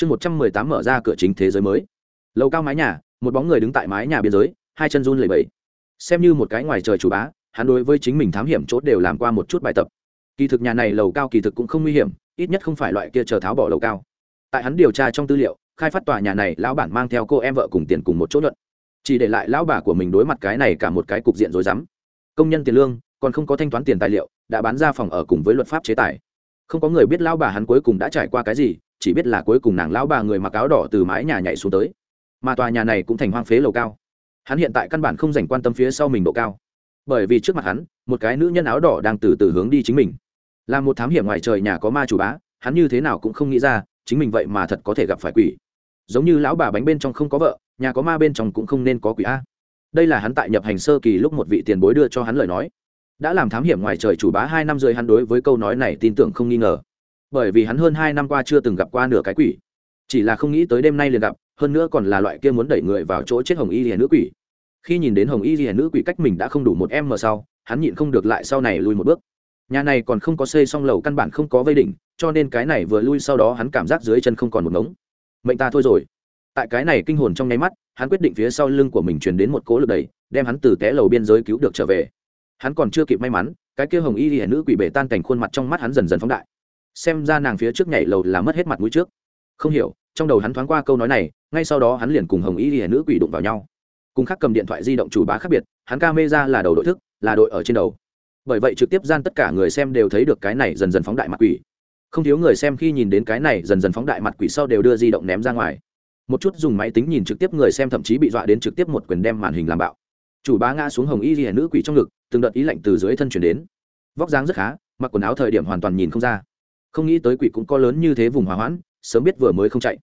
chương một trăm mười tám mở ra cửa chính thế giới mới. Lầu cao mái nhà, một bóng người đứng tại mái nhà biên giới, hai chân run lẩy bẩy. Xem như một cái ngoài trời chủ bá, hắn đối với chính mình thám hiểm chốt đều làm qua một chút bài tập. Kỳ thực nhà này lầu cao kỳ thực cũng không nguy hiểm, ít nhất không phải loại kia chờ tháo bỏ lầu cao. Tại hắn điều tra trong tư liệu, khai phát tòa nhà này, lão bản mang theo cô em vợ cùng tiền cùng một chỗ luận. Chỉ để lại lão bà của mình đối mặt cái này cả một cái cục diện rối rắm. Công nhân tiền lương, còn không có thanh toán tiền tài liệu, đã bán ra phòng ở cùng với luật pháp chế tài. Không có người biết lão bà hắn cuối cùng đã trải qua cái gì chỉ biết là cuối cùng nàng lão bà người mặc áo đỏ từ mái nhà nhảy xuống tới. Mà tòa nhà này cũng thành hoang phế lầu cao. Hắn hiện tại căn bản không dành quan tâm phía sau mình độ cao. Bởi vì trước mặt hắn, một cái nữ nhân áo đỏ đang từ từ hướng đi chính mình. Là một thám hiểm ngoài trời nhà có ma chủ bá, hắn như thế nào cũng không nghĩ ra, chính mình vậy mà thật có thể gặp phải quỷ. Giống như lão bà bánh bên trong không có vợ, nhà có ma bên trong cũng không nên có quỷ a. Đây là hắn tại nhập hành sơ kỳ lúc một vị tiền bối đưa cho hắn lời nói. Đã làm thám hiểm ngoài trời chủ bá hai năm rưỡi hắn đối với câu nói này tin tưởng không nghi ngờ bởi vì hắn hơn hai năm qua chưa từng gặp qua nửa cái quỷ. Chỉ là không nghĩ tới đêm nay liền gặp, hơn nữa còn là loại kia muốn đẩy người vào chỗ chết hồng y hiền nữ quỷ. Khi nhìn đến hồng y hiền nữ quỷ cách mình đã không đủ một em mờ sau, hắn nhịn không được lại sau này lùi một bước. Nhà này còn không có xây xong lầu căn bản không có vây đỉnh, cho nên cái này vừa lui sau đó hắn cảm giác dưới chân không còn một ngống. Mệnh ta thôi rồi. Tại cái này kinh hồn trong nháy mắt, hắn quyết định phía sau lưng của mình truyền đến một cố lực đẩy, đem hắn từ té lầu biên giới cứu được trở về. Hắn còn chưa kịp may mắn, cái kia hồng y hiển nữ quỷ bể tan cảnh khuôn mặt trong mắt hắn dần dần phóng đại xem ra nàng phía trước nhảy lầu là mất hết mặt mũi trước. Không hiểu, trong đầu hắn thoáng qua câu nói này, ngay sau đó hắn liền cùng hồng y hiển nữ quỷ đụng vào nhau. Cùng khác cầm điện thoại di động chủ bá khác biệt, hắn ca mê ra là đầu đội thức, là đội ở trên đầu. Bởi vậy trực tiếp gian tất cả người xem đều thấy được cái này dần dần phóng đại mặt quỷ. Không thiếu người xem khi nhìn đến cái này dần dần phóng đại mặt quỷ sau đều đưa di động ném ra ngoài. Một chút dùng máy tính nhìn trực tiếp người xem thậm chí bị dọa đến trực tiếp một quyền đem màn hình làm bạo. Chủ bá ngã xuống hồng y ghi nữ quỷ trong ngực, từng đợt ý lạnh từ dưới thân chuyển đến. Vóc dáng rất khá, mặc quần áo thời điểm hoàn toàn nhìn không ra không nghĩ tới quỷ cũng có lớn như thế vùng hòa hoãn, sớm biết vừa mới không chạy.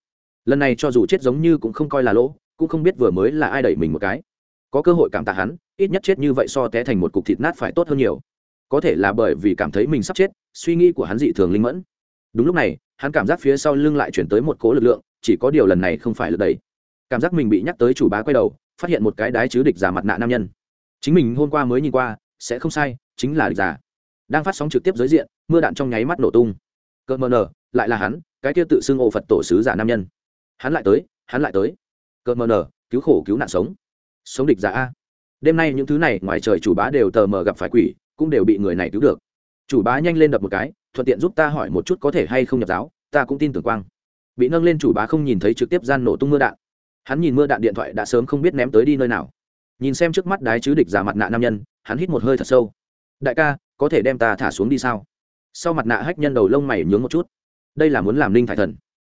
Lần này cho dù chết giống như cũng không coi là lỗ, cũng không biết vừa mới là ai đẩy mình một cái. Có cơ hội cảm tạ hắn, ít nhất chết như vậy so té thành một cục thịt nát phải tốt hơn nhiều. Có thể là bởi vì cảm thấy mình sắp chết, suy nghĩ của hắn dị thường linh mẫn. Đúng lúc này, hắn cảm giác phía sau lưng lại chuyển tới một cố lực lượng, chỉ có điều lần này không phải lực đầy cảm giác mình bị nhắc tới chủ bá quay đầu, phát hiện một cái đái chứ địch giả mặt nạ nam nhân. Chính mình hôm qua mới nhìn qua, sẽ không sai, chính là địch giả. Đang phát sóng trực tiếp giới diện, mưa đạn trong nháy mắt nổ tung cơ mờ nờ, lại là hắn, cái kia tự xưng ô phật tổ sứ giả nam nhân. Hắn lại tới, hắn lại tới. Cơ mờ nờ, cứu khổ cứu nạn sống. Sống địch giả a. Đêm nay những thứ này ngoài trời chủ bá đều tờ mờ gặp phải quỷ, cũng đều bị người này cứu được. Chủ bá nhanh lên đập một cái, thuận tiện giúp ta hỏi một chút có thể hay không nhập giáo, ta cũng tin tưởng quang. Bị nâng lên chủ bá không nhìn thấy trực tiếp gian nổ tung mưa đạn. Hắn nhìn mưa đạn điện thoại đã sớm không biết ném tới đi nơi nào. Nhìn xem trước mắt đái chứ địch giả mặt nạ nam nhân, hắn hít một hơi thật sâu. Đại ca, có thể đem ta thả xuống đi sao? Sau mặt nạ hách nhân đầu lông mày nhướng một chút. Đây là muốn làm linh thải thần.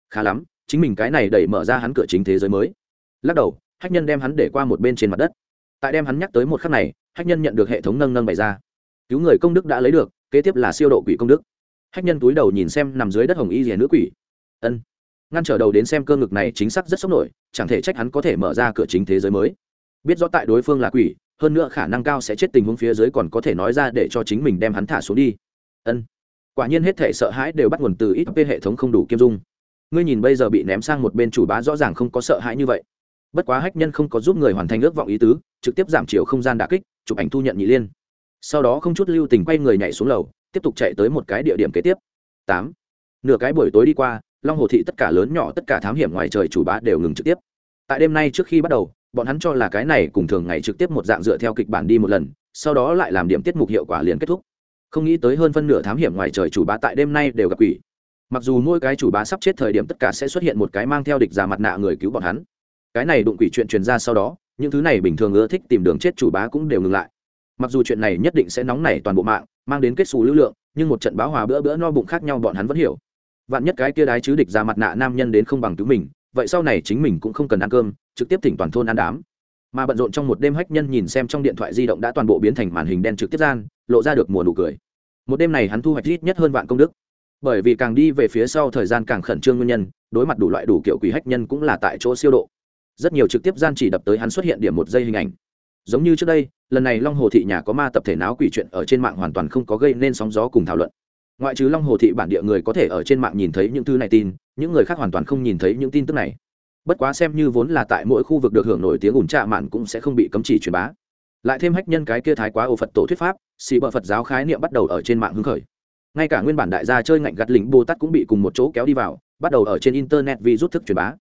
Khá lắm, chính mình cái này đẩy mở ra hắn cửa chính thế giới mới. Lắc đầu, hách nhân đem hắn để qua một bên trên mặt đất. Tại đem hắn nhắc tới một khắc này, hách nhân nhận được hệ thống nâng nâng bày ra. Cứu người công đức đã lấy được, kế tiếp là siêu độ quỷ công đức. Hách nhân túi đầu nhìn xem nằm dưới đất hồng y rìa nữ quỷ. Ân. Ngăn trở đầu đến xem cơ ngực này chính xác rất sốc nổi, chẳng thể trách hắn có thể mở ra cửa chính thế giới mới. Biết rõ tại đối phương là quỷ, hơn nữa khả năng cao sẽ chết tình huống phía dưới còn có thể nói ra để cho chính mình đem hắn thả xuống đi. Ân quả nhiên hết thể sợ hãi đều bắt nguồn từ ít p hệ thống không đủ kiêm dung. Ngươi nhìn bây giờ bị ném sang một bên chủ bá rõ ràng không có sợ hãi như vậy. Bất quá hách nhân không có giúp người hoàn thành ước vọng ý tứ, trực tiếp giảm chiều không gian đà kích, chụp ảnh thu nhận nhị liên. Sau đó không chút lưu tình quay người nhảy xuống lầu, tiếp tục chạy tới một cái địa điểm kế tiếp. Tám. Nửa cái buổi tối đi qua, long hồ thị tất cả lớn nhỏ, tất cả thám hiểm ngoài trời chủ bá đều ngừng trực tiếp. Tại đêm nay trước khi bắt đầu, bọn hắn cho là cái này cùng thường ngày trực tiếp một dạng dựa theo kịch bản đi một lần, sau đó lại làm điểm tiết mục hiệu quả liền kết thúc không nghĩ tới hơn phân nửa thám hiểm ngoài trời chủ bá tại đêm nay đều gặp quỷ. Mặc dù mỗi cái chủ bá sắp chết thời điểm tất cả sẽ xuất hiện một cái mang theo địch giả mặt nạ người cứu bọn hắn. Cái này đụng quỷ chuyện truyền ra sau đó, những thứ này bình thường ưa thích tìm đường chết chủ bá cũng đều ngừng lại. Mặc dù chuyện này nhất định sẽ nóng nảy toàn bộ mạng, mang đến kết xù lưu lượng, nhưng một trận báo hòa bữa bữa no bụng khác nhau bọn hắn vẫn hiểu. Vạn nhất cái kia đái chứ địch ra mặt nạ nam nhân đến không bằng cứu mình, vậy sau này chính mình cũng không cần ăn cơm, trực tiếp thỉnh toàn thôn ăn đám mà bận rộn trong một đêm hách nhân nhìn xem trong điện thoại di động đã toàn bộ biến thành màn hình đen trực tiếp gian, lộ ra được mùa nụ cười. Một đêm này hắn thu hoạch ít nhất hơn vạn công đức. Bởi vì càng đi về phía sau thời gian càng khẩn trương nguyên nhân, đối mặt đủ loại đủ kiểu quỷ hách nhân cũng là tại chỗ siêu độ. Rất nhiều trực tiếp gian chỉ đập tới hắn xuất hiện điểm một giây hình ảnh. Giống như trước đây, lần này long hồ thị nhà có ma tập thể náo quỷ chuyện ở trên mạng hoàn toàn không có gây nên sóng gió cùng thảo luận. Ngoại trừ long hồ thị bản địa người có thể ở trên mạng nhìn thấy những thứ này tin, những người khác hoàn toàn không nhìn thấy những tin tức này bất quá xem như vốn là tại mỗi khu vực được hưởng nổi tiếng ủn trạ mạn cũng sẽ không bị cấm chỉ truyền bá. Lại thêm hách nhân cái kia thái quá ô phật tổ thuyết pháp, xì bờ phật giáo khái niệm bắt đầu ở trên mạng hứng khởi. Ngay cả nguyên bản đại gia chơi ngạnh gặt lính bồ tát cũng bị cùng một chỗ kéo đi vào, bắt đầu ở trên internet vì rút thức truyền bá.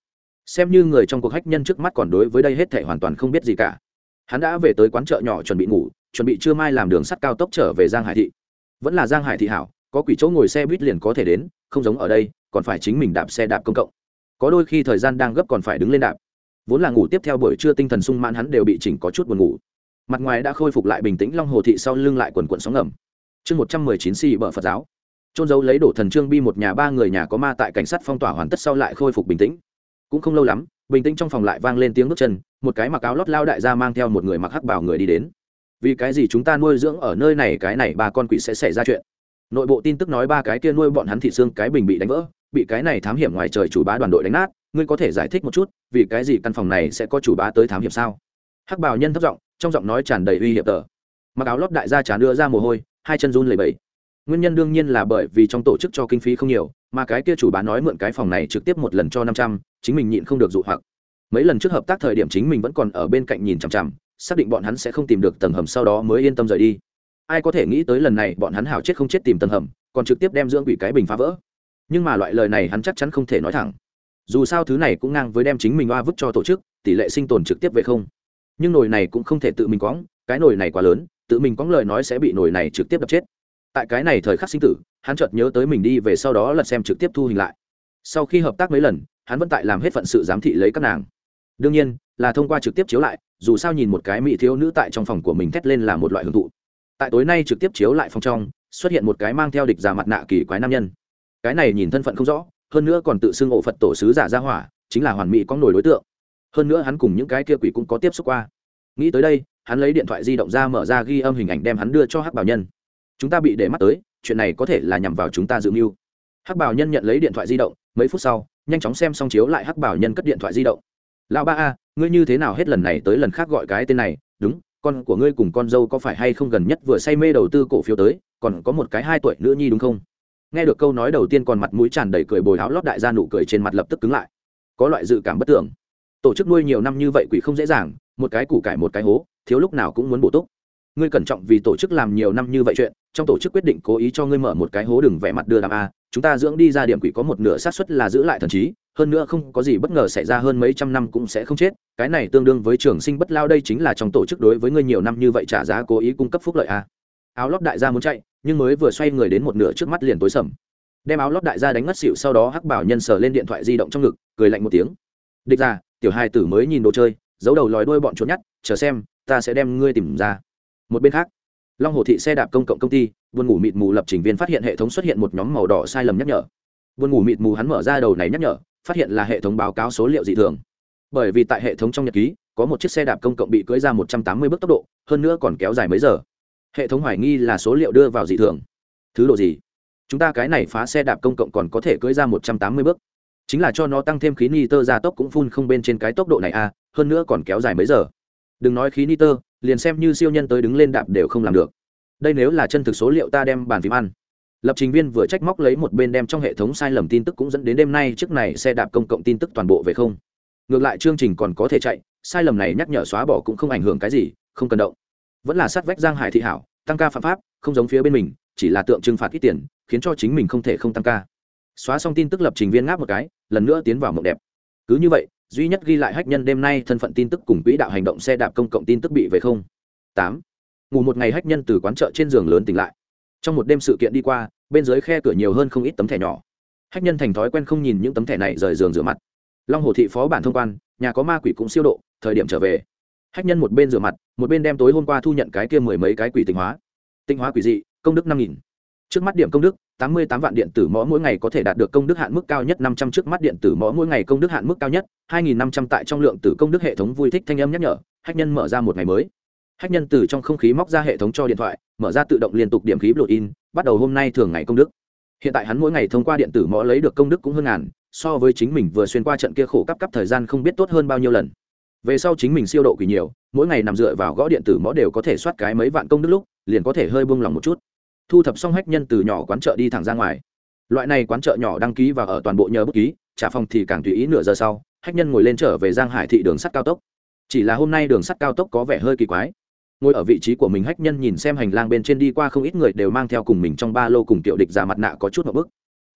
Xem như người trong cuộc hách nhân trước mắt còn đối với đây hết thể hoàn toàn không biết gì cả. Hắn đã về tới quán chợ nhỏ chuẩn bị ngủ, chuẩn bị trưa mai làm đường sắt cao tốc trở về giang hải thị. Vẫn là giang hải thị hảo, có quỷ chỗ ngồi xe buýt liền có thể đến, không giống ở đây, còn phải chính mình đạp xe đạp công cộng có đôi khi thời gian đang gấp còn phải đứng lên đạp. Vốn là ngủ tiếp theo buổi trưa tinh thần sung mãn hắn đều bị chỉnh có chút buồn ngủ. Mặt ngoài đã khôi phục lại bình tĩnh long hồ thị sau lưng lại quần quận sóng ngầm. Chương một trăm mười chín xì bờ phật giáo. Trôn giấu lấy đổ thần trương bi một nhà ba người nhà có ma tại cảnh sát phong tỏa hoàn tất sau lại khôi phục bình tĩnh. Cũng không lâu lắm, bình tĩnh trong phòng lại vang lên tiếng bước chân, một cái mặc áo lót lao đại gia mang theo một người mặc hắc bảo người đi đến. Vì cái gì chúng ta nuôi dưỡng ở nơi này, cái này ba con quỷ sẽ xảy ra chuyện. Nội bộ tin tức nói ba cái kia nuôi bọn hắn thị xương cái bình bị đánh vỡ bị cái này thám hiểm ngoài trời chủ bá đoàn đội đánh nát, ngươi có thể giải thích một chút, vì cái gì căn phòng này sẽ có chủ bá tới thám hiểm sao? Hắc bào nhân thấp giọng, trong giọng nói tràn đầy uy hiểm tờ. Mặc áo lót đại gia tràn đưa ra mồ hôi, hai chân run lầy bẫy nguyên nhân đương nhiên là bởi vì trong tổ chức cho kinh phí không nhiều, mà cái kia chủ bá nói mượn cái phòng này trực tiếp một lần cho năm trăm, chính mình nhịn không được dụ hoặc. Mấy lần trước hợp tác thời điểm chính mình vẫn còn ở bên cạnh nhìn chằm chằm, xác định bọn hắn sẽ không tìm được tầng hầm sau đó mới yên tâm rời đi. Ai có thể nghĩ tới lần này bọn hắn hảo chết không chết tìm tầng hầm, còn trực tiếp đem dưỡng quỷ cái bình phá vỡ nhưng mà loại lời này hắn chắc chắn không thể nói thẳng. Dù sao thứ này cũng ngang với đem chính mình oa vứt cho tổ chức, tỷ lệ sinh tồn trực tiếp về không. Nhưng nồi này cũng không thể tự mình quõng, cái nồi này quá lớn, tự mình quõng lời nói sẽ bị nồi này trực tiếp đập chết. Tại cái này thời khắc sinh tử, hắn chợt nhớ tới mình đi về sau đó lật xem trực tiếp thu hình lại. Sau khi hợp tác mấy lần, hắn vẫn tại làm hết phận sự giám thị lấy các nàng. Đương nhiên, là thông qua trực tiếp chiếu lại, dù sao nhìn một cái mỹ thiếu nữ tại trong phòng của mình thét lên là một loại hưởng thụ. Tại tối nay trực tiếp chiếu lại phòng trong, xuất hiện một cái mang theo địch giả mặt nạ kỳ quái nam nhân cái này nhìn thân phận không rõ, hơn nữa còn tự xưng ổ phật tổ sứ giả ra hỏa, chính là hoàn mỹ có nổi đối tượng. Hơn nữa hắn cùng những cái kia quỷ cũng có tiếp xúc qua. Nghĩ tới đây, hắn lấy điện thoại di động ra mở ra ghi âm hình ảnh đem hắn đưa cho hắc bảo nhân. Chúng ta bị để mắt tới, chuyện này có thể là nhằm vào chúng ta dự mưu. Hắc bảo nhân nhận lấy điện thoại di động, mấy phút sau, nhanh chóng xem xong chiếu lại hắc bảo nhân cất điện thoại di động. Lão ba a, ngươi như thế nào hết lần này tới lần khác gọi cái tên này? Đúng, con của ngươi cùng con dâu có phải hay không gần nhất vừa say mê đầu tư cổ phiếu tới, còn có một cái hai tuổi nữ nhi đúng không? Nghe được câu nói đầu tiên còn mặt mũi tràn đầy cười bồi áo lót đại gia nụ cười trên mặt lập tức cứng lại. Có loại dự cảm bất tưởng. Tổ chức nuôi nhiều năm như vậy quỷ không dễ dàng, một cái củ cải một cái hố, thiếu lúc nào cũng muốn bổ túc. Ngươi cẩn trọng vì tổ chức làm nhiều năm như vậy chuyện, trong tổ chức quyết định cố ý cho ngươi mở một cái hố đừng vẽ mặt đưa đàm a, chúng ta dưỡng đi ra điểm quỷ có một nửa xác suất là giữ lại thần trí, hơn nữa không có gì bất ngờ xảy ra hơn mấy trăm năm cũng sẽ không chết. Cái này tương đương với trường sinh bất lao đây chính là trong tổ chức đối với ngươi nhiều năm như vậy trả giá cố ý cung cấp phúc lợi a. Áo lót đại gia muốn chạy nhưng mới vừa xoay người đến một nửa trước mắt liền tối sầm. Đem áo lót đại gia đánh ngất xỉu sau đó hắc bảo nhân sờ lên điện thoại di động trong ngực, cười lạnh một tiếng. Địch ra tiểu hai tử mới nhìn đồ chơi, giấu đầu lòi đuôi bọn trốn nhát, chờ xem, ta sẽ đem ngươi tìm ra. Một bên khác, long hồ thị xe đạp công cộng công ty buồn ngủ mịt mù lập trình viên phát hiện hệ thống xuất hiện một nhóm màu đỏ sai lầm nhắc nhở. Buồn ngủ mịt mù hắn mở ra đầu này nhắc nhở, phát hiện là hệ thống báo cáo số liệu dị thường. Bởi vì tại hệ thống trong nhật ký, có một chiếc xe đạp công cộng bị cưỡi ra một trăm tám mươi bước tốc độ, hơn nữa còn kéo dài mấy giờ hệ thống hoài nghi là số liệu đưa vào dị thường. Thứ độ gì? Chúng ta cái này phá xe đạp công cộng còn có thể cưỡi ra một trăm tám mươi bước. Chính là cho nó tăng thêm khí nitơ ra tốc cũng phun không bên trên cái tốc độ này a à, hơn nữa còn kéo dài mấy giờ. Đừng nói khí nitơ liền xem như siêu nhân tới đứng lên đạp đều không làm được. Đây nếu là chân thực số liệu ta đem bàn phím ăn. Lập trình viên vừa trách móc lấy một bên đem trong hệ thống sai lầm tin tức cũng dẫn đến đêm nay trước này xe đạp công cộng tin tức toàn bộ về không. Ngược lại chương trình còn có thể chạy sai lầm này nhắc nhở xóa bỏ cũng không ảnh hưởng cái gì không cần động. Vẫn là sát vách giang hải thị hảo tăng ca phạm pháp, không giống phía bên mình, chỉ là tượng trưng phạt ít tiền, khiến cho chính mình không thể không tăng ca. Xóa xong tin tức lập trình viên ngáp một cái, lần nữa tiến vào mộng đẹp. Cứ như vậy, duy nhất ghi lại hách nhân đêm nay thân phận tin tức cùng quỹ đạo hành động xe đạp công cộng tin tức bị về không. Tám. Ngủ một ngày hách nhân từ quán chợ trên giường lớn tỉnh lại. Trong một đêm sự kiện đi qua, bên dưới khe cửa nhiều hơn không ít tấm thẻ nhỏ. Hách nhân thành thói quen không nhìn những tấm thẻ này rời giường rửa mặt. Long hồ thị phó bản thông quan, nhà có ma quỷ cũng siêu độ, thời điểm trở về hách nhân một bên rửa mặt, một bên đem tối hôm qua thu nhận cái kia mười mấy cái quỷ tinh hóa. Tinh hóa quỷ dị, công đức năm nghìn. Trước mắt điểm công đức, tám mươi tám vạn điện tử mõ mỗi ngày có thể đạt được công đức hạn mức cao nhất năm trăm trước mắt điện tử mõ mỗi ngày công đức hạn mức cao nhất, hai nghìn năm trăm tại trong lượng tử công đức hệ thống vui thích thanh âm nhắc nhở, hách nhân mở ra một ngày mới. Hách nhân từ trong không khí móc ra hệ thống cho điện thoại, mở ra tự động liên tục điểm khí blue in, bắt đầu hôm nay thường ngày công đức. Hiện tại hắn mỗi ngày thông qua điện tử mõ lấy được công đức cũng hơn ngàn, so với chính mình vừa xuyên qua trận kia khổ cấp cấp thời gian không biết tốt hơn bao nhiêu lần về sau chính mình siêu độ quỷ nhiều, mỗi ngày nằm dựa vào gõ điện tử mõ đều có thể soát cái mấy vạn công đức lúc, liền có thể hơi buông lòng một chút. Thu thập xong hách nhân từ nhỏ quán chợ đi thẳng ra ngoài. Loại này quán chợ nhỏ đăng ký và ở toàn bộ nhờ bút ký, trả phòng thì càng tùy ý nửa giờ sau, hách nhân ngồi lên trở về giang hải thị đường sắt cao tốc. Chỉ là hôm nay đường sắt cao tốc có vẻ hơi kỳ quái. Ngồi ở vị trí của mình hách nhân nhìn xem hành lang bên trên đi qua không ít người đều mang theo cùng mình trong ba lô cùng tiểu địch giả mặt nạ có chút một bức.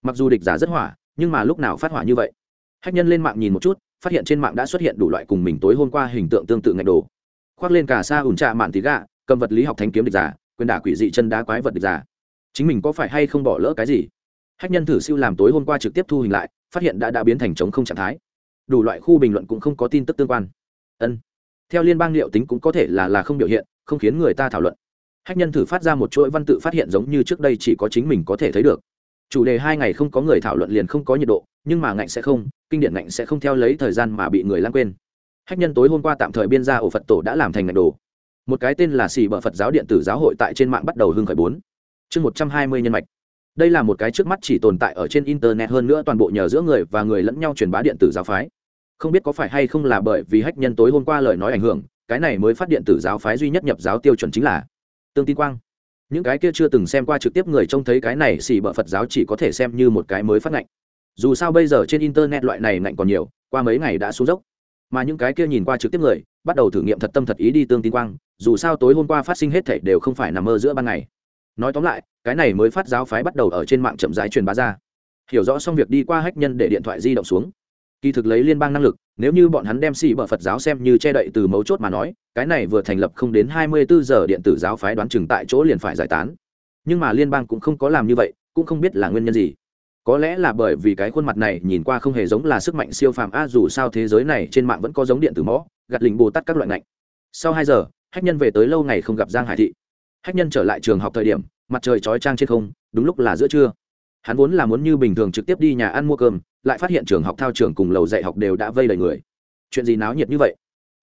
Mặc dù địch giả rất hỏa, nhưng mà lúc nào phát hỏa như vậy? Hách nhân lên mạng nhìn một chút phát hiện trên mạng đã xuất hiện đủ loại cùng mình tối hôm qua hình tượng tương tự ngạch đồ. Khoác lên cả xa ủn trạ mạn tí gạ, cầm vật lý học thanh kiếm địch giả, quyền đả quỷ dị chân đá quái vật địch giả. Chính mình có phải hay không bỏ lỡ cái gì? Hách nhân thử siêu làm tối hôm qua trực tiếp thu hình lại, phát hiện đã đã biến thành chống không trạng thái. Đủ loại khu bình luận cũng không có tin tức tương quan. Ân. Theo liên bang liệu tính cũng có thể là là không biểu hiện, không khiến người ta thảo luận. Hách nhân thử phát ra một chuỗi văn tự phát hiện giống như trước đây chỉ có chính mình có thể thấy được. Chủ đề hai ngày không có người thảo luận liền không có nhiệt độ, nhưng mà ngạnh sẽ không kinh điển ngạnh sẽ không theo lấy thời gian mà bị người lãng quên. Hách nhân tối hôm qua tạm thời biên ra ổ phật tổ đã làm thành ngạch đồ. Một cái tên là xì bợ phật giáo điện tử giáo hội tại trên mạng bắt đầu hưng khởi bốn. Chương một trăm hai mươi nhân mạch. Đây là một cái trước mắt chỉ tồn tại ở trên internet hơn nữa toàn bộ nhờ giữa người và người lẫn nhau truyền bá điện tử giáo phái. Không biết có phải hay không là bởi vì hách nhân tối hôm qua lời nói ảnh hưởng, cái này mới phát điện tử giáo phái duy nhất nhập giáo tiêu chuẩn chính là tương tin quang. Những cái kia chưa từng xem qua trực tiếp người trông thấy cái này xì bợ phật giáo chỉ có thể xem như một cái mới phát ngạnh dù sao bây giờ trên internet loại này ngạnh còn nhiều, qua mấy ngày đã xuống dốc. Mà những cái kia nhìn qua trực tiếp người, bắt đầu thử nghiệm thật tâm thật ý đi tương tin quang, dù sao tối hôm qua phát sinh hết thể đều không phải nằm mơ giữa ban ngày. Nói tóm lại, cái này mới phát giáo phái bắt đầu ở trên mạng chậm rãi truyền bá ra. Hiểu rõ xong việc đi qua hách nhân để điện thoại di động xuống. Kỳ thực lấy liên bang năng lực, nếu như bọn hắn đem xì bở phật giáo xem như che đậy từ mấu chốt mà nói, cái này vừa thành lập không đến hai mươi bốn giờ điện tử giáo phái đoán chừng tại chỗ liền phải giải tán. Nhưng mà liên bang cũng không có làm như vậy, cũng không biết là nguyên nhân gì có lẽ là bởi vì cái khuôn mặt này nhìn qua không hề giống là sức mạnh siêu phàm, a, dù sao thế giới này trên mạng vẫn có giống điện tử mõ, gạt lình bồ tát các loại ngạnh. Sau hai giờ, hách nhân về tới lâu ngày không gặp giang hải thị. Hách nhân trở lại trường học thời điểm, mặt trời chói trang trên không, đúng lúc là giữa trưa. Hắn vốn là muốn như bình thường trực tiếp đi nhà ăn mua cơm, lại phát hiện trường học thao trường cùng lầu dạy học đều đã vây đầy người. Chuyện gì náo nhiệt như vậy?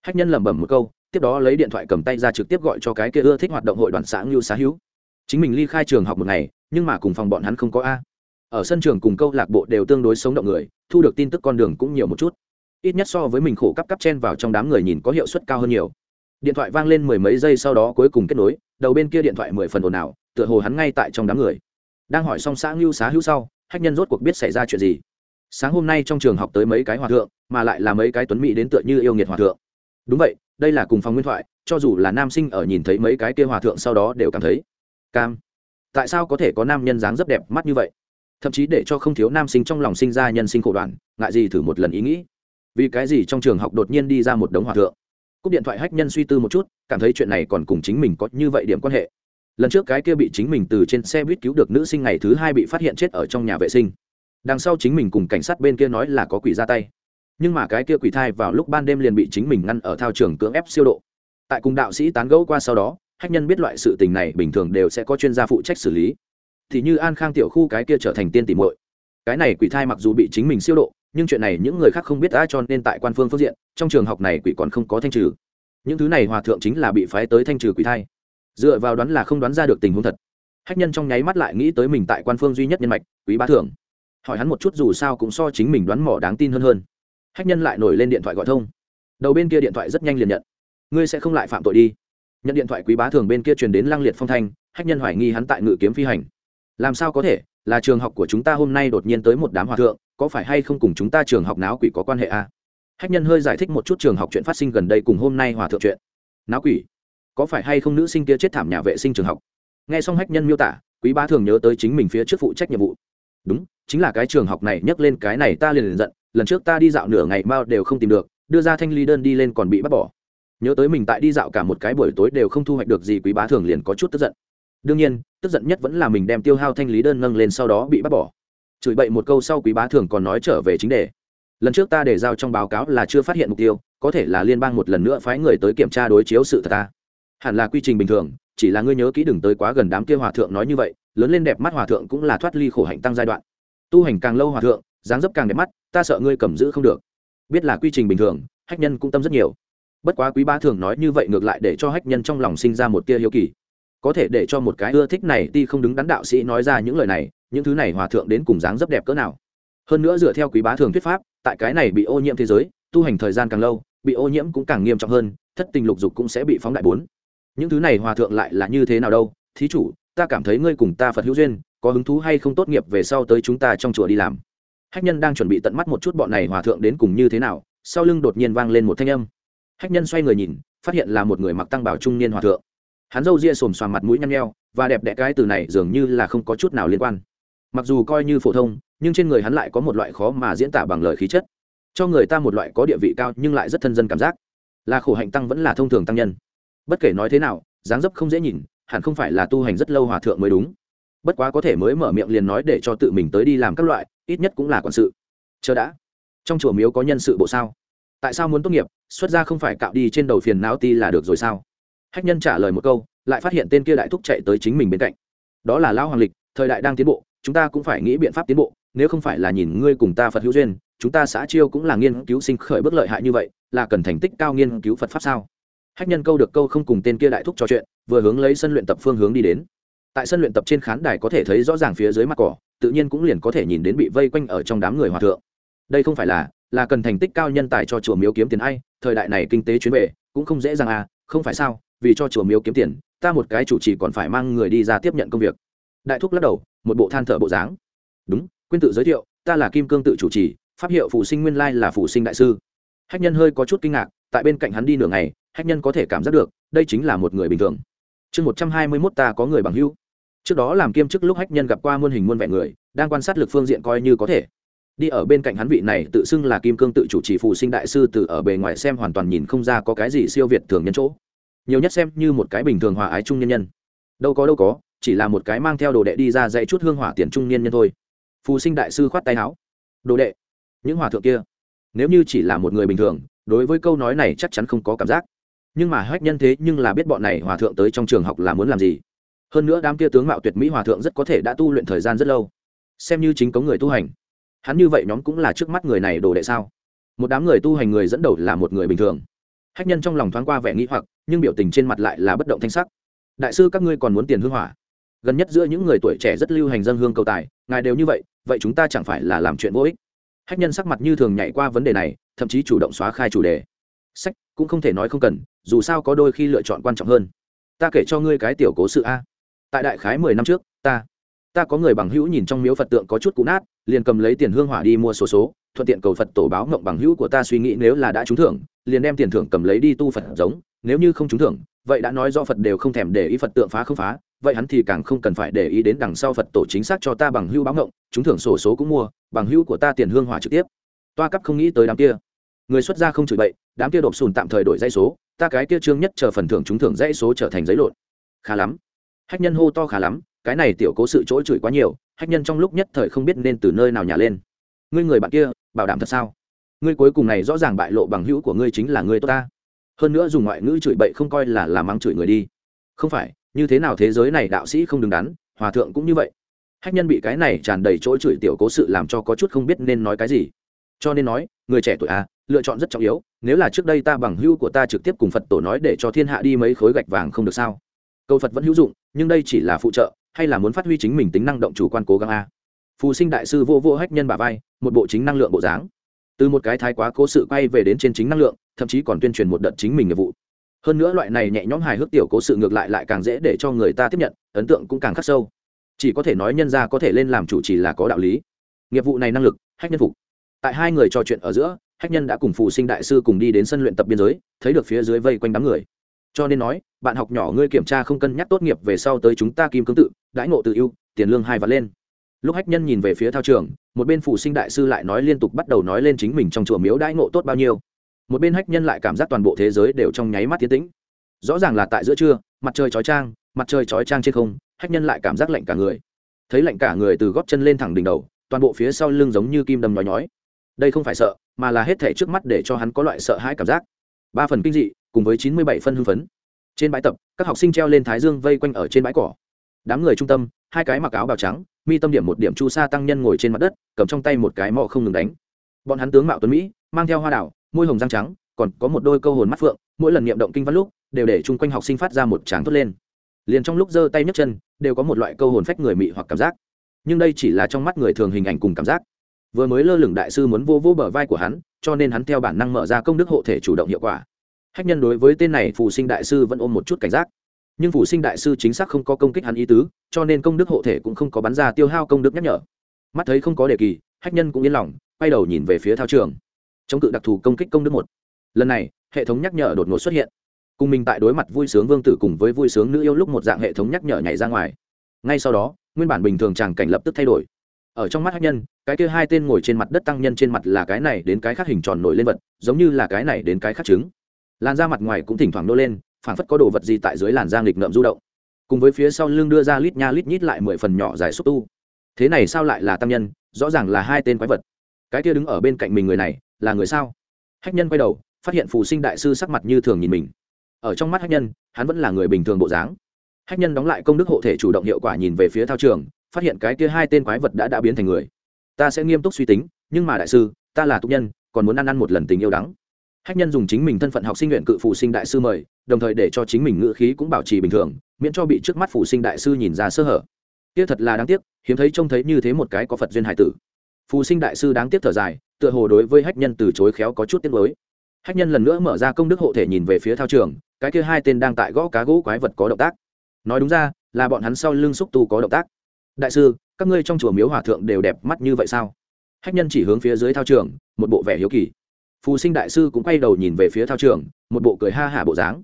Hách nhân lẩm bẩm một câu, tiếp đó lấy điện thoại cầm tay ra trực tiếp gọi cho cái kia ưa thích hoạt động hội đoàn xã ngưu xá hữu. Chính mình ly khai trường học một ngày, nhưng mà cùng phòng bọn hắn không có a ở sân trường cùng câu lạc bộ đều tương đối sống động người, thu được tin tức con đường cũng nhiều một chút. Ít nhất so với mình khổ cắp cắp chen vào trong đám người nhìn có hiệu suất cao hơn nhiều. Điện thoại vang lên mười mấy giây sau đó cuối cùng kết nối, đầu bên kia điện thoại mười phần ồn ào, tựa hồ hắn ngay tại trong đám người. Đang hỏi xong xã ngưu xá hữu sau, hách nhân rốt cuộc biết xảy ra chuyện gì. Sáng hôm nay trong trường học tới mấy cái hòa thượng, mà lại là mấy cái tuấn mỹ đến tựa như yêu nghiệt hòa thượng. Đúng vậy, đây là cùng phòng nguyên thoại, cho dù là nam sinh ở nhìn thấy mấy cái kia hòa thượng sau đó đều cảm thấy cam. Tại sao có thể có nam nhân dáng rất đẹp mắt như vậy? Thậm chí để cho không thiếu nam sinh trong lòng sinh ra nhân sinh khổ đoạn, ngại gì thử một lần ý nghĩ. Vì cái gì trong trường học đột nhiên đi ra một đống hòa thượng? Cúp điện thoại hách nhân suy tư một chút, cảm thấy chuyện này còn cùng chính mình có như vậy điểm quan hệ. Lần trước cái kia bị chính mình từ trên xe buýt cứu được nữ sinh ngày thứ hai bị phát hiện chết ở trong nhà vệ sinh. Đằng sau chính mình cùng cảnh sát bên kia nói là có quỷ ra tay. Nhưng mà cái kia quỷ thai vào lúc ban đêm liền bị chính mình ngăn ở thao trường cưỡng ép siêu độ. Tại cùng đạo sĩ tán gẫu qua sau đó, hách nhân biết loại sự tình này bình thường đều sẽ có chuyên gia phụ trách xử lý thì như an khang tiểu khu cái kia trở thành tiên tỉ muội. Cái này quỷ thai mặc dù bị chính mình siêu độ, nhưng chuyện này những người khác không biết đã cho nên tại quan phương phương diện, trong trường học này quỷ còn không có thanh trừ. Những thứ này hòa thượng chính là bị phái tới thanh trừ quỷ thai. Dựa vào đoán là không đoán ra được tình huống thật. Hách nhân trong nháy mắt lại nghĩ tới mình tại quan phương duy nhất nhân mạch quý bá thưởng hỏi hắn một chút dù sao cũng so chính mình đoán mỏ đáng tin hơn hơn. Hách nhân lại nổi lên điện thoại gọi thông. Đầu bên kia điện thoại rất nhanh liền nhận. Ngươi sẽ không lại phạm tội đi. Nhận điện thoại quý bá thường bên kia truyền đến lăng liệt phong thanh, hách nhân hoài nghi hắn tại ngự kiếm phi hành làm sao có thể? Là trường học của chúng ta hôm nay đột nhiên tới một đám hòa thượng, có phải hay không cùng chúng ta trường học náo quỷ có quan hệ à? hách nhân hơi giải thích một chút trường học chuyện phát sinh gần đây cùng hôm nay hòa thượng chuyện. Náo quỷ? Có phải hay không nữ sinh kia chết thảm nhà vệ sinh trường học? Nghe xong hách nhân miêu tả, quý bá thường nhớ tới chính mình phía trước phụ trách nhiệm vụ. Đúng, chính là cái trường học này, nhắc lên cái này ta liền liền giận, lần trước ta đi dạo nửa ngày mao đều không tìm được, đưa ra thanh ly đơn đi lên còn bị bắt bỏ. Nhớ tới mình tại đi dạo cả một cái buổi tối đều không thu hoạch được gì, quý bá thường liền có chút tức giận. Đương nhiên tức giận nhất vẫn là mình đem tiêu hao thanh lý đơn nâng lên sau đó bị bắt bỏ. Chửi bậy một câu sau quý bá thường còn nói trở về chính đề. Lần trước ta để giao trong báo cáo là chưa phát hiện mục tiêu, có thể là liên bang một lần nữa phái người tới kiểm tra đối chiếu sự thật ta. Hẳn là quy trình bình thường, chỉ là ngươi nhớ kỹ đừng tới quá gần đám kia hòa thượng nói như vậy, lớn lên đẹp mắt hòa thượng cũng là thoát ly khổ hạnh tăng giai đoạn. Tu hành càng lâu hòa thượng, dáng dấp càng đẹp mắt, ta sợ ngươi cầm giữ không được. Biết là quy trình bình thường, hách nhân cũng tâm rất nhiều. Bất quá quý ba thường nói như vậy ngược lại để cho hách nhân trong lòng sinh ra một tia hiếu kỳ có thể để cho một cái ưa thích này ti không đứng đắn đạo sĩ nói ra những lời này, những thứ này hòa thượng đến cùng dáng rất đẹp cỡ nào. Hơn nữa dựa theo quý bá thường thuyết pháp, tại cái này bị ô nhiễm thế giới, tu hành thời gian càng lâu, bị ô nhiễm cũng càng nghiêm trọng hơn, thất tình lục dục cũng sẽ bị phóng đại bốn. Những thứ này hòa thượng lại là như thế nào đâu? Thí chủ, ta cảm thấy ngươi cùng ta phật hữu duyên, có hứng thú hay không tốt nghiệp về sau tới chúng ta trong chùa đi làm? Hách nhân đang chuẩn bị tận mắt một chút bọn này hòa thượng đến cùng như thế nào, sau lưng đột nhiên vang lên một thanh âm. Hách nhân xoay người nhìn, phát hiện là một người mặc tăng bảo trung niên hòa thượng hắn râu ria xồm xoàm mặt mũi nhăn nheo, và đẹp đẽ cái từ này dường như là không có chút nào liên quan. Mặc dù coi như phổ thông, nhưng trên người hắn lại có một loại khó mà diễn tả bằng lời khí chất. Cho người ta một loại có địa vị cao nhưng lại rất thân dân cảm giác. Là khổ hạnh tăng vẫn là thông thường tăng nhân. Bất kể nói thế nào, dáng dấp không dễ nhìn, hẳn không phải là tu hành rất lâu hòa thượng mới đúng. Bất quá có thể mới mở miệng liền nói để cho tự mình tới đi làm các loại, ít nhất cũng là quản sự. Chờ đã. Trong chùa miếu có nhân sự bộ sao? Tại sao muốn tốt nghiệp, xuất ra không phải cạo đi trên đầu phiền não ti là được rồi sao? Hách nhân trả lời một câu, lại phát hiện tên kia đại thúc chạy tới chính mình bên cạnh. Đó là lão hoàng lịch, thời đại đang tiến bộ, chúng ta cũng phải nghĩ biện pháp tiến bộ, nếu không phải là nhìn ngươi cùng ta phật hữu duyên, chúng ta xã chiêu cũng là nghiên cứu sinh khởi bước lợi hại như vậy, là cần thành tích cao nghiên cứu phật pháp sao? Hách nhân câu được câu không cùng tên kia đại thúc trò chuyện, vừa hướng lấy sân luyện tập phương hướng đi đến. Tại sân luyện tập trên khán đài có thể thấy rõ ràng phía dưới mặt cỏ, tự nhiên cũng liền có thể nhìn đến bị vây quanh ở trong đám người hòa thượng. Đây không phải là là cần thành tích cao nhân tài cho chùa miếu kiếm tiền ai, thời đại này kinh tế chuyến về, cũng không dễ dàng à không phải sao? Vì cho chùa miếu kiếm tiền, ta một cái chủ trì còn phải mang người đi ra tiếp nhận công việc. Đại thúc lắc đầu, một bộ than thở bộ dáng. Đúng, quên tự giới thiệu, ta là kim cương tự chủ trì, pháp hiệu phụ sinh nguyên lai là phụ sinh đại sư. Hách nhân hơi có chút kinh ngạc, tại bên cạnh hắn đi nửa ngày, hách nhân có thể cảm giác được, đây chính là một người bình thường. Chương một trăm hai mươi mốt ta có người bằng hữu. Trước đó làm kiêm chức lúc hách nhân gặp qua muôn hình muôn vẻ người, đang quan sát lực phương diện coi như có thể. Đi ở bên cạnh hắn vị này tự xưng là kim cương tự chủ trì phụ sinh đại sư từ ở bề ngoài xem hoàn toàn nhìn không ra có cái gì siêu việt thường nhân chỗ nhiều nhất xem như một cái bình thường hòa ái trung nhân nhân. Đâu có đâu có, chỉ là một cái mang theo đồ đệ đi ra dạy chút hương hỏa tiền trung niên nhân thôi. Phù sinh đại sư khoát tay áo. Đồ đệ, những hòa thượng kia, nếu như chỉ là một người bình thường, đối với câu nói này chắc chắn không có cảm giác. Nhưng mà hách nhân thế nhưng là biết bọn này hòa thượng tới trong trường học là muốn làm gì. Hơn nữa đám kia tướng mạo tuyệt mỹ hòa thượng rất có thể đã tu luyện thời gian rất lâu. Xem như chính có người tu hành. Hắn như vậy nhóm cũng là trước mắt người này đồ đệ sao? Một đám người tu hành người dẫn đầu là một người bình thường hách nhân trong lòng thoáng qua vẻ nghĩ hoặc, nhưng biểu tình trên mặt lại là bất động thanh sắc. Đại sư, các ngươi còn muốn tiền hương hỏa? Gần nhất giữa những người tuổi trẻ rất lưu hành dân hương cầu tài, ngài đều như vậy vậy chúng ta chẳng phải là làm chuyện vô ích? Hách nhân sắc mặt như thường nhảy qua vấn đề này, thậm chí chủ động xóa khai chủ đề. Sách, cũng không thể nói không cần, dù sao có đôi khi lựa chọn quan trọng hơn. Ta kể cho ngươi cái tiểu cố sự a. Tại đại khái mười năm trước, ta ta có người bằng hữu nhìn trong miếu phật tượng có chút cũ nát, liền cầm lấy tiền hương hỏa đi mua số số thuận tiện cầu phật tổ báo mộng bằng hữu của ta suy nghĩ nếu là đã trúng thưởng, liền đem tiền thưởng cầm lấy đi tu phật giống, nếu như không trúng thưởng, vậy đã nói do phật đều không thèm để ý phật tượng phá không phá, vậy hắn thì càng không cần phải để ý đến đằng sau phật tổ chính xác cho ta bằng hữu báo mộng trúng thưởng sổ số cũng mua, bằng hữu của ta tiền hương hỏa trực tiếp. Toa cấp không nghĩ tới đám kia. Người xuất gia không chửi bậy, đám kia đột sùn tạm thời đổi dây số, ta cái kia trương nhất chờ phần thưởng trúng thưởng dãy số trở thành giấy lộn. Khá lắm. Hách nhân hô to khá lắm, cái này tiểu cố sự chỗ chửi quá nhiều, hách nhân trong lúc nhất thời không biết nên từ nơi nào nhả lên ngươi người bạn kia, bảo đảm thật sao? Ngươi cuối cùng này rõ ràng bại lộ bằng hữu của ngươi chính là ngươi tốt ta. Hơn nữa dùng ngoại ngữ chửi bậy không coi là làm mắng chửi người đi. Không phải, như thế nào thế giới này đạo sĩ không đứng đắn, hòa thượng cũng như vậy. Hách nhân bị cái này tràn đầy chỗ chửi tiểu cố sự làm cho có chút không biết nên nói cái gì. Cho nên nói, người trẻ tuổi à lựa chọn rất trọng yếu, nếu là trước đây ta bằng hữu của ta trực tiếp cùng phật tổ nói để cho thiên hạ đi mấy khối gạch vàng không được sao? Câu phật vẫn hữu dụng, nhưng đây chỉ là phụ trợ, hay là muốn phát huy chính mình tính năng động chủ quan cố gắng a phù sinh đại sư vô vô hách nhân bà vai, một bộ chính năng lượng bộ dáng. Từ một cái thái quá cố sự quay về đến trên chính năng lượng, thậm chí còn tuyên truyền một đợt chính mình nghiệp vụ. Hơn nữa loại này nhẹ nhõm hài hước tiểu cố sự ngược lại lại càng dễ để cho người ta tiếp nhận, ấn tượng cũng càng khắc sâu. Chỉ có thể nói nhân ra có thể lên làm chủ chỉ là có đạo lý. Nghiệp vụ này năng lực, hách nhân phục. Tại hai người trò chuyện ở giữa, hách nhân đã cùng phù sinh đại sư cùng đi đến sân luyện tập biên giới, thấy được phía dưới vây quanh đám người. Cho nên nói, bạn học nhỏ ngươi kiểm tra không cân nhắc tốt nghiệp về sau tới chúng ta kim cương tự, đãi ngộ tự ưu, tiền lương hai vạn lên lúc hách nhân nhìn về phía thao trường, một bên phụ sinh đại sư lại nói liên tục bắt đầu nói lên chính mình trong chùa miếu đãi ngộ tốt bao nhiêu. Một bên hách nhân lại cảm giác toàn bộ thế giới đều trong nháy mắt tiến tĩnh. Rõ ràng là tại giữa trưa, mặt trời chói trang mặt trời chói trang trên không, hách nhân lại cảm giác lạnh cả người. Thấy lạnh cả người từ gót chân lên thẳng đỉnh đầu, toàn bộ phía sau lưng giống như kim đâm nhói nhói. Đây không phải sợ, mà là hết thể trước mắt để cho hắn có loại sợ hãi cảm giác. Ba phần kinh dị, cùng với chín mươi bảy phân hưng phấn. Trên bãi tập, các học sinh treo lên thái dương vây quanh ở trên bãi cỏ đám người trung tâm, hai cái mặc áo bào trắng, mi tâm điểm một điểm chu sa tăng nhân ngồi trên mặt đất, cầm trong tay một cái mọ không ngừng đánh. Bọn hắn tướng mạo tuấn mỹ, mang theo hoa đảo, môi hồng răng trắng, còn có một đôi câu hồn mắt phượng, mỗi lần niệm động kinh văn lúc, đều để chung quanh học sinh phát ra một tràng thốt lên. Liền trong lúc giơ tay nhấc chân, đều có một loại câu hồn phách người mị hoặc cảm giác. Nhưng đây chỉ là trong mắt người thường hình ảnh cùng cảm giác. Vừa mới lơ lửng đại sư muốn vô vô bờ vai của hắn, cho nên hắn theo bản năng mở ra công đức hộ thể chủ động hiệu quả. Hách nhân đối với tên này phù sinh đại sư vẫn ôm một chút cảnh giác nhưng phủ sinh đại sư chính xác không có công kích hắn ý tứ, cho nên công đức hộ thể cũng không có bắn ra tiêu hao công đức nhắc nhở. Mắt thấy không có đề kỳ, hách nhân cũng yên lòng, quay đầu nhìn về phía thao trường. Chống cự đặc thù công kích công đức một. Lần này, hệ thống nhắc nhở đột ngột xuất hiện. Cùng mình tại đối mặt vui sướng vương tử cùng với vui sướng nữ yêu lúc một dạng hệ thống nhắc nhở nhảy ra ngoài. Ngay sau đó, nguyên bản bình thường chàng cảnh lập tức thay đổi. Ở trong mắt hách nhân, cái kia hai tên ngồi trên mặt đất tăng nhân trên mặt là cái này đến cái khác hình tròn nổi lên vật, giống như là cái này đến cái khác trứng. Làn da mặt ngoài cũng thỉnh thoảng nô lên phảng phất có đồ vật gì tại dưới làn da nghịch ngợm du động. Cùng với phía sau lưng đưa ra lít nha lít nhít lại mười phần nhỏ dài xúc tu. Thế này sao lại là tăng nhân? Rõ ràng là hai tên quái vật. Cái kia đứng ở bên cạnh mình người này, là người sao? Hách nhân quay đầu, phát hiện phù sinh đại sư sắc mặt như thường nhìn mình. Ở trong mắt hách nhân, hắn vẫn là người bình thường bộ dáng. Hách nhân đóng lại công đức hộ thể chủ động hiệu quả nhìn về phía thao trường, phát hiện cái kia hai tên quái vật đã đã biến thành người. Ta sẽ nghiêm túc suy tính, nhưng mà đại sư, ta là tục nhân, còn muốn ăn ăn một lần tình yêu đắng hách nhân dùng chính mình thân phận học sinh nguyện cự phụ sinh đại sư mời, đồng thời để cho chính mình ngữ khí cũng bảo trì bình thường, miễn cho bị trước mắt phụ sinh đại sư nhìn ra sơ hở. Kia thật là đáng tiếc, hiếm thấy trông thấy như thế một cái có phật duyên hải tử. Phụ sinh đại sư đáng tiếc thở dài, tựa hồ đối với hách nhân từ chối khéo có chút tiếc lối hách nhân lần nữa mở ra công đức hộ thể nhìn về phía thao trường, cái kia hai tên đang tại gõ cá gỗ quái vật có động tác. Nói đúng ra, là bọn hắn sau lưng xúc tu có động tác. Đại sư, các ngươi trong chùa miếu hòa thượng đều đẹp mắt như vậy sao? Hách nhân chỉ hướng phía dưới thao trường, một bộ vẻ hiếu kỳ phù sinh đại sư cũng quay đầu nhìn về phía thao trường, một bộ cười ha hả bộ dáng.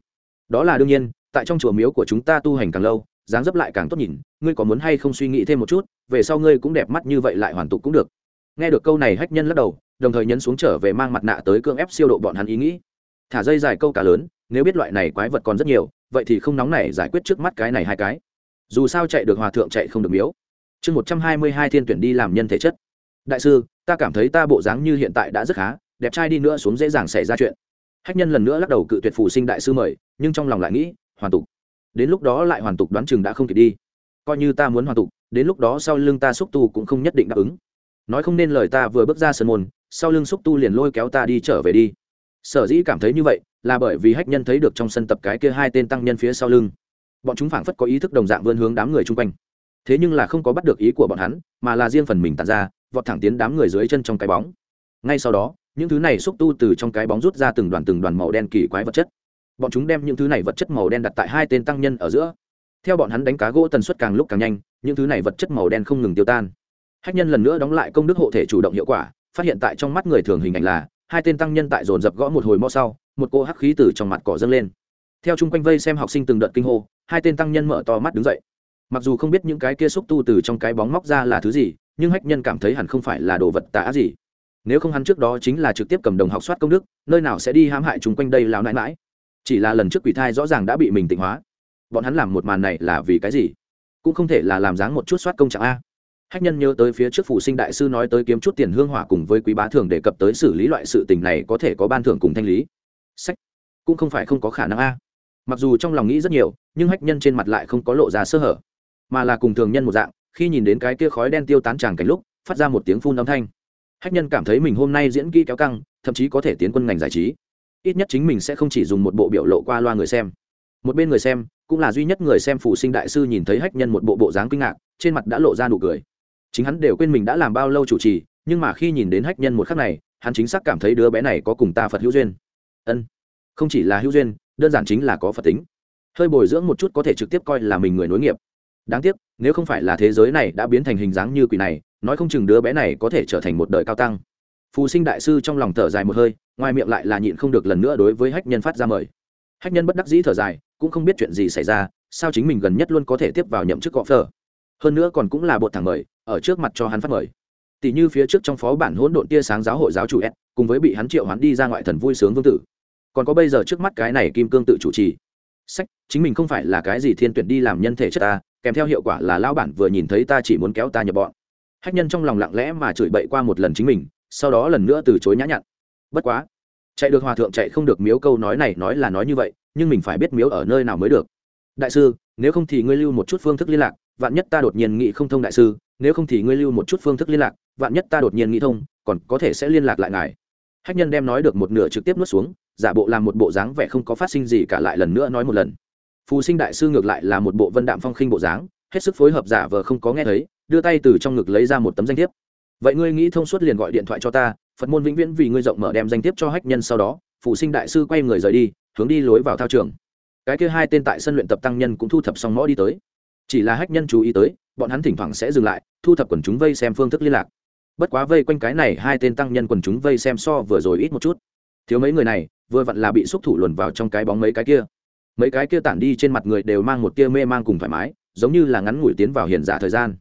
Đó là đương nhiên, tại trong chùa miếu của chúng ta tu hành càng lâu, dáng dấp lại càng tốt nhìn, ngươi có muốn hay không suy nghĩ thêm một chút, về sau ngươi cũng đẹp mắt như vậy lại hoàn tục cũng được. Nghe được câu này hách nhân lắc đầu, đồng thời nhấn xuống trở về mang mặt nạ tới cưỡng ép siêu độ bọn hắn ý nghĩ. Thả dây dài câu cá lớn, nếu biết loại này quái vật còn rất nhiều, vậy thì không nóng này giải quyết trước mắt cái này hai cái. Dù sao chạy được hòa thượng chạy không được miếu. Chương một trăm hai mươi hai thiên tuyển đi làm nhân thể chất. Đại sư, ta cảm thấy ta bộ dáng như hiện tại đã rất khá đẹp trai đi nữa xuống dễ dàng xảy ra chuyện. Hách nhân lần nữa lắc đầu cự tuyệt phù sinh đại sư mời, nhưng trong lòng lại nghĩ, hoàn tục. Đến lúc đó lại hoàn tục đoán chừng đã không kịp đi. Coi như ta muốn hoàn tục, đến lúc đó sau lưng ta xúc tu cũng không nhất định đáp ứng. Nói không nên lời ta vừa bước ra sân môn, sau lưng xúc tu liền lôi kéo ta đi trở về đi. Sở dĩ cảm thấy như vậy, là bởi vì hách nhân thấy được trong sân tập cái kia hai tên tăng nhân phía sau lưng. Bọn chúng phảng phất có ý thức đồng dạng vươn hướng đám người chung quanh. Thế nhưng là không có bắt được ý của bọn hắn, mà là riêng phần mình tàn ra, vọt thẳng tiến đám người dưới chân trong cái bóng. Ngay sau đó những thứ này xúc tu từ trong cái bóng rút ra từng đoàn từng đoàn màu đen kỳ quái vật chất. Bọn chúng đem những thứ này vật chất màu đen đặt tại hai tên tăng nhân ở giữa. Theo bọn hắn đánh cá gỗ tần suất càng lúc càng nhanh, những thứ này vật chất màu đen không ngừng tiêu tan. Hách nhân lần nữa đóng lại công đức hộ thể chủ động hiệu quả, phát hiện tại trong mắt người thường hình ảnh là, hai tên tăng nhân tại dồn dập gõ một hồi mo sau, một cô hắc khí từ trong mặt cỏ dâng lên. Theo chung quanh vây xem học sinh từng đợt kinh hô, hai tên tăng nhân mở to mắt đứng dậy. Mặc dù không biết những cái kia xúc tu từ trong cái bóng móc ra là thứ gì, nhưng hách nhân cảm thấy hẳn không phải là đồ vật tả gì nếu không hắn trước đó chính là trực tiếp cầm đồng học soát công đức, nơi nào sẽ đi hãm hại chúng quanh đây lão nãi mãi chỉ là lần trước quỷ thai rõ ràng đã bị mình tịnh hóa. Bọn hắn làm một màn này là vì cái gì? Cũng không thể là làm dáng một chút soát công trạng a. Hách nhân nhớ tới phía trước phụ sinh đại sư nói tới kiếm chút tiền hương hỏa cùng với quý bá thường đề cập tới xử lý loại sự tình này có thể có ban thưởng cùng thanh lý. Sách. Cũng không phải không có khả năng a. Mặc dù trong lòng nghĩ rất nhiều, nhưng hách nhân trên mặt lại không có lộ ra sơ hở. Mà là cùng thường nhân một dạng, khi nhìn đến cái kia khói đen tiêu tán tràng cảnh lúc, phát ra một tiếng phun âm thanh hách nhân cảm thấy mình hôm nay diễn kỹ kéo căng, thậm chí có thể tiến quân ngành giải trí. Ít nhất chính mình sẽ không chỉ dùng một bộ biểu lộ qua loa người xem. Một bên người xem, cũng là duy nhất người xem phụ sinh đại sư nhìn thấy hách nhân một bộ bộ dáng kinh ngạc, trên mặt đã lộ ra nụ cười. Chính hắn đều quên mình đã làm bao lâu chủ trì, nhưng mà khi nhìn đến hách nhân một khắc này, hắn chính xác cảm thấy đứa bé này có cùng ta phật hữu duyên. Ân, không chỉ là hữu duyên, đơn giản chính là có phật tính. Hơi bồi dưỡng một chút có thể trực tiếp coi là mình người nối nghiệp. Đáng tiếc, nếu không phải là thế giới này đã biến thành hình dáng như quỷ này nói không chừng đứa bé này có thể trở thành một đời cao tăng. Phù sinh đại sư trong lòng thở dài một hơi, ngoài miệng lại là nhịn không được lần nữa đối với hách nhân phát ra mời. Hách nhân bất đắc dĩ thở dài, cũng không biết chuyện gì xảy ra, sao chính mình gần nhất luôn có thể tiếp vào nhậm chức gọ phở. Hơn nữa còn cũng là bột thẳng mời, ở trước mặt cho hắn phát mời. Tỷ như phía trước trong phó bản hỗn độn tia sáng giáo hội giáo chủ s, cùng với bị hắn triệu hắn đi ra ngoại thần vui sướng vương tử. Còn có bây giờ trước mắt cái này kim cương tự chủ trì. Sách, chính mình không phải là cái gì thiên tuyển đi làm nhân thể chất ta, kèm theo hiệu quả là lao bản vừa nhìn thấy ta chỉ muốn kéo ta nhập bọn hách nhân trong lòng lặng lẽ mà chửi bậy qua một lần chính mình, sau đó lần nữa từ chối nhã nhặn. Bất quá, chạy được hòa thượng chạy không được miếu câu nói này nói là nói như vậy, nhưng mình phải biết miếu ở nơi nào mới được. Đại sư, nếu không thì ngươi lưu một chút phương thức liên lạc, vạn nhất ta đột nhiên nghĩ không thông đại sư, nếu không thì ngươi lưu một chút phương thức liên lạc, vạn nhất ta đột nhiên nghĩ thông, còn có thể sẽ liên lạc lại ngài. Hách nhân đem nói được một nửa trực tiếp nuốt xuống, giả bộ làm một bộ dáng vẻ không có phát sinh gì cả lại lần nữa nói một lần. Phù sinh đại sư ngược lại là một bộ vân đạm phong khinh bộ dáng hết sức phối hợp giả vờ không có nghe thấy, đưa tay từ trong ngực lấy ra một tấm danh thiếp. Vậy ngươi nghĩ thông suốt liền gọi điện thoại cho ta, phật môn vĩnh viễn vì ngươi rộng mở đem danh thiếp cho hách nhân sau đó phụ sinh đại sư quay người rời đi, hướng đi lối vào thao trường. Cái kia hai tên tại sân luyện tập tăng nhân cũng thu thập xong mõ đi tới. Chỉ là hách nhân chú ý tới, bọn hắn thỉnh thoảng sẽ dừng lại, thu thập quần chúng vây xem phương thức liên lạc. Bất quá vây quanh cái này hai tên tăng nhân quần chúng vây xem so vừa rồi ít một chút. Thiếu mấy người này, vừa vặn là bị xúc thủ luồn vào trong cái bóng mấy cái kia. Mấy cái kia tản đi trên mặt người đều mang một tia mê mang cùng thoải mái giống như là ngắn ngủi tiến vào hiện giả thời gian.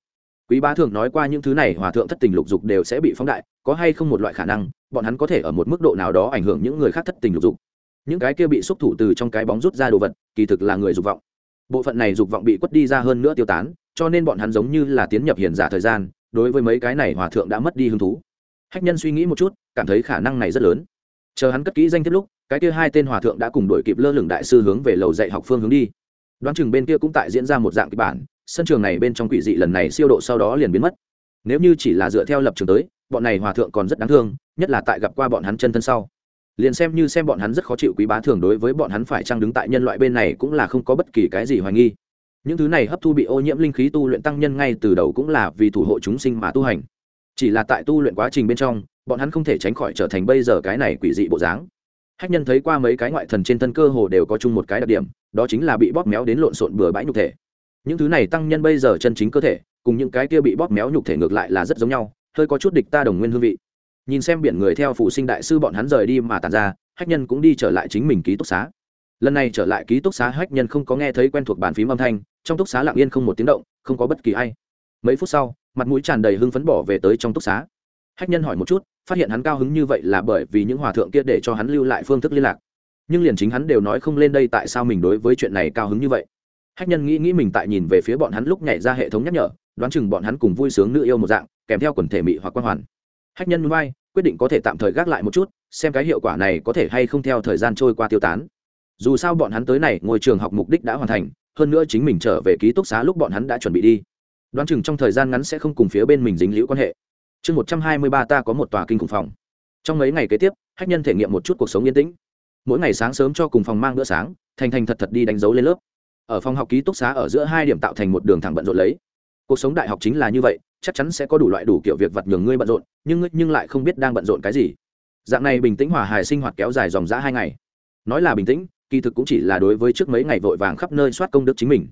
Quý bá thường nói qua những thứ này hòa thượng thất tình lục dục đều sẽ bị phóng đại, có hay không một loại khả năng, bọn hắn có thể ở một mức độ nào đó ảnh hưởng những người khác thất tình lục dục. Những cái kia bị xúc thủ từ trong cái bóng rút ra đồ vật, kỳ thực là người dục vọng. Bộ phận này dục vọng bị quất đi ra hơn nữa tiêu tán, cho nên bọn hắn giống như là tiến nhập hiền giả thời gian, đối với mấy cái này hòa thượng đã mất đi hứng thú. Hách nhân suy nghĩ một chút, cảm thấy khả năng này rất lớn. Chờ hắn cất kỹ danh tiếp lúc, cái kia hai tên hòa thượng đã cùng đội kịp lơ lửng đại sư hướng về lầu dạy học phương hướng đi đoán chừng bên kia cũng tại diễn ra một dạng kịch bản, sân trường này bên trong quỷ dị lần này siêu độ sau đó liền biến mất. Nếu như chỉ là dựa theo lập trường tới, bọn này hòa thượng còn rất đáng thương, nhất là tại gặp qua bọn hắn chân thân sau. Liền xem như xem bọn hắn rất khó chịu quý bá thường đối với bọn hắn phải trang đứng tại nhân loại bên này cũng là không có bất kỳ cái gì hoài nghi. Những thứ này hấp thu bị ô nhiễm linh khí tu luyện tăng nhân ngay từ đầu cũng là vì thủ hộ chúng sinh mà tu hành. Chỉ là tại tu luyện quá trình bên trong, bọn hắn không thể tránh khỏi trở thành bây giờ cái này quỷ dị bộ dáng hách nhân thấy qua mấy cái ngoại thần trên thân cơ hồ đều có chung một cái đặc điểm, đó chính là bị bóp méo đến lộn xộn bừa bãi nhục thể. Những thứ này tăng nhân bây giờ chân chính cơ thể, cùng những cái kia bị bóp méo nhục thể ngược lại là rất giống nhau, hơi có chút địch ta đồng nguyên hương vị. Nhìn xem biển người theo phụ sinh đại sư bọn hắn rời đi mà tàn ra, hách nhân cũng đi trở lại chính mình ký túc xá. Lần này trở lại ký túc xá, hách nhân không có nghe thấy quen thuộc bàn phím âm thanh, trong túc xá lặng yên không một tiếng động, không có bất kỳ ai. Mấy phút sau, mặt mũi tràn đầy hưng phấn bỏ về tới trong túc xá. Hách nhân hỏi một chút phát hiện hắn cao hứng như vậy là bởi vì những hòa thượng kia để cho hắn lưu lại phương thức liên lạc. Nhưng liền chính hắn đều nói không lên đây tại sao mình đối với chuyện này cao hứng như vậy. Hách nhân nghĩ nghĩ mình tại nhìn về phía bọn hắn lúc nhảy ra hệ thống nhắc nhở, đoán chừng bọn hắn cùng vui sướng nữ yêu một dạng, kèm theo quần thể mị hoặc quan hoàn. Hách nhân vai, quyết định có thể tạm thời gác lại một chút, xem cái hiệu quả này có thể hay không theo thời gian trôi qua tiêu tán. Dù sao bọn hắn tới này, ngôi trường học mục đích đã hoàn thành, hơn nữa chính mình trở về ký túc xá lúc bọn hắn đã chuẩn bị đi. Đoán chừng trong thời gian ngắn sẽ không cùng phía bên mình dính liễu quan hệ chương một trăm hai mươi ba ta có một tòa kinh khủng phòng. Trong mấy ngày kế tiếp hách nhân thể nghiệm một chút cuộc sống yên tĩnh. Mỗi ngày sáng sớm cho cùng phòng mang bữa sáng, thành thành thật thật đi đánh dấu lên lớp. Ở phòng học ký túc xá ở giữa hai điểm tạo thành một đường thẳng bận rộn lấy. Cuộc sống đại học chính là như vậy, chắc chắn sẽ có đủ loại đủ kiểu việc vặt nhường ngươi bận rộn, nhưng ngươi nhưng lại không biết đang bận rộn cái gì. Dạng này bình tĩnh hòa hài sinh hoạt kéo dài dòng dã hai ngày. Nói là bình tĩnh, kỳ thực cũng chỉ là đối với trước mấy ngày vội vàng khắp nơi soát công đức chính mình.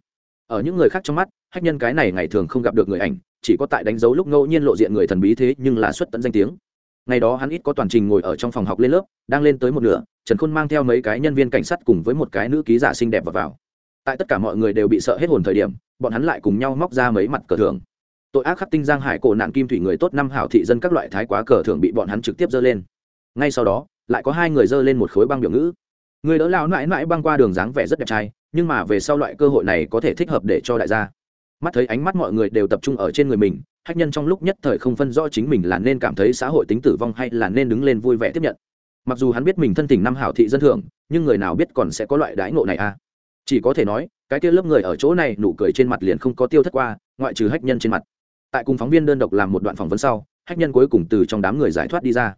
Ở những người khác trong mắt hách nhân cái này ngày thường không gặp được người ảnh chỉ có tại đánh dấu lúc ngẫu nhiên lộ diện người thần bí thế nhưng là xuất tận danh tiếng. Ngày đó hắn ít có toàn trình ngồi ở trong phòng học lên lớp đang lên tới một nửa trần khôn mang theo mấy cái nhân viên cảnh sát cùng với một cái nữ ký giả xinh đẹp vào, vào. tại tất cả mọi người đều bị sợ hết hồn thời điểm bọn hắn lại cùng nhau móc ra mấy mặt cờ thường tội ác khắc tinh giang hải cổ nạn kim thủy người tốt năm hảo thị dân các loại thái quá cờ thường bị bọn hắn trực tiếp dơ lên. Ngay sau đó lại có hai người dơ lên một khối băng biểu ngữ. Người đỡ lao mãi mãi băng qua đường dáng vẻ rất đẹp trai nhưng mà về sau loại cơ hội này có thể thích hợp để cho đại gia mắt thấy ánh mắt mọi người đều tập trung ở trên người mình, hách nhân trong lúc nhất thời không phân rõ chính mình là nên cảm thấy xã hội tính tử vong hay là nên đứng lên vui vẻ tiếp nhận. Mặc dù hắn biết mình thân tình năm hảo thị dân thường, nhưng người nào biết còn sẽ có loại đãi ngộ này à? Chỉ có thể nói, cái kia lớp người ở chỗ này nụ cười trên mặt liền không có tiêu thất qua, ngoại trừ hách nhân trên mặt. Tại cùng phóng viên đơn độc làm một đoạn phỏng vấn sau, hách nhân cuối cùng từ trong đám người giải thoát đi ra.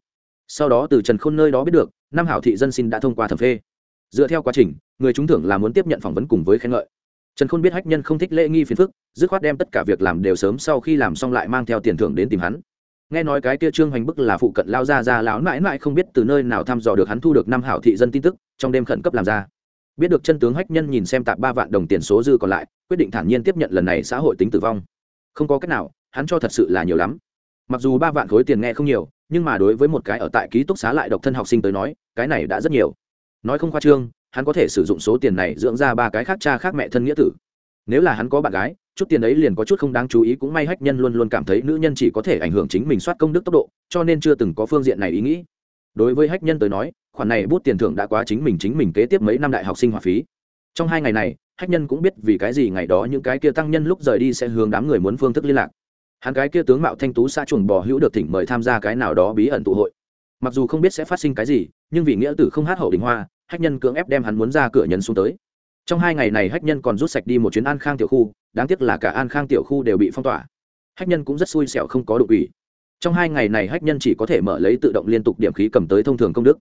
Sau đó từ trần khôn nơi đó biết được, năm hảo thị dân xin đã thông qua thẩm phê. Dựa theo quá trình, người trúng thưởng là muốn tiếp nhận phỏng vấn cùng với khen ngợi trần khôn biết hách nhân không thích lễ nghi phiền phức, dứt khoát đem tất cả việc làm đều sớm sau khi làm xong lại mang theo tiền thưởng đến tìm hắn. Nghe nói cái kia trương hoành bức là phụ cận lao ra ra lão mãi mãi không biết từ nơi nào thăm dò được hắn thu được năm hảo thị dân tin tức, trong đêm khẩn cấp làm ra. Biết được chân tướng hách nhân nhìn xem tạp ba vạn đồng tiền số dư còn lại, quyết định thản nhiên tiếp nhận lần này xã hội tính tử vong. Không có cách nào, hắn cho thật sự là nhiều lắm. Mặc dù ba vạn khối tiền nghe không nhiều, nhưng mà đối với một cái ở tại ký túc xá lại độc thân học sinh tới nói, cái này đã rất nhiều. Nói không khoa trương hắn có thể sử dụng số tiền này dưỡng ra ba cái khác cha khác mẹ thân nghĩa tử. Nếu là hắn có bạn gái, chút tiền ấy liền có chút không đáng chú ý, cũng may hách nhân luôn luôn cảm thấy nữ nhân chỉ có thể ảnh hưởng chính mình soát công đức tốc độ, cho nên chưa từng có phương diện này ý nghĩ. Đối với hách nhân tới nói, khoản này bút tiền thưởng đã quá chính mình chính mình kế tiếp mấy năm đại học sinh hoạt phí. Trong hai ngày này, hách nhân cũng biết vì cái gì ngày đó những cái kia tăng nhân lúc rời đi sẽ hướng đám người muốn phương thức liên lạc. Hắn cái kia tướng mạo thanh tú xã chuồng bò hữu được thỉnh mời tham gia cái nào đó bí ẩn tụ hội. Mặc dù không biết sẽ phát sinh cái gì, nhưng vì nghĩa tử không hát hậu đình hoa hách nhân cưỡng ép đem hắn muốn ra cửa nhân xuống tới. Trong hai ngày này hách nhân còn rút sạch đi một chuyến an khang tiểu khu, đáng tiếc là cả an khang tiểu khu đều bị phong tỏa. Hách nhân cũng rất xui xẻo không có đ ủy. Trong hai ngày này hách nhân chỉ có thể mở lấy tự động liên tục điểm khí cầm tới thông thường công đức.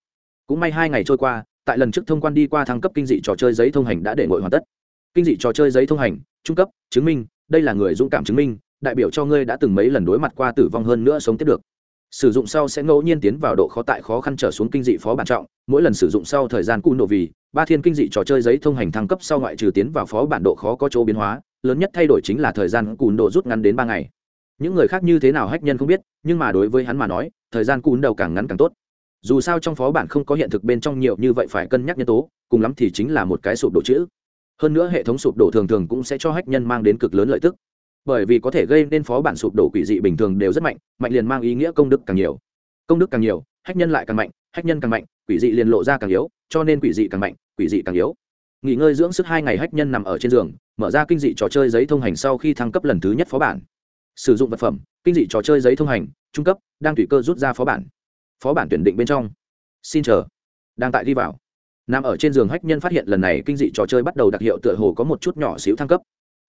Cũng may hai ngày trôi qua, tại lần trước thông quan đi qua thăng cấp kinh dị trò chơi giấy thông hành đã để ngội hoàn tất. Kinh dị trò chơi giấy thông hành, trung cấp, chứng minh, đây là người dũng cảm chứng minh, đại biểu cho ngươi đã từng mấy lần đối mặt qua tử vong hơn nữa sống tiếp được sử dụng sau sẽ ngẫu nhiên tiến vào độ khó tại khó khăn trở xuống kinh dị phó bản trọng. Mỗi lần sử dụng sau thời gian cung độ vì, ba thiên kinh dị trò chơi giấy thông hành thăng cấp sau ngoại trừ tiến vào phó bản độ khó có chỗ biến hóa, lớn nhất thay đổi chính là thời gian cùn độ rút ngắn đến ba ngày. Những người khác như thế nào hách nhân không biết, nhưng mà đối với hắn mà nói, thời gian cùn đầu càng ngắn càng tốt. Dù sao trong phó bản không có hiện thực bên trong nhiều như vậy phải cân nhắc nhân tố, cùng lắm thì chính là một cái sụp đổ chữ. Hơn nữa hệ thống sụp đổ thường thường cũng sẽ cho hách nhân mang đến cực lớn lợi tức bởi vì có thể gây nên phó bản sụp đổ quỷ dị bình thường đều rất mạnh mạnh liền mang ý nghĩa công đức càng nhiều. Công đức càng nhiều, hách nhân lại càng mạnh, hách nhân càng mạnh, quỷ dị liền lộ ra càng yếu, cho nên quỷ dị càng mạnh, quỷ dị càng yếu. Nghỉ ngơi dưỡng sức hai ngày hách nhân nằm ở trên giường, mở ra kinh dị trò chơi giấy thông hành sau khi thăng cấp lần thứ nhất phó bản. Sử dụng vật phẩm, kinh dị trò chơi giấy thông hành, trung cấp, đang tùy cơ rút ra phó bản. Phó bản tuyển định bên trong. Xin chờ. Đang tại đi vào. Nằm ở trên giường hách nhân phát hiện lần này kinh dị trò chơi bắt đầu đặc hiệu tựa hồ có một chút nhỏ xíu thăng cấp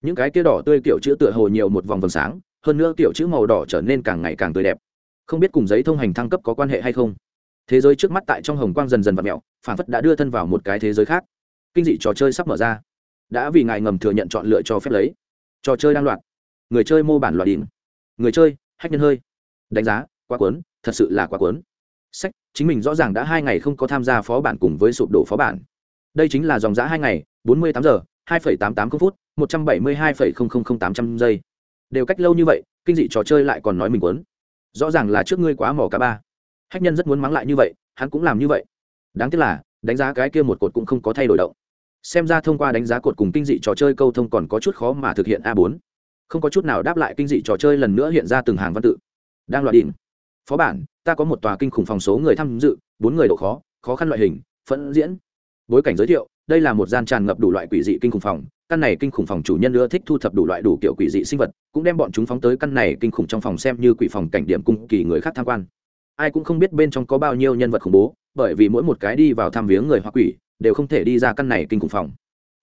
những cái kia đỏ tươi kiểu chữ tựa hồ nhiều một vòng vầng sáng, hơn nữa kiểu chữ màu đỏ trở nên càng ngày càng tươi đẹp. Không biết cùng giấy thông hành thăng cấp có quan hệ hay không. Thế giới trước mắt tại trong hồng quang dần dần v ặ mẹo phản phất đã đưa thân vào một cái thế giới khác. Kinh dị trò chơi sắp mở ra. Đã vì ngài ngầm thừa nhận chọn lựa cho phép lấy. Trò chơi đang loạt người chơi mô bản loạt đỉnh người chơi, hách nhân hơi. Đánh giá, quá cuốn, thật sự là quá cuốn. Sách, chính mình rõ ràng đã hai ngày không có tham gia phó bản cùng với sụp đổ phó bản. Đây chính là dòng giã hai ngày, bốn mươi tám giờ hai phẩy tám tám phút một trăm bảy mươi hai phẩy tám trăm giây. Đều cách lâu như vậy kinh dị trò chơi lại còn nói mình muốn, rõ ràng là trước ngươi quá mỏ cả ba. Hách nhân rất muốn mắng lại như vậy hắn cũng làm như vậy. Đáng tiếc là đánh giá cái kia một cột cũng không có thay đổi động. Xem ra thông qua đánh giá cột cùng kinh dị trò chơi câu thông còn có chút khó mà thực hiện a bốn. Không có chút nào đáp lại kinh dị trò chơi lần nữa hiện ra từng hàng văn tự. Đang loại đỉnh. Phó bản ta có một tòa kinh khủng phòng số người tham dự bốn người độ khó khó khăn loại hình phẫn diễn. Bối cảnh giới thiệu đây là một gian tràn ngập đủ loại quỷ dị kinh khủng phòng, căn này kinh khủng phòng chủ nhân ưa thích thu thập đủ loại đủ kiểu quỷ dị sinh vật, cũng đem bọn chúng phóng tới căn này kinh khủng trong phòng xem như quỷ phòng cảnh điểm cung kỳ người khác tham quan. Ai cũng không biết bên trong có bao nhiêu nhân vật khủng bố, bởi vì mỗi một cái đi vào tham viếng người hoa quỷ, đều không thể đi ra căn này kinh khủng phòng.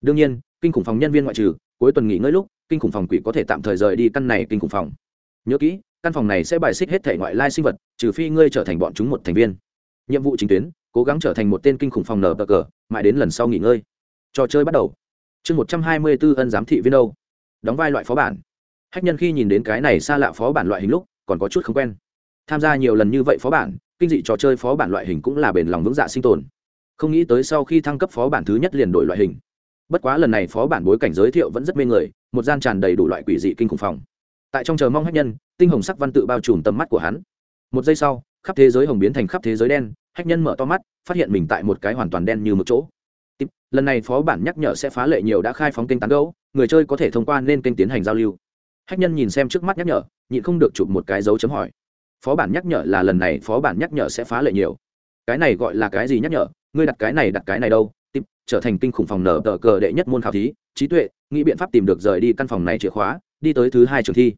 Đương nhiên, kinh khủng phòng nhân viên ngoại trừ, cuối tuần nghỉ ngơi lúc, kinh khủng phòng quỷ có thể tạm thời rời đi căn này kinh khủng phòng. Nhớ kỹ, căn phòng này sẽ bài xích hết thể ngoại lai sinh vật, trừ phi ngươi trở thành bọn chúng một thành viên. Nhiệm vụ chính tuyến cố gắng trở thành một tên kinh khủng phòng nở bờ cờ, mãi đến lần sau nghỉ ngơi. Trò chơi bắt đầu. Chương một trăm hai mươi bốn ân giám thị viên đâu đóng vai loại phó bản. Hách nhân khi nhìn đến cái này xa lạ phó bản loại hình lúc, còn có chút không quen. Tham gia nhiều lần như vậy phó bản, kinh dị trò chơi phó bản loại hình cũng là bền lòng vững dạ sinh tồn. Không nghĩ tới sau khi thăng cấp phó bản thứ nhất liền đổi loại hình. Bất quá lần này phó bản bối cảnh giới thiệu vẫn rất mê người, một gian tràn đầy đủ loại quỷ dị kinh khủng phòng. Tại trong chờ mong hách nhân, tinh hồng sắc văn tự bao trùm tầm mắt của hắn. Một giây sau, khắp thế giới hồng biến thành khắp thế giới đen hách nhân mở to mắt, phát hiện mình tại một cái hoàn toàn đen như một chỗ. Lần này phó bản nhắc nhở sẽ phá lệ nhiều đã khai phóng kênh tán gấu người chơi có thể thông qua nên kênh tiến hành giao lưu. Hách nhân nhìn xem trước mắt nhắc nhở, nhịn không được chụp một cái dấu chấm hỏi. Phó bản nhắc nhở là lần này phó bản nhắc nhở sẽ phá lệ nhiều. Cái này gọi là cái gì nhắc nhở? Ngươi đặt cái này đặt cái này đâu? Tiếp, trở thành kinh khủng phòng nở tờ cờ đệ nhất môn khảo thí, trí tuệ, nghĩ biện pháp tìm được rời đi căn phòng này chìa khóa, đi tới thứ hai trường thi.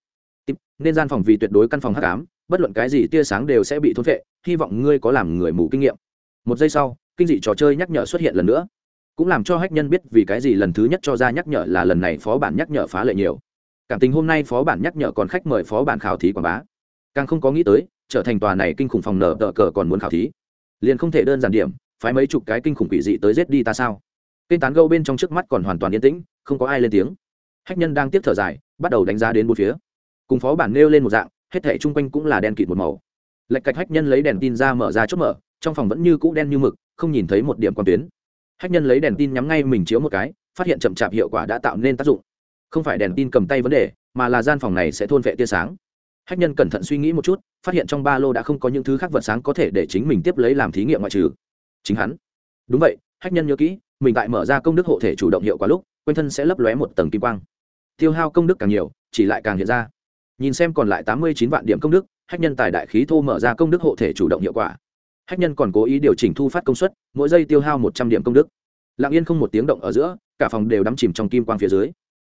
Tiếp, nên gian phòng vì tuyệt đối căn phòng hắc ám, bất luận cái gì tia sáng đều sẽ bị thôn vệ hy vọng ngươi có làm người mù kinh nghiệm. Một giây sau, kinh dị trò chơi nhắc nhở xuất hiện lần nữa. Cũng làm cho hách nhân biết vì cái gì lần thứ nhất cho ra nhắc nhở là lần này phó bản nhắc nhở phá lệ nhiều. Cảm tình hôm nay phó bản nhắc nhở còn khách mời phó bản khảo thí quảng bá. Càng không có nghĩ tới, trở thành tòa này kinh khủng phòng nở tờ cờ còn muốn khảo thí. Liền không thể đơn giản điểm, phái mấy chục cái kinh khủng quỷ dị tới giết đi ta sao? Kênh tán gâu bên trong trước mắt còn hoàn toàn yên tĩnh, không có ai lên tiếng. Hách nhân đang tiếp thở dài, bắt đầu đánh giá đến bốn phía. Cùng phó bản nêu lên một dạng, hết thể chung quanh cũng là đen kịt một màu lệch cạch hách nhân lấy đèn tin ra mở ra chốt mở, trong phòng vẫn như cũ đen như mực, không nhìn thấy một điểm quan tuyến. Hách nhân lấy đèn tin nhắm ngay mình chiếu một cái, phát hiện chậm chạp hiệu quả đã tạo nên tác dụng. Không phải đèn tin cầm tay vấn đề, mà là gian phòng này sẽ thôn vệ tia sáng. Hách nhân cẩn thận suy nghĩ một chút, phát hiện trong ba lô đã không có những thứ khác vật sáng có thể để chính mình tiếp lấy làm thí nghiệm ngoại trừ. Chính hắn. Đúng vậy, hách nhân nhớ kỹ, mình tại mở ra công đức hộ thể chủ động hiệu quả lúc, quanh thân sẽ lấp lóe một tầng kim quang. Tiêu hao công đức càng nhiều, chỉ lại càng hiện ra. Nhìn xem còn lại tám mươi chín vạn điểm công đức hách nhân tài đại khí thô mở ra công đức hộ thể chủ động hiệu quả. Hách nhân còn cố ý điều chỉnh thu phát công suất mỗi giây tiêu hao một trăm điểm công đức. Lặng yên không một tiếng động ở giữa cả phòng đều đắm chìm trong kim quang phía dưới.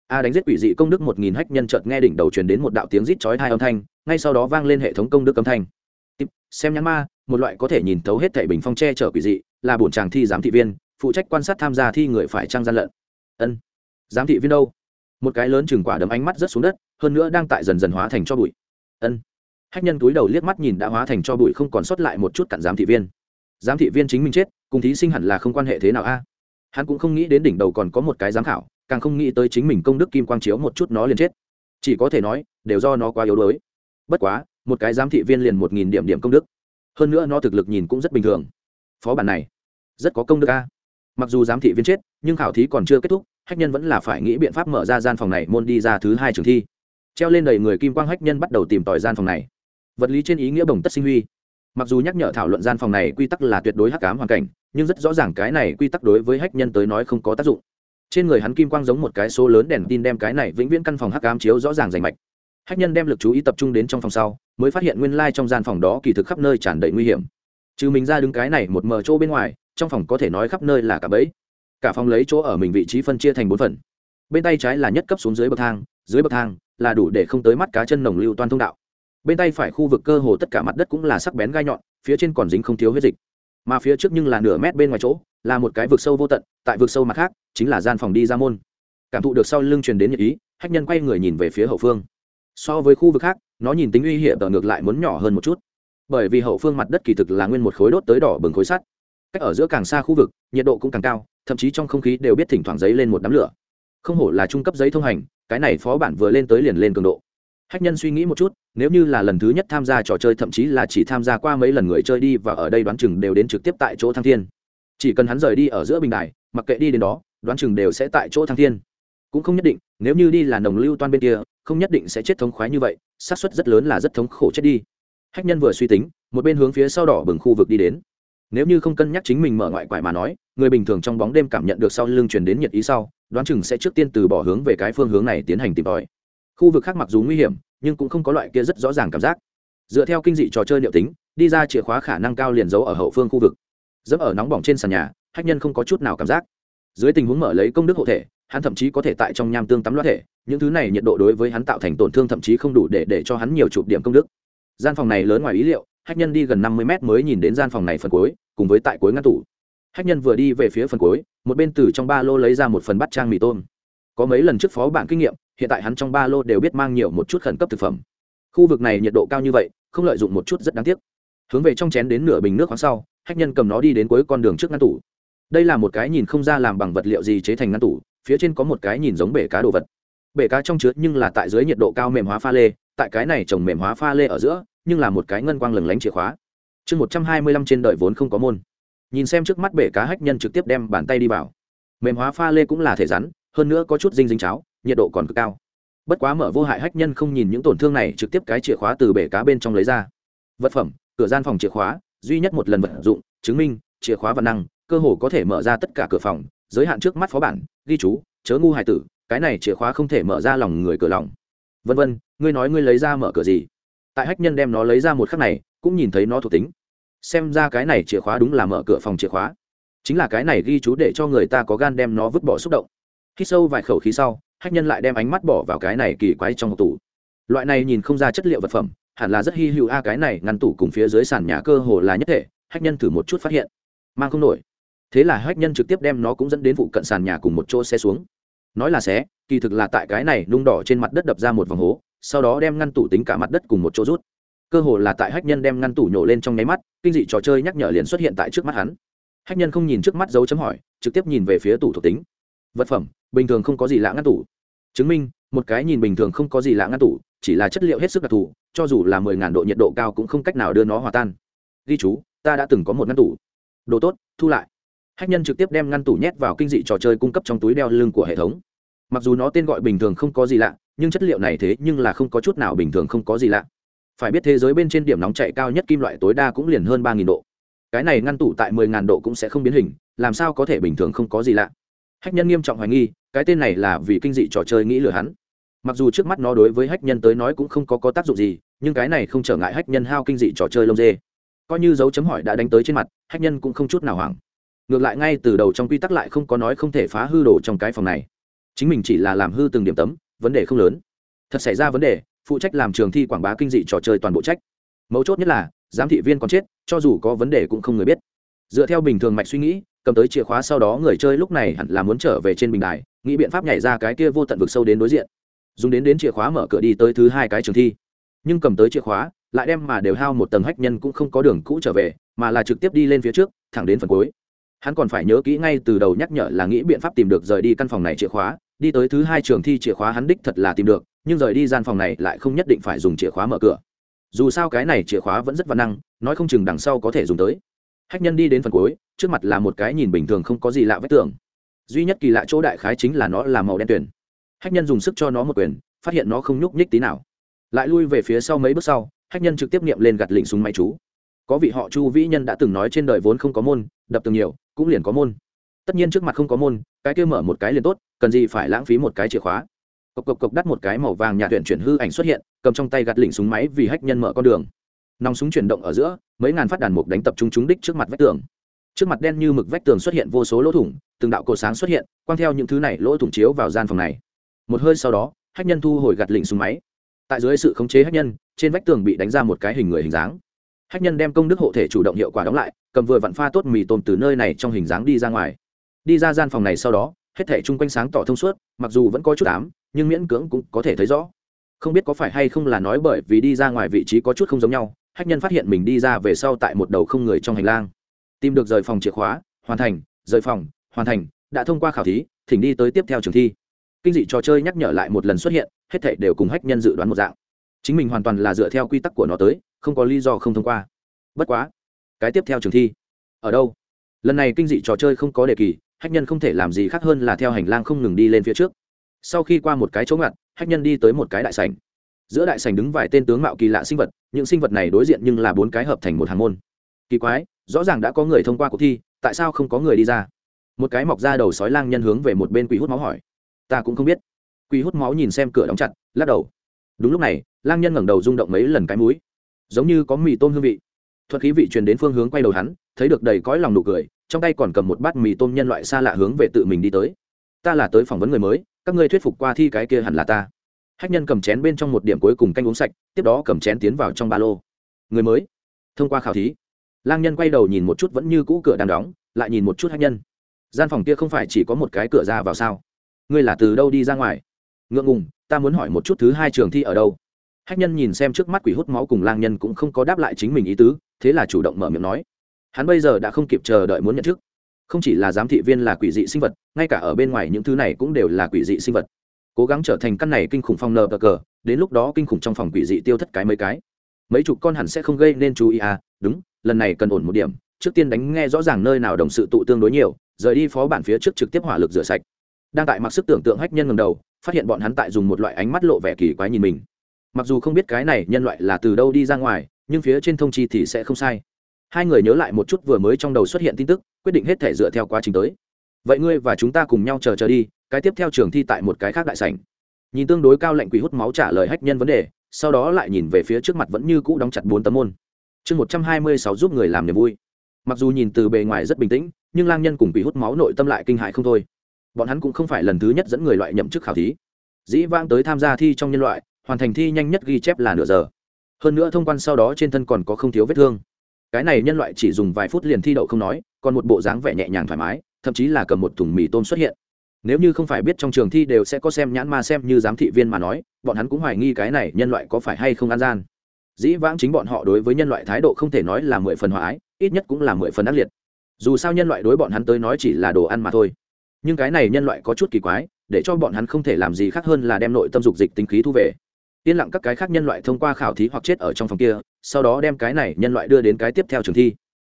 A đánh giết quỷ dị công đức một nghìn hách nhân chợt nghe đỉnh đầu truyền đến một đạo tiếng rít chói hai âm thanh ngay sau đó vang lên hệ thống công đức âm thanh. Tiếp, xem nhãn ma một loại có thể nhìn thấu hết thảy bình phong che chở quỷ dị là bổn chàng thi giám thị viên phụ trách quan sát tham gia thi người phải trang gian lận. Ân giám thị viên đâu? Một cái lớn chừng quả đấm ánh mắt rất xuống đất hơn nữa đang tại dần dần hóa thành cho bụi. Ân hách nhân túi đầu liếc mắt nhìn đã hóa thành cho bụi không còn sót lại một chút cặn giám thị viên. Giám thị viên chính mình chết, cùng thí sinh hẳn là không quan hệ thế nào a? Hắn cũng không nghĩ đến đỉnh đầu còn có một cái giám khảo, càng không nghĩ tới chính mình công đức kim quang chiếu một chút nó liền chết. Chỉ có thể nói, đều do nó quá yếu đuối. Bất quá, một cái giám thị viên liền một nghìn điểm điểm công đức. Hơn nữa nó thực lực nhìn cũng rất bình thường. Phó bản này, rất có công đức a. Mặc dù giám thị viên chết, nhưng khảo thí còn chưa kết thúc, hách nhân vẫn là phải nghĩ biện pháp mở ra gian phòng này môn đi ra thứ hai trường thi. Treo lên đầy người kim quang hách nhân bắt đầu tìm tòi gian phòng này vật lý trên ý nghĩa bồng tất sinh huy. Mặc dù nhắc nhở thảo luận gian phòng này quy tắc là tuyệt đối hắc cám hoàn cảnh, nhưng rất rõ ràng cái này quy tắc đối với hách nhân tới nói không có tác dụng. Trên người hắn kim quang giống một cái số lớn đèn tin đem cái này vĩnh viễn căn phòng hắc ám chiếu rõ ràng rành mạch. Hách nhân đem lực chú ý tập trung đến trong phòng sau, mới phát hiện nguyên lai、like、trong gian phòng đó kỳ thực khắp nơi tràn đầy nguy hiểm. Trừ mình ra đứng cái này một mờ chỗ bên ngoài, trong phòng có thể nói khắp nơi là cả bẫy. Cả phòng lấy chỗ ở mình vị trí phân chia thành bốn phần. Bên tay trái là nhất cấp xuống dưới bậc thang, dưới bậc thang là đủ để không tới mắt cá chân nồng lưu toan thông đạo bên tay phải khu vực cơ hồ tất cả mặt đất cũng là sắc bén gai nhọn, phía trên còn dính không thiếu huyết dịch. Mà phía trước nhưng là nửa mét bên ngoài chỗ, là một cái vực sâu vô tận, tại vực sâu mặt khác, chính là gian phòng đi ra môn. Cảm thụ được sau lưng truyền đến nhật ý, hách nhân quay người nhìn về phía hậu phương. So với khu vực khác, nó nhìn tính uy hiểm ở ngược lại muốn nhỏ hơn một chút. Bởi vì hậu phương mặt đất kỳ thực là nguyên một khối đốt tới đỏ bừng khối sắt. Cách ở giữa càng xa khu vực, nhiệt độ cũng càng cao, thậm chí trong không khí đều biết thỉnh thoảng giấy lên một đám lửa. Không hổ là trung cấp giấy thông hành, cái này phó bản vừa lên tới liền lên cường độ. Hách nhân suy nghĩ một chút nếu như là lần thứ nhất tham gia trò chơi, thậm chí là chỉ tham gia qua mấy lần người chơi đi và ở đây đoán chừng đều đến trực tiếp tại chỗ thăng thiên. Chỉ cần hắn rời đi ở giữa bình đài, mặc kệ đi đến đó, đoán chừng đều sẽ tại chỗ thăng thiên. Cũng không nhất định, nếu như đi là nồng lưu toan bên kia, không nhất định sẽ chết thống khoái như vậy, xác suất rất lớn là rất thống khổ chết đi. Hách nhân vừa suy tính, một bên hướng phía sau đỏ bừng khu vực đi đến. Nếu như không cân nhắc chính mình mở ngoại quải mà nói, người bình thường trong bóng đêm cảm nhận được sau lưng truyền đến nhiệt ý sau, đoán chừng sẽ trước tiên từ bỏ hướng về cái phương hướng này tiến hành tìm tòi. Khu vực khác mặc dù nguy hiểm nhưng cũng không có loại kia rất rõ ràng cảm giác. Dựa theo kinh dị trò chơi liệu tính, đi ra chìa khóa khả năng cao liền giấu ở hậu phương khu vực. Dẫm ở nóng bỏng trên sàn nhà, hách nhân không có chút nào cảm giác. Dưới tình huống mở lấy công đức hộ thể, hắn thậm chí có thể tại trong nham tương tắm loát thể, những thứ này nhiệt độ đối với hắn tạo thành tổn thương thậm chí không đủ để để cho hắn nhiều chụp điểm công đức. Gian phòng này lớn ngoài ý liệu, hách nhân đi gần năm mươi mét mới nhìn đến gian phòng này phần cuối, cùng với tại cuối ngăn tủ. Hách nhân vừa đi về phía phần cuối, một bên từ trong ba lô lấy ra một phần bắt trang mì tôm có mấy lần trước phó bạn kinh nghiệm, hiện tại hắn trong ba lô đều biết mang nhiều một chút khẩn cấp thực phẩm. Khu vực này nhiệt độ cao như vậy, không lợi dụng một chút rất đáng tiếc. Hướng về trong chén đến nửa bình nước khoáng sau, hách nhân cầm nó đi đến cuối con đường trước ngăn tủ. Đây là một cái nhìn không ra làm bằng vật liệu gì chế thành ngăn tủ, phía trên có một cái nhìn giống bể cá đồ vật. Bể cá trong chứa nhưng là tại dưới nhiệt độ cao mềm hóa pha lê, tại cái này trồng mềm hóa pha lê ở giữa, nhưng là một cái ngân quang lừng lánh chìa khóa. Chương một trăm hai mươi lăm trên đợi vốn không có môn. Nhìn xem trước mắt bể cá hách nhân trực tiếp đem bàn tay đi vào. Mềm hóa pha lê cũng là thể rắn hơn nữa có chút dinh dính cháo, nhiệt độ còn cực cao. Bất quá mở vô hại hách nhân không nhìn những tổn thương này, trực tiếp cái chìa khóa từ bể cá bên trong lấy ra. Vật phẩm, cửa gian phòng chìa khóa, duy nhất một lần vận dụng, chứng minh, chìa khóa vật năng, cơ hồ có thể mở ra tất cả cửa phòng, giới hạn trước mắt phó bản, ghi chú, chớ ngu hải tử, cái này chìa khóa không thể mở ra lòng người cửa lòng. Vân vân, ngươi nói ngươi lấy ra mở cửa gì? Tại hách nhân đem nó lấy ra một khắc này, cũng nhìn thấy nó thuộc tính. Xem ra cái này chìa khóa đúng là mở cửa phòng chìa khóa. Chính là cái này ghi chú để cho người ta có gan đem nó vứt bỏ xúc động khi sâu vài khẩu khí sau, hách nhân lại đem ánh mắt bỏ vào cái này kỳ quái trong hộp tủ loại này nhìn không ra chất liệu vật phẩm, hẳn là rất hy hữu a, cái này ngăn tủ cùng phía dưới sàn nhà cơ hồ là nhất thể, hách nhân thử một chút phát hiện. Mang không nổi. Thế là hách nhân trực tiếp đem nó cũng dẫn đến vụ cận sàn nhà cùng một chỗ xe xuống. Nói là xé, kỳ thực là tại cái này nung đỏ trên mặt đất đập ra một vòng hố, sau đó đem ngăn tủ tính cả mặt đất cùng một chỗ rút. Cơ hồ là tại hách nhân đem ngăn tủ nhổ lên trong nháy mắt, kinh dị trò chơi nhắc nhở liền xuất hiện tại trước mắt hắn. Hách nhân không nhìn trước mắt dấu chấm hỏi, trực tiếp nhìn về phía tủ thuộc tính vật phẩm, bình thường không có gì lạ ngăn tủ. Chứng minh, một cái nhìn bình thường không có gì lạ ngăn tủ, chỉ là chất liệu hết sức đặc thù, cho dù là mười ngàn độ nhiệt độ cao cũng không cách nào đưa nó hòa tan. Ghi chú, ta đã từng có một ngăn tủ. Đồ tốt, thu lại. Hách nhân trực tiếp đem ngăn tủ nhét vào kinh dị trò chơi cung cấp trong túi đeo lưng của hệ thống. Mặc dù nó tên gọi bình thường không có gì lạ, nhưng chất liệu này thế nhưng là không có chút nào bình thường không có gì lạ. Phải biết thế giới bên trên điểm nóng chạy cao nhất kim loại tối đa cũng liền hơn ba nghìn độ. Cái này ngăn tủ tại mười ngàn độ cũng sẽ không biến hình, làm sao có thể bình thường không có gì lạ? Hách nhân nghiêm trọng hoài nghi cái tên này là vì kinh dị trò chơi nghĩ lừa hắn. Mặc dù trước mắt nó đối với hách nhân tới nói cũng không có, có tác dụng gì nhưng cái này không trở ngại hách nhân hao kinh dị trò chơi lông dê. Coi như dấu chấm hỏi đã đánh tới trên mặt hách nhân cũng không chút nào hoảng. Ngược lại ngay từ đầu trong quy tắc lại không có nói không thể phá hư đồ trong cái phòng này. Chính mình chỉ là làm hư từng điểm tấm vấn đề không lớn. Thật xảy ra vấn đề phụ trách làm trường thi quảng bá kinh dị trò chơi toàn bộ trách. Mấu chốt nhất là giám thị viên còn chết cho dù có vấn đề cũng không người biết. Dựa theo bình thường mạch suy nghĩ cầm tới chìa khóa sau đó người chơi lúc này hẳn là muốn trở về trên bình đài, nghĩ biện pháp nhảy ra cái kia vô tận vực sâu đến đối diện. Dùng đến đến chìa khóa mở cửa đi tới thứ hai cái trường thi. Nhưng cầm tới chìa khóa, lại đem mà đều hao một tầng hách nhân cũng không có đường cũ trở về, mà là trực tiếp đi lên phía trước, thẳng đến phần cuối. Hắn còn phải nhớ kỹ ngay từ đầu nhắc nhở là nghĩ biện pháp tìm được rời đi căn phòng này chìa khóa, đi tới thứ hai trường thi chìa khóa hắn đích thật là tìm được, nhưng rời đi gian phòng này lại không nhất định phải dùng chìa khóa mở cửa. Dù sao cái này chìa khóa vẫn rất văn năng, nói không chừng đằng sau có thể dùng tới hách nhân đi đến phần cuối, trước mặt là một cái nhìn bình thường không có gì lạ vết tưởng duy nhất kỳ lạ chỗ đại khái chính là nó là màu đen tuyển hách nhân dùng sức cho nó một quyền, phát hiện nó không nhúc nhích tí nào. Lại lui về phía sau mấy bước sau, hách nhân trực tiếp niệm lên gạt lịnh súng máy chú. Có vị họ chu vĩ nhân đã từng nói trên đời vốn không có môn, đập từng nhiều, cũng liền có môn. Tất nhiên trước mặt không có môn, cái kia mở một cái liền tốt, cần gì phải lãng phí một cái chìa khóa. Cộc cộc cộc đắt một cái màu vàng nhạt tuyển chuyển hư ảnh xuất hiện, cầm trong tay gạt lịnh súng máy vì hách nhân mở con đường nòng súng chuyển động ở giữa, mấy ngàn phát đàn mục đánh tập trung trúng đích trước mặt vách tường. Trước mặt đen như mực vách tường xuất hiện vô số lỗ thủng, từng đạo cổ sáng xuất hiện, quang theo những thứ này lỗ thủng chiếu vào gian phòng này. Một hơi sau đó, hách nhân thu hồi gạt lỉnh súng máy. Tại dưới sự khống chế hách nhân, trên vách tường bị đánh ra một cái hình người hình dáng. Hách nhân đem công đức hộ thể chủ động hiệu quả đóng lại, cầm vừa vặn pha tốt mì tôm từ nơi này trong hình dáng đi ra ngoài. Đi ra gian phòng này sau đó, hết thể chung quanh sáng tỏ thông suốt, mặc dù vẫn có chút ám, nhưng miễn cưỡng cũng có thể thấy rõ. Không biết có phải hay không là nói bởi vì đi ra ngoài vị trí có chút không giống nhau hách nhân phát hiện mình đi ra về sau tại một đầu không người trong hành lang. Tìm được rời phòng chìa khóa, hoàn thành, rời phòng, hoàn thành, đã thông qua khảo thí, thỉnh đi tới tiếp theo trường thi. Kinh dị trò chơi nhắc nhở lại một lần xuất hiện, hết thảy đều cùng hách nhân dự đoán một dạng. Chính mình hoàn toàn là dựa theo quy tắc của nó tới, không có lý do không thông qua. Bất quá, cái tiếp theo trường thi, ở đâu? Lần này kinh dị trò chơi không có đề kỳ, hách nhân không thể làm gì khác hơn là theo hành lang không ngừng đi lên phía trước. Sau khi qua một cái chỗ ngặt, hách nhân đi tới một cái đại sảnh giữa đại sảnh đứng vài tên tướng mạo kỳ lạ sinh vật, những sinh vật này đối diện nhưng là bốn cái hợp thành một hàng môn. Kỳ quái, rõ ràng đã có người thông qua cuộc thi, tại sao không có người đi ra? Một cái mọc ra đầu sói lang nhân hướng về một bên quỷ hút máu hỏi. Ta cũng không biết. Quỷ hút máu nhìn xem cửa đóng chặt, lắc đầu. Đúng lúc này, lang nhân ngẩng đầu rung động mấy lần cái mũi. Giống như có mì tôm hương vị. Thuật khí vị truyền đến phương hướng quay đầu hắn, thấy được đầy cõi lòng nụ cười, trong tay còn cầm một bát mì tôm nhân loại xa lạ hướng về tự mình đi tới. Ta là tới phỏng vấn người mới, các ngươi thuyết phục qua thi cái kia hẳn là ta hách nhân cầm chén bên trong một điểm cuối cùng canh uống sạch, tiếp đó cầm chén tiến vào trong ba lô. Người mới. Thông qua khảo thí, lang nhân quay đầu nhìn một chút vẫn như cũ cửa đang đóng, lại nhìn một chút hách nhân. Gian phòng kia không phải chỉ có một cái cửa ra vào sao? Ngươi là từ đâu đi ra ngoài? Ngượng ngùng, ta muốn hỏi một chút thứ hai trường thi ở đâu? Hách nhân nhìn xem trước mắt quỷ hút máu cùng lang nhân cũng không có đáp lại chính mình ý tứ, thế là chủ động mở miệng nói. Hắn bây giờ đã không kịp chờ đợi muốn nhận chức. Không chỉ là giám thị viên là quỷ dị sinh vật, ngay cả ở bên ngoài những thứ này cũng đều là quỷ dị sinh vật cố gắng trở thành căn này kinh khủng phong nờ cờ cờ, đến lúc đó kinh khủng trong phòng quỷ dị tiêu thất cái mấy cái. Mấy chục con hẳn sẽ không gây nên chú ý à đúng, lần này cần ổn một điểm, trước tiên đánh nghe rõ ràng nơi nào đồng sự tụ tương đối nhiều, rời đi phó bản phía trước trực tiếp hỏa lực rửa sạch. Đang tại mặc sức tưởng tượng hách nhân ngầm đầu, phát hiện bọn hắn tại dùng một loại ánh mắt lộ vẻ kỳ quái nhìn mình. Mặc dù không biết cái này nhân loại là từ đâu đi ra ngoài, nhưng phía trên thông chi thì sẽ không sai. Hai người nhớ lại một chút vừa mới trong đầu xuất hiện tin tức, quyết định hết thể dựa theo quá trình tới vậy ngươi và chúng ta cùng nhau chờ chờ đi, cái tiếp theo trường thi tại một cái khác đại sảnh. Nhìn tương đối cao lệnh quỷ hút máu trả lời hách nhân vấn đề, sau đó lại nhìn về phía trước mặt vẫn như cũ đóng chặt bốn tấm môn. Chương một trăm hai mươi sáu giúp người làm niềm vui. Mặc dù nhìn từ bề ngoài rất bình tĩnh, nhưng lang nhân cùng quỷ hút máu nội tâm lại kinh hại không thôi. Bọn hắn cũng không phải lần thứ nhất dẫn người loại nhậm chức khảo thí. Dĩ vãng tới tham gia thi trong nhân loại, hoàn thành thi nhanh nhất ghi chép là nửa giờ. Hơn nữa thông quan sau đó trên thân còn có không thiếu vết thương. Cái này nhân loại chỉ dùng vài phút liền thi đậu không nói, còn một bộ dáng vẻ nhẹ nhàng thoải mái thậm chí là cầm một thùng mì tôm xuất hiện. Nếu như không phải biết trong trường thi đều sẽ có xem nhãn ma xem như giám thị viên mà nói, bọn hắn cũng hoài nghi cái này nhân loại có phải hay không an gian. Dĩ vãng chính bọn họ đối với nhân loại thái độ không thể nói là mười phần hòa ái, ít nhất cũng là mười phần ác liệt. Dù sao nhân loại đối bọn hắn tới nói chỉ là đồ ăn mà thôi. Nhưng cái này nhân loại có chút kỳ quái, để cho bọn hắn không thể làm gì khác hơn là đem nội tâm dục dịch tính khí thu về. Yên lặng các cái khác nhân loại thông qua khảo thí hoặc chết ở trong phòng kia, sau đó đem cái này nhân loại đưa đến cái tiếp theo trường thi.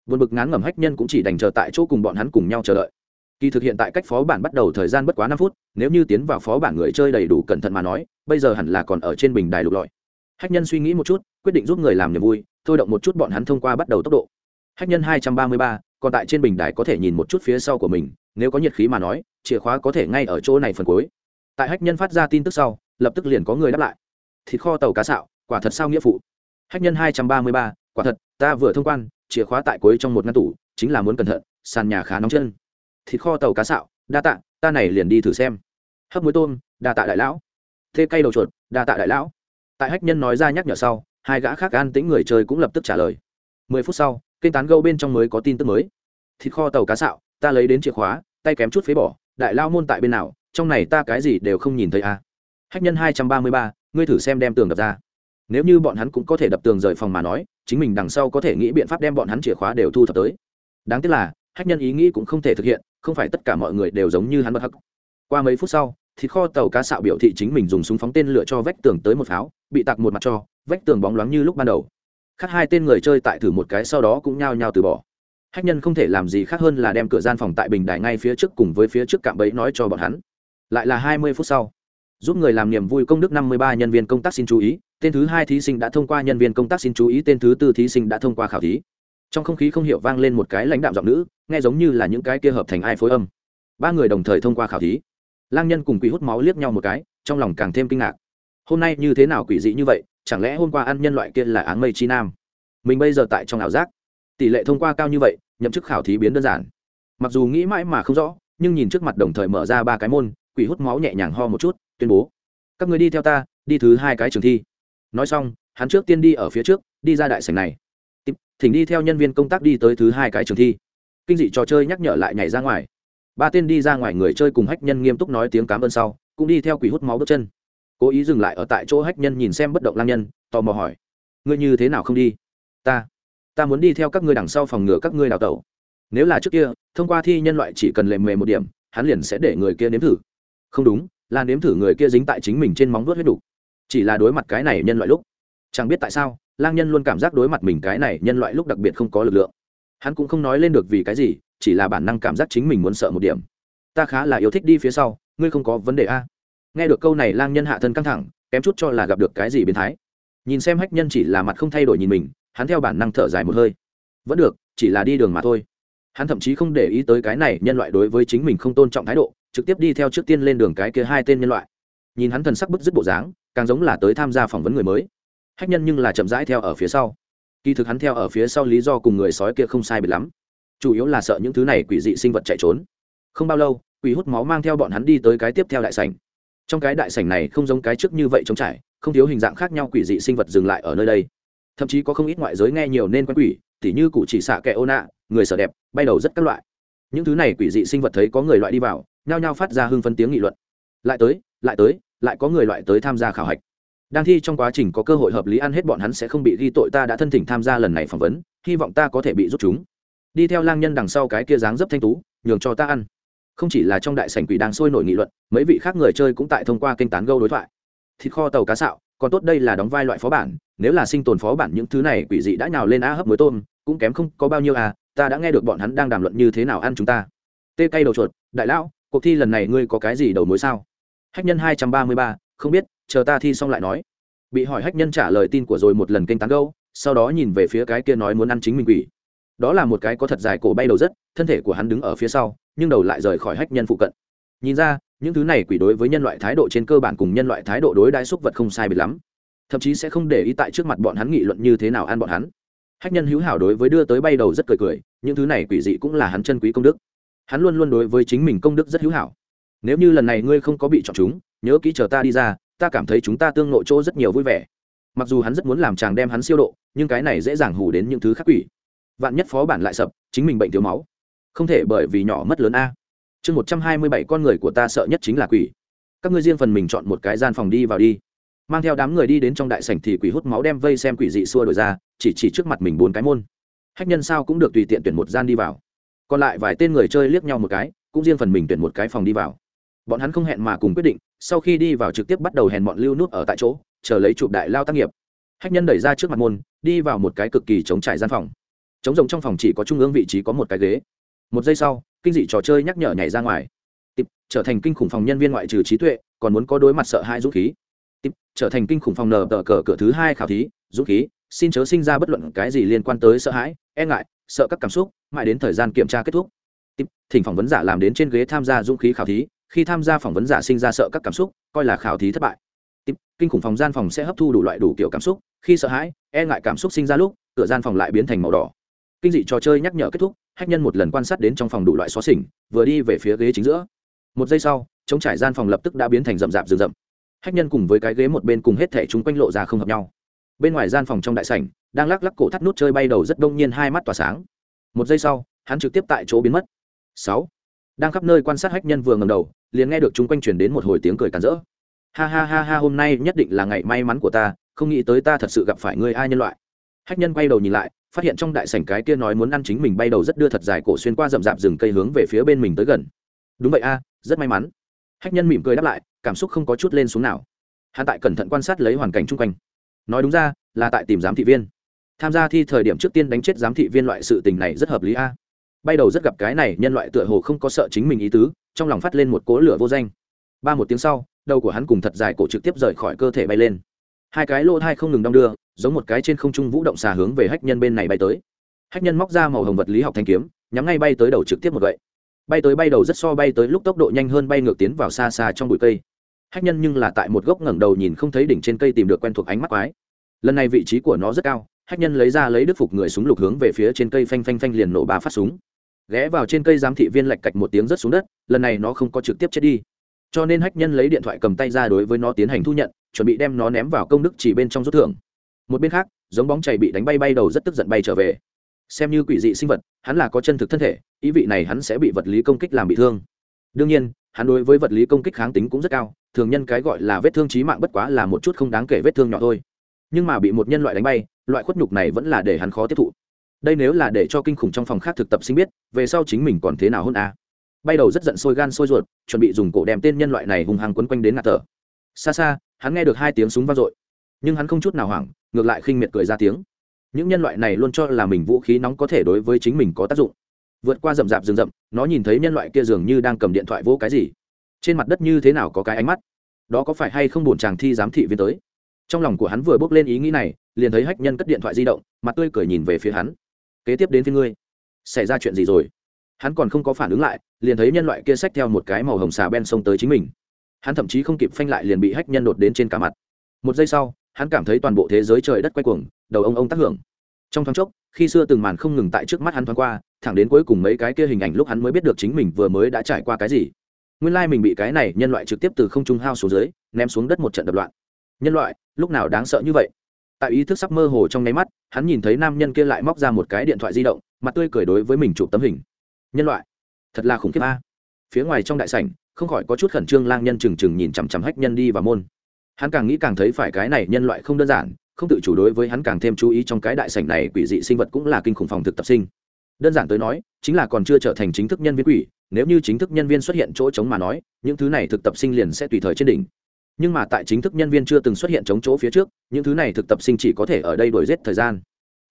Vượt bực ngán ngẩm hách nhân cũng chỉ đành chờ tại chỗ cùng bọn hắn cùng nhau chờ đợi kỳ thực hiện tại cách phó bản bắt đầu thời gian bất quá năm phút, nếu như tiến vào phó bản người chơi đầy đủ cẩn thận mà nói, bây giờ hẳn là còn ở trên bình đài lục lọi. Hách nhân suy nghĩ một chút, quyết định giúp người làm niềm vui, thôi động một chút bọn hắn thông qua bắt đầu tốc độ. Hách nhân hai trăm ba mươi ba, còn tại trên bình đài có thể nhìn một chút phía sau của mình, nếu có nhiệt khí mà nói, chìa khóa có thể ngay ở chỗ này phần cuối. Tại hách nhân phát ra tin tức sau, lập tức liền có người đáp lại. Thịt kho tàu cá sạo quả thật sao nghĩa phụ. Hách nhân hai trăm ba mươi ba, quả thật, ta vừa thông quan, chìa khóa tại cuối trong một ngăn tủ, chính là muốn cẩn thận, sàn nhà khá nóng chân thịt kho tàu cá sạo đa tạ, ta này liền đi thử xem. Hấp muối tôm, đa tạ đại lão. Thê cây đầu chuột, đa tạ đại lão. Tại hách nhân nói ra nhắc nhở sau, hai gã khác an tĩnh người chơi cũng lập tức trả lời. Mười phút sau, kênh tán gâu bên trong mới có tin tức mới. Thịt kho tàu cá sạo ta lấy đến chìa khóa, tay kém chút phế bỏ, đại lao môn tại bên nào, trong này ta cái gì đều không nhìn thấy à. hách nhân hai trăm ba mươi ba, ngươi thử xem đem tường đập ra. Nếu như bọn hắn cũng có thể đập tường rời phòng mà nói, chính mình đằng sau có thể nghĩ biện pháp đem bọn hắn chìa khóa đều thu thập tới. Đáng tiếc là hách nhân ý nghĩ cũng không thể thực hiện, không phải tất cả mọi người đều giống như hắn bất hắc. Qua mấy phút sau, thịt kho tàu cá xạo biểu thị chính mình dùng súng phóng tên lửa cho vách tường tới một pháo, bị tặc một mặt cho, vách tường bóng loáng như lúc ban đầu. Khác hai tên người chơi tại thử một cái sau đó cũng nhao nhao từ bỏ. Hách nhân không thể làm gì khác hơn là đem cửa gian phòng tại bình đài ngay phía trước cùng với phía trước cạm bẫy nói cho bọn hắn. Lại là hai mươi phút sau, giúp người làm niềm vui công đức năm mươi ba nhân viên công tác xin chú ý, tên thứ hai thí sinh đã thông qua nhân viên công tác xin chú ý, tên thứ tư thí sinh đã thông qua khảo thí trong không khí không hiểu vang lên một cái lãnh đạm giọng nữ, nghe giống như là những cái kia hợp thành ai phối âm. Ba người đồng thời thông qua khảo thí. Lang nhân cùng quỷ hút máu liếc nhau một cái, trong lòng càng thêm kinh ngạc. Hôm nay như thế nào quỷ dị như vậy, chẳng lẽ hôm qua ăn nhân loại kia là áng mây chi nam? Mình bây giờ tại trong ảo giác, tỷ lệ thông qua cao như vậy, nhậm chức khảo thí biến đơn giản. Mặc dù nghĩ mãi mà không rõ, nhưng nhìn trước mặt đồng thời mở ra ba cái môn, quỷ hút máu nhẹ nhàng ho một chút, tuyên bố. Các người đi theo ta, đi thứ hai cái trường thi. Nói xong, hắn trước tiên đi ở phía trước, đi ra đại sảnh này thỉnh đi theo nhân viên công tác đi tới thứ hai cái trường thi. Kinh dị trò chơi nhắc nhở lại nhảy ra ngoài. Ba tên đi ra ngoài người chơi cùng hách nhân nghiêm túc nói tiếng cám ơn sau, cũng đi theo quỷ hút máu bước chân. Cố ý dừng lại ở tại chỗ hách nhân nhìn xem bất động lang nhân, tò mò hỏi, ngươi như thế nào không đi? Ta ta muốn đi theo các ngươi đằng sau phòng ngừa các ngươi đào tẩu. Nếu là trước kia, thông qua thi nhân loại chỉ cần lề mề một điểm, hắn liền sẽ để người kia nếm thử. Không đúng, là nếm thử người kia dính tại chính mình trên móng vuốt huyết đủ chỉ là đối mặt cái này nhân loại lúc, chẳng biết tại sao lang nhân luôn cảm giác đối mặt mình cái này nhân loại lúc đặc biệt không có lực lượng. Hắn cũng không nói lên được vì cái gì, chỉ là bản năng cảm giác chính mình muốn sợ một điểm. Ta khá là yêu thích đi phía sau, ngươi không có vấn đề a? Nghe được câu này, lang nhân hạ thân căng thẳng, kém chút cho là gặp được cái gì biến thái. Nhìn xem hách nhân chỉ là mặt không thay đổi nhìn mình, hắn theo bản năng thở dài một hơi. Vẫn được, chỉ là đi đường mà thôi. Hắn thậm chí không để ý tới cái này nhân loại đối với chính mình không tôn trọng thái độ, trực tiếp đi theo trước tiên lên đường cái kia hai tên nhân loại. Nhìn hắn thần sắc bứt dứt bộ dáng, càng giống là tới tham gia phỏng vấn người mới hách nhân nhưng là chậm rãi theo ở phía sau. Kỳ thực hắn theo ở phía sau lý do cùng người sói kia không sai biệt lắm. Chủ yếu là sợ những thứ này quỷ dị sinh vật chạy trốn. Không bao lâu, quỷ hút máu mang theo bọn hắn đi tới cái tiếp theo đại sảnh. Trong cái đại sảnh này không giống cái trước như vậy trống trải, không thiếu hình dạng khác nhau quỷ dị sinh vật dừng lại ở nơi đây. Thậm chí có không ít ngoại giới nghe nhiều nên quen quỷ, tỉ như cụ chỉ xạ kẻ ô nạ, người sở đẹp, bay đầu rất các loại. Những thứ này quỷ dị sinh vật thấy có người loại đi vào, nhao nhao phát ra hưng phân tiếng nghị luận. Lại tới lại tới, lại có người loại tới tham gia khảo hạch đang thi trong quá trình có cơ hội hợp lý ăn hết bọn hắn sẽ không bị ghi tội, ta đã thân thỉnh tham gia lần này phỏng vấn, hy vọng ta có thể bị giúp chúng. Đi theo lang nhân đằng sau cái kia dáng dấp thanh tú, nhường cho ta ăn. Không chỉ là trong đại sảnh quỷ đang sôi nổi nghị luận, mấy vị khác người chơi cũng tại thông qua kênh tán gâu đối thoại. Thịt kho tàu cá sạo còn tốt đây là đóng vai loại phó bản, nếu là sinh tồn phó bản những thứ này quỷ dị đã nhào lên á hấp muối tôm, cũng kém không có bao nhiêu à ta đã nghe được bọn hắn đang đàm luận như thế nào ăn chúng ta. Tê cây đầu chuột, đại lão, cuộc thi lần này ngươi có cái gì đầu mối sao? Hách nhân hai trăm ba mươi ba không biết, chờ ta thi xong lại nói. Bị hỏi hách nhân trả lời tin của rồi một lần kênh tán gâu sau đó nhìn về phía cái kia nói muốn ăn chính mình quỷ. Đó là một cái có thật dài cổ bay đầu rất, thân thể của hắn đứng ở phía sau, nhưng đầu lại rời khỏi hách nhân phụ cận. Nhìn ra, những thứ này quỷ đối với nhân loại thái độ trên cơ bản cùng nhân loại thái độ đối đãi xúc vật không sai biệt lắm. Thậm chí sẽ không để ý tại trước mặt bọn hắn nghị luận như thế nào ăn bọn hắn. Hách nhân hữu hảo đối với đưa tới bay đầu rất cười cười, những thứ này quỷ dị cũng là hắn chân quý công đức. Hắn luôn luôn đối với chính mình công đức rất hữu hảo. Nếu như lần này ngươi không có bị chọn chúng nhớ kỹ chờ ta đi ra, ta cảm thấy chúng ta tương nội chỗ rất nhiều vui vẻ. Mặc dù hắn rất muốn làm chàng đem hắn siêu độ, nhưng cái này dễ dàng hủ đến những thứ khác quỷ. Vạn nhất phó bản lại sập, chính mình bệnh thiếu máu. Không thể bởi vì nhỏ mất lớn a. Chương một trăm hai mươi bảy, con người của ta sợ nhất chính là quỷ. Các ngươi riêng phần mình chọn một cái gian phòng đi vào đi. Mang theo đám người đi đến trong đại sảnh thì quỷ hút máu đem vây xem quỷ dị xua đổi ra, chỉ chỉ trước mặt mình bốn cái môn. Hách nhân sao cũng được tùy tiện tuyển một gian đi vào. Còn lại vài tên người chơi liếc nhau một cái, cũng riêng phần mình tuyển một cái phòng đi vào. Bọn hắn không hẹn mà cùng quyết định sau khi đi vào trực tiếp bắt đầu hèn bọn lưu nút ở tại chỗ chờ lấy chụp đại lao tác nghiệp. Hách nhân đẩy ra trước mặt môn đi vào một cái cực kỳ chống trải gian phòng. Chống rồng trong phòng chỉ có trung ương vị trí có một cái ghế. Một giây sau kinh dị trò chơi nhắc nhở nhảy ra ngoài. Tịp, trở thành kinh khủng phòng nhân viên ngoại trừ trí tuệ còn muốn có đối mặt sợ hai dũng khí. Tịp, trở thành kinh khủng phòng nở tờ cờ cửa thứ hai khảo thí dũng khí xin chớ sinh ra bất luận cái gì liên quan tới sợ hãi e ngại sợ các cảm xúc mãi đến thời gian kiểm tra kết thúc. Tịp, thỉnh phỏng vấn giả làm đến trên ghế tham gia dũng khí khảo thí khi tham gia phỏng vấn giả sinh ra sợ các cảm xúc coi là khảo thí thất bại. Tiếp, kinh khủng phòng gian phòng sẽ hấp thu đủ loại đủ kiểu cảm xúc khi sợ hãi e ngại cảm xúc sinh ra lúc cửa gian phòng lại biến thành màu đỏ. Kinh dị trò chơi nhắc nhở kết thúc hách nhân một lần quan sát đến trong phòng đủ loại xó xỉnh vừa đi về phía ghế chính giữa. Một giây sau chống trải gian phòng lập tức đã biến thành rậm rạp rừng rậm. Hách nhân cùng với cái ghế một bên cùng hết thể chúng quanh lộ ra không hợp nhau. Bên ngoài gian phòng trong đại sảnh đang lắc lắc cổ thắt nút chơi bay đầu rất đông nhiên hai mắt tỏa sáng. Một giây sau hắn trực tiếp tại chỗ biến mất. Sáu đang khắp nơi quan sát hách nhân vừa ngầm đầu, liền nghe được chúng quanh chuyển đến một hồi tiếng cười càn rỡ. Ha ha ha ha, hôm nay nhất định là ngày may mắn của ta, không nghĩ tới ta thật sự gặp phải người ai nhân loại. Hách nhân quay đầu nhìn lại, phát hiện trong đại sảnh cái kia nói muốn ăn chính mình bay đầu rất đưa thật dài cổ xuyên qua rậm rạp rừng cây hướng về phía bên mình tới gần. Đúng vậy a, rất may mắn. Hách nhân mỉm cười đáp lại, cảm xúc không có chút lên xuống nào. Hắn tại cẩn thận quan sát lấy hoàn cảnh chung quanh. Nói đúng ra, là tại tìm giám thị viên. Tham gia thi thời điểm trước tiên đánh chết giám thị viên loại sự tình này rất hợp lý a bay đầu rất gặp cái này, nhân loại tựa hồ không có sợ chính mình ý tứ, trong lòng phát lên một cỗ lửa vô danh. Ba một tiếng sau, đầu của hắn cùng thật dài cổ trực tiếp rời khỏi cơ thể bay lên. Hai cái lỗ thai không ngừng đong đưa, giống một cái trên không trung vũ động xà hướng về hách nhân bên này bay tới. Hách nhân móc ra màu hồng vật lý học thanh kiếm, nhắm ngay bay tới đầu trực tiếp một gậy. Bay tới bay đầu rất so bay tới lúc tốc độ nhanh hơn bay ngược tiến vào xa xa trong bụi cây. Hách nhân nhưng là tại một gốc ngẩng đầu nhìn không thấy đỉnh trên cây tìm được quen thuộc ánh mắt quái. Lần này vị trí của nó rất cao, hách nhân lấy ra lấy đức phục người súng lục hướng về phía trên cây phanh phanh phanh liền nổ ba phát súng ghé vào trên cây giám thị viên lạch cạch một tiếng rớt xuống đất, lần này nó không có trực tiếp chết đi. Cho nên hách nhân lấy điện thoại cầm tay ra đối với nó tiến hành thu nhận, chuẩn bị đem nó ném vào công đức chỉ bên trong rút thưởng. Một bên khác, giống bóng chảy bị đánh bay bay đầu rất tức giận bay trở về. Xem như quỷ dị sinh vật, hắn là có chân thực thân thể, ý vị này hắn sẽ bị vật lý công kích làm bị thương. Đương nhiên, hắn đối với vật lý công kích kháng tính cũng rất cao, thường nhân cái gọi là vết thương trí mạng bất quá là một chút không đáng kể vết thương nhỏ thôi. Nhưng mà bị một nhân loại đánh bay, loại khuất nhục này vẫn là để hắn khó tiếp thụ đây nếu là để cho kinh khủng trong phòng khác thực tập sinh biết, về sau chính mình còn thế nào hơn à. bay đầu rất giận sôi gan sôi ruột, chuẩn bị dùng cổ đem tên nhân loại này hùng hăng quấn quanh đến ngạt thở. Xa xa, hắn nghe được hai tiếng súng vang dội. Nhưng hắn không chút nào hoảng, ngược lại khinh miệt cười ra tiếng. Những nhân loại này luôn cho là mình vũ khí nóng có thể đối với chính mình có tác dụng. Vượt qua rậm rạp rừng rậm, nó nhìn thấy nhân loại kia dường như đang cầm điện thoại vỗ cái gì. Trên mặt đất như thế nào có cái ánh mắt? Đó có phải hay không buồn chàng thi giám thị viên tới? Trong lòng của hắn vừa bước lên ý nghĩ này, liền thấy hách nhân cất điện thoại di động, mặt tươi cười nhìn về phía hắn kế tiếp đến phía ngươi. Xảy ra chuyện gì rồi? Hắn còn không có phản ứng lại, liền thấy nhân loại kia xách theo một cái màu hồng xà ben xông tới chính mình. Hắn thậm chí không kịp phanh lại liền bị hách nhân đột đến trên cả mặt. Một giây sau, hắn cảm thấy toàn bộ thế giới trời đất quay cuồng, đầu ông ông tác hưởng. Trong thoáng chốc, khi xưa từng màn không ngừng tại trước mắt hắn thoáng qua, thẳng đến cuối cùng mấy cái kia hình ảnh lúc hắn mới biết được chính mình vừa mới đã trải qua cái gì. Nguyên lai mình bị cái này nhân loại trực tiếp từ không trung hao xuống dưới, ném xuống đất một trận đập loạn. Nhân loại, lúc nào đáng sợ như vậy? Tại ý thức sắp mơ hồ trong nháy mắt, hắn nhìn thấy nam nhân kia lại móc ra một cái điện thoại di động, mặt tươi cười đối với mình chụp tấm hình. Nhân loại, thật là khủng khiếp a. Phía ngoài trong đại sảnh, không khỏi có chút khẩn trương lang nhân trừng trừng nhìn chằm chằm hách nhân đi vào môn. Hắn càng nghĩ càng thấy phải cái này nhân loại không đơn giản, không tự chủ đối với hắn càng thêm chú ý trong cái đại sảnh này quỷ dị sinh vật cũng là kinh khủng phòng thực tập sinh. Đơn giản tới nói, chính là còn chưa trở thành chính thức nhân viên quỷ, nếu như chính thức nhân viên xuất hiện chỗ trống mà nói, những thứ này thực tập sinh liền sẽ tùy thời trên đỉnh nhưng mà tại chính thức nhân viên chưa từng xuất hiện chống chỗ phía trước, những thứ này thực tập sinh chỉ có thể ở đây đổi giết thời gian.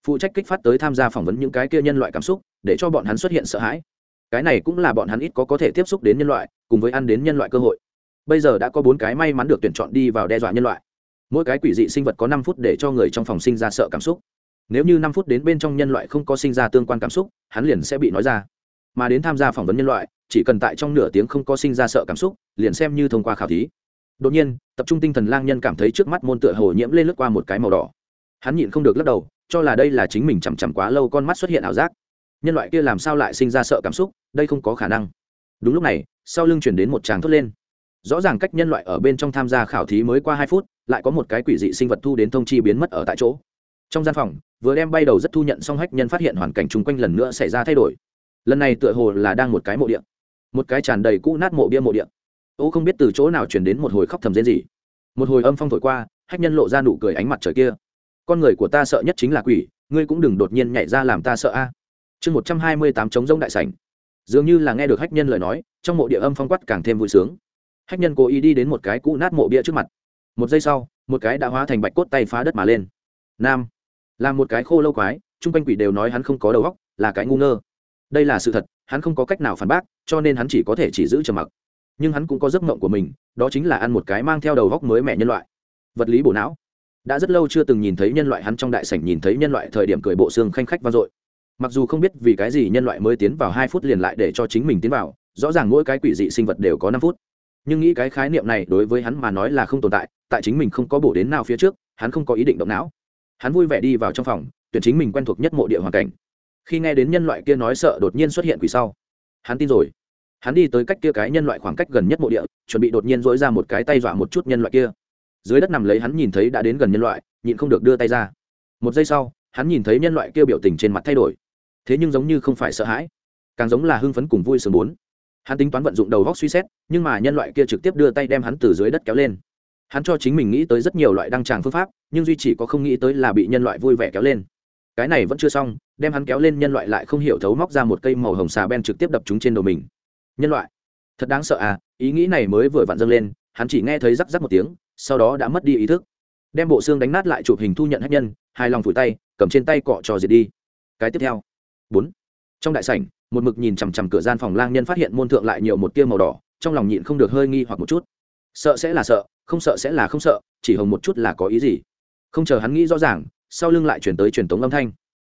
Phụ trách kích phát tới tham gia phỏng vấn những cái kia nhân loại cảm xúc, để cho bọn hắn xuất hiện sợ hãi. Cái này cũng là bọn hắn ít có có thể tiếp xúc đến nhân loại, cùng với ăn đến nhân loại cơ hội. Bây giờ đã có bốn cái may mắn được tuyển chọn đi vào đe dọa nhân loại. Mỗi cái quỷ dị sinh vật có năm phút để cho người trong phòng sinh ra sợ cảm xúc. Nếu như năm phút đến bên trong nhân loại không có sinh ra tương quan cảm xúc, hắn liền sẽ bị nói ra. Mà đến tham gia phỏng vấn nhân loại, chỉ cần tại trong nửa tiếng không có sinh ra sợ cảm xúc, liền xem như thông qua khảo thí đột nhiên, tập trung tinh thần lang nhân cảm thấy trước mắt môn tựa hồ nhiễm lên lướt qua một cái màu đỏ. Hắn nhịn không được lắc đầu, cho là đây là chính mình chằm chằm quá lâu con mắt xuất hiện ảo giác. Nhân loại kia làm sao lại sinh ra sợ cảm xúc, đây không có khả năng. Đúng lúc này, sau lưng chuyển đến một tràng thốt lên. Rõ ràng cách nhân loại ở bên trong tham gia khảo thí mới qua hai phút, lại có một cái quỷ dị sinh vật thu đến thông chi biến mất ở tại chỗ. Trong gian phòng, vừa đem bay đầu rất thu nhận xong hách nhân phát hiện hoàn cảnh chung quanh lần nữa xảy ra thay đổi. Lần này tựa hồ là đang một cái mộ điện một cái tràn đầy cũ nát mộ bia mộ điện ô không biết từ chỗ nào chuyển đến một hồi khóc thầm rên gì một hồi âm phong thổi qua, hách nhân lộ ra nụ cười ánh mặt trời kia. Con người của ta sợ nhất chính là quỷ, ngươi cũng đừng đột nhiên nhảy ra làm ta sợ a. Chương một trăm hai mươi tám chống rông đại sảnh. Dường như là nghe được hách nhân lời nói, trong mộ địa âm phong quát càng thêm vui sướng. Hách nhân cố ý đi đến một cái cũ nát mộ bia trước mặt. Một giây sau, một cái đã hóa thành bạch cốt tay phá đất mà lên. Nam. Là một cái khô lâu quái, chung quanh quỷ đều nói hắn không có đầu óc, là cái ngu ngơ. Đây là sự thật, hắn không có cách nào phản bác, cho nên hắn chỉ có thể chỉ giữ trầm mặc nhưng hắn cũng có giấc mộng của mình, đó chính là ăn một cái mang theo đầu góc mới mẹ nhân loại. Vật lý bổ não. Đã rất lâu chưa từng nhìn thấy nhân loại hắn trong đại sảnh nhìn thấy nhân loại thời điểm cười bộ xương khanh khách vang dội. Mặc dù không biết vì cái gì nhân loại mới tiến vào hai phút liền lại để cho chính mình tiến vào, rõ ràng mỗi cái quỷ dị sinh vật đều có năm phút. Nhưng nghĩ cái khái niệm này đối với hắn mà nói là không tồn tại tại chính mình không có bổ đến nào phía trước, hắn không có ý định động não. Hắn vui vẻ đi vào trong phòng, tuyển chính mình quen thuộc nhất mộ địa hoàn cảnh. Khi nghe đến nhân loại kia nói sợ đột nhiên xuất hiện quỷ sau, hắn tin rồi hắn đi tới cách kia cái nhân loại khoảng cách gần nhất mộ địa, chuẩn bị đột nhiên dỗi ra một cái tay dọa một chút nhân loại kia. Dưới đất nằm lấy hắn nhìn thấy đã đến gần nhân loại, nhịn không được đưa tay ra. Một giây sau, hắn nhìn thấy nhân loại kia biểu tình trên mặt thay đổi. Thế nhưng giống như không phải sợ hãi, càng giống là hưng phấn cùng vui sướng bốn. Hắn tính toán vận dụng đầu góc suy xét, nhưng mà nhân loại kia trực tiếp đưa tay đem hắn từ dưới đất kéo lên. Hắn cho chính mình nghĩ tới rất nhiều loại đăng tràng phương pháp, nhưng duy chỉ có không nghĩ tới là bị nhân loại vui vẻ kéo lên. Cái này vẫn chưa xong, đem hắn kéo lên nhân loại lại không hiểu thấu móc ra một cây màu hồng xà ben trực tiếp đập chúng trên đầu mình nhân loại. Thật đáng sợ à ý nghĩ này mới vừa vặn dâng lên, hắn chỉ nghe thấy rắc rắc một tiếng, sau đó đã mất đi ý thức. Đem bộ xương đánh nát lại chụp hình thu nhận hách nhân hai lòng phủi tay, cầm trên tay cọ trò diệt đi. Cái tiếp theo. Bốn. Trong đại sảnh, một mực nhìn chằm chằm cửa gian phòng lang nhân phát hiện môn thượng lại nhiều một tia màu đỏ, trong lòng nhịn không được hơi nghi hoặc một chút. Sợ sẽ là sợ, không sợ sẽ là không sợ, chỉ hồng một chút là có ý gì? Không chờ hắn nghĩ rõ ràng, sau lưng lại chuyển tới truyền tống âm thanh.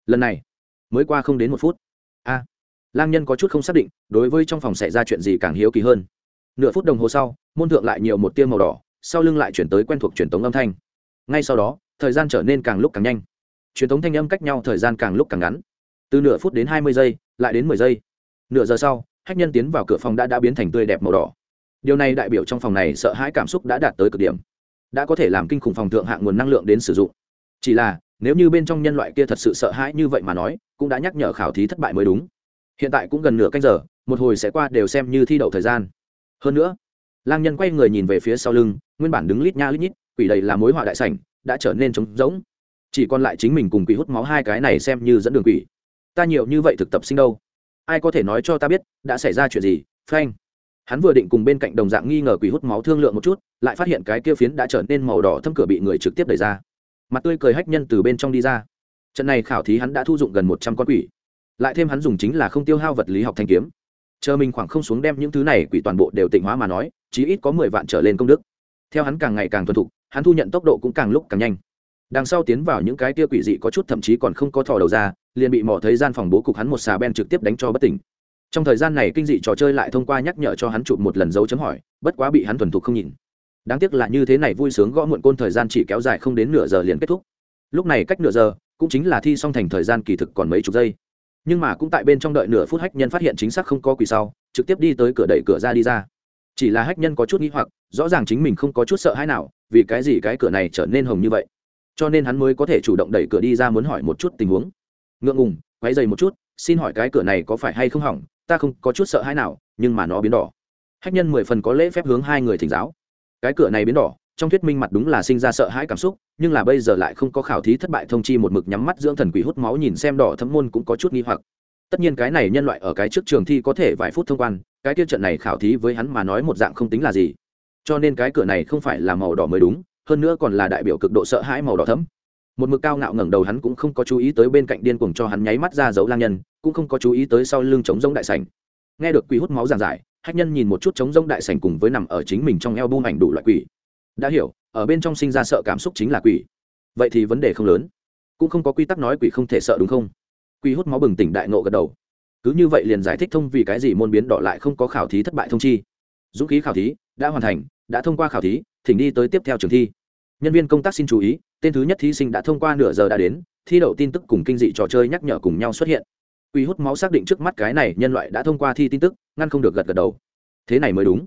Lần này, mới qua không đến một phút. A lang nhân có chút không xác định, đối với trong phòng xảy ra chuyện gì càng hiếu kỳ hơn. Nửa phút đồng hồ sau, môn thượng lại nhiều một tia màu đỏ, sau lưng lại chuyển tới quen thuộc truyền tống âm thanh. Ngay sau đó, thời gian trở nên càng lúc càng nhanh. Truyền tống thanh âm cách nhau thời gian càng lúc càng ngắn. Từ nửa phút đến hai mươi giây, lại đến mười giây. Nửa giờ sau, hách nhân tiến vào cửa phòng đã đã biến thành tươi đẹp màu đỏ. Điều này đại biểu trong phòng này sợ hãi cảm xúc đã đạt tới cực điểm. Đã có thể làm kinh khủng phòng thượng hạng nguồn năng lượng đến sử dụng. Chỉ là, nếu như bên trong nhân loại kia thật sự sợ hãi như vậy mà nói, cũng đã nhắc nhở khảo thí thất bại mới đúng hiện tại cũng gần nửa canh giờ, một hồi sẽ qua đều xem như thi đậu thời gian. Hơn nữa, lang nhân quay người nhìn về phía sau lưng, nguyên bản đứng lít nha lít nhít, quỷ đầy là mối họa đại sảnh, đã trở nên trống rỗng. Chỉ còn lại chính mình cùng quỷ hút máu hai cái này xem như dẫn đường quỷ. Ta nhiều như vậy thực tập sinh đâu? Ai có thể nói cho ta biết, đã xảy ra chuyện gì, frank? Hắn vừa định cùng bên cạnh đồng dạng nghi ngờ quỷ hút máu thương lượng một chút, lại phát hiện cái kia phiến đã trở nên màu đỏ thâm cửa bị người trực tiếp đẩy ra. Mặt tươi cười hách nhân từ bên trong đi ra. Trận này khảo thí hắn đã thu dụng gần một trăm con quỷ lại thêm hắn dùng chính là không tiêu hao vật lý học thanh kiếm. Chờ mình khoảng không xuống đem những thứ này quỷ toàn bộ đều tịnh hóa mà nói, chí ít có mười vạn trở lên công đức. Theo hắn càng ngày càng thuần thục, hắn thu nhận tốc độ cũng càng lúc càng nhanh. Đằng sau tiến vào những cái kia quỷ dị có chút thậm chí còn không có thò đầu ra, liền bị mò thấy gian phòng bố cục hắn một xà ben trực tiếp đánh cho bất tỉnh. Trong thời gian này kinh dị trò chơi lại thông qua nhắc nhở cho hắn chụp một lần dấu chấm hỏi, bất quá bị hắn thuần thục không nhìn. Đáng tiếc là như thế này vui sướng gõ muộn côn thời gian chỉ kéo dài không đến nửa giờ liền kết thúc. Lúc này cách nửa giờ, cũng chính là thi xong thành thời gian kỳ thực còn mấy chục giây nhưng mà cũng tại bên trong đợi nửa phút hách nhân phát hiện chính xác không có quỷ sau, trực tiếp đi tới cửa đẩy cửa ra đi ra. Chỉ là hách nhân có chút nghĩ hoặc, rõ ràng chính mình không có chút sợ hãi nào, vì cái gì cái cửa này trở nên hồng như vậy? Cho nên hắn mới có thể chủ động đẩy cửa đi ra muốn hỏi một chút tình huống. Ngượng ngùng quáy dày một chút, xin hỏi cái cửa này có phải hay không hỏng, ta không có chút sợ hãi nào, nhưng mà nó biến đỏ. Hách nhân mười phần có lễ phép hướng hai người thỉnh giáo. Cái cửa này biến đỏ trong thuyết minh mặt đúng là sinh ra sợ hãi cảm xúc, nhưng là bây giờ lại không có khảo thí thất bại thông chi một mực nhắm mắt dưỡng thần quỷ hút máu nhìn xem đỏ thấm môn cũng có chút nghi hoặc. Tất nhiên cái này nhân loại ở cái trước trường thi có thể vài phút thông quan, cái tiêu trận này khảo thí với hắn mà nói một dạng không tính là gì. Cho nên cái cửa này không phải là màu đỏ mới đúng, hơn nữa còn là đại biểu cực độ sợ hãi màu đỏ thấm. Một mực cao ngạo ngẩng đầu hắn cũng không có chú ý tới bên cạnh điên cuồng cho hắn nháy mắt ra dấu lang nhân, cũng không có chú ý tới sau lưng chống giống đại sảnh. Nghe được quỷ hút máu giàn giải, hách nhân nhìn một chút chống giống đại sảnh cùng với nằm ở chính mình trong eo bung ảnh đủ loại quỷ đã hiểu, ở bên trong sinh ra sợ cảm xúc chính là quỷ. Vậy thì vấn đề không lớn. Cũng không có quy tắc nói quỷ không thể sợ đúng không? Quỷ hút máu bừng tỉnh đại nộ gật đầu. Cứ như vậy liền giải thích thông vì cái gì môn biến đỏ lại không có khảo thí thất bại thông chi. Dũng khí khảo thí, đã hoàn thành, đã thông qua khảo thí, thỉnh đi tới tiếp theo trường thi. Nhân viên công tác xin chú ý, tên thứ nhất thí sinh đã thông qua nửa giờ đã đến, thi đậu tin tức cùng kinh dị trò chơi nhắc nhở cùng nhau xuất hiện. Quỷ hút máu xác định trước mắt cái này nhân loại đã thông qua thi tin tức, ngăn không được gật gật đầu. Thế này mới đúng.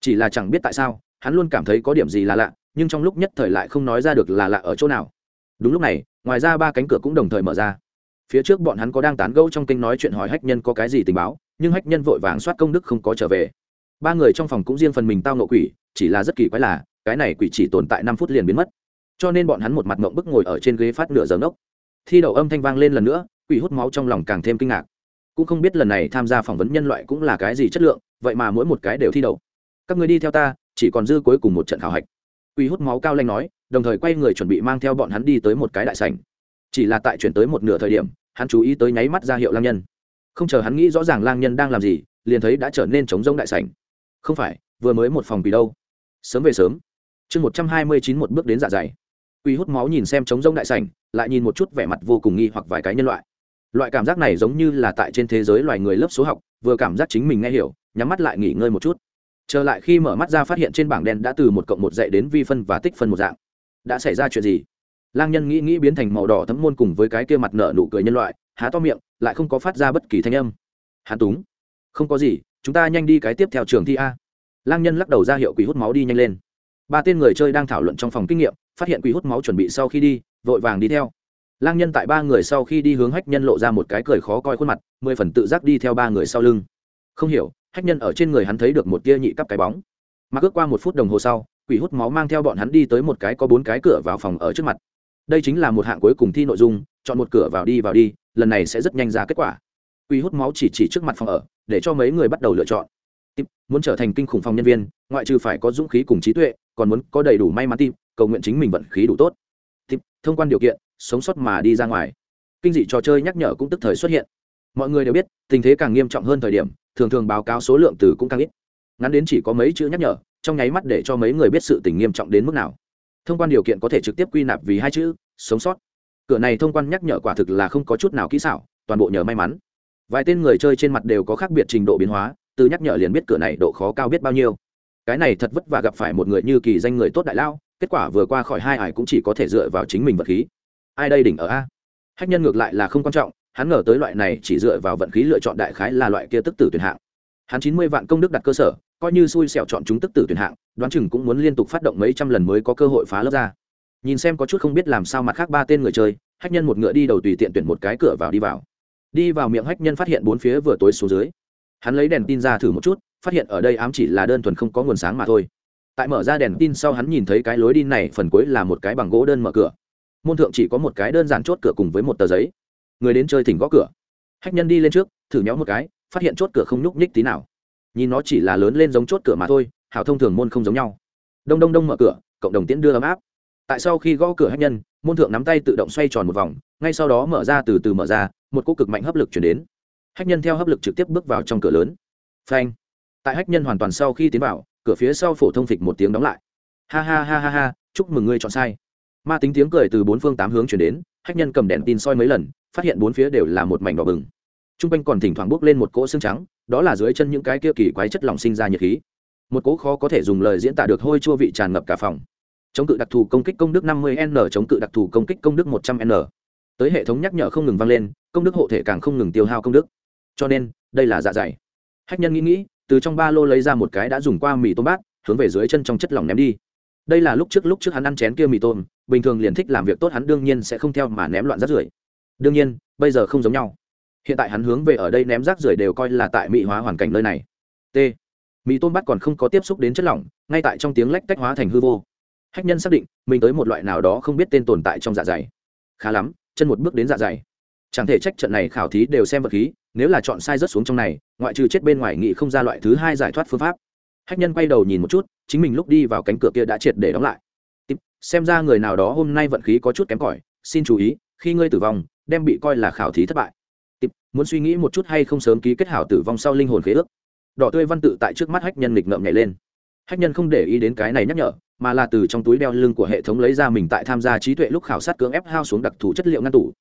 Chỉ là chẳng biết tại sao hắn luôn cảm thấy có điểm gì là lạ, nhưng trong lúc nhất thời lại không nói ra được là lạ ở chỗ nào. Đúng lúc này, ngoài ra ba cánh cửa cũng đồng thời mở ra. Phía trước bọn hắn có đang tán gẫu trong kinh nói chuyện hỏi hách nhân có cái gì tình báo, nhưng hách nhân vội vàng soát công đức không có trở về. Ba người trong phòng cũng riêng phần mình tao ngộ quỷ, chỉ là rất kỳ quái là, cái này quỷ chỉ tồn tại năm phút liền biến mất. Cho nên bọn hắn một mặt mộng bức ngồi ở trên ghế phát nửa giờ nốc thi đậu âm thanh vang lên lần nữa, quỷ hút máu trong lòng càng thêm kinh ngạc. Cũng không biết lần này tham gia phỏng vấn nhân loại cũng là cái gì chất lượng, vậy mà mỗi một cái đều thi đậu. Các người đi theo ta chỉ còn dư cuối cùng một trận khảo hạch. Quỷ hút máu cao lanh nói, đồng thời quay người chuẩn bị mang theo bọn hắn đi tới một cái đại sảnh. Chỉ là tại chuyển tới một nửa thời điểm, hắn chú ý tới nháy mắt ra hiệu lang nhân. Không chờ hắn nghĩ rõ ràng lang nhân đang làm gì, liền thấy đã trở nên trống rông đại sảnh. Không phải, vừa mới một phòng quỷ đâu. Sớm về sớm. Chương một trăm hai mươi chín một bước đến dạ dày. Quỷ hút máu nhìn xem trống rông đại sảnh, lại nhìn một chút vẻ mặt vô cùng nghi hoặc vài cái nhân loại. Loại cảm giác này giống như là tại trên thế giới loài người lớp số học, vừa cảm giác chính mình nghe hiểu, nhắm mắt lại nghỉ ngơi một chút trở lại khi mở mắt ra phát hiện trên bảng đen đã từ một cộng một dạy đến vi phân và tích phân một dạng. Đã xảy ra chuyện gì? Lang nhân nghĩ nghĩ biến thành màu đỏ thấm môn cùng với cái kia mặt nở nụ cười nhân loại, há to miệng, lại không có phát ra bất kỳ thanh âm. Há túng, không có gì, chúng ta nhanh đi cái tiếp theo trường thi a. Lang nhân lắc đầu ra hiệu quỷ hút máu đi nhanh lên. Ba tên người chơi đang thảo luận trong phòng kinh nghiệm, phát hiện quỷ hút máu chuẩn bị sau khi đi, vội vàng đi theo. Lang nhân tại ba người sau khi đi hướng hách nhân lộ ra một cái cười khó coi khuôn mặt, mười phần tự giác đi theo ba người sau lưng. Không hiểu hách nhân ở trên người hắn thấy được một tia nhị cắp cái bóng. Mà ước qua một phút đồng hồ sau quỷ hút máu mang theo bọn hắn đi tới một cái có bốn cái cửa vào phòng ở trước mặt. Đây chính là một hạng cuối cùng thi nội dung chọn một cửa vào đi vào đi lần này sẽ rất nhanh ra kết quả. Quỷ hút máu chỉ chỉ trước mặt phòng ở để cho mấy người bắt đầu lựa chọn. Tiếp, muốn trở thành kinh khủng phòng nhân viên ngoại trừ phải có dũng khí cùng trí tuệ còn muốn có đầy đủ may mắn tim cầu nguyện chính mình vận khí đủ tốt. Tiếp, thông quan điều kiện sống sót mà đi ra ngoài. Kinh dị trò chơi nhắc nhở cũng tức thời xuất hiện mọi người đều biết, tình thế càng nghiêm trọng hơn thời điểm, thường thường báo cáo số lượng từ cũng càng ít. Ngắn đến chỉ có mấy chữ nhắc nhở, trong nháy mắt để cho mấy người biết sự tình nghiêm trọng đến mức nào. Thông quan điều kiện có thể trực tiếp quy nạp vì hai chữ, sống sót. Cửa này thông quan nhắc nhở quả thực là không có chút nào kỹ xảo, toàn bộ nhờ may mắn. Vài tên người chơi trên mặt đều có khác biệt trình độ biến hóa, từ nhắc nhở liền biết cửa này độ khó cao biết bao nhiêu. Cái này thật vất vả gặp phải một người như kỳ danh người tốt đại lao, kết quả vừa qua khỏi hai ải cũng chỉ có thể dựa vào chính mình vật khí. Ai đây đỉnh ở a? Hách nhân ngược lại là không quan trọng hắn ngờ tới loại này chỉ dựa vào vận khí lựa chọn đại khái là loại kia tức tử tuyển hạng. Hắn chín mươi vạn công đức đặt cơ sở, coi như xui xẻo chọn chúng tức tử tuyển hạng, đoán chừng cũng muốn liên tục phát động mấy trăm lần mới có cơ hội phá lớp ra. Nhìn xem có chút không biết làm sao mặt khác ba tên người chơi, hách nhân một ngựa đi đầu tùy tiện tuyển một cái cửa vào đi vào. Đi vào miệng hách nhân phát hiện bốn phía vừa tối xuống dưới. Hắn lấy đèn tin ra thử một chút, phát hiện ở đây ám chỉ là đơn thuần không có nguồn sáng mà thôi. Tại mở ra đèn tin sau hắn nhìn thấy cái lối đi này phần cuối là một cái bằng gỗ đơn mở cửa. Môn thượng chỉ có một cái đơn giản chốt cửa cùng với một tờ giấy người đến chơi thỉnh gõ cửa. Hách nhân đi lên trước, thử nhóm một cái, phát hiện chốt cửa không nhúc nhích tí nào. Nhìn nó chỉ là lớn lên giống chốt cửa mà thôi, hảo thông thường môn không giống nhau. Đông đông đông mở cửa, cộng đồng tiễn đưa ấm áp. Tại sau khi gõ cửa hách nhân, môn thượng nắm tay tự động xoay tròn một vòng, ngay sau đó mở ra từ từ mở ra, một cỗ cực mạnh hấp lực chuyển đến. Hách nhân theo hấp lực trực tiếp bước vào trong cửa lớn. Phanh. Tại hách nhân hoàn toàn sau khi tiến vào, cửa phía sau phổ thông phịch một tiếng đóng lại. Ha ha ha ha ha, chúc mừng ngươi chọn sai. Ma tính tiếng cười từ bốn phương tám hướng chuyển đến, hách nhân cầm đèn tin soi mấy lần phát hiện bốn phía đều là một mảnh đỏ bừng. T r u n g quanh còn thỉnh thoảng bốc lên một cỗ xương trắng, đó là dưới chân những cái kia kỳ quái chất lỏng sinh ra nhiệt khí. Một cỗ khó có thể dùng lời diễn tả được hôi chua vị tràn ngập cả phòng. Chống cự đặc thù công kích công đức năm mươi n, chống cự đặc thù công kích công đức một trăm n. Tới hệ thống nhắc nhở không ngừng vang lên, công đức hộ thể càng không ngừng tiêu hao công đức. Cho nên, đây là dạ dày. Hách nhân nghĩ nghĩ, từ trong ba lô lấy ra một cái đã dùng qua mì tôm bát, hướng về dưới chân trong chất lỏng ném đi. Đây là lúc trước lúc trước hắn ăn chén kia mì tôm, bình thường liền thích làm việc tốt hắn đương nhiên sẽ không theo mà ném loạn rác rưởi đương nhiên bây giờ không giống nhau. Hiện tại hắn hướng về ở đây ném rác rưởi đều coi là tại mỹ hóa hoàn cảnh nơi này. T. Mì tôm bắt còn không có tiếp xúc đến chất lỏng ngay tại trong tiếng lách cách hóa thành hư vô. Hách nhân xác định mình tới một loại nào đó không biết tên tồn tại trong dạ dày. Khá lắm chân một bước đến dạ dày. Chẳng thể trách trận này khảo thí đều xem vật khí nếu là chọn sai rớt xuống trong này ngoại trừ chết bên ngoài nghị không ra loại thứ hai giải thoát phương pháp. Hách nhân quay đầu nhìn một chút chính mình lúc đi vào cánh cửa kia đã triệt để đóng lại. Tiếp, xem ra người nào đó hôm nay vận khí có chút kém cỏi xin chú ý khi ngươi tử vong, đem bị coi là khảo thí thất bại. Tịp, muốn suy nghĩ một chút hay không sớm ký kết hảo tử vong sau linh hồn khế ước. Đỏ tươi văn tự tại trước mắt hách nhân nghịch ngợm nhảy lên. Hách nhân không để ý đến cái này nhắc nhở, mà là từ trong túi đeo lưng của hệ thống lấy ra mình tại tham gia trí tuệ lúc khảo sát cưỡng ép hao xuống đặc thù chất liệu ngăn tủ.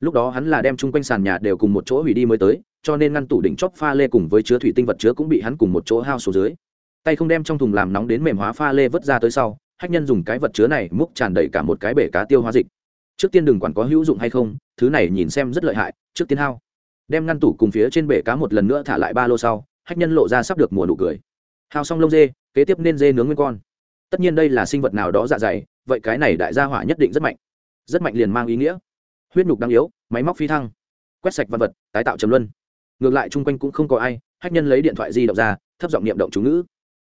Lúc đó hắn là đem chung quanh sàn nhà đều cùng một chỗ hủy đi mới tới, cho nên ngăn tủ đỉnh chóp pha lê cùng với chứa thủy tinh vật chứa cũng bị hắn cùng một chỗ hao xuống dưới. Tay không đem trong thùng làm nóng đến mềm hóa pha lê vớt ra tới sau, hách nhân dùng cái vật chứa này múc tràn đầy cả một cái bể cá tiêu hóa dịch trước tiên đừng quản có hữu dụng hay không, thứ này nhìn xem rất lợi hại, trước tiên hao. Đem ngăn tủ cùng phía trên bể cá một lần nữa thả lại ba lô sau, hách nhân lộ ra sắp được mùa nụ cười. Hao xong lông dê, kế tiếp nên dê nướng nguyên con. Tất nhiên đây là sinh vật nào đó dạ dày, vậy cái này đại gia hỏa nhất định rất mạnh. Rất mạnh liền mang ý nghĩa. Huyết nhục đáng yếu, máy móc phi thăng. Quét sạch văn vật, tái tạo trầm luân. Ngược lại chung quanh cũng không có ai, hách nhân lấy điện thoại di động ra, thấp giọng niệm động chú ngữ.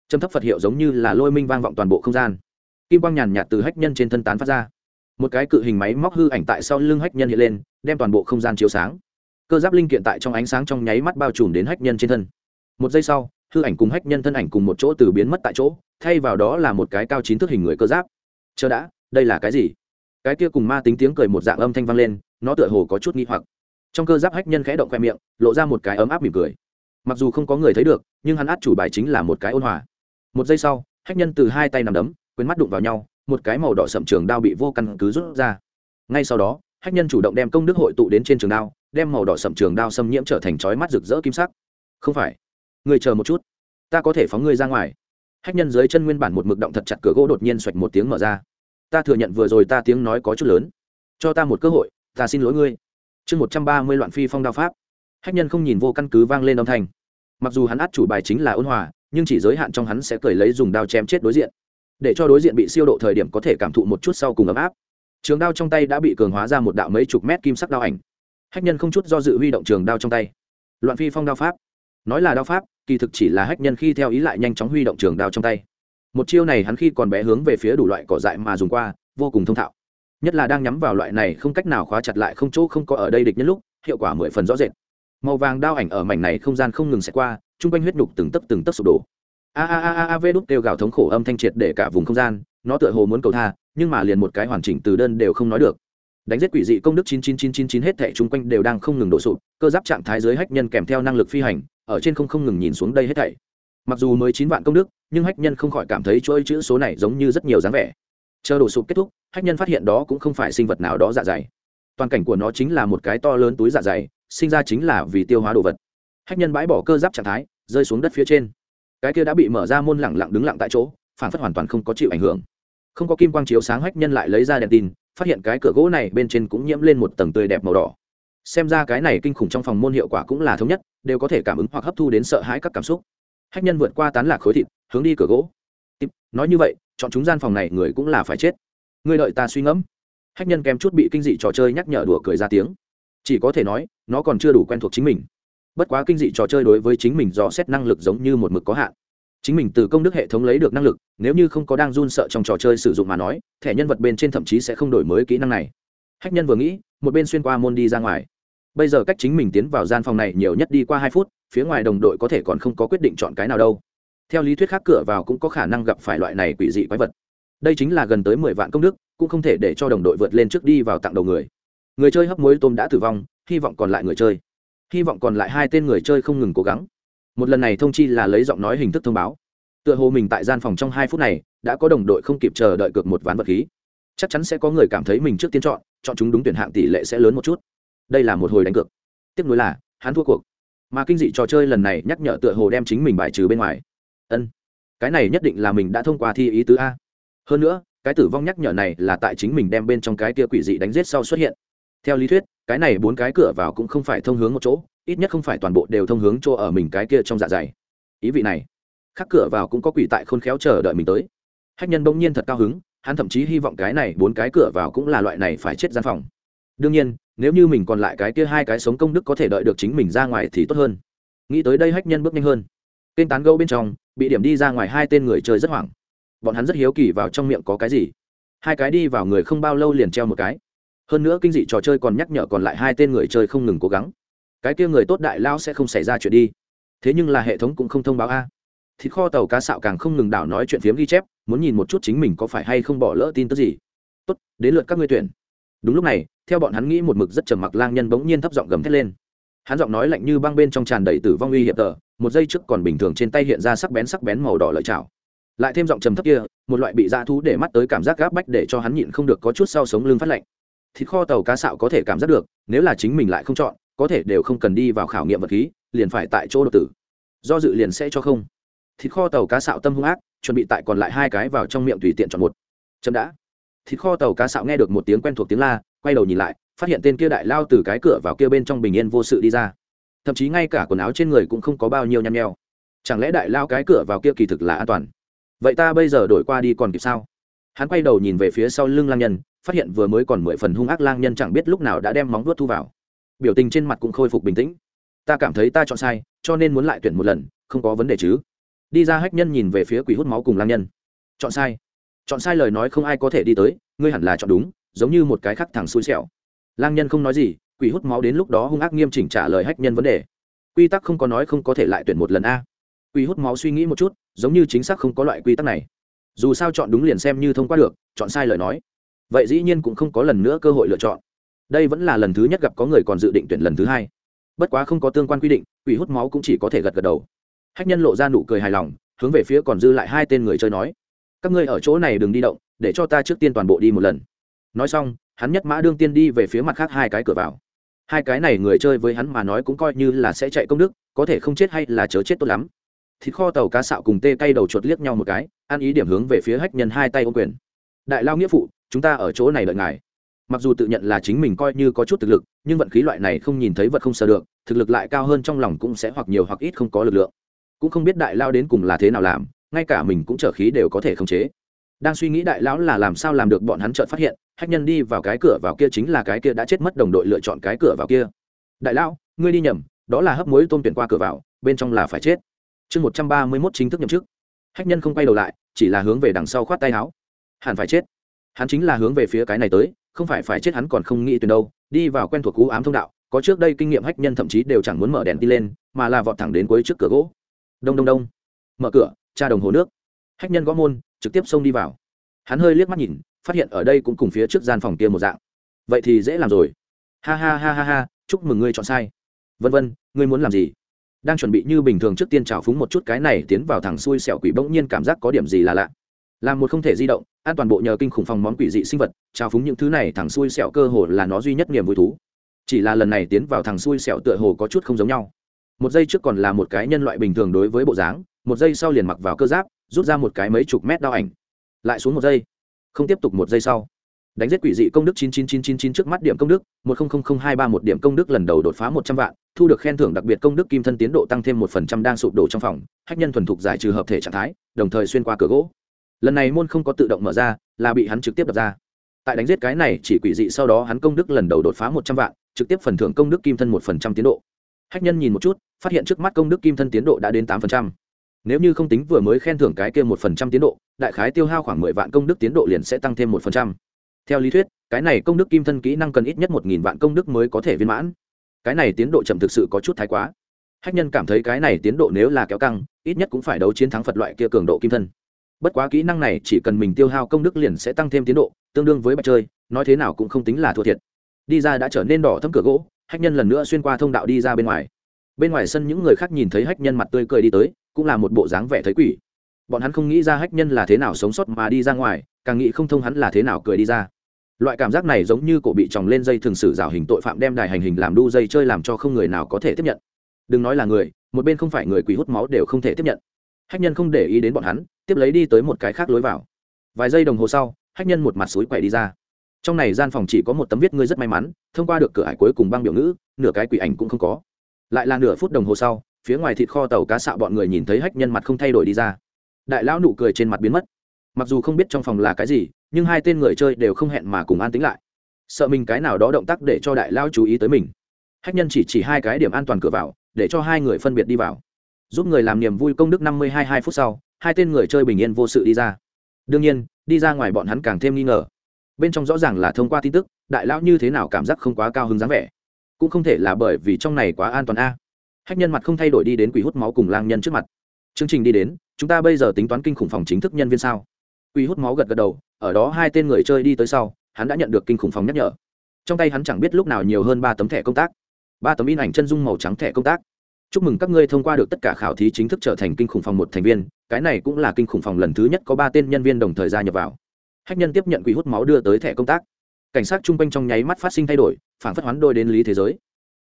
Châm thấp phật hiệu giống như là lôi minh vang vọng toàn bộ không gian. Kim quang nhàn nhạt từ hách nhân trên thân tán phát ra một cái cự hình máy móc hư ảnh tại sau lưng hách nhân hiện lên, đem toàn bộ không gian chiếu sáng. Cơ giáp linh kiện tại trong ánh sáng trong nháy mắt bao trùm đến hách nhân trên thân. Một giây sau, hư ảnh cùng hách nhân thân ảnh cùng một chỗ từ biến mất tại chỗ, thay vào đó là một cái cao chín thước hình người cơ giáp. Chờ đã, đây là cái gì? Cái kia cùng ma tính tiếng cười một dạng âm thanh vang lên, nó tựa hồ có chút nghi hoặc. Trong cơ giáp hách nhân khẽ động khoe miệng, lộ ra một cái ấm áp mỉm cười. Mặc dù không có người thấy được, nhưng hắn át chủ bài chính là một cái ôn hòa. Một giây sau, hách nhân từ hai tay nằm đấm quên mắt đụng vào nhau một cái màu đỏ sậm trường đao bị vô căn cứ rút ra. Ngay sau đó, hách nhân chủ động đem công đức hội tụ đến trên trường đao, đem màu đỏ sậm trường đao xâm nhiễm trở thành chói mắt rực rỡ kim sắc. Không phải. Người chờ một chút. Ta có thể phóng ngươi ra ngoài. Hách nhân dưới chân nguyên bản một mực động thật chặt cửa gỗ đột nhiên xoạch một tiếng mở ra. Ta thừa nhận vừa rồi ta tiếng nói có chút lớn. Cho ta một cơ hội, ta xin lỗi ngươi. Chương một trăm ba mươi loạn phi phong đao pháp. Hách nhân không nhìn vô căn cứ vang lên âm thanh. Mặc dù hắn át chủ bài chính là ôn hòa, nhưng chỉ giới hạn trong hắn sẽ cởi lấy dùng đao chém chết đối diện để cho đối diện bị siêu độ thời điểm có thể cảm thụ một chút sau cùng ấm áp. Trường đao trong tay đã bị cường hóa ra một đạo mấy chục mét kim sắc đao ảnh. Hách nhân không chút do dự huy động trường đao trong tay. Loạn phi phong đao pháp. Nói là đao pháp, kỳ thực chỉ là hách nhân khi theo ý lại nhanh chóng huy động trường đao trong tay. Một chiêu này hắn khi còn bé hướng về phía đủ loại cỏ dại mà dùng qua, vô cùng thông thạo. Nhất là đang nhắm vào loại này không cách nào khóa chặt lại không chỗ không có ở đây địch nhân lúc, hiệu quả mười phần rõ rệt. Màu vàng đao ảnh ở mảnh này không gian không ngừng sẽ qua, chung quanh huyết nhục từng tấc từng tấc sụp đổ a a a a a, vê đúc kêu gào thống khổ âm thanh triệt để cả vùng không gian, nó tựa hồ muốn cầu tha, nhưng mà liền một cái hoàn chỉnh từ đơn đều không nói được. Đánh giết quỷ dị công đức chín chín chín chín chín hết thảy chung quanh đều đang không ngừng đổ sụp, cơ giáp trạng thái dưới hách nhân kèm theo năng lực phi hành, ở trên không không ngừng nhìn xuống đây hết thảy. Mặc dù mới chín vạn công đức, nhưng hách nhân không khỏi cảm thấy chuỗi chữ số này giống như rất nhiều dáng vẻ. Chờ đổ sụp kết thúc, hách nhân phát hiện đó cũng không phải sinh vật nào đó dạ dày. Toàn cảnh của nó chính là một cái to lớn túi dạ dày, sinh ra chính là vì tiêu hóa đồ vật. Hách nhân bãi bỏ cơ giáp trạng thái, rơi xuống đất phía trên cái kia đã bị mở ra môn lẳng lặng đứng lặng tại chỗ, phản phất hoàn toàn không có chịu ảnh hưởng. Không có kim quang chiếu sáng hách nhân lại lấy ra đèn tin, phát hiện cái cửa gỗ này bên trên cũng nhiễm lên một tầng tươi đẹp màu đỏ. Xem ra cái này kinh khủng trong phòng môn hiệu quả cũng là thống nhất, đều có thể cảm ứng hoặc hấp thu đến sợ hãi các cảm xúc. Hách nhân vượt qua tán lạc khối thịt, hướng đi cửa gỗ. Nói như vậy, chọn chúng gian phòng này người cũng là phải chết. Người đợi ta suy ngẫm. Hách nhân kém chút bị kinh dị trò chơi nhắc nhở đùa cười ra tiếng. Chỉ có thể nói, nó còn chưa đủ quen thuộc chính mình bất quá kinh dị trò chơi đối với chính mình dò xét năng lực giống như một mực có hạn. Chính mình từ công đức hệ thống lấy được năng lực, nếu như không có đang run sợ trong trò chơi sử dụng mà nói, thẻ nhân vật bên trên thậm chí sẽ không đổi mới kỹ năng này. Hách nhân vừa nghĩ, một bên xuyên qua môn đi ra ngoài. Bây giờ cách chính mình tiến vào gian phòng này nhiều nhất đi qua hai phút, phía ngoài đồng đội có thể còn không có quyết định chọn cái nào đâu. Theo lý thuyết khác cửa vào cũng có khả năng gặp phải loại này quỷ dị quái vật. Đây chính là gần tới mười vạn công đức, cũng không thể để cho đồng đội vượt lên trước đi vào tặng đầu người. Người chơi hấp muối tôm đã tử vong, hy vọng còn lại người chơi hy vọng còn lại hai tên người chơi không ngừng cố gắng. Một lần này thông chi là lấy giọng nói hình thức thông báo. Tựa hồ mình tại gian phòng trong hai phút này đã có đồng đội không kịp chờ đợi cược một ván vật khí. Chắc chắn sẽ có người cảm thấy mình trước tiên chọn chọn chúng đúng tuyển hạng tỷ lệ sẽ lớn một chút. Đây là một hồi đánh cược. Tiếc nuối là, hắn thua cuộc. Mà kinh dị trò chơi lần này nhắc nhở tựa hồ đem chính mình bài trừ bên ngoài. Ân, cái này nhất định là mình đã thông qua thi ý tứ a. Hơn nữa, cái tử vong nhắc nhở này là tại chính mình đem bên trong cái kia quỷ dị đánh giết sau xuất hiện theo lý thuyết, cái này bốn cái cửa vào cũng không phải thông hướng một chỗ, ít nhất không phải toàn bộ đều thông hướng chỗ ở mình cái kia trong dạ dày. Ý vị này khắc cửa vào cũng có quỷ tại khôn khéo chờ đợi mình tới. Hách nhân bỗng nhiên thật cao hứng, hắn thậm chí hy vọng cái này bốn cái cửa vào cũng là loại này phải chết gian phòng. Đương nhiên, nếu như mình còn lại cái kia hai cái sống công đức có thể đợi được chính mình ra ngoài thì tốt hơn. Nghĩ tới đây hách nhân bước nhanh hơn. Kênh tán gâu bên trong, bị điểm đi ra ngoài hai tên người chơi rất hoảng. Bọn hắn rất hiếu kỳ vào trong miệng có cái gì. Hai cái đi vào người không bao lâu liền treo một cái hơn nữa kinh dị trò chơi còn nhắc nhở còn lại hai tên người chơi không ngừng cố gắng. Cái kia người tốt đại lao sẽ không xảy ra chuyện đi. Thế nhưng là hệ thống cũng không thông báo a. Thịt kho tàu cá sạo càng không ngừng đảo nói chuyện phiếm ghi chép, muốn nhìn một chút chính mình có phải hay không bỏ lỡ tin tức gì. Tốt, đến lượt các ngươi tuyển. Đúng lúc này, theo bọn hắn nghĩ một mực rất trầm mặc lang nhân bỗng nhiên thấp giọng gầm thét lên. Hắn giọng nói lạnh như băng bên trong tràn đầy tử vong uy hiểm tờ, một giây trước còn bình thường trên tay hiện ra sắc bén sắc bén màu đỏ lợi chảo. Lại thêm giọng trầm thấp kia, một loại bị dã thú để mắt tới cảm giác gáp bách để cho hắn nhịn không được có chút sau sống lưng phát lạnh thịt kho tàu cá sạo có thể cảm giác được, nếu là chính mình lại không chọn, có thể đều không cần đi vào khảo nghiệm vật khí, liền phải tại chỗ độc tử. Do dự liền sẽ cho không. Thịt kho tàu cá sạo tâm hung ác, chuẩn bị tại còn lại hai cái vào trong miệng tùy tiện chọn một. Chậm đã. Thịt kho tàu cá sạo nghe được một tiếng quen thuộc tiếng la, quay đầu nhìn lại, phát hiện tên kia đại lao từ cái cửa vào kia bên trong bình yên vô sự đi ra. Thậm chí ngay cả quần áo trên người cũng không có bao nhiêu nhăn nheo. Chẳng lẽ đại lao cái cửa vào kia kỳ thực là an toàn? Vậy ta bây giờ đổi qua đi còn kịp sao? Hắn quay đầu nhìn về phía sau lưng lang nhân phát hiện vừa mới còn mười phần hung ác lang nhân chẳng biết lúc nào đã đem móng vuốt thu vào. Biểu tình trên mặt cũng khôi phục bình tĩnh. Ta cảm thấy ta chọn sai, cho nên muốn lại tuyển một lần, không có vấn đề chứ. Đi ra hách nhân nhìn về phía quỷ hút máu cùng lang nhân. Chọn sai. Chọn sai lời nói không ai có thể đi tới, ngươi hẳn là chọn đúng, giống như một cái khắc thẳng xui xẻo. Lang nhân không nói gì, quỷ hút máu đến lúc đó hung ác nghiêm chỉnh trả lời hách nhân vấn đề. Quy tắc không có nói không có thể lại tuyển một lần a. Quỷ hút máu suy nghĩ một chút, giống như chính xác không có loại quy tắc này. Dù sao chọn đúng liền xem như thông qua được, chọn sai lời nói vậy dĩ nhiên cũng không có lần nữa cơ hội lựa chọn. Đây vẫn là lần thứ nhất gặp có người còn dự định tuyển lần thứ hai. Bất quá không có tương quan quy định, quỷ hút máu cũng chỉ có thể gật gật đầu. Hách nhân lộ ra nụ cười hài lòng, hướng về phía còn dư lại hai tên người chơi nói, các ngươi ở chỗ này đừng đi động, để cho ta trước tiên toàn bộ đi một lần. Nói xong, hắn nhất mã đương tiên đi về phía mặt khác hai cái cửa vào. Hai cái này người chơi với hắn mà nói cũng coi như là sẽ chạy công đức, có thể không chết hay là chớ chết tốt lắm. Thịt kho tàu cá sạo cùng tê cay đầu chuột liếc nhau một cái, ăn ý điểm hướng về phía hách nhân hai tay ô quyền. Đại lao nghĩa phụ chúng ta ở chỗ này đợi ngài. Mặc dù tự nhận là chính mình coi như có chút thực lực, nhưng vận khí loại này không nhìn thấy vật không sờ được, thực lực lại cao hơn trong lòng cũng sẽ hoặc nhiều hoặc ít không có lực lượng. Cũng không biết đại lao đến cùng là thế nào làm, ngay cả mình cũng trở khí đều có thể khống chế. Đang suy nghĩ đại lão là làm sao làm được bọn hắn chợt phát hiện, hách nhân đi vào cái cửa vào kia chính là cái kia đã chết mất đồng đội lựa chọn cái cửa vào kia. Đại lão, ngươi đi nhầm, đó là hấp muối tôm tuyển qua cửa vào, bên trong là phải chết. Chương một trăm ba mươi mốt chính thức nhậm chức. Hách nhân không quay đầu lại, chỉ là hướng về đằng sau khoát tay áo. Hẳn phải chết hắn chính là hướng về phía cái này tới, không phải phải chết hắn còn không nghĩ tuyển đâu, đi vào quen thuộc cú ám thông đạo, có trước đây kinh nghiệm hách nhân thậm chí đều chẳng muốn mở đèn đi lên, mà là vọt thẳng đến cuối trước cửa gỗ. Đông đông đông. Mở cửa tra đồng hồ nước. Hách nhân gõ môn, trực tiếp xông đi vào. Hắn hơi liếc mắt nhìn, phát hiện ở đây cũng cùng phía trước gian phòng kia một dạng. Vậy thì dễ làm rồi. Ha ha ha ha ha, chúc mừng ngươi chọn sai. Vân vân, ngươi muốn làm gì? Đang chuẩn bị như bình thường trước tiên trào phúng một chút cái này tiến vào thằng xui xẻo quỷ bỗng nhiên cảm giác có điểm gì là lạ làm một không thể di động, an toàn bộ nhờ kinh khủng phòng món quỷ dị sinh vật trào phúng những thứ này thằng xui xẻo cơ hồ là nó duy nhất niềm vui thú. Chỉ là lần này tiến vào thằng xui xẻo tựa hồ có chút không giống nhau. Một giây trước còn là một cái nhân loại bình thường đối với bộ dáng, một giây sau liền mặc vào cơ giáp, rút ra một cái mấy chục mét đao ảnh. Lại xuống một giây. Không tiếp tục một giây sau. Đánh giết quỷ dị công đức 99999 trước mắt điểm công đức 100023 điểm công đức lần đầu đột phá 100 vạn, thu được khen thưởng đặc biệt công đức kim thân tiến độ tăng thêm một phần trăm đang sụp đổ trong phòng, hách nhân thuần thục giải trừ hợp thể trạng thái, đồng thời xuyên qua cửa gỗ lần này môn không có tự động mở ra, là bị hắn trực tiếp đập ra. Tại đánh giết cái này chỉ quỷ dị sau đó hắn công đức lần đầu đột phá 100 vạn, trực tiếp phần thưởng công đức kim thân một phần trăm tiến độ. Hách nhân nhìn một chút, phát hiện trước mắt công đức kim thân tiến độ đã đến tám phần trăm. Nếu như không tính vừa mới khen thưởng cái kia một phần trăm tiến độ, đại khái tiêu hao khoảng 10 vạn công đức tiến độ liền sẽ tăng thêm một phần trăm. Theo lý thuyết, cái này công đức kim thân kỹ năng cần ít nhất một nghìn vạn công đức mới có thể viên mãn. Cái này tiến độ chậm thực sự có chút thái quá. Hách nhân cảm thấy cái này tiến độ nếu là kéo căng, ít nhất cũng phải đấu chiến thắng phật loại kia cường độ kim thân bất quá kỹ năng này chỉ cần mình tiêu hao công đức liền sẽ tăng thêm tiến độ, tương đương với bạch chơi, nói thế nào cũng không tính là thua thiệt. Đi ra đã trở nên đỏ thấm cửa gỗ, hách nhân lần nữa xuyên qua thông đạo đi ra bên ngoài. Bên ngoài sân những người khác nhìn thấy hách nhân mặt tươi cười đi tới, cũng là một bộ dáng vẻ thấy quỷ. Bọn hắn không nghĩ ra hách nhân là thế nào sống sót mà đi ra ngoài, càng nghĩ không thông hắn là thế nào cười đi ra. Loại cảm giác này giống như cổ bị tròng lên dây thường sử rào hình tội phạm đem đài hành hình làm đu dây chơi làm cho không người nào có thể tiếp nhận. Đừng nói là người, một bên không phải người quỷ hút máu đều không thể tiếp nhận. Hách nhân không để ý đến bọn hắn tiếp lấy đi tới một cái khác lối vào. Vài giây đồng hồ sau, hách nhân một mặt suối quậy đi ra. Trong này gian phòng chỉ có một tấm viết ngươi rất may mắn, thông qua được cửa hải cuối cùng băng biểu ngữ, nửa cái quỷ ảnh cũng không có. Lại là nửa phút đồng hồ sau, phía ngoài thịt kho tàu cá xạo bọn người nhìn thấy hách nhân mặt không thay đổi đi ra. Đại lão nụ cười trên mặt biến mất. Mặc dù không biết trong phòng là cái gì, nhưng hai tên người chơi đều không hẹn mà cùng an tính lại. Sợ mình cái nào đó động tác để cho đại lão chú ý tới mình. Hách nhân chỉ chỉ hai cái điểm an toàn cửa vào, để cho hai người phân biệt đi vào giúp người làm niềm vui công đức năm mươi hai hai phút sau, hai tên người chơi bình yên vô sự đi ra. Đương nhiên, đi ra ngoài bọn hắn càng thêm nghi ngờ. Bên trong rõ ràng là thông qua tin tức, đại lão như thế nào cảm giác không quá cao hứng dáng vẻ. Cũng không thể là bởi vì trong này quá an toàn a. Hách nhân mặt không thay đổi đi đến quỷ hút máu cùng lang nhân trước mặt. Chương trình đi đến, chúng ta bây giờ tính toán kinh khủng phòng chính thức nhân viên sao? Quỷ hút máu gật gật đầu, ở đó hai tên người chơi đi tới sau, hắn đã nhận được kinh khủng phòng nhắc nhở. Trong tay hắn chẳng biết lúc nào nhiều hơn ba tấm thẻ công tác. Ba tấm in ảnh chân dung màu trắng thẻ công tác chúc mừng các ngươi thông qua được tất cả khảo thí chính thức trở thành kinh khủng phòng một thành viên, cái này cũng là kinh khủng phòng lần thứ nhất có ba tên nhân viên đồng thời gia nhập vào. Hách nhân tiếp nhận quỷ hút máu đưa tới thẻ công tác. Cảnh sát chung quanh trong nháy mắt phát sinh thay đổi, phản phất hoán đôi đến lý thế giới.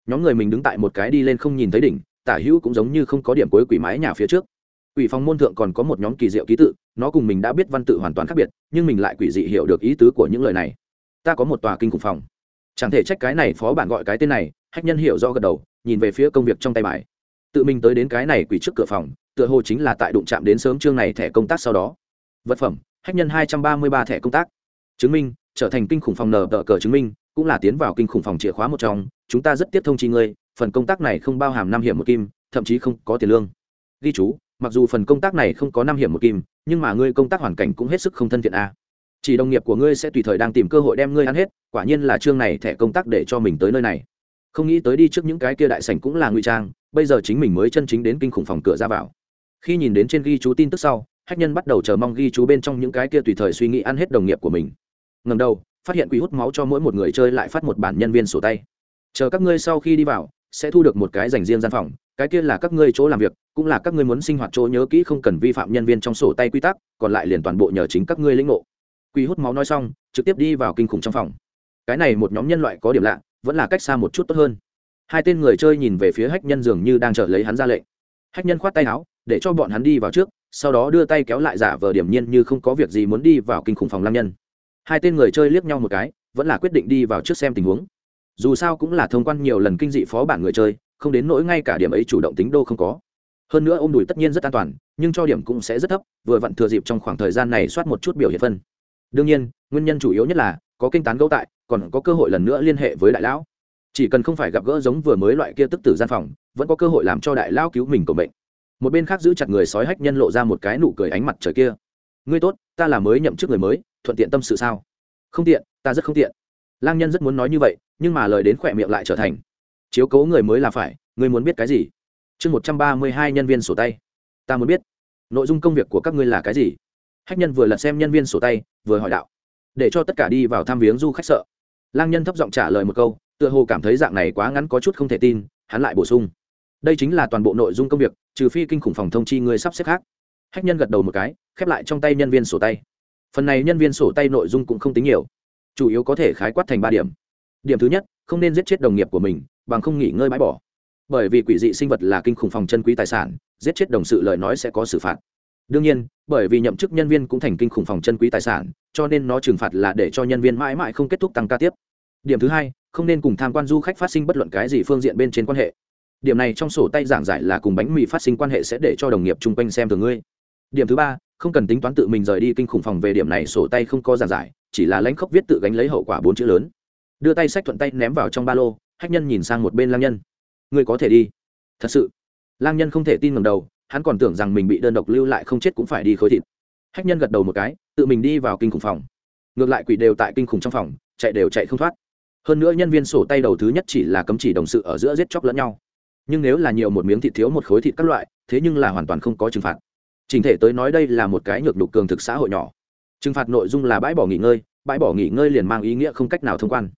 Nhóm người mình đứng tại một cái đi lên không nhìn thấy đỉnh, tả hữu cũng giống như không có điểm cuối quỷ mái nhà phía trước. Quỷ phòng môn thượng còn có một nhóm kỳ diệu ký tự, nó cùng mình đã biết văn tự hoàn toàn khác biệt, nhưng mình lại quỷ dị hiểu được ý tứ của những lời này. Ta có một tòa kinh khủng phòng. Chẳng thể trách cái này phó bản gọi cái tên này, hách nhân hiểu do gật đầu, nhìn về phía công việc trong tay bài tự mình tới đến cái này quỷ trước cửa phòng, tựa hồ chính là tại đụng chạm đến sớm chương này thẻ công tác sau đó. Vật phẩm, hách nhân hai trăm ba mươi ba thẻ công tác. Chứng minh, trở thành kinh khủng phòng nở tờ cờ chứng minh, cũng là tiến vào kinh khủng phòng chìa khóa một trong. Chúng ta rất tiếp thông chi ngươi, phần công tác này không bao hàm năm hiểm một kim, thậm chí không có tiền lương. Ghi chú, mặc dù phần công tác này không có năm hiểm một kim, nhưng mà ngươi công tác hoàn cảnh cũng hết sức không thân thiện a chỉ đồng nghiệp của ngươi sẽ tùy thời đang tìm cơ hội đem ngươi ăn hết, quả nhiên là chương này thẻ công tác để cho mình tới nơi này. Không nghĩ tới đi trước những cái kia đại sảnh cũng là ngụy trang bây giờ chính mình mới chân chính đến kinh khủng phòng cửa ra vào. Khi nhìn đến trên ghi chú tin tức sau, hách nhân bắt đầu chờ mong ghi chú bên trong những cái kia tùy thời suy nghĩ ăn hết đồng nghiệp của mình. Ngầm đầu, phát hiện quỷ hút máu cho mỗi một người chơi lại phát một bản nhân viên sổ tay. Chờ các ngươi sau khi đi vào, sẽ thu được một cái dành riêng gian phòng, cái kia là các ngươi chỗ làm việc, cũng là các ngươi muốn sinh hoạt chỗ nhớ kỹ không cần vi phạm nhân viên trong sổ tay quy tắc, còn lại liền toàn bộ nhờ chính các ngươi lĩnh ngộ. Quỷ hút máu nói xong, trực tiếp đi vào kinh khủng trong phòng. Cái này một nhóm nhân loại có điểm lạ, vẫn là cách xa một chút tốt hơn hai tên người chơi nhìn về phía hách nhân dường như đang chờ lấy hắn ra lệnh. Hách nhân khoát tay áo, để cho bọn hắn đi vào trước, sau đó đưa tay kéo lại giả vờ điểm nhiên như không có việc gì muốn đi vào kinh khủng phòng lam nhân. Hai tên người chơi liếc nhau một cái, vẫn là quyết định đi vào trước xem tình huống. Dù sao cũng là thông quan nhiều lần kinh dị phó bản người chơi, không đến nỗi ngay cả điểm ấy chủ động tính đô không có. Hơn nữa ôm đùi tất nhiên rất an toàn, nhưng cho điểm cũng sẽ rất thấp, vừa vặn thừa dịp trong khoảng thời gian này soát một chút biểu hiện phân. Đương nhiên, nguyên nhân chủ yếu nhất là có kinh tán gấu tại, còn có cơ hội lần nữa liên hệ với đại lão chỉ cần không phải gặp gỡ giống vừa mới loại kia tức tử gian phòng, vẫn có cơ hội làm cho đại lao cứu mình của bệnh một bên khác giữ chặt người sói hách nhân lộ ra một cái nụ cười ánh mặt trời kia. Ngươi tốt, ta là mới nhậm chức người mới, thuận tiện tâm sự sao? Không tiện, ta rất không tiện. Lang nhân rất muốn nói như vậy, nhưng mà lời đến khỏe miệng lại trở thành, chiếu cố người mới là phải, ngươi muốn biết cái gì? Chương một trăm ba mươi hai nhân viên sổ tay. Ta muốn biết, nội dung công việc của các ngươi là cái gì? Hách nhân vừa lật xem nhân viên sổ tay, vừa hỏi đạo. Để cho tất cả đi vào thăm viếng du khách sợ. Lang nhân thấp giọng trả lời một câu tựa hồ cảm thấy dạng này quá ngắn có chút không thể tin, hắn lại bổ sung. Đây chính là toàn bộ nội dung công việc, trừ phi kinh khủng phòng thông chi ngươi sắp xếp khác. Hách nhân gật đầu một cái, khép lại trong tay nhân viên sổ tay. Phần này nhân viên sổ tay nội dung cũng không tính nhiều, chủ yếu có thể khái quát thành ba điểm. Điểm thứ nhất, không nên giết chết đồng nghiệp của mình, bằng không nghỉ ngơi bãi bỏ. Bởi vì quỷ dị sinh vật là kinh khủng phòng chân quý tài sản, giết chết đồng sự lời nói sẽ có xử phạt. Đương nhiên, bởi vì nhậm chức nhân viên cũng thành kinh khủng phòng chân quý tài sản, cho nên nó trừng phạt là để cho nhân viên mãi mãi không kết thúc tăng ca tiếp. Điểm thứ hai không nên cùng tham quan du khách phát sinh bất luận cái gì phương diện bên trên quan hệ. Điểm này trong sổ tay giảng giải là cùng bánh mì phát sinh quan hệ sẽ để cho đồng nghiệp chung quanh xem thường ngươi. Điểm thứ ba, không cần tính toán tự mình rời đi kinh khủng phòng về điểm này sổ tay không có giảng giải, chỉ là lãnh khốc viết tự gánh lấy hậu quả bốn chữ lớn. Đưa tay sách thuận tay ném vào trong ba lô, hách nhân nhìn sang một bên lang nhân. Ngươi có thể đi. Thật sự. Lang nhân không thể tin ngầm đầu, hắn còn tưởng rằng mình bị đơn độc lưu lại không chết cũng phải đi khối thịt. Hách nhân gật đầu một cái, tự mình đi vào kinh khủng phòng. Ngược lại quỷ đều tại kinh khủng trong phòng, chạy đều chạy không thoát hơn nữa nhân viên sổ tay đầu thứ nhất chỉ là cấm chỉ đồng sự ở giữa giết chóc lẫn nhau. Nhưng nếu là nhiều một miếng thịt thiếu một khối thịt các loại, thế nhưng là hoàn toàn không có trừng phạt. Trình thể tới nói đây là một cái nhược đục cường thực xã hội nhỏ. Trừng phạt nội dung là bãi bỏ nghỉ ngơi, bãi bỏ nghỉ ngơi liền mang ý nghĩa không cách nào thông quan.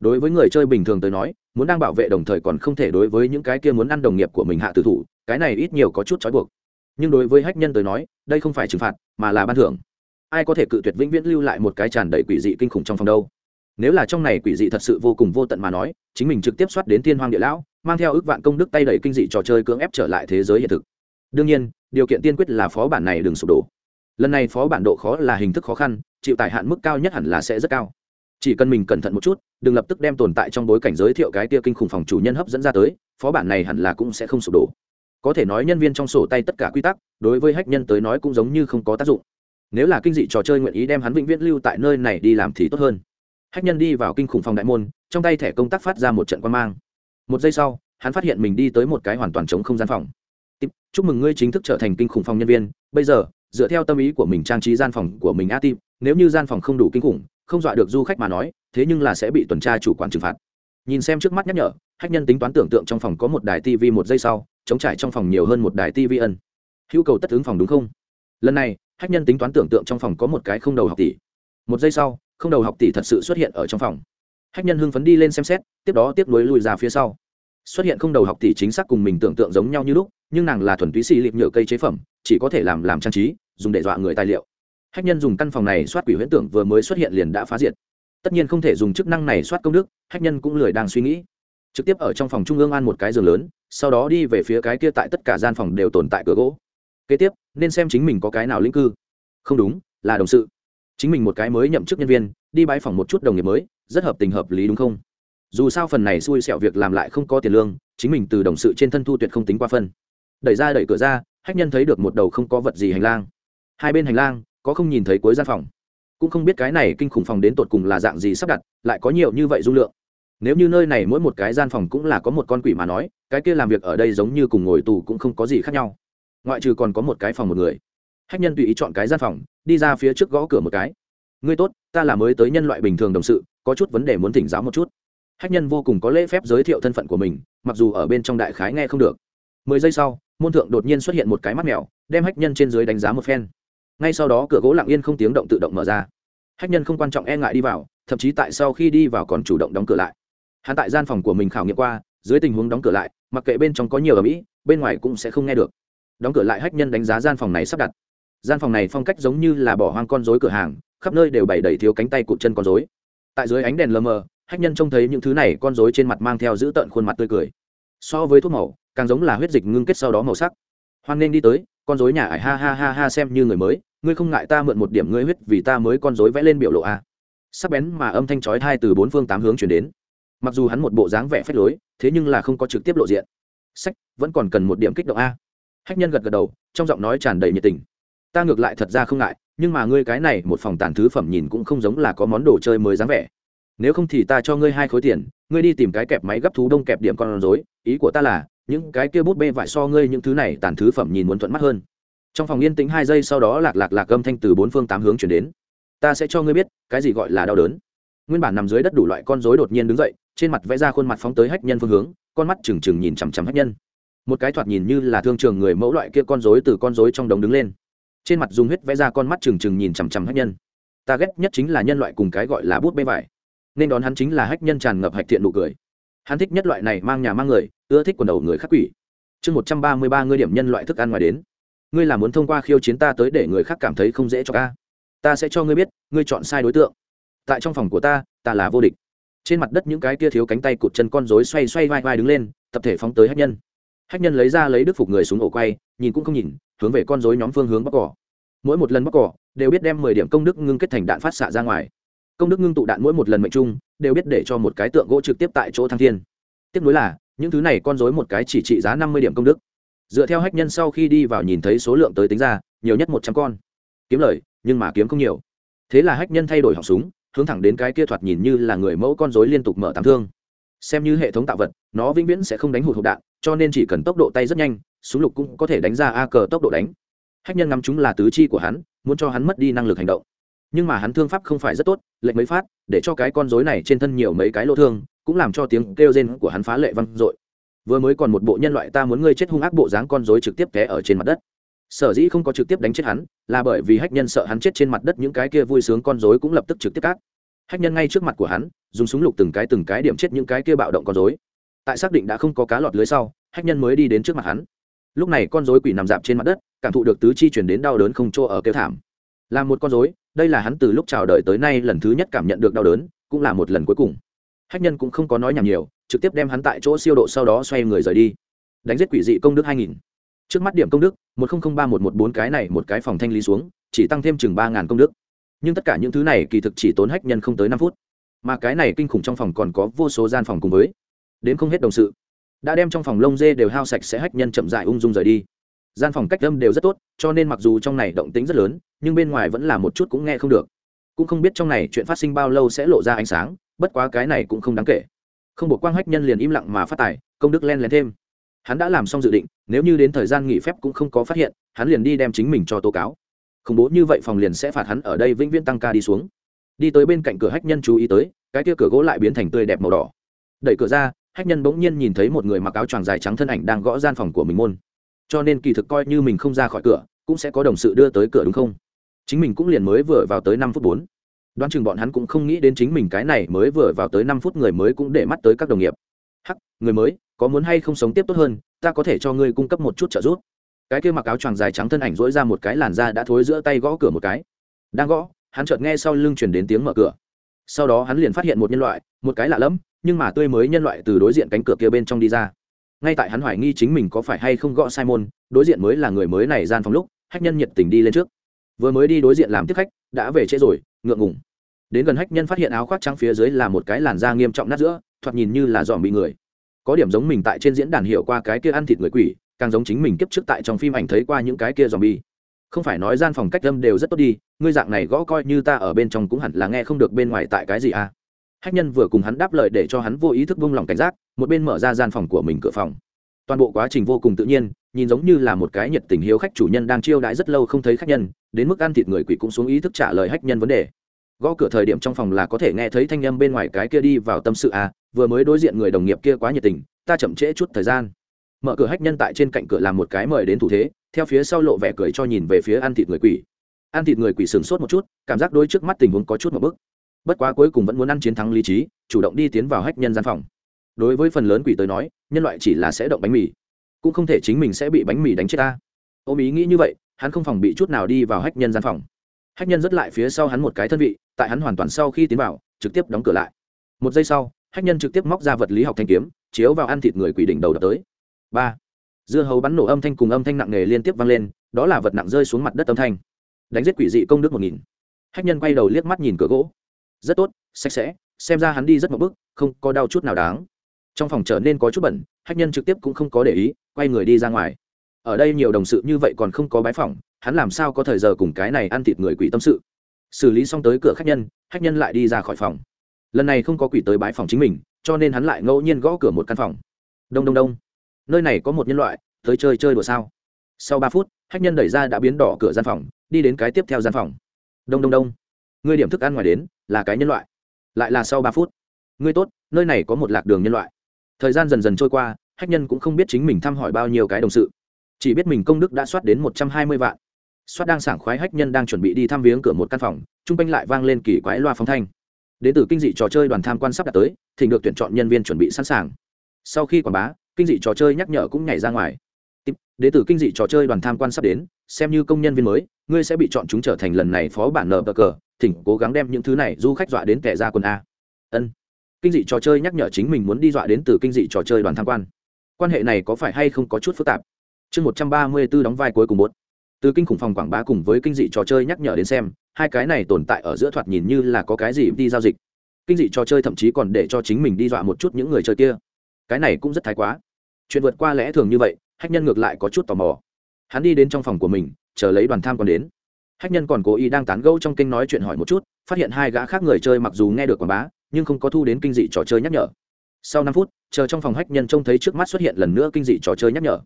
Đối với người chơi bình thường tới nói, muốn đang bảo vệ đồng thời còn không thể đối với những cái kia muốn ăn đồng nghiệp của mình hạ tử thủ, cái này ít nhiều có chút trói buộc. Nhưng đối với hách nhân tới nói, đây không phải trừng phạt, mà là ban thưởng. Ai có thể cự tuyệt vĩnh viễn lưu lại một cái tràn đầy quỷ dị kinh khủng trong phòng đâu? Nếu là trong này quỷ dị thật sự vô cùng vô tận mà nói, chính mình trực tiếp soát đến thiên hoang địa lão, mang theo ước vạn công đức tay đẩy kinh dị trò chơi cưỡng ép trở lại thế giới hiện thực. Đương nhiên, điều kiện tiên quyết là phó bản này đừng sụp đổ. Lần này phó bản độ khó là hình thức khó khăn, chịu tải hạn mức cao nhất hẳn là sẽ rất cao. Chỉ cần mình cẩn thận một chút, đừng lập tức đem tồn tại trong bối cảnh giới thiệu cái tia kinh khủng phòng chủ nhân hấp dẫn ra tới, phó bản này hẳn là cũng sẽ không sụp đổ. Có thể nói nhân viên trong sổ tay tất cả quy tắc, đối với hách nhân tới nói cũng giống như không có tác dụng. Nếu là kinh dị trò chơi nguyện ý đem hắn vĩnh viễn lưu tại nơi này đi làm thì tốt hơn hách nhân đi vào kinh khủng phòng đại môn trong tay thẻ công tác phát ra một trận quan mang. Một giây sau hắn phát hiện mình đi tới một cái hoàn toàn chống không gian phòng. Tiếp, chúc mừng ngươi chính thức trở thành kinh khủng phòng nhân viên. Bây giờ dựa theo tâm ý của mình trang trí gian phòng của mình a tim nếu như gian phòng không đủ kinh khủng không dọa được du khách mà nói thế nhưng là sẽ bị tuần tra chủ quản trừng phạt. Nhìn xem trước mắt nhắc nhở hách nhân tính toán tưởng tượng trong phòng có một đài tv một giây sau chống trải trong phòng nhiều hơn một đài tv ân. Hữu cầu tất ứng phòng đúng không? Lần này hách nhân tính toán tưởng tượng trong phòng có một cái không đầu học tỷ. Một giây sau không đầu học tỷ thật sự xuất hiện ở trong phòng. Hách nhân hưng phấn đi lên xem xét, tiếp đó tiếp nối lùi ra phía sau. Xuất hiện không đầu học tỷ chính xác cùng mình tưởng tượng giống nhau như lúc, nhưng nàng là thuần túy xì lịp nhựa cây chế phẩm, chỉ có thể làm làm trang trí, dùng để dọa người tài liệu. Hách nhân dùng căn phòng này soát quỷ huyễn tưởng vừa mới xuất hiện liền đã phá diệt. Tất nhiên không thể dùng chức năng này soát công đức, hách nhân cũng lười đang suy nghĩ. Trực tiếp ở trong phòng trung ương an một cái giường lớn, sau đó đi về phía cái kia tại tất cả gian phòng đều tồn tại cửa gỗ. Kế tiếp, nên xem chính mình có cái nào linh cư. Không đúng, là đồng sự chính mình một cái mới nhậm chức nhân viên, đi bãi phòng một chút đồng nghiệp mới, rất hợp tình hợp lý đúng không? Dù sao phần này xui xẹo việc làm lại không có tiền lương, chính mình từ đồng sự trên thân thu tuyệt không tính qua phân. Đẩy ra đẩy cửa ra hách nhân thấy được một đầu không có vật gì hành lang. Hai bên hành lang, có không nhìn thấy cuối gian phòng. Cũng không biết cái này kinh khủng phòng đến tột cùng là dạng gì sắp đặt, lại có nhiều như vậy dung lượng. Nếu như nơi này mỗi một cái gian phòng cũng là có một con quỷ mà nói, cái kia làm việc ở đây giống như cùng ngồi tù cũng không có gì khác nhau. Ngoại trừ còn có một cái phòng một người hách nhân tùy ý chọn cái gian phòng, đi ra phía trước gõ cửa một cái. Ngươi tốt, ta là mới tới nhân loại bình thường đồng sự, có chút vấn đề muốn thỉnh giáo một chút. Hách nhân vô cùng có lễ phép giới thiệu thân phận của mình, mặc dù ở bên trong đại khái nghe không được. Mười giây sau, môn thượng đột nhiên xuất hiện một cái mắt mèo, đem hách nhân trên dưới đánh giá một phen. Ngay sau đó cửa gỗ lặng yên không tiếng động tự động mở ra. Hách nhân không quan trọng e ngại đi vào, thậm chí tại sau khi đi vào còn chủ động đóng cửa lại. Hắn tại gian phòng của mình khảo nghiệm qua, dưới tình huống đóng cửa lại, mặc kệ bên trong có nhiều ở mỹ bên ngoài cũng sẽ không nghe được. Đóng cửa lại hách nhân đánh giá gian phòng này sắp đặt gian phòng này phong cách giống như là bỏ hoang con rối cửa hàng, khắp nơi đều bày đầy thiếu cánh tay cụt chân con rối. tại dưới ánh đèn lờ mờ hách nhân trông thấy những thứ này con rối trên mặt mang theo giữ tợn khuôn mặt tươi cười. So với thuốc màu, càng giống là huyết dịch ngưng kết sau đó màu sắc. Hoan nên đi tới, con rối nhà ải ha ha ha ha xem như người mới, ngươi không ngại ta mượn một điểm ngươi huyết vì ta mới con rối vẽ lên biểu lộ a sắc bén mà âm thanh chói thai từ bốn phương tám hướng chuyển đến. Mặc dù hắn một bộ dáng vẻ phách lối, thế nhưng là không có trực tiếp lộ diện. Sách, vẫn còn cần một điểm kích động a. Hách nhân gật gật đầu, trong giọng nói tràn đầy nhiệt tình ta ngược lại thật ra không ngại, nhưng mà ngươi cái này một phòng tàn thứ phẩm nhìn cũng không giống là có món đồ chơi mới dáng vẻ. Nếu không thì ta cho ngươi hai khối tiền, ngươi đi tìm cái kẹp máy gấp thú đông kẹp điểm con rối, ý của ta là, những cái kia bút bê vải so ngươi những thứ này tàn thứ phẩm nhìn muốn thuận mắt hơn. Trong phòng yên tĩnh hai giây sau đó lạc lạc lạc âm thanh từ bốn phương tám hướng chuyển đến. Ta sẽ cho ngươi biết, cái gì gọi là đau đớn. Nguyên bản nằm dưới đất đủ loại con rối đột nhiên đứng dậy, trên mặt vẽ ra khuôn mặt phóng tới hách nhân phương hướng, con mắt trừng trừng nhìn chằm chằm hách nhân. Một cái thoạt nhìn như là thương trường người mẫu loại kia con rối từ con rối trong đống đứng lên trên mặt dùng huyết vẽ ra con mắt trừng trừng nhìn chằm chằm hách nhân. Ta ghét nhất chính là nhân loại cùng cái gọi là bút bê vải. Nên đón hắn chính là hách nhân tràn ngập hạch thiện nụ cười. Hắn thích nhất loại này mang nhà mang người, ưa thích quần đầu người khắc quỷ. Chương một trăm ba mươi ba, ngươi điểm nhân loại thức ăn ngoài đến. Ngươi là muốn thông qua khiêu chiến ta tới để người khác cảm thấy không dễ cho ta. Ta sẽ cho ngươi biết, ngươi chọn sai đối tượng. Tại trong phòng của ta ta là vô địch. Trên mặt đất những cái kia thiếu cánh tay cụt chân con rối xoay xoay vai vai đứng lên, tập thể phóng tới hách nhân. Hách nhân lấy ra lấy đức phục người xuống ổ quay, nhìn cũng không nhìn hướng về con rối nhóm phương hướng bóc cỏ. Mỗi một lần bóc cỏ đều biết đem mười điểm công đức ngưng kết thành đạn phát xạ ra ngoài. Công đức ngưng tụ đạn mỗi một lần mệnh trung đều biết để cho một cái tượng gỗ trực tiếp tại chỗ thăng thiên. Tiếp nối là, những thứ này con dối một cái chỉ trị giá năm mươi điểm công đức. Dựa theo hách nhân sau khi đi vào nhìn thấy số lượng tới tính ra, nhiều nhất một trăm con. Kiếm lời, nhưng mà kiếm không nhiều. Thế là hách nhân thay đổi họng súng, hướng thẳng đến cái kia thoạt nhìn như là người mẫu con dối liên tục mở tám thương. Xem như hệ thống tạo vật, nó vĩnh viễn sẽ không đánh hụt hộp đạn, cho nên chỉ cần tốc độ tay rất nhanh súng lục cũng có thể đánh ra a cờ tốc độ đánh. Hách nhân ngắm chúng là tứ chi của hắn, muốn cho hắn mất đi năng lực hành động. Nhưng mà hắn thương pháp không phải rất tốt, lệnh mấy phát, để cho cái con rối này trên thân nhiều mấy cái lỗ thương, cũng làm cho tiếng kêu rên của hắn phá lệ văng dội. Vừa mới còn một bộ nhân loại ta muốn ngươi chết hung ác bộ dáng con rối trực tiếp té ở trên mặt đất. Sở dĩ không có trực tiếp đánh chết hắn, là bởi vì hách nhân sợ hắn chết trên mặt đất, những cái kia vui sướng con rối cũng lập tức trực tiếp cát. hách nhân ngay trước mặt của hắn, dùng súng lục từng cái từng cái điểm chết những cái kia bạo động con rối. Tại xác định đã không có cá lọt lưới sau, hách nhân mới đi đến trước mặt hắn lúc này con rối quỷ nằm dạp trên mặt đất, cảm thụ được tứ chi chuyển đến đau đớn không chỗ ở kêu thảm. Là một con rối, đây là hắn từ lúc chào đời tới nay lần thứ nhất cảm nhận được đau đớn, cũng là một lần cuối cùng. Hách nhân cũng không có nói nhảm nhiều, trực tiếp đem hắn tại chỗ siêu độ sau đó xoay người rời đi. Đánh giết quỷ dị công đức hai nghìn. Trước mắt điểm công đức, một nghìn ba một một bốn cái này một cái phòng thanh lý xuống, chỉ tăng thêm chừng ba ngàn công đức. Nhưng tất cả những thứ này kỳ thực chỉ tốn hách nhân không tới năm phút. Mà cái này kinh khủng trong phòng còn có vô số gian phòng cùng với. Đến không hết đồng sự đã đem trong phòng lông dê đều hao sạch sẽ hách nhân chậm dại ung dung rời đi. Gian phòng cách âm đều rất tốt, cho nên mặc dù trong này động tính rất lớn, nhưng bên ngoài vẫn là một chút cũng nghe không được. Cũng không biết trong này chuyện phát sinh bao lâu sẽ lộ ra ánh sáng, bất quá cái này cũng không đáng kể. Không buộc quang hách nhân liền im lặng mà phát tài, công đức len lén thêm. Hắn đã làm xong dự định, nếu như đến thời gian nghỉ phép cũng không có phát hiện, hắn liền đi đem chính mình cho tố cáo. Khủng bố như vậy phòng liền sẽ phạt hắn ở đây vĩnh viễn tăng ca đi xuống. Đi tới bên cạnh cửa hách nhân chú ý tới, cái kia cửa gỗ lại biến thành tươi đẹp màu đỏ. Đẩy cửa ra hách nhân bỗng nhiên nhìn thấy một người mặc áo choàng dài trắng thân ảnh đang gõ gian phòng của mình môn. Cho nên kỳ thực coi như mình không ra khỏi cửa, cũng sẽ có đồng sự đưa tới cửa đúng không? Chính mình cũng liền mới vừa vào tới năm phút bốn. Đoán chừng bọn hắn cũng không nghĩ đến chính mình cái này mới vừa vào tới năm phút người mới cũng để mắt tới các đồng nghiệp. Hắc, người mới, có muốn hay không sống tiếp tốt hơn, ta có thể cho ngươi cung cấp một chút trợ giúp. Cái kia mặc áo choàng dài trắng thân ảnh dỗi ra một cái làn da đã thối giữa tay gõ cửa một cái. Đang gõ, hắn chợt nghe sau lưng chuyển đến tiếng mở cửa. Sau đó hắn liền phát hiện một nhân loại, một cái lạ lẫm nhưng mà tươi mới nhân loại từ đối diện cánh cửa kia bên trong đi ra. Ngay tại hắn hoài nghi chính mình có phải hay không gõ sai môn, đối diện mới là người mới này gian phòng lúc, hách nhân nhiệt tình đi lên trước. Vừa mới đi đối diện làm tiếp khách, đã về trễ rồi, ngượng ngùng. Đến gần hách nhân phát hiện áo khoác trắng phía dưới là một cái làn da nghiêm trọng nát giữa, thoạt nhìn như là dòm bị người. Có điểm giống mình tại trên diễn đàn hiểu qua cái kia ăn thịt người quỷ, càng giống chính mình kiếp trước tại trong phim ảnh thấy qua những cái kia dòm bi không phải nói gian phòng cách âm đều rất tốt đi, ngươi dạng này gõ coi như ta ở bên trong cũng hẳn là nghe không được bên ngoài tại cái gì à hách nhân vừa cùng hắn đáp lời để cho hắn vô ý thức vung lòng cảnh giác, một bên mở ra gian phòng của mình cửa phòng. Toàn bộ quá trình vô cùng tự nhiên, nhìn giống như là một cái nhiệt tình hiếu khách chủ nhân đang chiêu đãi rất lâu không thấy khách nhân, đến mức ăn thịt người quỷ cũng xuống ý thức trả lời hách nhân vấn đề. Gõ cửa thời điểm trong phòng là có thể nghe thấy thanh âm bên ngoài cái kia đi vào tâm sự à vừa mới đối diện người đồng nghiệp kia quá nhiệt tình, ta chậm trễ chút thời gian. Mở cửa hách nhân tại trên cạnh cửa làm một cái mời đến thủ thế, theo phía sau lộ vẻ cười cho nhìn về phía ăn thịt người quỷ. Ăn thịt người quỷ sửng sốt một chút, cảm giác đôi trước mắt tình huống có chút một bức bất quá cuối cùng vẫn muốn ăn chiến thắng lý trí, chủ động đi tiến vào hách nhân gian phòng. Đối với phần lớn quỷ tới nói, nhân loại chỉ là sẽ động bánh mì, cũng không thể chính mình sẽ bị bánh mì đánh chết ta. Ôm ý nghĩ như vậy, hắn không phòng bị chút nào đi vào hách nhân gian phòng. Hách nhân rất lại phía sau hắn một cái thân vị, tại hắn hoàn toàn sau khi tiến vào, trực tiếp đóng cửa lại. Một giây sau, hách nhân trực tiếp móc ra vật lý học thanh kiếm, chiếu vào ăn thịt người quỷ đỉnh đầu đập tới. Ba. Dưa hấu bắn nổ âm thanh cùng âm thanh nặng nề liên tiếp vang lên, đó là vật nặng rơi xuống mặt đất âm thanh. Đánh giết quỷ dị công đức một nghìn. Hách nhân quay đầu liếc mắt nhìn cửa gỗ rất tốt, sạch sẽ, xem ra hắn đi rất một bức không có đau chút nào đáng. Trong phòng trở nên có chút bẩn, hách nhân trực tiếp cũng không có để ý, quay người đi ra ngoài. Ở đây nhiều đồng sự như vậy còn không có bái phòng hắn làm sao có thời giờ cùng cái này ăn thịt người quỷ tâm sự? Xử lý xong tới cửa khách nhân khách nhân lại đi ra khỏi phòng. Lần này không có quỷ tới bái phòng chính mình, cho nên hắn lại ngẫu nhiên gõ cửa một căn phòng. Đông đông đông. Nơi này có một nhân loại, tới chơi chơi đùa sao? Sau ba phút khách nhân đẩy ra đã biến đỏ cửa gian phòng, đi đến cái tiếp theo gian phòng. Đông đông đông. Ngươi điểm thức ăn ngoài đến là cái nhân loại, lại là sau ba phút. Ngươi tốt, nơi này có một lạc đường nhân loại. Thời gian dần dần trôi qua, hách nhân cũng không biết chính mình thăm hỏi bao nhiêu cái đồng sự. Chỉ biết mình công đức đã soát đến một trăm hai mươi vạn. Soát đang sảng khoái hách nhân đang chuẩn bị đi thăm viếng cửa một căn phòng chung quanh lại vang lên kỳ quái loa phóng thanh. Đến từ kinh dị trò chơi đoàn tham quan sắp đặt tới thỉnh được tuyển chọn nhân viên chuẩn bị sẵn sàng. Sau khi quảng bá, kinh dị trò chơi nhắc nhở cũng nhảy ra ngoài. Đến từ kinh dị trò chơi đoàn tham quan sắp đến, xem như công nhân viên mới, ngươi sẽ bị chọn chúng trở thành lần này phó bản nờ bờ cờ thỉnh cố gắng đem những thứ này du khách dọa đến kẻ ra quần a. Ân. Kinh dị trò chơi nhắc nhở chính mình muốn đi dọa đến từ kinh dị trò chơi đoàn tham quan. Quan hệ này có phải hay không có chút phức tạp? Chương một trăm ba mươi b ố đóng vai cuối cùng bốn từ kinh khủng phòng quảng bá cùng với kinh dị trò chơi nhắc nhở đến xem, hai cái này tồn tại ở giữa thoạt nhìn như là có cái gì đi giao dịch. Kinh dị trò chơi thậm chí còn để cho chính mình đi dọa một chút những người chơi kia. Cái này cũng rất thái quá. Chuyện vượt qua lẽ thường như vậy hách nhân ngược lại có chút tò mò. Hắn đi đến trong phòng của mình, chờ lấy đoàn tham còn đến hách nhân còn cố ý đang tán gẫu trong kinh nói chuyện hỏi một chút, phát hiện hai gã khác người chơi mặc dù nghe được quảng bá, nhưng không có thu đến kinh dị trò chơi nhắc nhở. Sau năm phút, chờ trong phòng hách nhân trông thấy trước mắt xuất hiện lần nữa kinh dị trò chơi nhắc nhở.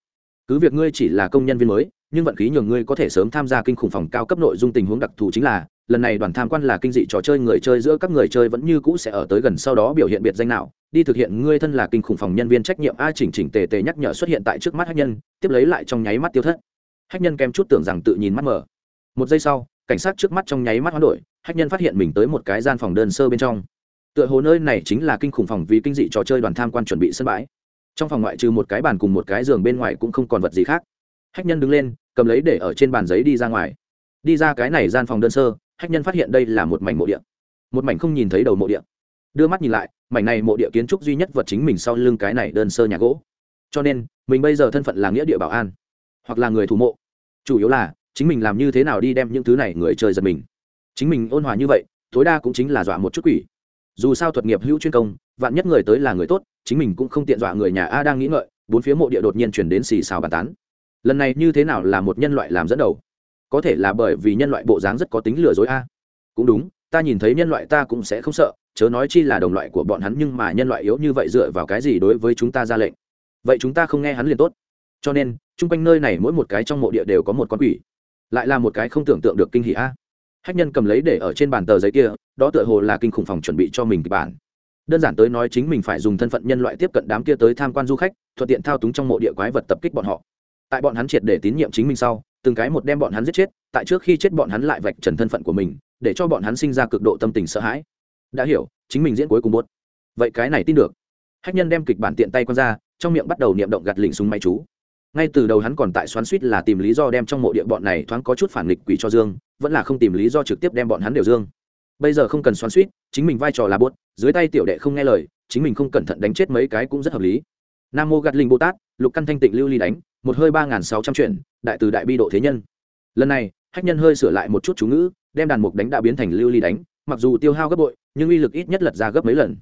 Cứ việc ngươi chỉ là công nhân viên mới, nhưng vận khí nhường ngươi có thể sớm tham gia kinh khủng phòng cao cấp nội dung tình huống đặc thù chính là, lần này đoàn tham quan là kinh dị trò chơi, người chơi giữa các người chơi vẫn như cũ sẽ ở tới gần sau đó biểu hiện biệt danh nào. Đi thực hiện, ngươi thân là kinh khủng phòng nhân viên trách nhiệm, a chỉnh chỉnh tề tề nhắc nhở xuất hiện tại trước mắt hách nhân, tiếp lấy lại trong nháy mắt tiêu thất. Hách nhân kém chút tưởng rằng tự nhìn mắt mở một giây sau, cảnh sát trước mắt trong nháy mắt hoán đổi, hách nhân phát hiện mình tới một cái gian phòng đơn sơ bên trong. Tựa hồ nơi này chính là kinh khủng phòng vì kinh dị trò chơi đoàn tham quan chuẩn bị sân bãi. Trong phòng ngoại trừ một cái bàn cùng một cái giường bên ngoài cũng không còn vật gì khác. Hách nhân đứng lên, cầm lấy để ở trên bàn giấy đi ra ngoài. Đi ra cái này gian phòng đơn sơ, hách nhân phát hiện đây là một mảnh mộ địa. Một mảnh không nhìn thấy đầu mộ địa. Đưa mắt nhìn lại, mảnh này mộ địa kiến trúc duy nhất vật chính mình sau lưng cái này đơn sơ nhà gỗ. Cho nên, mình bây giờ thân phận là nghĩa địa bảo an, hoặc là người thủ mộ. Chủ yếu là chính mình làm như thế nào đi đem những thứ này người chơi giật mình. Chính mình ôn hòa như vậy, tối đa cũng chính là dọa một chút quỷ. Dù sao thuật nghiệp hữu chuyên công, vạn nhất người tới là người tốt, chính mình cũng không tiện dọa người nhà a đang nghĩ ngợi, bốn phía mộ địa đột nhiên chuyển đến xì xào bàn tán. Lần này như thế nào là một nhân loại làm dẫn đầu? Có thể là bởi vì nhân loại bộ dáng rất có tính lừa dối a. Cũng đúng, ta nhìn thấy nhân loại ta cũng sẽ không sợ, chớ nói chi là đồng loại của bọn hắn nhưng mà nhân loại yếu như vậy dựa vào cái gì đối với chúng ta ra lệnh? Vậy chúng ta không nghe hắn liền tốt. Cho nên, chung quanh nơi này mỗi một cái trong mộ địa đều có một con quỷ lại là một cái không tưởng tượng được kinh hỷ a. Hách nhân cầm lấy để ở trên bàn tờ giấy kia, đó tựa hồ là kinh khủng phòng chuẩn bị cho mình kịch bản. Đơn giản tới nói chính mình phải dùng thân phận nhân loại tiếp cận đám kia tới tham quan du khách, thuận tiện thao túng trong mộ địa quái vật tập kích bọn họ. Tại bọn hắn triệt để tín nhiệm chính mình sau, từng cái một đem bọn hắn giết chết, tại trước khi chết bọn hắn lại vạch trần thân phận của mình, để cho bọn hắn sinh ra cực độ tâm tình sợ hãi. Đã hiểu, chính mình diễn cuối cùng bốt vậy cái này tin được. Hách nhân đem kịch bản tiện tay q ra, trong miệng bắt đầu niệm động gạt lỉnh súng máy chú ngay từ đầu hắn còn tại xoắn suýt là tìm lý do đem trong mộ địa bọn này thoáng có chút phản nghịch quỷ cho dương, vẫn là không tìm lý do trực tiếp đem bọn hắn đều dương. Bây giờ không cần xoắn suýt, chính mình vai trò là buốt, dưới tay tiểu đệ không nghe lời, chính mình không cẩn thận đánh chết mấy cái cũng rất hợp lý. Nam mô gạt linh bồ tát, lục căn thanh tịnh lưu ly đánh, một hơi ba n sáu trăm chuyện, đại từ đại bi độ thế nhân. Lần này, hách nhân hơi sửa lại một chút chú ngữ, đem đàn mục đánh đã biến thành lưu ly đánh, mặc dù tiêu hao gấp bội, nhưng uy lực ít nhất lật ra gấp mấy lần.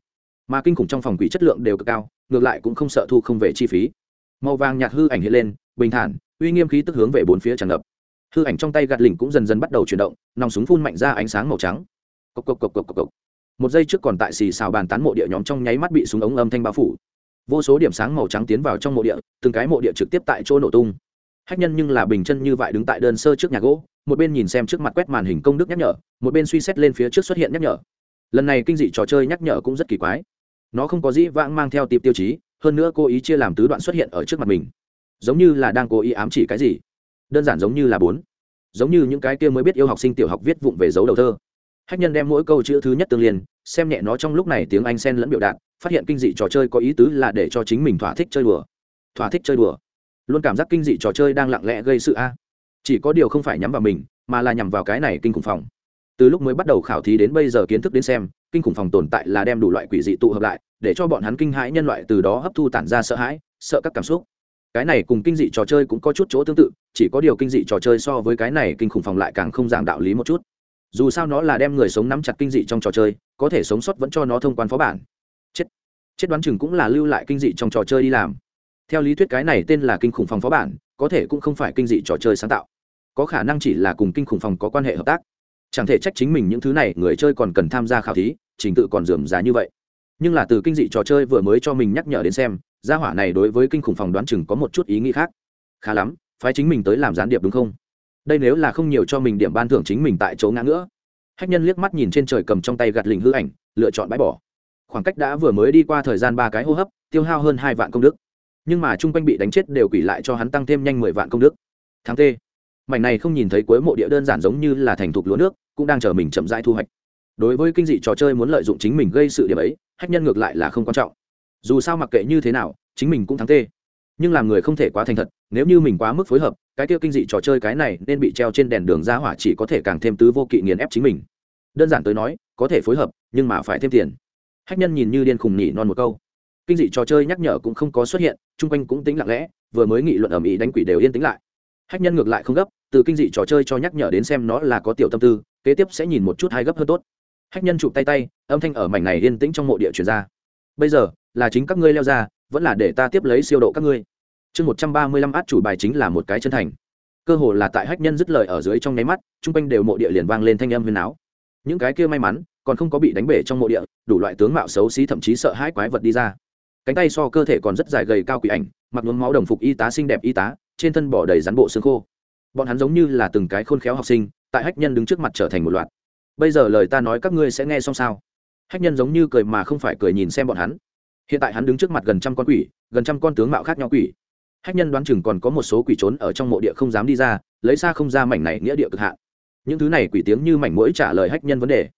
Mà kinh khủng trong phòng quỷ chất lượng đều cực cao, ngược lại cũng không sợ thu không về chi phí màu vàng nhạt hư ảnh hiện lên, bình thản, uy nghiêm khí tức hướng về bốn phía tràn ngập. Hư ảnh trong tay gạt lỉnh cũng dần dần bắt đầu chuyển động, nòng súng phun mạnh ra ánh sáng màu trắng. Cộc cộc cộc cộc cộc cộc. Một giây trước còn tại xì xào bàn tán mộ địa nhóm trong nháy mắt bị súng ống âm thanh bao phủ. Vô số điểm sáng màu trắng tiến vào trong mộ địa, từng cái mộ địa trực tiếp tại chỗ nổ tung. Hách nhân nhưng là bình chân như vậy đứng tại đơn sơ trước nhà gỗ, một bên nhìn xem trước mặt quét màn hình công đức nhắc nhở, một bên suy xét lên phía trước xuất hiện nhắc nhở. Lần này kinh dị trò chơi nhắc nhở cũng rất kỳ quái nó không có dĩ vãng mang theo tiệp tiêu chí, hơn nữa cố ý chia làm tứ đoạn xuất hiện ở trước mặt mình. Giống như là đang cố ý ám chỉ cái gì. Đơn giản giống như là bốn. Giống như những cái kia mới biết yêu học sinh tiểu học viết vụng về dấu đầu thơ. Hách nhân đem mỗi câu chữ thứ nhất tương liên, xem nhẹ nó trong lúc này tiếng anh sen lẫn biểu đạt, phát hiện kinh dị trò chơi có ý tứ là để cho chính mình thỏa thích chơi đùa. Thỏa thích chơi đùa. Luôn cảm giác kinh dị trò chơi đang lặng lẽ gây sự a. Chỉ có điều không phải nhắm vào mình, mà là nhằm vào cái này kinh khủng phòng từ lúc mới bắt đầu khảo thí đến bây giờ kiến thức đến xem, kinh khủng phòng tồn tại là đem đủ loại quỷ dị tụ hợp lại, để cho bọn hắn kinh hãi nhân loại từ đó hấp thu tản ra sợ hãi, sợ các cảm xúc. Cái này cùng kinh dị trò chơi cũng có chút chỗ tương tự, chỉ có điều kinh dị trò chơi so với cái này kinh khủng phòng lại càng không giảng đạo lý một chút. Dù sao nó là đem người sống nắm chặt kinh dị trong trò chơi, có thể sống sót vẫn cho nó thông quan phó bản. Chết. Chết đoán chừng cũng là lưu lại kinh dị trong trò chơi đi làm. Theo lý thuyết cái này tên là kinh khủng phòng phó bản, có thể cũng không phải kinh dị trò chơi sáng tạo. Có khả năng chỉ là cùng kinh khủng phòng có quan hệ hợp tác chẳng thể trách chính mình những thứ này, người chơi còn cần tham gia khảo thí, trình tự còn dườm giá như vậy. Nhưng là từ kinh dị trò chơi vừa mới cho mình nhắc nhở đến xem, gia hỏa này đối với kinh khủng phòng đoán chừng có một chút ý nghĩ khác. Khá lắm, phái chính mình tới làm gián điệp đúng không? Đây nếu là không nhiều cho mình điểm ban thưởng chính mình tại chỗ ngã nữa hách nhân liếc mắt nhìn trên trời cầm trong tay gạt lình hư ảnh, lựa chọn bãi bỏ. Khoảng cách đã vừa mới đi qua thời gian ba cái hô hấp, tiêu hao hơn hai vạn công đức. Nhưng mà chung quanh bị đánh chết đều quỷ lại cho hắn tăng thêm nhanh mười vạn công đức. Tháng t mảnh này không nhìn thấy cuối mộ địa đơn giản giống như là thành thục lúa nước cũng đang chờ mình chậm rãi thu hoạch. Đối với kinh dị trò chơi muốn lợi dụng chính mình gây sự điểm ấy, hách nhân ngược lại là không quan trọng. Dù sao mặc kệ như thế nào, chính mình cũng thắng tê. Nhưng làm người không thể quá thành thật, nếu như mình quá mức phối hợp, cái tiêu kinh dị trò chơi cái này nên bị treo trên đèn đường ra hỏa chỉ có thể càng thêm tứ vô kỵ nghiền ép chính mình. Đơn giản tới nói, có thể phối hợp, nhưng mà phải thêm tiền. Hách nhân nhìn như điên khùng nhỉ non một câu. Kinh dị trò chơi nhắc nhở cũng không có xuất hiện, chung quanh cũng tính lặng lẽ, vừa mới nghị luận ầm ĩ đánh quỷ đều yên tĩnh lại. Hách nhân ngược lại không gấp, từ kinh dị trò chơi cho nhắc nhở đến xem nó là có tiểu tâm tư kế tiếp sẽ nhìn một chút hai gấp hơn tốt. Hách nhân chụp tay tay, âm thanh ở mảnh này yên tĩnh trong mộ địa chuyển ra. Bây giờ, là chính các ngươi leo ra, vẫn là để ta tiếp lấy siêu độ các ngươi. Chương một trăm ba mươi lăm át chủ bài chính là một cái chân thành. Cơ hồ là tại hách nhân dứt lời ở dưới trong nháy mắt, chung quanh đều mộ địa liền vang lên thanh âm huyền áo những cái kia may mắn, còn không có bị đánh bể trong mộ địa, đủ loại tướng mạo xấu xí thậm chí sợ hãi quái vật đi ra. Cánh tay so cơ thể còn rất dài gầy cao quỷ ảnh, mặc nhuốm máu đồng phục y tá xinh đẹp y tá, trên thân bỏ đầy rắn bộ xương khô. Bọn hắn giống như là từng cái khôn khéo học sinh tại hách nhân đứng trước mặt trở thành một loạt. Bây giờ lời ta nói các ngươi sẽ nghe xong sao? Hách nhân giống như cười mà không phải cười nhìn xem bọn hắn. Hiện tại hắn đứng trước mặt gần trăm con quỷ, gần trăm con tướng mạo khác nhau quỷ. Hách nhân đoán chừng còn có một số quỷ trốn ở trong mộ địa không dám đi ra, lấy xa không ra mảnh này nghĩa địa cực hạn. Những thứ này quỷ tiếng như mảnh mũi trả lời hách nhân vấn đề.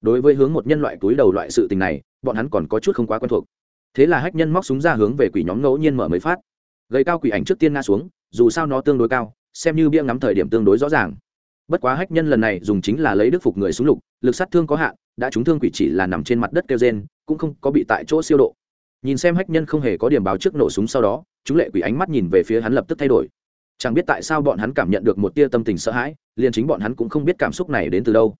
Đối với hướng một nhân loại túi đầu loại sự tình này, bọn hắn còn có chút không quá quen thuộc. Thế là hách nhân móc súng ra hướng về quỷ nhóm ngẫu nhiên mở mới phát. Gây cao quỷ ảnh trước tiên nga xuống, dù sao nó tương đối cao, xem như bia ngắm thời điểm tương đối rõ ràng bất quá hách nhân lần này dùng chính là lấy đức phục người súng lục, lực sát thương có hạn, đã trúng thương quỷ chỉ là nằm trên mặt đất kêu gen cũng không có bị tại chỗ siêu độ. Nhìn xem hách nhân không hề có điểm báo trước nổ súng sau đó, chúng lệ quỷ ánh mắt nhìn về phía hắn lập tức thay đổi. Chẳng biết tại sao bọn hắn cảm nhận được một tia tâm tình sợ hãi, liền chính bọn hắn cũng không biết cảm xúc này đến từ đâu.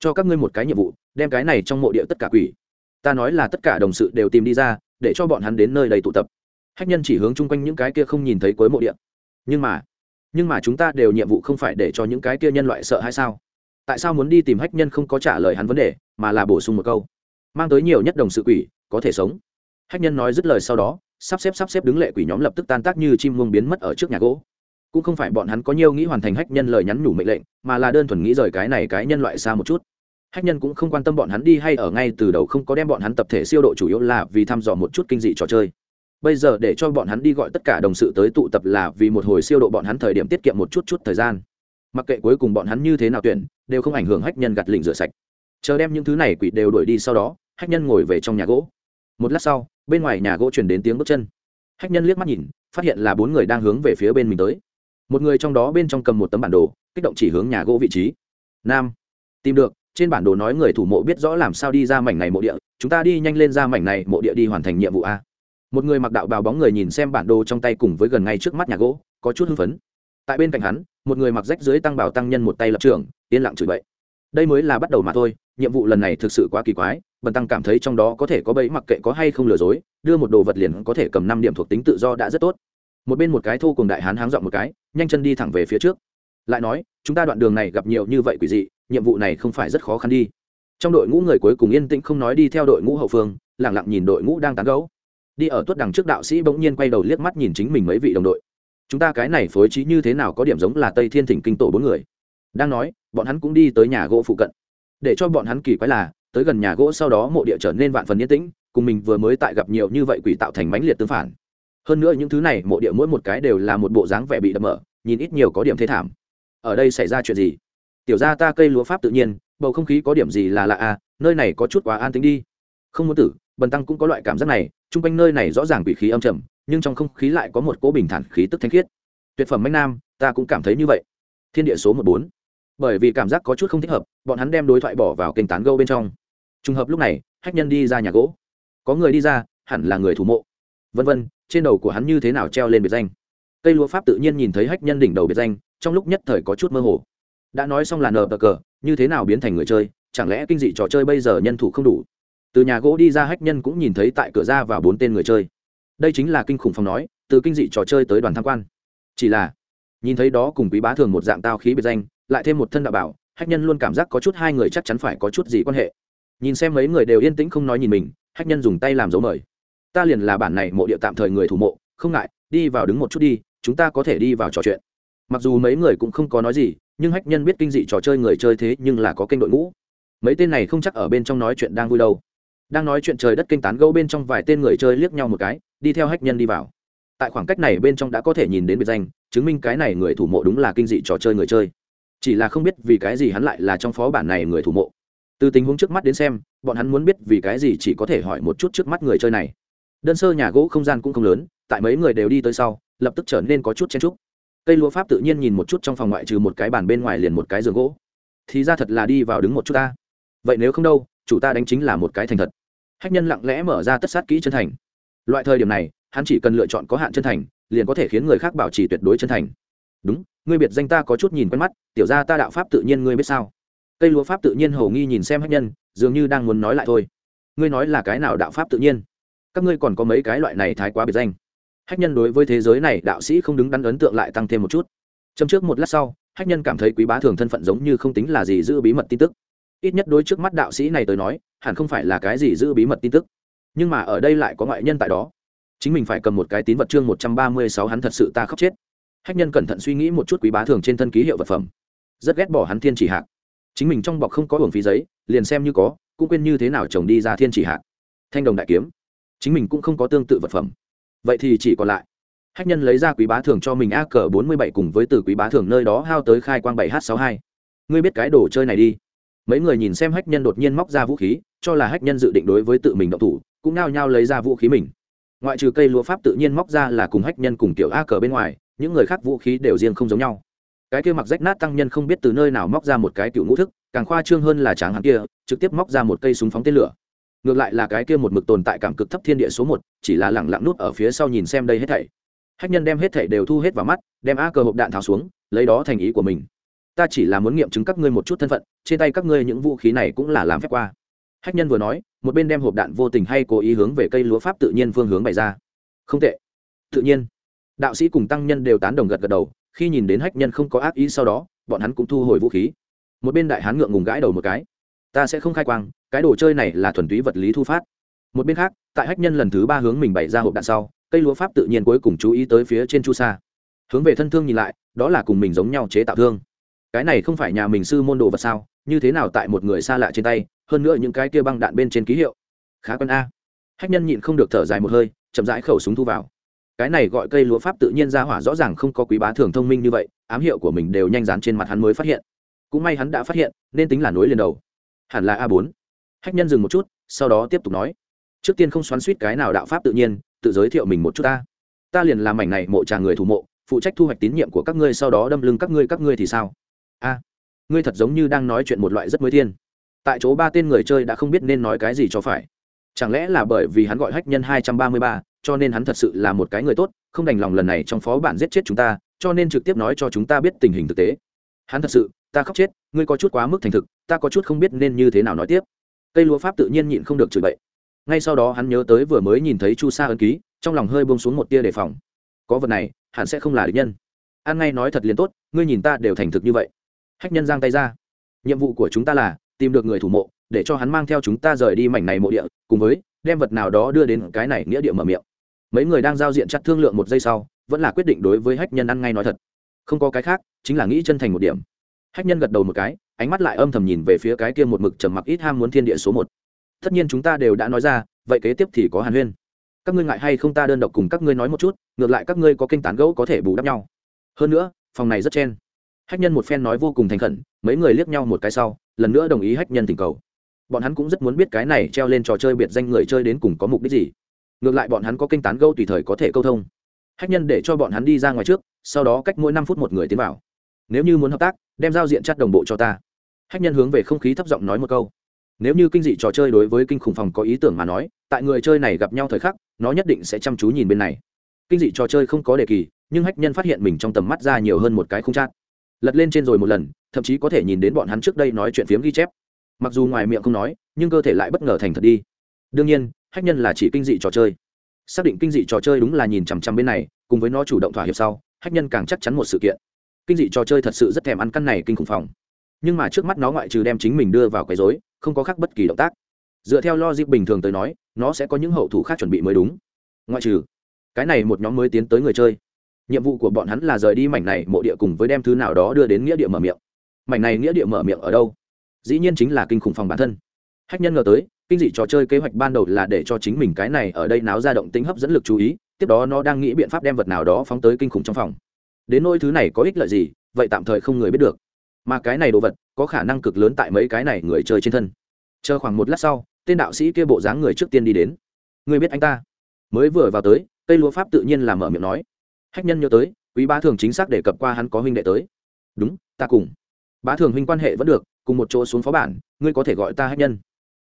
Cho các ngươi một cái nhiệm vụ, đem cái này trong mộ địa tất cả quỷ, ta nói là tất cả đồng sự đều tìm đi ra, để cho bọn hắn đến nơi đầy tụ tập. Hách nhân chỉ hướng chung quanh những cái kia không nhìn thấy cuối mộ địa. Nhưng mà nhưng mà chúng ta đều nhiệm vụ không phải để cho những cái kia nhân loại sợ hay sao? Tại sao muốn đi tìm hách nhân không có trả lời hắn vấn đề, mà là bổ sung một câu? Mang tới nhiều nhất đồng sự quỷ, có thể sống. Hách nhân nói dứt lời sau đó, sắp xếp sắp xếp đứng lệ quỷ nhóm lập tức tan tác như chim muông biến mất ở trước nhà gỗ. Cũng không phải bọn hắn có nhiều nghĩ hoàn thành hách nhân lời nhắn nhủ mệnh lệnh, mà là đơn thuần nghĩ rời cái này cái nhân loại xa một chút. Hách nhân cũng không quan tâm bọn hắn đi hay ở ngay từ đầu không có đem bọn hắn tập thể siêu độ chủ yếu là vì thăm dò một chút kinh dị trò chơi bây giờ để cho bọn hắn đi gọi tất cả đồng sự tới tụ tập là vì một hồi siêu độ bọn hắn thời điểm tiết kiệm một chút chút thời gian. Mặc kệ cuối cùng bọn hắn như thế nào tuyển, đều không ảnh hưởng hách nhân gặt lỉnh rửa sạch. Chờ đem những thứ này quỷ đều đuổi đi sau đó, hách nhân ngồi về trong nhà gỗ. Một lát sau, bên ngoài nhà gỗ chuyển đến tiếng bước chân. Hách nhân liếc mắt nhìn, phát hiện là bốn người đang hướng về phía bên mình tới. Một người trong đó bên trong cầm một tấm bản đồ, kích động chỉ hướng nhà gỗ vị trí. Nam, tìm được, trên bản đồ nói người thủ mộ biết rõ làm sao đi ra mảnh này mộ địa, chúng ta đi nhanh lên ra mảnh này mộ địa đi hoàn thành nhiệm vụ a một người mặc đạo bào bóng người nhìn xem bản đồ trong tay cùng với gần ngay trước mắt nhà gỗ, có chút hưng phấn. Tại bên cạnh hắn, một người mặc rách dưới tăng bảo tăng nhân một tay lập trường, yên lặng chửi bậy. Đây mới là bắt đầu mà thôi, nhiệm vụ lần này thực sự quá kỳ quái, bần tăng cảm thấy trong đó có thể có bẫy mặc kệ có hay không lừa dối, đưa một đồ vật liền có thể cầm năm điểm thuộc tính tự do đã rất tốt. Một bên một cái thô cùng đại hán háng dọn một cái, nhanh chân đi thẳng về phía trước. Lại nói, chúng ta đoạn đường này gặp nhiều như vậy quỷ dị, nhiệm vụ này không phải rất khó khăn đi. Trong đội ngũ người cuối cùng yên tĩnh không nói đi theo đội ngũ hậu phương lẳng lặng nhìn đội ngũ đang tán gấu đi ở tuất đằng trước đạo sĩ bỗng nhiên quay đầu liếc mắt nhìn chính mình mấy vị đồng đội. Chúng ta cái này phối trí như thế nào có điểm giống là tây thiên thỉnh kinh tổ bốn người. Đang nói, bọn hắn cũng đi tới nhà gỗ phụ cận. Để cho bọn hắn kỳ quái là, tới gần nhà gỗ sau đó mộ địa trở nên vạn phần yên tĩnh, cùng mình vừa mới tại gặp nhiều như vậy quỷ tạo thành mãnh liệt tương phản. Hơn nữa những thứ này, mộ địa mỗi một cái đều là một bộ dáng vẻ bị đập mở, nhìn ít nhiều có điểm thế thảm. Ở đây xảy ra chuyện gì? Tiểu ra ta cây lúa pháp tự nhiên, bầu không khí có điểm gì là lạ à nơi này có chút quá an tính đi. Không muốn tử, bần tăng cũng có loại cảm giác này chung quanh nơi này rõ ràng quỷ khí âm trầm, nhưng trong không khí lại có một cỗ bình thản khí tức thanh khiết. Tuyệt phẩm mạnh nam, ta cũng cảm thấy như vậy. Thiên địa số một bốn. Bởi vì cảm giác có chút không thích hợp, bọn hắn đem đối thoại bỏ vào kênh tán gâu bên trong. Trùng hợp lúc này, hách nhân đi ra nhà gỗ. Có người đi ra, hẳn là người thủ mộ. Vân vân, trên đầu của hắn như thế nào treo lên biệt danh? Cây lúa pháp tự nhiên nhìn thấy hách nhân đỉnh đầu biệt danh, trong lúc nhất thời có chút mơ hồ. Đã nói xong là nờ bờ cờ, như thế nào biến thành người chơi, chẳng lẽ kinh dị trò chơi bây giờ nhân thủ không đủ? Từ nhà gỗ đi ra hách nhân cũng nhìn thấy tại cửa ra và bốn tên người chơi. Đây chính là kinh khủng phòng nói, từ kinh dị trò chơi tới đoàn tham quan. Chỉ là, nhìn thấy đó cùng quý bá thường một dạng tao khí biệt danh, lại thêm một thân đạo bảo, hách nhân luôn cảm giác có chút hai người chắc chắn phải có chút gì quan hệ. Nhìn xem mấy người đều yên tĩnh không nói nhìn mình, hách nhân dùng tay làm dấu mời. Ta liền là bản này mộ địa tạm thời người thủ mộ, không ngại, đi vào đứng một chút đi, chúng ta có thể đi vào trò chuyện. Mặc dù mấy người cũng không có nói gì, nhưng hách nhân biết kinh dị trò chơi người chơi thế nhưng là có kênh đội ngũ. Mấy tên này không chắc ở bên trong nói chuyện đang vui đâu đang nói chuyện trời đất kinh tán gâu bên trong vài tên người chơi liếc nhau một cái, đi theo hách nhân đi vào. Tại khoảng cách này bên trong đã có thể nhìn đến biệt danh, chứng minh cái này người thủ mộ đúng là kinh dị trò chơi người chơi. Chỉ là không biết vì cái gì hắn lại là trong phó bản này người thủ mộ. Từ tình huống trước mắt đến xem, bọn hắn muốn biết vì cái gì chỉ có thể hỏi một chút trước mắt người chơi này. Đơn sơ nhà gỗ không gian cũng không lớn, tại mấy người đều đi tới sau, lập tức trở nên có chút chen trúc cây lúa pháp tự nhiên nhìn một chút trong phòng ngoại trừ một cái bàn bên ngoài liền một cái giường gỗ. Thì ra thật là đi vào đứng một chút ta. Vậy nếu không đâu, chủ ta đánh chính là một cái thành thật hách nhân lặng lẽ mở ra tất sát kỹ chân thành. Loại thời điểm này, hắn chỉ cần lựa chọn có hạn chân thành, liền có thể khiến người khác bảo trì tuyệt đối chân thành. Đúng, ngươi biệt danh ta có chút nhìn quen mắt, tiểu ra ta đạo pháp tự nhiên ngươi biết sao? Cây lúa pháp tự nhiên hầu nghi nhìn xem hách nhân, dường như đang muốn nói lại thôi. Ngươi nói là cái nào đạo pháp tự nhiên? Các ngươi còn có mấy cái loại này thái quá biệt danh? Hách nhân đối với thế giới này đạo sĩ không đứng đắn ấn tượng lại tăng thêm một chút. Châm trước một lát sau, hách nhân cảm thấy quý bá thường thân phận giống như không tính là gì giữ bí mật tin tức ít nhất đối trước mắt đạo sĩ này tới nói, hẳn không phải là cái gì giữ bí mật tin tức. Nhưng mà ở đây lại có ngoại nhân tại đó. Chính mình phải cầm một cái tín vật chương một trăm ba mươi sáu hắn thật sự ta khóc chết. Hách nhân cẩn thận suy nghĩ một chút quý bá thường trên thân ký hiệu vật phẩm. Rất ghét bỏ hắn thiên chỉ hạc. Chính mình trong bọc không có hưởng phí giấy, liền xem như có, cũng quên như thế nào chồng đi ra thiên chỉ hạc. Thanh đồng đại kiếm. Chính mình cũng không có tương tự vật phẩm. Vậy thì chỉ còn lại. Hách nhân lấy ra quý bá thường cho mình a cờ bốn mươi bảy cùng với từ quý bá thường nơi đó hao tới khai quang bảy h sáu hai. Ngươi biết cái đồ chơi này đi mấy người nhìn xem hách nhân đột nhiên móc ra vũ khí, cho là hách nhân dự định đối với tự mình động thủ, cũng nao nhao lấy ra vũ khí mình. Ngoại trừ cây lúa pháp tự nhiên móc ra là cùng hách nhân cùng tiểu a cờ bên ngoài, những người khác vũ khí đều riêng không giống nhau. Cái kia mặc rách nát tăng nhân không biết từ nơi nào móc ra một cái cựu ngũ thức, càng khoa trương hơn là tráng hắn kia, trực tiếp móc ra một cây súng phóng tên lửa. Ngược lại là cái kia một mực tồn tại cảm cực thấp thiên địa số một, chỉ là lẳng lặng nút ở phía sau nhìn xem đây hết thảy. Hách nhân đem hết thảy đều thu hết vào mắt, đem a cờ hộp đạn tháo xuống, lấy đó thành ý của mình ta chỉ là muốn nghiệm chứng các ngươi một chút thân phận, trên tay các ngươi những vũ khí này cũng là làm phép qua. Hách nhân vừa nói, một bên đem hộp đạn vô tình hay cố ý hướng về cây lúa pháp tự nhiên phương hướng bày ra. Không tệ. Tự nhiên. Đạo sĩ cùng tăng nhân đều tán đồng gật gật đầu, khi nhìn đến hách nhân không có ác ý sau đó, bọn hắn cũng thu hồi vũ khí. Một bên đại hán ngượng ngùng gãi đầu một cái. Ta sẽ không khai quang, cái đồ chơi này là thuần túy vật lý thu phát. Một bên khác, tại hách nhân lần thứ ba hướng mình bày ra hộp đạn sau, cây lúa pháp tự nhiên cuối cùng chú ý tới phía trên chu sa. Hướng về thân thương nhìn lại, đó là cùng mình giống nhau chế tạo thương cái này không phải nhà mình sư môn đồ vật sao, như thế nào tại một người xa lạ trên tay, hơn nữa những cái kia băng đạn bên trên ký hiệu. Khá quân a. Hách nhân nhịn không được thở dài một hơi, chậm rãi khẩu súng thu vào. Cái này gọi cây lúa pháp tự nhiên ra hỏa rõ ràng không có quý bá thường thông minh như vậy, ám hiệu của mình đều nhanh dán trên mặt hắn mới phát hiện. Cũng may hắn đã phát hiện, nên tính là nối liền đầu. Hẳn là a bốn. Hách nhân dừng một chút, sau đó tiếp tục nói. Trước tiên không xoắn suýt cái nào đạo pháp tự nhiên, tự giới thiệu mình một chút ta. Ta liền làm mảnh này mộ trà người thủ mộ, phụ trách thu hoạch tín nhiệm của các ngươi, sau đó đâm lưng các ngươi các ngươi thì sao? A ngươi thật giống như đang nói chuyện một loại rất mới thiên. Tại chỗ ba tên người chơi đã không biết nên nói cái gì cho phải. Chẳng lẽ là bởi vì hắn gọi hách nhân hai trăm ba mươi ba, cho nên hắn thật sự là một cái người tốt, không đành lòng lần này trong phó bản giết chết chúng ta, cho nên trực tiếp nói cho chúng ta biết tình hình thực tế. Hắn thật sự, ta khóc chết, ngươi có chút quá mức thành thực, ta có chút không biết nên như thế nào nói tiếp. Cây lúa pháp tự nhiên nhịn không được chửi bậy. Ngay sau đó hắn nhớ tới vừa mới nhìn thấy chu sa ân ký, trong lòng hơi bông xuống một tia đề phòng. Có vật này, hẳn sẽ không là địch nhân. An ngay nói thật liền tốt, ngươi nhìn ta đều thành thực như vậy hách nhân giang tay ra. Nhiệm vụ của chúng ta là tìm được người thủ mộ, để cho hắn mang theo chúng ta rời đi mảnh này mộ địa, cùng với đem vật nào đó đưa đến cái này nghĩa địa mở miệng. Mấy người đang giao diện chặt thương lượng một giây sau, vẫn là quyết định đối với hách nhân ăn ngay nói thật. Không có cái khác, chính là nghĩ chân thành một điểm. Hách nhân gật đầu một cái, ánh mắt lại âm thầm nhìn về phía cái kia một mực trầm mặc ít ham muốn thiên địa số một. Tất nhiên chúng ta đều đã nói ra, vậy kế tiếp thì có hàn huyên. Các ngươi ngại hay không ta đơn độc cùng các ngươi nói một chút, ngược lại các ngươi có kênh tán gẫu có thể bù đắp nhau. Hơn nữa, phòng này rất chen hách nhân một phen nói vô cùng thành khẩn, mấy người liếc nhau một cái sau, lần nữa đồng ý hách nhân tình cầu. Bọn hắn cũng rất muốn biết cái này treo lên trò chơi biệt danh người chơi đến cùng có mục đích gì. Ngược lại bọn hắn có kênh tán gâu tùy thời có thể câu thông. Hách nhân để cho bọn hắn đi ra ngoài trước, sau đó cách mỗi năm phút một người tiến vào. Nếu như muốn hợp tác, đem giao diện chắt đồng bộ cho ta. Hách nhân hướng về không khí thấp giọng nói một câu. Nếu như kinh dị trò chơi đối với kinh khủng phòng có ý tưởng mà nói, tại người chơi này gặp nhau thời khắc, nó nhất định sẽ chăm chú nhìn bên này. Kinh dị trò chơi không có đề kỳ, nhưng hách nhân phát hiện mình trong tầm mắt ra nhiều hơn một cái không chát lật lên trên rồi một lần, thậm chí có thể nhìn đến bọn hắn trước đây nói chuyện phiếm ghi chép. Mặc dù ngoài miệng không nói, nhưng cơ thể lại bất ngờ thành thật đi. Đương nhiên, hách nhân là chỉ kinh dị trò chơi. Xác định kinh dị trò chơi đúng là nhìn chằm chằm bên này, cùng với nó chủ động thỏa hiệp sau, hách nhân càng chắc chắn một sự kiện. Kinh dị trò chơi thật sự rất thèm ăn căn này kinh khủng phòng. Nhưng mà trước mắt nó ngoại trừ đem chính mình đưa vào quấy dối không có khác bất kỳ động tác. Dựa theo logic bình thường tới nói, nó sẽ có những hậu thủ khác chuẩn bị mới đúng. Ngoại trừ, cái này một nhóm mới tiến tới người chơi nhiệm vụ của bọn hắn là rời đi mảnh này mộ địa cùng với đem thứ nào đó đưa đến nghĩa địa mở miệng. Mảnh này nghĩa địa mở miệng ở đâu? Dĩ nhiên chính là kinh khủng phòng bản thân. Hách nhân ngờ tới, kinh dị trò chơi kế hoạch ban đầu là để cho chính mình cái này ở đây náo ra động tính hấp dẫn lực chú ý, tiếp đó nó đang nghĩ biện pháp đem vật nào đó phóng tới kinh khủng trong phòng. Đến nỗi thứ này có ích lợi gì, vậy tạm thời không người biết được. Mà cái này đồ vật, có khả năng cực lớn tại mấy cái này người chơi trên thân. Chờ khoảng một lát sau, tên đạo sĩ kia bộ dáng người trước tiên đi đến. Người biết anh ta. Mới vừa vào tới, cây lúa pháp tự nhiên làm mở miệng nói hách nhân nhớ tới, quý bá thường chính xác đề cập qua hắn có huynh đệ tới. Đúng, ta cùng. Bá thường huynh quan hệ vẫn được, cùng một chỗ xuống phó bản, ngươi có thể gọi ta hách nhân.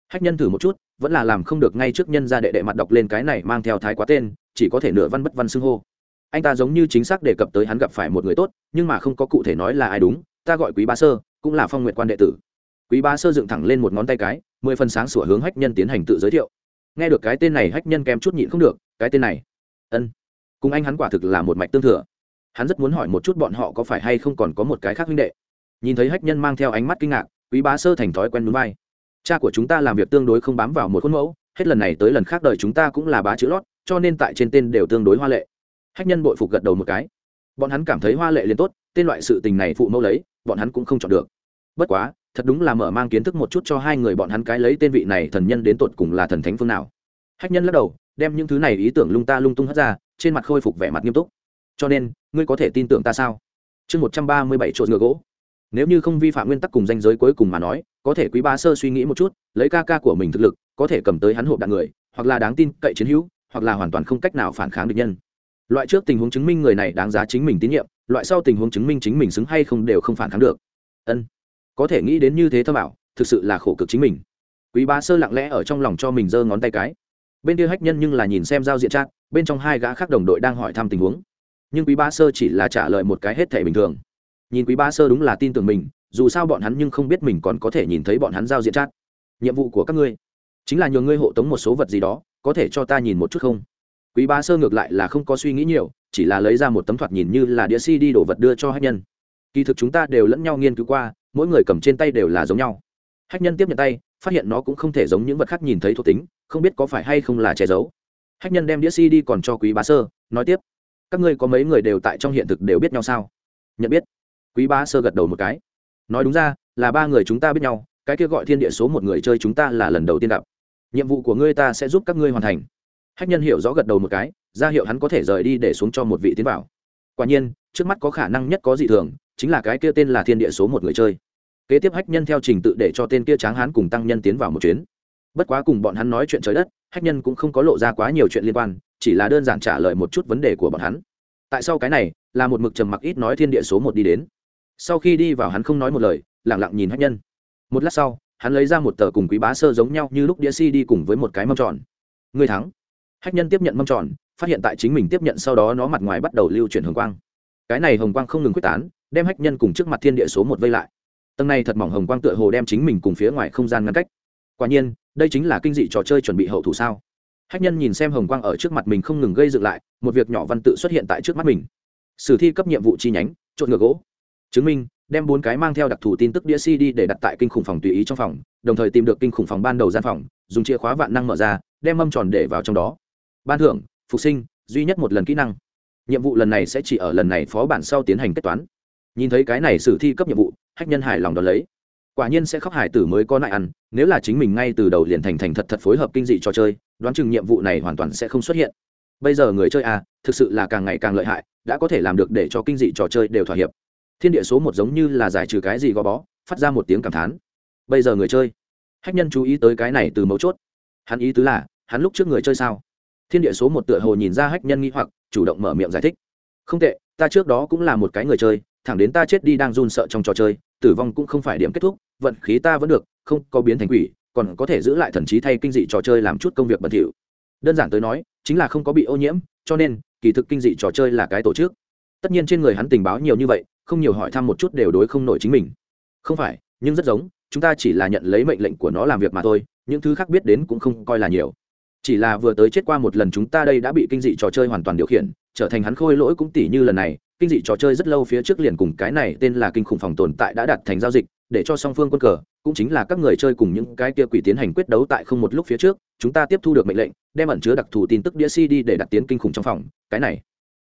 Hách nhân thử một chút, vẫn là làm không được ngay trước nhân ra đệ đệ mặt đọc lên cái này mang theo thái quá tên, chỉ có thể nửa văn bất văn xưng hô. Anh ta giống như chính xác đề cập tới hắn gặp phải một người tốt, nhưng mà không có cụ thể nói là ai đúng, ta gọi quý ba sơ, cũng là phong nguyện quan đệ tử. Quý ba sơ dựng thẳng lên một ngón tay cái, mười phần sáng sủa hướng hách nhân tiến hành tự giới thiệu. Nghe được cái tên này hách nhân kèm chút nhịn không được, cái tên này. Ân cùng anh hắn quả thực là một mạch tương thừa. Hắn rất muốn hỏi một chút bọn họ có phải hay không còn có một cái khác huynh đệ. Nhìn thấy hách nhân mang theo ánh mắt kinh ngạc, quý bá sơ thành thói quen núi vai cha của chúng ta làm việc tương đối không bám vào một khuôn mẫu, hết lần này tới lần khác đời chúng ta cũng là bá chữ lót, cho nên tại trên tên đều tương đối hoa lệ. Hách nhân bội phục gật đầu một cái. Bọn hắn cảm thấy hoa lệ liền tốt, tên loại sự tình này phụ mẫu lấy, bọn hắn cũng không chọn được. Bất quá, thật đúng là mở mang kiến thức một chút cho hai người bọn hắn cái lấy tên vị này thần nhân đến tột cùng là thần thánh phương nào. Hách nhân lắc đầu, đem những thứ này ý tưởng lung ta lung tung hất ra trên mặt khôi phục vẻ mặt nghiêm túc. Cho nên, ngươi có thể tin tưởng ta sao? Chương một trăm ba mươi bảy trộn ngựa gỗ. Nếu như không vi phạm nguyên tắc cùng danh giới cuối cùng mà nói, có thể quý ba sơ suy nghĩ một chút, lấy ca ca của mình thực lực, có thể cầm tới hắn hộp đạn người, hoặc là đáng tin cậy chiến hữu, hoặc là hoàn toàn không cách nào phản kháng được nhân. Loại trước tình huống chứng minh người này đáng giá chính mình tín nhiệm, loại sau tình huống chứng minh chính mình xứng hay không đều không phản kháng được. Ân. Có thể nghĩ đến như thế thơ bảo thực sự là khổ cực chính mình. Quý ba sơ lặng lẽ ở trong lòng cho mình giơ ngón tay cái. Bên kia hách nhân nhưng là nhìn xem giao diện trạng bên trong hai gã khác đồng đội đang hỏi thăm tình huống. Nhưng quý ba sơ chỉ là trả lời một cái hết thể bình thường. Nhìn quý ba sơ đúng là tin tưởng mình, dù sao bọn hắn nhưng không biết mình còn có thể nhìn thấy bọn hắn giao diện chat. Nhiệm vụ của các ngươi chính là nhờ ngươi hộ tống một số vật gì đó, có thể cho ta nhìn một chút không? Quý ba sơ ngược lại là không có suy nghĩ nhiều, chỉ là lấy ra một tấm thoạt nhìn như là đĩa cd đổ vật đưa cho hách nhân. Kỳ thực chúng ta đều lẫn nhau nghiên cứu qua, mỗi người cầm trên tay đều là giống nhau. Hách nhân tiếp nhận tay, phát hiện nó cũng không thể giống những vật khác nhìn thấy thuộc tính, không biết có phải hay không là che giấu hách nhân đem đĩa cd còn cho quý bá sơ, nói tiếp, các ngươi có mấy người đều tại trong hiện thực đều biết nhau sao? Nhận biết. Quý bá sơ gật đầu một cái. Nói đúng ra, là ba người chúng ta biết nhau, cái kia gọi thiên địa số một người chơi chúng ta là lần đầu tiên gặp. Nhiệm vụ của ngươi ta sẽ giúp các ngươi hoàn thành. Hách nhân hiểu rõ gật đầu một cái, ra hiệu hắn có thể rời đi để xuống cho một vị tiến vào. Quả nhiên, trước mắt có khả năng nhất có dị thường, chính là cái kia tên là thiên địa số một người chơi. Kế tiếp hách nhân theo trình tự để cho tên kia tráng hán cùng tăng nhân tiến vào một chuyến bất quá cùng bọn hắn nói chuyện trời đất, hách nhân cũng không có lộ ra quá nhiều chuyện liên quan, chỉ là đơn giản trả lời một chút vấn đề của bọn hắn. Tại sao cái này, là một mực trầm mặc ít nói thiên địa số một đi đến. Sau khi đi vào hắn không nói một lời lẳng lặng nhìn hách nhân. Một lát sau, hắn lấy ra một tờ cùng quý bá sơ giống nhau như lúc đĩa si đi cùng với một cái mâm tròn. Người thắng. Hách nhân tiếp nhận mâm tròn, phát hiện tại chính mình tiếp nhận sau đó nó mặt ngoài bắt đầu lưu chuyển hồng quang. Cái này hồng quang không ngừng quyết tán, đem hách nhân cùng trước mặt thiên địa số một vây lại. Tầng này thật mỏng hồng quang tựa hồ đem chính mình cùng phía ngoài không gian ngăn cách. Quả nhiên đây chính là kinh dị trò chơi chuẩn bị hậu thủ sao? Hách nhân nhìn xem hồng quang ở trước mặt mình không ngừng gây dựng lại, một việc nhỏ văn tự xuất hiện tại trước mắt mình. Sử thi cấp nhiệm vụ chi nhánh trộn ngược gỗ. Chứng minh, đem bốn cái mang theo đặc thù tin tức đĩa cd để đặt tại kinh khủng phòng tùy ý trong phòng, đồng thời tìm được kinh khủng phòng ban đầu gian phòng, dùng chìa khóa vạn năng mở ra, đem mâm tròn để vào trong đó. Ban thưởng, phục sinh, duy nhất một lần kỹ năng. Nhiệm vụ lần này sẽ chỉ ở lần này phó bản sau tiến hành kết toán. Nhìn thấy cái này sử thi cấp nhiệm vụ, hách nhân hài lòng đón lấy quả nhiên sẽ khóc hải tử mới có lại ăn, nếu là chính mình ngay từ đầu liền thành thành thật thật phối hợp kinh dị trò chơi, đoán chừng nhiệm vụ này hoàn toàn sẽ không xuất hiện. Bây giờ người chơi à thực sự là càng ngày càng lợi hại, đã có thể làm được để cho kinh dị trò chơi đều thỏa hiệp. Thiên địa số một giống như là giải trừ cái gì gò bó, phát ra một tiếng cảm thán. Bây giờ người chơi, hách nhân chú ý tới cái này từ mấu chốt. Hắn ý tứ là, hắn lúc trước người chơi sao? Thiên địa số một tựa hồ nhìn ra hách nhân nghĩ hoặc, chủ động mở miệng giải thích. Không tệ, ta trước đó cũng là một cái người chơi, thẳng đến ta chết đi đang run sợ trong trò chơi tử vong cũng không phải điểm kết thúc, vận khí ta vẫn được, không có biến thành quỷ, còn có thể giữ lại thần trí thay kinh dị trò chơi làm chút công việc bẩn thỉu. Đơn giản tới nói, chính là không có bị ô nhiễm, cho nên, kỳ thực kinh dị trò chơi là cái tổ chức. Tất nhiên trên người hắn tình báo nhiều như vậy, không nhiều hỏi thăm một chút đều đối không nổi chính mình. Không phải, nhưng rất giống, chúng ta chỉ là nhận lấy mệnh lệnh của nó làm việc mà thôi, những thứ khác biết đến cũng không coi là nhiều. Chỉ là vừa tới chết qua một lần chúng ta đây đã bị kinh dị trò chơi hoàn toàn điều khiển, trở thành hắn khôi lỗi cũng tỷ như lần này kinh dị trò chơi rất lâu phía trước liền cùng cái này tên là kinh khủng phòng tồn tại đã đặt thành giao dịch, để cho song phương quân cờ, cũng chính là các người chơi cùng những cái kia quỷ tiến hành quyết đấu tại không một lúc phía trước, chúng ta tiếp thu được mệnh lệnh, đem ẩn chứa đặc thù tin tức đĩa cd để đặt tiến kinh khủng trong phòng, cái này.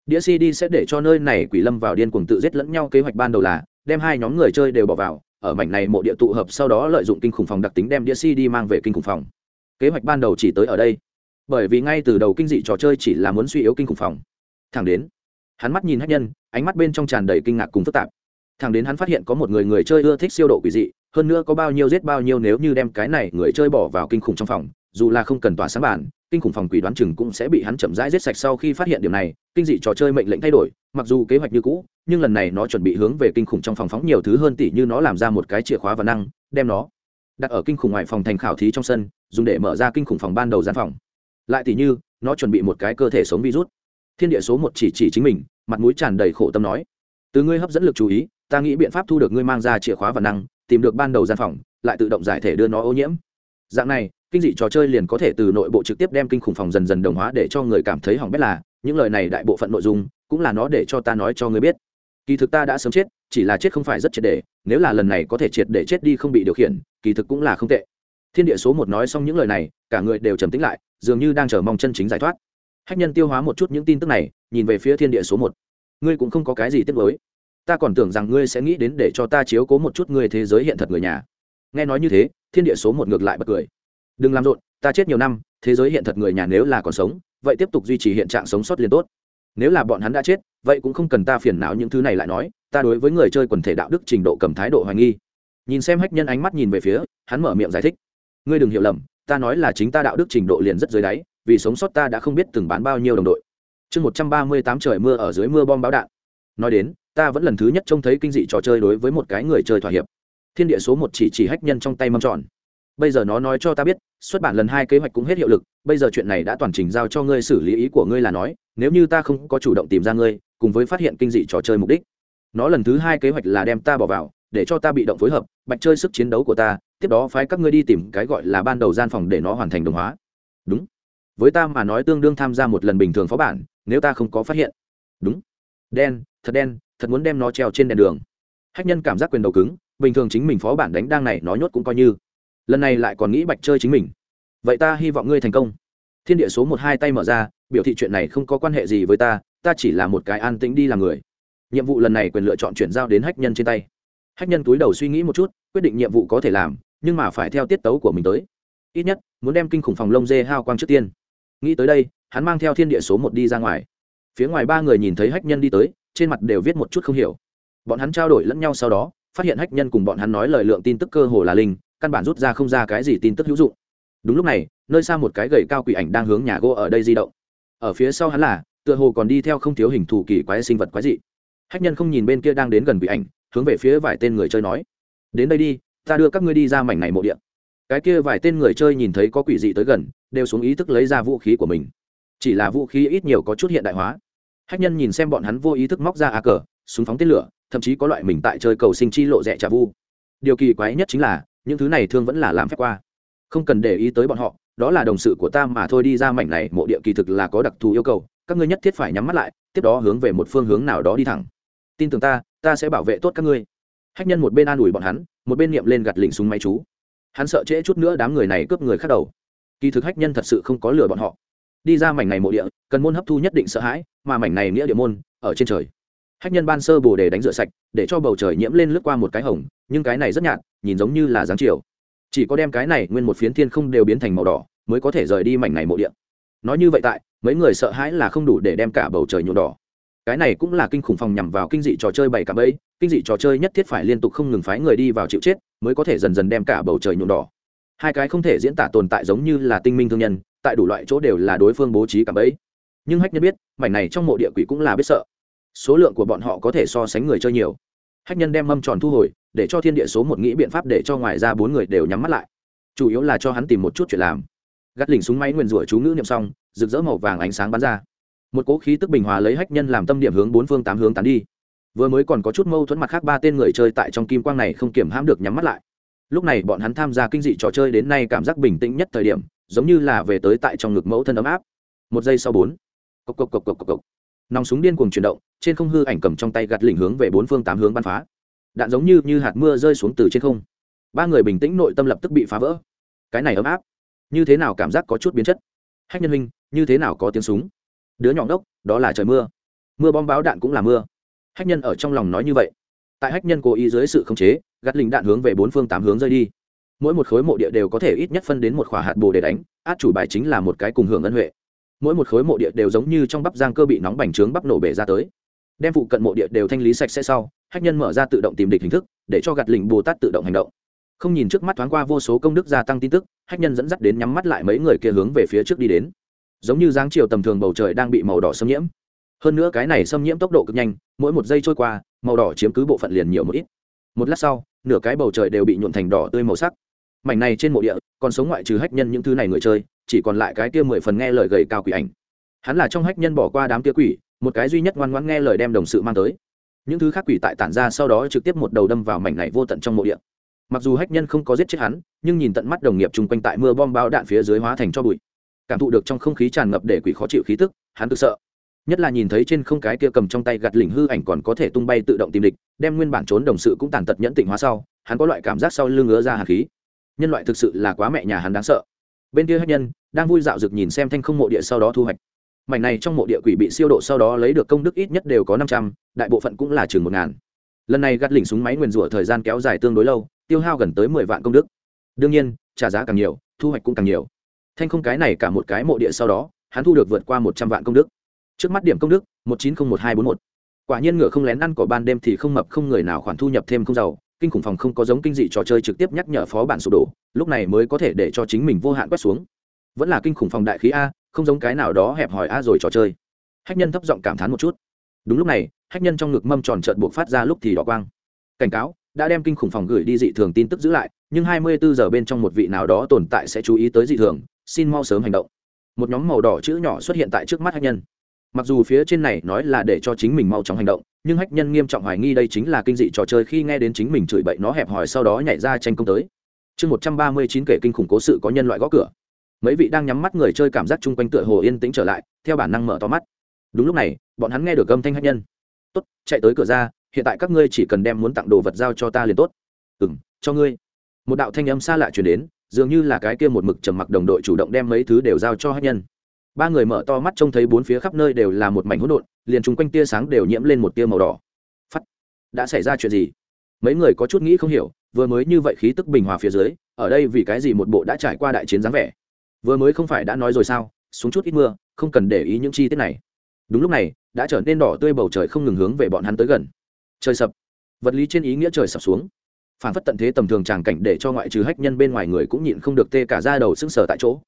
Đĩa cd sẽ để cho nơi này quỷ lâm vào điên cuồng tự giết lẫn nhau kế hoạch ban đầu là, đem hai nhóm người chơi đều bỏ vào, ở mảnh này mộ địa tụ hợp sau đó lợi dụng kinh khủng phòng đặc tính đem đĩa cd mang về kinh khủng phòng. Kế hoạch ban đầu chỉ tới ở đây. Bởi vì ngay từ đầu kinh dị trò chơi chỉ là muốn suy yếu kinh khủng phòng. Thẳng đến, hắn mắt nhìn hát nhân ánh mắt bên trong tràn đầy kinh ngạc cùng phức tạp. Thằng đến hắn phát hiện có một người người chơi ưa thích siêu độ quỷ dị, hơn nữa có bao nhiêu giết bao nhiêu nếu như đem cái này người chơi bỏ vào kinh khủng trong phòng, dù là không cần tỏa sáng bản, kinh khủng phòng quỷ đoán chừng cũng sẽ bị hắn chậm rãi giết sạch sau khi phát hiện điểm này, kinh dị trò chơi mệnh lệnh thay đổi, mặc dù kế hoạch như cũ, nhưng lần này nó chuẩn bị hướng về kinh khủng trong phòng phóng nhiều thứ hơn tỷ như nó làm ra một cái chìa khóa và năng, đem nó đặt ở kinh khủng ngoài phòng thành khảo thí trong sân, dùng để mở ra kinh khủng phòng ban đầu gian phòng. Lại tỷ như, nó chuẩn bị một cái cơ thể sống virus thiên địa số một chỉ chỉ chính mình, mặt mũi tràn đầy khổ tâm nói. Từ ngươi hấp dẫn lực chú ý, ta nghĩ biện pháp thu được ngươi mang ra chìa khóa và năng, tìm được ban đầu gian phòng, lại tự động giải thể đưa nó ô nhiễm. Dạng này, kinh dị trò chơi liền có thể từ nội bộ trực tiếp đem kinh khủng phòng dần dần đồng hóa để cho người cảm thấy hỏng bét là, những lời này đại bộ phận nội dung, cũng là nó để cho ta nói cho ngươi biết. Kỳ thực ta đã sớm chết, chỉ là chết không phải rất triệt để, nếu là lần này có thể triệt để chết đi không bị điều khiển, kỳ thực cũng là không tệ. Thiên địa số một nói xong những lời này, cả người đều trầm tĩnh lại, dường như đang chờ mong chân chính giải thoát hách nhân tiêu hóa một chút những tin tức này, nhìn về phía thiên địa số một. Ngươi cũng không có cái gì tiếc nuối. Ta còn tưởng rằng ngươi sẽ nghĩ đến để cho ta chiếu cố một chút ngươi thế giới hiện thật người nhà. Nghe nói như thế, thiên địa số một ngược lại bật cười. Đừng làm rộn, ta chết nhiều năm, thế giới hiện thật người nhà nếu là còn sống, vậy tiếp tục duy trì hiện trạng sống sót liền tốt. Nếu là bọn hắn đã chết, vậy cũng không cần ta phiền não những thứ này lại nói, ta đối với người chơi quần thể đạo đức trình độ cầm thái độ hoài nghi. Nhìn xem hách nhân ánh mắt nhìn về phía, hắn mở miệng giải thích. Ngươi đừng hiểu lầm, ta nói là chính ta đạo đức trình độ liền rất dưới đáy vì sống sót ta đã không biết từng bán bao nhiêu đồng đội. Chương một trăm ba mươi tám trời mưa ở dưới mưa bom báo đạn. Nói đến, ta vẫn lần thứ nhất trông thấy kinh dị trò chơi đối với một cái người chơi thỏa hiệp. Thiên địa số một chỉ chỉ hách nhân trong tay mâm tròn. Bây giờ nó nói cho ta biết, xuất bản lần hai kế hoạch cũng hết hiệu lực, bây giờ chuyện này đã toàn trình giao cho ngươi xử lý ý của ngươi là nói, nếu như ta không có chủ động tìm ra ngươi, cùng với phát hiện kinh dị trò chơi mục đích, nó lần thứ hai kế hoạch là đem ta bỏ vào, để cho ta bị động phối hợp, bạch chơi sức chiến đấu của ta, tiếp đó phái các ngươi đi tìm cái gọi là ban đầu gian phòng để nó hoàn thành đồng hóa. Đúng với ta mà nói tương đương tham gia một lần bình thường phó bản, nếu ta không có phát hiện. Đúng. Đen, thật đen, thật muốn đem nó treo trên đèn đường. Hách nhân cảm giác quyền đầu cứng, bình thường chính mình phó bản đánh đang này nó nhốt cũng coi như. Lần này lại còn nghĩ bạch chơi chính mình. Vậy ta hy vọng ngươi thành công. Thiên địa số một hai tay mở ra, biểu thị chuyện này không có quan hệ gì với ta ta chỉ là một cái an tĩnh đi làm người. Nhiệm vụ lần này quyền lựa chọn chuyển giao đến hách nhân trên tay. Hách nhân túi đầu suy nghĩ một chút, quyết định nhiệm vụ có thể làm, nhưng mà phải theo tiết tấu của mình tới. Ít nhất, muốn đem kinh khủng phòng lông dê hao quang trước tiên nghĩ tới đây, hắn mang theo thiên địa số một đi ra ngoài. Phía ngoài ba người nhìn thấy hách nhân đi tới, trên mặt đều viết một chút không hiểu. Bọn hắn trao đổi lẫn nhau sau đó, phát hiện hách nhân cùng bọn hắn nói lời lượng tin tức cơ hồ là linh, căn bản rút ra không ra cái gì tin tức hữu dụng. Đúng lúc này, nơi xa một cái gầy cao quỷ ảnh đang hướng nhà gỗ ở đây di động. Ở phía sau hắn là, tựa hồ còn đi theo không thiếu hình thù kỳ quái sinh vật quái dị. Hách nhân không nhìn bên kia đang đến gần quỷ ảnh, hướng về phía vài tên người chơi nói, đến đây đi, ta đưa các ngươi đi ra mảnh này mộ điện cái kia vài tên người chơi nhìn thấy có quỷ dị tới gần đều xuống ý thức lấy ra vũ khí của mình. Chỉ là vũ khí ít nhiều có chút hiện đại hóa. Hách nhân nhìn xem bọn hắn vô ý thức móc ra a cờ súng phóng tên lửa, thậm chí có loại mình tại chơi cầu sinh chi lộ rẻ trả vu. Điều kỳ quái nhất chính là, những thứ này thương vẫn là làm phép qua. Không cần để ý tới bọn họ, đó là đồng sự của ta mà thôi đi ra mảnh này, mộ địa kỳ thực là có đặc thù yêu cầu, các ngươi nhất thiết phải nhắm mắt lại, tiếp đó hướng về một phương hướng nào đó đi thẳng. Tin tưởng ta ta sẽ bảo vệ tốt các ngươi. Hách nhân một bên an ủi bọn hắn, một bên niệm lên gạt lỉnh súng máy chú. Hắn sợ trễ chút nữa đám người này cướp người khác đầu kỳ thực hách nhân thật sự không có lừa bọn họ. Đi ra mảnh này mộ địa, cần môn hấp thu nhất định sợ hãi, mà mảnh này nghĩa địa môn, ở trên trời. Hách nhân ban sơ bồ để đánh rửa sạch, để cho bầu trời nhiễm lên lướt qua một cái hồng, nhưng cái này rất nhạt, nhìn giống như là dáng chiều. Chỉ có đem cái này nguyên một phiến thiên không đều biến thành màu đỏ, mới có thể rời đi mảnh này mộ địa. Nói như vậy tại, mấy người sợ hãi là không đủ để đem cả bầu trời nhuộm đỏ. Cái này cũng là kinh khủng phòng nhằm vào kinh dị trò chơi bảy cả bẫy, kinh dị trò chơi nhất thiết phải liên tục không ngừng phái người đi vào chịu chết, mới có thể dần dần đem cả bầu trời nhuộm đỏ hai cái không thể diễn tả tồn tại giống như là tinh minh thương nhân, tại đủ loại chỗ đều là đối phương bố trí cảm ấy nhưng hách nhân biết, mảnh này trong mộ địa quỷ cũng là biết sợ. Số lượng của bọn họ có thể so sánh người chơi nhiều. Hách nhân đem mâm tròn thu hồi, để cho thiên địa số một nghĩ biện pháp để cho ngoài ra bốn người đều nhắm mắt lại. Chủ yếu là cho hắn tìm một chút chuyện làm. Gắt lỉnh súng máy nguyền rủa chú ngữ niệm xong, rực rỡ màu vàng ánh sáng bắn ra. Một cố khí tức bình hòa lấy hách nhân làm tâm điểm hướng bốn phương tám hướng tán đi. Vừa mới còn có chút mâu thuẫn mặt khác ba tên người chơi tại trong kim quang này không kiểm hãm được nhắm mắt lại lúc này bọn hắn tham gia kinh dị trò chơi đến nay cảm giác bình tĩnh nhất thời điểm, giống như là về tới tại trong ngực mẫu thân ấm áp. Một giây sau bốn. Cộc cộc cộc cộc cộc cộc. Nòng súng điên cuồng chuyển động, trên không hư ảnh cầm trong tay gạt lỉnh hướng về bốn phương tám hướng bắn phá. Đạn giống như như hạt mưa rơi xuống từ trên không. Ba người bình tĩnh nội tâm lập tức bị phá vỡ. Cái này ấm áp. Như thế nào cảm giác có chút biến chất? Hách nhân huynh, như thế nào có tiếng súng? Đứa nhỏ đốc đó là trời mưa. Mưa bom báo đạn cũng là mưa. Hách nhân ở trong lòng nói như vậy. Tại hách nhân cố ý dưới sự khống chế gạt lình đạn hướng về bốn phương tám hướng rơi đi. Mỗi một khối mộ địa đều có thể ít nhất phân đến một khỏa hạt bồ để đánh, át chủ bài chính là một cái cùng hưởng ân huệ. Mỗi một khối mộ địa đều giống như trong bắp giang cơ bị nóng bành trướng bắp nổ bể ra tới. Đem phụ cận mộ địa đều thanh lý sạch sẽ sau, hách nhân mở ra tự động tìm địch hình thức, để cho gạt lình bồ tát tự động hành động. Không nhìn trước mắt thoáng qua vô số công đức gia tăng tin tức, hách nhân dẫn dắt đến nhắm mắt lại mấy người kia hướng về phía trước đi đến. Giống như dáng chiều tầm thường bầu trời đang bị màu đỏ xâm nhiễm. Hơn nữa cái này xâm nhiễm tốc độ cực nhanh, mỗi một giây trôi qua, màu đỏ chiếm cứ bộ phận liền nhiều một ít. Một lát sau nửa cái bầu trời đều bị nhuộn thành đỏ tươi màu sắc. Mảnh này trên mộ địa, còn sống ngoại trừ hách nhân những thứ này người chơi, chỉ còn lại cái kia mười phần nghe lời gầy cao quỷ ảnh. Hắn là trong hách nhân bỏ qua đám kia quỷ, một cái duy nhất ngoan ngoãn nghe lời đem đồng sự mang tới. Những thứ khác quỷ tại tản ra sau đó trực tiếp một đầu đâm vào mảnh này vô tận trong mộ địa. Mặc dù hách nhân không có giết chết hắn, nhưng nhìn tận mắt đồng nghiệp chung quanh tại mưa bom bao đạn phía dưới hóa thành cho bụi. Cảm thụ được trong không khí tràn ngập để quỷ khó chịu khí tức, hắn tự sợ nhất là nhìn thấy trên không cái kia cầm trong tay gạt lỉnh hư ảnh còn có thể tung bay tự động tìm địch, đem nguyên bản trốn đồng sự cũng tàn tật nhẫn tịnh hóa sau, hắn có loại cảm giác sau lưng ngứa ra hạt khí. Nhân loại thực sự là quá mẹ nhà hắn đáng sợ. Bên kia hách nhân, đang vui dạo rực nhìn xem thanh không mộ địa sau đó thu hoạch. Mảnh này trong mộ địa quỷ bị siêu độ sau đó lấy được công đức ít nhất đều có năm trăm, đại bộ phận cũng là chừng một ngàn. Lần này gắt lỉnh súng máy nguyền rủa thời gian kéo dài tương đối lâu, tiêu hao gần tới mười vạn công đức. Đương nhiên, trả giá càng nhiều, thu hoạch cũng càng nhiều. Thanh không cái này cả một cái mộ địa sau đó, hắn thu được vượt qua một trăm vạn công đức trước mắt điểm công đức, một chín không một hai bốn một. Quả nhiên ngựa không lén ăn cỏ ban đêm thì không mập, không người nào khoản thu nhập thêm không giàu. Kinh khủng phòng không có giống kinh dị trò chơi trực tiếp nhắc nhở phó bản sụp đổ, lúc này mới có thể để cho chính mình vô hạn quét xuống. Vẫn là kinh khủng phòng đại khí a, không giống cái nào đó hẹp hòi a rồi trò chơi. Hách nhân thấp giọng cảm thán một chút. Đúng lúc này, hách nhân trong ngực mâm tròn trợn buộc phát ra lúc thì đỏ quang. Cảnh cáo, đã đem kinh khủng phòng gửi đi dị thường tin tức giữ lại, nhưng 24 giờ bên trong một vị nào đó tồn tại sẽ chú ý tới dị thường, xin mau sớm hành động. Một nhóm màu đỏ chữ nhỏ xuất hiện tại trước mắt hách nhân mặc dù phía trên này nói là để cho chính mình mau chóng hành động, nhưng hách nhân nghiêm trọng hoài nghi đây chính là kinh dị trò chơi khi nghe đến chính mình chửi bậy nó hẹp hòi sau đó nhảy ra tranh công tới. Chương một trăm ba mươi chín kể kinh khủng cố sự có nhân loại gõ cửa. Mấy vị đang nhắm mắt người chơi cảm giác chung quanh tựa hồ yên tĩnh trở lại, theo bản năng mở to mắt. Đúng lúc này, bọn hắn nghe được âm thanh hách nhân. Tốt, chạy tới cửa ra, hiện tại các ngươi chỉ cần đem muốn tặng đồ vật giao cho ta liền tốt. Ừ m cho ngươi. Một đạo thanh âm xa lạ chuyển đến, dường như là cái kia một mực trầm mặc đồng đội chủ động đem mấy thứ đều giao cho hách nhân ba người mở to mắt trông thấy bốn phía khắp nơi đều là một mảnh hỗn độn, liền chung quanh tia sáng đều nhiễm lên một tia màu đỏ. Phắt. Đã xảy ra chuyện gì? Mấy người có chút nghĩ không hiểu, vừa mới như vậy khí tức bình hòa phía dưới, ở đây vì cái gì một bộ đã trải qua đại chiến dáng vẻ? Vừa mới không phải đã nói rồi sao? Xuống chút ít mưa, không cần để ý những chi tiết này. Đúng lúc này, đã trở nên đỏ tươi bầu trời không ngừng hướng về bọn hắn tới gần. Trời sập. Vật lý trên ý nghĩa trời sập xuống. Phản phất tận thế tầm thường tràng cảnh để cho ngoại trừ hách nhân bên ngoài người cũng nhịn không được tê cả ra đầu sưng sờ tại chỗ.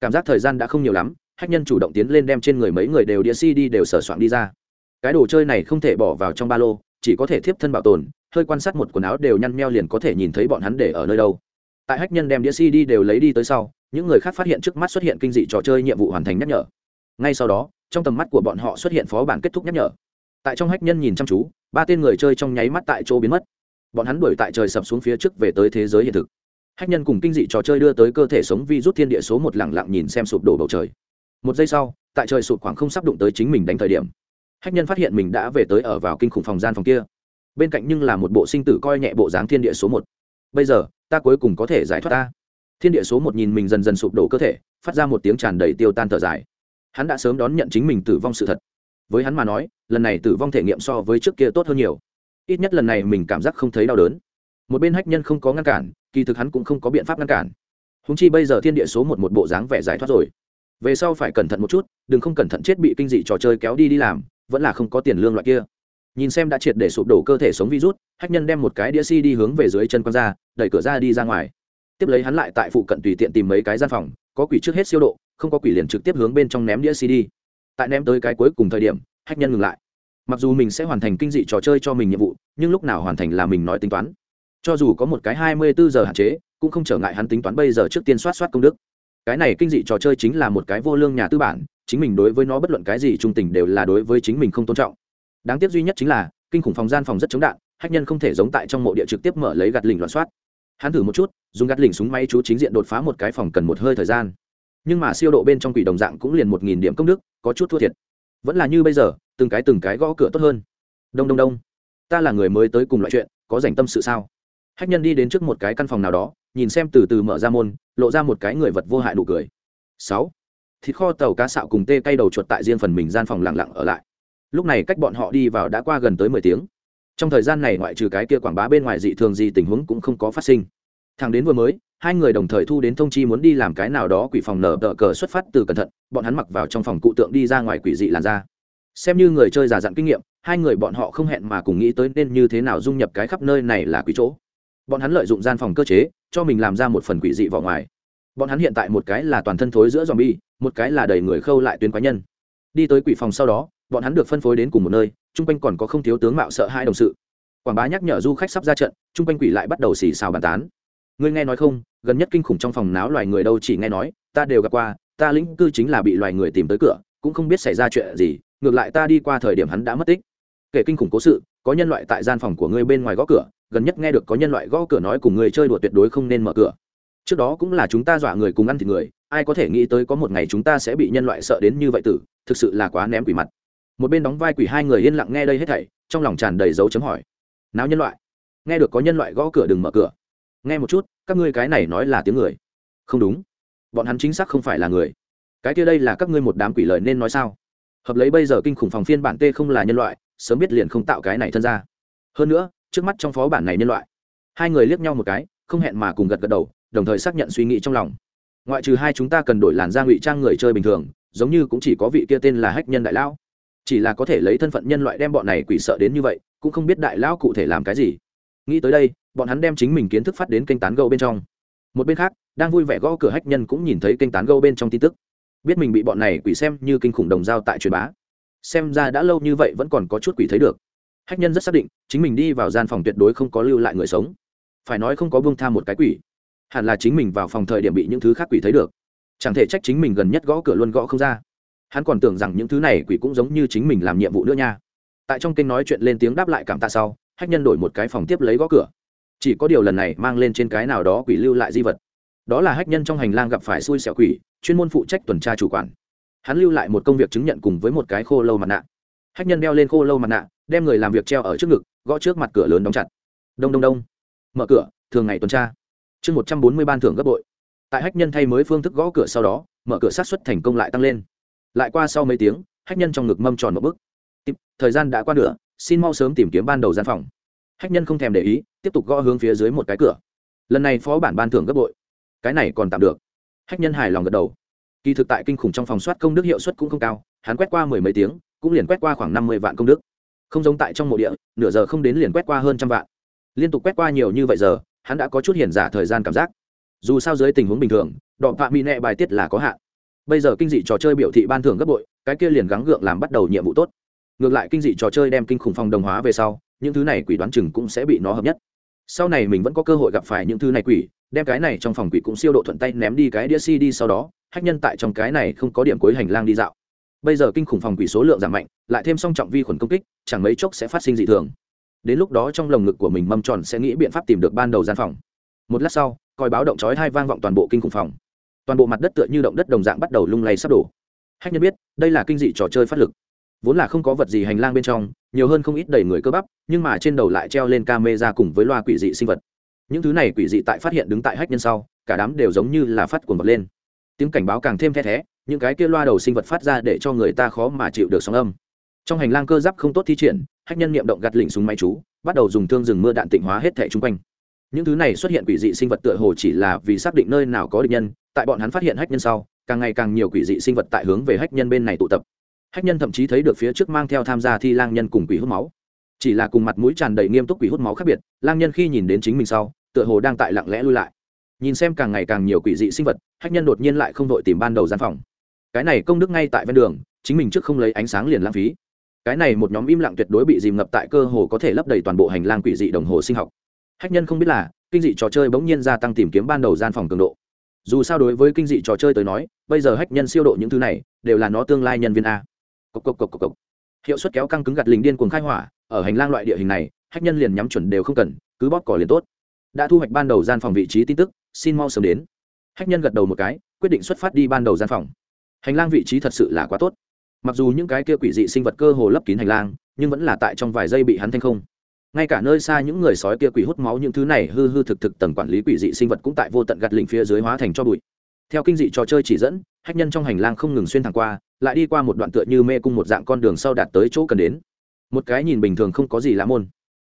Cảm giác thời gian đã không nhiều lắm hách nhân chủ động tiến lên đem trên người mấy người đều đĩa cd đều sửa soạn đi ra. Cái đồ chơi này không thể bỏ vào trong ba lô, chỉ có thể thiếp thân bảo tồn, hơi quan sát một quần áo đều nhăn meo liền có thể nhìn thấy bọn hắn để ở nơi đâu. Tại hách nhân đem đĩa cd đều lấy đi tới sau, những người khác phát hiện trước mắt xuất hiện kinh dị trò chơi nhiệm vụ hoàn thành nhắc nhở. Ngay sau đó, trong tầm mắt của bọn họ xuất hiện phó bản kết thúc nhắc nhở. Tại trong hách nhân nhìn chăm chú, ba tên người chơi trong nháy mắt tại chỗ biến mất. Bọn hắn đuổi tại trời sập xuống phía trước về tới thế giới hiện thực. Hách nhân cùng kinh dị trò chơi đưa tới cơ thể sống vi rút thiên địa số một lẳng lặng nhìn xem sụp đổ bầu trời một giây sau, tại trời sụp khoảng không sắp đụng tới chính mình đánh thời điểm, hách nhân phát hiện mình đã về tới ở vào kinh khủng phòng gian phòng kia. Bên cạnh nhưng là một bộ sinh tử coi nhẹ bộ dáng thiên địa số một. Bây giờ, ta cuối cùng có thể giải thoát ta. Thiên địa số một nhìn mình dần dần sụp đổ cơ thể, phát ra một tiếng tràn đầy tiêu tan thở dài. Hắn đã sớm đón nhận chính mình tử vong sự thật. Với hắn mà nói, lần này tử vong thể nghiệm so với trước kia tốt hơn nhiều. Ít nhất lần này mình cảm giác không thấy đau đớn. Một bên hách nhân không có ngăn cản, kỳ thực hắn cũng không có biện pháp ngăn cản. Húng chi bây giờ thiên địa số một một bộ dáng vẻ giải thoát rồi về sau phải cẩn thận một chút, đừng không cẩn thận chết bị kinh dị trò chơi kéo đi đi làm, vẫn là không có tiền lương loại kia. Nhìn xem đã triệt để sụp đổ cơ thể sống virus, hách nhân đem một cái đĩa si đi hướng về dưới chân con ra, đẩy cửa ra đi ra ngoài. Tiếp lấy hắn lại tại phụ cận tùy tiện tìm mấy cái gian phòng, có quỷ trước hết siêu độ, không có quỷ liền trực tiếp hướng bên trong ném đĩa cd tại ném tới cái cuối cùng thời điểm, hách nhân ngừng lại. Mặc dù mình sẽ hoàn thành kinh dị trò chơi cho mình nhiệm vụ, nhưng lúc nào hoàn thành là mình nói tính toán. Cho dù có một cái hai mươi bốn giờ hạn chế, cũng không trở ngại hắn tính toán bây giờ trước tiên soát soát công đức cái này kinh dị trò chơi chính là một cái vô lương nhà tư bản, chính mình đối với nó bất luận cái gì trung tình đều là đối với chính mình không tôn trọng. Đáng tiếc duy nhất chính là, kinh khủng phòng gian phòng rất chống đạn, hách nhân không thể giống tại trong mộ địa trực tiếp mở lấy gạt lình loạn soát. Hắn thử một chút, dùng gạt lình súng máy chú chính diện đột phá một cái phòng cần một hơi thời gian. Nhưng mà siêu độ bên trong quỷ đồng dạng cũng liền một nghìn điểm công đức, có chút thua thiệt. Vẫn là như bây giờ, từng cái từng cái gõ cửa tốt hơn. Đông đông đông. Ta là người mới tới cùng loại chuyện, có dành tâm sự sao? Hách nhân đi đến trước một cái căn phòng nào đó, nhìn xem từ từ mở ra môn lộ ra một cái người vật vô hại nụ cười. Sáu. Thịt kho tàu cá xạo cùng tê cây đầu chuột tại riêng phần mình gian phòng lặng lặng ở lại. Lúc này cách bọn họ đi vào đã qua gần tới mười tiếng. Trong thời gian này ngoại trừ cái kia quảng bá bên ngoài dị thường gì tình huống cũng không có phát sinh. Thằng đến vừa mới, hai người đồng thời thu đến thông chi muốn đi làm cái nào đó quỷ phòng nở đỡ cờ xuất phát từ cẩn thận, bọn hắn mặc vào trong phòng cụ tượng đi ra ngoài quỷ dị làn ra xem như người chơi già dặn kinh nghiệm, hai người bọn họ không hẹn mà cùng nghĩ tới nên như thế nào dung nhập cái khắp nơi này là quỷ chỗ. Bọn hắn lợi dụng gian phòng cơ chế cho mình làm ra một phần quỷ dị vào ngoài. Bọn hắn hiện tại một cái là toàn thân thối giữa dòm bi một cái là đầy người khâu lại tuyến quái nhân. Đi tới quỷ phòng sau đó, bọn hắn được phân phối đến cùng một nơi, chung quanh còn có không thiếu tướng mạo sợ hai đồng sự. Quảng bá nhắc nhở du khách sắp ra trận, chung quanh quỷ lại bắt đầu xì xào bàn tán. Ngươi nghe nói không, gần nhất kinh khủng trong phòng náo loài người đâu chỉ nghe nói, ta đều gặp qua, ta lĩnh cư chính là bị loài người tìm tới cửa, cũng không biết xảy ra chuyện gì, ngược lại ta đi qua thời điểm hắn đã mất tích. Kể kinh khủng cố sự, có nhân loại tại gian phòng của ngươi bên ngoài gõ cửa gần nhất nghe được có nhân loại gõ cửa nói cùng người chơi đùa tuyệt đối không nên mở cửa. Trước đó cũng là chúng ta dọa người cùng ăn thịt người, ai có thể nghĩ tới có một ngày chúng ta sẽ bị nhân loại sợ đến như vậy tử, thực sự là quá ném quỷ mặt. Một bên đóng vai quỷ hai người yên lặng nghe đây hết thảy, trong lòng tràn đầy dấu chấm hỏi. Nào nhân loại? Nghe được có nhân loại gõ cửa đừng mở cửa. Nghe một chút, các ngươi cái này nói là tiếng người. Không đúng. Bọn hắn chính xác không phải là người. Cái kia đây là các ngươi một đám quỷ lời nên nói sao? Hợp lấy bây giờ kinh khủng phòng phiên bản t không là nhân loại, sớm biết liền không tạo cái này thân ra. Hơn nữa trước mắt trong phó bản này nhân loại. Hai người liếc nhau một cái, không hẹn mà cùng gật gật đầu, đồng thời xác nhận suy nghĩ trong lòng. Ngoại trừ hai chúng ta cần đổi làn da ngụy trang người chơi bình thường, giống như cũng chỉ có vị kia tên là hách nhân đại lão. Chỉ là có thể lấy thân phận nhân loại đem bọn này quỷ sợ đến như vậy, cũng không biết đại lão cụ thể làm cái gì. Nghĩ tới đây, bọn hắn đem chính mình kiến thức phát đến kênh tán gâu bên trong. Một bên khác, đang vui vẻ gõ cửa hách nhân cũng nhìn thấy kênh tán gâu bên trong tin tức. Biết mình bị bọn này quỷ xem như kinh khủng đồng giao tại truyền bá. Xem ra đã lâu như vậy vẫn còn có chút quỷ thấy được hách nhân rất xác định, chính mình đi vào gian phòng tuyệt đối không có lưu lại người sống. Phải nói không có buông tham một cái quỷ. Hẳn là chính mình vào phòng thời điểm bị những thứ khác quỷ thấy được. Chẳng thể trách chính mình gần nhất gõ cửa luôn gõ không ra. Hắn còn tưởng rằng những thứ này quỷ cũng giống như chính mình làm nhiệm vụ nữa nha. Tại trong kênh nói chuyện lên tiếng đáp lại cảm tạ sau, hách nhân đổi một cái phòng tiếp lấy gõ cửa. Chỉ có điều lần này mang lên trên cái nào đó quỷ lưu lại di vật. Đó là hách nhân trong hành lang gặp phải xui xẻo quỷ, chuyên môn phụ trách tuần tra chủ quản. Hắn lưu lại một công việc chứng nhận cùng với một cái khô lâu mặt nạ. Hách nhân đeo lên khô lâu mặt nạ đem người làm việc treo ở trước ngực, gõ trước mặt cửa lớn đóng chặt. Đông đông đông. Mở cửa, thường ngày tuần tra. Chương một trăm bốn mươi ban thưởng gấp bội. Tại hách nhân thay mới phương thức gõ cửa sau đó, mở cửa sát xuất thành công lại tăng lên. Lại qua sau mấy tiếng, hách nhân trong ngực mâm tròn một bức thời gian đã qua nửa, xin mau sớm tìm kiếm ban đầu gian phòng. Hách nhân không thèm để ý, tiếp tục gõ hướng phía dưới một cái cửa. Lần này phó bản ban thưởng gấp bội. Cái này còn tạm được. Hách nhân hài lòng gật đầu. Kỳ thực tại kinh khủng trong phòng soát công đức hiệu suất cũng không cao, hắn quét qua mười mấy tiếng, cũng liền quét qua khoảng năm mươi vạn công đức không giống tại trong mộ địa, nửa giờ không đến liền quét qua hơn trăm vạn. Liên tục quét qua nhiều như vậy giờ, hắn đã có chút hiền giả thời gian cảm giác. Dù sao dưới tình huống bình thường, đọ vạ mỹ nẹ bài tiết là có hạn. Bây giờ kinh dị trò chơi biểu thị ban thưởng gấp bội, cái kia liền gắng gượng làm bắt đầu nhiệm vụ tốt. Ngược lại kinh dị trò chơi đem kinh khủng phòng đồng hóa về sau, những thứ này quỷ đoán chừng cũng sẽ bị nó hợp nhất. Sau này mình vẫn có cơ hội gặp phải những thứ này quỷ, đem cái này trong phòng quỷ cũng siêu độ thuận tay ném đi cái đĩa cd sau đó, hách nhân tại trong cái này không có điểm cuối hành lang đi dạo bây giờ kinh khủng phòng quỷ số lượng giảm mạnh, lại thêm song trọng vi khuẩn công kích, chẳng mấy chốc sẽ phát sinh dị thường. Đến lúc đó trong lồng ngực của mình mâm tròn sẽ nghĩ biện pháp tìm được ban đầu gian phòng. Một lát sau, coi báo động chói hai vang vọng toàn bộ kinh khủng phòng. Toàn bộ mặt đất tựa như động đất đồng dạng bắt đầu lung lay sắp đổ. Hách nhân biết, đây là kinh dị trò chơi phát lực. Vốn là không có vật gì hành lang bên trong, nhiều hơn không ít đầy người cơ bắp, nhưng mà trên đầu lại treo lên camera cùng với loa quỷ dị sinh vật. Những thứ này quỷ dị tại phát hiện đứng tại hách nhân sau, cả đám đều giống như là phát cuồng vật lên. Tiếng cảnh báo càng thêm the thé những cái kia loa đầu sinh vật phát ra để cho người ta khó mà chịu được sóng âm. Trong hành lang cơ giáp không tốt thi triển, hách nhân niệm động gạt lỉnh súng máy chú, bắt đầu dùng thương rừng mưa đạn tịnh hóa hết thẻ chung quanh. Những thứ này xuất hiện quỷ dị sinh vật tựa hồ chỉ là vì xác định nơi nào có địch nhân, tại bọn hắn phát hiện hách nhân sau, càng ngày càng nhiều quỷ dị sinh vật tại hướng về hách nhân bên này tụ tập. Hách nhân thậm chí thấy được phía trước mang theo tham gia thi lang nhân cùng quỷ hút máu. Chỉ là cùng mặt mũi tràn đầy nghiêm túc quỷ hút máu khác biệt, lang nhân khi nhìn đến chính mình sau, tựa hồ đang tại lặng lẽ lui lại. Nhìn xem càng ngày càng nhiều quỷ dị sinh vật, hách nhân đột nhiên lại không đội tìm ban đầu gian phòng cái này công đức ngay tại ven đường, chính mình trước không lấy ánh sáng liền lãng phí. Cái này một nhóm im lặng tuyệt đối bị dìm ngập tại cơ hồ có thể lấp đầy toàn bộ hành lang quỷ dị đồng hồ sinh học. Hách nhân không biết là, kinh dị trò chơi bỗng nhiên gia tăng tìm kiếm ban đầu gian phòng cường độ. Dù sao đối với kinh dị trò chơi tới nói, bây giờ hách nhân siêu độ những thứ này, đều là nó tương lai nhân viên a. Cộc cộc cộc cộc cộc. Hiệu suất kéo căng cứng gặt lình điên cuồng khai hỏa, ở hành lang loại địa hình này, hách nhân liền nhắm chuẩn đều không cần, cứ bóp cỏ liền tốt. Đã thu hoạch ban đầu gian phòng vị trí tin tức, xin mau sớm đến. Hách nhân gật đầu một cái, quyết định xuất phát đi ban đầu gian phòng hành lang vị trí thật sự là quá tốt. Mặc dù những cái kia quỷ dị sinh vật cơ hồ lấp kín hành lang, nhưng vẫn là tại trong vài giây bị hắn thanh không. Ngay cả nơi xa những người sói kia quỷ hút máu những thứ này hư hư thực thực tầng quản lý quỷ dị sinh vật cũng tại vô tận gạt lình phía dưới hóa thành cho bụi. Theo kinh dị trò chơi chỉ dẫn, hách nhân trong hành lang không ngừng xuyên thẳng qua, lại đi qua một đoạn tựa như mê cung một dạng con đường sau đạt tới chỗ cần đến. Một cái nhìn bình thường không có gì lạ môn.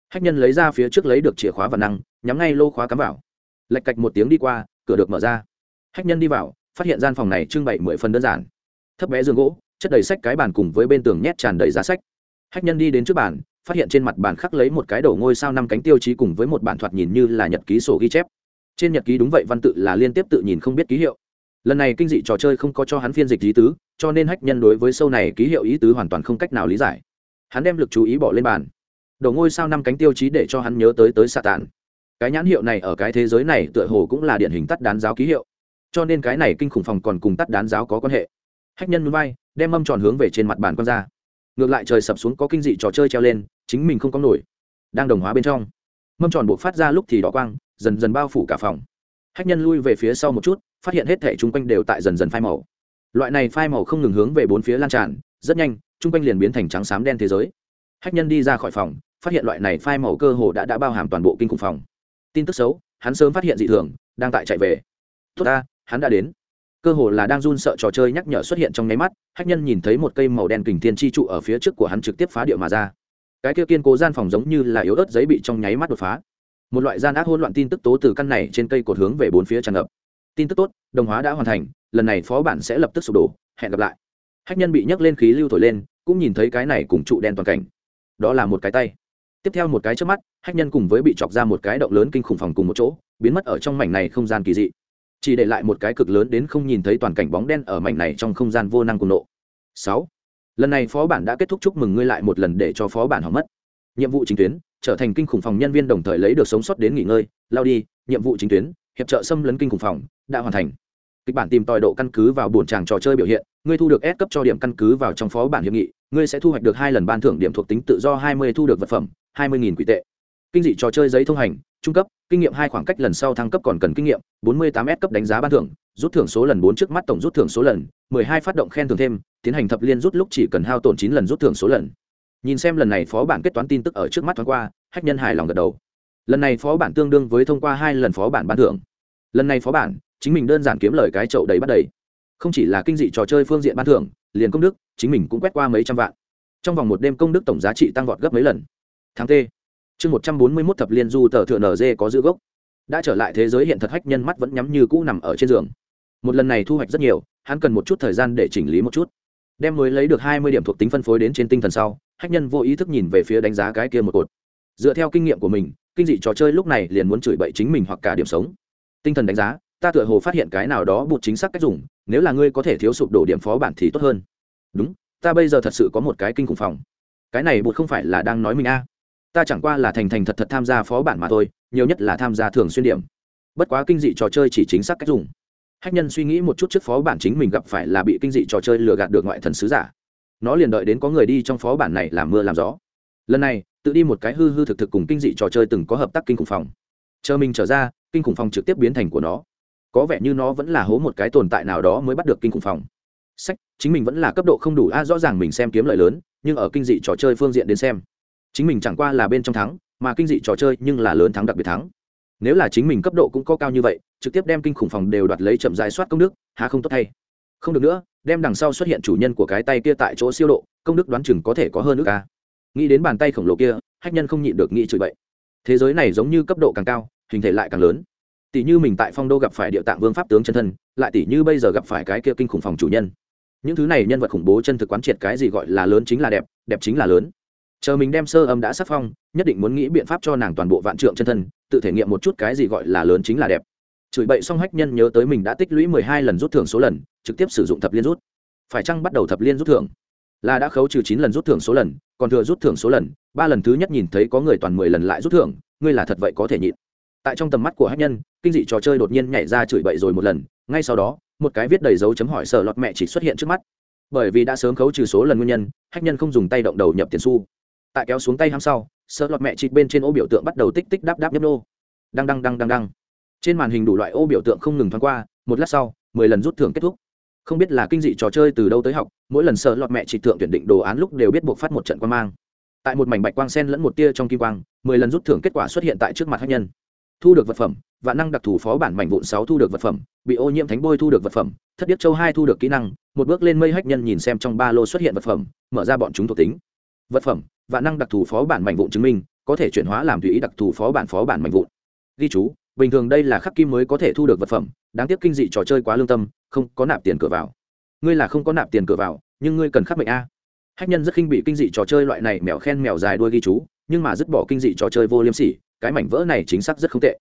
Hách nhân lấy ra phía trước lấy được chìa khóa và năng, nhắm ngay lô khóa cắm vào. Lạch cạch một tiếng đi qua, cửa được mở ra. Hách nhân đi vào phát hiện gian phòng này trưng bày mười phần đơn giản. Thấp bé giường gỗ, chất đầy sách cái bàn cùng với bên tường nhét tràn đầy giá sách. Hách nhân đi đến trước bàn, phát hiện trên mặt bàn khắc lấy một cái đầu ngôi sao năm cánh tiêu chí cùng với một bản thoạt nhìn như là nhật ký sổ ghi chép. Trên nhật ký đúng vậy, văn tự là liên tiếp tự nhìn không biết ký hiệu. Lần này kinh dị trò chơi không có cho hắn phiên dịch ý tứ, cho nên hách nhân đối với sâu này ký hiệu ý tứ hoàn toàn không cách nào lý giải. Hắn đem lực chú ý bỏ lên bàn. Đầu ngôi sao năm cánh tiêu chí để cho hắn nhớ tới tới xạ tàn cái nhãn hiệu này ở cái thế giới này tựa hồ cũng là điển hình tắt đán giáo ký hiệu cho nên cái này kinh khủng phòng còn cùng tắt đán giáo có quan hệ. Hách nhân núi bay, đem mâm tròn hướng về trên mặt bàn quan ra. Ngược lại trời sập xuống có kinh dị trò chơi treo lên, chính mình không có nổi. Đang đồng hóa bên trong, mâm tròn buộc phát ra lúc thì đỏ quang, dần dần bao phủ cả phòng. Hách nhân lui về phía sau một chút, phát hiện hết thẻ chung quanh đều tại dần dần phai màu. Loại này phai màu không ngừng hướng về bốn phía lan tràn, rất nhanh, chung quanh liền biến thành trắng xám đen thế giới. Hách nhân đi ra khỏi phòng, phát hiện loại này phai màu cơ hồ đã đã bao hàm toàn bộ kinh khủng phòng. Tin tức xấu, hắn sớm phát hiện dị thường, đang tại chạy về. Tốt ta hắn đã đến. Cơ hồ là đang run sợ trò chơi nhắc nhở xuất hiện trong nháy mắt, hách nhân nhìn thấy một cây màu đen kình thiên chi trụ ở phía trước của hắn trực tiếp phá địa mà ra. Cái kia kiên cố gian phòng giống như là yếu ớt giấy bị trong nháy mắt đột phá. Một loại gian ác hỗn loạn tin tức tố từ căn này trên cây cột hướng về bốn phía tràn ngập. Tin tức tốt, đồng hóa đã hoàn thành, lần này phó bản sẽ lập tức sụp đổ, hẹn gặp lại. Hách nhân bị nhấc lên khí lưu thổi lên, cũng nhìn thấy cái này cùng trụ đen toàn cảnh. Đó là một cái tay. Tiếp theo một cái trước mắt, hách nhân cùng với bị chọc ra một cái động lớn kinh khủng phòng cùng một chỗ, biến mất ở trong mảnh này không gian kỳ dị chỉ để lại một cái cực lớn đến không nhìn thấy toàn cảnh bóng đen ở mảnh này trong không gian vô năng cùng nộ. Sáu. Lần này phó bản đã kết thúc chúc mừng ngươi lại một lần để cho phó bản hỏng mất. Nhiệm vụ chính tuyến, trở thành kinh khủng phòng nhân viên đồng thời lấy được sống sót đến nghỉ ngơi. Lao đi, nhiệm vụ chính tuyến, hiệp trợ xâm lấn kinh khủng phòng, đã hoàn thành. Kịch bản tìm tòi độ căn cứ vào buồn tràng trò chơi biểu hiện, ngươi thu được S cấp cho điểm căn cứ vào trong phó bản hiệp nghị, ngươi sẽ thu hoạch được hai lần ban thưởng điểm thuộc tính tự do hai mươi thu được vật phẩm, hai mươi quỷ tệ. Kinh dị trò chơi giấy thông hành trung cấp, kinh nghiệm hai khoảng cách lần sau thăng cấp còn cần kinh nghiệm, bốn mươi tám s cấp đánh giá ban thưởng, rút thưởng số lần bốn trước mắt tổng rút thưởng số lần, mười hai phát động khen thưởng thêm, tiến hành thập liên rút lúc chỉ cần hao tổn chín lần rút thưởng số lần. Nhìn xem lần này phó bản kết toán tin tức ở trước mắt thoáng qua, hách nhân hài lòng gật đầu. Lần này phó bản tương đương với thông qua hai lần phó bản ban thưởng. Lần này phó bản, chính mình đơn giản kiếm lời cái chậu đầy bắt đầy. Không chỉ là kinh dị trò chơi phương diện ban thưởng, liền công đức, chính mình cũng quét qua mấy trăm vạn. Trong vòng một đêm công đức tổng giá trị tăng vọt gấp mấy lần. Tháng t chương một trăm bốn mươi mốt thập liên du tờ thượng nd có giữ gốc. Đã trở lại thế giới hiện thật hách nhân mắt vẫn nhắm như cũ nằm ở trên giường. Một lần này thu hoạch rất nhiều, hắn cần một chút thời gian để chỉnh lý một chút. Đem mới lấy được hai mươi điểm thuộc tính phân phối đến trên tinh thần sau, hách nhân vô ý thức nhìn về phía đánh giá cái kia một cột. Dựa theo kinh nghiệm của mình, kinh dị trò chơi lúc này liền muốn chửi bậy chính mình hoặc cả điểm sống. Tinh thần đánh giá, ta tựa hồ phát hiện cái nào đó bụt chính xác cách dùng, nếu là ngươi có thể thiếu sụp đổ điểm phó bản thì tốt hơn. Đúng, ta bây giờ thật sự có một cái kinh khủng phòng. Cái này bụt không phải là đang nói mình a ta chẳng qua là thành thành thật thật tham gia phó bản mà thôi, nhiều nhất là tham gia thường xuyên điểm. Bất quá kinh dị trò chơi chỉ chính xác cách dùng. Hách nhân suy nghĩ một chút trước phó bản chính mình gặp phải là bị kinh dị trò chơi lừa gạt được ngoại thần sứ giả. Nó liền đợi đến có người đi trong phó bản này làm mưa làm gió. Lần này, tự đi một cái hư hư thực thực cùng kinh dị trò chơi từng có hợp tác kinh khủng phòng. Chờ mình trở ra, kinh khủng phòng trực tiếp biến thành của nó. Có vẻ như nó vẫn là hố một cái tồn tại nào đó mới bắt được kinh khủng phòng. Sách, chính mình vẫn là cấp độ không đủ, a, rõ ràng mình xem kiếm lợi lớn, nhưng ở kinh dị trò chơi phương diện đến xem chính mình chẳng qua là bên trong thắng, mà kinh dị trò chơi nhưng là lớn thắng đặc biệt thắng. Nếu là chính mình cấp độ cũng có cao như vậy, trực tiếp đem kinh khủng phòng đều đoạt lấy chậm dài soát công đức, há không tốt thay. Không được nữa, đem đằng sau xuất hiện chủ nhân của cái tay kia tại chỗ siêu độ, công đức đoán chừng có thể có hơn nước ca. Nghĩ đến bàn tay khổng lồ kia, hách nhân không nhịn được nghĩ chửi bậy. Thế giới này giống như cấp độ càng cao, hình thể lại càng lớn. Tỷ như mình tại phong đô gặp phải địa tạng vương pháp tướng chân thân, lại tỷ như bây giờ gặp phải cái kia kinh khủng phòng chủ nhân. Những thứ này nhân vật khủng bố chân thực quán triệt cái gì gọi là lớn chính là đẹp đẹp chính là lớn chờ mình đem sơ âm đã sắc phong, nhất định muốn nghĩ biện pháp cho nàng toàn bộ vạn trượng chân thân, tự thể nghiệm một chút cái gì gọi là lớn chính là đẹp. Chửi bậy xong hách nhân nhớ tới mình đã tích lũy mười hai lần rút thưởng số lần, trực tiếp sử dụng thập liên rút. Phải chăng bắt đầu thập liên rút thưởng? Là đã khấu trừ chín lần rút thưởng số lần, còn thừa rút thưởng số lần, ba lần thứ nhất nhìn thấy có người toàn mười lần lại rút thưởng, ngươi là thật vậy có thể nhịn. Tại trong tầm mắt của hách nhân, kinh dị trò chơi đột nhiên nhảy ra chửi bậy rồi một lần, ngay sau đó, một cái viết đầy dấu chấm hỏi sợ lọt mẹ chỉ xuất hiện trước mắt. Bởi vì đã sớm khấu trừ số lần nguyên nhân, hách nhân không dùng tay động đầu nhập tiền xu tại kéo xuống tay ham sau, sợ lọt mẹ chịt bên trên ô biểu tượng bắt đầu tích tích đáp đáp nhấp nô đăng đăng đăng đăng đăng. Trên màn hình đủ loại ô biểu tượng không ngừng thoáng qua, một lát sau, mười lần rút thưởng kết thúc. Không biết là kinh dị trò chơi từ đâu tới học, mỗi lần sợ lọt mẹ chỉ tượng tuyển định đồ án lúc đều biết buộc phát một trận quan mang. Tại một mảnh bạch quang sen lẫn một tia trong kim quang, mười lần rút thưởng kết quả xuất hiện tại trước mặt khách nhân. Thu được vật phẩm, và năng đặc thù phó bản mảnh vụn sáu thu được vật phẩm, bị ô nhiễm thánh bôi thu được vật phẩm, thất điếc châu hai thu được kỹ năng, một bước lên mây hách nhân nhìn xem trong ba lô xuất hiện vật phẩm, mở ra bọn chúng thuộc tính. Vật phẩm và năng đặc thù phó bản mạnh vụn chứng minh, có thể chuyển hóa làm tùy ý đặc thù phó bản phó bản mạnh vụn. Ghi chú, bình thường đây là khắc kim mới có thể thu được vật phẩm, đáng tiếc kinh dị trò chơi quá lương tâm, không có nạp tiền cửa vào. Ngươi là không có nạp tiền cửa vào, nhưng ngươi cần khắc mệnh a. Hách nhân rất khinh bị kinh dị trò chơi loại này mèo khen mèo dài đuôi ghi chú, nhưng mà dứt bỏ kinh dị trò chơi vô liêm sỉ, cái mảnh vỡ này chính xác rất không tệ.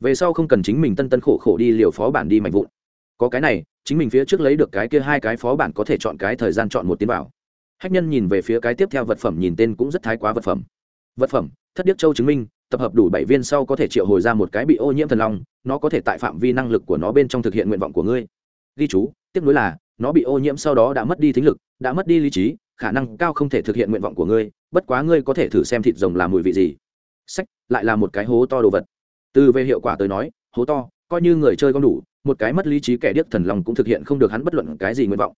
Về sau không cần chính mình tân tân khổ khổ đi liều phó bản đi mạnh vụn. Có cái này, chính mình phía trước lấy được cái kia hai cái phó bản có thể chọn cái thời gian chọn một tiến vào hách nhân nhìn về phía cái tiếp theo vật phẩm nhìn tên cũng rất thái quá vật phẩm. Vật phẩm, thất điếc châu chứng minh, tập hợp đủ bảy viên sau có thể triệu hồi ra một cái bị ô nhiễm thần long, nó có thể tại phạm vi năng lực của nó bên trong thực hiện nguyện vọng của ngươi. Ghi chú tiếp nối là, nó bị ô nhiễm sau đó đã mất đi thính lực, đã mất đi lý trí, khả năng cao không thể thực hiện nguyện vọng của ngươi, bất quá ngươi có thể thử xem thịt rồng làm mùi vị gì. Sách, lại là một cái hố to đồ vật. Từ về hiệu quả tới nói, hố to, coi như người chơi con đủ, một cái mất lý trí kẻ điếc thần long cũng thực hiện không được hắn bất luận cái gì nguyện vọng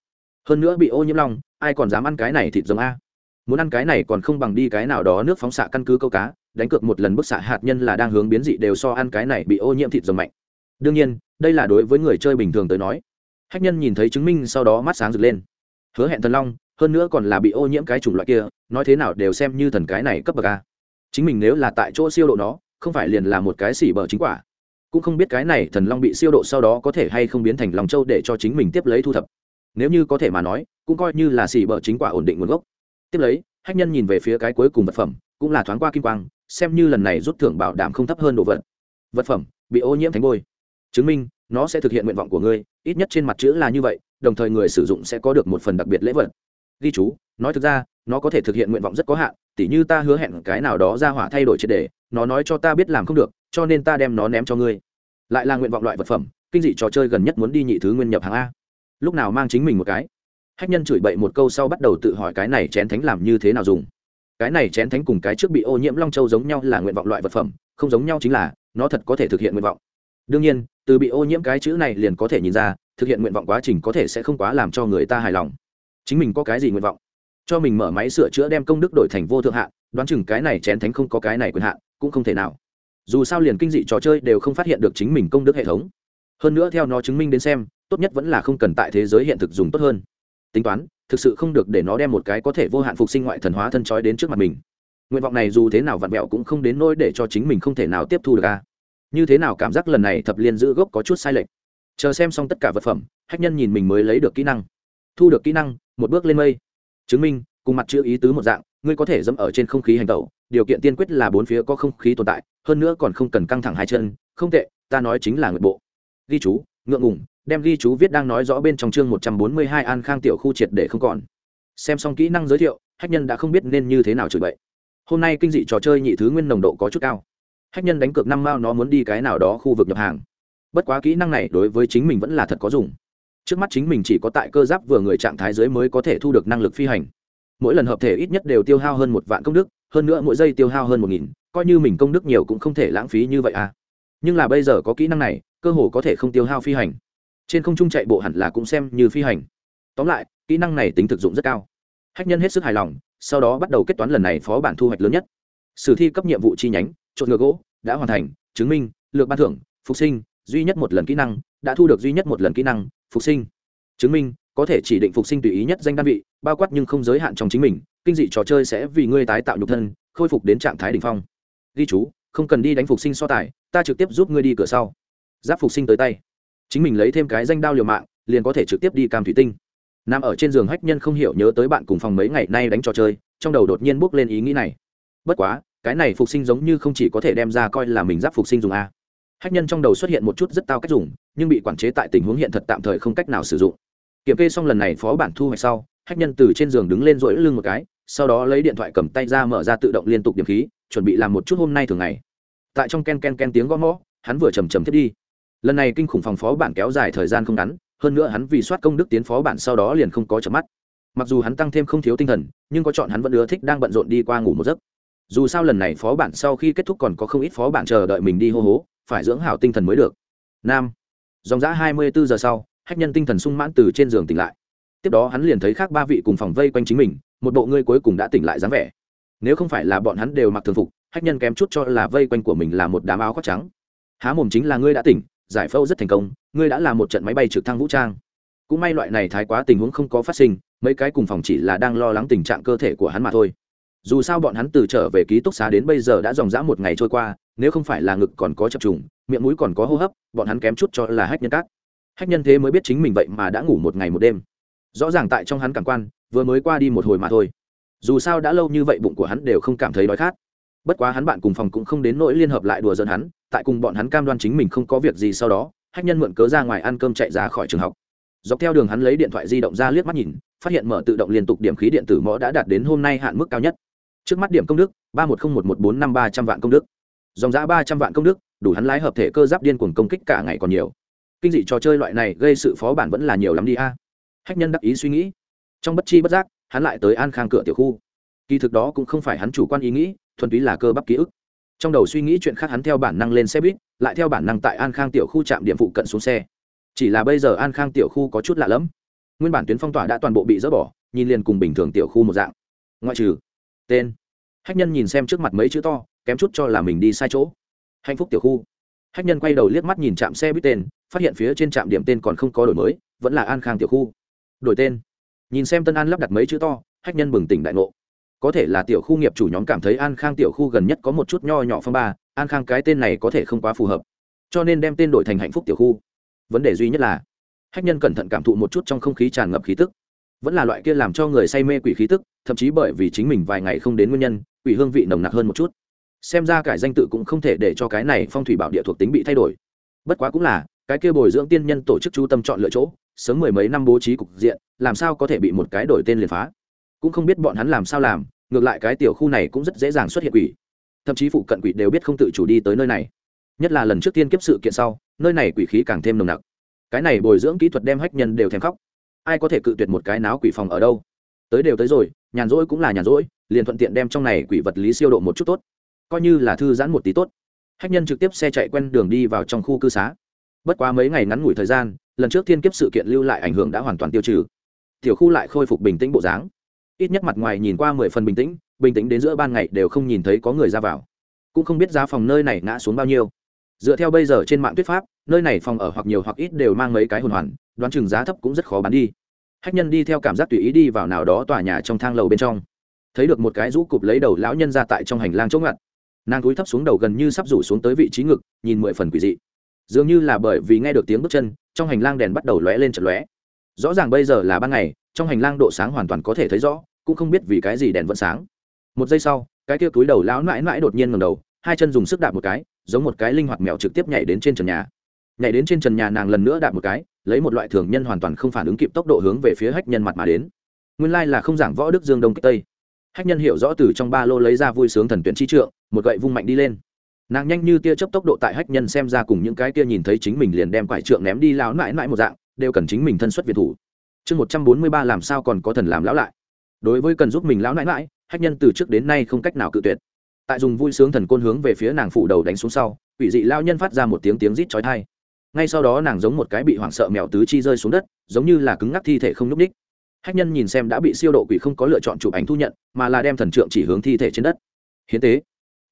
hơn nữa bị ô nhiễm long ai còn dám ăn cái này thịt giống a? Muốn ăn cái này còn không bằng đi cái nào đó nước phóng xạ căn cứ câu cá, đánh cược một lần bức xạ hạt nhân là đang hướng biến dị đều so ăn cái này bị ô nhiễm thịt rồng mạnh. Đương nhiên, đây là đối với người chơi bình thường tới nói. Hách nhân nhìn thấy chứng minh sau đó mắt sáng rực lên. Hứa hẹn thần long, hơn nữa còn là bị ô nhiễm cái chủng loại kia, nói thế nào đều xem như thần cái này cấp bậc a. Chính mình nếu là tại chỗ siêu độ nó, không phải liền là một cái xỉ bờ chính quả. Cũng không biết cái này thần long bị siêu độ sau đó có thể hay không biến thành lòng châu để cho chính mình tiếp lấy thu thập nếu như có thể mà nói, cũng coi như là xì bờ chính quả ổn định nguồn gốc. Tiếp lấy, hách nhân nhìn về phía cái cuối cùng vật phẩm, cũng là thoáng qua kim quang, xem như lần này rút thưởng bảo đảm không thấp hơn đồ vật. Vật phẩm, bị ô nhiễm thánh bôi. Chứng minh, nó sẽ thực hiện nguyện vọng của ngươi, ít nhất trên mặt chữ là như vậy, đồng thời người sử dụng sẽ có được một phần đặc biệt lễ vật. Ghi chú, nói thực ra, nó có thể thực hiện nguyện vọng rất có hạn, tỉ như ta hứa hẹn cái nào đó ra hỏa thay đổi triệt đề, nó nói cho ta biết làm không được, cho nên ta đem nó ném cho ngươi. Lại là nguyện vọng loại vật phẩm, kinh dị trò chơi gần nhất muốn đi nhị thứ nguyên nhập hàng a lúc nào mang chính mình một cái? Hách nhân chửi bậy một câu sau bắt đầu tự hỏi cái này chén thánh làm như thế nào dùng. Cái này chén thánh cùng cái trước bị ô nhiễm long châu giống nhau là nguyện vọng loại vật phẩm, không giống nhau chính là nó thật có thể thực hiện nguyện vọng. Đương nhiên, từ bị ô nhiễm cái chữ này liền có thể nhìn ra, thực hiện nguyện vọng quá trình có thể sẽ không quá làm cho người ta hài lòng. Chính mình có cái gì nguyện vọng? Cho mình mở máy sửa chữa đem công đức đổi thành vô thượng hạn đoán chừng cái này chén thánh không có cái này quyền hạn cũng không thể nào. Dù sao liền kinh dị trò chơi đều không phát hiện được chính mình công đức hệ thống. Hơn nữa theo nó chứng minh đến xem tốt nhất vẫn là không cần tại thế giới hiện thực dùng tốt hơn. Tính toán, thực sự không được để nó đem một cái có thể vô hạn phục sinh ngoại thần hóa thân trói đến trước mặt mình. Nguyện vọng này dù thế nào vặn vẹo cũng không đến nỗi để cho chính mình không thể nào tiếp thu được a. Như thế nào cảm giác lần này thập liên giữ gốc có chút sai lệch. Chờ xem xong tất cả vật phẩm, hách nhân nhìn mình mới lấy được kỹ năng. Thu được kỹ năng, một bước lên mây. Chứng minh, cùng mặt chữ ý tứ một dạng, ngươi có thể dẫm ở trên không khí hành tẩu, điều kiện tiên quyết là bốn phía có không khí tồn tại, hơn nữa còn không cần căng thẳng hai chân, không tệ, ta nói chính là người bộ. Ghi chú ngượng ngùng, đem ghi chú viết đang nói rõ bên trong chương một trăm bốn mươi hai an khang tiểu khu triệt để không còn. Xem xong kỹ năng giới thiệu, hách nhân đã không biết nên như thế nào chửi bậy. Hôm nay kinh dị trò chơi nhị thứ nguyên nồng độ có chút cao. Hách nhân đánh cược năm mao nó muốn đi cái nào đó khu vực nhập hàng. Bất quá kỹ năng này đối với chính mình vẫn là thật có dùng. Trước mắt chính mình chỉ có tại cơ giáp vừa người trạng thái dưới mới có thể thu được năng lực phi hành. Mỗi lần hợp thể ít nhất đều tiêu hao hơn một vạn công đức, hơn nữa mỗi giây tiêu hao hơn một nghìn, coi như mình công đức nhiều cũng không thể lãng phí như vậy à. Nhưng là bây giờ có kỹ năng này cơ hồ có thể không tiêu hao phi hành. Trên không trung chạy bộ hẳn là cũng xem như phi hành. Tóm lại, kỹ năng này tính thực dụng rất cao. Hách nhân hết sức hài lòng, sau đó bắt đầu kết toán lần này phó bản thu hoạch lớn nhất. Sử thi cấp nhiệm vụ chi nhánh trộn ngựa gỗ, đã hoàn thành, chứng minh, lược ban thưởng, phục sinh, duy nhất một lần kỹ năng, đã thu được duy nhất một lần kỹ năng, phục sinh. Chứng minh, có thể chỉ định phục sinh tùy ý nhất danh đơn vị, bao quát nhưng không giới hạn trong chính mình, kinh dị trò chơi sẽ vì ngươi tái tạo nhục thân, khôi phục đến trạng thái đ ỉ n h phong. Ghi chú, không cần đi đánh phục sinh so tài, ta trực tiếp giúp ngươi đi cửa sau giáp phục sinh tới tay. Chính mình lấy thêm cái danh đao liều mạng, liền có thể trực tiếp đi cam thủy tinh. Nằm ở trên giường hách nhân không hiểu nhớ tới bạn cùng phòng mấy ngày nay đánh trò chơi, trong đầu đột nhiên bước lên ý nghĩ này. Bất quá, cái này phục sinh giống như không chỉ có thể đem ra coi là mình giáp phục sinh dùng a. Hách nhân trong đầu xuất hiện một chút rất tao cách dùng, nhưng bị quản chế tại tình huống hiện thật tạm thời không cách nào sử dụng. Kiểm kê xong lần này phó bản thu hoạch sau, hách nhân từ trên giường đứng lên rỗi lưng một cái, sau đó lấy điện thoại cầm tay ra mở ra tự động liên tục điểm khí, chuẩn bị làm một chút hôm nay thường ngày. Tại trong ken ken ken tiếng gõ mõ, hắn vừa chầm chầm thiết đi lần này kinh khủng phòng phó bản kéo dài thời gian không ngắn, hơn nữa hắn vì soát công đức tiến phó bản sau đó liền không có chợp mắt. Mặc dù hắn tăng thêm không thiếu tinh thần, nhưng có chọn hắn vẫn ưa thích đang bận rộn đi qua ngủ một giấc. Dù sao lần này phó bản sau khi kết thúc còn có không ít phó bản chờ đợi mình đi hô hố, phải dưỡng hảo tinh thần mới được. Nam, dòng giã hai mươi bốn giờ sau, hách nhân tinh thần sung mãn từ trên giường tỉnh lại. Tiếp đó hắn liền thấy khác ba vị cùng phòng vây quanh chính mình, một bộ ngươi cuối cùng đã tỉnh lại dáng vẻ. Nếu không phải là bọn hắn đều mặc thường phục, hách nhân kém chút cho là vây quanh của mình là một đám áo khoác trắng. Há mồm chính là ngươi đã tỉnh giải phẫu rất thành công, ngươi đã làm một trận máy bay trực thăng vũ trang. Cũng may loại này thái quá tình huống không có phát sinh, mấy cái cùng phòng chỉ là đang lo lắng tình trạng cơ thể của hắn mà thôi. Dù sao bọn hắn từ trở về ký túc xá đến bây giờ đã dòng dã một ngày trôi qua, nếu không phải là ngực còn có chập trùng, miệng mũi còn có hô hấp, bọn hắn kém chút cho là hách nhân cát. Hách nhân thế mới biết chính mình vậy mà đã ngủ một ngày một đêm. Rõ ràng tại trong hắn cảm quan, vừa mới qua đi một hồi mà thôi. Dù sao đã lâu như vậy bụng của hắn đều không cảm thấy đói khát bất quá hắn bạn cùng phòng cũng không đến nỗi liên hợp lại đùa giỡn hắn, tại cùng bọn hắn cam đoan chính mình không có việc gì sau đó, hách nhân mượn cớ ra ngoài ăn cơm chạy ra khỏi trường học. Dọc theo đường hắn lấy điện thoại di động ra liếc mắt nhìn, phát hiện mở tự động liên tục điểm khí điện tử mõ đã đạt đến hôm nay hạn mức cao nhất. Trước mắt điểm công đức, ba một không một một bốn năm ba trăm vạn công đức. Dòng giã ba trăm vạn công đức, đủ hắn lái hợp thể cơ giáp điên cuồng công kích cả ngày còn nhiều. Kinh dị trò chơi loại này gây sự phó bản vẫn là nhiều lắm đi a. Hách nhân đắc ý suy nghĩ. Trong bất chi bất giác, hắn lại tới an khang cửa tiểu khu. Kỳ thực đó cũng không phải hắn chủ quan ý nghĩ thuần túy là cơ bắp ký ức. Trong đầu suy nghĩ chuyện khác hắn theo bản năng lên xe buýt, lại theo bản năng tại an khang tiểu khu trạm điểm phụ cận xuống xe. Chỉ là bây giờ an khang tiểu khu có chút lạ lẫm. Nguyên bản tuyến phong tỏa đã toàn bộ bị dỡ bỏ, nhìn liền cùng bình thường tiểu khu một dạng. Ngoại trừ tên. Hách nhân nhìn xem trước mặt mấy chữ to, kém chút cho là mình đi sai chỗ. Hạnh phúc tiểu khu. Hách nhân quay đầu liếc mắt nhìn trạm xe buýt tên, phát hiện phía trên trạm điểm tên còn không có đổi mới, vẫn là an khang tiểu khu. Đổi tên. Nhìn xem tân an lắp đặt mấy chữ to, hách nhân bừng tỉnh đại ngộ có thể là tiểu khu nghiệp chủ nhóm cảm thấy an khang tiểu khu gần nhất có một chút nho nhỏ phong ba, an khang cái tên này có thể không quá phù hợp. Cho nên đem tên đổi thành hạnh phúc tiểu khu. Vấn đề duy nhất là, hách nhân cẩn thận cảm thụ một chút trong không khí tràn ngập khí tức. Vẫn là loại kia làm cho người say mê quỷ khí tức, thậm chí bởi vì chính mình vài ngày không đến nguyên nhân, quỷ hương vị nồng nặc hơn một chút. Xem ra cải danh tự cũng không thể để cho cái này phong thủy bảo địa thuộc tính bị thay đổi. Bất quá cũng là, cái kia bồi dưỡng tiên nhân tổ chức chú tâm chọn lựa chỗ, sớm mười mấy năm bố trí cục diện, làm sao có thể bị một cái đổi tên liền phá? Cũng không biết bọn hắn làm sao làm, ngược lại cái tiểu khu này cũng rất dễ dàng xuất hiện quỷ. Thậm chí phụ cận quỷ đều biết không tự chủ đi tới nơi này. Nhất là lần trước tiên kiếp sự kiện sau, nơi này quỷ khí càng thêm nồng nặc. Cái này bồi dưỡng kỹ thuật đem hách nhân đều thèm khóc. Ai có thể cự tuyệt một cái náo quỷ phòng ở đâu? Tới đều tới rồi, nhàn rỗi cũng là nhàn rỗi, liền thuận tiện đem trong này quỷ vật lý siêu độ một chút tốt. Coi như là thư giãn một tí tốt. Hách nhân trực tiếp xe chạy quen đường đi vào trong khu cư xá. Bất quá mấy ngày ngắn ngủi thời gian, lần trước thiên kiếp sự kiện lưu lại ảnh hưởng đã hoàn toàn tiêu trừ. Tiểu khu lại khôi phục bình tĩnh bộ dáng ít nhất mặt ngoài nhìn qua mười phần bình tĩnh bình tĩnh đến giữa ban ngày đều không nhìn thấy có người ra vào. Cũng không biết giá phòng nơi này ngã xuống bao nhiêu. Dựa theo bây giờ trên mạng tuyết pháp, nơi này phòng ở hoặc nhiều hoặc ít đều mang mấy cái hồn hoàn, đoán chừng giá thấp cũng rất khó bán đi. Hách nhân đi theo cảm giác tùy ý đi vào nào đó tòa nhà trong thang lầu bên trong. Thấy được một cái rũ cụp lấy đầu lão nhân ra tại trong hành lang chỗ ngặt. Nàng cúi thấp xuống đầu gần như sắp rủ xuống tới vị trí ngực, nhìn mười phần quỷ dị. Dường như là bởi vì nghe được tiếng bước chân, trong hành lang đèn bắt đầu lóe lên chật lóe. Rõ ràng bây giờ là ban ngày, trong hành lang độ sáng hoàn toàn có thể thấy rõ cũng không biết vì cái gì đèn vẫn sáng. Một giây sau, cái kia túi đầu lão mãi mãi đột nhiên ngầm đầu, hai chân dùng sức đạp một cái, giống một cái linh hoạt mèo trực tiếp nhảy đến trên trần nhà. Nhảy đến trên trần nhà nàng lần nữa đạp một cái, lấy một loại thường nhân hoàn toàn không phản ứng kịp tốc độ hướng về phía hách nhân mặt mà đến. Nguyên lai là không giảng võ đức dương đông kích tây. Hách nhân hiểu rõ từ trong ba lô lấy ra vui sướng thần tuyển chi trượng, một gậy vung mạnh đi lên. Nàng nhanh như tia chớp tốc độ tại hách nhân xem ra cùng những cái kia nhìn thấy chính mình liền đem quải trượng ném đi lao mãi mãi một dạng, đều cần chính mình thân xuất việt thủ. Chương một trăm bốn mươi ba làm sao còn có thần làm lão lại đối với cần giúp mình lão nãi mãi hách nhân từ trước đến nay không cách nào cự tuyệt. Tại dùng vui sướng thần côn hướng về phía nàng phụ đầu đánh xuống sau, quỷ dị lao nhân phát ra một tiếng tiếng rít chói thai ngay sau đó nàng giống một cái bị hoảng sợ mèo tứ chi rơi xuống đất, giống như là cứng ngắc thi thể không n ú c ních hách nhân nhìn xem đã bị siêu độ quỷ không có lựa chọn chụp ảnh thu nhận, mà là đem thần trượng chỉ hướng thi thể trên đất. Hiến tế.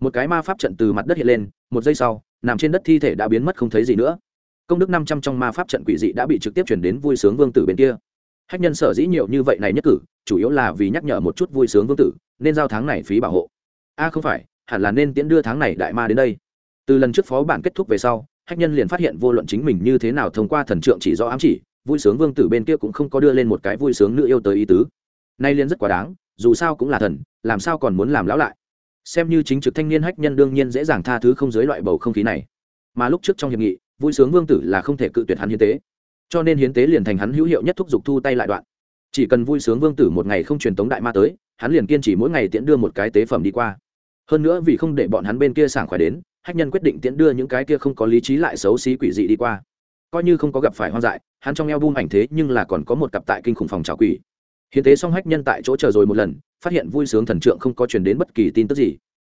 Một cái ma pháp trận từ mặt đất hiện lên, một giây sau, nằm trên đất thi thể đã biến mất không thấy gì nữa. Công đức năm trăm trong ma pháp trận quỷ dị đã bị trực tiếp chuyển đến vui sướng vương tử bên kia hách nhân sở dĩ nhiều như vậy này nhất cử, chủ yếu là vì nhắc nhở một chút vui sướng vương tử, nên giao tháng này phí bảo hộ. A, không phải, hẳn là nên tiễn đưa tháng này đại ma đến đây. Từ lần trước phó bản kết thúc về sau, hách nhân liền phát hiện vô luận chính mình như thế nào thông qua thần trượng chỉ do ám chỉ, vui sướng vương tử bên kia cũng không có đưa lên một cái vui sướng nữ yêu tới ý tứ. Nay liên rất quá đáng, dù sao cũng là thần, làm sao còn muốn làm lão lại? Xem như chính trực thanh niên hách nhân đương nhiên dễ dàng tha thứ không dưới loại bầu không khí này. Mà lúc trước trong hiệp nghị, vui sướng vương tử là không thể cự tuyệt hắn hiến tế cho nên hiến tế liền thành hắn hữu hiệu nhất thúc giục thu tay lại đoạn. Chỉ cần vui sướng vương tử một ngày không truyền tống đại ma tới, hắn liền kiên trì mỗi ngày tiễn đưa một cái tế phẩm đi qua. Hơn nữa vì không để bọn hắn bên kia sảng khỏe đến, hách nhân quyết định tiễn đưa những cái kia không có lý trí lại xấu xí quỷ dị đi qua. Coi như không có gặp phải hoang dại, hắn trong eo bung ảnh thế nhưng là còn có một cặp tại kinh khủng phòng trào quỷ. Hiến tế xong hách nhân tại chỗ chờ rồi một lần, phát hiện vui sướng thần trượng không có truyền đến bất kỳ tin tức gì.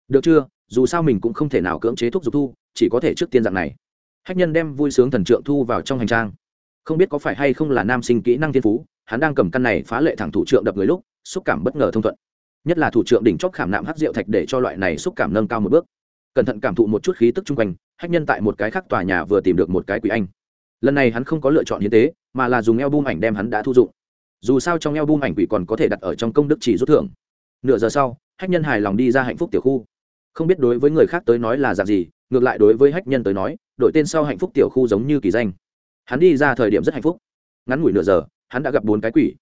Được chưa, dù sao mình cũng không thể nào cưỡng chế thuốc dục thu, chỉ có thể trước tiên dạng này. Hách nhân đem vui sướng thần trượng thu vào trong hành trang không biết có phải hay không là nam sinh kỹ năng thiên phú, hắn đang cầm căn này phá lệ thẳng thủ trượng đập người lúc, xúc cảm bất ngờ thông thuận. Nhất là thủ trượng đỉnh chóp khảm nạm hắc rượu thạch để cho loại này xúc cảm nâng cao một bước. Cẩn thận cảm thụ một chút khí tức chung quanh, hách nhân tại một cái khác tòa nhà vừa tìm được một cái quỷ anh. Lần này hắn không có lựa chọn hiến tế, mà là dùng eo bum ảnh đem hắn đã thu dụng. Dù sao trong eo bum ảnh quỷ còn có thể đặt ở trong công đức chỉ rút thưởng. Nửa giờ sau, hách nhân hài lòng đi ra hạnh phúc tiểu khu. Không biết đối với người khác tới nói là dạng gì, ngược lại đối với hách nhân tới nói, đổi tên sau hạnh phúc tiểu khu giống như kỳ danh hắn đi ra thời điểm rất hạnh phúc. Ngắn ngủi nửa giờ, hắn đã gặp bốn cái quỷ.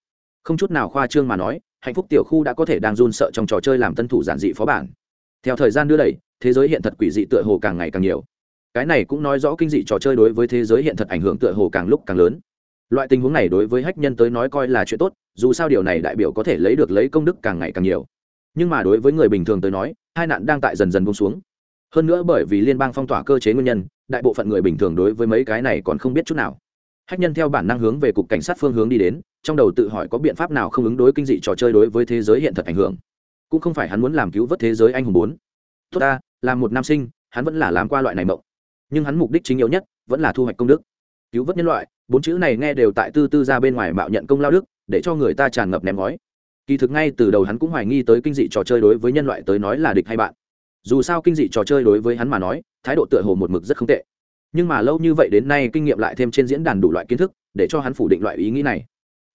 Không chút nào khoa trương mà nói, hạnh phúc tiểu khu đã có thể đang run sợ trong trò chơi làm tân thủ giản dị phó bản. Theo thời gian đưa đẩy, thế giới hiện thật quỷ dị tựa hồ càng ngày càng nhiều. Cái này cũng nói rõ kinh dị trò chơi đối với thế giới hiện thật ảnh hưởng tựa hồ càng lúc càng lớn. Loại tình huống này đối với hách nhân tới nói coi là chuyện tốt, dù sao điều này đại biểu có thể lấy được lấy công đức càng ngày càng nhiều. Nhưng mà đối với người bình thường tới nói, hai nạn đang tại dần dần bông xuống. Hơn nữa bởi vì liên bang phong tỏa cơ chế nguyên nhân đại bộ phận người bình thường đối với mấy cái này còn không biết chút nào. Hách nhân theo bản năng hướng về cục cảnh sát phương hướng đi đến, trong đầu tự hỏi có biện pháp nào không ứng đối kinh dị trò chơi đối với thế giới hiện thật ảnh hưởng. Cũng không phải hắn muốn làm cứu vớt thế giới anh hùng bốn. Tốt ta là một nam sinh, hắn vẫn là làm qua loại này mộng. Nhưng hắn mục đích chính yếu nhất, vẫn là thu hoạch công đức. Cứu vớt nhân loại, bốn chữ này nghe đều tại tư tư ra bên ngoài mạo nhận công lao đức, để cho người ta tràn ngập ném ngói. Kỳ thực ngay từ đầu hắn cũng hoài nghi tới kinh dị trò chơi đối với nhân loại tới nói là địch hay bạn dù sao kinh dị trò chơi đối với hắn mà nói, thái độ tựa hồ một mực rất không tệ. Nhưng mà lâu như vậy đến nay kinh nghiệm lại thêm trên diễn đàn đủ loại kiến thức, để cho hắn phủ định loại ý nghĩ này.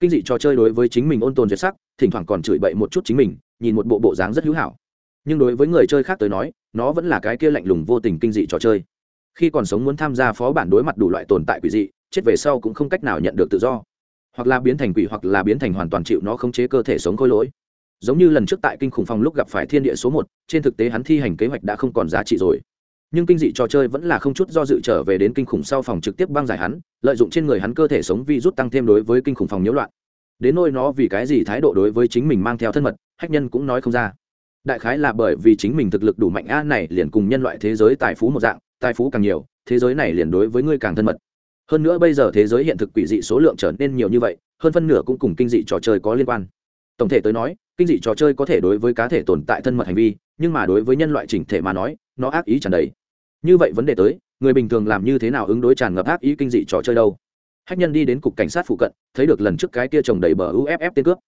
Kinh dị trò chơi đối với chính mình ôn tồn duyệt sắc, thỉnh thoảng còn chửi bậy một chút chính mình, nhìn một bộ bộ dáng rất hữu hảo. Nhưng đối với người chơi khác tới nói, nó vẫn là cái kia lạnh lùng vô tình kinh dị trò chơi. Khi còn sống muốn tham gia phó bản đối mặt đủ loại tồn tại quỷ dị, chết về sau cũng không cách nào nhận được tự do. Hoặc là biến thành quỷ hoặc là biến thành hoàn toàn chịu nó khống chế cơ thể sống khôi lỗi giống như lần trước tại kinh khủng phòng lúc gặp phải thiên địa số một, trên thực tế hắn thi hành kế hoạch đã không còn giá trị rồi. Nhưng kinh dị trò chơi vẫn là không chút do dự trở về đến kinh khủng sau phòng trực tiếp băng giải hắn, lợi dụng trên người hắn cơ thể sống vi rút tăng thêm đối với kinh khủng phòng nhiễu loạn. Đến nôi nó vì cái gì thái độ đối với chính mình mang theo thân mật, hách nhân cũng nói không ra. Đại khái là bởi vì chính mình thực lực đủ mạnh, a, này liền cùng nhân loại thế giới tài phú một dạng, tài phú càng nhiều, thế giới này liền đối với ngươi càng thân mật. Hơn nữa bây giờ thế giới hiện thực quỷ dị số lượng trở nên nhiều như vậy, hơn phân nửa cũng cùng kinh dị trò chơi có liên quan. Tổng thể tới nói kinh dị trò chơi có thể đối với cá thể tồn tại thân mật hành vi, nhưng mà đối với nhân loại chỉnh thể mà nói, nó ác ý tràn đầy. Như vậy vấn đề tới, người bình thường làm như thế nào ứng đối tràn ngập ác ý kinh dị trò chơi đâu? Hách nhân đi đến cục cảnh sát phụ cận, thấy được lần trước cái kia trồng đầy bờ uff tên cướp.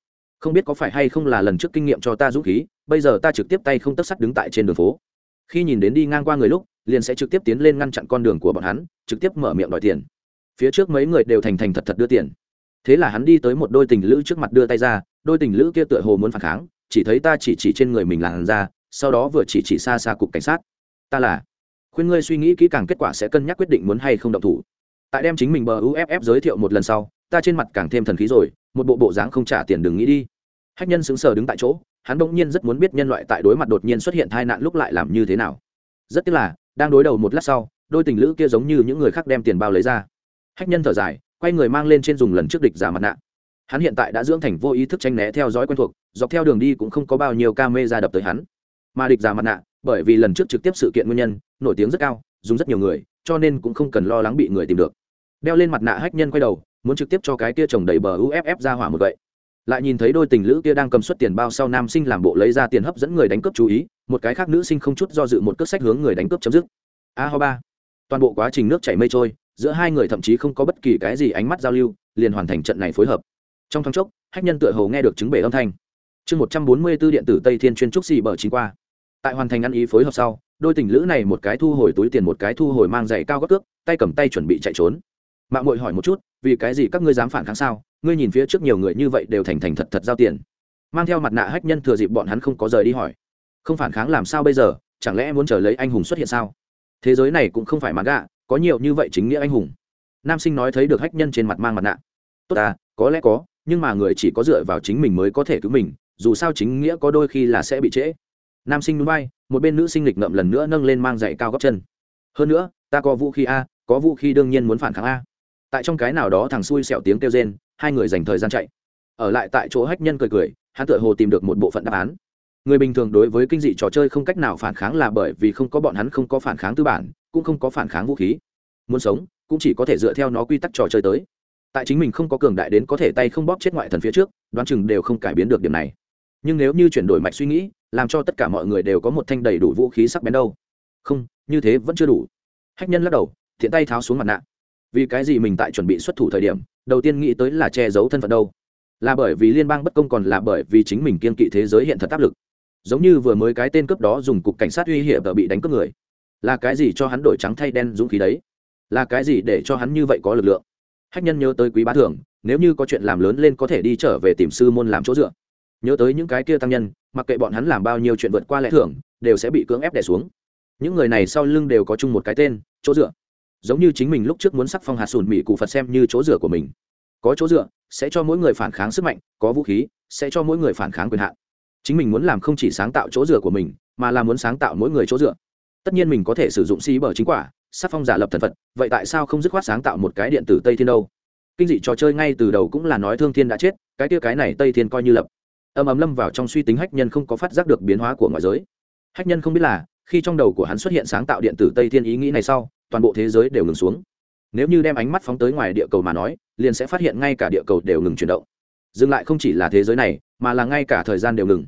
Không biết có phải hay không là lần trước kinh nghiệm cho ta dũng khí, bây giờ ta trực tiếp tay không tất sắt đứng tại trên đường phố. Khi nhìn đến đi ngang qua người lúc, liền sẽ trực tiếp tiến lên ngăn chặn con đường của bọn hắn, trực tiếp mở miệng đòi tiền. Phía trước mấy người đều thành thành thật thật đưa tiền thế là hắn đi tới một đôi tình lữ trước mặt đưa tay ra, đôi tình lữ kia tựa hồ muốn phản kháng, chỉ thấy ta chỉ chỉ trên người mình làn ra sau đó vừa chỉ chỉ xa xa cục cảnh sát. Ta là, khuyên ngươi suy nghĩ kỹ càng kết quả sẽ cân nhắc quyết định muốn hay không động thủ. Tại đem chính mình bờ uff giới thiệu một lần sau, ta trên mặt càng thêm thần khí rồi, một bộ bộ dáng không trả tiền đừng nghĩ đi. Hách nhân sững sờ đứng tại chỗ, hắn bỗng nhiên rất muốn biết nhân loại tại đối mặt đột nhiên xuất hiện tai nạn lúc lại làm như thế nào. Rất tiếc là, đang đối đầu một lát sau, đôi tình lữ kia giống như những người khác đem tiền bao lấy ra. Hách nhân thở dài quay người mang lên trên dùng lần trước địch giả mặt nạ. Hắn hiện tại đã dưỡng thành vô ý thức tranh né theo dõi quen thuộc, dọc theo đường đi cũng không có bao nhiêu ca mê ra đập tới hắn. Mà địch giả mặt nạ, bởi vì lần trước trực tiếp sự kiện nguyên nhân, nổi tiếng rất cao, dùng rất nhiều người, cho nên cũng không cần lo lắng bị người tìm được. Đeo lên mặt nạ hách nhân quay đầu, muốn trực tiếp cho cái kia trồng đầy bờ uff ra hỏa một vậy lại nhìn thấy đôi tình lữ kia đang cầm suất tiền bao sau nam sinh làm bộ lấy ra tiền hấp dẫn người đánh cướp chú ý, một cái khác nữ sinh không chút do dự một cước sách hướng người đánh cướp chấm dứt. A ho ba. Toàn bộ quá trình nước chảy mây trôi giữa hai người thậm chí không có bất kỳ cái gì ánh mắt giao lưu, liền hoàn thành trận này phối hợp. Trong thoáng chốc, hách nhân tựa hồ nghe được chứng bể âm thanh. Chương một trăm bốn mươi b ố điện tử tây thiên chuyên trúc xì bờ chín qua. Tại hoàn thành ăn ý phối hợp sau, đôi tình lữ này một cái thu hồi túi tiền một cái thu hồi mang giày cao gấp cước, tay cầm tay chuẩn bị chạy trốn. Mạng mội hỏi một chút, vì cái gì các ngươi dám phản kháng sao? Ngươi nhìn phía trước nhiều người như vậy đều thành thành thật thật giao tiền. Mang theo mặt nạ hách nhân thừa dịp bọn hắn không có rời đi hỏi. Không phản kháng làm sao bây giờ? Chẳng lẽ muốn chờ lấy anh hùng xuất hiện sao? Thế giới này cũng không phải mặt gạ có nhiều như vậy chính nghĩa anh hùng. Nam sinh nói thấy được hách nhân trên mặt mang mặt nạ. Tốt à có lẽ có, nhưng mà người chỉ có dựa vào chính mình mới có thể cứu mình, dù sao chính nghĩa có đôi khi là sẽ bị trễ. Nam sinh núi bay một bên nữ sinh lịch ngậm lần nữa nâng lên mang giày cao góc chân. Hơn nữa, ta có vũ khí a, có vũ khí đương nhiên muốn phản kháng a. Tại trong cái nào đó thằng xui xẹo tiếng kêu rên, hai người dành thời gian chạy. Ở lại tại chỗ hách nhân cười cười, hắn tựa hồ tìm được một bộ phận đáp án. Người bình thường đối với kinh dị trò chơi không cách nào phản kháng là bởi vì không có bọn hắn không có phản kháng tư bản cũng không có phản kháng vũ khí. Muốn sống, cũng chỉ có thể dựa theo nó quy tắc trò chơi tới. Tại chính mình không có cường đại đến có thể tay không bóp chết ngoại thần phía trước, đoán chừng đều không cải biến được điểm này. Nhưng nếu như chuyển đổi mạch suy nghĩ, làm cho tất cả mọi người đều có một thanh đầy đủ vũ khí sắc bén đâu. Không, như thế vẫn chưa đủ. Hách nhân lắc đầu, thiện tay tháo xuống mặt nạ. Vì cái gì mình tại chuẩn bị xuất thủ thời điểm, đầu tiên nghĩ tới là che giấu thân phận đâu? Là bởi vì liên bang bất công còn là bởi vì chính mình kiên kỵ thế giới hiện thật áp lực. Giống như vừa mới cái tên cướp đó dùng cục cảnh sát uy hiểm và bị đánh cướp người là cái gì cho hắn đổi trắng thay đen dũng khí đấy? Là cái gì để cho hắn như vậy có lực lượng? Hách nhân nhớ tới quý bá thường, nếu như có chuyện làm lớn lên có thể đi trở về tìm sư môn làm chỗ dựa. Nhớ tới những cái kia tăng nhân, mặc kệ bọn hắn làm bao nhiêu chuyện vượt qua lẽ thường, đều sẽ bị cưỡng ép đẻ xuống. Những người này sau lưng đều có chung một cái tên, chỗ dựa. Giống như chính mình lúc trước muốn sắc phong hạt sùn mỹ cụ phật xem như chỗ dựa của mình. Có chỗ dựa, sẽ cho mỗi người phản kháng sức mạnh, có vũ khí, sẽ cho mỗi người phản kháng quyền hạn. Chính mình muốn làm không chỉ sáng tạo chỗ dựa của mình, mà là muốn sáng tạo mỗi người chỗ dựa tất nhiên mình có thể sử dụng xí bờ chính quả, sắc phong giả lập thần phật, vậy tại sao không dứt khoát sáng tạo một cái điện tử tây thiên đâu? Kinh dị trò chơi ngay từ đầu cũng là nói thương thiên đã chết, cái kia cái này tây thiên coi như lập. Âm ấm lâm vào trong suy tính hách nhân không có phát giác được biến hóa của ngoại giới. Hách nhân không biết là, khi trong đầu của hắn xuất hiện sáng tạo điện tử tây thiên ý nghĩ này sau, toàn bộ thế giới đều ngừng xuống. Nếu như đem ánh mắt phóng tới ngoài địa cầu mà nói, liền sẽ phát hiện ngay cả địa cầu đều ngừng chuyển động. Dừng lại không chỉ là thế giới này, mà là ngay cả thời gian đều ngừng.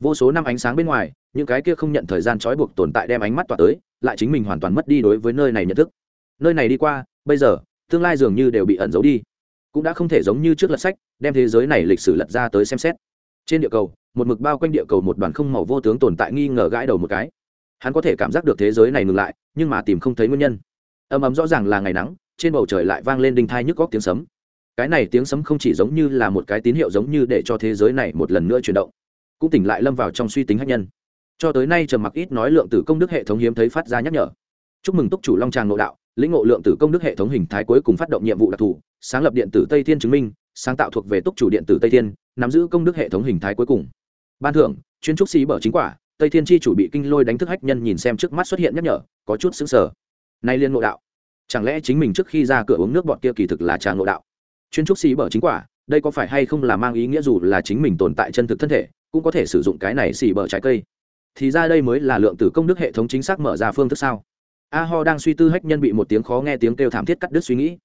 Vô số năm ánh sáng bên ngoài những cái kia không nhận thời gian trói buộc tồn tại đem ánh mắt tỏa tới, lại chính mình hoàn toàn mất đi đối với nơi này nhận thức. Nơi này đi qua, bây giờ, tương lai dường như đều bị ẩn giấu đi. Cũng đã không thể giống như trước lật sách, đem thế giới này lịch sử lật ra tới xem xét. Trên địa cầu, một mực bao quanh địa cầu một đoàn không màu vô tướng tồn tại nghi ngờ gãi đầu một cái. Hắn có thể cảm giác được thế giới này ngừng lại, nhưng mà tìm không thấy nguyên nhân. Âm ấm rõ ràng là ngày nắng, trên bầu trời lại vang lên đinh thai nhức góc tiếng sấm. Cái này tiếng sấm không chỉ giống như là một cái tín hiệu giống như để cho thế giới này một lần nữa chuyển động, cũng tỉnh lại lâm vào trong suy tính hạt nhân cho tới nay trầm mặc ít nói lượng tử công đức hệ thống hiếm thấy phát ra nhắc nhở. Chúc mừng túc chủ long tràng nội đạo, lĩnh ngộ lượng tử công đức hệ thống hình thái cuối cùng phát động nhiệm vụ đặc thù, sáng lập điện tử tây thiên chứng minh, sáng tạo thuộc về túc chủ điện tử tây thiên, nắm giữ công đức hệ thống hình thái cuối cùng. Ban thưởng, chuyên trúc xí bở chính quả, tây thiên chi chủ bị kinh lôi đánh thức hách nhân nhìn xem trước mắt xuất hiện nhắc nhở, có chút xứng sở nay liên ngộ đạo. Chẳng lẽ chính mình trước khi ra cửa uống nước bọt kia kỳ thực là trà ngộ đạo? Chuyên trúc xí bở chính quả, đây có phải hay không là mang ý nghĩa dù là chính mình tồn tại chân thực thân thể, cũng có thể sử dụng cái này xì bở trái cây? Thì ra đây mới là lượng tử công đức hệ thống chính xác mở ra phương thức sao? A ho đang suy tư hách nhân bị một tiếng khó nghe tiếng kêu thảm thiết cắt đứt suy nghĩ.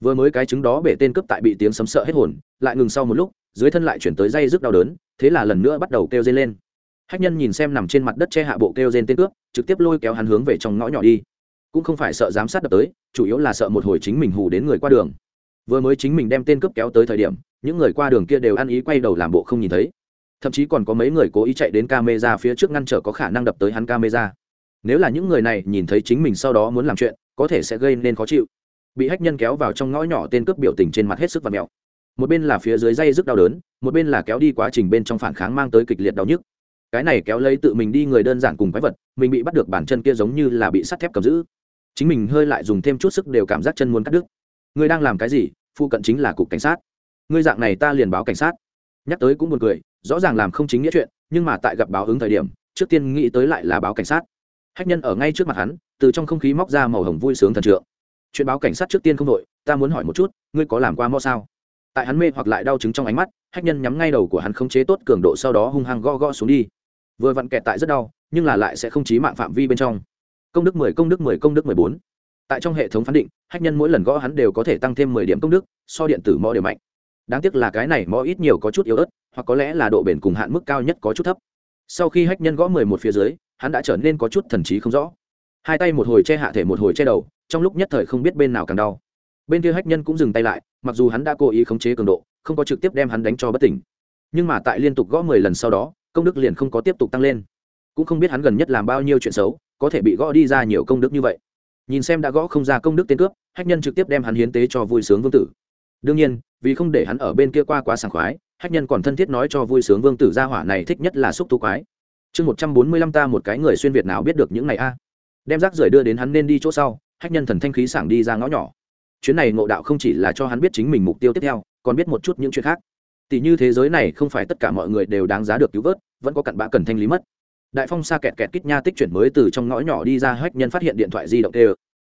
Vừa mới cái chứng đó bể tên cướp tại bị tiếng sấm sợ hết hồn, lại ngừng sau một lúc, dưới thân lại chuyển tới dây rức đau đớn, thế là lần nữa bắt đầu kêu dây lên. Hách nhân nhìn xem nằm trên mặt đất che hạ bộ kêu dên tên cướp, trực tiếp lôi kéo hắn hướng về trong ngõ nhỏ đi. Cũng không phải sợ giám sát đập tới, chủ yếu là sợ một hồi chính mình hù đến người qua đường. Vừa mới chính mình đem tên cướp kéo tới thời điểm, những người qua đường kia đều ăn ý quay đầu làm bộ không nhìn thấy thậm chí còn có mấy người cố ý chạy đến camera phía trước ngăn trở có khả năng đập tới hắn camera. Nếu là những người này nhìn thấy chính mình sau đó muốn làm chuyện, có thể sẽ gây nên khó chịu. Bị hách nhân kéo vào trong ngõ nhỏ tên cướp biểu tình trên mặt hết sức và mẹo. Một bên là phía dưới dây rất đau đớn, một bên là kéo đi quá trình bên trong phản kháng mang tới kịch liệt đau nhức. Cái này kéo lấy tự mình đi người đơn giản cùng quái vật, mình bị bắt được bản chân kia giống như là bị sắt thép cầm giữ. Chính mình hơi lại dùng thêm chút sức đều cảm giác chân muốn cắt đứt. Ngươi đang làm cái gì? Phụ cận chính là cục cảnh sát. Ngươi dạng này ta liền báo cảnh sát nhắc tới cũng buồn cười, rõ ràng làm không chính nghĩa chuyện, nhưng mà tại gặp báo ứng thời điểm, trước tiên nghĩ tới lại là báo cảnh sát. Hách nhân ở ngay trước mặt hắn, từ trong không khí móc ra màu hồng vui sướng thần trượng. Chuyện báo cảnh sát trước tiên không đội ta muốn hỏi một chút, ngươi có làm qua mo sao? Tại hắn mê hoặc lại đau chứng trong ánh mắt, hách nhân nhắm ngay đầu của hắn không chế tốt cường độ sau đó hung hăng go go xuống đi. Vừa vặn kẹt tại rất đau, nhưng là lại sẽ không chí mạng phạm vi bên trong. Công đức mười, công đức mười, công đức mười bốn. Tại trong hệ thống phán định, hách nhân mỗi lần gõ hắn đều có thể tăng thêm mười điểm công đức, so điện tử mõ đều mạnh đáng tiếc là cái này mõ ít nhiều có chút yếu ớt, hoặc có lẽ là độ bền cùng hạn mức cao nhất có chút thấp. Sau khi hách nhân gõ mười một phía dưới, hắn đã trở nên có chút thần trí không rõ. Hai tay một hồi che hạ thể một hồi che đầu, trong lúc nhất thời không biết bên nào càng đau. Bên kia hách nhân cũng dừng tay lại, mặc dù hắn đã cố ý khống chế cường độ, không có trực tiếp đem hắn đánh cho bất tỉnh. Nhưng mà tại liên tục gõ mười lần sau đó, công đức liền không có tiếp tục tăng lên. Cũng không biết hắn gần nhất làm bao nhiêu chuyện xấu, có thể bị gõ đi ra nhiều công đức như vậy. Nhìn xem đã gõ không ra công đức tên cướp, hách nhân trực tiếp đem hắn hiến tế cho vui sướng vương tử. Đương nhiên vì không để hắn ở bên kia qua quá sảng khoái, hách nhân còn thân thiết nói cho vui sướng vương tử gia hỏa này thích nhất là xúc tu quái. Chương một trăm bốn mươi lăm ta một cái người xuyên việt nào biết được những này a? Đem rác rưởi đưa đến hắn nên đi chỗ sau, hách nhân thần thanh khí sảng đi ra ngõ nhỏ. Chuyến này ngộ đạo không chỉ là cho hắn biết chính mình mục tiêu tiếp theo, còn biết một chút những chuyện khác. Tỷ như thế giới này không phải tất cả mọi người đều đáng giá được cứu vớt, vẫn có cặn bã cần thanh lý mất. Đại phong xa kẹt kẹt kít nha tích chuyển mới từ trong ngõ nhỏ đi ra, hách nhân phát hiện điện thoại di động tê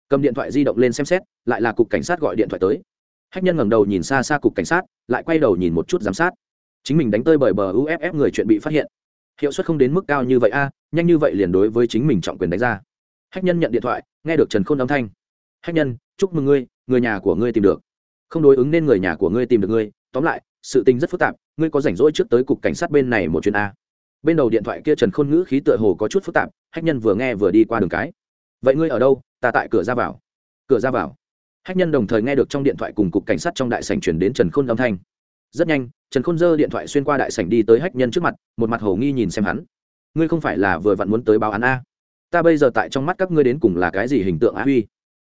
cầm điện thoại di động lên xem xét, lại là cục cảnh sát gọi điện thoại tới hách nhân ngẩng đầu nhìn xa xa cục cảnh sát, lại quay đầu nhìn một chút giám sát. Chính mình đánh tơi bởi bờ uff người chuyện bị phát hiện. Hiệu suất không đến mức cao như vậy a à, nhanh như vậy liền đối với chính mình trọng quyền đánh ra. Hách nhân nhận điện thoại, nghe được trần khôn âm thanh. Hách nhân, chúc mừng ngươi, người nhà của ngươi tìm được. Không đối ứng nên người nhà của ngươi tìm được ngươi. Tóm lại, sự tình rất phức tạp, ngươi có rảnh rỗi trước tới cục cảnh sát bên này một chuyến a. Bên đầu điện thoại kia trần khôn ngữ khí tựa hồ có chút phức tạp, hách nhân vừa nghe vừa đi qua đường cái. Vậy ngươi ở đâu? Ta tại cửa ra vào. Cửa ra vào hách nhân đồng thời nghe được trong điện thoại cùng cục cảnh sát trong đại sảnh chuyển đến trần khôn âm thanh. Rất nhanh, trần khôn giơ điện thoại xuyên qua đại sảnh đi tới hách nhân trước mặt, một mặt hồ nghi nhìn xem hắn. Ngươi không phải là vừa vặn muốn tới báo án a. Ta bây giờ tại trong mắt các ngươi đến cùng là cái gì hình tượng á huy?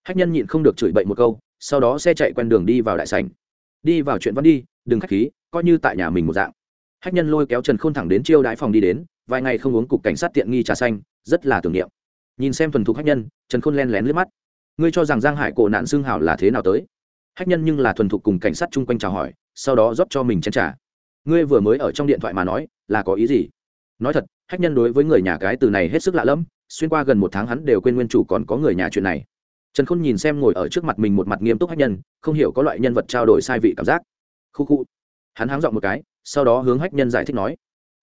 Hách nhân nhịn không được chửi bậy một câu, sau đó xe chạy quen đường đi vào đại sảnh. Đi vào chuyện văn đi, đừng khách khí, coi như tại nhà mình một dạng. Hách nhân lôi kéo trần khôn thẳng đến chiêu đãi phòng đi đến, vài ngày không uống cục cảnh sát tiện nghi trà xanh, rất là tưởng niệm. Nhìn xem thuần thục hách nhân, trần khôn len lén lướt mắt ngươi cho rằng giang hải cổ nạn xương hảo là thế nào tới? Hách nhân nhưng là thuần thục cùng cảnh sát chung quanh chào hỏi, sau đó rót cho mình chen trả ngươi vừa mới ở trong điện thoại mà nói, là có ý gì? Nói thật, hách nhân đối với người nhà cái từ này hết sức lạ lẫm, xuyên qua gần một tháng hắn đều quên nguyên chủ còn có người nhà chuyện này. Trần khôn nhìn xem ngồi ở trước mặt mình một mặt nghiêm túc hách nhân, không hiểu có loại nhân vật trao đổi sai vị cảm giác. Khu khu. Hắn háng dọn một cái, sau đó hướng hách nhân giải thích nói,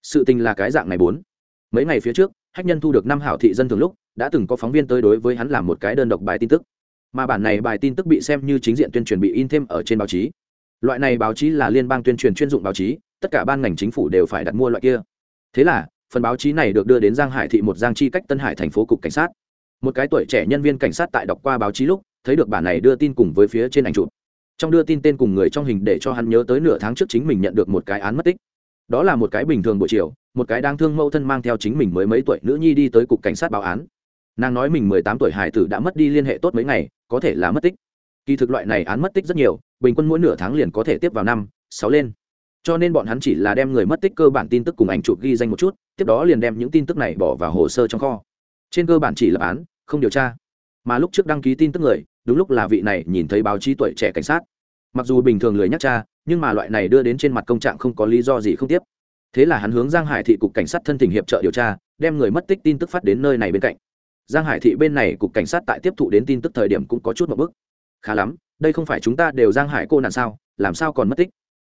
sự tình là cái dạng này bốn. Mấy ngày phía trước, hách nhân thu được năm hảo thị dân thường lúc đã từng có phóng viên tới đối với hắn làm một cái đơn độc bài tin tức. Mà bản này bài tin tức bị xem như chính diện tuyên truyền bị in thêm ở trên báo chí. Loại này báo chí là liên bang tuyên truyền chuyên dụng báo chí, tất cả ban ngành chính phủ đều phải đặt mua loại kia. Thế là, phần báo chí này được đưa đến giang hải thị một giang chi cách tân hải thành phố cục cảnh sát. Một cái tuổi trẻ nhân viên cảnh sát tại đọc qua báo chí lúc, thấy được bản này đưa tin cùng với phía trên ảnh chụp. Trong đưa tin tên cùng người trong hình để cho hắn nhớ tới nửa tháng trước chính mình nhận được một cái án mất tích. Đó là một cái bình thường buổi chiều, một cái đang thương mẫu thân mang theo chính mình mới mấy tuổi nữ nhi đi tới cục cảnh sát báo án nàng nói mình mười tám tuổi hải tử đã mất đi liên hệ tốt mấy ngày, có thể là mất tích. Kỳ thực loại này án mất tích rất nhiều, bình quân mỗi nửa tháng liền có thể tiếp vào năm, sáu lên. Cho nên bọn hắn chỉ là đem người mất tích cơ bản tin tức cùng ảnh chụp ghi danh một chút, tiếp đó liền đem những tin tức này bỏ vào hồ sơ trong kho. Trên cơ bản chỉ lập án, không điều tra. Mà lúc trước đăng ký tin tức người, đúng lúc là vị này nhìn thấy báo chí tuổi trẻ cảnh sát. Mặc dù bình thường lười nhắc cha nhưng mà loại này đưa đến trên mặt công trạng không có lý do gì không tiếp. Thế là hắn hướng giang hải thị cục cảnh sát thân tình hiệp trợ điều tra, đem người mất tích tin tức phát đến nơi này bên cạnh giang hải thị bên này cục cảnh sát tại tiếp thụ đến tin tức thời điểm cũng có chút một bức khá lắm, đây không phải chúng ta đều giang hải cô nạn sao, làm sao còn mất tích?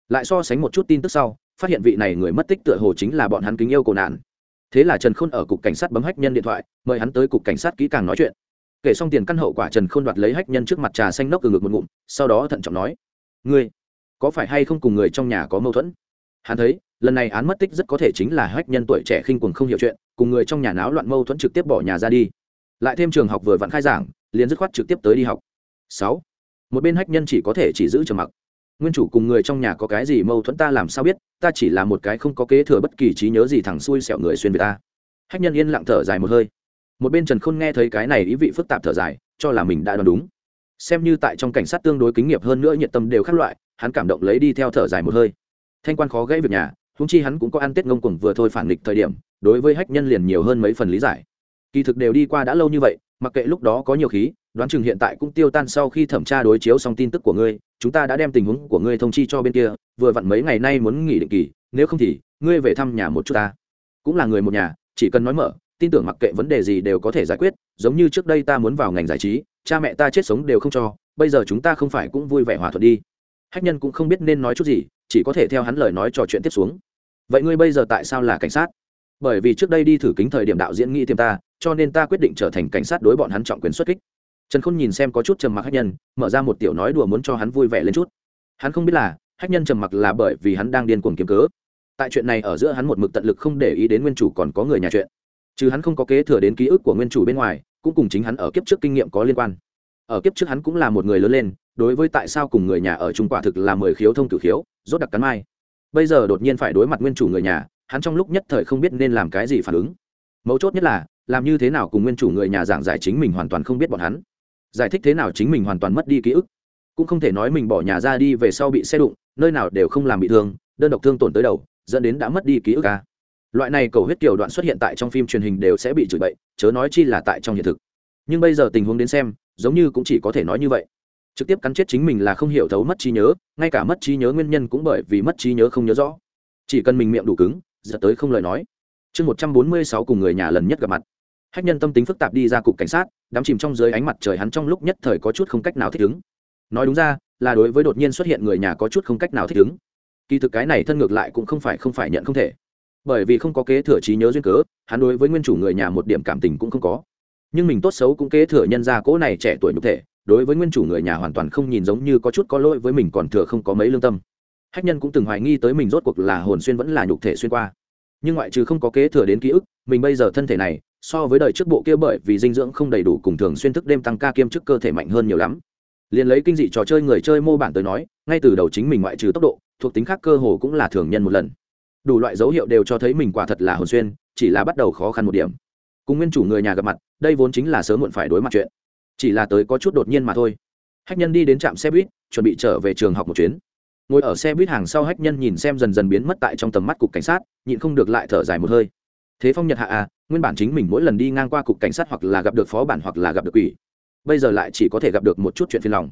Lại so sánh một chút tin tức sau, phát hiện vị này người mất tích tựa hồ chính là bọn hắn kính yêu cổ nạn. Thế là trần khôn ở cục cảnh sát bấm hách nhân điện thoại, mời hắn tới cục cảnh sát kỹ càng nói chuyện. Kể xong tiền căn hậu quả trần khôn đoạt lấy hách nhân trước mặt trà xanh nốc từ ngực một ngụm, sau đó thận trọng nói, ngươi, có phải hay không cùng người trong nhà có mâu thuẫn? Hắn thấy, lần này án mất tích rất có thể chính là hách nhân tuổi trẻ khinh quần không hiểu chuyện, cùng người trong nhà náo loạn mâu thuẫn trực tiếp bỏ nhà ra đi lại thêm trường học vừa vặn khai giảng, liền dứt khoát trực tiếp tới đi học. Sáu, một bên hách nhân chỉ có thể chỉ giữ trầm mặc. Nguyên chủ cùng người trong nhà có cái gì mâu thuẫn ta làm sao biết, ta chỉ là một cái không có kế thừa bất kỳ trí nhớ gì thẳng xuôi sẹo người xuyên về ta. Hách nhân yên lặng thở dài một hơi. Một bên trần khôn nghe thấy cái này ý vị phức tạp thở dài, cho là mình đã đoán đúng. Xem như tại trong cảnh sát tương đối kính nghiệp hơn nữa nhiệt tâm đều khác loại, hắn cảm động lấy đi theo thở dài một hơi. Thanh quan khó gãy việc nhà húng chi hắn cũng có ăn tết ngông cuồng vừa thôi phản nghịch thời điểm, đối với hách nhân liền nhiều hơn mấy phần lý giải kỳ thực đều đi qua đã lâu như vậy, mặc kệ lúc đó có nhiều khí, đoán chừng hiện tại cũng tiêu tan sau khi thẩm tra đối chiếu xong tin tức của ngươi, chúng ta đã đem tình huống của ngươi thông chi cho bên kia, vừa vặn mấy ngày nay muốn nghỉ định kỳ, nếu không thì, ngươi về thăm nhà một chút ta. Cũng là người một nhà, chỉ cần nói mở, tin tưởng mặc kệ vấn đề gì đều có thể giải quyết, giống như trước đây ta muốn vào ngành giải trí, cha mẹ ta chết sống đều không cho, bây giờ chúng ta không phải cũng vui vẻ hòa thuận đi. Hách nhân cũng không biết nên nói chút gì, chỉ có thể theo hắn lời nói trò chuyện tiếp xuống. Vậy ngươi bây giờ tại sao là cảnh sát? Bởi vì trước đây đi thử kính thời điểm đạo diễn nghĩ thêm ta cho nên ta quyết định trở thành cảnh sát đối bọn hắn trọng quyền xuất kích. Trần khôn nhìn xem có chút trầm mặc hách nhân, mở ra một tiểu nói đùa muốn cho hắn vui vẻ lên chút. Hắn không biết là, hách nhân trầm mặc là bởi vì hắn đang điên cuồng kiếm cớ. Tại chuyện này ở giữa hắn một mực tận lực không để ý đến nguyên chủ còn có người nhà chuyện. Chứ hắn không có kế thừa đến ký ức của nguyên chủ bên ngoài, cũng cùng chính hắn ở kiếp trước kinh nghiệm có liên quan. Ở kiếp trước hắn cũng là một người lớn lên, đối với tại sao cùng người nhà ở chung quả thực là mười khiếu thông cửu khiếu, rốt đặc cắn mai. Bây giờ đột nhiên phải đối mặt nguyên chủ người nhà, hắn trong lúc nhất thời không biết nên làm cái gì phản ứng. Mấu chốt nhất là làm như thế nào cùng nguyên chủ người nhà giảng giải chính mình hoàn toàn không biết bọn hắn. Giải thích thế nào chính mình hoàn toàn mất đi ký ức. Cũng không thể nói mình bỏ nhà ra đi về sau bị xe đụng, nơi nào đều không làm bị thương, đơn độc thương tổn tới đầu, dẫn đến đã mất đi ký ức ca loại này cầu huyết kiểu đoạn xuất hiện tại trong phim truyền hình đều sẽ bị chửi bậy, chớ nói chi là tại trong hiện thực. Nhưng bây giờ tình huống đến xem, giống như cũng chỉ có thể nói như vậy. Trực tiếp cắn chết chính mình là không hiểu thấu mất trí nhớ, ngay cả mất trí nhớ nguyên nhân cũng bởi vì mất trí nhớ không nhớ rõ. Chỉ cần mình miệng đủ cứng, giật tới không lời nói. Chương một trăm bốn mươi sáu cùng người nhà lần nhất gặp mặt hách nhân tâm tính phức tạp đi ra cục cảnh sát, đắm chìm trong dưới ánh mặt trời hắn trong lúc nhất thời có chút không cách nào thích ứng. Nói đúng ra, là đối với đột nhiên xuất hiện người nhà có chút không cách nào thích ứng. Kỳ thực cái này thân ngược lại cũng không phải không phải nhận không thể. Bởi vì không có kế thừa trí nhớ duyên cớ, hắn đối với nguyên chủ người nhà một điểm cảm tình cũng không có. Nhưng mình tốt xấu cũng kế thừa nhân gia cỗ này trẻ tuổi nhục thể, đối với nguyên chủ người nhà hoàn toàn không nhìn giống như có chút có lỗi với mình còn thừa không có mấy lương tâm. Hách nhân cũng từng hoài nghi tới mình rốt cuộc là hồn xuyên vẫn là nhục thể xuyên qua. Nhưng ngoại trừ không có kế thừa đến ký ức, mình bây giờ thân thể này so với đời trước bộ kia bởi vì dinh dưỡng không đầy đủ cùng thường xuyên thức đêm tăng ca kiêm chức cơ thể mạnh hơn nhiều lắm. Liền lấy kinh dị trò chơi người chơi mô bản tới nói, ngay từ đầu chính mình ngoại trừ tốc độ, thuộc tính khác cơ hồ cũng là thường nhân một lần. Đủ loại dấu hiệu đều cho thấy mình quả thật là hồn xuyên, chỉ là bắt đầu khó khăn một điểm. Cùng nguyên chủ người nhà gặp mặt, đây vốn chính là sớm muộn phải đối mặt chuyện. Chỉ là tới có chút đột nhiên mà thôi. Hách nhân đi đến trạm xe buýt, chuẩn bị trở về trường học một chuyến. Ngồi ở xe buýt hàng sau hách nhân nhìn xem dần dần biến mất tại trong tầm mắt cục cảnh sát, nhịn không được lại thở dài một hơi thế phong nhật hạ à nguyên bản chính mình mỗi lần đi ngang qua cục cảnh sát hoặc là gặp được phó bản hoặc là gặp được quỷ, bây giờ lại chỉ có thể gặp được một chút chuyện phiền lòng.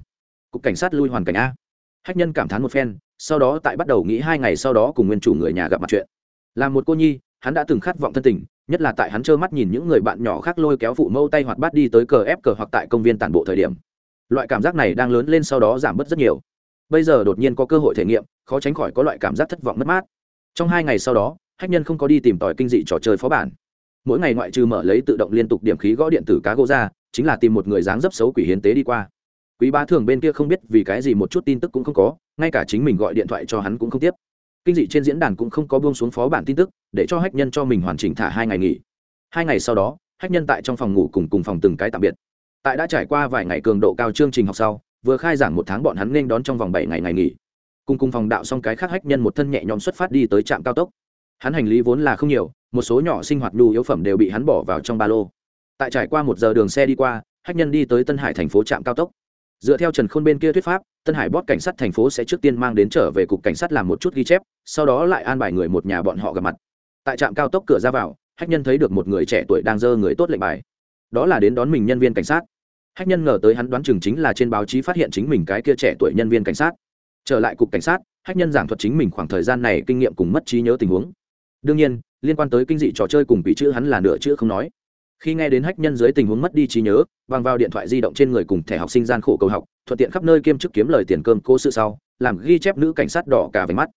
Cục cảnh sát lui hoàn cảnh a. Hách nhân cảm thán một phen, sau đó tại bắt đầu nghĩ hai ngày sau đó cùng nguyên chủ người nhà gặp mặt chuyện. Là một cô nhi, hắn đã từng khát vọng thân tình, nhất là tại hắn trơ mắt nhìn những người bạn nhỏ khác lôi kéo phụ mâu tay hoặc bắt đi tới cờ ép cờ hoặc tại công viên tản bộ thời điểm. Loại cảm giác này đang lớn lên sau đó giảm bớt rất nhiều. Bây giờ đột nhiên có cơ hội thể nghiệm, khó tránh khỏi có loại cảm giác thất vọng mất mát. Trong hai ngày sau đó hách nhân không có đi tìm tòi kinh dị trò chơi phó bản. Mỗi ngày ngoại trừ mở lấy tự động liên tục điểm khí gõ điện tử cá gỗ ra, chính là tìm một người dáng dấp xấu quỷ hiến tế đi qua. Quý bá thường bên kia không biết vì cái gì một chút tin tức cũng không có, ngay cả chính mình gọi điện thoại cho hắn cũng không tiếp. Kinh dị trên diễn đàn cũng không có buông xuống phó bản tin tức, để cho hách nhân cho mình hoàn chỉnh thả hai ngày nghỉ. Hai ngày sau đó, hách nhân tại trong phòng ngủ cùng cùng phòng từng cái tạm biệt. Tại đã trải qua vài ngày cường độ cao chương trình học sau, vừa khai giảng một tháng bọn hắn nên đón trong vòng bảy ngày ngày nghỉ. Cùng cùng phòng đạo xong cái khác hách nhân một thân nhẹ nhõm xuất phát đi tới trạm cao tốc hắn hành lý vốn là không nhiều, một số nhỏ sinh hoạt nhu yếu phẩm đều bị hắn bỏ vào trong ba lô. Tại trải qua một giờ đường xe đi qua, hách nhân đi tới tân hải thành phố trạm cao tốc. Dựa theo trần khôn bên kia thuyết pháp, tân hải bót cảnh sát thành phố sẽ trước tiên mang đến trở về cục cảnh sát làm một chút ghi chép, sau đó lại an bài người một nhà bọn họ gặp mặt. Tại trạm cao tốc cửa ra vào, hách nhân thấy được một người trẻ tuổi đang dơ người tốt lệnh bài. Đó là đến đón mình nhân viên cảnh sát. Hách nhân ngờ tới hắn đoán chừng chính là trên báo chí phát hiện chính mình cái kia trẻ tuổi nhân viên cảnh sát. Trở lại cục cảnh sát, hách nhân giảng thuật chính mình khoảng thời gian này kinh nghiệm cùng mất trí nhớ tình huống đương nhiên, liên quan tới kinh dị trò chơi cùng bị chữ hắn là nửa chữ không nói. Khi nghe đến hách nhân dưới tình huống mất đi trí nhớ, bằng vào điện thoại di động trên người cùng thẻ học sinh gian khổ cầu học, thuận tiện khắp nơi kiêm chức kiếm lời tiền cơm cô sự sau, làm ghi chép nữ cảnh sát đỏ cả về mắt.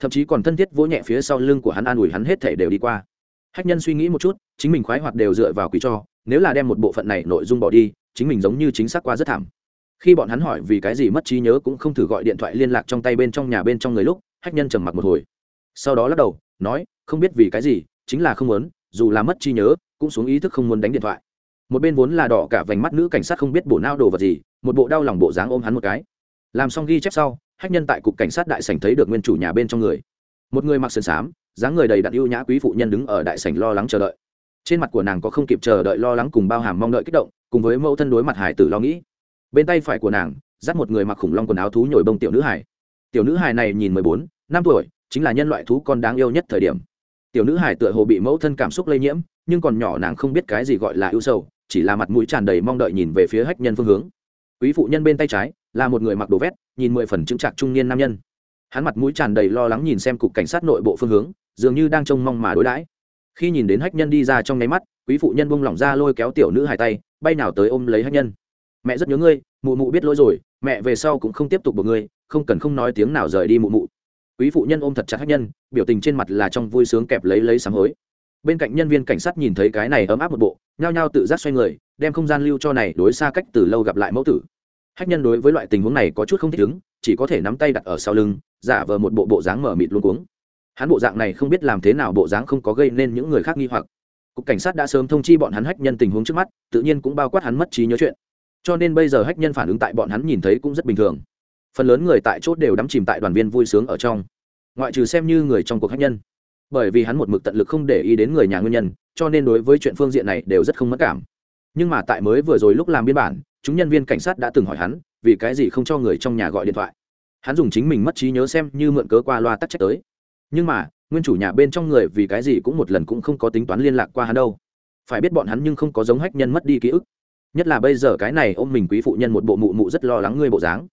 Thậm chí còn thân thiết vỗ nhẹ phía sau lưng của hắn an ủi hắn hết thể đều đi qua. Hách nhân suy nghĩ một chút, chính mình khoái hoạt đều dựa vào quý cho, nếu là đem một bộ phận này nội dung bỏ đi, chính mình giống như chính xác qua rất thảm. Khi bọn hắn hỏi vì cái gì mất trí nhớ cũng không thử gọi điện thoại liên lạc trong tay bên trong nhà bên trong người lúc, hách nhân trầm mặc một hồi. Sau đó lắc đầu, nói không biết vì cái gì, chính là không muốn, dù là mất trí nhớ, cũng xuống ý thức không muốn đánh điện thoại. Một bên vốn là đỏ cả vành mắt nữ cảnh sát không biết bổ nao đồ vật gì, một bộ đau lòng bộ dáng ôm hắn một cái. Làm xong ghi chép sau, hách nhân tại cục cảnh sát đại sảnh thấy được nguyên chủ nhà bên trong người. Một người mặc sườn xám, dáng người đầy đặn ưu nhã quý phụ nhân đứng ở đại sảnh lo lắng chờ đợi. Trên mặt của nàng có không kịp chờ đợi lo lắng cùng bao hàm mong đợi kích động, cùng với mẫu thân đối mặt hải tử lo nghĩ. Bên tay phải của nàng, dắt một người mặc khủng long quần áo thú nhồi bông tiểu nữ hải tiểu nữ hải này nhìn mười bốn, năm tuổi, chính là nhân loại thú con đáng yêu nhất thời điểm tiểu nữ hải tựa hồ bị mẫu thân cảm xúc lây nhiễm, nhưng còn nhỏ nàng không biết cái gì gọi là ưu sầu, chỉ là mặt mũi tràn đầy mong đợi nhìn về phía hách nhân phương hướng. Quý phụ nhân bên tay trái, là một người mặc đồ vét, nhìn mười phần chứng trạc trung niên nam nhân. Hắn mặt mũi tràn đầy lo lắng nhìn xem cục cảnh sát nội bộ phương hướng, dường như đang trông mong mà đối đãi. Khi nhìn đến hách nhân đi ra trong nháy mắt, quý phụ nhân bung lỏng ra lôi kéo tiểu nữ hải tay, bay nào tới ôm lấy hách nhân. Mẹ rất nhớ ngươi, mụ mụ biết lỗi rồi, mẹ về sau cũng không tiếp tục buộc ngươi, không cần không nói tiếng nào rời đi mụ mụ quý phụ nhân ôm thật chặt khách nhân, biểu tình trên mặt là trong vui sướng kẹp lấy lấy sáng hối. Bên cạnh nhân viên cảnh sát nhìn thấy cái này ấm áp một bộ, nhao nhao tự giác xoay người, đem không gian lưu cho này đối xa cách từ lâu gặp lại mẫu tử. Khách nhân đối với loại tình huống này có chút không thích ứng, chỉ có thể nắm tay đặt ở sau lưng, giả vờ một bộ bộ dáng mở mịt luôn cuống. Hắn bộ dạng này không biết làm thế nào bộ dáng không có gây nên những người khác nghi hoặc. Cục cảnh sát đã sớm thông chi bọn hắn hách nhân tình huống trước mắt, tự nhiên cũng bao quát hắn mất trí nhớ chuyện. Cho nên bây giờ hách nhân phản ứng tại bọn hắn nhìn thấy cũng rất bình thường phần lớn người tại chốt đều đắm chìm tại đoàn viên vui sướng ở trong. Ngoại trừ xem như người trong cuộc khách nhân. Bởi vì hắn một mực tận lực không để ý đến người nhà nguyên nhân, cho nên đối với chuyện phương diện này đều rất không mất cảm. Nhưng mà tại mới vừa rồi lúc làm biên bản, chúng nhân viên cảnh sát đã từng hỏi hắn, vì cái gì không cho người trong nhà gọi điện thoại. Hắn dùng chính mình mất trí nhớ xem như mượn cớ qua loa tắc trách tới. Nhưng mà, nguyên chủ nhà bên trong người vì cái gì cũng một lần cũng không có tính toán liên lạc qua hắn đâu. Phải biết bọn hắn nhưng không có giống hách nhân mất đi ký ức. Nhất là bây giờ cái này ôm mình quý phụ nhân một bộ mụ mụ rất lo lắng ngươi bộ dáng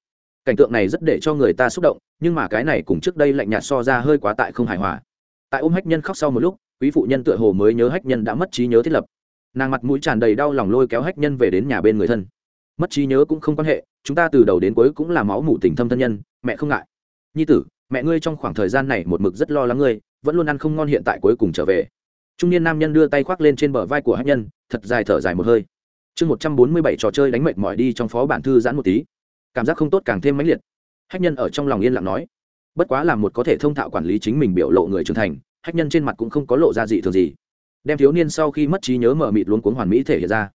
cảnh tượng này rất để cho người ta xúc động, nhưng mà cái này cùng trước đây lạnh nhạt so ra hơi quá tại không hài hòa. Tại ôm hách nhân khóc sau một lúc, quý phụ nhân tựa hồ mới nhớ hách nhân đã mất trí nhớ thiết lập. Nàng mặt mũi tràn đầy đau lòng lôi kéo hách nhân về đến nhà bên người thân. Mất trí nhớ cũng không quan hệ, chúng ta từ đầu đến cuối cũng là máu mủ tình thâm thân nhân, mẹ không ngại. Nhi tử, mẹ ngươi trong khoảng thời gian này một mực rất lo lắng ngươi, vẫn luôn ăn không ngon hiện tại cuối cùng trở về. Trung niên nam nhân đưa tay khoác lên trên bờ vai của hách nhân, thật dài thở dài một hơi. Chương một trăm bốn mươi bảy trò chơi đánh mệt mỏi đi trong phó bản thư giãn một tí cảm giác không tốt càng thêm mãnh liệt. Hách nhân ở trong lòng yên lặng nói, bất quá là một có thể thông thạo quản lý chính mình biểu lộ người trưởng thành, hách nhân trên mặt cũng không có lộ ra dị thường gì. Đem thiếu niên sau khi mất trí nhớ mở mịt luống cuống hoàn mỹ thể hiện ra.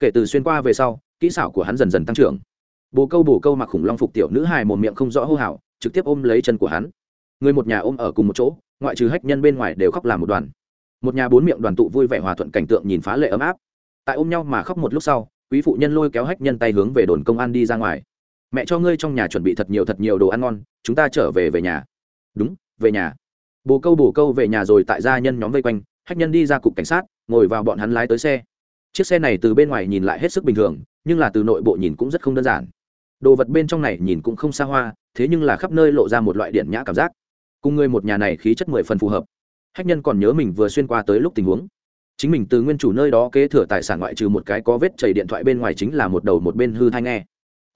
Kể từ xuyên qua về sau, kỹ xảo của hắn dần dần tăng trưởng. Bồ câu bồ câu mặc khủng long phục tiểu nữ hài một miệng không rõ hô hào, trực tiếp ôm lấy chân của hắn. Người một nhà ôm ở cùng một chỗ, ngoại trừ hách nhân bên ngoài đều khóc làm một đoàn. Một nhà bốn miệng đoàn tụ vui vẻ hòa thuận cảnh tượng nhìn phá lệ ấm áp. Tại ôm nhau mà khóc một lúc sau, quý phụ nhân lôi kéo hách nhân tay hướng về đồn công an đi ra ngoài mẹ cho ngươi trong nhà chuẩn bị thật nhiều thật nhiều đồ ăn ngon, chúng ta trở về về nhà. Đúng, về nhà. Bồ câu bồ câu về nhà rồi tại gia nhân nhóm vây quanh hách nhân đi ra cục cảnh sát, ngồi vào bọn hắn lái tới xe. Chiếc xe này từ bên ngoài nhìn lại hết sức bình thường, nhưng là từ nội bộ nhìn cũng rất không đơn giản. Đồ vật bên trong này nhìn cũng không xa hoa, thế nhưng là khắp nơi lộ ra một loại điện nhã cảm giác. Cùng người một nhà này khí chất mười phần phù hợp. Hách nhân còn nhớ mình vừa xuyên qua tới lúc tình huống. Chính mình từ nguyên chủ nơi đó kế thừa tài sản ngoại trừ một cái có vết chảy điện thoại bên ngoài chính là một đầu một bên hư thai nghe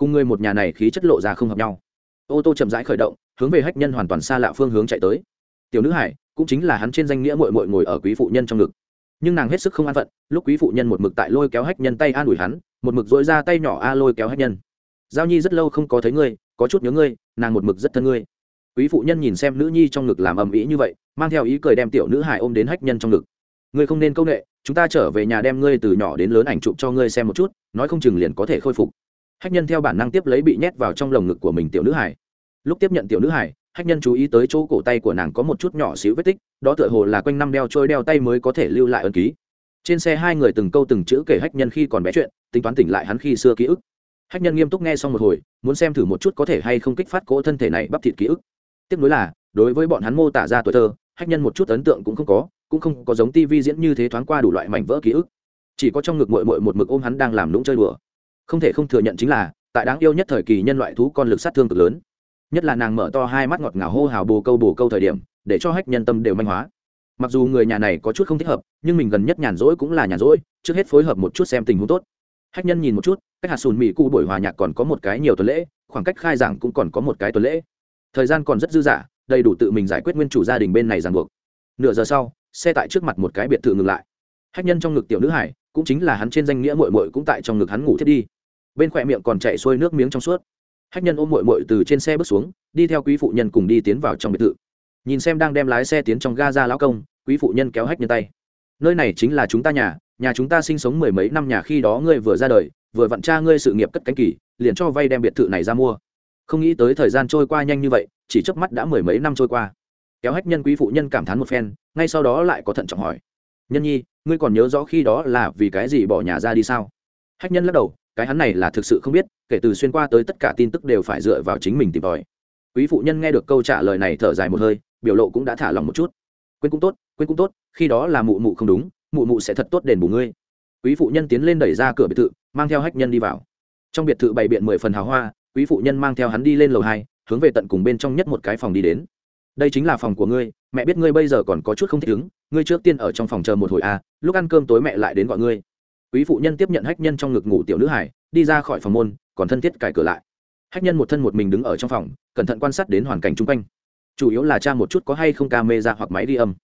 cùng người một nhà này khí chất lộ ra không hợp nhau. Ô tô chậm rãi khởi động, hướng về hách nhân hoàn toàn xa lạ phương hướng chạy tới. Tiểu nữ hải, cũng chính là hắn trên danh nghĩa mội mội ngồi ở quý phụ nhân trong ngực. Nhưng nàng hết sức không an phận, lúc quý phụ nhân một mực tại lôi kéo hách nhân tay an ủi hắn, một mực dỗi ra tay nhỏ a lôi kéo hách nhân. Giao nhi rất lâu không có thấy ngươi, có chút nhớ ngươi, nàng một mực rất thân ngươi. Quý phụ nhân nhìn xem nữ nhi trong ngực làm ầm ĩ như vậy, mang theo ý cười đem tiểu nữ hải ôm đến hách nhân trong ngực. Ngươi không nên công ệ chúng ta trở về nhà đem ngươi từ nhỏ đến lớn ảnh chụp cho ngươi xem một chút, nói không chừng liền có thể khôi phục hách nhân theo bản năng tiếp lấy bị nhét vào trong lồng ngực của mình tiểu nữ hải. Lúc tiếp nhận tiểu nữ hải, hách nhân chú ý tới chỗ cổ tay của nàng có một chút nhỏ xíu vết tích, đó tựa hồ là quanh năm đeo trôi đeo tay mới có thể lưu lại ân ký. Trên xe hai người từng câu từng chữ kể hách nhân khi còn bé chuyện, tính toán tỉnh lại hắn khi xưa ký ức. Hách nhân nghiêm túc nghe xong một hồi, muốn xem thử một chút có thể hay không kích phát cỗ thân thể này bắp thịt ký ức. Tiếp nối là, đối với bọn hắn mô tả ra tuổi thơ, hách nhân một chút ấn tượng cũng không có, cũng không có giống tivi diễn như thế thoáng qua đủ loại mảnh vỡ ký ức. Chỉ có trong ngực mội mội một mực ôm hắn đang làm lũng chơi đùa không thể không thừa nhận chính là, tại đáng yêu nhất thời kỳ nhân loại thú con lực sát thương cực lớn. Nhất là nàng mở to hai mắt ngọt ngào hô hào bồ câu bồ câu thời điểm, để cho hách nhân tâm đều manh hóa. Mặc dù người nhà này có chút không thích hợp, nhưng mình gần nhất nhàn rỗi cũng là nhàn rỗi, trước hết phối hợp một chút xem tình huống tốt. Hách nhân nhìn một chút, cách hạt sùn mỹ cu buổi hòa nhạc còn có một cái nhiều tuần lễ, khoảng cách khai giảng cũng còn có một cái tuần lễ. Thời gian còn rất dư dả, đầy đủ tự mình giải quyết nguyên chủ gia đình bên này ràng buộc. Nửa giờ sau, xe tại trước mặt một cái biệt thự ngừng lại. Hách nhân trong ngực tiểu nữ hải, cũng chính là hắn trên danh nghĩa mội mội cũng tại trong ngực hắn ngủ thiết đi bên khỏe miệng còn chạy xuôi nước miếng trong suốt. Hách nhân ôm mội mội từ trên xe bước xuống, đi theo quý phụ nhân cùng đi tiến vào trong biệt thự. Nhìn xem đang đem lái xe tiến trong ga ra lão công, quý phụ nhân kéo hách nhân tay. Nơi này chính là chúng ta nhà nhà chúng ta sinh sống mười mấy năm nhà khi đó ngươi vừa ra đời, vừa vặn cha ngươi sự nghiệp cất cánh kỳ, liền cho vay đem biệt thự này ra mua. Không nghĩ tới thời gian trôi qua nhanh như vậy, chỉ chớp mắt đã mười mấy năm trôi qua. Kéo hách nhân quý phụ nhân cảm thán một phen, ngay sau đó lại có thận trọng hỏi. Nhân nhi, ngươi còn nhớ rõ khi đó là vì cái gì bỏ nhà ra đi sao? Hách nhân lắc đầu cái hắn này là thực sự không biết, kể từ xuyên qua tới tất cả tin tức đều phải dựa vào chính mình tìm tòi. Quý phụ nhân nghe được câu trả lời này thở dài một hơi, biểu lộ cũng đã thả lòng một chút. Quên cũng tốt, quên cũng tốt, khi đó là mụ mụ không đúng, mụ mụ sẽ thật tốt đền bù ngươi. Quý phụ nhân tiến lên đẩy ra cửa biệt thự, mang theo hách nhân đi vào. Trong biệt thự bày biện mười phần hào hoa, quý phụ nhân mang theo hắn đi lên lầu hai, hướng về tận cùng bên trong nhất một cái phòng đi đến. Đây chính là phòng của ngươi, mẹ biết ngươi bây giờ còn có chút không thích ứng, ngươi trước tiên ở trong phòng chờ một hồi à lúc ăn cơm tối mẹ lại đến gọi ngươi quý phụ nhân tiếp nhận hách nhân trong ngực ngủ tiểu nữ hải đi ra khỏi phòng môn, còn thân thiết cài cửa lại. Hách nhân một thân một mình đứng ở trong phòng, cẩn thận quan sát đến hoàn cảnh chung quanh. Chủ yếu là tra một chút có hay không ca mê ra hoặc máy đi âm.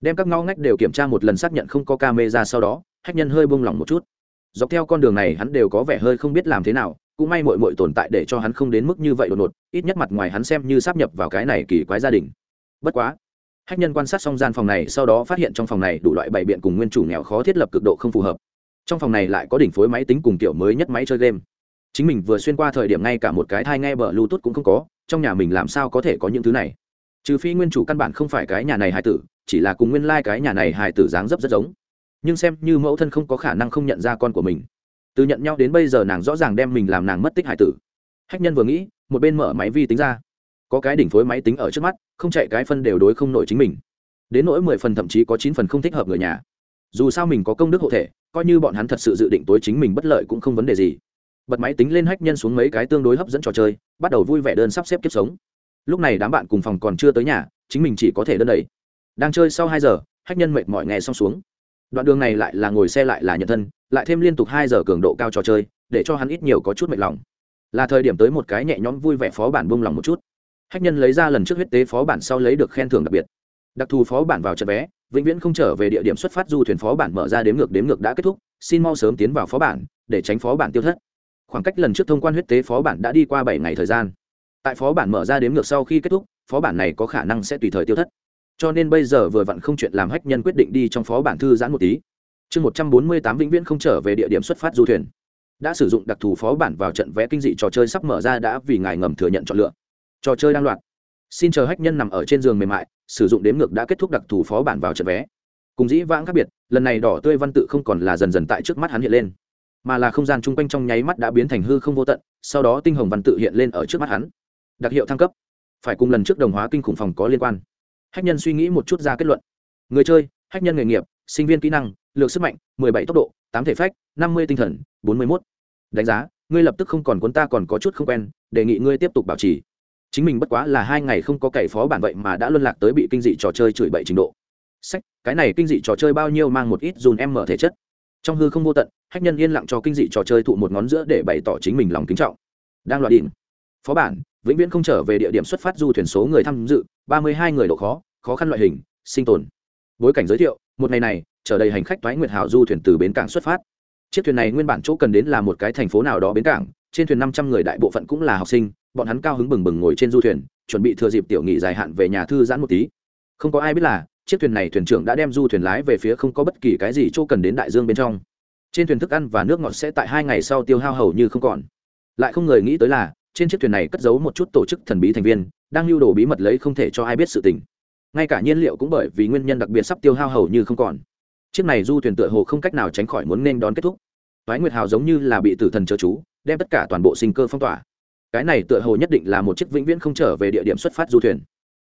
Đem các ngõ ngách đều kiểm tra một lần xác nhận không có ca mê ra sau đó, hách nhân hơi buông lỏng một chút. Dọc theo con đường này hắn đều có vẻ hơi không biết làm thế nào, cũng may mội mội tồn tại để cho hắn không đến mức như vậy đột ngột, ít nhất mặt ngoài hắn xem như sắp nhập vào cái này kỳ quái gia đình. Bất quá, hách nhân quan sát xong gian phòng này, sau đó phát hiện trong phòng này đủ loại bày biện cùng nguyên chủ nghèo khó thiết lập cực độ không phù hợp trong phòng này lại có đỉnh phối máy tính cùng kiểu mới nhất máy chơi game. Chính mình vừa xuyên qua thời điểm ngay cả một cái thai nghe bờ bluetooth cũng không có, trong nhà mình làm sao có thể có những thứ này? Trừ phi nguyên chủ căn bản không phải cái nhà này hài tử, chỉ là cùng nguyên lai、like、cái nhà này hài tử dáng dấp rất giống. Nhưng xem như mẫu thân không có khả năng không nhận ra con của mình. Từ nhận nhau đến bây giờ nàng rõ ràng đem mình làm nàng mất tích hài tử. Hách nhân vừa nghĩ, một bên mở máy vi tính ra. Có cái đỉnh phối máy tính ở trước mắt, không chạy cái phân đều đối không nổi chính mình. Đến nỗi mười phần thậm chí có chín phần không thích hợp người nhà. Dù sao mình có công đức hộ thể coi như bọn hắn thật sự dự định tối chính mình bất lợi cũng không vấn đề gì. Bật máy tính lên hách nhân xuống mấy cái tương đối hấp dẫn trò chơi, bắt đầu vui vẻ đơn sắp xếp kiếp sống. Lúc này đám bạn cùng phòng còn chưa tới nhà, chính mình chỉ có thể đơn đẩy. Đang chơi sau hai giờ, hách nhân mệt mỏi nghe xong xuống. Đoạn đường này lại là ngồi xe lại là nhận thân, lại thêm liên tục hai giờ cường độ cao trò chơi, để cho hắn ít nhiều có chút mệt lòng. Là thời điểm tới một cái nhẹ nhõm vui vẻ phó bản bông lòng một chút. Hách nhân lấy ra lần trước huyết tế phó bản sau lấy được khen thưởng đặc biệt đặc thù phó bản vào trận vé, vĩnh viễn không trở về địa điểm xuất phát du thuyền phó bản mở ra đếm ngược đếm ngược đã kết thúc, xin mau sớm tiến vào phó bản, để tránh phó bản tiêu thất. Khoảng cách lần trước thông quan huyết tế phó bản đã đi qua bảy ngày thời gian. Tại phó bản mở ra đếm ngược sau khi kết thúc, phó bản này có khả năng sẽ tùy thời tiêu thất. Cho nên bây giờ vừa vặn không chuyện làm hách nhân quyết định đi trong phó bản thư giãn một tí. Chương một trăm bốn mươi tám vĩnh viễn không trở về địa điểm xuất phát du thuyền. Đã sử dụng đặc thù phó bản vào trận vé kinh dị trò chơi sắp mở ra đã vì ngài ngầm thừa nhận chọn lựa. Trò chơi đang loạt xin chờ hách nhân nằm ở trên giường mềm mại sử dụng đếm ngược đã kết thúc đặc thù phó bản vào trận vé. Cùng dĩ vãng khác biệt, lần này đỏ tươi văn tự không còn là dần dần tại trước mắt hắn hiện lên, mà là không gian chung quanh trong nháy mắt đã biến thành hư không vô tận, sau đó tinh hồng văn tự hiện lên ở trước mắt hắn. Đặc hiệu thăng cấp. Phải cùng lần trước đồng hóa kinh khủng phòng có liên quan. Hách nhân suy nghĩ một chút ra kết luận. Người chơi, hách nhân nghề nghiệp, sinh viên kỹ năng lược sức mạnh, mười bảy tốc độ, tám thể phách, năm mươi tinh thần, bốn mươi mốt. Đánh giá, ngươi lập tức không còn cuốn ta còn có chút không quen, đề nghị ngươi tiếp tục bảo trì chính mình bất quá là hai ngày không có cày phó bản vậy mà đã luân lạc tới bị kinh dị trò chơi chửi bậy trình độ. Sách, cái này kinh dị trò chơi bao nhiêu mang một ít dùn em mở thể chất. Trong hư không vô tận, hách nhân yên lặng cho kinh dị trò chơi thụ một ngón giữa để bày tỏ chính mình lòng kính trọng. Đang loại đỉnh. Phó bản, vĩnh viễn không trở về địa điểm xuất phát du thuyền số người tham dự, ba mươi hai người độ khó khó khăn loại hình, sinh tồn. Bối cảnh giới thiệu, một ngày này, trở đầy hành khách toái nguyệt hào du thuyền từ bến cảng xuất phát chiếc thuyền này nguyên bản chỗ cần đến là một cái thành phố nào đó bến cảng, trên thuyền năm trăm người đại bộ phận cũng là học sinh, bọn hắn cao hứng bừng bừng ngồi trên du thuyền, chuẩn bị thừa dịp tiểu nghị dài hạn về nhà thư giãn một tí. Không có ai biết là, chiếc thuyền này thuyền trưởng đã đem du thuyền lái về phía không có bất kỳ cái gì chỗ cần đến đại dương bên trong. Trên thuyền thức ăn và nước ngọt sẽ tại hai ngày sau tiêu hao hầu như không còn. Lại không người nghĩ tới là, trên chiếc thuyền này cất giấu một chút tổ chức thần bí thành viên, đang lưu đồ bí mật lấy không thể cho ai biết sự tình. Ngay cả nhiên liệu cũng bởi vì nguyên nhân đặc biệt sắp tiêu hao hầu như không còn. Chiếc này du thuyền tựa hồ không cách nào tránh khỏi muốn nên đón kết thúc. Toái Nguyệt Hào giống như là bị tử thần chớ chú, đem tất cả toàn bộ sinh cơ phong tỏa. Cái này tựa hồ nhất định là một chiếc vĩnh viễn không trở về địa điểm xuất phát du thuyền.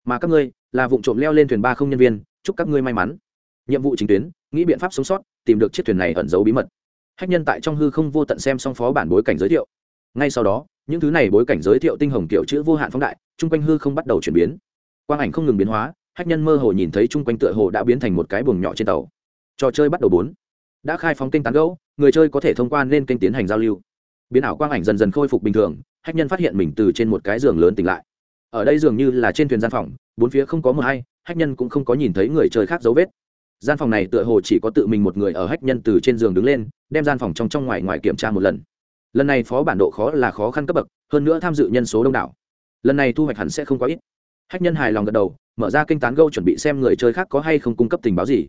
Mà các ngươi, là vụ trộm leo lên thuyền ba không nhân viên, chúc các ngươi may mắn. Nhiệm vụ chính tuyến, nghĩ biện pháp sống sót, tìm được chiếc thuyền này ẩn giấu bí mật. Hách nhân tại trong hư không vô tận xem xong phó bản bối cảnh giới thiệu. Ngay sau đó, những thứ này bối cảnh giới thiệu tinh hồng kiểu chữ vô hạn phóng đại, trung quanh hư không bắt đầu chuyển biến. Quang ảnh không ngừng biến hóa, hách nhân mơ hồ nhìn thấy trung quanh tựa hồ đã biến thành một cái buồng nhỏ trên tàu. Trò chơi bắt đầu bốn đã khai phóng kênh tán gẫu người chơi có thể thông qua nên kênh tiến hành giao lưu. Biến ảo quang ảnh dần dần khôi phục bình thường, hách nhân phát hiện mình từ trên một cái giường lớn tỉnh lại. Ở đây dường như là trên thuyền gian phòng, bốn phía không có mờ hay, hách nhân cũng không có nhìn thấy người chơi khác dấu vết. Gian phòng này tựa hồ chỉ có tự mình một người ở hách nhân từ trên giường đứng lên, đem gian phòng trong trong ngoài ngoài kiểm tra một lần. Lần này phó bản độ khó là khó khăn cấp bậc, hơn nữa tham dự nhân số đông đảo. Lần này thu hoạch hẳn sẽ không quá ít. Hách nhân hài lòng gật đầu, mở ra kênh tán gâu chuẩn bị xem người chơi khác có hay không cung cấp tình báo gì.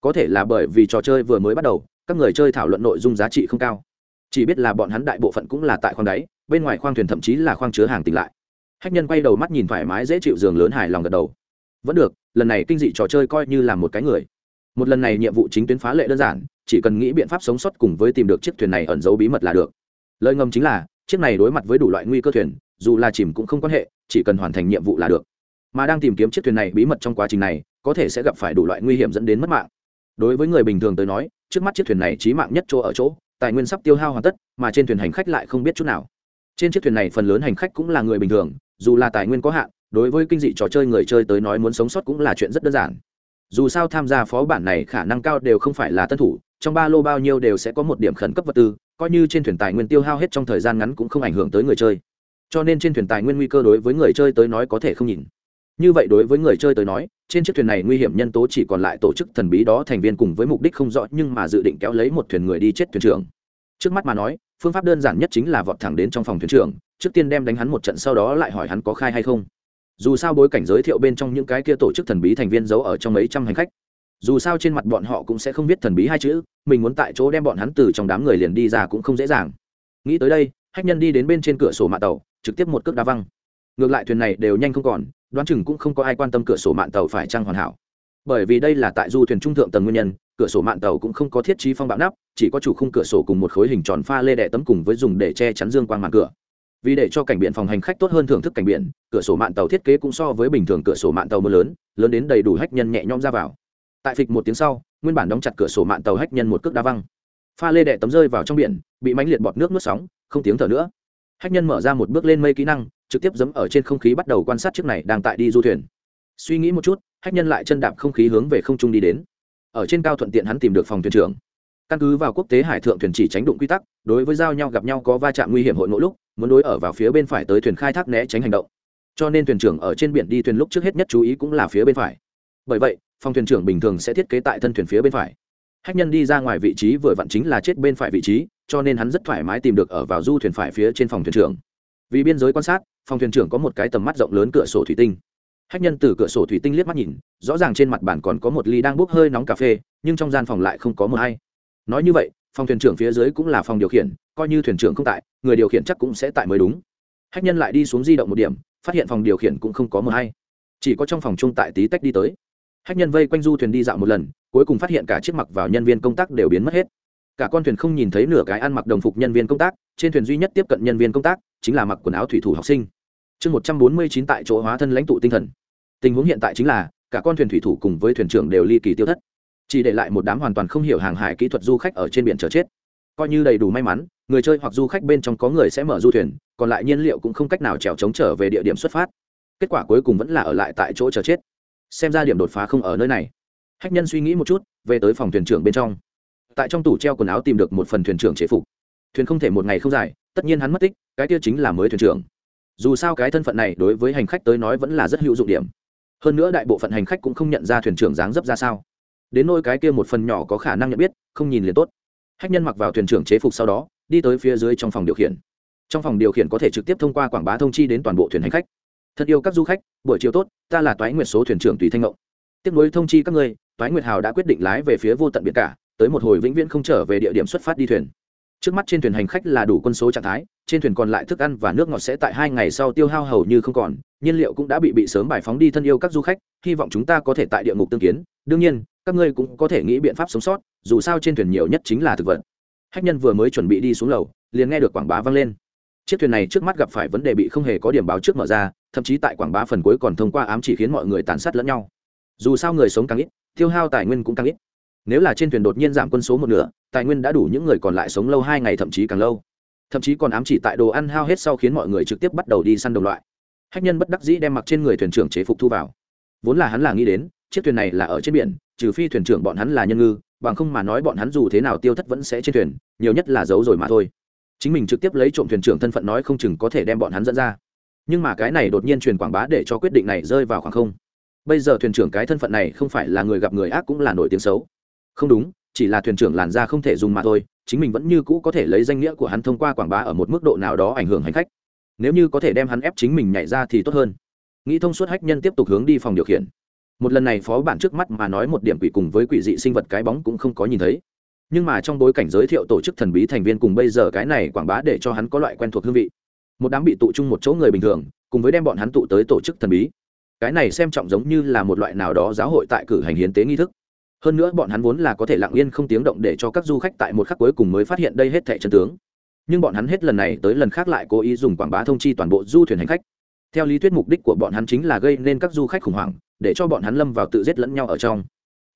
Có thể là bởi vì trò chơi vừa mới bắt đầu các người chơi thảo luận nội dung giá trị không cao. Chỉ biết là bọn hắn đại bộ phận cũng là tại khoang đáy, bên ngoài khoang thuyền thậm chí là khoang chứa hàng tỉnh lại. Hách nhân quay đầu mắt nhìn thoải mái dễ chịu giường lớn hài lòng gật đầu. Vẫn được, lần này kinh dị trò chơi coi như là một cái người. Một lần này nhiệm vụ chính tuyến phá lệ đơn giản, chỉ cần nghĩ biện pháp sống sót cùng với tìm được chiếc thuyền này ẩn giấu bí mật là được. Lời ngầm chính là, chiếc này đối mặt với đủ loại nguy cơ thuyền, dù là chìm cũng không quan hệ, chỉ cần hoàn thành nhiệm vụ là được. Mà đang tìm kiếm chiếc thuyền này bí mật trong quá trình này, có thể sẽ gặp phải đủ loại nguy hiểm dẫn đến mất mạng. Đối với người bình thường tới nói trước mắt chiếc thuyền này chí mạng nhất chỗ ở chỗ, tài nguyên sắp tiêu hao hoàn tất, mà trên thuyền hành khách lại không biết chút nào. Trên chiếc thuyền này phần lớn hành khách cũng là người bình thường, dù là tài nguyên có hạn, đối với kinh dị trò chơi người chơi tới nói muốn sống sót cũng là chuyện rất đơn giản. Dù sao tham gia phó bản này khả năng cao đều không phải là tân thủ, trong ba lô bao nhiêu đều sẽ có một điểm khẩn cấp vật tư, coi như trên thuyền tài nguyên tiêu hao hết trong thời gian ngắn cũng không ảnh hưởng tới người chơi. Cho nên trên thuyền tài nguyên nguy cơ đối với người chơi tới nói có thể không nhìn như vậy đối với người chơi tới nói, trên chiếc thuyền này nguy hiểm nhân tố chỉ còn lại tổ chức thần bí đó thành viên cùng với mục đích không rõ nhưng mà dự định kéo lấy một thuyền người đi chết thuyền trưởng. Trước mắt mà nói, phương pháp đơn giản nhất chính là vọt thẳng đến trong phòng thuyền trưởng, trước tiên đem đánh hắn một trận sau đó lại hỏi hắn có khai hay không. Dù sao bối cảnh giới thiệu bên trong những cái kia tổ chức thần bí thành viên giấu ở trong mấy trăm hành khách. Dù sao trên mặt bọn họ cũng sẽ không biết thần bí hai chữ, mình muốn tại chỗ đem bọn hắn từ trong đám người liền đi ra cũng không dễ dàng. Nghĩ tới đây, hách nhân đi đến bên trên cửa sổ mạ tàu, trực tiếp một cước đá văng ngược lại thuyền này đều nhanh không còn, đoán chừng cũng không có ai quan tâm cửa sổ mạng tàu phải trăng hoàn hảo. Bởi vì đây là tại du thuyền trung thượng tầng nguyên nhân, cửa sổ mạng tàu cũng không có thiết trí phong bạo nắp, chỉ có chủ khung cửa sổ cùng một khối hình tròn pha lê đẻ tấm cùng với dùng để che chắn dương quang màn cửa. Vì để cho cảnh biển phòng hành khách tốt hơn thưởng thức cảnh biển, cửa sổ mạng tàu thiết kế cũng so với bình thường cửa sổ mạng tàu mưa lớn lớn đến đầy đủ hách nhân nhẹ nhõm ra vào. Tại phịch một tiếng sau, nguyên bản đóng chặt cửa sổ mạng tàu hách nhân một cước đa văng. Pha lê đẻ tấm rơi vào trong biển, bị mánh liệt bọt nước nuốt sóng, không tiếng thở nữa. Hách nhân mở ra một bước lên mây kỹ năng trực tiếp dẫm ở trên không khí bắt đầu quan sát chiếc này đang tại đi du thuyền. Suy nghĩ một chút, hách nhân lại chân đạp không khí hướng về không trung đi đến. Ở trên cao thuận tiện hắn tìm được phòng thuyền trưởng. Căn cứ vào quốc tế hải thượng thuyền chỉ tránh đụng quy tắc, đối với giao nhau gặp nhau có va chạm nguy hiểm hội ngộ lúc, muốn đối ở vào phía bên phải tới thuyền khai thác né tránh hành động. Cho nên thuyền trưởng ở trên biển đi thuyền lúc trước hết nhất chú ý cũng là phía bên phải. Bởi vậy, phòng thuyền trưởng bình thường sẽ thiết kế tại thân thuyền phía bên phải. Hách nhân đi ra ngoài vị trí vừa vặn chính là chết bên phải vị trí, cho nên hắn rất thoải mái tìm được ở vào du thuyền phải phía trên phòng thuyền trưởng. Vì biên giới quan sát phòng thuyền trưởng có một cái tầm mắt rộng lớn cửa sổ thủy tinh. Hách nhân từ cửa sổ thủy tinh liếc mắt nhìn, rõ ràng trên mặt bàn còn có một ly đang bốc hơi nóng cà phê, nhưng trong gian phòng lại không có một hay nói như vậy, phòng thuyền trưởng phía dưới cũng là phòng điều khiển, coi như thuyền trưởng không tại, người điều khiển chắc cũng sẽ tại mới đúng. Hách nhân lại đi xuống di động một điểm, phát hiện phòng điều khiển cũng không có một hay chỉ có trong phòng chung tại tí tách đi tới. Hách nhân vây quanh du thuyền đi dạo một lần, cuối cùng phát hiện cả chiếc mặc vào nhân viên công tác đều biến mất hết cả con thuyền không nhìn thấy nửa cái ăn mặc đồng phục nhân viên công tác, trên thuyền duy nhất tiếp cận nhân viên công tác chính là mặc quần áo thủy thủ học sinh. Chương một trăm bốn mươi chín tại chỗ hóa thân lãnh tụ tinh thần. Tình huống hiện tại chính là, cả con thuyền thủy thủ cùng với thuyền trưởng đều ly kỳ tiêu thất. Chỉ để lại một đám hoàn toàn không hiểu hàng hải kỹ thuật du khách ở trên biển chờ chết. Coi như đầy đủ may mắn, người chơi hoặc du khách bên trong có người sẽ mở du thuyền, còn lại nhiên liệu cũng không cách nào trèo trống trở về địa điểm xuất phát. Kết quả cuối cùng vẫn là ở lại tại chỗ chờ chết. Xem ra điểm đột phá không ở nơi này. Hách nhân suy nghĩ một chút, về tới phòng thuyền trưởng bên trong tại trong tủ treo quần áo tìm được một phần thuyền trưởng chế phục. Thuyền không thể một ngày không dài, tất nhiên hắn mất tích, cái kia chính là mới thuyền trưởng. Dù sao cái thân phận này đối với hành khách tới nói vẫn là rất hữu dụng điểm. Hơn nữa đại bộ phận hành khách cũng không nhận ra thuyền trưởng dáng dấp ra sao. Đến nôi cái kia một phần nhỏ có khả năng nhận biết, không nhìn liền tốt. Hách nhân mặc vào thuyền trưởng chế phục sau đó, đi tới phía dưới trong phòng điều khiển. Trong phòng điều khiển có thể trực tiếp thông qua quảng bá thông chi đến toàn bộ thuyền hành khách. Thật yêu các du khách, buổi chiều tốt, ta là toái nguyệt số thuyền trưởng tùy thanh ngộng tiếp nối thông chi các ngươi, toái nguyệt hào đã quyết định lái về phía vô tận biển cả tới một hồi vĩnh viễn không trở về địa điểm xuất phát đi thuyền. Trước mắt trên thuyền hành khách là đủ quân số trạng thái, trên thuyền còn lại thức ăn và nước ngọt sẽ tại hai ngày sau tiêu hao hầu như không còn, nhiên liệu cũng đã bị bị sớm bài phóng đi thân yêu các du khách, hy vọng chúng ta có thể tại địa ngục tương kiến. Đương nhiên, các ngươi cũng có thể nghĩ biện pháp sống sót, dù sao trên thuyền nhiều nhất chính là thực vật. Khách nhân vừa mới chuẩn bị đi xuống lầu, liền nghe được quảng bá vang lên. Chiếc thuyền này trước mắt gặp phải vấn đề bị không hề có điểm báo trước mở ra, thậm chí tại quảng bá phần cuối còn thông qua ám chỉ khiến mọi người tàn sát lẫn nhau. Dù sao người sống càng ít, tiêu hao tài nguyên cũng càng ít nếu là trên thuyền đột nhiên giảm quân số một nửa, tài nguyên đã đủ những người còn lại sống lâu hai ngày thậm chí càng lâu. Thậm chí còn ám chỉ tại đồ ăn hao hết sau khiến mọi người trực tiếp bắt đầu đi săn đồng loại. Hách nhân bất đắc dĩ đem mặc trên người thuyền trưởng chế phục thu vào. Vốn là hắn là nghĩ đến, chiếc thuyền này là ở trên biển, trừ phi thuyền trưởng bọn hắn là nhân ngư, bằng không mà nói bọn hắn dù thế nào tiêu thất vẫn sẽ trên thuyền, nhiều nhất là giấu rồi mà thôi. Chính mình trực tiếp lấy trộm thuyền trưởng thân phận nói không chừng có thể đem bọn hắn dẫn ra. Nhưng mà cái này đột nhiên truyền quảng bá để cho quyết định này rơi vào khoảng không. Bây giờ thuyền trưởng cái thân phận này không phải là người gặp người ác cũng là nổi tiếng xấu không đúng, chỉ là thuyền trưởng làn da không thể dùng mà thôi, chính mình vẫn như cũ có thể lấy danh nghĩa của hắn thông qua quảng bá ở một mức độ nào đó ảnh hưởng hành khách. Nếu như có thể đem hắn ép chính mình nhảy ra thì tốt hơn. Nghĩ thông suốt hách nhân tiếp tục hướng đi phòng điều khiển. Một lần này phó bản trước mắt mà nói một điểm quỷ cùng với quỷ dị sinh vật cái bóng cũng không có nhìn thấy. Nhưng mà trong bối cảnh giới thiệu tổ chức thần bí thành viên cùng bây giờ cái này quảng bá để cho hắn có loại quen thuộc hương vị. Một đám bị tụ chung một chỗ người bình thường, cùng với đem bọn hắn tụ tới tổ chức thần bí. Cái này xem trọng giống như là một loại nào đó giáo hội tại cử hành hiến tế nghi thức hơn nữa bọn hắn vốn là có thể lặng yên không tiếng động để cho các du khách tại một khắc cuối cùng mới phát hiện đây hết thẻ chân tướng. Nhưng bọn hắn hết lần này tới lần khác lại cố ý dùng quảng bá thông chi toàn bộ du thuyền hành khách. Theo lý thuyết mục đích của bọn hắn chính là gây nên các du khách khủng hoảng, để cho bọn hắn lâm vào tự giết lẫn nhau ở trong.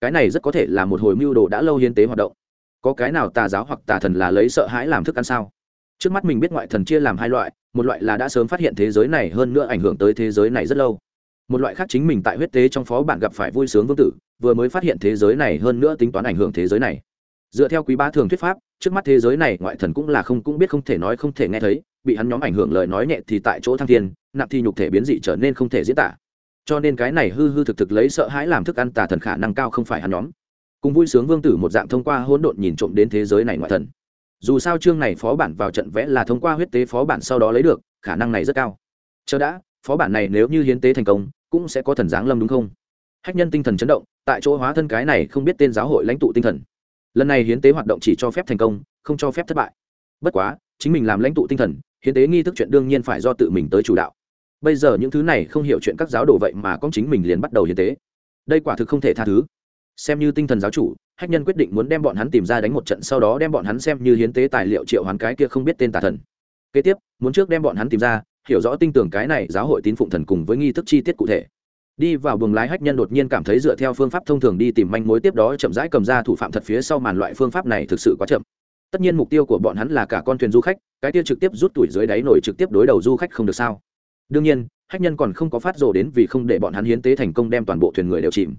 Cái này rất có thể là một hồi mưu đồ đã lâu hiến tế hoạt động. Có cái nào tà giáo hoặc tà thần là lấy sợ hãi làm thức ăn sao? Trước mắt mình biết ngoại thần chia làm hai loại, một loại là đã sớm phát hiện thế giới này hơn nữa ảnh hưởng tới thế giới này rất lâu một loại khác chính mình tại huyết tế trong phó bản gặp phải vui sướng vương tử, vừa mới phát hiện thế giới này hơn nữa tính toán ảnh hưởng thế giới này. Dựa theo quý ba thường thuyết pháp, trước mắt thế giới này ngoại thần cũng là không, cũng biết không thể nói không thể nghe thấy, bị hắn nhóm ảnh hưởng lời nói nhẹ thì tại chỗ thăng thiên, nặng thì nhục thể biến dị trở nên không thể diễn tả. Cho nên cái này hư hư thực thực lấy sợ hãi làm thức ăn tà thần khả năng cao không phải hắn nhóm. Cùng vui sướng vương tử một dạng thông qua hỗn độn nhìn trộm đến thế giới này ngoại thần. Dù sao chương này phó bản vào trận vẽ là thông qua huyết tế phó bản sau đó lấy được, khả năng này rất cao. Chờ đã, phó bản này nếu như hiến tế thành công cũng sẽ có thần giáng lâm đúng không? Hách nhân tinh thần chấn động, tại chỗ hóa thân cái này không biết tên giáo hội lãnh tụ tinh thần. Lần này hiến tế hoạt động chỉ cho phép thành công, không cho phép thất bại. Bất quá, chính mình làm lãnh tụ tinh thần, hiến tế nghi thức chuyện đương nhiên phải do tự mình tới chủ đạo. Bây giờ những thứ này không hiểu chuyện các giáo đồ vậy mà con chính mình liền bắt đầu hiến tế. Đây quả thực không thể tha thứ. Xem như tinh thần giáo chủ, hách nhân quyết định muốn đem bọn hắn tìm ra đánh một trận, sau đó đem bọn hắn xem như hiến tế tài liệu triệu hoán cái kia không biết tên tà thần. Kế tiếp, muốn trước đem bọn hắn tìm ra hiểu rõ tinh tưởng cái này giáo hội tín phụng thần cùng với nghi thức chi tiết cụ thể. Đi vào buồng lái hách nhân đột nhiên cảm thấy dựa theo phương pháp thông thường đi tìm manh mối tiếp đó chậm rãi cầm ra thủ phạm thật phía sau màn loại phương pháp này thực sự quá chậm. Tất nhiên mục tiêu của bọn hắn là cả con thuyền du khách, cái tiêu trực tiếp rút tuổi dưới đáy nổi trực tiếp đối đầu du khách không được sao? Đương nhiên, hách nhân còn không có phát rồ đến vì không để bọn hắn hiến tế thành công đem toàn bộ thuyền người đều chìm.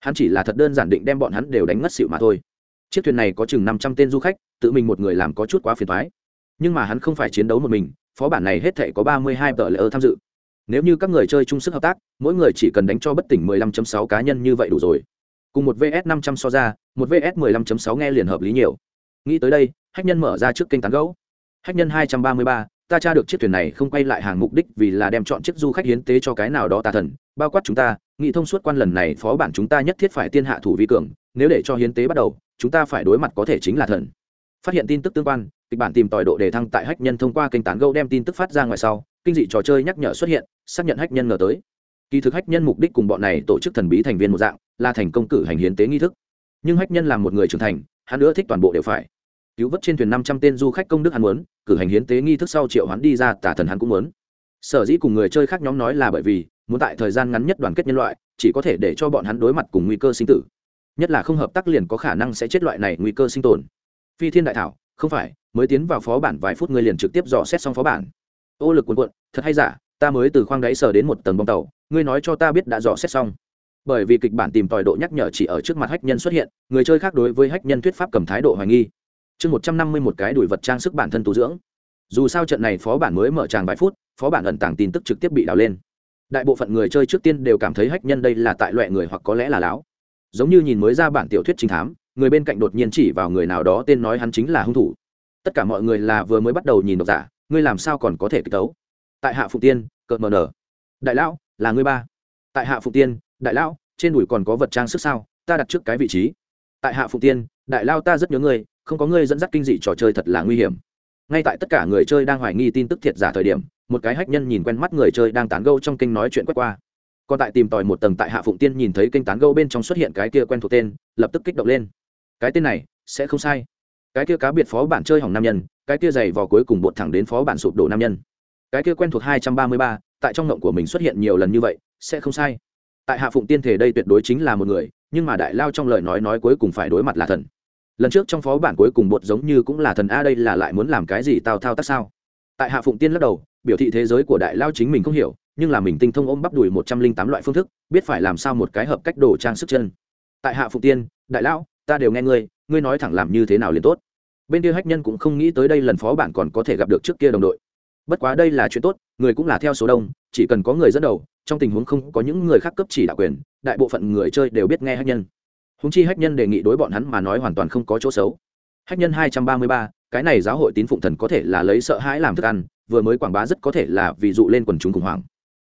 Hắn chỉ là thật đơn giản định đem bọn hắn đều đánh ngất xịu mà thôi. Chiếc thuyền này có chừng năm trăm tên du khách, tự mình một người làm có chút quá phiền thoái nhưng mà hắn không phải chiến đấu một mình phó bản này hết thể có ba mươi hai tờ lệ ơ tham dự. Nếu như các người chơi chung sức hợp tác mỗi người chỉ cần đánh cho bất tỉnh 15.6 cá nhân như vậy đủ rồi. Cùng một vs 500 so ra một vs 15.6 nghe liền hợp lý nhiều. Nghĩ tới đây hách nhân mở ra trước kênh tán gấu hách nhân 233, ta tra được chiếc thuyền này không quay lại hàng mục đích vì là đem chọn chiếc du khách hiến tế cho cái nào đó tà thần bao quát chúng ta nghĩ thông suốt quan lần này phó bản chúng ta nhất thiết phải tiên hạ thủ vi cường nếu để cho hiến tế bắt đầu chúng ta phải đối mặt có thể chính là thần. Phát hiện tin tức tương quan kịch bản tìm tòi độ đề thăng tại hách nhân thông qua kênh tán gâu đem tin tức phát ra ngoài sau, kinh dị trò chơi nhắc nhở xuất hiện, xác nhận hách nhân ngờ tới. Kỳ thực hách nhân mục đích cùng bọn này tổ chức thần bí thành viên một dạng, là thành công cử hành hiến tế nghi thức. Nhưng hách nhân là một người trưởng thành, hắn nữa thích toàn bộ đều phải. Cứu vớt trên thuyền năm trăm tên du khách công đức hắn muốn, cử hành hiến tế nghi thức sau triệu hắn đi ra tả thần hắn cũng muốn. Sở dĩ cùng người chơi khác nhóm nói là bởi vì, muốn tại thời gian ngắn nhất đoàn kết nhân loại, chỉ có thể để cho bọn hắn đối mặt cùng nguy cơ sinh tử. Nhất là không hợp tác liền có khả năng sẽ chết loại này nguy cơ sinh tồn. Phi thiên đại thảo, không phải mới tiến vào phó bản vài phút ngươi liền trực tiếp dò xét xong phó bản. Ô lực cuộn cuộn, thật hay giả, ta mới từ khoang đáy sờ đến một tầng bong tàu, ngươi nói cho ta biết đã dò xét xong. Bởi vì kịch bản tìm tòi độ nhắc nhở chỉ ở trước mặt hách nhân xuất hiện, người chơi khác đối với hách nhân thuyết pháp cầm thái độ hoài nghi. Chương một trăm năm mươi một cái đuổi vật trang sức bản thân tu dưỡng. Dù sao trận này phó bản mới mở tràng vài phút, phó bản ẩn tàng tin tức trực tiếp bị đào lên. Đại bộ phận người chơi trước tiên đều cảm thấy hách nhân đây là tại loại người hoặc có lẽ là láo giống như nhìn mới ra bản tiểu thuyết trinh thám, người bên cạnh đột nhiên chỉ vào người nào đó tên nói hắn chính là hung thủ tất cả mọi người là vừa mới bắt đầu nhìn độc giả, ngươi làm sao còn có thể kích tấu? Tại hạ phụ tiên, cợt mờ nở. Đại lão, là ngươi ba. Tại hạ phụ tiên, đại lão, trên đùi còn có vật trang sức sao? Ta đặt trước cái vị trí. Tại hạ phụ tiên, đại lao ta rất nhớ ngươi, không có ngươi dẫn dắt kinh dị trò chơi thật là nguy hiểm. Ngay tại tất cả người chơi đang hoài nghi tin tức thiệt giả thời điểm, một cái hách nhân nhìn quen mắt người chơi đang tán gâu trong kênh nói chuyện quét qua. Còn tại tìm tòi một tầng tại hạ phụng tiên nhìn thấy kênh tán gâu bên trong xuất hiện cái kia quen thuộc tên, lập tức kích động lên. Cái tên này, sẽ không sai cái kia cá biệt phó bản chơi hỏng nam nhân, cái kia dày vò cuối cùng bột thẳng đến phó bản sụp đổ nam nhân. Cái kia quen thuộc hai trăm ba mươi ba, tại trong ngộng của mình xuất hiện nhiều lần như vậy, sẽ không sai. Tại hạ phụng tiên thể đây tuyệt đối chính là một người, nhưng mà đại lao trong lời nói nói cuối cùng phải đối mặt là thần. Lần trước trong phó bản cuối cùng bột giống như cũng là thần, a, đây là lại muốn làm cái gì tào thao tác sao? Tại hạ phụng tiên lắc đầu, biểu thị thế giới của đại lao chính mình không hiểu, nhưng là mình tinh thông ôm bắp đùi một trăm linh tám loại phương thức, biết phải làm sao một cái hợp cách đồ trang sức chân. Tại hạ phụng tiên, đại lão ta đều nghe ngươi ngươi nói thẳng làm như thế nào liền tốt bên kia hách nhân cũng không nghĩ tới đây lần phó bản còn có thể gặp được trước kia đồng đội. Bất quá đây là chuyện tốt, người cũng là theo số đông, chỉ cần có người dẫn đầu, trong tình huống không có những người khác cấp chỉ đạo quyền, đại bộ phận người chơi đều biết nghe hách nhân. Húng chi hách nhân đề nghị đối bọn hắn mà nói hoàn toàn không có chỗ xấu. Hách nhân hai trăm ba mươi ba, cái này giáo hội tín phụng thần có thể là lấy sợ hãi làm thức ăn, vừa mới quảng bá rất có thể là ví dụ lên quần chúng khủng hoảng.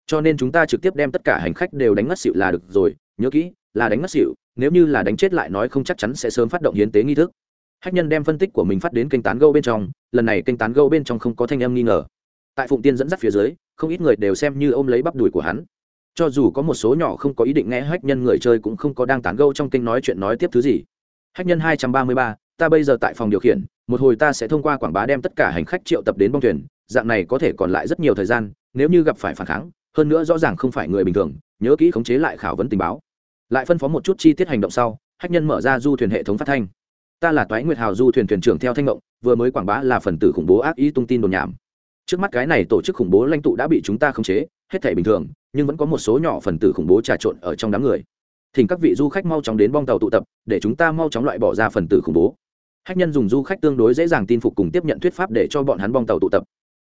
Cho nên chúng ta trực tiếp đem tất cả hành khách đều đánh ngất xịu là được rồi, nhớ kỹ, là đánh ngất xịu nếu như là đánh chết lại nói không chắc chắn sẽ sớm phát động hiến tế nghi thức hách nhân đem phân tích của mình phát đến kênh tán gâu bên trong, lần này kênh tán gâu bên trong không có thanh âm nghi ngờ. Tại phụng tiên dẫn dắt phía dưới, không ít người đều xem như ôm lấy bắp đùi của hắn. Cho dù có một số nhỏ không có ý định nghe hách nhân người chơi cũng không có đang tán gâu trong kênh nói chuyện nói tiếp thứ gì. Hách nhân hai trăm ba mươi ba, ta bây giờ tại phòng điều khiển, một hồi ta sẽ thông qua quảng bá đem tất cả hành khách triệu tập đến bong thuyền, dạng này có thể còn lại rất nhiều thời gian, nếu như gặp phải phản kháng, hơn nữa rõ ràng không phải người bình thường, nhớ kỹ khống chế lại khảo vấn tình báo. Lại phân phó một chút chi tiết hành động sau, hách nhân mở ra du thuyền hệ thống phát thanh ta là toái nguyệt hào du thuyền thuyền trưởng theo thanh ngộng vừa mới quảng bá là phần tử khủng bố ác ý tung tin đồn nhảm. Trước mắt cái này tổ chức khủng bố lãnh tụ đã bị chúng ta khống chế, hết thể bình thường, nhưng vẫn có một số nhỏ phần tử khủng bố trà trộn ở trong đám người. Thỉnh các vị du khách mau chóng đến bong tàu tụ tập, để chúng ta mau chóng loại bỏ ra phần tử khủng bố. Hách nhân dùng du khách tương đối dễ dàng tin phục cùng tiếp nhận thuyết pháp để cho bọn hắn bong tàu tụ tập.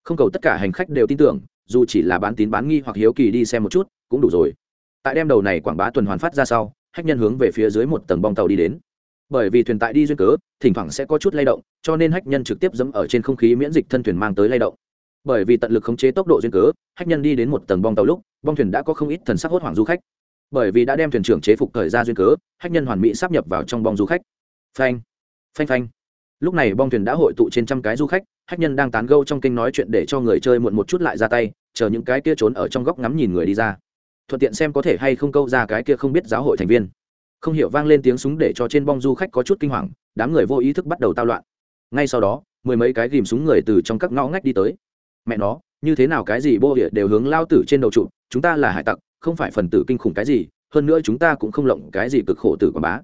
Không cầu tất cả hành khách đều tin tưởng, dù chỉ là bán tín bán nghi hoặc hiếu kỳ đi xem một chút, cũng đủ rồi. Tại đem đầu này quảng bá tuần hoàn phát ra sau hách nhân hướng về phía dưới một tầng bong tàu đi đến bởi vì thuyền tại đi duyên cớ, thỉnh thoảng sẽ có chút lay động, cho nên hách nhân trực tiếp dẫm ở trên không khí miễn dịch thân thuyền mang tới lay động. Bởi vì tận lực khống chế tốc độ duyên cớ, hách nhân đi đến một tầng bong tàu lúc, bong thuyền đã có không ít thần sắc hốt hoảng du khách. Bởi vì đã đem thuyền trưởng chế phục thời ra duyên cớ, hách nhân hoàn mỹ sắp nhập vào trong bong du khách. Phanh phanh phanh. Lúc này bong thuyền đã hội tụ trên trăm cái du khách, hách nhân đang tán gâu trong kinh nói chuyện để cho người chơi muộn một chút lại ra tay, chờ những cái kia trốn ở trong góc ngắm nhìn người đi ra. Thuận tiện xem có thể hay không câu ra cái kia không biết giáo hội thành viên không hiểu vang lên tiếng súng để cho trên bong du khách có chút kinh hoàng, đám người vô ý thức bắt đầu tao loạn. Ngay sau đó, mười mấy cái ghìm súng người từ trong các ngõ ngách đi tới. Mẹ nó, như thế nào cái gì bô địa đều hướng lao tử trên đầu trụ, chúng ta là hải tặc, không phải phần tử kinh khủng cái gì, hơn nữa chúng ta cũng không lộng cái gì cực khổ tử quảng bá.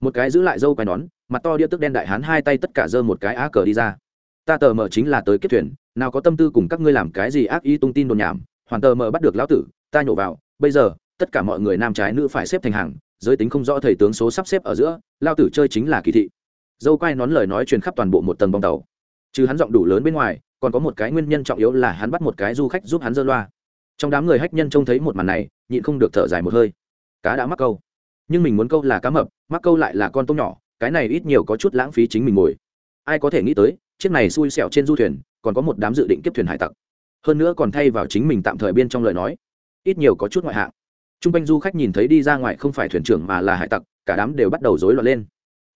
Một cái giữ lại dâu quai nón, mặt to đĩa tức đen đại hán hai tay tất cả giơ một cái á cờ đi ra. Ta tờ mờ chính là tới kết thuyền, nào có tâm tư cùng các ngươi làm cái gì ác ý tung tin đồn nhảm, hoàn tờ mờ bắt được lão tử, ta nhổ vào, bây giờ, tất cả mọi người nam trái nữ phải xếp thành hàng giới tính không rõ thầy tướng số sắp xếp ở giữa, lao tử chơi chính là kỳ thị. Dâu quay nón lời nói truyền khắp toàn bộ một tầng bong tàu. Chứ hắn giọng đủ lớn bên ngoài, còn có một cái nguyên nhân trọng yếu là hắn bắt một cái du khách giúp hắn dơ loa. Trong đám người hách nhân trông thấy một màn này, nhịn không được thở dài một hơi. Cá đã mắc câu. Nhưng mình muốn câu là cá mập, mắc câu lại là con tôm nhỏ, cái này ít nhiều có chút lãng phí chính mình ngồi. Ai có thể nghĩ tới, chiếc này xui xẹo trên du thuyền, còn có một đám dự định kiếp thuyền hải tặc. Hơn nữa còn thay vào chính mình tạm thời biên trong lời nói. Ít nhiều có chút ngoại hạng t r u n g quanh du khách nhìn thấy đi ra ngoài không phải thuyền trưởng mà là hải tặc, cả đám đều bắt đầu rối loạn lên.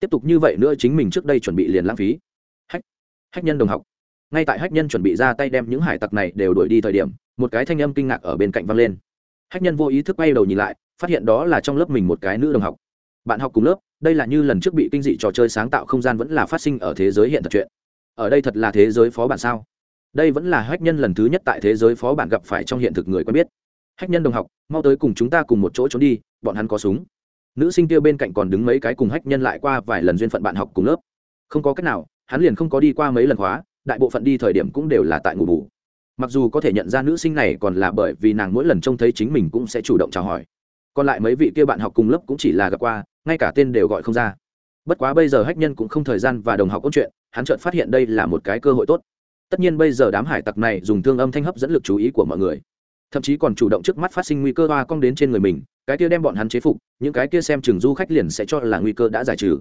Tiếp tục như vậy nữa chính mình trước đây chuẩn bị liền lãng phí. Hách hách nhân đồng học. Ngay tại hách nhân chuẩn bị ra tay đem những hải tặc này đều đuổi đi thời điểm, một cái thanh âm kinh ngạc ở bên cạnh văng lên. Hách nhân vô ý thức bay đầu nhìn lại, phát hiện đó là trong lớp mình một cái nữ đồng học. Bạn học cùng lớp, đây là như lần trước bị kinh dị trò chơi sáng tạo không gian vẫn là phát sinh ở thế giới hiện thật chuyện. Ở đây thật là thế giới phó bản sao? Đây vẫn là hách nhân lần thứ nhất tại thế giới phó bản gặp phải trong hiện thực người quen biết hách nhân đồng học, mau tới cùng chúng ta cùng một chỗ trốn đi, bọn hắn có súng. Nữ sinh kia bên cạnh còn đứng mấy cái cùng hách nhân lại qua vài lần duyên phận bạn học cùng lớp. Không có cách nào, hắn liền không có đi qua mấy lần khóa, đại bộ phận đi thời điểm cũng đều là tại ngủ bù. Mặc dù có thể nhận ra nữ sinh này còn là bởi vì nàng mỗi lần trông thấy chính mình cũng sẽ chủ động chào hỏi. Còn lại mấy vị kia bạn học cùng lớp cũng chỉ là gặp qua, ngay cả tên đều gọi không ra. Bất quá bây giờ hách nhân cũng không thời gian và đồng học câu chuyện, hắn chợt phát hiện đây là một cái cơ hội tốt. Tất nhiên bây giờ đám hải tặc này dùng thương âm thanh hấp dẫn lực chú ý của mọi người thậm chí còn chủ động trước mắt phát sinh nguy cơ hoa cong đến trên người mình, cái kia đem bọn hắn chế phục, những cái kia xem chừng du khách liền sẽ cho là nguy cơ đã giải trừ.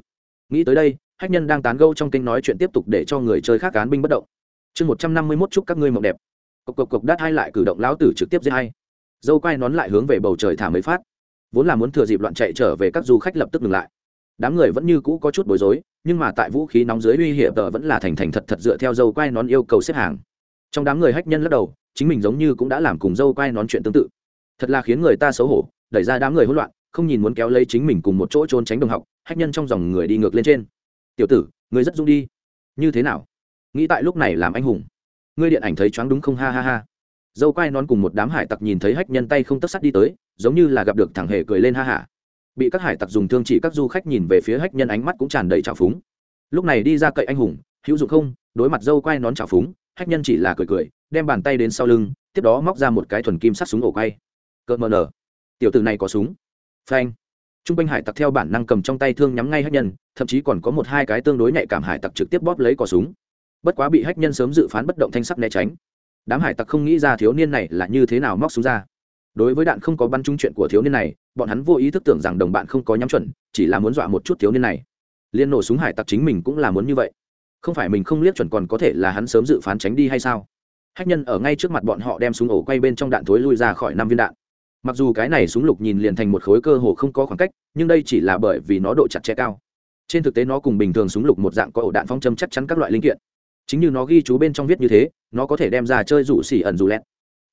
Nghĩ tới đây hách nhân đang tán gâu trong kênh nói chuyện tiếp tục để cho người chơi khác cán binh bất động. Chương một trăm năm mươi mốt chúc các ngươi mộng đẹp. Cộc cộc cộc đắt hai lại cử động lão tử trực tiếp giết hay dâu quay nón lại hướng về bầu trời thả mới phát. Vốn là muốn thừa dịp loạn chạy trở về các du khách lập tức ngừng lại. Đám người vẫn như cũ có chút bối rối, nhưng mà tại vũ khí nóng dưới uy hiểm tờ vẫn là thành thành thật thật dựa theo dâu quay nón yêu cầu xếp hàng. Trong đám người hách nhân lắc đầu chính mình giống như cũng đã làm cùng dâu quay nón chuyện tương tự. Thật là khiến người ta xấu hổ, đẩy ra đám người hỗn loạn, không nhìn muốn kéo lấy chính mình cùng một chỗ trốn tránh đồng học, hách nhân trong dòng người đi ngược lên trên. Tiểu tử người rất dung đi. Như thế nào? Nghĩ tại lúc này làm anh hùng. Ngươi điện ảnh thấy choáng đúng không? Ha ha ha. Dâu quai nón cùng một đám hải tặc nhìn thấy hách nhân tay không tất sắt đi tới, giống như là gặp được thằng hề cười lên ha hả bị các hải tặc dùng thương chỉ các du khách nhìn về phía hách nhân ánh mắt cũng tràn đầy trào phúng. Lúc này đi ra cậy anh hùng, hữu dụng không? Đối mặt dâu quai nón trào phúng hách nhân chỉ là cười cười, đem bàn tay đến sau lưng, tiếp đó móc ra một cái thuần kim sắt súng ổ quay. Cợt mờ nở. Tiểu tử này có súng. Phanh. T r u n g quanh hải tặc theo bản năng cầm trong tay thương nhắm ngay hách nhân, thậm chí còn có một hai cái tương đối nhạy cảm hải tặc trực tiếp bóp lấy cò súng. Bất quá bị hách nhân sớm dự phán bất động thanh sắc né tránh. Đám hải tặc không nghĩ ra thiếu niên này là như thế nào móc súng ra. Đối với đạn không có bắn trúng chuyện của thiếu niên này, bọn hắn vô ý thức tưởng rằng đồng bạn không có nhắm chuẩn, chỉ là muốn dọa một chút thiếu niên này. Liên nổ súng hải tặc chính mình cũng là muốn như vậy không phải mình không liếc chuẩn còn có thể là hắn sớm dự phán tránh đi hay sao? Hách nhân ở ngay trước mặt bọn họ đem súng ổ quay bên trong đạn thối lui ra khỏi năm viên đạn. Mặc dù cái này súng lục nhìn liền thành một khối cơ hồ không có khoảng cách, nhưng đây chỉ là bởi vì nó độ chặt chẽ cao. Trên thực tế nó cùng bình thường súng lục một dạng có ổ đạn phong châm chắc chắn các loại linh kiện. Chính như nó ghi chú bên trong viết như thế, nó có thể đem ra chơi rủ xỉ ẩn dù lẹt.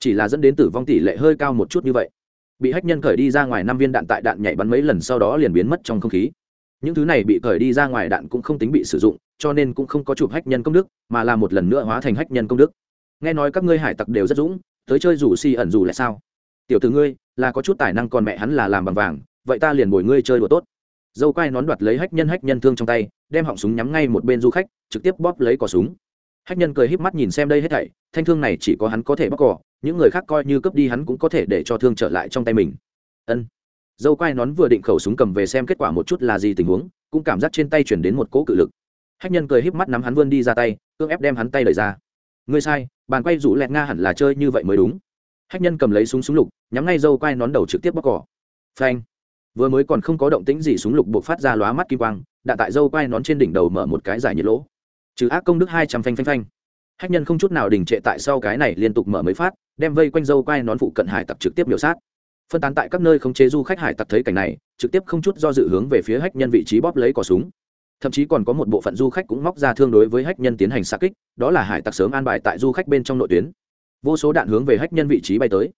Chỉ là dẫn đến tử vong tỷ lệ hơi cao một chút như vậy. Bị hách nhân khởi đi ra ngoài năm viên đạn tại đạn nhảy bắn mấy lần sau đó liền biến mất trong không khí những thứ này bị cởi đi ra ngoài đạn cũng không tính bị sử dụng, cho nên cũng không có chụp hách nhân công đức, mà là một lần nữa hóa thành hách nhân công đức. Nghe nói các ngươi hải tặc đều rất dũng, tới chơi rủ si ẩn dù lại sao? Tiểu từ ngươi, là có chút tài năng còn mẹ hắn là làm bằng vàng, vậy ta liền bồi ngươi chơi đùa tốt. Dâu quai nón đoạt lấy hách nhân hách nhân thương trong tay, đem họng súng nhắm ngay một bên du khách, trực tiếp bóp lấy cỏ súng. Hách nhân cười híp mắt nhìn xem đây hết thảy, thanh thương này chỉ có hắn có thể bóc cỏ những người khác coi như cướp đi hắn cũng có thể để cho thương trở lại trong tay mình. Ân dâu quai nón vừa định khẩu súng cầm về xem kết quả một chút là gì tình huống, cũng cảm giác trên tay chuyển đến một cỗ cự lực. Hách nhân cười híp mắt nắm hắn vươn đi ra tay, cưỡng ép đem hắn tay đẩy ra. Ngươi sai, bàn quay rủ lẹt nga hẳn là chơi như vậy mới đúng. Hách nhân cầm lấy súng súng lục, nhắm ngay dâu quai nón đầu trực tiếp bóc cỏ. Phanh. Vừa mới còn không có động tĩnh gì súng lục buộc phát ra lóa mắt kim quang đạn tại dâu quai nón trên đỉnh đầu mở một cái giải nhiệt lỗ. Trừ ác công đức hai trăm phanh phanh phanh. Hách nhân không chút nào đình trệ tại sau cái này liên tục mở mấy phát, đem vây quanh dâu quai nón phụ cận hải tặc trực tiếp biểu sát phân tán tại các nơi không chế du khách hải tặc thấy cảnh này, trực tiếp không chút do dự hướng về phía hách nhân vị trí bóp lấy cò súng. Thậm chí còn có một bộ phận du khách cũng móc ra thương đối với hách nhân tiến hành xa kích, đó là hải tặc sớm an bài tại du khách bên trong nội tuyến. Vô số đạn hướng về hách nhân vị trí bay tới.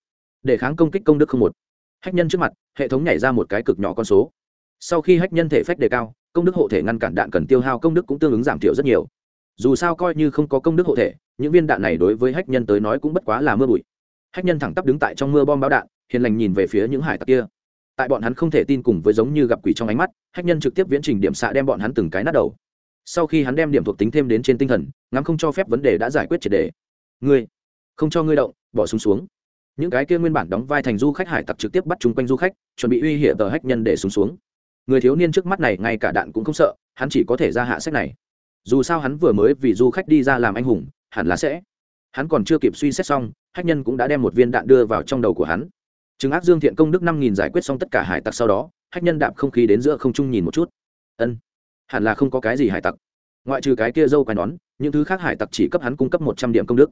Để kháng công kích công đức không một. Hách nhân trước mặt, hệ thống nhảy ra một cái cực nhỏ con số. Sau khi hách nhân thể phách đề cao, công đức hộ thể ngăn cản đạn cần tiêu hao công đức cũng tương ứng giảm thiểu rất nhiều. Dù sao coi như không có công đức hộ thể, những viên đạn này đối với hách nhân tới nói cũng bất quá là mưa bụi. Hách nhân thẳng tắp đứng tại trong mưa bom bão đạn hiền lành nhìn về phía những hải tặc kia. Tại bọn hắn không thể tin cùng với giống như gặp quỷ trong ánh mắt hách nhân trực tiếp viễn trình điểm xạ đem bọn hắn từng cái nát đầu. Sau khi hắn đem điểm thuộc tính thêm đến trên tinh thần ngắm không cho phép vấn đề đã giải quyết triệt đề. Ngươi không cho ngươi động bỏ súng xuống, xuống. Những cái kia nguyên bản đóng vai thành du khách hải tặc trực tiếp bắt chung quanh du khách chuẩn bị uy hiểm tờ hách nhân để súng xuống, xuống. Người thiếu niên trước mắt này ngay cả đạn cũng không sợ hắn chỉ có thể ra hạ sách này. Dù sao hắn vừa mới vì du khách đi ra làm anh hùng hẳn là sẽ. Hắn còn chưa kịp suy xét xong hách nhân cũng đã đem một viên đạn đưa vào trong đầu của hắn chứng ác dương thiện công đức năm nghìn giải quyết xong tất cả hải tặc sau đó, hách nhân đạp không khí đến giữa không trung nhìn một chút. Ân, hẳn là không có cái gì hải tặc. Ngoại trừ cái kia dâu quai nón, những thứ khác hải tặc chỉ cấp hắn cung cấp một trăm điểm công đức.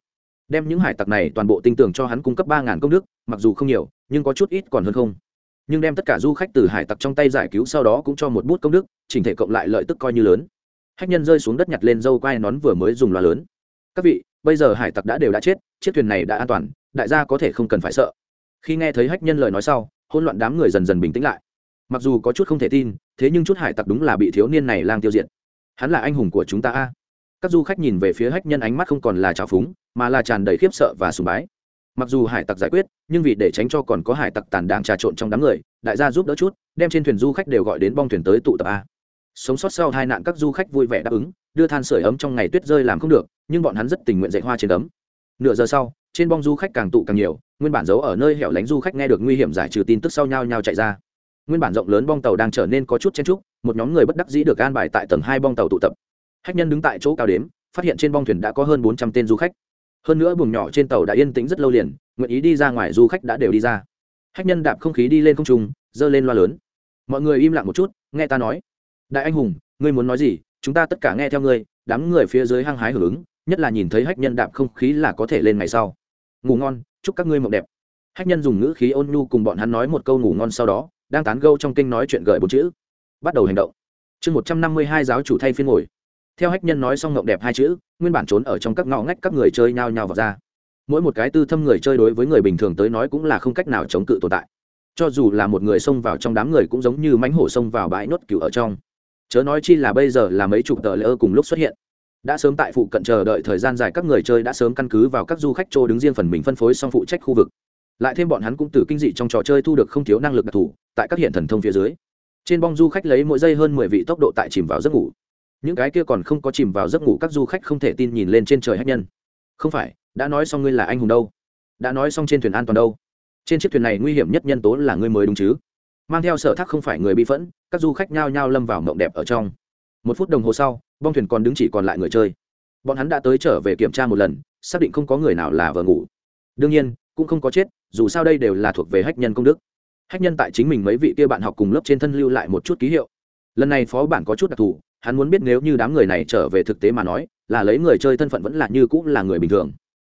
Đem những hải tặc này toàn bộ tin tưởng cho hắn cung cấp ba ngàn công đức, mặc dù không nhiều, nhưng có chút ít còn hơn không. Nhưng đem tất cả du khách từ hải tặc trong tay giải cứu sau đó cũng cho một bút công đức, chỉnh thể cộng lại lợi tức coi như lớn. Hách nhân rơi xuống đất nhặt lên dâu quai nón vừa mới dùng loa lớn. Các vị, bây giờ hải tặc đã đều đã chết, chiếc thuyền này đã an toàn, đại gia có thể không cần phải sợ khi nghe thấy hách nhân lời nói sau hôn loạn đám người dần dần bình tĩnh lại. Mặc dù có chút không thể tin, thế nhưng chút hải tặc đúng là bị thiếu niên này lang tiêu diệt. Hắn là anh hùng của chúng ta a. Các du khách nhìn về phía hách nhân ánh mắt không còn là trào phúng, mà là tràn đầy khiếp sợ và sùng bái. Mặc dù hải tặc giải quyết, nhưng vì để tránh cho còn có hải tặc tàn đàng trà trộn trong đám người, đại gia giúp đỡ chút, đem trên thuyền du khách đều gọi đến bong thuyền tới tụ tập a. Sống sót sau hai nạn các du khách vui vẻ đáp ứng, đưa than sửa ấm trong ngày tuyết rơi làm không được, nhưng bọn hắn rất tình nguyện dạy hoa trên ấm. Nửa giờ sau trên bong du khách càng tụ càng nhiều, nguyên bản giấu ở nơi hẻo lánh du khách nghe được nguy hiểm giải trừ tin tức sau nhau nhau chạy ra. Nguyên bản rộng lớn bong tàu đang trở nên có chút chen trúc một nhóm người bất đắc dĩ được an bài tại tầng hai bong tàu tụ tập. Khách nhân đứng tại chỗ cao đếm, phát hiện trên bong thuyền đã có hơn bốn trăm tên du khách. Hơn nữa buồng nhỏ trên tàu đã yên tĩnh rất lâu liền, nguyện ý đi ra ngoài du khách đã đều đi ra. Hách nhân đạp không khí đi lên không trung giơ lên loa lớn. Mọi người im lặng một chút, nghe ta nói. Đại anh hùng, ngươi muốn nói gì? Chúng ta tất cả nghe theo ngươi, đám người phía dưới hăng hái hưởng ứng, nhất là nhìn thấy hách nhân đạp không khí là có thể lên ngày sau ngủ ngon, chúc các ngươi mộng đẹp. Hách nhân dùng ngữ khí ôn nhu cùng bọn hắn nói một câu ngủ ngon sau đó, đang tán gâu trong kinh nói chuyện gợi bốn chữ. Bắt đầu hành động. Chương một trăm năm mươi hai giáo chủ thay phiên ngồi. Theo hách nhân nói xong ngộng đẹp hai chữ, nguyên bản trốn ở trong các ngõ ngách các người chơi nhao nhao vào ra. Mỗi một cái tư thâm người chơi đối với người bình thường tới nói cũng là không cách nào chống cự tồn tại. Cho dù là một người xông vào trong đám người cũng giống như mánh hổ xông vào bãi nốt cừu ở trong. Chớ nói chi là bây giờ là mấy chục tờ lỡ cùng lúc xuất hiện đã sớm tại phụ cận chờ đợi thời gian dài, các người chơi đã sớm căn cứ vào các du khách chỗ đứng riêng phần mình phân phối xong phụ trách khu vực. Lại thêm bọn hắn cũng từ kinh dị trong trò chơi thu được không thiếu năng lực đặc thù, tại các hiện thần thông phía dưới. Trên bong du khách lấy mỗi giây hơn mười vị tốc độ tại chìm vào giấc ngủ. Những cái kia còn không có chìm vào giấc ngủ các du khách không thể tin nhìn lên trên trời hát nhân. Không phải, đã nói xong ngươi là anh hùng đâu. Đã nói xong trên thuyền an toàn đâu. Trên chiếc thuyền này nguy hiểm nhất nhân tố là ngươi mới đúng chứ. Mang theo sở thác không phải người bị phẫn, các du khách nhao nhao lâm vào mộng đẹp ở trong. Một phút đồng hồ sau bong thuyền còn đứng chỉ còn lại người chơi. Bọn hắn đã tới trở về kiểm tra một lần, xác định không có người nào là vợ ngủ. Đương nhiên, cũng không có chết, dù sao đây đều là thuộc về hách nhân công đức. Hách nhân tại chính mình mấy vị kia bạn học cùng lớp trên thân lưu lại một chút ký hiệu. Lần này phó bản có chút đặc thù, hắn muốn biết nếu như đám người này trở về thực tế mà nói, là lấy người chơi thân phận vẫn là như cũng là người bình thường.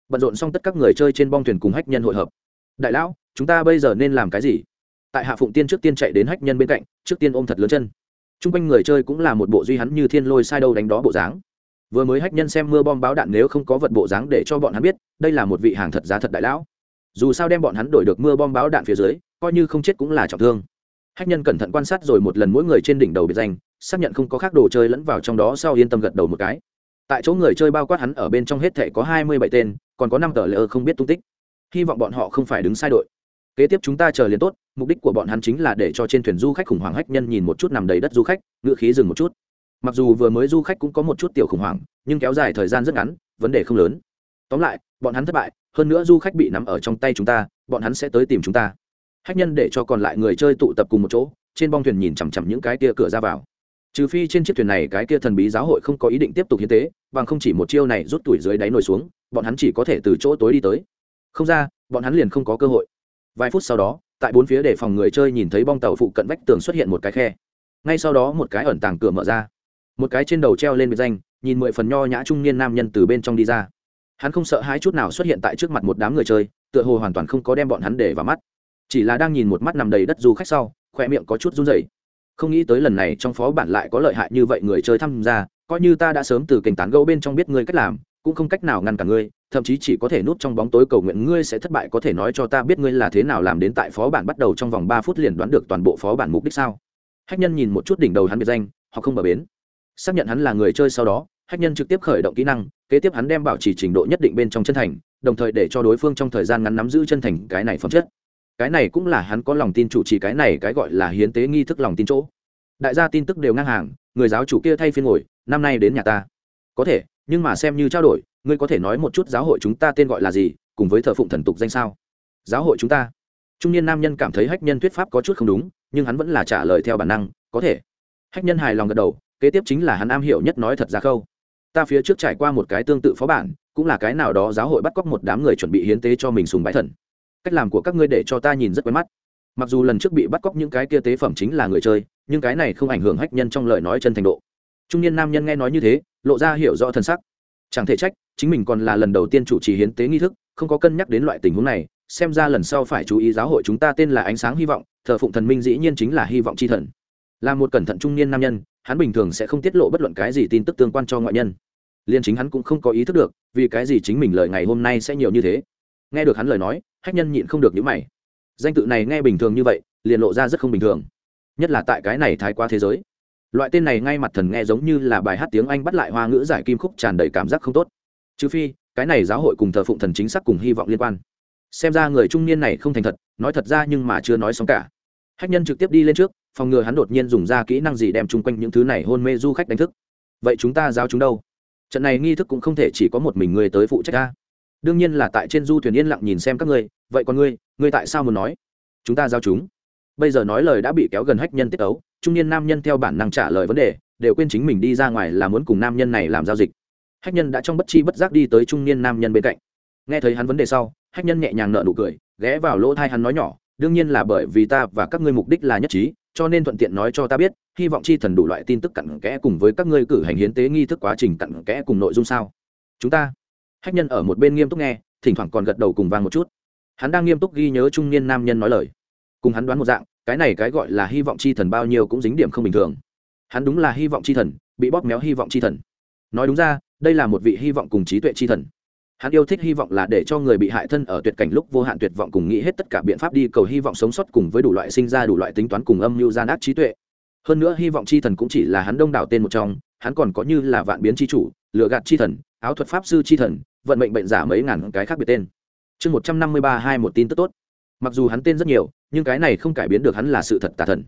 Bận rộn xong tất các người chơi trên bong thuyền cùng hách nhân hội hợp. Đại lão, chúng ta bây giờ nên làm cái gì? Tại hạ phụng tiên trước tiên chạy đến hách nhân bên cạnh, trước tiên ôm thật lớn chân t r u n g quanh người chơi cũng là một bộ duy hắn như thiên lôi sai đâu đánh đó bộ dáng. Vừa mới hách nhân xem mưa bom báo đạn nếu không có vật bộ dáng để cho bọn hắn biết, đây là một vị hàng thật giá thật đại lão. Dù sao đem bọn hắn đổi được mưa bom báo đạn phía dưới, coi như không chết cũng là trọng thương. Hách nhân cẩn thận quan sát rồi một lần mỗi người trên đỉnh đầu biệt danh, xác nhận không có khác đồ chơi lẫn vào trong đó sau yên tâm gật đầu một cái. Tại chỗ người chơi bao quát hắn ở bên trong hết thể có hai mươi bảy tên, còn có năm tờ lỡ không biết tung tích. Hy vọng bọn họ không phải đứng sai đội. Kế tiếp chúng ta chờ liền tốt mục đích của bọn hắn chính là để cho trên thuyền du khách khủng hoảng hách nhân nhìn một chút nằm đầy đất du khách, ngựa khí dừng một chút. Mặc dù vừa mới du khách cũng có một chút tiểu khủng hoảng, nhưng kéo dài thời gian rất ngắn, vấn đề không lớn. Tóm lại, bọn hắn thất bại, hơn nữa du khách bị nắm ở trong tay chúng ta, bọn hắn sẽ tới tìm chúng ta. Hách nhân để cho còn lại người chơi tụ tập cùng một chỗ, trên bong thuyền nhìn chằm chằm những cái kia cửa ra vào. Trừ phi trên chiếc thuyền này cái kia thần bí giáo hội không có ý định tiếp tục hiến tế, bằng không chỉ một chiêu này rút tuổi dưới đáy nổi xuống, bọn hắn chỉ có thể từ chỗ tối đi tới. Không ra, bọn hắn liền không có cơ hội. Vài phút sau đó tại bốn phía để phòng người chơi nhìn thấy bong tàu phụ cận vách tường xuất hiện một cái khe. Ngay sau đó một cái ẩn tàng cửa mở ra. Một cái trên đầu treo lên biệt danh, nhìn mười phần nho nhã trung niên nam nhân từ bên trong đi ra. Hắn không sợ hãi chút nào xuất hiện tại trước mặt một đám người chơi, tựa hồ hoàn toàn không có đem bọn hắn để vào mắt. Chỉ là đang nhìn một mắt nằm đầy đất du khách sau khoe miệng có chút run rẩy. Không nghĩ tới lần này trong phó bản lại có lợi hại như vậy người chơi tham gia, coi như ta đã sớm từ kênh tán gẫu bên trong biết ngươi cách làm, cũng không cách nào ngăn cả ngươi thậm chí chỉ có thể nút trong bóng tối cầu nguyện ngươi sẽ thất bại, có thể nói cho ta biết ngươi là thế nào làm đến tại phó bản bắt đầu trong vòng ba phút liền đoán được toàn bộ phó bản mục đích sao? Hách nhân nhìn một chút đỉnh đầu hắn biệt danh họ không bờ bến. Xác nhận hắn là người chơi sau đó, hách nhân trực tiếp khởi động kỹ năng, kế tiếp hắn đem bảo trì trình độ nhất định bên trong chân thành, đồng thời để cho đối phương trong thời gian ngắn nắm giữ chân thành cái này phẩm chất. Cái này cũng là hắn có lòng tin chủ trì cái này cái gọi là hiến tế nghi thức lòng tin chỗ. Đại gia tin tức đều ngang hàng, người giáo chủ kia thay phiên ngồi, năm nay đến nhà ta. Có thể, nhưng mà xem như trao đổi ngươi có thể nói một chút giáo hội chúng ta tên gọi là gì, cùng với thờ phụng thần tục danh sao? Giáo hội chúng ta. Trung niên nam nhân cảm thấy hách nhân thuyết pháp có chút không đúng, nhưng hắn vẫn là trả lời theo bản năng, có thể. Hách nhân hài lòng gật đầu, kế tiếp chính là hắn am hiểu nhất nói thật ra khâu. Ta phía trước trải qua một cái tương tự phó bản, cũng là cái nào đó giáo hội bắt cóc một đám người chuẩn bị hiến tế cho mình sùng bái thần. Cách làm của các ngươi để cho ta nhìn rất quen mắt. Mặc dù lần trước bị bắt cóc những cái kia tế phẩm chính là người chơi, nhưng cái này không ảnh hưởng hách nhân trong lời nói chân thành độ. Trung niên nam nhân nghe nói như thế, lộ ra hiểu rõ thân sắc chẳng thể trách, chính mình còn là lần đầu tiên chủ trì hiến tế nghi thức, không có cân nhắc đến loại tình huống này, xem ra lần sau phải chú ý giáo hội chúng ta tên là ánh sáng hy vọng, thờ phụng thần minh dĩ nhiên chính là hy vọng c h i thần. Là một cẩn thận trung niên nam nhân, hắn bình thường sẽ không tiết lộ bất luận cái gì tin tức tương quan cho ngoại nhân. Liên chính hắn cũng không có ý thức được, vì cái gì chính mình lời ngày hôm nay sẽ nhiều như thế. Nghe được hắn lời nói, hách nhân nhịn không được những mày. Danh tự này nghe bình thường như vậy, liền lộ ra rất không bình thường. Nhất là tại cái này thái quá thế giới loại tên này ngay mặt thần nghe giống như là bài hát tiếng anh bắt lại hoa ngữ giải kim khúc tràn đầy cảm giác không tốt. Trừ phi, cái này giáo hội cùng thờ phụng thần chính xác cùng hy vọng liên quan. Xem ra người trung niên này không thành thật, nói thật ra nhưng mà chưa nói xong cả. Hách nhân trực tiếp đi lên trước, phòng ngừa hắn đột nhiên dùng ra kỹ năng gì đem chung quanh những thứ này hôn mê du khách đánh thức. Vậy chúng ta giao chúng đâu? Trận này nghi thức cũng không thể chỉ có một mình người tới phụ trách ta. Đương nhiên là tại trên du thuyền yên lặng nhìn xem các ngươi, vậy còn ngươi ngươi tại sao muốn nói? Chúng ta giao chúng. Bây giờ nói lời đã bị kéo gần hách nhân tiết ấu trung niên nam nhân theo bản năng trả lời vấn đề, đều quên chính mình đi ra ngoài là muốn cùng nam nhân này làm giao dịch. Hách nhân đã trong bất chi bất giác đi tới trung niên nam nhân bên cạnh. Nghe thấy hắn vấn đề sau, hách nhân nhẹ nhàng nợ nụ cười, ghé vào lỗ thai hắn nói nhỏ, đương nhiên là bởi vì ta và các ngươi mục đích là nhất trí, cho nên thuận tiện nói cho ta biết, hy vọng chi thần đủ loại tin tức cặn kẽ cùng với các ngươi cử hành hiến tế nghi thức quá trình cặn kẽ cùng nội dung sao? Chúng ta? Hách nhân ở một bên nghiêm túc nghe, thỉnh thoảng còn gật đầu cùng vang một chút. Hắn đang nghiêm túc ghi nhớ trung niên nam nhân nói lời. Cùng hắn đoán một dạng cái này cái gọi là hy vọng chi thần bao nhiêu cũng dính điểm không bình thường. Hắn đúng là hy vọng chi thần, bị bóp méo hy vọng chi thần. Nói đúng ra, đây là một vị hy vọng cùng trí tuệ chi thần. Hắn yêu thích hy vọng là để cho người bị hại thân ở tuyệt cảnh lúc vô hạn tuyệt vọng cùng nghĩ hết tất cả biện pháp đi cầu hy vọng sống sót cùng với đủ loại sinh ra đủ loại tính toán cùng âm mưu gian ác trí tuệ. Hơn nữa hy vọng chi thần cũng chỉ là hắn đông đảo tên một trong, hắn còn có như là vạn biến chi chủ lựa gạt chi thần, áo thuật pháp sư chi thần, vận mệnh bệnh giả mấy ngàn cái khác biệt tên. Chương một trăm năm mươi ba hai một tin tức tốt. Mặc dù hắn tên rất nhiều nhưng cái này không cải biến được hắn là sự thật tà thần.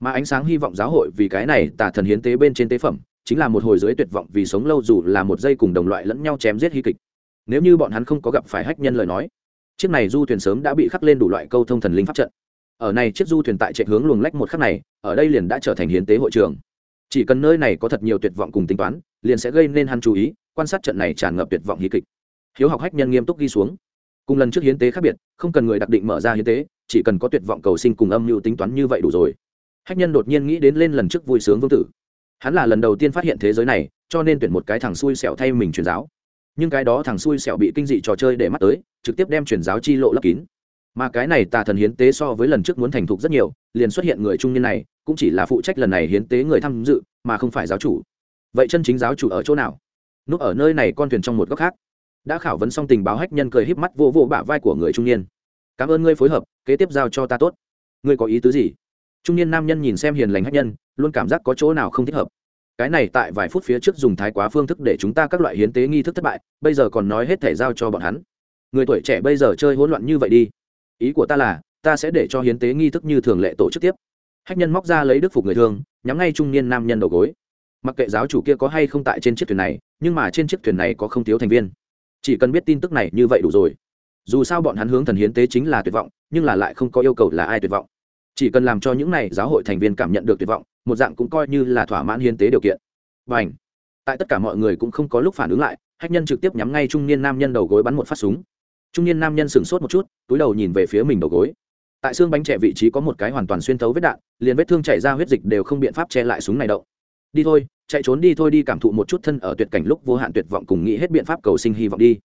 Mà ánh sáng hy vọng giáo hội vì cái này tà thần hiến tế bên trên tế phẩm, chính là một hồi giới tuyệt vọng vì sống lâu dù là một giây cùng đồng loại lẫn nhau chém giết hy kịch. Nếu như bọn hắn không có gặp phải hách nhân lời nói, chiếc này du thuyền sớm đã bị khắc lên đủ loại câu thông thần linh pháp trận. Ở này chiếc du thuyền tại chạy hướng luồng lách một khắc này, ở đây liền đã trở thành hiến tế hội trường. Chỉ cần nơi này có thật nhiều tuyệt vọng cùng tính toán, liền sẽ gây nên hắn chú ý, quan sát trận này tràn ngập tuyệt vọng hí kịch. Hiếu học hách nhân nghiêm túc ghi xuống. Cùng lần trước hiến tế khác biệt, không cần người đặc định mở ra hiến tế chỉ cần có tuyệt vọng cầu sinh cùng âm mưu tính toán như vậy đủ rồi. Hách nhân đột nhiên nghĩ đến lên lần trước vui sướng vương tử. Hắn là lần đầu tiên phát hiện thế giới này, cho nên tuyển một cái thằng xui xẻo thay mình truyền giáo. Nhưng cái đó thằng xui xẻo bị kinh dị trò chơi để mắt tới, trực tiếp đem truyền giáo chi lộ lấp kín. Mà cái này tà thần hiến tế so với lần trước muốn thành thục rất nhiều, liền xuất hiện người trung niên này, cũng chỉ là phụ trách lần này hiến tế người tham dự, mà không phải giáo chủ. Vậy chân chính giáo chủ ở chỗ nào? Núp ở nơi này con thuyền trong một góc khác. Đã khảo vấn xong tình báo hách nhân cười híp mắt vô vô bả vai của người trung niên cảm ơn ngươi phối hợp, kế tiếp giao cho ta tốt. Ngươi có ý tứ gì? Trung niên nam nhân nhìn xem hiền lành hách nhân, luôn cảm giác có chỗ nào không thích hợp. Cái này tại vài phút phía trước dùng thái quá phương thức để chúng ta các loại hiến tế nghi thức thất bại, bây giờ còn nói hết thể giao cho bọn hắn. Người tuổi trẻ bây giờ chơi hỗn loạn như vậy đi. Ý của ta là, ta sẽ để cho hiến tế nghi thức như thường lệ tổ chức tiếp. Hách nhân móc ra lấy đức phục người thương nhắm ngay trung niên nam nhân đầu gối. Mặc kệ giáo chủ kia có hay không tại trên chiếc thuyền này, nhưng mà trên chiếc thuyền này có không thiếu thành viên. Chỉ cần biết tin tức này như vậy đủ rồi dù sao bọn hắn hướng thần hiến tế chính là tuyệt vọng, nhưng là lại không có yêu cầu là ai tuyệt vọng. Chỉ cần làm cho những này giáo hội thành viên cảm nhận được tuyệt vọng, một dạng cũng coi như là thỏa mãn hiến tế điều kiện. Và ảnh tại tất cả mọi người cũng không có lúc phản ứng lại, hách nhân trực tiếp nhắm ngay trung niên nam nhân đầu gối bắn một phát súng. Trung niên nam nhân sửng sốt một chút, túi đầu nhìn về phía mình đầu gối. Tại xương bánh trẻ vị trí có một cái hoàn toàn xuyên thấu vết đạn, liền vết thương chảy ra huyết dịch đều không biện pháp che lại súng này đậu đi thôi, chạy trốn đi thôi đi cảm thụ một chút thân ở tuyệt cảnh lúc vô hạn tuyệt vọng cùng nghĩ hết biện pháp cầu sinh hy vọng đi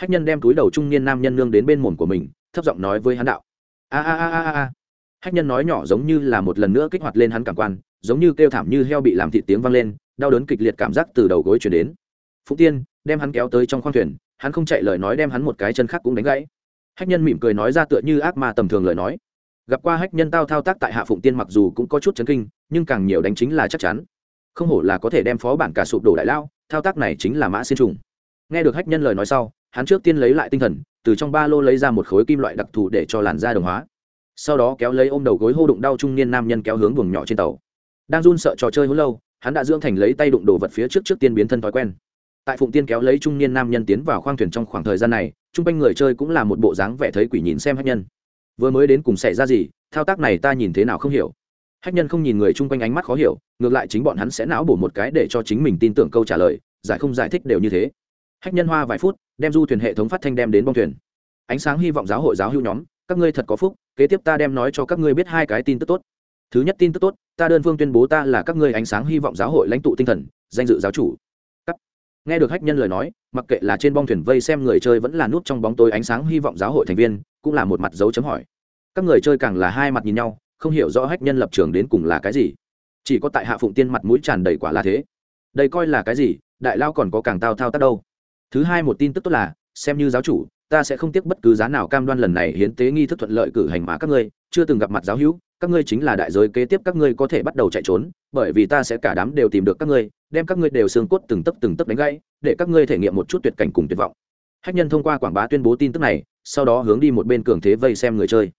hách nhân đem túi đầu trung niên nam nhân nương đến bên mồm của mình, thấp giọng nói với hắn đạo. A a a a a. Hách nhân nói nhỏ giống như là một lần nữa kích hoạt lên hắn cảm quan, giống như kêu thảm như heo bị làm thịt tiếng vang lên, đau đớn kịch liệt cảm giác từ đầu gối chuyển đến. Phúc tiên, đem hắn kéo tới trong khoang thuyền, hắn không chạy lời nói đem hắn một cái chân khác cũng đánh gãy. Hách nhân mỉm cười nói ra tựa như ác ma tầm thường lời nói. Gặp qua hách nhân tao thao tác tại hạ phụng tiên mặc dù cũng có chút chấn kinh, nhưng càng nhiều đánh chính là chắc chắn. Không hổ là có thể đem phó bản cả sụp đổ đại lao, thao tác này chính là mã xin trùng. Nghe được hách nhân lời nói sau hắn trước tiên lấy lại tinh thần, từ trong ba lô lấy ra một khối kim loại đặc thù để cho làn da đồng hóa. Sau đó kéo lấy ôm đầu gối hô đụng đau trung niên nam nhân kéo hướng buồng nhỏ trên tàu. Đang run sợ trò chơi hối lâu, hắn đã dưỡng thành lấy tay đụng đồ vật phía trước trước tiên biến thân thói quen. Tại phụng tiên kéo lấy trung niên nam nhân tiến vào khoang thuyền trong khoảng thời gian này, chung quanh người chơi cũng là một bộ dáng vẻ thấy quỷ nhìn xem hách nhân. Vừa mới đến cùng xảy ra gì, thao tác này ta nhìn thế nào không hiểu. Hách nhân không nhìn người chung quanh ánh mắt khó hiểu, ngược lại chính bọn hắn sẽ não bổ một cái để cho chính mình tin tưởng câu trả lời, giải không giải thích đều như thế. Hách nhân hoa vài phút đem du thuyền hệ thống phát thanh đem đến bong thuyền. Ánh sáng hy vọng giáo hội giáo hữu nhóm, các ngươi thật có phúc, kế tiếp ta đem nói cho các ngươi biết hai cái tin tức tốt. Thứ nhất tin tức tốt, ta đơn phương tuyên bố ta là các ngươi ánh sáng hy vọng giáo hội lãnh tụ tinh thần, danh dự giáo chủ. Cắt. nghe được hách nhân lời nói, mặc kệ là trên bong thuyền vây xem người chơi vẫn là nút trong bóng tối ánh sáng hy vọng giáo hội thành viên, cũng là một mặt dấu chấm hỏi. Các người chơi càng là hai mặt nhìn nhau, không hiểu rõ hách nhân lập trường đến cùng là cái gì. Chỉ có tại hạ phụng tiên mặt mũi tràn đầy quả là thế. Đây coi là cái gì? Đại lao còn có càng tao thao tác đâu? Thứ hai một tin tức tốt là, xem như giáo chủ, ta sẽ không tiếc bất cứ giá nào cam đoan lần này hiến tế nghi thức thuận lợi cử hành mà các ngươi chưa từng gặp mặt giáo hữu, các ngươi chính là đại giới kế tiếp các ngươi có thể bắt đầu chạy trốn, bởi vì ta sẽ cả đám đều tìm được các ngươi, đem các ngươi đều xương cốt từng tấc từng tấc đánh gãy, để các ngươi thể nghiệm một chút tuyệt cảnh cùng tuyệt vọng. Hách nhân thông qua quảng bá tuyên bố tin tức này, sau đó hướng đi một bên cường thế vây xem người chơi.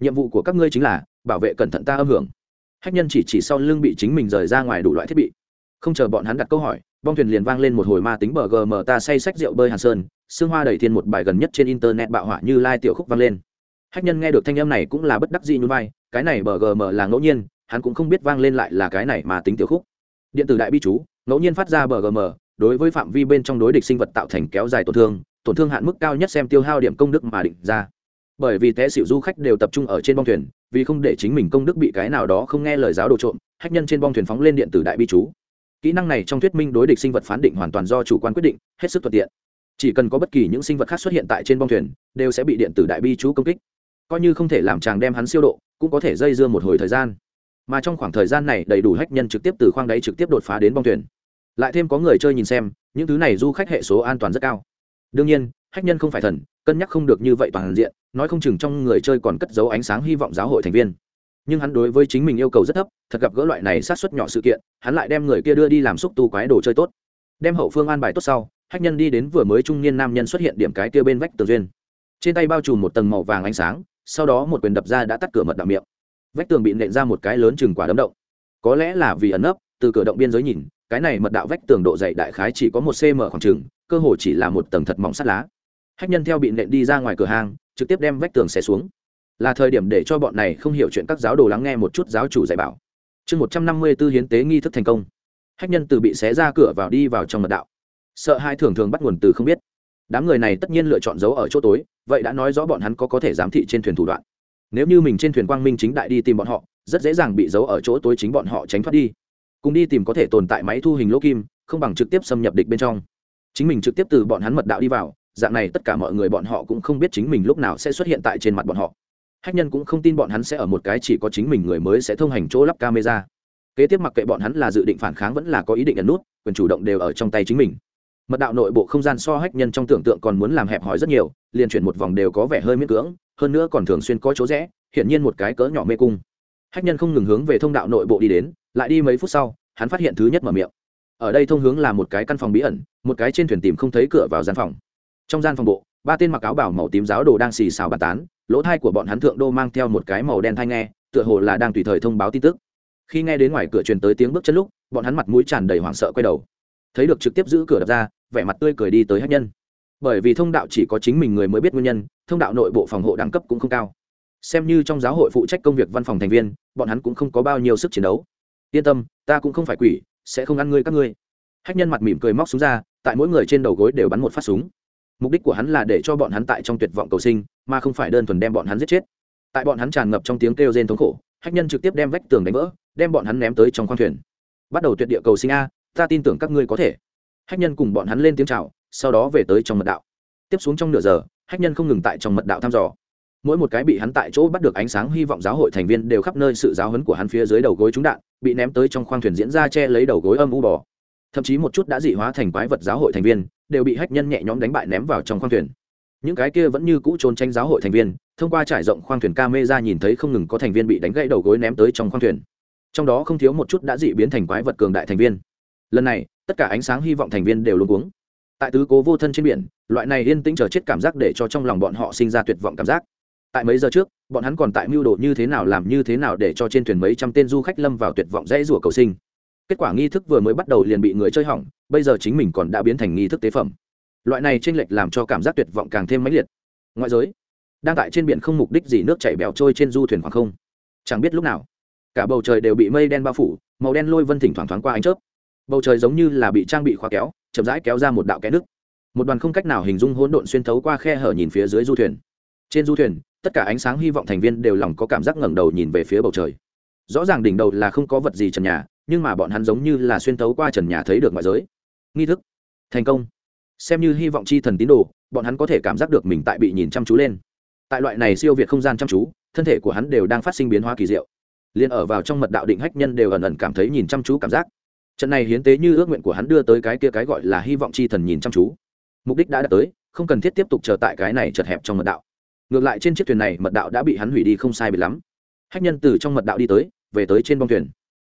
Nhiệm vụ của các ngươi chính là bảo vệ cẩn thận ta âm hưởng. Hách nhân chỉ chỉ sau lưng bị chính mình rời ra ngoài đủ loại thiết bị. Không chờ bọn hắn đặt câu hỏi bong thuyền liền vang lên một hồi ma tính bờ gm ta say sách rượu bơi hàn sơn xương hoa đầy thiên một bài gần nhất trên internet bạo hỏa như lai tiểu khúc vang lên. Hách nhân nghe được thanh âm này cũng là bất đắc dĩ nhún vai, cái này bờ gm là ngẫu nhiên, hắn cũng không biết vang lên lại là cái này mà tính tiểu khúc. Điện tử đại bi chú, ngẫu nhiên phát ra bờ gm, đối với phạm vi bên trong đối địch sinh vật tạo thành kéo dài tổn thương tổn thương hạn mức cao nhất xem tiêu hao điểm công đức mà định ra. Bởi vì té xỉu du khách đều tập trung ở trên bong thuyền, vì không để chính mình công đức bị cái nào đó không nghe lời giáo đồ trộm, hách nhân trên bong thuyền phóng lên điện tử đại bi chú kỹ năng này trong thuyết minh đối địch sinh vật phán định hoàn toàn do chủ quan quyết định, hết sức thuận tiện. Chỉ cần có bất kỳ những sinh vật khác xuất hiện tại trên bong thuyền, đều sẽ bị điện tử đại bi chú công kích. Coi như không thể làm chàng đem hắn siêu độ, cũng có thể dây dưa một hồi thời gian. Mà trong khoảng thời gian này đầy đủ hách nhân trực tiếp từ khoang đáy trực tiếp đột phá đến bong thuyền. Lại thêm có người chơi nhìn xem, những thứ này du khách hệ số an toàn rất cao. Đương nhiên, hách nhân không phải thần, cân nhắc không được như vậy toàn diện, nói không chừng trong người chơi còn cất giấu ánh sáng hy vọng giáo hội thành viên nhưng hắn đối với chính mình yêu cầu rất thấp, thật gặp gỡ loại này sát xuất nhỏ sự kiện, hắn lại đem người kia đưa đi làm xúc tu quái đồ chơi tốt. Đem hậu phương an bài tốt sau, hách nhân đi đến vừa mới trung niên nam nhân xuất hiện điểm cái kia bên vách tường duyên. Trên tay bao trùm một tầng màu vàng ánh sáng, sau đó một quyền đập ra đã tắt cửa mật đạo miệng. Vách tường bị nện ra một cái lớn chừng quả đấm động. Có lẽ là vì ẩn nấp, từ cửa động biên giới nhìn, cái này mật đạo vách tường độ dày đại khái chỉ có một cm khoảng chừng, cơ hồ chỉ là một tầng thật mỏng sắt lá. Hách nhân theo bị nện đi ra ngoài cửa hàng, trực tiếp đem vách tường xẻ xuống là thời điểm để cho bọn này không hiểu chuyện các giáo đồ lắng nghe một chút giáo chủ dạy bảo. Chương một trăm năm mươi b ố hiến tế nghi thức thành công. Hách nhân từ bị xé ra cửa vào đi vào trong mật đạo. Sợ hai thường thường bắt nguồn từ không biết. Đám người này tất nhiên lựa chọn giấu ở chỗ tối, vậy đã nói rõ bọn hắn có có thể giám thị trên thuyền thủ đoạn. Nếu như mình trên thuyền quang minh chính đại đi tìm bọn họ, rất dễ dàng bị giấu ở chỗ tối chính bọn họ tránh thoát đi. Cùng đi tìm có thể tồn tại máy thu hình lỗ kim, không bằng trực tiếp xâm nhập địch bên trong. Chính mình trực tiếp từ bọn hắn mật đạo đi vào, dạng này tất cả mọi người bọn họ cũng không biết chính mình lúc nào sẽ xuất hiện tại trên mặt bọn họ hách nhân cũng không tin bọn hắn sẽ ở một cái chỉ có chính mình người mới sẽ thông hành chỗ lắp camera. Kế tiếp mặc kệ bọn hắn là dự định phản kháng vẫn là có ý định ẩn nút, quyền chủ động đều ở trong tay chính mình. Mật đạo nội bộ không gian so hách nhân trong tưởng tượng còn muốn làm hẹp hòi rất nhiều, liền chuyển một vòng đều có vẻ hơi miễn cưỡng, hơn nữa còn thường xuyên có chỗ rẽ, hiển nhiên một cái cỡ nhỏ mê cung. Hách nhân không ngừng hướng về thông đạo nội bộ đi đến, lại đi mấy phút sau, hắn phát hiện thứ nhất mở miệng. Ở đây thông hướng là một cái căn phòng bí ẩn, một cái trên thuyền tìm không thấy cửa vào gian phòng. Trong gian phòng bộ, ba tên mặc áo bảo màu tím giáo đồ đang xì xào bàn tán lỗ thai của bọn hắn thượng đô mang theo một cái màu đen thai nghe, tựa hồ là đang tùy thời thông báo tin tức. Khi nghe đến ngoài cửa truyền tới tiếng bước chân lúc, bọn hắn mặt mũi tràn đầy hoảng sợ quay đầu. Thấy được trực tiếp giữ cửa đập ra, vẻ mặt tươi cười đi tới hách nhân. Bởi vì thông đạo chỉ có chính mình người mới biết nguyên nhân, thông đạo nội bộ phòng hộ đẳng cấp cũng không cao. Xem như trong giáo hội phụ trách công việc văn phòng thành viên, bọn hắn cũng không có bao nhiêu sức chiến đấu. Yên tâm, ta cũng không phải quỷ, sẽ không ăn ngươi các ngươi. Hách nhân mặt mỉm cười móc súng ra, tại mỗi người trên đầu gối đều bắn một phát súng mục đích của hắn là để cho bọn hắn tại trong tuyệt vọng cầu sinh mà không phải đơn thuần đem bọn hắn giết chết. Tại bọn hắn tràn ngập trong tiếng kêu rên thống khổ hách nhân trực tiếp đem vách tường đánh vỡ đem bọn hắn ném tới trong khoang thuyền. Bắt đầu tuyệt địa cầu sinh a ta tin tưởng các ngươi có thể. Hách nhân cùng bọn hắn lên tiếng chào, sau đó về tới trong mật đạo. Tiếp xuống trong nửa giờ hách nhân không ngừng tại trong mật đạo thăm dò. Mỗi một cái bị hắn tại chỗ bắt được ánh sáng hy vọng giáo hội thành viên đều khắp nơi sự giáo hấn của hắn phía dưới đầu gối trúng đạn bị ném tới trong khoang thuyền diễn ra che lấy đầu gối âm u bò. Thậm chí một chút đã dị hóa thành quái vật giáo hội thành viên đều bị hách nhân nhẹ nhõm đánh bại ném vào trong khoang thuyền. Những cái kia vẫn như cũ trốn tranh giáo hội thành viên, thông qua trải rộng khoang thuyền ca mê ra nhìn thấy không ngừng có thành viên bị đánh gãy đầu gối ném tới trong khoang thuyền. Trong đó không thiếu một chút đã dị biến thành quái vật cường đại thành viên. Lần này, tất cả ánh sáng hy vọng thành viên đều luôn uống tại tứ cố vô thân trên biển, loại này yên tĩnh chờ chết cảm giác để cho trong lòng bọn họ sinh ra tuyệt vọng cảm giác. Tại mấy giờ trước, bọn hắn còn tại mưu đồ như thế nào làm như thế nào để cho trên thuyền mấy trăm tên du khách lâm vào tuyệt vọng dãy rủa cầu sinh. Kết quả nghi thức vừa mới bắt đầu liền bị người chơi hỏng bây giờ chính mình còn đã biến thành nghi thức tế phẩm. Loại này tranh lệch làm cho cảm giác tuyệt vọng càng thêm mãnh liệt. Ngoại giới, đang tại trên biển không mục đích gì nước chảy bèo trôi trên du thuyền khoảng không. Chẳng biết lúc nào, cả bầu trời đều bị mây đen bao phủ, màu đen lôi vân thỉnh thoảng thoáng qua ánh chớp. Bầu trời giống như là bị trang bị khóa kéo, chậm rãi kéo ra một đạo kẽ nước một đoàn không cách nào hình dung hỗn độn xuyên thấu qua khe hở nhìn phía dưới du thuyền. Trên du thuyền, tất cả ánh sáng hy vọng thành viên đều lòng có cảm giác ngẩng đầu nhìn về phía bầu trời. Rõ ràng đỉnh đầu là không có vật gì trần nhà, nhưng mà bọn hắn giống như là xuyên thấu qua trần nhà thấy được ngoại giới nghi thức. Thành công. Xem như hy vọng chi thần tín đồ, bọn hắn có thể cảm giác được mình tại bị nhìn chăm chú lên. Tại loại này siêu việt không gian chăm chú, thân thể của hắn đều đang phát sinh biến hóa kỳ diệu. Liền ở vào trong mật đạo định hách nhân đều ẩn ẩn cảm thấy nhìn chăm chú cảm giác. Trận này hiến tế như ước nguyện của hắn đưa tới cái kia cái gọi là hy vọng chi thần nhìn chăm chú. Mục đích đã đạt tới, không cần thiết tiếp tục chờ tại cái này chật hẹp trong mật đạo. Ngược lại trên chiếc thuyền này mật đạo đã bị hắn hủy đi không sai bị lắm. Hách nhân từ trong mật đạo đi tới, về tới trên bong thuyền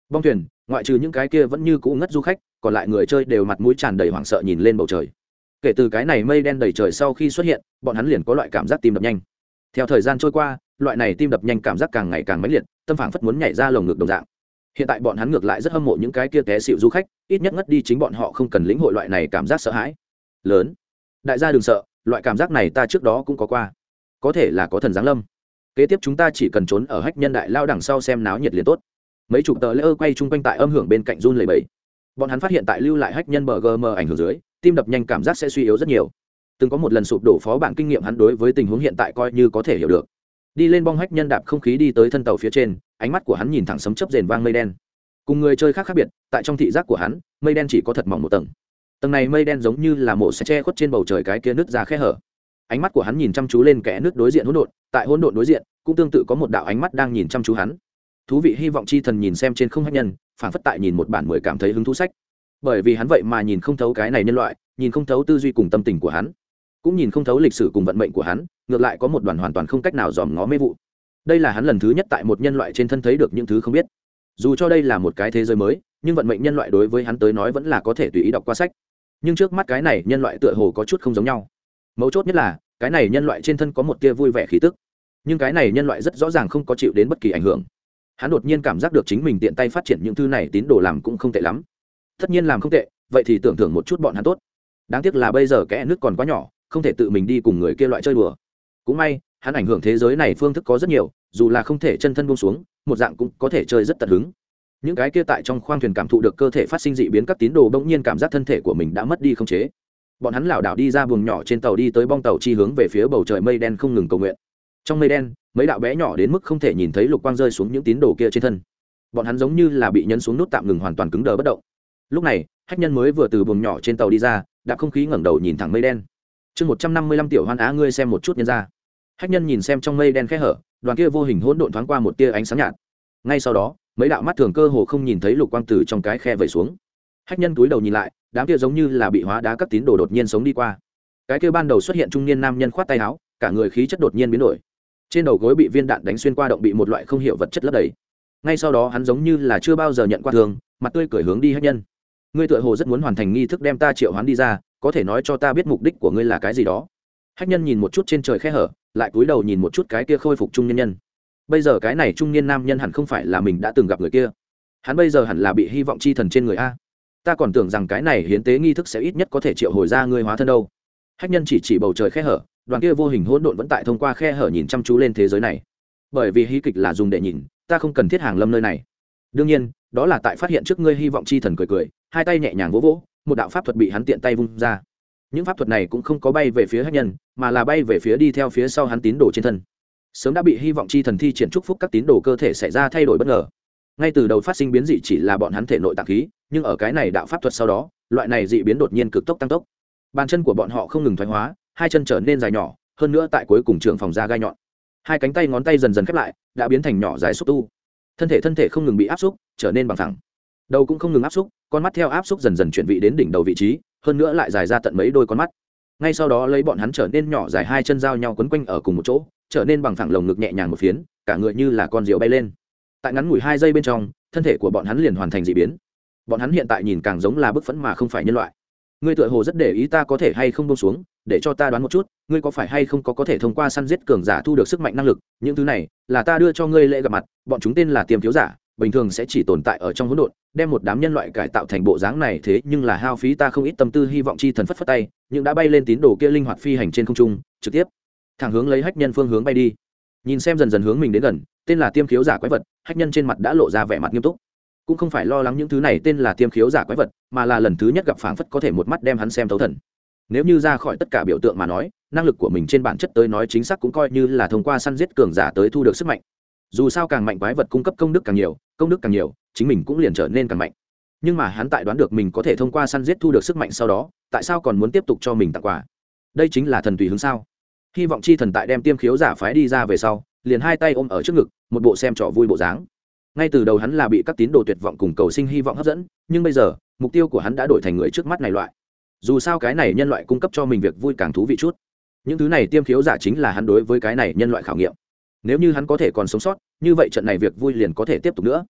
bong thuyền, ngoại trừ những cái kia vẫn như cũ ngất du khách, còn lại người chơi đều mặt mũi tràn đầy hoảng sợ nhìn lên bầu trời. Kể từ cái này mây đen đầy trời sau khi xuất hiện, bọn hắn liền có loại cảm giác tim đập nhanh. Theo thời gian trôi qua, loại này tim đập nhanh cảm giác càng ngày càng mãnh liệt, tâm phản phất muốn nhảy ra lồng ngực đồng dạng. Hiện tại bọn hắn ngược lại rất hâm mộ những cái kia té xịu du khách, ít nhất ngất đi chính bọn họ không cần lĩnh hội loại này cảm giác sợ hãi. Lớn. Đại gia đừng sợ, loại cảm giác này ta trước đó cũng có qua. Có thể là có thần giáng lâm. Kế tiếp chúng ta chỉ cần trốn ở hách nhân đại lao đằng sau xem náo nhiệt liền tốt mấy chục tờ lễ ơ quay chung quanh tại âm hưởng bên cạnh run lầy bẫy bọn hắn phát hiện tại lưu lại hách nhân bgm ảnh hưởng dưới, tim đập nhanh cảm giác sẽ suy yếu rất nhiều. Từng có một lần sụp đổ phó bản kinh nghiệm hắn đối với tình huống hiện tại coi như có thể hiểu được. Đi lên bong hách nhân đạp không khí đi tới thân tàu phía trên, ánh mắt của hắn nhìn thẳng sấm chấp rền vang mây đen. Cùng người chơi khác khác biệt, tại trong thị giác của hắn, mây đen chỉ có thật mỏng một tầng. Tầng này mây đen giống như là mổ xe che khuất trên bầu trời cái kia nước ra khe hở. Ánh mắt của hắn nhìn chăm chú lên kẽ nước đối diện hỗn độn, tại hỗn độn đối diện, cũng tương tự có một đạo ánh mắt đang nhìn chăm chú hắn thú vị hy vọng chi thần nhìn xem trên không hách nhân phản phất tại nhìn một bản mười cảm thấy hứng thú sách. Bởi vì hắn vậy mà nhìn không thấu cái này nhân loại, nhìn không thấu tư duy cùng tâm tình của hắn, cũng nhìn không thấu lịch sử cùng vận mệnh của hắn, ngược lại có một đoàn hoàn toàn không cách nào dòm ngó mê vụ. Đây là hắn lần thứ nhất tại một nhân loại trên thân thấy được những thứ không biết. Dù cho đây là một cái thế giới mới, nhưng vận mệnh nhân loại đối với hắn tới nói vẫn là có thể tùy ý đọc qua sách. Nhưng trước mắt cái này nhân loại tựa hồ có chút không giống nhau. Mấu chốt nhất là, cái này nhân loại trên thân có một tia vui vẻ khí tức. Nhưng cái này nhân loại rất rõ ràng không có chịu đến bất kỳ ảnh hưởng hắn đột nhiên cảm giác được chính mình tiện tay phát triển những thứ này tín đồ làm cũng không tệ lắm. Tất nhiên làm không tệ, vậy thì tưởng thưởng một chút bọn hắn tốt. Đáng tiếc là bây giờ kẽ nước còn quá nhỏ, không thể tự mình đi cùng người kia loại chơi đùa. Cũng may, hắn ảnh hưởng thế giới này phương thức có rất nhiều, dù là không thể chân thân buông xuống, một dạng cũng có thể chơi rất tận hứng. Những cái kia tại trong khoang thuyền cảm thụ được cơ thể phát sinh dị biến các tín đồ bỗng nhiên cảm giác thân thể của mình đã mất đi không chế. Bọn hắn lảo đảo đi ra buồng nhỏ trên tàu đi tới bong tàu chi hướng về phía bầu trời mây đen không ngừng cầu nguyện. Trong mây đen mấy đạo bé nhỏ đến mức không thể nhìn thấy lục quang rơi xuống những tín đồ kia trên thân. Bọn hắn giống như là bị nhấn xuống nút tạm ngừng hoàn toàn cứng đờ bất động. Lúc này, hách nhân mới vừa từ buồng nhỏ trên tàu đi ra, đã không khí ngẩng đầu nhìn thẳng mây đen. Chương một trăm năm mươi lăm tiểu hoan á, ngươi xem một chút nhân ra. Hách nhân nhìn xem trong mây đen khẽ hở, đoàn kia vô hình hỗn độn thoáng qua một tia ánh sáng nhạt. Ngay sau đó, mấy đạo mắt thường cơ hồ không nhìn thấy lục quang tử trong cái khe vẩy xuống. Hách nhân túi đầu nhìn lại, đám kia giống như là bị hóa đá các tín đồ đột nhiên sống đi qua. Cái kia ban đầu xuất hiện trung niên nam nhân khoát tay áo, cả người khí chất đột nhiên biến đổi trên đầu gối bị viên đạn đánh xuyên qua động bị một loại không hiểu vật chất lấp đầy. Ngay sau đó hắn giống như là chưa bao giờ nhận qua thường mặt tươi cởi hướng đi hết nhân. Ngươi tựa hồ rất muốn hoàn thành nghi thức đem ta triệu hoán đi ra, có thể nói cho ta biết mục đích của ngươi là cái gì đó. Hách nhân nhìn một chút trên trời khe hở, lại cúi đầu nhìn một chút cái kia khôi phục trung nhân nhân. Bây giờ cái này trung niên nam nhân hẳn không phải là mình đã từng gặp người kia. Hắn bây giờ hẳn là bị hy vọng chi thần trên người a. Ta còn tưởng rằng cái này hiến tế nghi thức sẽ ít nhất có thể triệu hồi ra ngươi hóa thân đâu. Hách nhân chỉ chỉ bầu trời khe hở đoàn kia vô hình hỗn độn vẫn tại thông qua khe hở nhìn chăm chú lên thế giới này. Bởi vì hí kịch là dùng để nhìn, ta không cần thiết hàng lâm nơi này. Đương nhiên, đó là tại phát hiện trước ngươi hy vọng chi thần cười cười, hai tay nhẹ nhàng vỗ vỗ, một đạo pháp thuật bị hắn tiện tay vung ra. Những pháp thuật này cũng không có bay về phía hắc nhân, mà là bay về phía đi theo phía sau hắn tín đồ trên thân. Sớm đã bị hy vọng chi thần thi triển chúc phúc các tín đồ cơ thể xảy ra thay đổi bất ngờ. Ngay từ đầu phát sinh biến dị chỉ là bọn hắn thể nội tạng khí, nhưng ở cái này đạo pháp thuật sau đó, loại này dị biến đột nhiên cực tốc tăng tốc. Bàn chân của bọn họ không ngừng thoái hóa hai chân trở nên dài nhỏ, hơn nữa tại cuối cùng trường phòng da gai nhọn. Hai cánh tay ngón tay dần dần khép lại, đã biến thành nhỏ dài xúc tu. Thân thể thân thể không ngừng bị áp xúc, trở nên bằng thẳng. Đầu cũng không ngừng áp xúc, con mắt theo áp xúc dần dần chuyển vị đến đỉnh đầu vị trí, hơn nữa lại dài ra tận mấy đôi con mắt. Ngay sau đó lấy bọn hắn trở nên nhỏ dài hai chân giao nhau quấn quanh ở cùng một chỗ, trở nên bằng thẳng lồng ngực nhẹ nhàng một phiến, cả người như là con rượu bay lên. Tại ngắn ngủi hai giây bên trong, thân thể của bọn hắn liền hoàn thành d ị biến. Bọn hắn hiện tại nhìn càng giống là bức phẫn mà không phải nhân loại. Ngươi tựa hồ rất để ý ta có thể hay không bông xuống để cho ta đoán một chút, ngươi có phải hay không có có thể thông qua săn giết cường giả thu được sức mạnh năng lực, những thứ này là ta đưa cho ngươi lễ gặp mặt, bọn chúng tên là tiềm thiếu giả, bình thường sẽ chỉ tồn tại ở trong hỗn độn, đem một đám nhân loại cải tạo thành bộ dáng này thế nhưng là hao phí ta không ít tâm tư hy vọng chi thần phất phất tay, nhưng đã bay lên tín đồ kia linh hoạt phi hành trên không trung, trực tiếp, thẳng hướng lấy hách nhân phương hướng bay đi. Nhìn xem dần dần hướng mình đến gần, tên là tiêm khiếu giả quái vật, hách nhân trên mặt đã lộ ra vẻ mặt nghiêm túc. Cũng không phải lo lắng những thứ này tên là tiêm khiếu giả quái vật, mà là lần thứ nhất gặp phảng phất có thể một mắt đem hắn xem thấu thần nếu như ra khỏi tất cả biểu tượng mà nói, năng lực của mình trên bản chất tới nói chính xác cũng coi như là thông qua săn giết cường giả tới thu được sức mạnh. Dù sao càng mạnh quái vật cung cấp công đức càng nhiều, công đức càng nhiều, chính mình cũng liền trở nên càng mạnh. Nhưng mà hắn tại đoán được mình có thể thông qua săn giết thu được sức mạnh sau đó, tại sao còn muốn tiếp tục cho mình tặng quà? Đây chính là thần tùy hướng sao? Hy vọng chi thần tại đem tiêm khiếu giả phái đi ra về sau, liền hai tay ôm ở trước ngực, một bộ xem trò vui bộ dáng. Ngay từ đầu hắn là bị các tín đồ tuyệt vọng cùng cầu sinh hy vọng hấp dẫn, nhưng bây giờ, mục tiêu của hắn đã đổi thành người trước mắt này loại dù sao cái này nhân loại cung cấp cho mình việc vui càng thú vị chút. Những thứ này tiêm khiếu giả chính là hắn đối với cái này nhân loại khảo nghiệm. Nếu như hắn có thể còn sống sót, như vậy trận này việc vui liền có thể tiếp tục nữa.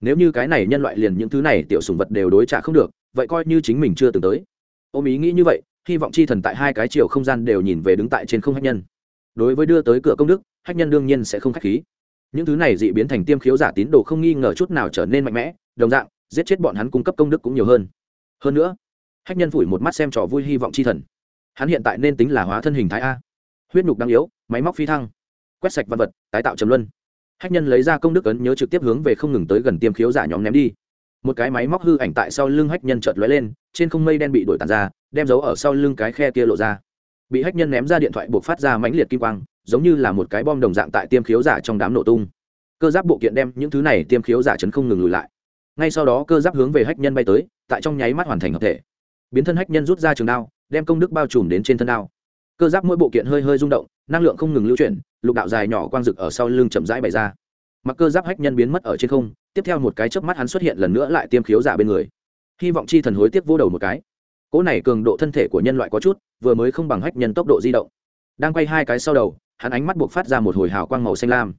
Nếu như cái này nhân loại liền những thứ này tiểu sùng vật đều đối trả không được, vậy coi như chính mình chưa từng tới. Ôm ý nghĩ như vậy, hy vọng chi thần tại hai cái chiều không gian đều nhìn về đứng tại trên không hách nhân. Đối với đưa tới cửa công đức, hách nhân đương nhiên sẽ không k h á c h khí. Những thứ này dị biến thành tiêm khiếu giả tín đồ không nghi ngờ chút nào trở nên mạnh mẽ, đồng dạng, giết chết bọn hắn cung cấp công đức cũng nhiều hơn. Hơn nữa hách nhân phủi một mắt xem trò vui hy vọng chi thần. Hắn hiện tại nên tính là hóa thân hình thái a. Huyết nhục đang yếu, máy móc phi thăng. Quét sạch văn vật, tái tạo trầm luân. Hách nhân lấy ra công đức ấn nhớ trực tiếp hướng về không ngừng tới gần tiêm khiếu giả nhóm ném đi. Một cái máy móc hư ảnh tại sau lưng hách nhân chợt lóe lên, trên không mây đen bị đổi tàn ra, đem dấu ở sau lưng cái khe kia lộ ra. Bị hách nhân ném ra điện thoại buộc phát ra mãnh liệt kim quang, giống như là một cái bom đồng dạng tại tiêm khiếu giả trong đám nổ tung. Cơ giáp bộ kiện đem những thứ này tiêm khiếu giả chấn không ngừng lùi lại. Ngay sau đó cơ giáp hướng về hách nhân bay tới, tại trong nháy mắt hoàn thành hợp thể biến thân hách nhân rút ra trường đao, đem công đức bao trùm đến trên thân đao. Cơ giáp mỗi bộ kiện hơi hơi rung động, năng lượng không ngừng lưu chuyển, lục đạo dài nhỏ quang rực ở sau lưng chậm rãi bày ra. Mặc cơ giáp hách nhân biến mất ở trên không, tiếp theo một cái chớp mắt hắn xuất hiện lần nữa lại tiêm khiếu giả bên người. Hy vọng chi thần hối tiếp vô đầu một cái. Cỗ này cường độ thân thể của nhân loại có chút, vừa mới không bằng hách nhân tốc độ di động. Đang quay hai cái sau đầu, hắn ánh mắt buộc phát ra một hồi hào quang màu xanh lam.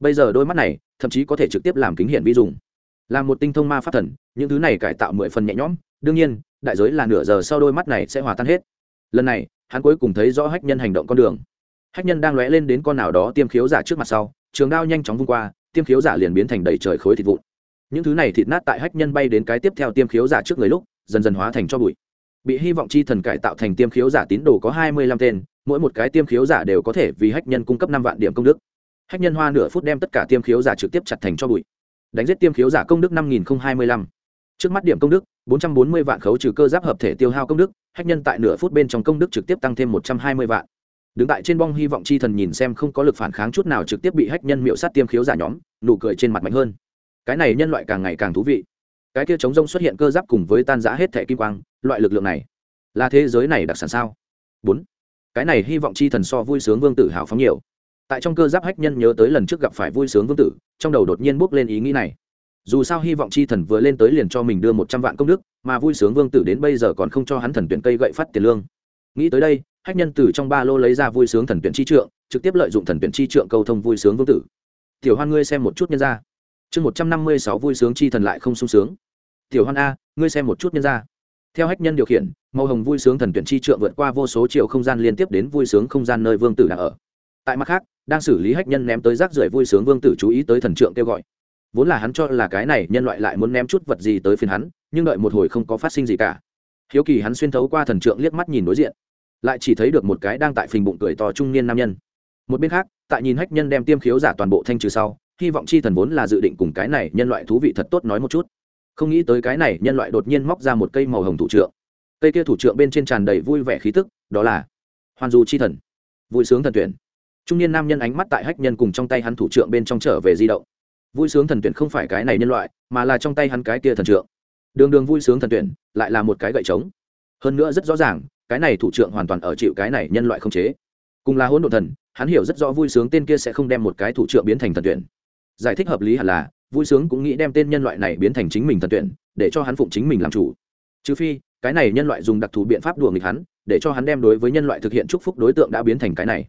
Bây giờ đôi mắt này, thậm chí có thể trực tiếp làm kính hiển vi dùng. Là một tinh thông ma pháp thần, những thứ này cải tạo mười phần nhẹ nhõm, đương nhiên đại giới là nửa giờ sau đôi mắt này sẽ hòa tan hết. Lần này, hắn cuối cùng thấy rõ hách nhân hành động con đường. Hách nhân đang lóe lên đến con nào đó tiêm khiếu giả trước mặt sau, trường đao nhanh chóng vung qua, tiêm khiếu giả liền biến thành đầy trời khối thịt vụn. Những thứ này thịt nát tại hách nhân bay đến cái tiếp theo tiêm khiếu giả trước người lúc, dần dần hóa thành cho bụi. Bị hy vọng chi thần cải tạo thành tiêm khiếu giả tín đồ có hai mươi lăm tên, mỗi một cái tiêm khiếu giả đều có thể vì hách nhân cung cấp năm vạn điểm công đức. Hách nhân hoa nửa phút đem tất cả tiêm khiếu giả trực tiếp chặt thành cho bụi. Đánh giết tiêm khiếu giả công đức năm nghìn hai mươi lăm trước mắt điểm công đức, bốn trăm bốn mươi vạn khấu trừ cơ giáp hợp thể tiêu hao công đức, hách nhân tại nửa phút bên trong công đức trực tiếp tăng thêm một trăm hai mươi vạn. Đứng tại trên bong hy vọng chi thần nhìn xem không có lực phản kháng chút nào trực tiếp bị hách nhân miệu sát tiêm khiếu giả nhóm, nụ cười trên mặt mạnh hơn. Cái này nhân loại càng ngày càng thú vị. Cái kia chống rông xuất hiện cơ giáp cùng với tan giã hết thẻ kim quang, loại lực lượng này là thế giới này đặc sản sao? Bốn. Cái này hy vọng chi thần so vui sướng vương tử hào phóng nhiều. Tại trong cơ giáp hách nhân nhớ tới lần trước gặp phải vui sướng vương tử, trong đầu đột nhiên bốc lên ý nghĩ này dù sao hy vọng chi thần vừa lên tới liền cho mình đưa một trăm vạn công đức, mà vui sướng vương tử đến bây giờ còn không cho hắn thần tuyển cây gậy phát tiền lương. Nghĩ tới đây, hách nhân từ trong ba lô lấy ra vui sướng thần tuyển chi trượng, trực tiếp lợi dụng thần tuyển chi trượng câu thông vui sướng vương tử. Tiểu hoan ngươi xem một chút nhân ra chương một trăm năm mươi sáu vui sướng chi thần lại không sung sướng. Tiểu hoan a, ngươi xem một chút nhân ra theo hách nhân điều khiển, màu hồng vui sướng thần tuyển chi trượng vượt qua vô số triệu không gian liên tiếp đến vui sướng không gian nơi vương tử đang ở. Tại mặt khác, đang xử lý hách nhân ném tới rác rưởi vui sướng vương tử chú ý tới thần trượng kêu gọi vốn là hắn cho là cái này nhân loại lại muốn ném chút vật gì tới phiền hắn, nhưng đợi một hồi không có phát sinh gì cả. Hiếu kỳ hắn xuyên thấu qua thần trượng liếc mắt nhìn đối diện, lại chỉ thấy được một cái đang tại phình bụng cười to trung niên nam nhân. Một bên khác, tại nhìn hách nhân đem tiêm khiếu giả toàn bộ thanh trừ sau, hy vọng chi thần vốn là dự định cùng cái này nhân loại thú vị thật tốt nói một chút. Không nghĩ tới cái này nhân loại đột nhiên móc ra một cây màu hồng thủ trượng. Cây kia thủ trượng bên trên tràn đầy vui vẻ khí tức, đó là hoàn du chi thần. Vui sướng thần tuyển. Trung niên nam nhân ánh mắt tại hách nhân cùng trong tay hắn thủ trượng bên trong trở về di động vui sướng thần tuyển không phải cái này nhân loại, mà là trong tay hắn cái kia thần trượng. Đường đường vui sướng thần tuyển, lại là một cái gậy trống. Hơn nữa rất rõ ràng, cái này thủ trượng hoàn toàn ở chịu cái này nhân loại không chế. Cùng là hỗn độ thần, hắn hiểu rất rõ vui sướng tên kia sẽ không đem một cái thủ trượng biến thành thần tuyển. Giải thích hợp lý hẳn là, vui sướng cũng nghĩ đem tên nhân loại này biến thành chính mình thần tuyển, để cho hắn phụng chính mình làm chủ. Trừ phi, cái này nhân loại dùng đặc thù biện pháp đùa nghịch hắn, để cho hắn đem đối với nhân loại thực hiện chúc phúc đối tượng đã biến thành cái này.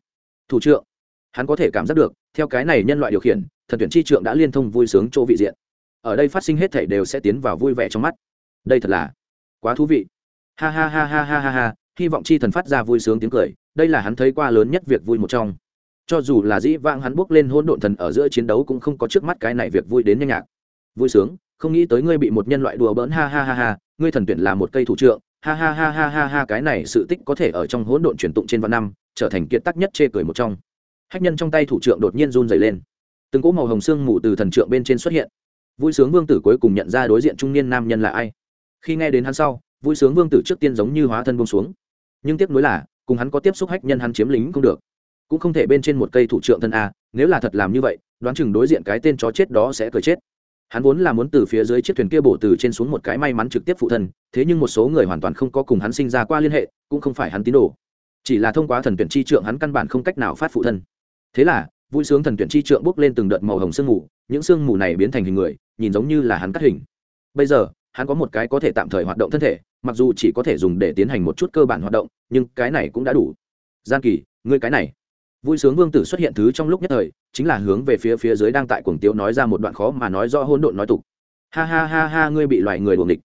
Thủ trượng, hắn có thể cảm giác được, theo cái này nhân loại điều khiển thần tuyển chi trượng đã liên thông vui sướng chỗ vị diện ở đây phát sinh hết thảy đều sẽ tiến vào vui vẻ trong mắt đây thật là quá thú vị ha ha ha ha ha ha ha hy vọng chi thần phát ra vui sướng tiếng cười đây là hắn thấy qua lớn nhất việc vui một trong cho dù là dĩ vãng hắn bước lên hỗn độn thần ở giữa chiến đấu cũng không có trước mắt cái này việc vui đến nhanh nhạc vui sướng không nghĩ tới ngươi bị một nhân loại đùa bỡn ha ha ha ha ngươi thần tuyển là một cây thủ trượng ha ha ha ha ha ha cái này sự tích có thể ở trong hỗn độn truyền tụng trên vạn năm trở thành kiệt tác nhất chê cười một trong hách nhân trong tay thủ trượng đột nhiên run dày lên từng cỗ màu hồng xương mù từ thần trượng bên trên xuất hiện. Vui sướng vương tử cuối cùng nhận ra đối diện trung niên nam nhân là ai. Khi nghe đến hắn sau, vui sướng vương tử trước tiên giống như hóa thân bông xuống. Nhưng tiếc nuối là, cùng hắn có tiếp xúc hách nhân hắn chiếm lính không được. Cũng không thể bên trên một cây thủ trượng thân a, nếu là thật làm như vậy, đoán chừng đối diện cái tên chó chết đó sẽ cười chết. Hắn vốn là muốn từ phía dưới chiếc thuyền kia bổ từ trên xuống một cái may mắn trực tiếp phụ thân, thế nhưng một số người hoàn toàn không có cùng hắn sinh ra qua liên hệ, cũng không phải hắn tín đồ. Chỉ là thông qua thần tuyển chi trượng hắn căn bản không cách nào phát phụ thân. Thế là vui sướng thần tuyển chi trượng bốc lên từng đợt màu hồng sương mù, những sương mù này biến thành hình người, nhìn giống như là hắn cắt hình. Bây giờ, hắn có một cái có thể tạm thời hoạt động thân thể, mặc dù chỉ có thể dùng để tiến hành một chút cơ bản hoạt động, nhưng cái này cũng đã đủ. Gian kỳ, ngươi cái này. Vui sướng vương tử xuất hiện thứ trong lúc nhất thời, chính là hướng về phía phía dưới đang tại cuồng tiếu nói ra một đoạn khó mà nói do hôn độn nói tục. Ha ha ha ha, ngươi bị loài người đuồng địch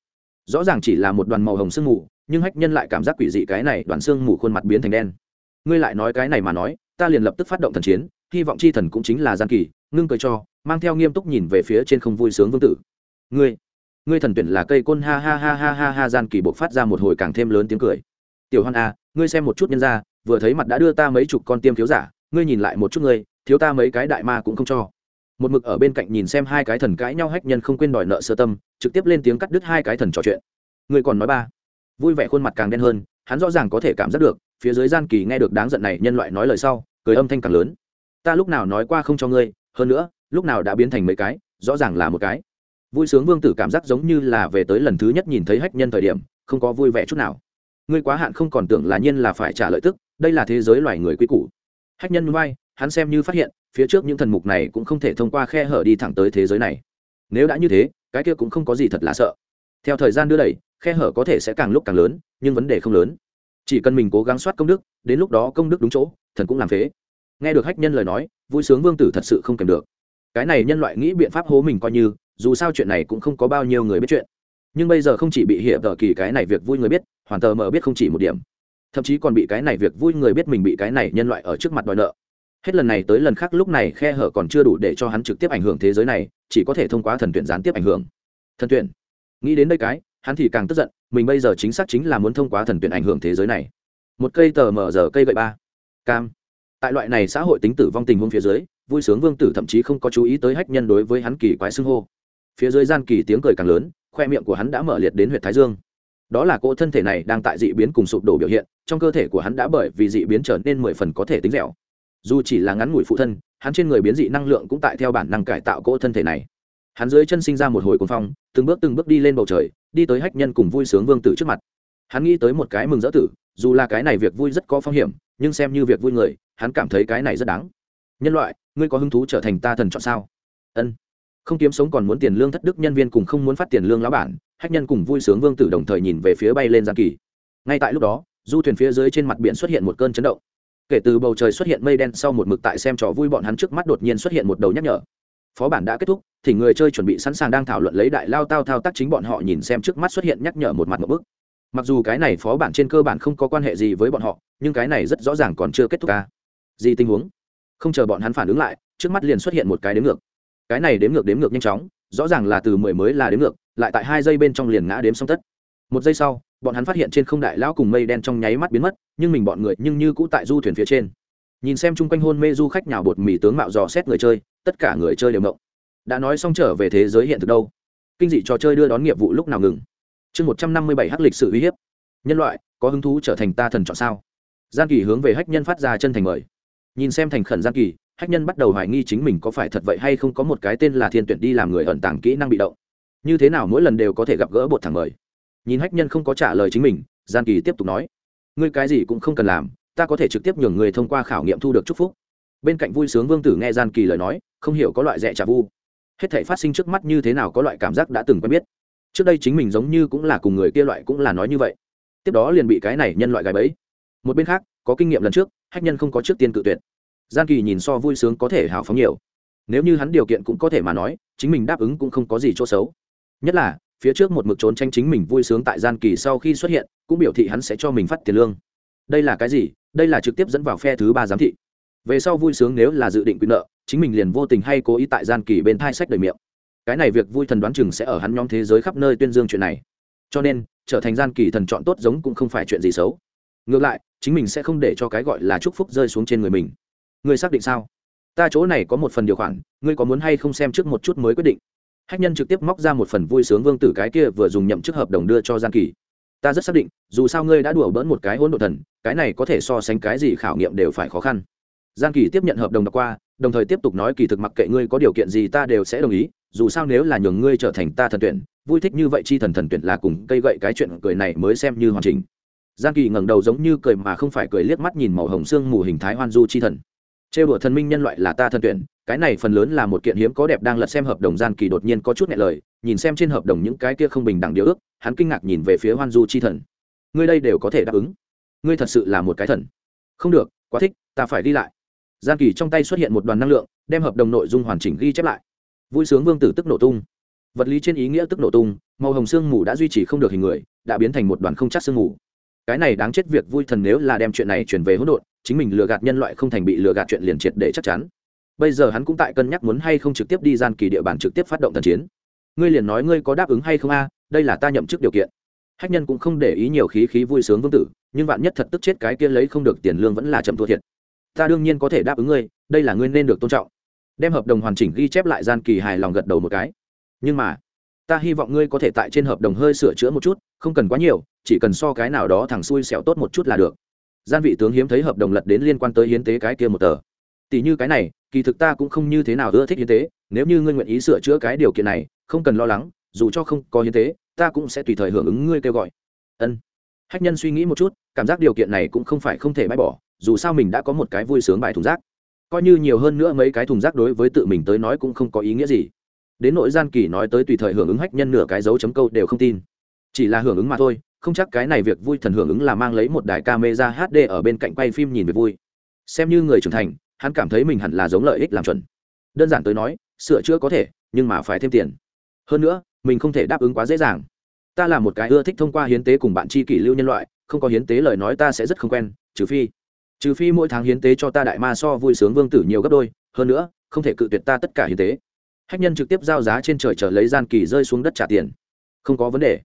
rõ ràng chỉ là một đoàn màu hồng sương mù, nhưng hách nhân lại cảm giác quỷ dị cái này, đoàn sương mù khuôn mặt biến thành đen. Ngươi lại nói cái này mà nói, ta liền lập tức phát động thần chiến hy vọng chi thần cũng chính là gian kỳ ngưng cười cho mang theo nghiêm túc nhìn về phía trên không vui sướng vương tử. Ngươi ngươi thần tuyển là cây côn ha ha ha ha ha ha gian kỳ buộc phát ra một hồi càng thêm lớn tiếng cười. Tiểu hoan a à, ngươi xem một chút nhân ra vừa thấy mặt đã đưa ta mấy chục con tiêm thiếu giả ngươi nhìn lại một chút ngươi thiếu ta mấy cái đại ma cũng không cho. Một mực ở bên cạnh nhìn xem hai cái thần cãi nhau hách nhân không quên đòi nợ sơ tâm trực tiếp lên tiếng cắt đứt hai cái thần trò chuyện. Ngươi còn nói ba. Vui vẻ khuôn mặt càng đen hơn hắn rõ ràng có thể cảm giác được phía dưới gian kỳ nghe được đáng giận này nhân loại nói lời sau cười âm thanh càng lớn ta lúc nào nói qua không cho ngươi, hơn nữa, lúc nào đã biến thành mấy cái, rõ ràng là một cái. Vui sướng vương tử cảm giác giống như là về tới lần thứ nhất nhìn thấy hách nhân thời điểm, không có vui vẻ chút nào. Ngươi quá hạn không còn tưởng là nhiên là phải trả lợi tức, đây là thế giới loài người quy củ. Hách nhân vai, hắn xem như phát hiện, phía trước những thần mục này cũng không thể thông qua khe hở đi thẳng tới thế giới này. Nếu đã như thế, cái kia cũng không có gì thật là sợ. Theo thời gian đưa đẩy, khe hở có thể sẽ càng lúc càng lớn, nhưng vấn đề không lớn. Chỉ cần mình cố gắng soát công đức, đến lúc đó công đức đúng chỗ, thần cũng làm phế nghe được hách nhân lời nói, vui sướng vương tử thật sự không kèm được. Cái này nhân loại nghĩ biện pháp hố mình coi như, dù sao chuyện này cũng không có bao nhiêu người biết chuyện. Nhưng bây giờ không chỉ bị hiệp tờ kỳ cái này việc vui người biết, hoàn tờ mờ biết không chỉ một điểm. Thậm chí còn bị cái này việc vui người biết mình bị cái này nhân loại ở trước mặt đòi nợ. Hết lần này tới lần khác lúc này khe hở còn chưa đủ để cho hắn trực tiếp ảnh hưởng thế giới này, chỉ có thể thông qua thần tuyển gián tiếp ảnh hưởng. Thần tuyển. Nghĩ đến đây cái, hắn thì càng tức giận, mình bây giờ chính xác chính là muốn thông qua thần tuyển ảnh hưởng thế giới này. Một cây tờ mở giờ cây gậy ba. Cam tại loại này xã hội tính tử vong tình huống phía dưới, vui sướng vương tử thậm chí không có chú ý tới hách nhân đối với hắn kỳ quái xưng hô. Phía dưới gian kỳ tiếng cười càng lớn, khoe miệng của hắn đã mở liệt đến huyện thái dương. Đó là cỗ thân thể này đang tại dị biến cùng sụp đổ biểu hiện, trong cơ thể của hắn đã bởi vì dị biến trở nên mười phần có thể tính dẻo. Dù chỉ là ngắn ngủi phụ thân, hắn trên người biến dị năng lượng cũng tại theo bản năng cải tạo cỗ thân thể này. Hắn dưới chân sinh ra một hồi cuồng phong, từng bước từng bước đi lên bầu trời, đi tới hách nhân cùng vui sướng vương tử trước mặt. Hắn nghĩ tới một cái mừng rỡ tử, dù là cái này việc vui rất có phong hiểm nhưng xem như việc vui người, hắn cảm thấy cái này rất đáng. Nhân loại, ngươi có hứng thú trở thành ta thần chọn sao? Ân. Không kiếm sống còn muốn tiền lương thất đức nhân viên cùng không muốn phát tiền lương lão bản, hách nhân cùng vui sướng vương tử đồng thời nhìn về phía bay lên giang kỳ. Ngay tại lúc đó, du thuyền phía dưới trên mặt biển xuất hiện một cơn chấn động. Kể từ bầu trời xuất hiện mây đen sau một mực tại xem trò vui bọn hắn trước mắt đột nhiên xuất hiện một đầu nhắc nhở. Phó bản đã kết thúc, thì người chơi chuẩn bị sẵn sàng đang thảo luận lấy đại lao tao thao tác chính bọn họ nhìn xem trước mắt xuất hiện nhắc nhở một mặt một bức. Mặc dù cái này phó bản trên cơ bản không có quan hệ gì với bọn họ nhưng cái này rất rõ ràng còn chưa kết thúc ca. Gì tình huống? Không chờ bọn hắn phản ứng lại, trước mắt liền xuất hiện một cái đếm ngược. Cái này đếm ngược đếm ngược nhanh chóng, rõ ràng là từ mười mới là đếm ngược, lại tại hai giây bên trong liền ngã đếm xong tất. Một giây sau, bọn hắn phát hiện trên không đại lão cùng mây đen trong nháy mắt biến mất, nhưng mình bọn người nhưng như cũ tại du thuyền phía trên. Nhìn xem chung quanh hôn mê du khách nhào bột mì tướng mạo dò xét người chơi, tất cả người chơi đều mộng đã nói xong trở về thế giới hiện thực đâu? Kinh dị trò chơi đưa đón nghiệp vụ lúc nào ngừng? Chương một trăm năm mươi bảy hắc lịch sử uy hiếp. Nhân loại, có hứng thú trở thành ta thần chọn sao? Gian kỳ hướng về hách nhân phát ra chân thành mời. Nhìn xem thành khẩn gian kỳ, hách nhân bắt đầu hoài nghi chính mình có phải thật vậy hay không có một cái tên là thiên tuyển đi làm người ẩn tàng kỹ năng bị động. Như thế nào mỗi lần đều có thể gặp gỡ bột thẳng mời? Nhìn hách nhân không có trả lời chính mình, gian kỳ tiếp tục nói, ngươi cái gì cũng không cần làm, ta có thể trực tiếp nhường người thông qua khảo nghiệm thu được chúc phúc. Bên cạnh vui sướng vương tử nghe gian kỳ lời nói, không hiểu có loại rẻ trả vu. Hết thể phát sinh trước mắt như thế nào có loại cảm giác đã từng quen biết. Trước đây chính mình giống như cũng là cùng người kia loại cũng là nói như vậy. Tiếp đó liền bị cái này nhân loại gài bẫy một bên khác, có kinh nghiệm lần trước, hách nhân không có trước tiên cự tuyệt. Gian kỳ nhìn so vui sướng có thể hào phóng nhiều. Nếu như hắn điều kiện cũng có thể mà nói, chính mình đáp ứng cũng không có gì chỗ xấu. Nhất là, phía trước một mực trốn tranh chính mình vui sướng tại gian kỳ sau khi xuất hiện, cũng biểu thị hắn sẽ cho mình phát tiền lương. Đây là cái gì? Đây là trực tiếp dẫn vào phe thứ ba giám thị. Về sau vui sướng nếu là dự định quyền nợ, chính mình liền vô tình hay cố ý tại gian kỳ bên thai sách đời miệng. Cái này việc vui thần đoán chừng sẽ ở hắn nhóm thế giới khắp nơi tuyên dương chuyện này. Cho nên, trở thành gian kỳ thần chọn tốt giống cũng không phải chuyện gì xấu ngược lại, chính mình sẽ không để cho cái gọi là chúc phúc rơi xuống trên người mình. Ngươi xác định sao? Ta chỗ này có một phần điều khoản, ngươi có muốn hay không xem trước một chút mới quyết định. Hách nhân trực tiếp móc ra một phần vui sướng vương tử cái kia vừa dùng nhậm chức hợp đồng đưa cho gian kỳ. Ta rất xác định, dù sao ngươi đã đùa bỡn một cái hỗn độ thần, cái này có thể so sánh cái gì khảo nghiệm đều phải khó khăn. Gian kỳ tiếp nhận hợp đồng đọc qua, đồng thời tiếp tục nói kỳ thực mặc kệ ngươi có điều kiện gì ta đều sẽ đồng ý, dù sao nếu là nhường ngươi trở thành ta thần tuyển, vui thích như vậy chi thần thần tuyển là cùng cây gậy cái chuyện cười này mới xem như hoàn chỉnh gian kỳ ngẩng đầu giống như cười mà không phải cười liếc mắt nhìn màu hồng xương mù hình thái hoan du chi thần. Trêu đùa thần minh nhân loại là ta thần tuyển, cái này phần lớn là một kiện hiếm có đẹp đang lật xem hợp đồng gian kỳ đột nhiên có chút nhẹ lời, nhìn xem trên hợp đồng những cái kia không bình đẳng điều ước, hắn kinh ngạc nhìn về phía hoan du chi thần. Ngươi đây đều có thể đáp ứng. Ngươi thật sự là một cái thần. Không được, quá thích, ta phải đi lại. Gian kỳ trong tay xuất hiện một đoàn năng lượng, đem hợp đồng nội dung hoàn chỉnh ghi chép lại. Vui sướng vương tử tức nổ tung. Vật lý trên ý nghĩa tức nổ tung, màu hồng sương mù đã duy trì không được hình người, đã biến thành một đoàn không chắc sương mù cái này đáng chết việc vui thần nếu là đem chuyện này chuyển về hỗn độn, chính mình lừa gạt nhân loại không thành bị lừa gạt chuyện liền triệt để chắc chắn. Bây giờ hắn cũng tại cân nhắc muốn hay không trực tiếp đi gian kỳ địa bàn trực tiếp phát động thần chiến. Ngươi liền nói ngươi có đáp ứng hay không a, đây là ta nhậm chức điều kiện. Hách nhân cũng không để ý nhiều khí khí vui sướng vương tử, nhưng vạn nhất thật tức chết cái kia lấy không được tiền lương vẫn là chậm thua thiệt. Ta đương nhiên có thể đáp ứng ngươi, đây là ngươi nên được tôn trọng. Đem hợp đồng hoàn chỉnh ghi chép lại gian kỳ hài lòng gật đầu một cái. Nhưng mà ta hy vọng ngươi có thể tại trên hợp đồng hơi sửa chữa một chút, không cần quá nhiều, chỉ cần so cái nào đó thằng xui xẻo tốt một chút là được. Gian vị tướng hiếm thấy hợp đồng lật đến liên quan tới hiến tế cái kia một tờ. Tỷ như cái này, kỳ thực ta cũng không như thế nào ưa thích hiến tế, nếu như ngươi nguyện ý sửa chữa cái điều kiện này, không cần lo lắng, dù cho không có hiến tế, ta cũng sẽ tùy thời hưởng ứng ngươi kêu gọi. Ân. Hách nhân suy nghĩ một chút, cảm giác điều kiện này cũng không phải không thể bãi bỏ, dù sao mình đã có một cái vui sướng bài thùng rác. Coi như nhiều hơn nữa mấy cái thùng rác đối với tự mình tới nói cũng không có ý nghĩa gì đến nội gian kỳ nói tới tùy thời hưởng ứng hách nhân nửa cái dấu chấm câu đều không tin. Chỉ là hưởng ứng mà thôi, không chắc cái này việc vui thần hưởng ứng là mang lấy một đài camera hd ở bên cạnh quay phim nhìn về vui. Xem như người trưởng thành, hắn cảm thấy mình hẳn là giống lợi ích làm chuẩn. Đơn giản tới nói, sửa chữa có thể, nhưng mà phải thêm tiền. Hơn nữa, mình không thể đáp ứng quá dễ dàng. Ta là một cái ưa thích thông qua hiến tế cùng bạn chi kỷ lưu nhân loại, không có hiến tế lời nói ta sẽ rất không quen, trừ phi trừ phi mỗi tháng hiến tế cho ta đại ma so vui sướng vương tử nhiều gấp đôi, hơn nữa, không thể cự tuyệt ta tất cả hiến tế hách nhân trực tiếp giao giá trên trời trở lấy gian kỳ rơi xuống đất trả tiền. Không có vấn đề.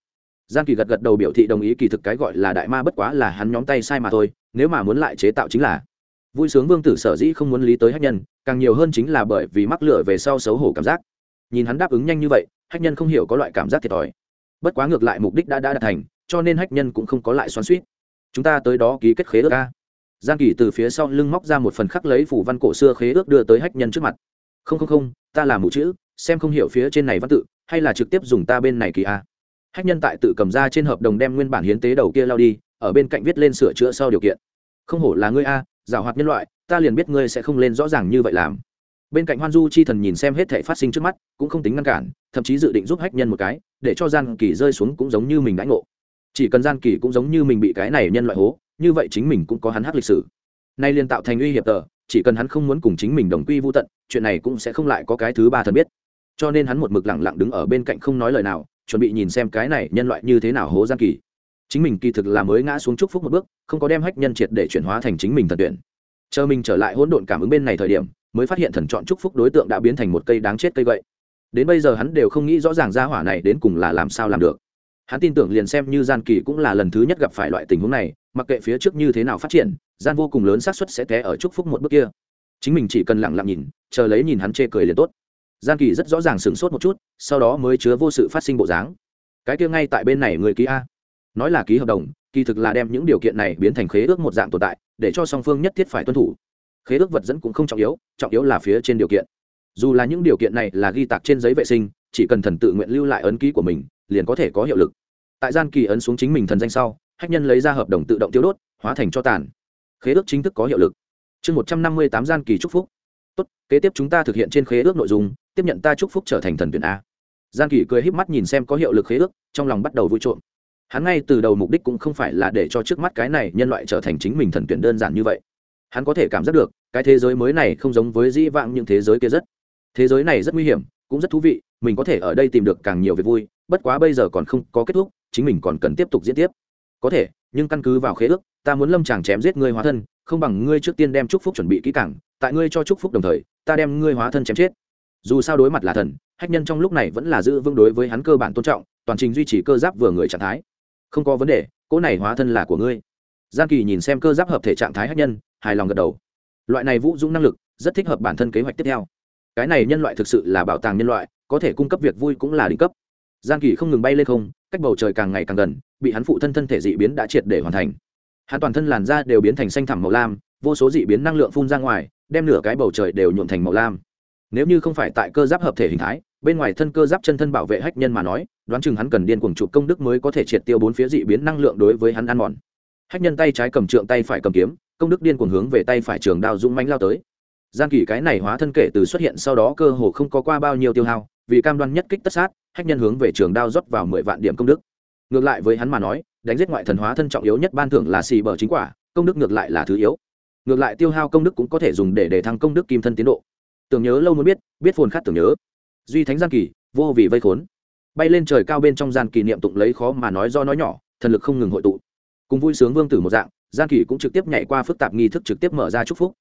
Gian kỳ gật gật đầu biểu thị đồng ý, kỳ thực cái gọi là đại ma bất quá là hắn nhóm tay sai mà thôi, nếu mà muốn lại chế tạo chính là. Vui sướng vương tử sở dĩ không muốn lý tới hách nhân, càng nhiều hơn chính là bởi vì mắc lửa về sau xấu hổ cảm giác. Nhìn hắn đáp ứng nhanh như vậy, hách nhân không hiểu có loại cảm giác thiệt thòi. Bất quá ngược lại mục đích đã đã đạt thành, cho nên hách nhân cũng không có lại xoắn suýt chúng ta tới đó ký kết khế ước ca gian kỳ từ phía sau lưng móc ra một phần khắc lấy phủ văn cổ xưa khế ước đưa tới hách nhân trước mặt. Không không không ta làm mù chữ, xem không hiểu phía trên này văn tự, hay là trực tiếp dùng ta bên này kỳ a à. hách nhân tại tự cầm ra trên hợp đồng đem nguyên bản hiến tế đầu kia lao đi, ở bên cạnh viết lên sửa chữa sau điều kiện. Không hổ là ngươi a, giảo hoạt nhân loại, ta liền biết ngươi sẽ không lên rõ ràng như vậy làm. Bên cạnh hoan du chi thần nhìn xem hết thể phát sinh trước mắt, cũng không tính ngăn cản, thậm chí dự định giúp hách nhân một cái, để cho gian kỳ rơi xuống cũng giống như mình đãi ngộ. Chỉ cần gian kỳ cũng giống như mình bị cái này nhân loại hố, như vậy chính mình cũng có hắn hát lịch sử. Nay liên tạo thành uy hiệp tờ chỉ cần hắn không muốn cùng chính mình đồng quy vô tận, chuyện này cũng sẽ không lại có cái thứ ba thần biết. Cho nên hắn một mực lẳng lặng đứng ở bên cạnh không nói lời nào, chuẩn bị nhìn xem cái này nhân loại như thế nào hố gian kỳ. Chính mình kỳ thực là mới ngã xuống chúc phúc một bước, không có đem hách nhân triệt để chuyển hóa thành chính mình thần tuyển. Chờ mình trở lại hỗn độn cảm ứng bên này thời điểm, mới phát hiện thần chọn chúc phúc đối tượng đã biến thành một cây đáng chết cây gậy. Đến bây giờ hắn đều không nghĩ rõ ràng ra hỏa này đến cùng là làm sao làm được. Hắn tin tưởng liền xem như gian kỳ cũng là lần thứ nhất gặp phải loại tình huống này mặc kệ phía trước như thế nào phát triển, gian vô cùng lớn xác suất sẽ té ở chúc phúc một bước kia. Chính mình chỉ cần lặng lặng nhìn, chờ lấy nhìn hắn chê cười liền tốt. Gian kỳ rất rõ ràng sửng sốt một chút, sau đó mới chứa vô sự phát sinh bộ dáng. Cái kia ngay tại bên này người ký a. Nói là ký hợp đồng, kỳ thực là đem những điều kiện này biến thành khế ước một dạng tồn tại, để cho song phương nhất thiết phải tuân thủ. Khế ước vật dẫn cũng không trọng yếu trọng yếu là phía trên điều kiện. Dù là những điều kiện này là ghi tạc trên giấy vệ sinh, chỉ cần thần tự nguyện lưu lại ấn ký của mình, liền có thể có hiệu lực. Tại gian kỳ ấn xuống chính mình thần danh sau hách nhân lấy ra hợp đồng tự động tiêu đốt, hóa thành cho tàn. Khế ước chính thức có hiệu lực. Chương một trăm năm mươi tám gian kỳ chúc phúc. Tốt, kế tiếp chúng ta thực hiện trên khế ước nội dung, tiếp nhận ta chúc phúc trở thành thần tuyển a. Gian kỳ cười híp mắt nhìn xem có hiệu lực khế ước, trong lòng bắt đầu vui trộm hắn ngay từ đầu mục đích cũng không phải là để cho trước mắt cái này nhân loại trở thành chính mình thần tuyển đơn giản như vậy. Hắn có thể cảm giác được, cái thế giới mới này không giống với dĩ vãng những thế giới kia rất. Thế giới này rất nguy hiểm, cũng rất thú vị, mình có thể ở đây tìm được càng nhiều việc vui, bất quá bây giờ còn không có kết thúc, chính mình còn cần tiếp tục diễn tiếp có thể, nhưng căn cứ vào khế ước, ta muốn lâm chàng chém giết ngươi hóa thân, không bằng ngươi trước tiên đem chúc phúc chuẩn bị kỹ càng, tại ngươi cho chúc phúc đồng thời, ta đem ngươi hóa thân chém chết. Dù sao đối mặt là thần, hách nhân trong lúc này vẫn là giữ vững đối với hắn cơ bản tôn trọng, toàn trình duy trì cơ giáp vừa người trạng thái. Không có vấn đề, cỗ này hóa thân là của ngươi. Gian kỳ nhìn xem cơ giáp hợp thể trạng thái hách nhân, hài lòng gật đầu. Loại này vũ dũng năng lực, rất thích hợp bản thân kế hoạch tiếp theo. Cái này nhân loại thực sự là bảo tàng nhân loại, có thể cung cấp việc vui cũng là đỉnh cấp gian kỳ không ngừng bay lên không, cách bầu trời càng ngày càng gần, bị hắn phụ thân thân thể dị biến đã triệt để hoàn thành. Hắn toàn thân làn da đều biến thành xanh thẳm màu lam, vô số dị biến năng lượng phun ra ngoài, đem nửa cái bầu trời đều nhuộm thành màu lam. Nếu như không phải tại cơ giáp hợp thể hình thái, bên ngoài thân cơ giáp chân thân bảo vệ hách nhân mà nói, đoán chừng hắn cần điên cuồng chụp công đức mới có thể triệt tiêu bốn phía dị biến năng lượng đối với hắn ăn mòn. Hách nhân tay trái cầm trượng tay phải cầm kiếm, công đức điên cuồng hướng về tay phải trường đao dũng mánh lao tới gian kỳ cái này hóa thân kể từ xuất hiện sau đó cơ hồ không có qua bao nhiêu tiêu hao, vì cam đoan nhất kích tất sát, hách nhân hướng về trường đao rót vào mười vạn điểm công đức. Ngược lại với hắn mà nói, đánh giết ngoại thần hóa thân trọng yếu nhất ban thưởng là xì bờ chính quả, công đức ngược lại là thứ yếu. Ngược lại tiêu hao công đức cũng có thể dùng để để thăng công đức kim thân tiến độ. Tưởng nhớ lâu muốn biết biết phồn khát tưởng nhớ. Duy thánh gian kỳ, vô vì vây khốn. Bay lên trời cao bên trong gian kỳ niệm tụng lấy khó mà nói do nói nhỏ, thần lực không ngừng hội tụ. Cùng vui sướng vương tử một dạng gian kỳ cũng trực tiếp nhảy qua phức tạp nghi thức trực tiếp mở ra chúc phúc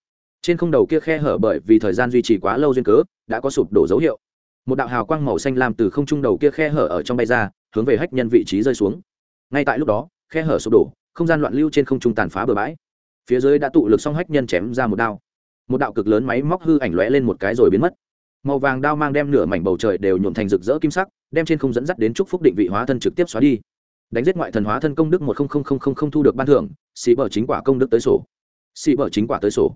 trên không đầu kia khe hở bởi vì thời gian duy trì quá lâu duyên cớ, đã có sụp đổ dấu hiệu. Một đạo hào quang màu xanh lam từ không trung đầu kia khe hở ở trong bay ra, hướng về hách nhân vị trí rơi xuống. Ngay tại lúc đó, khe hở sụp đổ, không gian loạn lưu trên không trung tàn phá bờ bãi. Phía dưới đã tụ lực xong hách nhân chém ra một đao. Một đạo cực lớn máy móc hư ảnh lóe lên một cái rồi biến mất. Màu vàng đao mang đem nửa mảnh bầu trời đều nhuộm thành rực rỡ kim sắc, đem trên không dẫn dắt đến chúc phúc định vị hóa thân trực tiếp xóa đi. Đánh giết ngoại thần hóa thân công đức một không thu được ban thưởng, xì bờ chính quả công đức tới sổ. Xì bờ chính quả tới sổ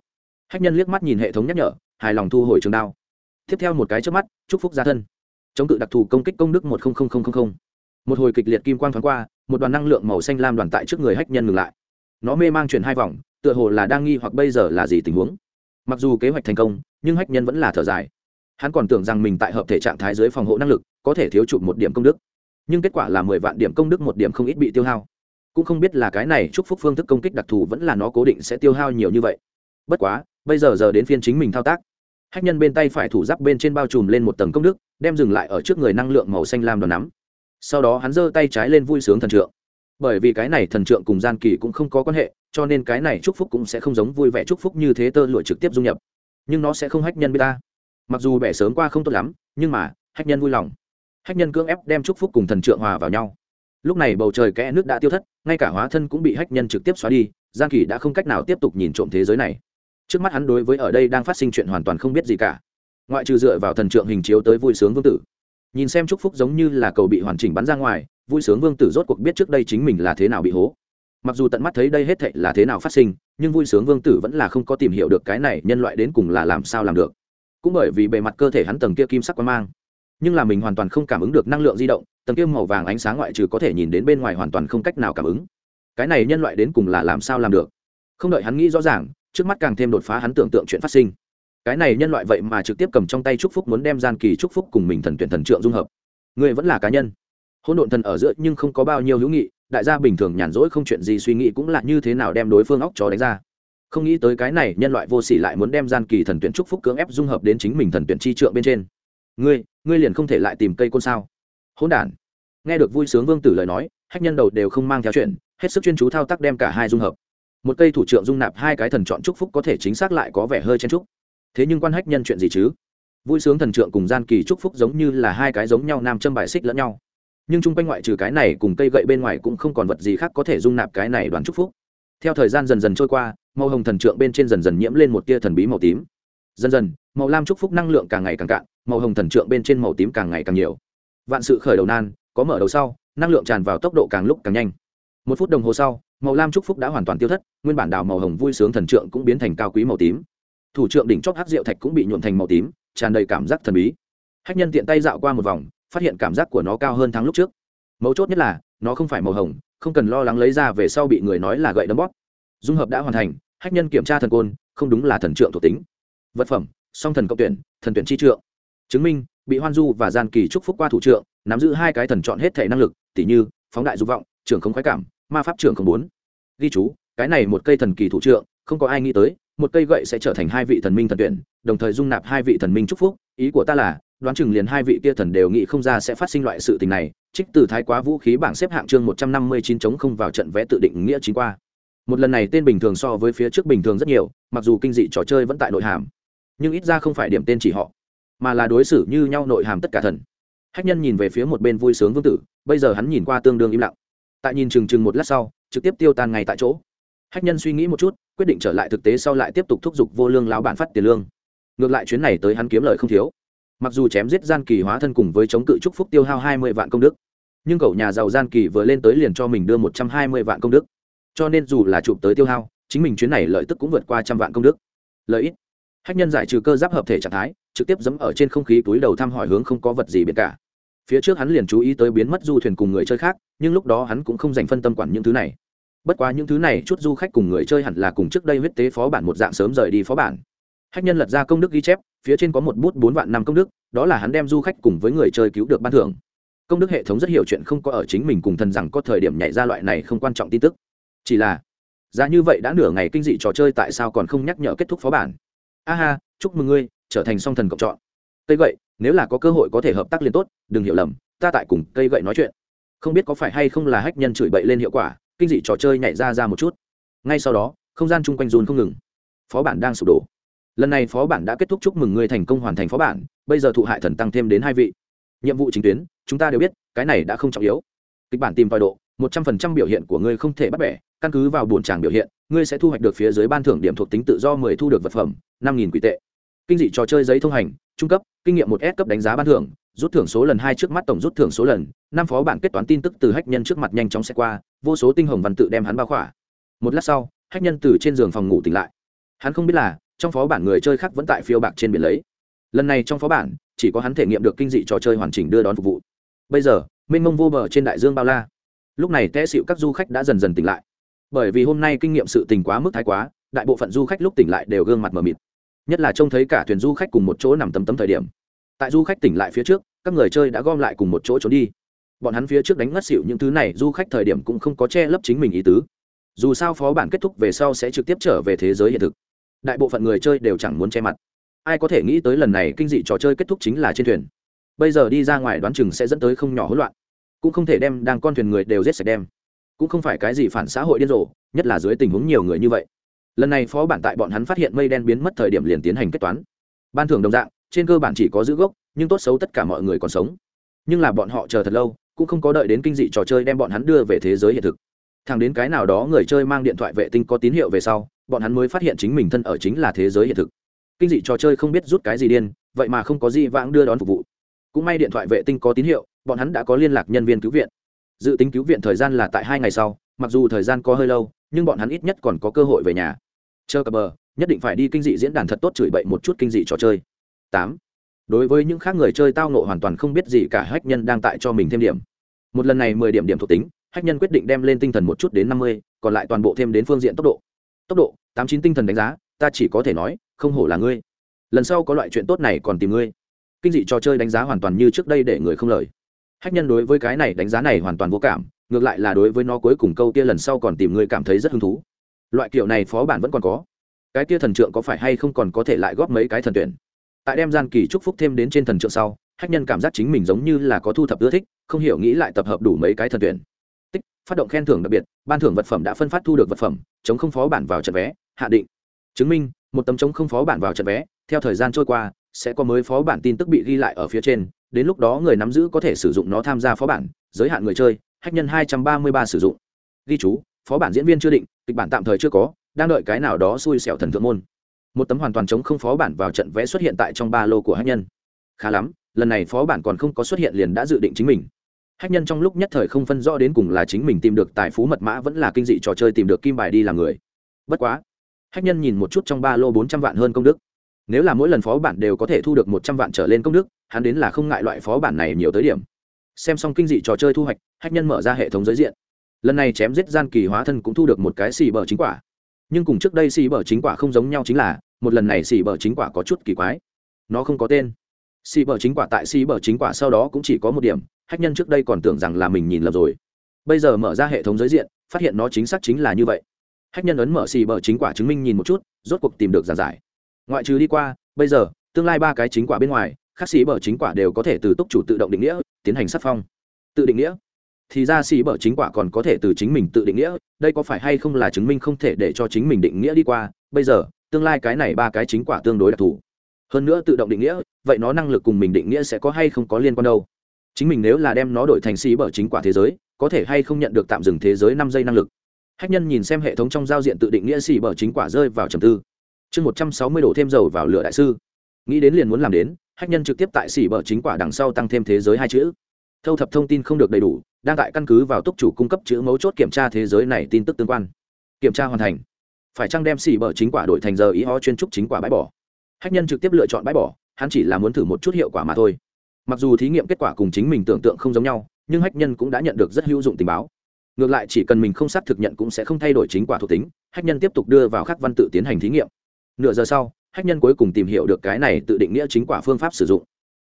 hách nhân liếc mắt nhìn hệ thống nhắc nhở, hài lòng thu hồi trường đao. Tiếp theo một cái trước mắt, chúc phúc gia thân. Chống cự đặc thù công kích công đức một một hồi kịch liệt kim quang thoáng qua, một đoàn năng lượng màu xanh lam đoàn tại trước người hách nhân ngừng lại. Nó mê mang chuyển hai vòng, tựa hồ là đang nghi hoặc bây giờ là gì tình huống. Mặc dù kế hoạch thành công, nhưng hách nhân vẫn là thở dài. Hắn còn tưởng rằng mình tại hợp thể trạng thái dưới phòng hộ năng lực, có thể thiếu chụp một điểm công đức. Nhưng kết quả là mười vạn điểm công đức một điểm không ít bị tiêu hao. Cũng không biết là cái này chúc phúc phương thức công kích đặc thù vẫn là nó cố định sẽ tiêu hao nhiều như vậy. Bất quá bây giờ giờ đến phiên chính mình thao tác. Hách nhân bên tay phải thủ giáp bên trên bao trùm lên một tầng công đức, đem dừng lại ở trước người năng lượng màu xanh lam đòn nắm. Sau đó hắn giơ tay trái lên vui sướng thần trượng. Bởi vì cái này thần trượng cùng gian kỳ cũng không có quan hệ, cho nên cái này chúc phúc cũng sẽ không giống vui vẻ chúc phúc như thế tơ lụa trực tiếp dung nhập. Nhưng nó sẽ không hách nhân bê ta. Mặc dù bẻ sớm qua không tốt lắm, nhưng mà, hách nhân vui lòng. Hách nhân cưỡng ép đem chúc phúc cùng thần trượng hòa vào nhau. Lúc này bầu trời kẽ nước đã tiêu thất, ngay cả hóa thân cũng bị hách nhân trực tiếp xóa đi, gian kỳ đã không cách nào tiếp tục nhìn trộm thế giới này trước mắt hắn đối với ở đây đang phát sinh chuyện hoàn toàn không biết gì cả. Ngoại trừ dựa vào thần trượng hình chiếu tới vui sướng vương tử. Nhìn xem chúc phúc giống như là cầu bị hoàn chỉnh bắn ra ngoài, vui sướng vương tử rốt cuộc biết trước đây chính mình là thế nào bị hố. Mặc dù tận mắt thấy đây hết thệ là thế nào phát sinh, nhưng vui sướng vương tử vẫn là không có tìm hiểu được cái này nhân loại đến cùng là làm sao làm được. Cũng bởi vì bề mặt cơ thể hắn tầng kia kim sắc quang mang, nhưng là mình hoàn toàn không cảm ứng được năng lượng di động, tầng kia màu vàng ánh sáng ngoại trừ có thể nhìn đến bên ngoài hoàn toàn không cách nào cảm ứng. Cái này nhân loại đến cùng là làm sao làm được? Không đợi hắn nghĩ rõ ràng trước mắt càng thêm đột phá hắn tưởng tượng chuyện phát sinh. Cái này nhân loại vậy mà trực tiếp cầm trong tay chúc phúc muốn đem gian kỳ chúc phúc cùng mình thần tuyển thần trượng dung hợp. Người vẫn là cá nhân. Hỗn độn thần ở giữa nhưng không có bao nhiêu hữu nghị, đại gia bình thường nhàn rỗi không chuyện gì suy nghĩ cũng là như thế nào đem đối phương óc chó đánh ra. Không nghĩ tới cái này nhân loại vô sỉ lại muốn đem gian kỳ thần tuyển trúc phúc cưỡng ép dung hợp đến chính mình thần tuyển chi trượng bên trên. Ngươi ngươi liền không thể lại tìm cây côn sao? Hỗn đản. Nghe được vui sướng vương tử lời nói, hách nhân đầu đều không mang theo chuyện, hết sức chuyên chú thao tác đem cả hai dung hợp một cây thủ trượng dung nạp hai cái thần chọn chúc phúc có thể chính xác lại có vẻ hơi chen chúc. thế nhưng quan hách nhân chuyện gì chứ? Vui sướng thần trượng cùng gian kỳ chúc phúc giống như là hai cái giống nhau nam châm bài xích lẫn nhau. Nhưng chung quanh ngoại trừ cái này cùng cây gậy bên ngoài cũng không còn vật gì khác có thể dung nạp cái này đoàn chúc phúc. Theo thời gian dần dần trôi qua, màu hồng thần trượng bên trên dần dần nhiễm lên một tia thần bí màu tím. Dần dần, màu lam chúc phúc năng lượng càng ngày càng cạn, màu hồng thần trượng bên trên màu tím càng ngày càng nhiều. Vạn sự khởi đầu nan, có mở đầu sau, năng lượng tràn vào tốc độ càng lúc càng nhanh. Một phút đồng hồ sau màu lam trúc phúc đã hoàn toàn tiêu thất, nguyên bản đào màu hồng vui sướng thần trượng cũng biến thành cao quý màu tím. Thủ trượng đỉnh chóp hát rượu thạch cũng bị nhuộn thành màu tím, tràn đầy cảm giác thần bí. Hách nhân tiện tay dạo qua một vòng, phát hiện cảm giác của nó cao hơn tháng lúc trước. Mấu chốt nhất là, nó không phải màu hồng, không cần lo lắng lấy ra về sau bị người nói là gậy đấm bóp. Dung hợp đã hoàn thành, hách nhân kiểm tra thần côn, không đúng là thần trượng thuộc tính. Vật phẩm, song thần cộng tuyển, thần tuyển chi trượng. Chứng minh, bị hoan du và gian kỳ trúc phúc qua thủ trượng, nắm giữ hai cái thần chọn hết thể năng lực tỷ như, phóng đại dục vọng, trưởng không khoái cảm ma pháp trưởng không bốn ghi chú, cái này một cây thần kỳ thủ trượng, không có ai nghĩ tới, một cây gậy sẽ trở thành hai vị thần minh thần tuyển, đồng thời dung nạp hai vị thần minh chúc phúc. Ý của ta là, đoán chừng liền hai vị kia thần đều nghĩ không ra sẽ phát sinh loại sự tình này. Trích từ thái quá vũ khí bảng xếp hạng chương một trăm năm mươi chín chống không vào trận vẽ tự định nghĩa chính qua. Một lần này tên bình thường so với phía trước bình thường rất nhiều, mặc dù kinh dị trò chơi vẫn tại nội hàm, nhưng ít ra không phải điểm tên chỉ họ, mà là đối xử như nhau nội hàm tất cả thần. Hách nhân nhìn về phía một bên vui sướng vương tử, bây giờ hắn nhìn qua tương đương im lặng tại nhìn chừng chừng một lát sau, trực tiếp tiêu tan ngay tại chỗ. Hách nhân suy nghĩ một chút, quyết định trở lại thực tế sau lại tiếp tục thúc giục vô lương lão bản phát tiền lương. Ngược lại chuyến này tới hắn kiếm lời không thiếu. Mặc dù chém giết gian kỳ hóa thân cùng với chống cự trúc phúc tiêu hao hai mươi vạn công đức, nhưng cậu nhà giàu gian kỳ vừa lên tới liền cho mình đưa một trăm hai mươi vạn công đức. Cho nên dù là chụp tới tiêu hao, chính mình chuyến này lợi tức cũng vượt qua trăm vạn công đức. Lợi ích. Hách nhân giải trừ cơ giáp hợp thể trạng thái, trực tiếp dẫm ở trên không khí túi đầu thăm hỏi hướng không có vật gì biệt cả phía trước hắn liền chú ý tới biến mất du thuyền cùng người chơi khác, nhưng lúc đó hắn cũng không dành phân tâm quản những thứ này. Bất quá những thứ này chút du khách cùng người chơi hẳn là cùng trước đây huyết tế phó bản một dạng sớm rời đi phó bản. Hách nhân lật ra công đức ghi chép, phía trên có một bút bốn vạn năm công đức, đó là hắn đem du khách cùng với người chơi cứu được ban thưởng. Công đức hệ thống rất hiểu chuyện không có ở chính mình cùng thần rằng có thời điểm nhảy ra loại này không quan trọng tin tức. Chỉ là, giá như vậy đã nửa ngày kinh dị trò chơi tại sao còn không nhắc nhở kết thúc phó bản? Aha, chúc mừng ngươi, trở thành song thần cộng chọn. Cây vậy nếu là có cơ hội có thể hợp tác liên tốt, đừng hiểu lầm, ta tại cùng cây gậy nói chuyện. Không biết có phải hay không là hách nhân chửi bậy lên hiệu quả, kinh dị trò chơi nhảy ra ra một chút. Ngay sau đó, không gian chung quanh dùn không ngừng. Phó bản đang sụp đổ. Lần này phó bản đã kết thúc chúc mừng người thành công hoàn thành phó bản, bây giờ thụ hại thần tăng thêm đến hai vị. Nhiệm vụ chính tuyến, chúng ta đều biết, cái này đã không trọng yếu. Kịch bản tìm tòi độ, một trăm phần trăm biểu hiện của ngươi không thể bắt bẻ, căn cứ vào bổn tràng biểu hiện, ngươi sẽ thu hoạch được phía dưới ban thưởng điểm thuộc tính tự do mười thu được vật phẩm, năm nghìn quỷ tệ. Kinh dị trò chơi giấy thông hành trung cấp, kinh nghiệm một s cấp đánh giá ban thưởng, rút thưởng số lần hai trước mắt tổng rút thưởng số lần, năm phó bản kết toán tin tức từ hách nhân trước mặt nhanh chóng sẽ qua, vô số tinh hồng văn tự đem hắn bao khỏa. Một lát sau, hách nhân từ trên giường phòng ngủ tỉnh lại. Hắn không biết là, trong phó bản người chơi khác vẫn tại phiêu bạc trên biển lấy. Lần này trong phó bản, chỉ có hắn thể nghiệm được kinh dị trò chơi hoàn chỉnh đưa đón phục vụ. Bây giờ, mênh mông vô bờ trên đại dương bao la. Lúc này té xịu các du khách đã dần dần tỉnh lại. Bởi vì hôm nay kinh nghiệm sự tình quá mức thái quá, đại bộ phận du khách lúc tỉnh lại đều gương mặt mờ mịt nhất là trông thấy cả thuyền du khách cùng một chỗ nằm tấm tấm thời điểm. Tại du khách tỉnh lại phía trước, các người chơi đã gom lại cùng một chỗ trốn đi. Bọn hắn phía trước đánh ngất xỉu những thứ này, du khách thời điểm cũng không có che lấp chính mình ý tứ. Dù sao phó bản kết thúc về sau sẽ trực tiếp trở về thế giới hiện thực. Đại bộ phận người chơi đều chẳng muốn che mặt. Ai có thể nghĩ tới lần này kinh dị trò chơi kết thúc chính là trên thuyền. Bây giờ đi ra ngoài đoán chừng sẽ dẫn tới không nhỏ hỗn loạn. Cũng không thể đem đang con thuyền người đều giết sạch đem. Cũng không phải cái gì phản xã hội điên rồ, nhất là dưới tình huống nhiều người như vậy lần này phó bản tại bọn hắn phát hiện mây đen biến mất thời điểm liền tiến hành kết toán. Ban thưởng đồng dạng, trên cơ bản chỉ có giữ gốc, nhưng tốt xấu tất cả mọi người còn sống. Nhưng là bọn họ chờ thật lâu, cũng không có đợi đến kinh dị trò chơi đem bọn hắn đưa về thế giới hiện thực. Thẳng đến cái nào đó người chơi mang điện thoại vệ tinh có tín hiệu về sau, bọn hắn mới phát hiện chính mình thân ở chính là thế giới hiện thực. Kinh dị trò chơi không biết rút cái gì điên, vậy mà không có gì vãng đưa đón phục vụ. Cũng may điện thoại vệ tinh có tín hiệu, bọn hắn đã có liên lạc nhân viên cứu viện. Dự tính cứu viện thời gian là tại hai ngày sau mặc dù thời gian có hơi lâu, nhưng bọn hắn ít nhất còn có cơ hội về nhà. Chờ cập bờ, nhất định phải đi kinh dị diễn đàn thật tốt chửi bậy một chút kinh dị trò chơi. Tám. Đối với những khác người chơi tao nộ hoàn toàn không biết gì cả, hách nhân đang tại cho mình thêm điểm. Một lần này mười điểm điểm thuộc tính, hách nhân quyết định đem lên tinh thần một chút đến năm mươi, còn lại toàn bộ thêm đến phương diện tốc độ. Tốc độ, tám chín tinh thần đánh giá, ta chỉ có thể nói, không hổ là ngươi. Lần sau có loại chuyện tốt này còn tìm ngươi. Kinh dị trò chơi đánh giá hoàn toàn như trước đây để người không lời. Hách nhân đối với cái này đánh giá này hoàn toàn vô cảm ngược lại là đối với nó cuối cùng câu kia lần sau còn tìm ngươi cảm thấy rất hứng thú. Loại kiểu này phó bản vẫn còn có. Cái kia thần trượng có phải hay không còn có thể lại góp mấy cái thần tuyển? Tại đem gian kỳ chúc phúc thêm đến trên thần trượng sau, hách nhân cảm giác chính mình giống như là có thu thập ưa thích, không hiểu nghĩ lại tập hợp đủ mấy cái thần tuyển. Tích, phát động khen thưởng đặc biệt, ban thưởng vật phẩm đã phân phát thu được vật phẩm, chống không phó bản vào trận vé, hạ định. Chứng minh, một tấm chống không phó bản vào trận vé, theo thời gian trôi qua, sẽ có mới phó bản tin tức bị ghi lại ở phía trên, đến lúc đó người nắm giữ có thể sử dụng nó tham gia phó bản, giới hạn người chơi hách nhân hai trăm ba mươi ba sử dụng. Ghi chú, phó bản diễn viên chưa định, kịch bản tạm thời chưa có, đang đợi cái nào đó xui xẻo thần thượng môn. Một tấm hoàn toàn chống không phó bản vào trận vẽ xuất hiện tại trong ba lô của hách nhân. Khá lắm, lần này phó bản còn không có xuất hiện liền đã dự định chính mình. Hách nhân trong lúc nhất thời không phân rõ đến cùng là chính mình tìm được tài phú mật mã vẫn là kinh dị trò chơi tìm được kim bài đi làm người. Bất quá, hách nhân nhìn một chút trong ba lô bốn trăm vạn hơn công đức. Nếu là mỗi lần phó bản đều có thể thu được một trăm vạn trở lên công đức, hắn đến là không ngại loại phó bản này nhiều tới điểm xem xong kinh dị trò chơi thu hoạch, hách nhân mở ra hệ thống giới diện. Lần này chém giết gian kỳ hóa thân cũng thu được một cái xì bờ chính quả. Nhưng cùng trước đây xì bờ chính quả không giống nhau chính là, một lần này xì bờ chính quả có chút kỳ quái. Nó không có tên. Xì bờ chính quả tại xì bờ chính quả sau đó cũng chỉ có một điểm, hách nhân trước đây còn tưởng rằng là mình nhìn lầm rồi. Bây giờ mở ra hệ thống giới diện, phát hiện nó chính xác chính là như vậy. Hách nhân ấn mở xì bờ chính quả chứng minh nhìn một chút, rốt cuộc tìm được giàn giải. Ngoại trừ đi qua, bây giờ, tương lai ba cái chính quả bên ngoài, khác xì bờ chính quả đều có thể từ túc chủ tự động định nghĩa tiến hành sắc phong. Tự định nghĩa. Thì ra xì bở chính quả còn có thể từ chính mình tự định nghĩa, đây có phải hay không là chứng minh không thể để cho chính mình định nghĩa đi qua? Bây giờ, tương lai cái này ba cái chính quả tương đối đặc thù. Hơn nữa tự động định nghĩa, vậy nó năng lực cùng mình định nghĩa sẽ có hay không có liên quan đâu? Chính mình nếu là đem nó đổi thành xì bở chính quả thế giới, có thể hay không nhận được tạm dừng thế giới năm giây năng lực? Hách nhân nhìn xem hệ thống trong giao diện tự định nghĩa xì bở chính quả rơi vào trầm tư. Chương một trăm sáu mươi đổ thêm dầu vào lửa đại sư. Nghĩ đến liền muốn làm đến hách nhân trực tiếp tại xỉ bờ chính quả đằng sau tăng thêm thế giới hai chữ. Thâu thập thông tin không được đầy đủ, đang tại căn cứ vào túc chủ cung cấp chữ mấu chốt kiểm tra thế giới này tin tức tương quan. Kiểm tra hoàn thành. Phải chăng đem xỉ bờ chính quả đổi thành giờ ý ho chuyên trúc chính quả bãi bỏ? Hách nhân trực tiếp lựa chọn bãi bỏ, hắn chỉ là muốn thử một chút hiệu quả mà thôi. Mặc dù thí nghiệm kết quả cùng chính mình tưởng tượng không giống nhau, nhưng hách nhân cũng đã nhận được rất hữu dụng tình báo. Ngược lại chỉ cần mình không xác thực nhận cũng sẽ không thay đổi chính quả thuộc tính, hách nhân tiếp tục đưa vào khắc văn tự tiến hành thí nghiệm. Nửa giờ sau hách nhân cuối cùng tìm hiểu được cái này tự định nghĩa chính quả phương pháp sử dụng.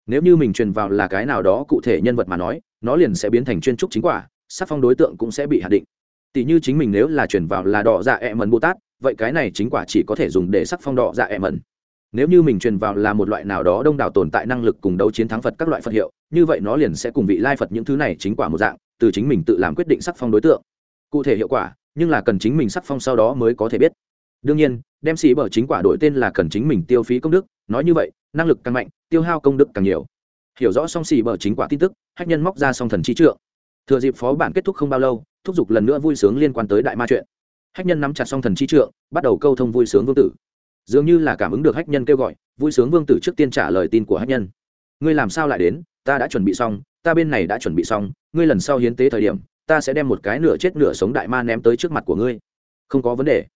Nếu như mình truyền vào là cái nào đó cụ thể nhân vật mà nói, nó liền sẽ biến thành chuyên trúc chính quả, sắc phong đối tượng cũng sẽ bị hạn định. Tỷ như chính mình nếu là truyền vào là đỏ dạ ẹ mần bồ tát vậy cái này chính quả chỉ có thể dùng để sắc phong đỏ dạ ẹ mần nếu như mình truyền vào là một loại nào đó đông đảo tồn tại năng lực cùng đấu chiến thắng phật các loại phật hiệu, như vậy nó liền sẽ cùng vị lai phật những thứ này chính quả một dạng, từ chính mình tự làm quyết định sắc phong đối tượng. Cụ thể hiệu quả, nhưng là cần chính mình sắc phong sau đó mới có thể biết đương nhiên, đem xì bở chính quả đổi tên là cần chính mình tiêu phí công đức, nói như vậy, năng lực càng mạnh, tiêu hao công đức càng nhiều. Hiểu rõ song xì bở chính quả tin tức, hách nhân móc ra song thần chi trượng. Thừa dịp phó bản kết thúc không bao lâu, thúc giục lần nữa vui sướng liên quan tới đại ma chuyện. Hách nhân nắm chặt song thần chi trượng, bắt đầu câu thông vui sướng vương tử. Dường như là cảm ứng được hách nhân kêu gọi, vui sướng vương tử trước tiên trả lời tin của hách nhân. Ngươi làm sao lại đến? Ta đã chuẩn bị xong, ta bên này đã chuẩn bị xong, ngươi lần sau hiến tế thời điểm, ta sẽ đem một cái nửa chết nửa sống đại ma ném tới trước mặt của ngươi. Không có vấn đề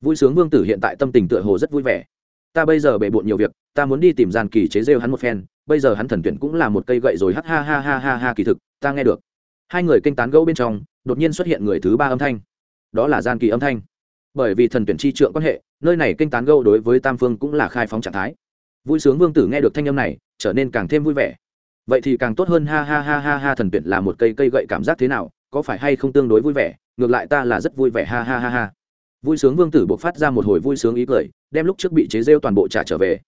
vui sướng vương tử hiện tại tâm tình tựa hồ rất vui vẻ. Ta bây giờ bề bộn nhiều việc, ta muốn đi tìm gian kỳ chế rêu hắn một phen, bây giờ hắn thần tuyển cũng là một cây gậy rồi hắt ha ha ha ha ha, kỳ thực, ta nghe được. Hai người kinh tán gẫu bên trong, đột nhiên xuất hiện người thứ ba âm thanh. Đó là gian kỳ âm thanh. Bởi vì thần tuyển chi trượng quan hệ, nơi này kinh tán gẫu đối với tam phương cũng là khai phóng trạng thái. Vui sướng vương tử nghe được thanh âm này, trở nên càng thêm vui vẻ. Vậy thì càng tốt hơn, ha ha ha ha ha, thần tuyển là một cây cây gậy cảm giác thế nào, có phải hay không tương đối vui vẻ, ngược lại ta là rất vui vẻ, ha ha ha ha vui sướng vương tử buộc phát ra một hồi vui sướng ý cười, đem lúc trước bị chế rêu toàn bộ trả trở về.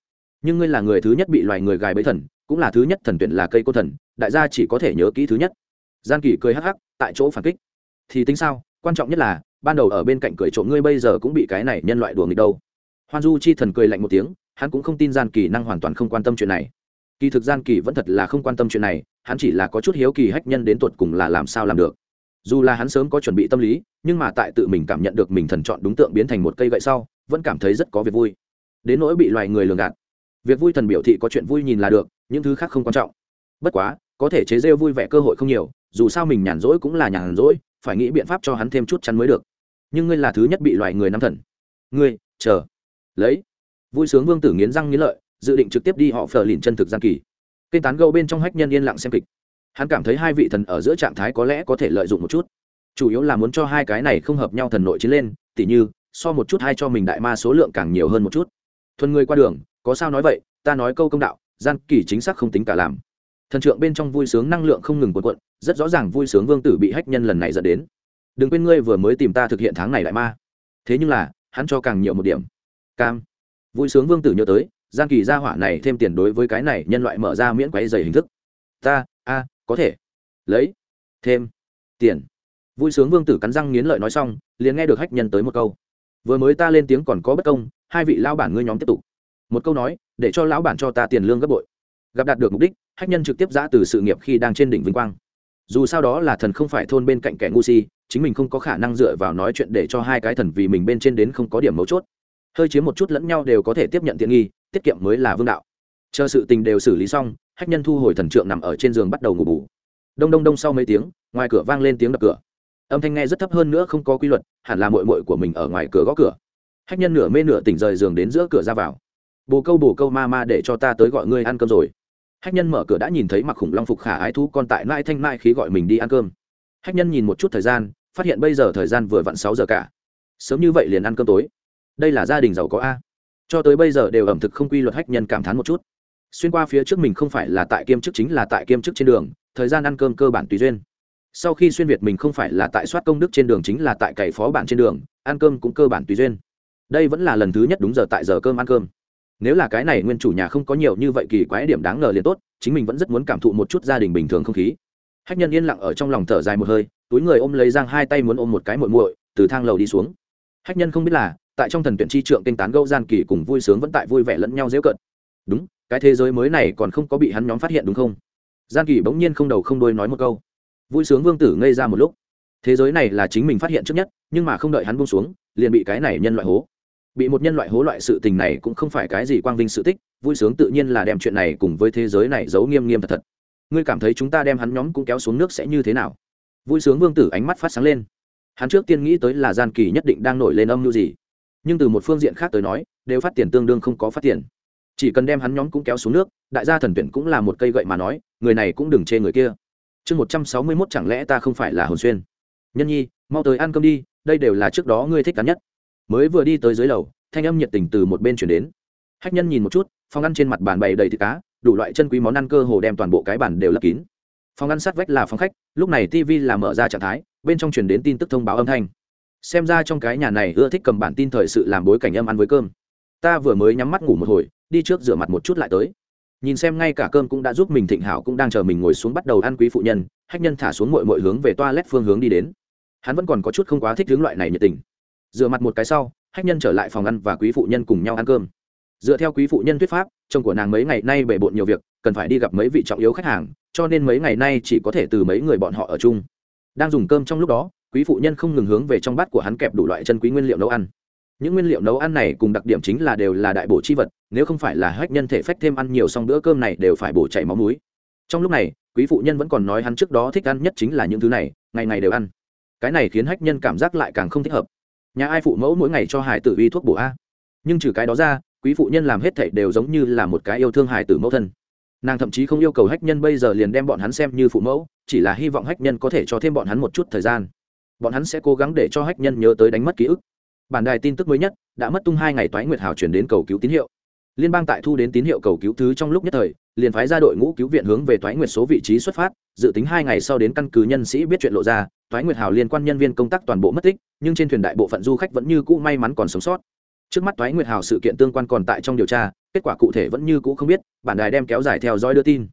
Nhưng ngươi là người thứ nhất bị loài người gài bẫy thần, cũng là thứ nhất thần tuyển là cây cô thần, đại gia chỉ có thể nhớ kỹ thứ nhất. Gian kỳ cười hắc hắc, tại chỗ phản kích. Thì tính sao, quan trọng nhất là, ban đầu ở bên cạnh cười trộm ngươi bây giờ cũng bị cái này nhân loại đùa nghịch đâu. Hoan du chi thần cười lạnh một tiếng, hắn cũng không tin gian kỳ năng hoàn toàn không quan tâm chuyện này. Kỳ thực gian kỳ vẫn thật là không quan tâm chuyện này, hắn chỉ là có chút hiếu kỳ hách nhân đến tuột cùng là làm sao làm được. Dù là hắn sớm có chuẩn bị tâm lý nhưng mà tại tự mình cảm nhận được mình thần chọn đúng tượng biến thành một cây gậy sau, vẫn cảm thấy rất có việc vui. Đến nỗi bị loài người lường gạt, việc vui thần biểu thị có chuyện vui nhìn là được, những thứ khác không quan trọng. Bất quá, có thể chế rêu vui vẻ cơ hội không nhiều, dù sao mình nhàn rỗi cũng là nhàn rỗi, phải nghĩ biện pháp cho hắn thêm chút chắn mới được. Nhưng ngươi là thứ nhất bị loài người nắm thần. Ngươi, chờ. Lấy. Vui sướng vương tử nghiến răng nghiến lợi, dự định trực tiếp đi họ phờ lìn chân thực gian kỳ. Kênh tán gâu bên trong hách nhân yên lặng xem kịch. Hắn cảm thấy hai vị thần ở giữa trạng thái có lẽ có thể lợi dụng một chút chủ yếu là muốn cho hai cái này không hợp nhau thần nội chiến lên, tỉ như, so một chút hay cho mình đại ma số lượng càng nhiều hơn một chút. Thuần người qua đường, có sao nói vậy, ta nói câu công đạo, gian kỳ chính xác không tính cả làm. Thần trượng bên trong vui sướng năng lượng không ngừng quần quận rất rõ ràng vui sướng vương tử bị hách nhân lần này dẫn đến. Đừng quên ngươi vừa mới tìm ta thực hiện tháng này đại ma. Thế nhưng là, hắn cho càng nhiều một điểm. Cam. Vui sướng vương tử nhớ tới, gian kỳ gia hỏa này thêm tiền đối với cái này nhân loại mở ra miễn quáy dày hình thức. Ta, a, có thể. Lấy. Thêm. Tiền vui sướng vương tử cắn răng nghiến lợi nói xong, liền nghe được hách nhân tới một câu. Vừa mới ta lên tiếng còn có bất công, hai vị lao bản ngươi nhóm tiếp tục. Một câu nói, để cho lão bản cho ta tiền lương gấp bội. Gặp đạt được mục đích, hách nhân trực tiếp giã từ sự nghiệp khi đang trên đỉnh vinh quang. Dù sao đó là thần không phải thôn bên cạnh kẻ ngu si, chính mình không có khả năng dựa vào nói chuyện để cho hai cái thần vì mình bên trên đến không có điểm mấu chốt. Hơi chiếm một chút lẫn nhau đều có thể tiếp nhận tiện nghi, tiết kiệm mới là vương đạo. Chờ sự tình đều xử lý xong, hách nhân thu hồi thần trượng nằm ở trên giường bắt đầu ngủ bù. Đông đông đông sau mấy tiếng, ngoài cửa vang lên tiếng đập cửa âm thanh nghe rất thấp hơn nữa không có quy luật, hẳn là mội mội của mình ở ngoài cửa gõ cửa. Hách nhân nửa mê nửa tỉnh rời giường đến giữa cửa ra vào. Bồ câu bồ câu ma ma để cho ta tới gọi ngươi ăn cơm rồi. Hách nhân mở cửa đã nhìn thấy mặc khủng long phục khả ái thú con tại nai thanh mai khí gọi mình đi ăn cơm. Hách nhân nhìn một chút thời gian, phát hiện bây giờ thời gian vừa vặn sáu giờ cả. Sớm như vậy liền ăn cơm tối. Đây là gia đình giàu có a. Cho tới bây giờ đều ẩm thực không quy luật hách nhân cảm thán một chút. Xuyên qua phía trước mình không phải là tại kiêm chức chính là tại kiêm chức trên đường, thời gian ăn cơm cơ bản tùy duyên sau khi xuyên việt mình không phải là tại soát công đức trên đường chính là tại cày phó bản trên đường, ăn cơm cũng cơ bản tùy duyên. Đây vẫn là lần thứ nhất đúng giờ tại giờ cơm ăn cơm. Nếu là cái này nguyên chủ nhà không có nhiều như vậy kỳ quái điểm đáng ngờ liền tốt, chính mình vẫn rất muốn cảm thụ một chút gia đình bình thường không khí. Hách nhân yên lặng ở trong lòng thở dài một hơi, túi người ôm lấy giang hai tay muốn ôm một cái muội muội, từ thang lầu đi xuống. Hách nhân không biết là, tại trong thần tuyển chi trượng kinh tán gẫu gian kỳ cùng vui sướng vẫn tại vui vẻ lẫn nhau dễ cận đúng, cái thế giới mới này còn không có bị hắn nhóm phát hiện đúng không? Gian kỳ bỗng nhiên không đầu không đuôi nói một câu vui sướng vương tử ngây ra một lúc. Thế giới này là chính mình phát hiện trước nhất, nhưng mà không đợi hắn buông xuống, liền bị cái này nhân loại hố. Bị một nhân loại hố loại sự tình này cũng không phải cái gì quang vinh sự tích, vui sướng tự nhiên là đem chuyện này cùng với thế giới này giấu nghiêm nghiêm thật thật. Ngươi cảm thấy chúng ta đem hắn nhóm cũng kéo xuống nước sẽ như thế nào? Vui sướng vương tử ánh mắt phát sáng lên. Hắn trước tiên nghĩ tới là gian kỳ nhất định đang nổi lên âm mưu gì. Nhưng từ một phương diện khác tới nói, đều phát tiền tương đương không có phát tiền. Chỉ cần đem hắn nhóm cũng kéo xuống nước, đại gia thần tuyển cũng là một cây gậy mà nói, người này cũng đừng chê người kia chương một trăm sáu mươi mốt chẳng lẽ ta không phải là hồn xuyên? Nhân nhi, mau tới ăn cơm đi, đây đều là trước đó ngươi thích cắn nhất. Mới vừa đi tới dưới lầu, thanh âm nhiệt tình từ một bên chuyển đến. Hách nhân nhìn một chút, phòng ăn trên mặt bàn bày đầy thịt cá, đủ loại chân quý món ăn cơ hồ đem toàn bộ cái bàn đều lấp kín. Phòng ăn sát vách là phòng khách, lúc này tv là mở ra trạng thái, bên trong chuyển đến tin tức thông báo âm thanh. Xem ra trong cái nhà này ưa thích cầm bản tin thời sự làm bối cảnh âm ăn với cơm. Ta vừa mới nhắm mắt ngủ một hồi, đi trước rửa mặt một chút lại tới nhìn xem ngay cả cơm cũng đã giúp mình thịnh hảo cũng đang chờ mình ngồi xuống bắt đầu ăn quý phụ nhân, hách nhân thả xuống mội mội hướng về toa lét phương hướng đi đến. Hắn vẫn còn có chút không quá thích hướng loại này nhiệt tình. Rửa mặt một cái sau, hách nhân trở lại phòng ăn và quý phụ nhân cùng nhau ăn cơm. Dựa theo quý phụ nhân thuyết pháp, chồng của nàng mấy ngày nay bề bộn nhiều việc, cần phải đi gặp mấy vị trọng yếu khách hàng, cho nên mấy ngày nay chỉ có thể từ mấy người bọn họ ở chung. Đang dùng cơm trong lúc đó, quý phụ nhân không ngừng hướng về trong bát của hắn kẹp đủ loại chân quý nguyên liệu nấu ăn những nguyên liệu nấu ăn này cùng đặc điểm chính là đều là đại bổ chi vật, nếu không phải là hách nhân thể phách thêm ăn nhiều xong bữa cơm này đều phải bổ chảy máu múi trong lúc này, quý phụ nhân vẫn còn nói hắn trước đó thích ăn nhất chính là những thứ này, ngày ngày đều ăn. Cái này khiến hách nhân cảm giác lại càng không thích hợp. Nhà ai phụ mẫu mỗi ngày cho hải tử uy thuốc bổ a? Nhưng trừ cái đó ra, quý phụ nhân làm hết thảy đều giống như là một cái yêu thương hải tử mẫu thân. Nàng thậm chí không yêu cầu hách nhân bây giờ liền đem bọn hắn xem như phụ mẫu, chỉ là hy vọng hách nhân có thể cho thêm bọn hắn một chút thời gian. Bọn hắn sẽ cố gắng để cho hách nhân nhớ tới đánh mất ký ức bản đài tin tức mới nhất đã mất tung hai ngày toái nguyệt hào chuyển đến cầu cứu tín hiệu. Liên bang tại thu đến tín hiệu cầu cứu thứ trong lúc nhất thời, liền phái ra đội ngũ cứu viện hướng về toái nguyệt số vị trí xuất phát, dự tính hai ngày sau đến căn cứ nhân sĩ biết chuyện lộ ra, toái nguyệt hào liên quan nhân viên công tác toàn bộ mất tích, nhưng trên thuyền đại bộ phận du khách vẫn như cũ may mắn còn sống sót. Trước mắt toái nguyệt hào sự kiện tương quan còn tại trong điều tra, kết quả cụ thể vẫn như cũ không biết, bản đài đem kéo dài theo dõi đưa tin.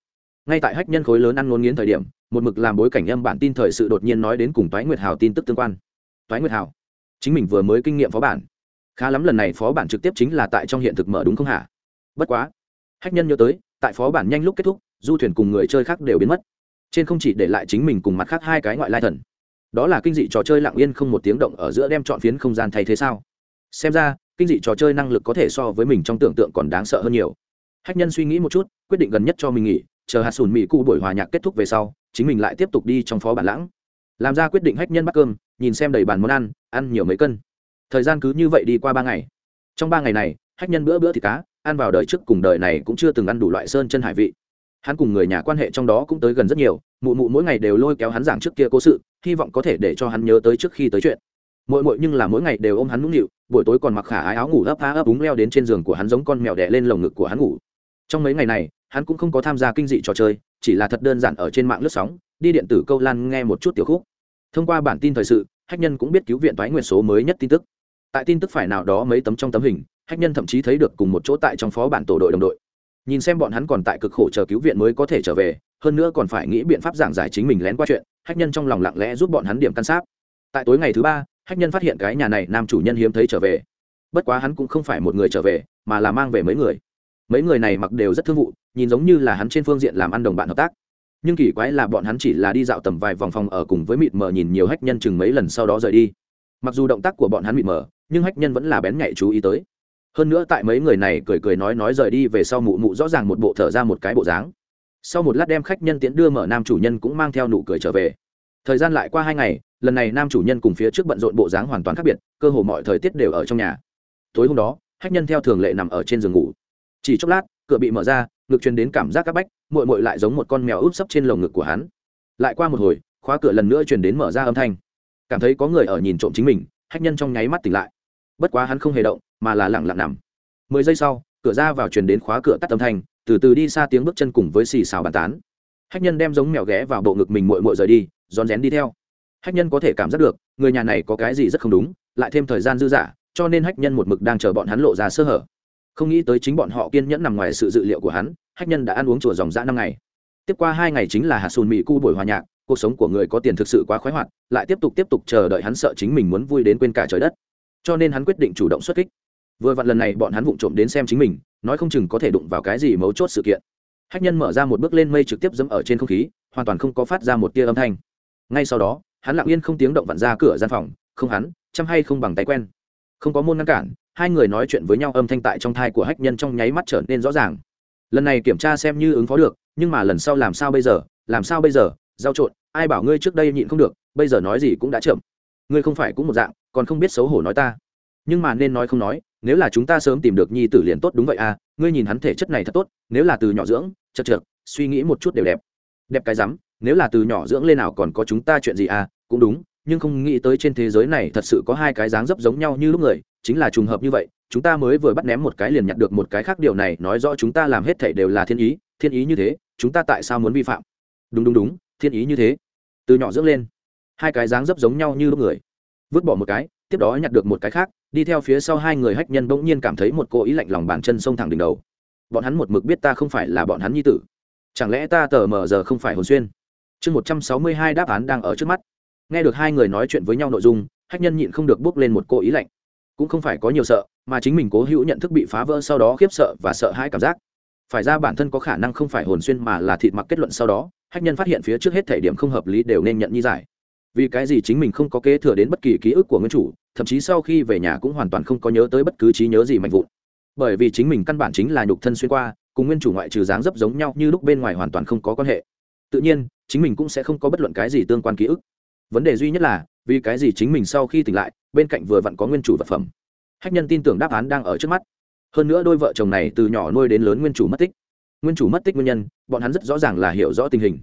Ngay tại hách nhân khối lớn ăn ngôn nghiến thời điểm, một mực làm bối cảnh âm bản tin thời sự đột nhiên nói đến cùng toái nguyệt hào tin tức tương quan. Toái nguyệt hào chính mình vừa mới kinh nghiệm phó bản. Khá lắm lần này phó bản trực tiếp chính là tại trong hiện thực mở đúng không hả? Bất quá. Hách nhân nhớ tới, tại phó bản nhanh lúc kết thúc, du thuyền cùng người chơi khác đều biến mất. Trên không chỉ để lại chính mình cùng mặt khác hai cái ngoại lai thần. Đó là kinh dị trò chơi lặng yên không một tiếng động ở giữa đem chọn phiến không gian thay thế sao? Xem ra, kinh dị trò chơi năng lực có thể so với mình trong tưởng tượng còn đáng sợ hơn nhiều. Hách nhân suy nghĩ một chút, quyết định gần nhất cho mình nghỉ, chờ hạt sùn mỹ cụ buổi hòa nhạc kết thúc về sau, chính mình lại tiếp tục đi trong phó bản lãng làm ra quyết định hách nhân bắt cơm, nhìn xem đầy bàn món ăn ăn nhiều mấy cân. Thời gian cứ như vậy đi qua ba ngày. Trong ba ngày này, hách nhân bữa bữa thịt cá, ăn vào đời trước cùng đời này cũng chưa từng ăn đủ loại sơn chân hải vị. Hắn cùng người nhà quan hệ trong đó cũng tới gần rất nhiều, mụ mụ mỗi ngày đều lôi kéo hắn giảng trước kia cố sự, hy vọng có thể để cho hắn nhớ tới trước khi tới chuyện. Mỗi mỗi nhưng là mỗi ngày đều ôm hắn nũng nịu, buổi tối còn mặc khả ái áo ngủ ấp phá ấp úng leo đến trên giường của hắn giống con mèo đẻ lên lồng ngực của hắn ngủ. Trong mấy ngày này, hắn cũng không có tham gia kinh dị trò chơi, chỉ là thật đơn giản ở trên mạng lướt sóng đi điện tử câu lan nghe một chút tiểu khúc. Thông qua bản tin thời sự, hách nhân cũng biết cứu viện thoái nguyện số mới nhất tin tức. Tại tin tức phải nào đó mấy tấm trong tấm hình, hách nhân thậm chí thấy được cùng một chỗ tại trong phó bản tổ đội đồng đội. Nhìn xem bọn hắn còn tại cực khổ chờ cứu viện mới có thể trở về, hơn nữa còn phải nghĩ biện pháp giảng giải chính mình lén qua chuyện, hách nhân trong lòng lặng lẽ giúp bọn hắn điểm căn sáp. Tại tối ngày thứ ba, hách nhân phát hiện cái nhà này nam chủ nhân hiếm thấy trở về. Bất quá hắn cũng không phải một người trở về, mà là mang về mấy người. Mấy người này mặc đều rất thương vụ, nhìn giống như là hắn trên phương diện làm ăn đồng bạn hợp tác nhưng kỳ quái là bọn hắn chỉ là đi dạo tầm vài vòng phòng ở cùng với mịt mờ nhìn nhiều hách nhân chừng mấy lần sau đó rời đi. Mặc dù động tác của bọn hắn mịt mờ, nhưng hách nhân vẫn là bén nhạy chú ý tới. Hơn nữa tại mấy người này cười cười nói nói rời đi về sau mụ mụ rõ ràng một bộ thở ra một cái bộ dáng. Sau một lát đem khách nhân tiễn đưa mở nam chủ nhân cũng mang theo nụ cười trở về. Thời gian lại qua hai ngày, lần này nam chủ nhân cùng phía trước bận rộn bộ dáng hoàn toàn khác biệt, cơ hồ mọi thời tiết đều ở trong nhà. Tối hôm đó khách nhân theo thường lệ nằm ở trên giường ngủ. Chỉ chốc lát cửa bị mở ra, ngực truyền đến cảm giác các bách mội mội lại giống một con mèo úp sấp trên lồng ngực của hắn. Lại qua một hồi, khóa cửa lần nữa truyền đến mở ra âm thanh. Cảm thấy có người ở nhìn trộm chính mình, hách nhân trong nháy mắt tỉnh lại. Bất quá hắn không hề động, mà là lẳng lặng nằm. Mười giây sau, cửa ra vào truyền đến khóa cửa tắt âm thanh, từ từ đi xa tiếng bước chân cùng với xì xào bàn tán. Hách nhân đem giống mèo ghé vào bộ ngực mình mội mội rời đi, rón rén đi theo. Hách nhân có thể cảm giác được, người nhà này có cái gì rất không đúng, lại thêm thời gian dư dả, cho nên hách nhân một mực đang chờ bọn hắn lộ ra sơ hở không nghĩ tới chính bọn họ kiên nhẫn nằm ngoài sự dự liệu của hắn, hách nhân đã ăn uống chùa dòng dã năm ngày. Tiếp qua hai ngày chính là hạt sùn mỹ cu buổi hòa nhạc, cuộc sống của người có tiền thực sự quá khoái hoạt, lại tiếp tục tiếp tục chờ đợi hắn sợ chính mình muốn vui đến quên cả trời đất. Cho nên hắn quyết định chủ động xuất kích. Vừa vặn lần này bọn hắn vụng trộm đến xem chính mình, nói không chừng có thể đụng vào cái gì mấu chốt sự kiện. Hách nhân mở ra một bước lên mây trực tiếp dẫm ở trên không khí, hoàn toàn không có phát ra một tia âm thanh. Ngay sau đó, hắn lặng yên không tiếng động vặn ra cửa gian phòng, không hắn, chăm hay không bằng tay quen. Không có môn ngăn cản hai người nói chuyện với nhau âm thanh tại trong thai của hách nhân trong nháy mắt trở nên rõ ràng. Lần này kiểm tra xem như ứng phó được, nhưng mà lần sau làm sao bây giờ, làm sao bây giờ, giao trộn, ai bảo ngươi trước đây nhịn không được, bây giờ nói gì cũng đã chậm. Ngươi không phải cũng một dạng, còn không biết xấu hổ nói ta. Nhưng mà nên nói không nói, nếu là chúng ta sớm tìm được nhi tử liền tốt đúng vậy à ngươi nhìn hắn thể chất này thật tốt, nếu là từ nhỏ dưỡng, chật trượt suy nghĩ một chút đều đẹp. Đẹp cái rắm, nếu là từ nhỏ dưỡng lên nào còn có chúng ta chuyện gì à cũng đúng, nhưng không nghĩ tới trên thế giới này thật sự có hai cái dáng dấp giống nhau như lúc người chính là trùng hợp như vậy, chúng ta mới vừa bắt ném một cái liền nhặt được một cái khác điều này, nói rõ chúng ta làm hết thảy đều là thiên ý thiên ý như thế, chúng ta tại sao muốn vi phạm? Đúng đúng đúng, thiên ý như thế. Từ nhỏ dưỡng lên, hai cái dáng dấp giống nhau như lúc người. Vứt bỏ một cái, tiếp đó nhặt được một cái khác, đi theo phía sau hai người hách nhân bỗng nhiên cảm thấy một cô ý lạnh lòng bàn chân xông thẳng đỉnh đầu. Bọn hắn một mực biết ta không phải là bọn hắn nhi tử. Chẳng lẽ ta tờ mờ giờ không phải hồn xuyên? Chương một trăm sáu mươi hai đáp án đang ở trước mắt. Nghe được hai người nói chuyện với nhau nội dung, hách nhân nhịn không được bước lên một cô ý lạnh cũng không phải có nhiều sợ, mà chính mình cố hữu nhận thức bị phá vỡ sau đó khiếp sợ và sợ hãi cảm giác. Phải ra bản thân có khả năng không phải hồn xuyên mà là thịt mặc kết luận sau đó, hách nhân phát hiện phía trước hết thể điểm không hợp lý đều nên nhận như giải. Vì cái gì chính mình không có kế thừa đến bất kỳ ký ức của nguyên chủ, thậm chí sau khi về nhà cũng hoàn toàn không có nhớ tới bất cứ trí nhớ gì mạnh vụn. Bởi vì chính mình căn bản chính là nhục thân xuyên qua, cùng nguyên chủ ngoại trừ dáng dấp giống nhau như lúc bên ngoài hoàn toàn không có quan hệ. Tự nhiên, chính mình cũng sẽ không có bất luận cái gì tương quan ký ức vấn đề duy nhất là, vì cái gì chính mình sau khi tỉnh lại, bên cạnh vừa vặn có nguyên chủ vật phẩm? Hách nhân tin tưởng đáp án đang ở trước mắt. Hơn nữa đôi vợ chồng này từ nhỏ nuôi đến lớn nguyên chủ mất tích. Nguyên chủ mất tích nguyên nhân, bọn hắn rất rõ ràng là hiểu rõ tình hình.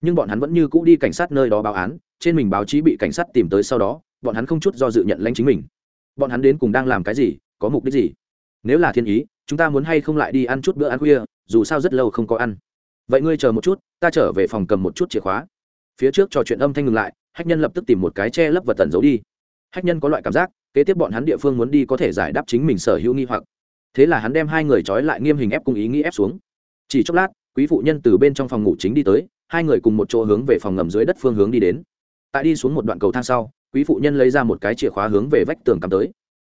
Nhưng bọn hắn vẫn như cũ đi cảnh sát nơi đó báo án, trên mình báo chí bị cảnh sát tìm tới sau đó, bọn hắn không chút do dự nhận lãnh chính mình. Bọn hắn đến cùng đang làm cái gì, có mục đích gì? Nếu là thiên ý, chúng ta muốn hay không lại đi ăn chút bữa ăn khuya, dù sao rất lâu không có ăn. Vậy ngươi chờ một chút, ta trở về phòng cầm một chút chìa khóa phía trước trò chuyện âm thanh ngừng lại, hách nhân lập tức tìm một cái che lấp vật tẩn giấu đi. Hách nhân có loại cảm giác, kế tiếp bọn hắn địa phương muốn đi có thể giải đáp chính mình sở hữu nghi hoặc. Thế là hắn đem hai người trói lại nghiêm hình ép cùng ý nghĩ ép xuống. Chỉ chốc lát, quý phụ nhân từ bên trong phòng ngủ chính đi tới, hai người cùng một chỗ hướng về phòng ngầm dưới đất phương hướng đi đến. Tại đi xuống một đoạn cầu thang sau, quý phụ nhân lấy ra một cái chìa khóa hướng về vách tường cắm tới.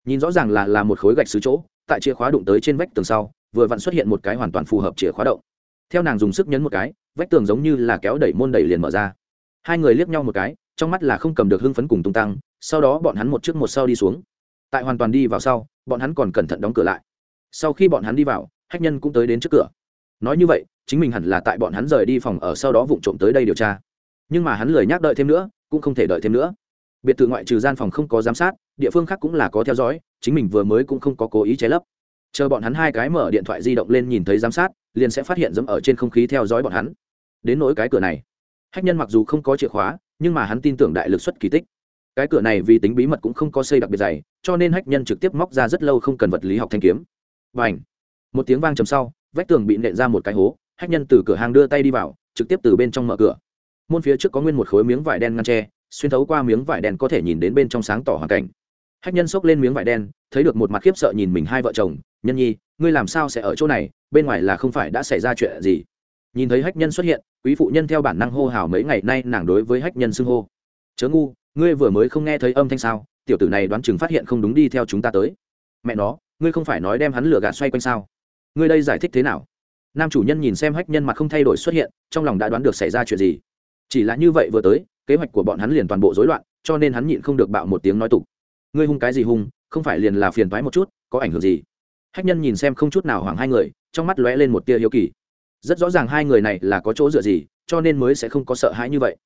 Nhìn rõ ràng là là một khối gạch xứ chỗ, tại chìa khóa đụng tới trên vách tường sau, vừa vặn xuất hiện một cái hoàn toàn phù hợp chìa khóa động. Theo nàng dùng sức nhấn một cái, vách tường giống như là kéo đẩy môn đẩy liền mở ra hai người liếc nhau một cái, trong mắt là không cầm được hưng phấn cùng tung tăng, sau đó bọn hắn một trước một sau đi xuống. Tại hoàn toàn đi vào sau, bọn hắn còn cẩn thận đóng cửa lại. Sau khi bọn hắn đi vào hách nhân cũng tới đến trước cửa. Nói như vậy, chính mình hẳn là tại bọn hắn rời đi phòng ở sau đó vụng trộm tới đây điều tra. Nhưng mà hắn lười nhắc đợi thêm nữa, cũng không thể đợi thêm nữa. Biệt thự ngoại trừ gian phòng không có giám sát, địa phương khác cũng là có theo dõi, chính mình vừa mới cũng không có cố ý che lấp. Chờ bọn hắn hai cái mở điện thoại di động lên nhìn thấy giám sát, liền sẽ phát hiện dẫm ở trên không khí theo dõi bọn hắn. Đến nỗi cái cửa này hách nhân mặc dù không có chìa khóa, nhưng mà hắn tin tưởng đại lực xuất kỳ tích. Cái cửa này vì tính bí mật cũng không có xây đặc biệt dày, cho nên hách nhân trực tiếp móc ra rất lâu không cần vật lý học thanh kiếm. Và ảnh một tiếng vang trầm sau, vách tường bị nện ra một cái hố, hách nhân từ cửa hàng đưa tay đi vào, trực tiếp từ bên trong mở cửa. Môn phía trước có nguyên một khối miếng vải đen ngăn tre, xuyên thấu qua miếng vải đen có thể nhìn đến bên trong sáng tỏ hoàn cảnh. Hách nhân xốc lên miếng vải đen, thấy được một mặt khiếp sợ nhìn mình hai vợ chồng, nhân nhi, ngươi làm sao sẽ ở chỗ này? Bên ngoài là không phải đã xảy ra chuyện gì? Nhìn thấy hách nhân xuất hiện, quý phụ nhân theo bản năng hô hào mấy ngày nay nàng đối với hách nhân xưng hô. Chớ ngu, ngươi vừa mới không nghe thấy âm thanh sao? Tiểu tử này đoán chừng phát hiện không đúng đi theo chúng ta tới. Mẹ nó, ngươi không phải nói đem hắn lửa gạt xoay quanh sao? Ngươi đây giải thích thế nào? Nam chủ nhân nhìn xem hách nhân mặt không thay đổi xuất hiện, trong lòng đã đoán được xảy ra chuyện gì. Chỉ là như vậy vừa tới, kế hoạch của bọn hắn liền toàn bộ rối loạn, cho nên hắn nhịn không được bạo một tiếng nói tục. Ngươi hung cái gì hung, không phải liền là phiền thoái một chút, có ảnh hưởng gì? Hách nhân nhìn xem không chút nào hoảng hai người, trong mắt lóe lên một tia hiếu kỳ rất rõ ràng hai người này là có chỗ dựa gì, cho nên mới sẽ không có sợ hãi như vậy.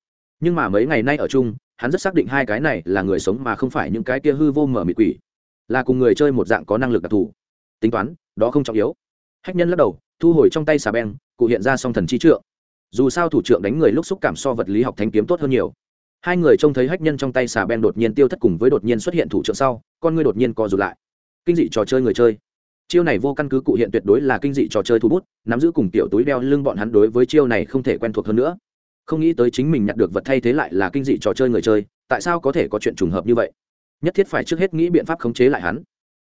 Nhưng mà mấy ngày nay ở chung, hắn rất xác định hai cái này là người sống mà không phải những cái kia hư vô mở mịt quỷ. Là cùng người chơi một dạng có năng lực đặc thù. Tính toán, đó không trọng yếu. Hách nhân lắc đầu, thu hồi trong tay xà beng, cụ hiện ra song thần chi trượng. Dù sao thủ trưởng đánh người lúc xúc cảm so vật lý học thanh kiếm tốt hơn nhiều. Hai người trông thấy hách nhân trong tay xà beng đột nhiên tiêu thất cùng với đột nhiên xuất hiện thủ trưởng sau, con ngươi đột nhiên co rụt lại. Kinh dị trò chơi người chơi chiêu này vô căn cứ cụ hiện tuyệt đối là kinh dị trò chơi thu bút, nắm giữ cùng tiểu túi đeo lưng bọn hắn đối với chiêu này không thể quen thuộc hơn nữa. Không nghĩ tới chính mình nhặt được vật thay thế lại là kinh dị trò chơi người chơi, tại sao có thể có chuyện trùng hợp như vậy? Nhất thiết phải trước hết nghĩ biện pháp khống chế lại hắn.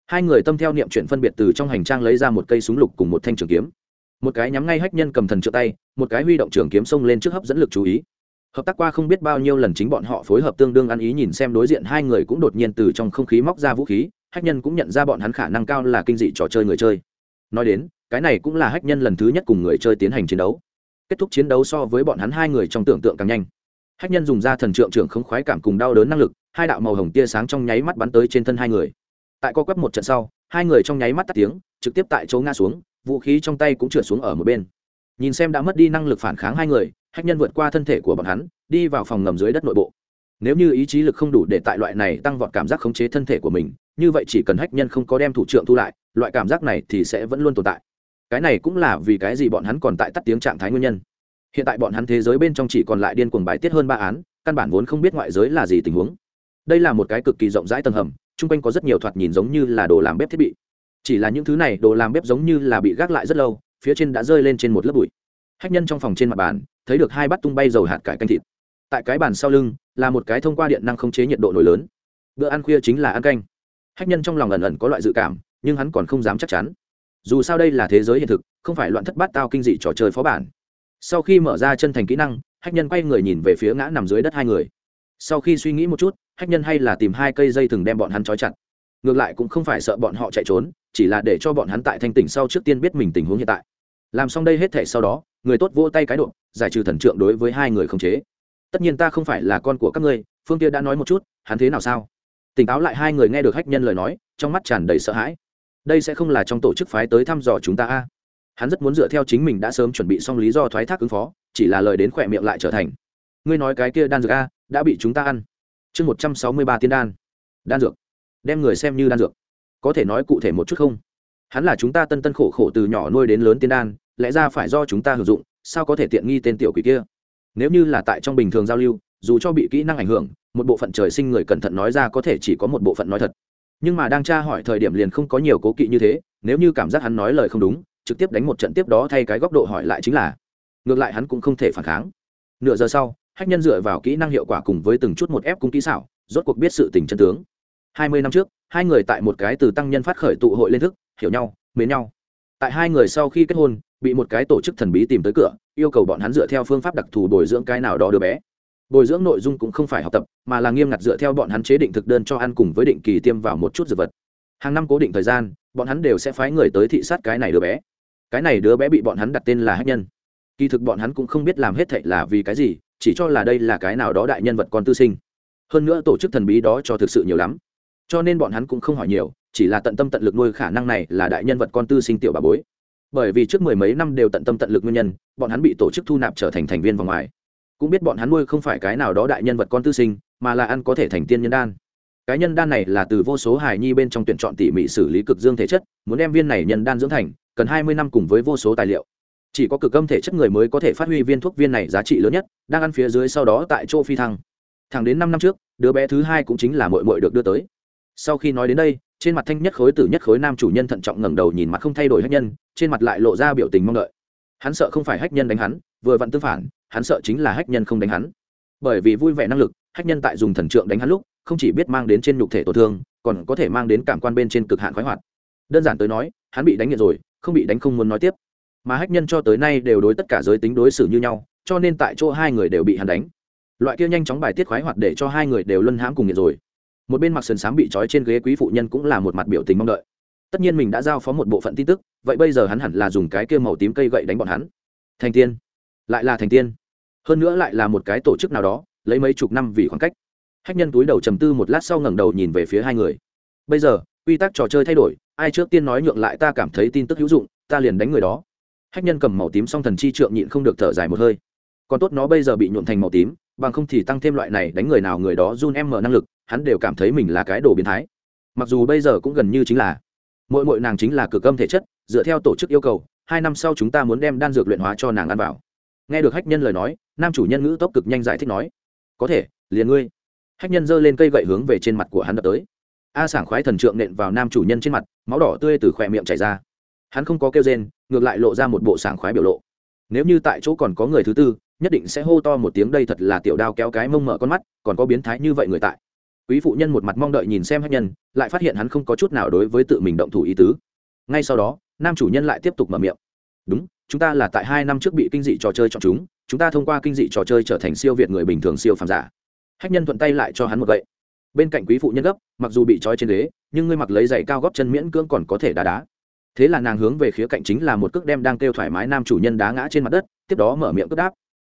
Hai người tâm theo niệm chuyện phân biệt từ trong hành trang lấy ra một cây súng lục cùng một thanh trường kiếm. Một cái nhắm ngay hách nhân cầm thần trợ tay, một cái huy động trường kiếm xông lên trước hấp dẫn lực chú ý. Hợp tác qua không biết bao nhiêu lần chính bọn họ phối hợp tương đương ăn ý nhìn xem đối diện hai người cũng đột nhiên từ trong không khí móc ra vũ khí hách nhân cũng nhận ra bọn hắn khả năng cao là kinh dị trò chơi người chơi. Nói đến, cái này cũng là hách nhân lần thứ nhất cùng người chơi tiến hành chiến đấu. Kết thúc chiến đấu so với bọn hắn hai người trong tưởng tượng càng nhanh. Hách nhân dùng ra thần trượng trưởng không khoái cảm cùng đau đớn năng lực, hai đạo màu hồng tia sáng trong nháy mắt bắn tới trên thân hai người. Tại co quắp một trận sau, hai người trong nháy mắt tắt tiếng, trực tiếp tại chỗ ngã xuống, vũ khí trong tay cũng trượt xuống ở một bên. Nhìn xem đã mất đi năng lực phản kháng hai người, hách nhân vượt qua thân thể của bọn hắn, đi vào phòng ngầm dưới đất nội bộ. Nếu như ý chí lực không đủ để tại loại này tăng vọt cảm giác khống chế thân thể của mình như vậy chỉ cần hách nhân không có đem thủ trưởng thu lại, loại cảm giác này thì sẽ vẫn luôn tồn tại. Cái này cũng là vì cái gì bọn hắn còn tại tắt tiếng trạng thái nguyên nhân. Hiện tại bọn hắn thế giới bên trong chỉ còn lại điên cuồng bài tiết hơn ba án, căn bản vốn không biết ngoại giới là gì tình huống. Đây là một cái cực kỳ rộng rãi tầng hầm, chung quanh có rất nhiều thoạt nhìn giống như là đồ làm bếp thiết bị. Chỉ là những thứ này đồ làm bếp giống như là bị gác lại rất lâu, phía trên đã rơi lên trên một lớp bụi. Hách nhân trong phòng trên mặt bàn, thấy được hai bát tung bay dầu hạt cải canh thịt. Tại cái bàn sau lưng, là một cái thông qua điện năng không chế nhiệt độ nổi lớn. Bữa ăn khuya chính là ăn canh hách nhân trong lòng ẩn ẩn có loại dự cảm, nhưng hắn còn không dám chắc chắn. Dù sao đây là thế giới hiện thực, không phải loạn thất bát tao kinh dị trò chơi phó bản. Sau khi mở ra chân thành kỹ năng, hách nhân quay người nhìn về phía ngã nằm dưới đất hai người. Sau khi suy nghĩ một chút, hách nhân hay là tìm hai cây dây thừng đem bọn hắn trói chặt. Ngược lại cũng không phải sợ bọn họ chạy trốn, chỉ là để cho bọn hắn tại thanh tỉnh sau trước tiên biết mình tình huống hiện tại. Làm xong đây hết thể sau đó, người tốt vỗ tay cái độ giải trừ thần trượng đối với hai người không chế. Tất nhiên ta không phải là con của các ngươi, phương kia đã nói một chút, hắn thế nào sao? Tỉnh táo lại hai người nghe được hách nhân lời nói, trong mắt tràn đầy sợ hãi. Đây sẽ không là trong tổ chức phái tới thăm dò chúng ta a? Hắn rất muốn dựa theo chính mình đã sớm chuẩn bị xong lý do thoái thác ứng phó, chỉ là lời đến khỏe miệng lại trở thành. Ngươi nói cái kia đan dược a, đã bị chúng ta ăn. Chương một trăm sáu mươi ba tiên đan. Đan dược. Đem người xem như đan dược. Có thể nói cụ thể một chút không? Hắn là chúng ta tân tân khổ khổ từ nhỏ nuôi đến lớn tiên đan, lẽ ra phải do chúng ta hưởng dụng, sao có thể tiện nghi tên tiểu quỷ kia? Nếu như là tại trong bình thường giao lưu, dù cho bị kỹ năng ảnh hưởng một bộ phận trời sinh người cẩn thận nói ra có thể chỉ có một bộ phận nói thật. Nhưng mà đang tra hỏi thời điểm liền không có nhiều cố kỵ như thế, nếu như cảm giác hắn nói lời không đúng, trực tiếp đánh một trận tiếp đó thay cái góc độ hỏi lại chính là, ngược lại hắn cũng không thể phản kháng. Nửa giờ sau, hách nhân dựa vào kỹ năng hiệu quả cùng với từng chút một ép cung kỹ xảo, rốt cuộc biết sự tình chân tướng. Hai mươi năm trước, hai người tại một cái từ tăng nhân phát khởi tụ hội lên thức, hiểu nhau, mến nhau. Tại hai người sau khi kết hôn, bị một cái tổ chức thần bí tìm tới cửa, yêu cầu bọn hắn dựa theo phương pháp đặc thù bồi dưỡng cái nào đó đứa bé bồi dưỡng nội dung cũng không phải học tập, mà là nghiêm ngặt dựa theo bọn hắn chế định thực đơn cho ăn cùng với định kỳ tiêm vào một chút dược vật. Hàng năm cố định thời gian, bọn hắn đều sẽ phái người tới thị sát cái này đứa bé. Cái này đứa bé bị bọn hắn đặt tên là hát nhân. Kỳ thực bọn hắn cũng không biết làm hết thệ là vì cái gì, chỉ cho là đây là cái nào đó đại nhân vật con tư sinh. Hơn nữa tổ chức thần bí đó cho thực sự nhiều lắm. Cho nên bọn hắn cũng không hỏi nhiều, chỉ là tận tâm tận lực nuôi khả năng này là đại nhân vật con tư sinh tiểu bà bối. Bởi vì trước mười mấy năm đều tận tâm tận lực nguyên nhân, bọn hắn bị tổ chức thu nạp trở thành thành viên vòng ngoài cũng biết bọn hắn nuôi không phải cái nào đó đại nhân vật con tư sinh, mà là ăn có thể thành tiên nhân đan. Cái nhân đan này là từ vô số hài nhi bên trong tuyển chọn tỉ mỉ xử lý cực dương thể chất, muốn đem viên này nhân đan dưỡng thành, cần hai mươi năm cùng với vô số tài liệu. Chỉ có cực âm thể chất người mới có thể phát huy viên thuốc viên này giá trị lớn nhất, đang ăn phía dưới sau đó tại chỗ phi thăng. Thẳng đến năm năm trước, đứa bé thứ hai cũng chính là mội mội được đưa tới. Sau khi nói đến đây, trên mặt thanh nhất khối tử nhất khối nam chủ nhân thận trọng ngẩng đầu nhìn mặt không thay đổi hách nhân, trên mặt lại lộ ra biểu tình mong đợi. Hắn sợ không phải hách nhân đánh hắn, vừa vặn tương phản hắn sợ chính là hách nhân không đánh hắn. Bởi vì vui vẻ năng lực, hách nhân tại dùng thần trượng đánh hắn lúc, không chỉ biết mang đến trên nhục thể tổn thương, còn có thể mang đến cảm quan bên trên cực hạn khoái hoạt. Đơn giản tới nói, hắn bị đánh nghiện rồi, không bị đánh không muốn nói tiếp. Mà hách nhân cho tới nay đều đối tất cả giới tính đối xử như nhau, cho nên tại chỗ hai người đều bị hắn đánh. Loại kia nhanh chóng bài tiết khoái hoạt để cho hai người đều luân hãm cùng nghiện rồi. Một bên mặc sườn s bị trói trên ghế quý phụ nhân cũng là một mặt biểu tình mong đợi. Tất nhiên mình đã giao phó một bộ phận tin tức, vậy bây giờ hắn hẳn là dùng cái kia màu tím cây gậy đánh bọn hắn. Thành tiên lại là thành tiên. Hơn nữa lại là một cái tổ chức nào đó, lấy mấy chục năm vì khoảng cách. Hách nhân túi đầu trầm tư một lát sau ngẩng đầu nhìn về phía hai người. Bây giờ, quy tắc trò chơi thay đổi, ai trước tiên nói nhượng lại ta cảm thấy tin tức hữu dụng, ta liền đánh người đó. Hách nhân cầm màu tím song thần chi trượng nhịn không được thở dài một hơi. Còn tốt nó bây giờ bị nhuộn thành màu tím, bằng không thì tăng thêm loại này đánh người nào người đó run em mở năng lực, hắn đều cảm thấy mình là cái đồ biến thái. Mặc dù bây giờ cũng gần như chính là mỗi mỗi nàng chính là cực âm thể chất, dựa theo tổ chức yêu cầu, hai năm sau chúng ta muốn đem đan dược luyện hóa cho nàng ăn vào nghe được hách nhân lời nói, nam chủ nhân ngữ tốc cực nhanh giải thích nói, có thể, liền ngươi. Hách nhân giơ lên cây gậy hướng về trên mặt của hắn đập tới. A sảng khoái thần trượng nện vào nam chủ nhân trên mặt, máu đỏ tươi từ khỏe miệng chảy ra. Hắn không có kêu rên, ngược lại lộ ra một bộ sảng khoái biểu lộ. Nếu như tại chỗ còn có người thứ tư, nhất định sẽ hô to một tiếng, đây thật là tiểu đao kéo cái mông mở con mắt, còn có biến thái như vậy người tại. Quý phụ nhân một mặt mong đợi nhìn xem hách nhân, lại phát hiện hắn không có chút nào đối với tự mình động thủ ý tứ. Ngay sau đó, nam chủ nhân lại tiếp tục mở miệng. Đúng chúng ta là tại hai năm trước bị kinh dị trò chơi chọn chúng chúng ta thông qua kinh dị trò chơi trở thành siêu việt người bình thường siêu phàm giả. Hách nhân thuận tay lại cho hắn một gậy. Bên cạnh quý phụ nhân gấp, mặc dù bị trói trên ghế, nhưng ngươi mặc lấy giày cao góp chân miễn cưỡng còn có thể đá đá. Thế là nàng hướng về khía cạnh chính là một cước đem đang kêu thoải mái nam chủ nhân đá ngã trên mặt đất, tiếp đó mở miệng cướp đáp.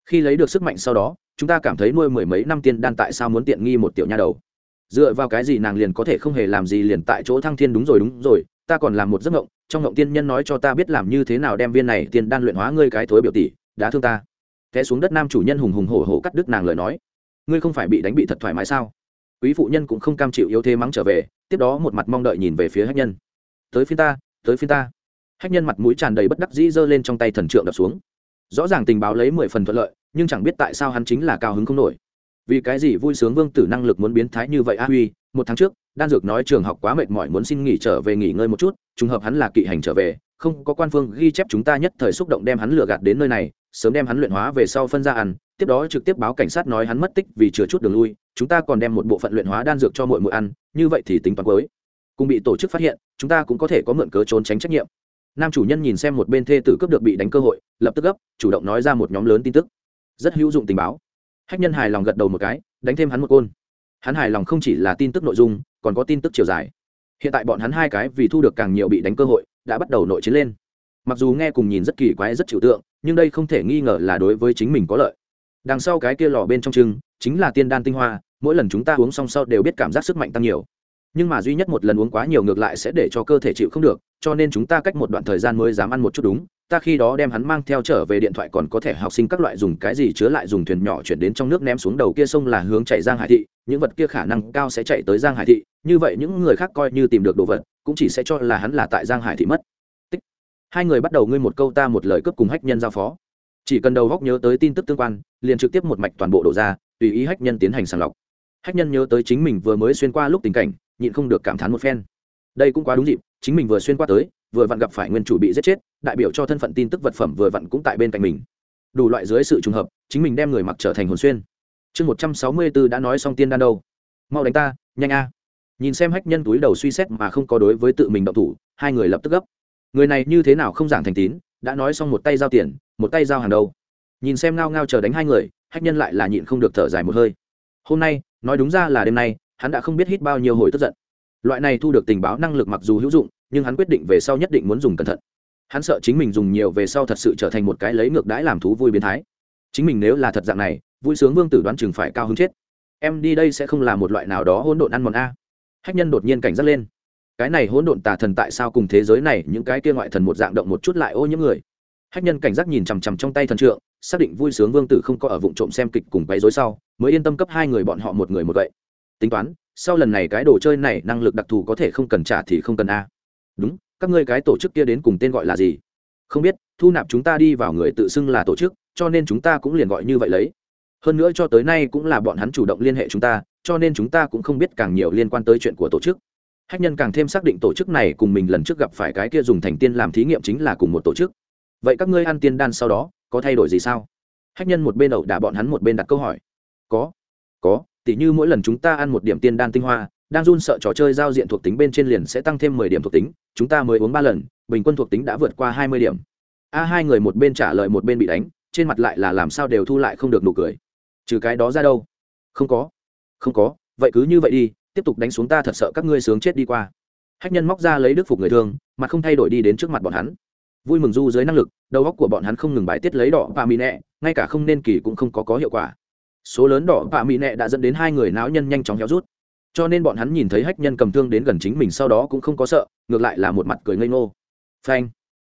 Khi lấy được sức mạnh sau đó, chúng ta cảm thấy nuôi mười mấy năm tiên đan tại sao muốn tiện nghi một tiểu nha đầu. Dựa vào cái gì nàng liền có thể không hề làm gì liền tại chỗ thăng thiên đúng rồi đúng rồi ta còn làm một giấc mộng, trong mộng tiên nhân nói cho ta biết làm như thế nào đem viên này tiên đan luyện hóa ngươi cái thối biểu tỷ, đã thương ta. Té xuống đất nam chủ nhân hùng hùng hổ hổ cắt đứt nàng lời nói. Ngươi không phải bị đánh bị thật thoải mái sao? Quý phụ nhân cũng không cam chịu yếu thế mắng trở về, tiếp đó một mặt mong đợi nhìn về phía hách nhân. Tới phiên ta, tới phiên ta. Hách nhân mặt mũi tràn đầy bất đắc dĩ giơ lên trong tay thần trượng đập xuống. Rõ ràng tình báo lấy mười phần thuận lợi, nhưng chẳng biết tại sao hắn chính là cao hứng không nổi. Vì cái gì vui sướng vương tử năng lực muốn biến thái như vậy a huy, một tháng trước đan dược nói trường học quá mệt mỏi muốn xin nghỉ trở về nghỉ ngơi một chút, trùng hợp hắn là kỵ hành trở về, không có quan phương ghi chép chúng ta nhất thời xúc động đem hắn lừa gạt đến nơi này, sớm đem hắn luyện hóa về sau phân ra ăn, tiếp đó trực tiếp báo cảnh sát nói hắn mất tích vì chừa chút đường lui, chúng ta còn đem một bộ phận luyện hóa đan dược cho mỗi mỗi ăn, như vậy thì tính toán cuối. Cùng bị tổ chức phát hiện, chúng ta cũng có thể có mượn cớ trốn tránh trách nhiệm. Nam chủ nhân nhìn xem một bên thê tử cướp được bị đánh cơ hội, lập tức gấp, chủ động nói ra một nhóm lớn tin tức. Rất hữu dụng tình báo. Hách nhân hài lòng gật đầu một cái, đánh thêm hắn một côn. Hắn hài lòng không chỉ là tin tức nội dung còn có tin tức chiều dài. Hiện tại bọn hắn hai cái vì thu được càng nhiều bị đánh cơ hội, đã bắt đầu nội chiến lên. Mặc dù nghe cùng nhìn rất kỳ quái, rất trừu tượng, nhưng đây không thể nghi ngờ là đối với chính mình có lợi. Đằng sau cái kia lò bên trong trưng, chính là tiên đan tinh hoa, mỗi lần chúng ta uống xong sau đều biết cảm giác sức mạnh tăng nhiều. Nhưng mà duy nhất một lần uống quá nhiều ngược lại sẽ để cho cơ thể chịu không được, cho nên chúng ta cách một đoạn thời gian mới dám ăn một chút đúng ta khi đó đem hắn mang theo trở về điện thoại còn có thể học sinh các loại dùng cái gì chứa lại dùng thuyền nhỏ chuyển đến trong nước ném xuống đầu kia sông là hướng chạy giang hải thị, những vật kia khả năng cao sẽ chạy tới giang hải thị, như vậy những người khác coi như tìm được đồ vật, cũng chỉ sẽ cho là hắn là tại giang hải thị mất. Tích. hai người bắt đầu ngươi một câu ta một lời cướp cùng hách nhân giao phó. Chỉ cần đầu góc nhớ tới tin tức tương quan, liền trực tiếp một mạch toàn bộ đổ ra, tùy ý hách nhân tiến hành sàng lọc. Hách nhân nhớ tới chính mình vừa mới xuyên qua lúc tình cảnh, nhịn không được cảm thán một phen. Đây cũng quá đúng dịp, chính mình vừa xuyên qua tới vừa vặn gặp phải nguyên chủ bị giết chết, đại biểu cho thân phận tin tức vật phẩm vừa vặn cũng tại bên cạnh mình. Đủ loại dưới sự trùng hợp, chính mình đem người mặc trở thành hồn xuyên. Chương một trăm sáu mươi bốn đã nói xong tiên đan đâu. Mau đánh ta, nhanh a. Nhìn xem hách nhân túi đầu suy xét mà không có đối với tự mình động thủ, hai người lập tức gấp. Người này như thế nào không giảng thành tín, đã nói xong một tay giao tiền, một tay giao hàng đâu. Nhìn xem ngao ngao chờ đánh hai người, hách nhân lại là nhịn không được thở dài một hơi. Hôm nay, nói đúng ra là đêm nay, hắn đã không biết hít bao nhiêu hồi tức giận. Loại này thu được tình báo năng lực mặc dù hữu dụng nhưng hắn quyết định về sau nhất định muốn dùng cẩn thận. Hắn sợ chính mình dùng nhiều về sau thật sự trở thành một cái lấy ngược đãi làm thú vui biến thái. Chính mình nếu là thật dạng này, vui sướng vương tử đoán chừng phải cao hứng chết. Em đi đây sẽ không là một loại nào đó hỗn độn ăn mòn a. Hách nhân đột nhiên cảnh giác lên. Cái này hỗn độn tà thần tại sao cùng thế giới này, những cái kia ngoại thần một dạng động một chút lại ô những người? Hách nhân cảnh giác nhìn chằm chằm trong tay thần trượng, xác định vui sướng vương tử không có ở vụ trộm xem kịch cùng quấy dối sau, mới yên tâm cấp hai người bọn họ một người một vậy tính toán, sau lần này cái đồ chơi này năng lực đặc thù có thể không cần trả thì không cần a đúng, các ngươi cái tổ chức kia đến cùng tên gọi là gì? Không biết, thu nạp chúng ta đi vào người tự xưng là tổ chức, cho nên chúng ta cũng liền gọi như vậy lấy. Hơn nữa cho tới nay cũng là bọn hắn chủ động liên hệ chúng ta, cho nên chúng ta cũng không biết càng nhiều liên quan tới chuyện của tổ chức. Hách nhân càng thêm xác định tổ chức này cùng mình lần trước gặp phải cái kia dùng thành tiên làm thí nghiệm chính là cùng một tổ chức. Vậy các ngươi ăn tiên đan sau đó, có thay đổi gì sao? Hách nhân một bên ẩu đả bọn hắn một bên đặt câu hỏi. Có có, tỉ như mỗi lần chúng ta ăn một điểm tiên đan tinh hoa đang run sợ trò chơi giao diện thuộc tính bên trên liền sẽ tăng thêm mười điểm thuộc tính, chúng ta mới uống ba lần, bình quân thuộc tính đã vượt qua hai mươi điểm. A hai người một bên trả lời một bên bị đánh, trên mặt lại là làm sao đều thu lại không được nụ cười. Trừ cái đó ra đâu? Không có. Không có, vậy cứ như vậy đi, tiếp tục đánh xuống ta thật sợ các ngươi sướng chết đi qua. Hách nhân móc ra lấy đức phục người thương mà không thay đổi đi đến trước mặt bọn hắn. Vui mừng du dưới năng lực, đầu óc của bọn hắn không ngừng bài tiết lấy đỏ và mì nẹ, ngay cả không nên kỳ cũng không có có hiệu quả. Số lớn đỏ và mì nẹ đã dẫn đến hai người não nhân nhanh chóng héo rút cho nên bọn hắn nhìn thấy hách nhân cầm thương đến gần chính mình sau đó cũng không có sợ, ngược lại là một mặt cười ngây ngô. Phanh.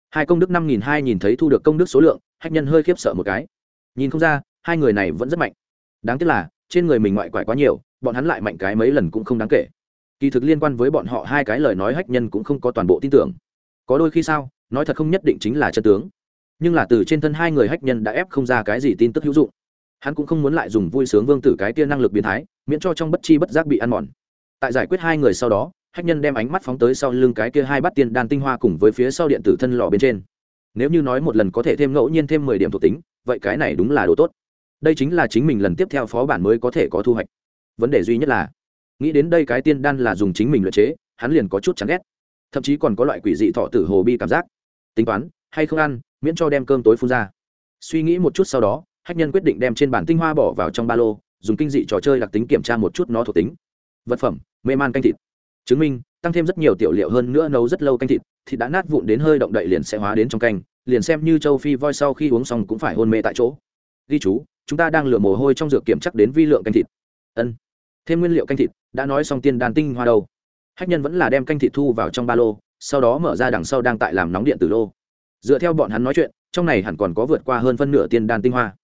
Hai công đức năm nghìn hai nhìn thấy thu được công đức số lượng, hách nhân hơi khiếp sợ một cái. Nhìn không ra, hai người này vẫn rất mạnh. Đáng tiếc là, trên người mình ngoại quải quá nhiều, bọn hắn lại mạnh cái mấy lần cũng không đáng kể. Kỳ thực liên quan với bọn họ hai cái lời nói hách nhân cũng không có toàn bộ tin tưởng. Có đôi khi sao, nói thật không nhất định chính là chân tướng. Nhưng là từ trên thân hai người hách nhân đã ép không ra cái gì tin tức hữu dụng hắn cũng không muốn lại dùng vui sướng vương tử cái tia năng lực biến thái, miễn cho trong bất chi bất giác bị ăn mòn. Tại giải quyết hai người sau đó, hách nhân đem ánh mắt phóng tới sau lưng cái kia hai bát tiên đan tinh hoa cùng với phía sau điện tử thân lò bên trên. Nếu như nói một lần có thể thêm ngẫu nhiên thêm mười điểm thuộc tính, vậy cái này đúng là đồ tốt. Đây chính là chính mình lần tiếp theo phó bản mới có thể có thu hoạch. Vấn đề duy nhất là, nghĩ đến đây cái tiên đan là dùng chính mình luyện chế, hắn liền có chút chán ghét. Thậm chí còn có loại quỷ dị thọ tử hồ bi cảm giác. Tính toán, hay không ăn, miễn cho đem cơm tối phun ra. Suy nghĩ một chút sau đó hách nhân quyết định đem trên bản tinh hoa bỏ vào trong ba lô, dùng kinh dị trò chơi đặc tính kiểm tra một chút nó thuộc tính. Vật phẩm, mê man canh thịt. Chứng minh, tăng thêm rất nhiều tiểu liệu hơn nữa nấu rất lâu canh thịt thịt đã nát vụn đến hơi động đậy liền sẽ hóa đến trong canh, liền xem như châu phi voi sau khi uống xong cũng phải hôn mê tại chỗ. Ghi chú, chúng ta đang lừa mồ hôi trong dược kiểm chắc đến vi lượng canh thịt. Ân. Thêm nguyên liệu canh thịt, đã nói xong tiên đàn tinh hoa đâu. Hách nhân vẫn là đem canh thịt thu vào trong ba lô, sau đó mở ra đằng sau đang tại làm nóng điện từ lô. Dựa theo bọn hắn nói chuyện, trong này hẳn còn có vượt qua hơn phân nửa tiên đan tinh hoa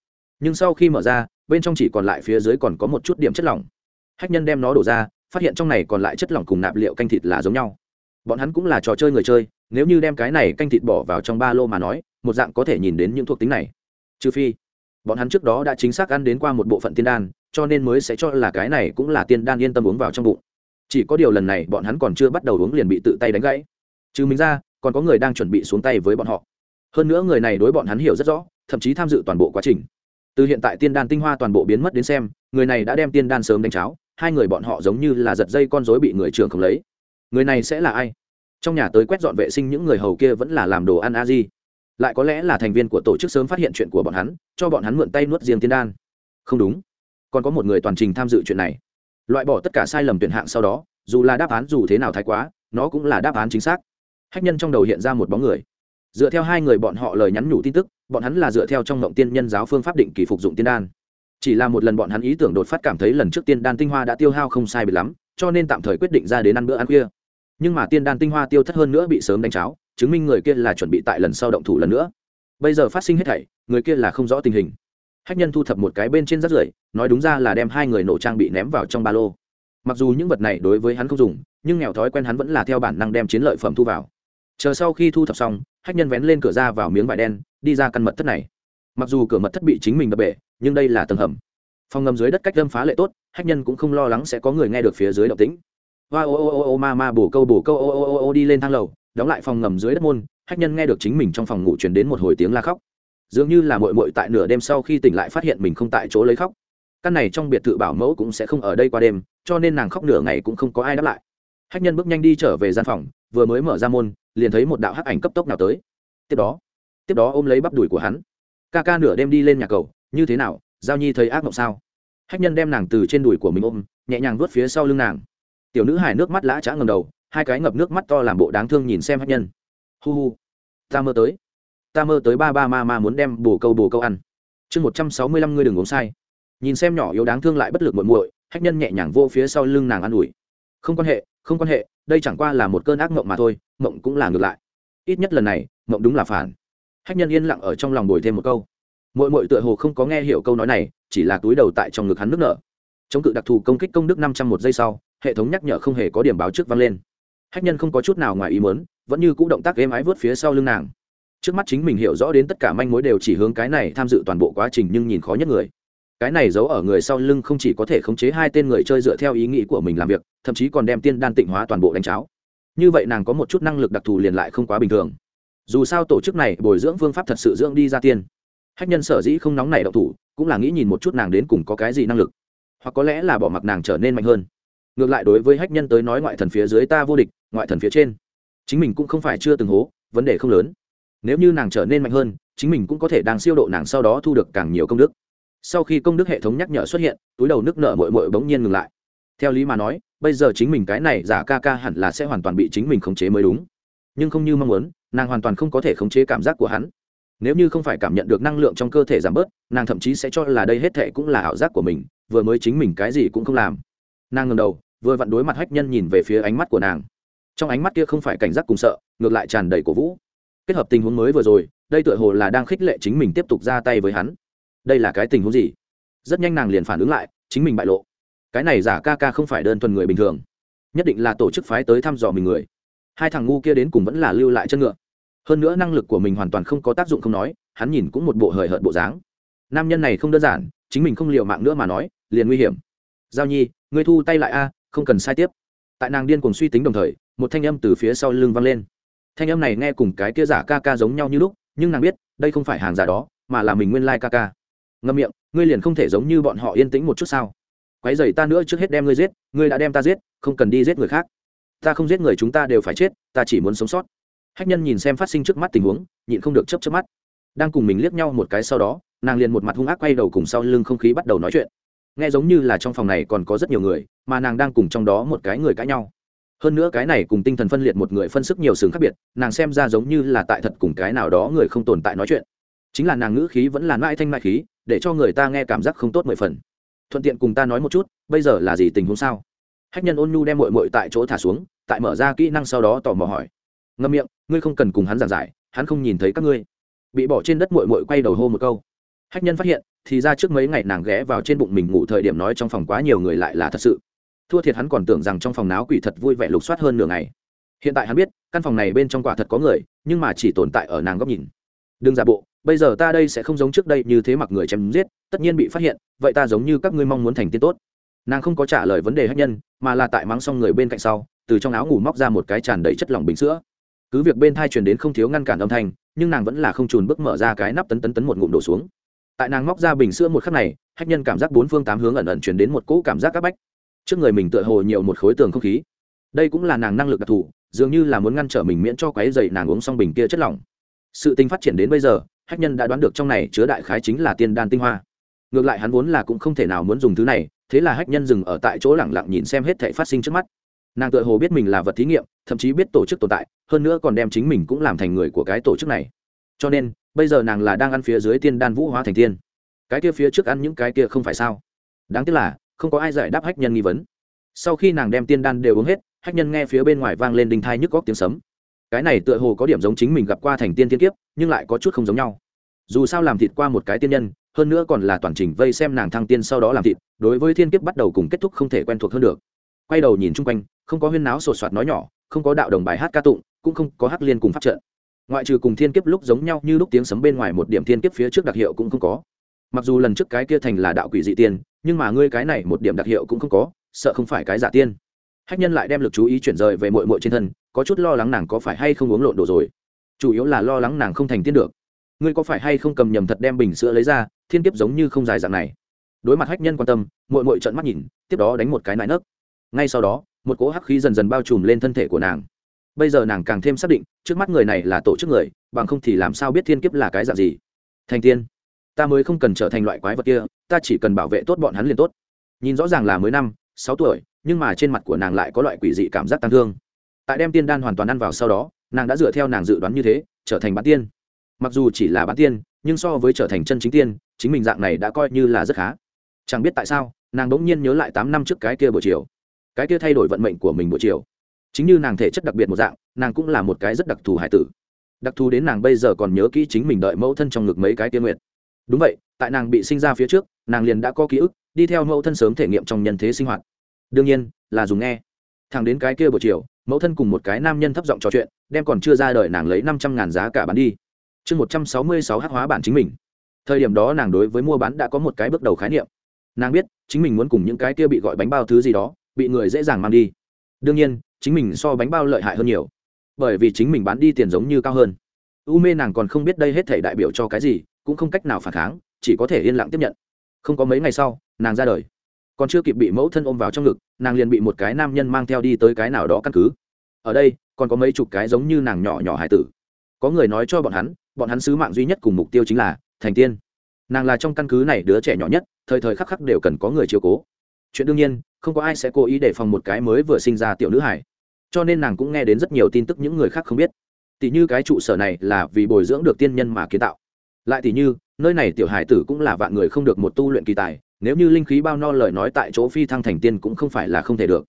nhưng sau khi mở ra, bên trong chỉ còn lại phía dưới còn có một chút điểm chất lỏng. Hách nhân đem nó đổ ra, phát hiện trong này còn lại chất lỏng cùng nạp liệu canh thịt là giống nhau. Bọn hắn cũng là trò chơi người chơi, nếu như đem cái này canh thịt bỏ vào trong ba lô mà nói, một dạng có thể nhìn đến những thuộc tính này. Trừ phi, bọn hắn trước đó đã chính xác ăn đến qua một bộ phận tiên đan, cho nên mới sẽ cho là cái này cũng là tiên đan yên tâm uống vào trong bụng. Chỉ có điều lần này bọn hắn còn chưa bắt đầu uống liền bị tự tay đánh gãy. Trừ mình ra, còn có người đang chuẩn bị xuống tay với bọn họ. Hơn nữa người này đối bọn hắn hiểu rất rõ, thậm chí tham dự toàn bộ quá trình từ hiện tại tiên đan tinh hoa toàn bộ biến mất đến xem, người này đã đem tiên đan sớm đánh cháo, hai người bọn họ giống như là giật dây con rối bị người trường không lấy. Người này sẽ là ai? Trong nhà tới quét dọn vệ sinh những người hầu kia vẫn là làm đồ ăn a di. Lại có lẽ là thành viên của tổ chức sớm phát hiện chuyện của bọn hắn, cho bọn hắn mượn tay nuốt riêng tiên đan. Không đúng. Còn có một người toàn trình tham dự chuyện này. Loại bỏ tất cả sai lầm tuyển hạng sau đó, dù là đáp án dù thế nào thái quá, nó cũng là đáp án chính xác. Hách nhân trong đầu hiện ra một bóng người dựa theo hai người bọn họ lời nhắn nhủ tin tức, bọn hắn là dựa theo trong ngộng tiên nhân giáo phương pháp định kỳ phục dụng tiên đan. Chỉ là một lần bọn hắn ý tưởng đột phát cảm thấy lần trước tiên đan tinh hoa đã tiêu hao không sai bị lắm, cho nên tạm thời quyết định ra đến ăn bữa ăn khuya. Nhưng mà tiên đan tinh hoa tiêu thất hơn nữa bị sớm đánh cháo, chứng minh người kia là chuẩn bị tại lần sau động thủ lần nữa. Bây giờ phát sinh hết thảy, người kia là không rõ tình hình. Hách nhân thu thập một cái bên trên rác rưởi, nói đúng ra là đem hai người nổ trang bị ném vào trong ba lô. Mặc dù những vật này đối với hắn không dùng, nhưng nghèo thói quen hắn vẫn là theo bản năng đem chiến lợi phẩm thu vào chờ sau khi thu thập xong, hách nhân vén lên cửa ra vào miếng vải đen, đi ra căn mật thất này. Mặc dù cửa mật thất bị chính mình đập bể, nhưng đây là tầng hầm. Phòng ngầm dưới đất cách đâm phá lệ tốt, hách nhân cũng không lo lắng sẽ có người nghe được phía dưới động tĩnh. Hoa ô ô ô ô ma ma bổ câu bổ câu ô ô ô ô đi lên thang lầu, đóng lại phòng ngầm dưới đất môn, hách nhân nghe được chính mình trong phòng ngủ chuyển đến một hồi tiếng la khóc. Dường như là mội mội tại nửa đêm sau khi tỉnh lại phát hiện mình không tại chỗ lấy khóc. Căn này trong biệt thự bảo mẫu cũng sẽ không ở đây qua đêm, cho nên nàng khóc nửa ngày cũng không có ai đáp lại hách nhân bước nhanh đi trở về gian phòng, vừa mới mở ra môn, liền thấy một đạo hắc ảnh cấp tốc nào tới. Tiếp đó tiếp đó ôm lấy bắp đùi của hắn. Ca ca nửa đêm đi lên nhà cầu, như thế nào, giao nhi thấy ác mộng sao? Hách nhân đem nàng từ trên đùi của mình ôm, nhẹ nhàng vuốt phía sau lưng nàng. Tiểu nữ hải nước mắt lã chã ngầm đầu, hai cái ngập nước mắt to làm bộ đáng thương nhìn xem hách nhân. Hu hu, ta mơ tới. Ta mơ tới ba ba ma ma muốn đem bồ câu bồ câu ăn. Chương một trăm sáu mươi lăm ngươi đừng uống sai. Nhìn xem nhỏ yếu đáng thương lại bất lực muội muội, hách nhân nhẹ nhàng vô phía sau lưng nàng an ủi. Không quan hệ không quan hệ, đây chẳng qua là một cơn ác mộng mà thôi, mộng cũng là ngược lại. Ít nhất lần này, mộng đúng là phản. Hách nhân yên lặng ở trong lòng bồi thêm một câu. Mỗi mỗi tựa hồ không có nghe hiểu câu nói này, chỉ là túi đầu tại trong ngực hắn nước nở. Chống cự đặc thù công kích công đức năm trăm một giây sau, hệ thống nhắc nhở không hề có điểm báo trước vang lên. Hách nhân không có chút nào ngoài ý mớn vẫn như cũ động tác êm ái vớt phía sau lưng nàng. Trước mắt chính mình hiểu rõ đến tất cả manh mối đều chỉ hướng cái này tham dự toàn bộ quá trình nhưng nhìn khó nhất người cái này giấu ở người sau lưng không chỉ có thể khống chế hai tên người chơi dựa theo ý nghĩ của mình làm việc, thậm chí còn đem tiên đan tịnh hóa toàn bộ đánh cháo. Như vậy nàng có một chút năng lực đặc thù liền lại không quá bình thường. Dù sao tổ chức này bồi dưỡng phương pháp thật sự dưỡng đi ra tiên. Hách nhân sở dĩ không nóng này đậu thủ, cũng là nghĩ nhìn một chút nàng đến cùng có cái gì năng lực. Hoặc có lẽ là bỏ mặc nàng trở nên mạnh hơn. Ngược lại đối với hách nhân tới nói ngoại thần phía dưới ta vô địch, ngoại thần phía trên. Chính mình cũng không phải chưa từng hố, vấn đề không lớn. Nếu như nàng trở nên mạnh hơn, chính mình cũng có thể đang siêu độ nàng sau đó thu được càng nhiều công đức sau khi công đức hệ thống nhắc nhở xuất hiện, túi đầu nước nợ mội mội bỗng nhiên ngừng lại. Theo lý mà nói, bây giờ chính mình cái này giả ca ca hẳn là sẽ hoàn toàn bị chính mình khống chế mới đúng. Nhưng không như mong muốn, nàng hoàn toàn không có thể khống chế cảm giác của hắn. Nếu như không phải cảm nhận được năng lượng trong cơ thể giảm bớt, nàng thậm chí sẽ cho là đây hết thệ cũng là ảo giác của mình, vừa mới chính mình cái gì cũng không làm. Nàng ngầm đầu, vừa vặn đối mặt hách nhân nhìn về phía ánh mắt của nàng. Trong ánh mắt kia không phải cảnh giác cùng sợ, ngược lại tràn đầy cổ vũ. Kết hợp tình huống mới vừa rồi, đây tựa hồ là đang khích lệ chính mình tiếp tục ra tay với hắn đây là cái tình huống gì? Rất nhanh nàng liền phản ứng lại, chính mình bại lộ. Cái này giả ca ca không phải đơn thuần người bình thường. Nhất định là tổ chức phái tới thăm dò mình người. Hai thằng ngu kia đến cùng vẫn là lưu lại chân ngựa. Hơn nữa năng lực của mình hoàn toàn không có tác dụng không nói, hắn nhìn cũng một bộ hời hợt bộ dáng. Nam nhân này không đơn giản, chính mình không l i ề u mạng nữa mà nói, liền nguy hiểm. Giao nhi, ngươi thu tay lại a, không cần sai tiếp. Tại nàng điên cùng suy tính đồng thời, một thanh âm từ phía sau lưng vang lên. Thanh âm này nghe cùng cái kia giả ca ca giống nhau như lúc, nhưng nàng biết, đây không phải hàng giả đó, mà là mình nguyên lai、like、ca ca ngâm miệng, ngươi liền không thể giống như bọn họ yên tĩnh một chút sao? Quái dày ta nữa trước hết đem ngươi giết, ngươi đã đem ta giết, không cần đi giết người khác. Ta không giết người chúng ta đều phải chết, ta chỉ muốn sống sót. Hách nhân nhìn xem phát sinh trước mắt tình huống, nhịn không được chấp chấp mắt. Đang cùng mình liếc nhau một cái sau đó, nàng liền một mặt hung ác quay đầu cùng sau lưng không khí bắt đầu nói chuyện. Nghe giống như là trong phòng này còn có rất nhiều người, mà nàng đang cùng trong đó một cái người cãi nhau. Hơn nữa cái này cùng tinh thần phân liệt một người phân sức nhiều sướng khác biệt, nàng xem ra giống như là tại thật cùng cái nào đó người không tồn tại nói chuyện. Chính là nàng ngữ khí vẫn là mãi thanh mãi khí để cho người ta nghe cảm giác không tốt mười phần. Thuận tiện cùng ta nói một chút, bây giờ là gì tình huống sao? Hách nhân ôn nhu đem mội mội tại chỗ thả xuống, tại mở ra kỹ năng sau đó tò mò hỏi. Ngâm miệng, ngươi không cần cùng hắn giảng giải, hắn không nhìn thấy các ngươi. Bị bỏ trên đất mội mội quay đầu hô một câu. Hách nhân phát hiện, thì ra trước mấy ngày nàng ghé vào trên bụng mình ngủ thời điểm nói trong phòng quá nhiều người lại là thật sự. Thua thiệt hắn còn tưởng rằng trong phòng náo quỷ thật vui vẻ lục soát hơn nửa ngày. Hiện tại hắn biết, căn phòng này bên trong quả thật có người, nhưng mà chỉ tồn tại ở nàng góc nhìn. Đừng giả bộ bây giờ ta đây sẽ không giống trước đây như thế mặc người chém giết, tất nhiên bị phát hiện, vậy ta giống như các ngươi mong muốn thành tiên tốt. Nàng không có trả lời vấn đề hách nhân, mà là tại mắng xong người bên cạnh sau, từ trong áo ngủ móc ra một cái tràn đầy chất lỏng bình sữa. Cứ việc bên thai truyền đến không thiếu ngăn cản âm thanh, nhưng nàng vẫn là không trùn bước mở ra cái nắp tấn tấn tấn một ngụm đổ xuống. Tại nàng móc ra bình sữa một khắc này, hách nhân cảm giác bốn phương tám hướng ẩn ẩn chuyển đến một cỗ cảm giác áp bách. Trước người mình tựa hồ nhiều một khối tường không khí. Đây cũng là nàng năng lực đặc thù, dường như là muốn ngăn trở mình miễn cho quáy dậy nàng uống xong bình kia chất lỏng. Sự tình phát triển đến bây giờ hách nhân đã đoán được trong này chứa đại khái chính là tiên đan tinh hoa. Ngược lại hắn vốn là cũng không thể nào muốn dùng thứ này, thế là hách nhân dừng ở tại chỗ lẳng lặng nhìn xem hết thể phát sinh trước mắt. Nàng tựa hồ biết mình là vật thí nghiệm, thậm chí biết tổ chức tồn tại, hơn nữa còn đem chính mình cũng làm thành người của cái tổ chức này. Cho nên, bây giờ nàng là đang ăn phía dưới tiên đan vũ hóa thành tiên. Cái kia phía trước ăn những cái kia không phải sao? Đáng tiếc là, không có ai giải đáp hách nhân nghi vấn. Sau khi nàng đem tiên đan đều uống hết, hách nhân nghe phía bên ngoài vang lên đinh thai nhức góc tiếng sấm cái này tựa hồ có điểm giống chính mình gặp qua thành tiên tiên kiếp, nhưng lại có chút không giống nhau. Dù sao làm thịt qua một cái tiên nhân, hơn nữa còn là toàn trình vây xem nàng thăng tiên sau đó làm thịt, đối với thiên kiếp bắt đầu cùng kết thúc không thể quen thuộc hơn được. Quay đầu nhìn chung quanh, không có huyên náo sột soạt nói nhỏ, không có đạo đồng bài hát ca tụng, cũng không có hát liên cùng phát trận. Ngoại trừ cùng thiên kiếp lúc giống nhau như lúc tiếng sấm bên ngoài một điểm thiên kiếp phía trước đặc hiệu cũng không có. Mặc dù lần trước cái kia thành là đạo quỷ dị tiên, nhưng mà ngươi cái này một điểm đặc hiệu cũng không có, sợ không phải cái giả tiên hách nhân lại đem lực chú ý chuyển rời về mội mội trên thân, có chút lo lắng nàng có phải hay không uống lộn đồ rồi. Chủ yếu là lo lắng nàng không thành tiên được. Ngươi có phải hay không cầm nhầm thật đem bình sữa lấy ra, thiên kiếp giống như không dài dạng này. Đối mặt hách nhân quan tâm mội mội trận mắt nhìn, tiếp đó đánh một cái nại nấc. Ngay sau đó, một cỗ hắc khí dần dần bao trùm lên thân thể của nàng. Bây giờ nàng càng thêm xác định, trước mắt người này là tổ chức người, bằng không thì làm sao biết thiên kiếp là cái dạng gì. Thành tiên, ta mới không cần trở thành loại quái vật kia, ta chỉ cần bảo vệ tốt bọn hắn liền tốt. Nhìn rõ ràng là mới năm, sáu tuổi nhưng mà trên mặt của nàng lại có loại quỷ dị cảm giác tăng thương. Tại đem tiên đan hoàn toàn ăn vào sau đó, nàng đã dựa theo nàng dự đoán như thế, trở thành bán tiên. Mặc dù chỉ là bán tiên, nhưng so với trở thành chân chính tiên, chính mình dạng này đã coi như là rất khá. Chẳng biết tại sao, nàng đ ỗ n g nhiên nhớ lại tám năm trước cái kia buổi chiều. Cái kia thay đổi vận mệnh của mình buổi chiều. Chính như nàng thể chất đặc biệt một dạng, nàng cũng là một cái rất đặc thù hải tử. Đặc thù đến nàng bây giờ còn nhớ kỹ chính mình đợi mẫu thân trong ngực mấy cái tiên nguyệt. Đúng vậy, tại nàng bị sinh ra phía trước, nàng liền đã có ký ức, đi theo mẫu thân sớm thể nghiệm trong nhân thế sinh hoạt đương nhiên, là dùng nghe. Thằng đến cái kia buổi chiều, mẫu thân cùng một cái nam nhân thấp giọng trò chuyện, đem còn chưa ra đời nàng lấy năm trăm ngàn giá cả bán đi. Chương một trăm sáu mươi sáu hát hóa bản chính mình. Thời điểm đó nàng đối với mua bán đã có một cái bước đầu khái niệm. Nàng biết, chính mình muốn cùng những cái kia bị gọi bánh bao thứ gì đó, bị người dễ dàng mang đi. Đương nhiên, chính mình so bánh bao lợi hại hơn nhiều. Bởi vì chính mình bán đi tiền giống như cao hơn. U mê nàng còn không biết đây hết thể đại biểu cho cái gì, cũng không cách nào phản kháng, chỉ có thể yên lặng tiếp nhận. Không có mấy ngày sau, nàng ra đời còn chưa kịp bị mẫu thân ôm vào trong ngực, nàng liền bị một cái nam nhân mang theo đi tới cái nào đó căn cứ. Ở đây, còn có mấy chục cái giống như nàng nhỏ nhỏ hải tử. Có người nói cho bọn hắn bọn hắn sứ mạng duy nhất cùng mục tiêu chính là thành tiên. Nàng là trong căn cứ này đứa trẻ nhỏ nhất, thời thời khắc khắc đều cần có người chiều cố. Chuyện đương nhiên, không có ai sẽ cố ý để phòng một cái mới vừa sinh ra tiểu nữ hải cho nên nàng cũng nghe đến rất nhiều tin tức những người khác không biết. Tỷ như cái trụ sở này là vì bồi dưỡng được tiên nhân mà kiến tạo. Lại tỷ như, nơi này tiểu hải tử cũng là vạn người không được một tu luyện kỳ tài nếu như linh khí bao no lời nói tại chỗ phi thăng thành tiên cũng không phải là không thể được.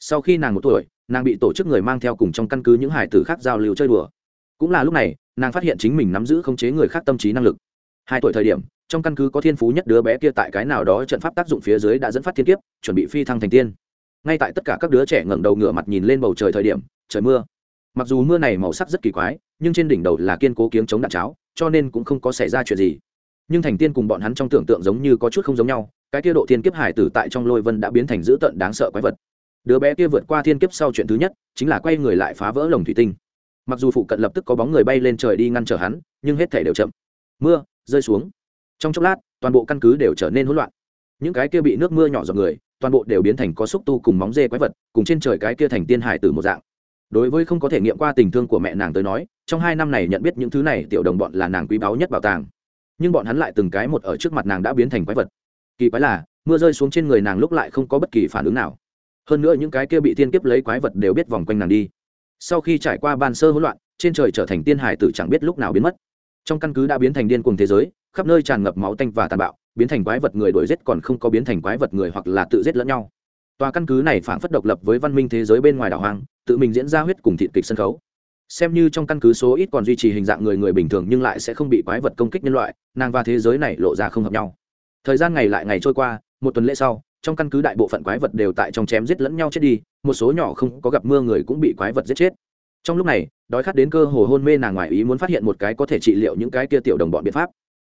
Sau khi nàng một tuổi, nàng bị tổ chức người mang theo cùng trong căn cứ những hải tử khác giao lưu chơi đùa. Cũng là lúc này, nàng phát hiện chính mình nắm giữ khống chế người khác tâm trí năng lực. Hai tuổi thời điểm, trong căn cứ có thiên phú nhất đứa bé kia tại cái nào đó trận pháp tác dụng phía dưới đã dẫn phát thiên kiếp, chuẩn bị phi thăng thành tiên. Ngay tại tất cả các đứa trẻ ngẩng đầu ngửa mặt nhìn lên bầu trời thời điểm, trời mưa. Mặc dù mưa này màu sắc rất kỳ quái, nhưng trên đỉnh đầu là kiên cố kiếng chống đạn cháo, cho nên cũng không có xảy ra chuyện gì nhưng thành tiên cùng bọn hắn trong tưởng tượng giống như có chút không giống nhau, cái kia độ thiên kiếp hải tử tại trong lôi vân đã biến thành dữ tợn đáng sợ quái vật. Đứa bé kia vượt qua thiên kiếp sau chuyện thứ nhất, chính là quay người lại phá vỡ lồng thủy tinh. Mặc dù phụ cận lập tức có bóng người bay lên trời đi ngăn trở hắn, nhưng hết thể đều chậm. Mưa rơi xuống. Trong chốc lát, toàn bộ căn cứ đều trở nên hỗn loạn. Những cái kia bị nước mưa nhỏ giọt người, toàn bộ đều biến thành có xúc tu cùng móng dê quái vật, cùng trên trời cái kia thành tiên hải tử một dạng. Đối với không có thể nghiệm qua tình thương của mẹ nàng tới nói, trong hai năm này nhận biết những thứ này, tiểu đồng bọn là nàng quý báu nhất bảo tàng nhưng bọn hắn lại từng cái một ở trước mặt nàng đã biến thành quái vật. Kỳ quái là, mưa rơi xuống trên người nàng lúc lại không có bất kỳ phản ứng nào. Hơn nữa những cái kia bị tiên kiếp lấy quái vật đều biết vòng quanh nàng đi. Sau khi trải qua ban sơ hỗn loạn, trên trời trở thành tiên hải tử chẳng biết lúc nào biến mất. Trong căn cứ đã biến thành điên cuồng thế giới, khắp nơi tràn ngập máu tanh và tàn bạo, biến thành quái vật người đuổi giết còn không có biến thành quái vật người hoặc là tự giết lẫn nhau. Tòa căn cứ này phảng phất độc lập với văn minh thế giới bên ngoài đảo hoang, tự mình diễn ra huyết cùng thị kịch sân khấu xem như trong căn cứ số ít còn duy trì hình dạng người người bình thường nhưng lại sẽ không bị quái vật công kích nhân loại, nàng và thế giới này lộ ra không hợp nhau. Thời gian ngày lại ngày trôi qua, một tuần lễ sau, trong căn cứ đại bộ phận quái vật đều tại trong chém giết lẫn nhau chết đi, một số nhỏ không có gặp mưa người cũng bị quái vật giết chết. Trong lúc này, đói khát đến cơ hồ hôn mê nàng ngoài ý muốn phát hiện một cái có thể trị liệu những cái kia tiểu đồng bọn biện pháp.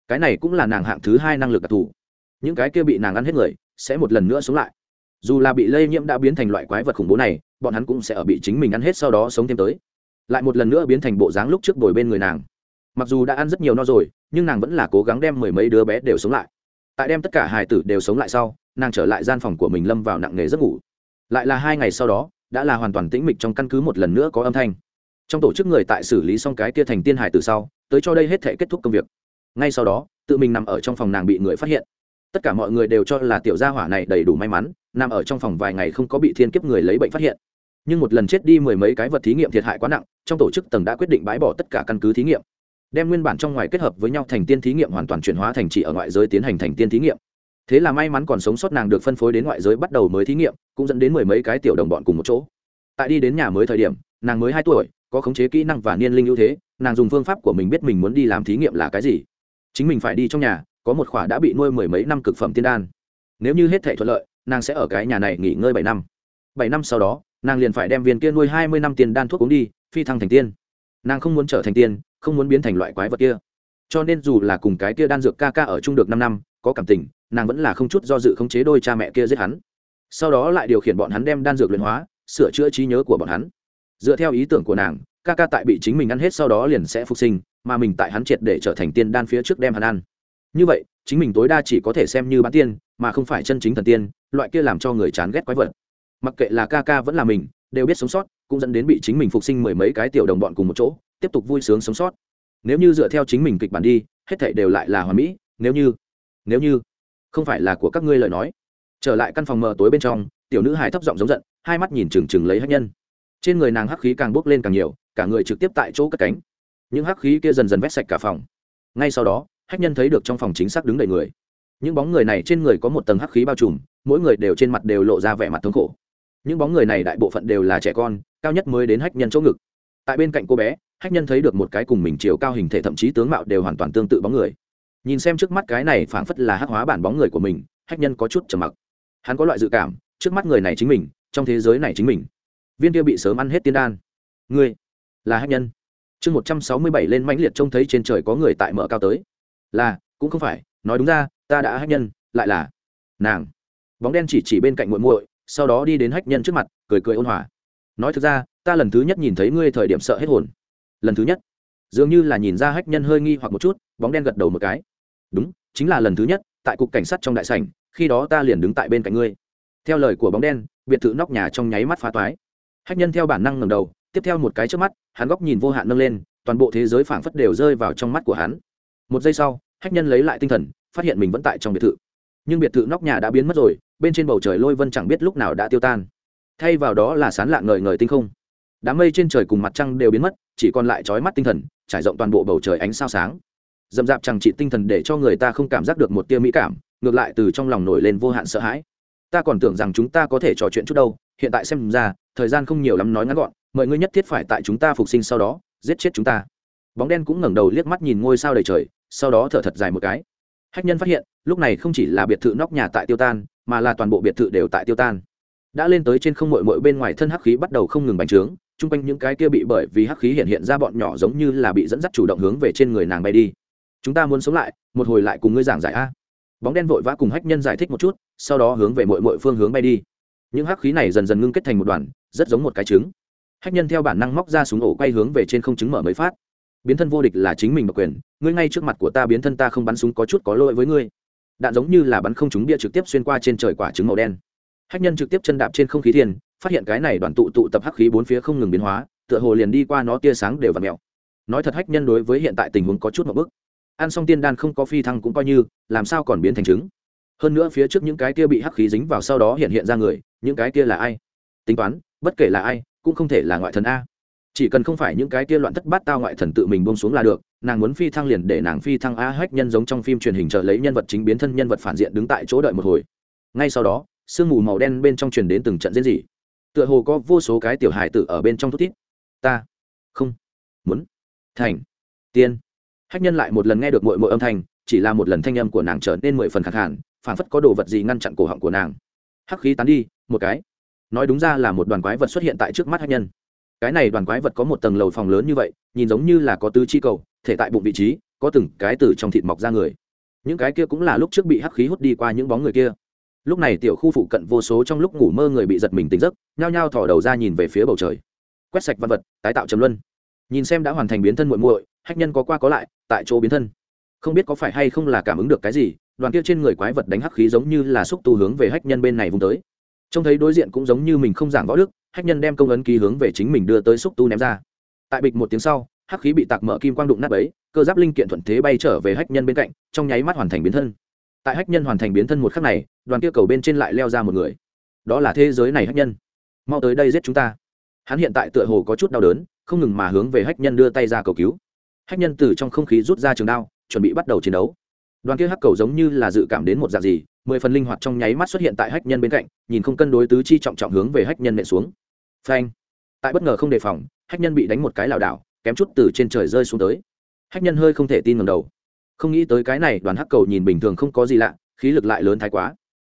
Cái này cũng là nàng hạng thứ hai năng lực đặc thù. Những cái kia bị nàng ăn hết người, sẽ một lần nữa sống lại. Dù là bị lây nhiễm đã biến thành loại quái vật khủng bố này, bọn hắn cũng sẽ ở bị chính mình ăn hết sau đó sống thêm tới lại một lần nữa biến thành bộ dáng lúc trước bồi bên người nàng. Mặc dù đã ăn rất nhiều no rồi, nhưng nàng vẫn là cố gắng đem mười mấy đứa bé đều sống lại. Tại đem tất cả hài tử đều sống lại sau, nàng trở lại gian phòng của mình lâm vào nặng nề giấc ngủ. Lại là hai ngày sau đó, đã là hoàn toàn tĩnh mịch trong căn cứ một lần nữa có âm thanh. Trong tổ chức người tại xử lý xong cái kia thành tiên hải từ sau, tới cho đây hết thể kết thúc công việc. Ngay sau đó, tự mình nằm ở trong phòng nàng bị người phát hiện. Tất cả mọi người đều cho là tiểu gia hỏa này đầy đủ may mắn, nằm ở trong phòng vài ngày không có bị thiên kiếp người lấy bệnh phát hiện nhưng một lần chết đi mười mấy cái vật thí nghiệm thiệt hại quá nặng, trong tổ chức tầng đã quyết định bãi bỏ tất cả căn cứ thí nghiệm. Đem nguyên bản trong ngoài kết hợp với nhau thành tiên thí nghiệm hoàn toàn chuyển hóa thành chỉ ở ngoại giới tiến hành thành tiên thí nghiệm. Thế là may mắn còn sống sót nàng được phân phối đến ngoại giới bắt đầu mới thí nghiệm, cũng dẫn đến mười mấy cái tiểu đồng bọn cùng một chỗ. Tại đi đến nhà mới thời điểm, nàng mới hai tuổi, có khống chế kỹ năng và niên linh ưu thế, nàng dùng phương pháp của mình biết mình muốn đi làm thí nghiệm là cái gì. Chính mình phải đi trong nhà, có một khỏa đã bị nuôi mười mấy năm cực phẩm tiên đan. Nếu như hết thể thuận lợi, nàng sẽ ở cái nhà này nghỉ ngơi bảy năm. Bảy năm sau đó nàng liền phải đem viên kia nuôi hai mươi năm tiền đan thuốc uống đi, phi thăng thành tiên. Nàng không muốn trở thành tiên, không muốn biến thành loại quái vật kia. Cho nên dù là cùng cái kia đan dược ca ca ở chung được năm năm, có cảm tình, nàng vẫn là không chút do dự khống chế đôi cha mẹ kia giết hắn. Sau đó lại điều khiển bọn hắn đem đan dược luyện hóa, sửa chữa trí nhớ của bọn hắn. Dựa theo ý tưởng của nàng, ca ca tại bị chính mình ăn hết sau đó liền sẽ phục sinh, mà mình tại hắn triệt để trở thành tiên đan phía trước đem hắn ăn. Như vậy, chính mình tối đa chỉ có thể xem như bán tiên, mà không phải chân chính thần tiên, loại kia làm cho người chán ghét quái vật mặc kệ là ca ca vẫn là mình, đều biết sống sót, cũng dẫn đến bị chính mình phục sinh mười mấy cái tiểu đồng bọn cùng một chỗ, tiếp tục vui sướng sống sót. Nếu như dựa theo chính mình kịch bản đi, hết thảy đều lại là hoàn mỹ, nếu như nếu như, không phải là của các ngươi lời nói. Trở lại căn phòng mờ tối bên trong, tiểu nữ hài thấp giọng giống giận, hai mắt nhìn trừng trừng lấy hắc nhân. Trên người nàng hắc khí càng bốc lên càng nhiều, cả người trực tiếp tại chỗ cất cánh. Những hắc khí kia dần dần vét sạch cả phòng. Ngay sau đó, hắc nhân thấy được trong phòng chính xác đứng đầy người. Những bóng người này trên người có một tầng hắc khí bao trùm, mỗi người đều trên mặt đều lộ ra vẻ mặt thống khổ những bóng người này đại bộ phận đều là trẻ con, cao nhất mới đến hách nhân chỗ ngực. Tại bên cạnh cô bé, hách nhân thấy được một cái cùng mình chiều cao hình thể thậm chí tướng mạo đều hoàn toàn tương tự bóng người. Nhìn xem trước mắt cái này phảng phất là hắc hóa bản bóng người của mình, hách nhân có chút trầm mặc. Hắn có loại dự cảm, trước mắt người này chính mình, trong thế giới này chính mình. Viên kia bị sớm ăn hết tiên đan. Ngươi là hách nhân. Chương một trăm sáu mươi bảy lên mãnh liệt trông thấy trên trời có người tại mở cao tới. Là, cũng không phải, nói đúng ra, ta đã hách nhân, lại là nàng. Bóng đen chỉ chỉ bên cạnh muội muội sau đó đi đến hách nhân trước mặt, cười cười ôn hòa. Nói thực ra, ta lần thứ nhất nhìn thấy ngươi thời điểm sợ hết hồn. Lần thứ nhất? Dường như là nhìn ra hách nhân hơi nghi hoặc một chút, bóng đen gật đầu một cái. Đúng, chính là lần thứ nhất, tại cục cảnh sát trong đại sảnh, khi đó ta liền đứng tại bên cạnh ngươi. Theo lời của bóng đen, biệt thự nóc nhà trong nháy mắt phá toái. Hách nhân theo bản năng ngầm đầu, tiếp theo một cái trước mắt, hắn góc nhìn vô hạn nâng lên, toàn bộ thế giới phảng phất đều rơi vào trong mắt của hắn. Một giây sau, hách nhân lấy lại tinh thần, phát hiện mình vẫn tại trong biệt thự nhưng biệt thự nóc nhà đã biến mất rồi, bên trên bầu trời lôi vân chẳng biết lúc nào đã tiêu tan. Thay vào đó là sán lạ ngời ngời tinh không. Đám mây trên trời cùng mặt trăng đều biến mất, chỉ còn lại trói mắt tinh thần, trải rộng toàn bộ bầu trời ánh sao sáng. D ầ m d ạ p chẳng trị tinh thần để cho người ta không cảm giác được một tia mỹ cảm, ngược lại từ trong lòng nổi lên vô hạn sợ hãi. Ta còn tưởng rằng chúng ta có thể trò chuyện chút đâu, hiện tại xem ra, thời gian không nhiều lắm nói ngắn gọn, mọi người nhất thiết phải tại chúng ta phục sinh sau đó, giết chết chúng ta. Bóng đen cũng ngẩng đầu liếc mắt nhìn ngôi sao đầy trời, sau đó thở thật dài một cái hách nhân phát hiện, lúc này không chỉ là biệt thự nóc nhà tại tiêu tan, mà là toàn bộ biệt thự đều tại tiêu tan. Đã lên tới trên không mội mội bên ngoài thân hắc khí bắt đầu không ngừng bành trướng, chung quanh những cái kia bị bởi vì hắc khí hiện hiện ra bọn nhỏ giống như là bị dẫn dắt chủ động hướng về trên người nàng bay đi. Chúng ta muốn sống lại, một hồi lại cùng ngươi giảng giải a. Bóng đen vội vã cùng hách nhân giải thích một chút, sau đó hướng về mọi mọi phương hướng bay đi. Những hắc khí này dần dần ngưng kết thành một đoàn, rất giống một cái trứng. Hách nhân theo bản năng móc ra súng ổ quay hướng về trên không trứng mở mấy phát biến thân vô địch là chính mình độc quyền, ngươi ngay trước mặt của ta biến thân ta không bắn súng có chút có lỗi với ngươi. Đạn giống như là bắn không trúng bia trực tiếp xuyên qua trên trời quả trứng màu đen. Hách nhân trực tiếp chân đạp trên không khí thiên, phát hiện cái này đoàn tụ tụ tập hắc khí bốn phía không ngừng biến hóa, tựa hồ liền đi qua nó tia sáng đều và mèo. Nói thật hách nhân đối với hiện tại tình huống có chút một bức ăn xong tiên đan không có phi thăng cũng coi như, làm sao còn biến thành trứng? Hơn nữa phía trước những cái kia bị hắc khí dính vào sau đó hiện hiện ra người, những cái kia là ai? Tính toán, bất kể là ai, cũng không thể là ngoại thần a chỉ cần không phải những cái kia loạn thất bát tao ngoại thần tự mình bông xuống là được, nàng muốn phi thăng liền để nàng phi thăng a hách nhân giống trong phim truyền hình trợ lấy nhân vật chính biến thân nhân vật phản diện đứng tại chỗ đợi một hồi. Ngay sau đó, sương mù màu đen bên trong truyền đến từng trận diễn dị tựa hồ có vô số cái tiểu hài tử ở bên trong thút thít. Ta, không, muốn, thành, tiên. Hách nhân lại một lần nghe được mọi mọi âm thanh, chỉ là một lần thanh âm của nàng trở nên mười phần khẳng hẳn phản phất có đồ vật gì ngăn chặn cổ họng của nàng. Hắc khí tán đi, một cái. Nói đúng ra là một đoàn quái vật xuất hiện tại trước mắt hách nhân cái này đoàn quái vật có một tầng lầu phòng lớn như vậy, nhìn giống như là có tứ chi cầu, thể tại bụng vị trí, có từng cái từ trong thịt mọc ra người. Những cái kia cũng là lúc trước bị hắc khí hút đi qua những bóng người kia. Lúc này tiểu khu phụ cận vô số trong lúc ngủ mơ người bị giật mình tỉnh giấc, nhao nhao thỏ đầu ra nhìn về phía bầu trời. Quét sạch văn vật, tái tạo trầm luân. Nhìn xem đã hoàn thành biến thân muội muội, hách nhân có qua có lại, tại chỗ biến thân. Không biết có phải hay không là cảm ứng được cái gì, đoàn kia trên người quái vật đánh hắc khí giống như là xúc tu hướng về hách nhân bên này vùng tới. Trông thấy đối diện cũng giống như mình không giảng võ đức hách nhân đem công ấn ký hướng về chính mình đưa tới xúc tu ném ra. Tại bịch một tiếng sau, hắc khí bị tạc mở kim quang đụng nát ấy, cơ giáp linh kiện thuận thế bay trở về hách nhân bên cạnh, trong nháy mắt hoàn thành biến thân. Tại hách nhân hoàn thành biến thân một khắc này, đoàn kia cầu bên trên lại leo ra một người. Đó là thế giới này hách nhân. Mau tới đây giết chúng ta. Hắn hiện tại tựa hồ có chút đau đớn, không ngừng mà hướng về hách nhân đưa tay ra cầu cứu. Hách nhân từ trong không khí rút ra trường đao, chuẩn bị bắt đầu chiến đấu đoàn kia hắc cầu giống như là dự cảm đến một dạng gì, mười phần linh hoạt trong nháy mắt xuất hiện tại hách nhân bên cạnh, nhìn không cân đối tứ chi trọng trọng hướng về hách nhân nện xuống. Phanh. Tại bất ngờ không đề phòng, hách nhân bị đánh một cái lảo đảo, kém chút từ trên trời rơi xuống tới. Hách nhân hơi không thể tin ngầm đầu. Không nghĩ tới cái này, đoàn hắc cầu nhìn bình thường không có gì lạ, khí lực lại lớn thái quá.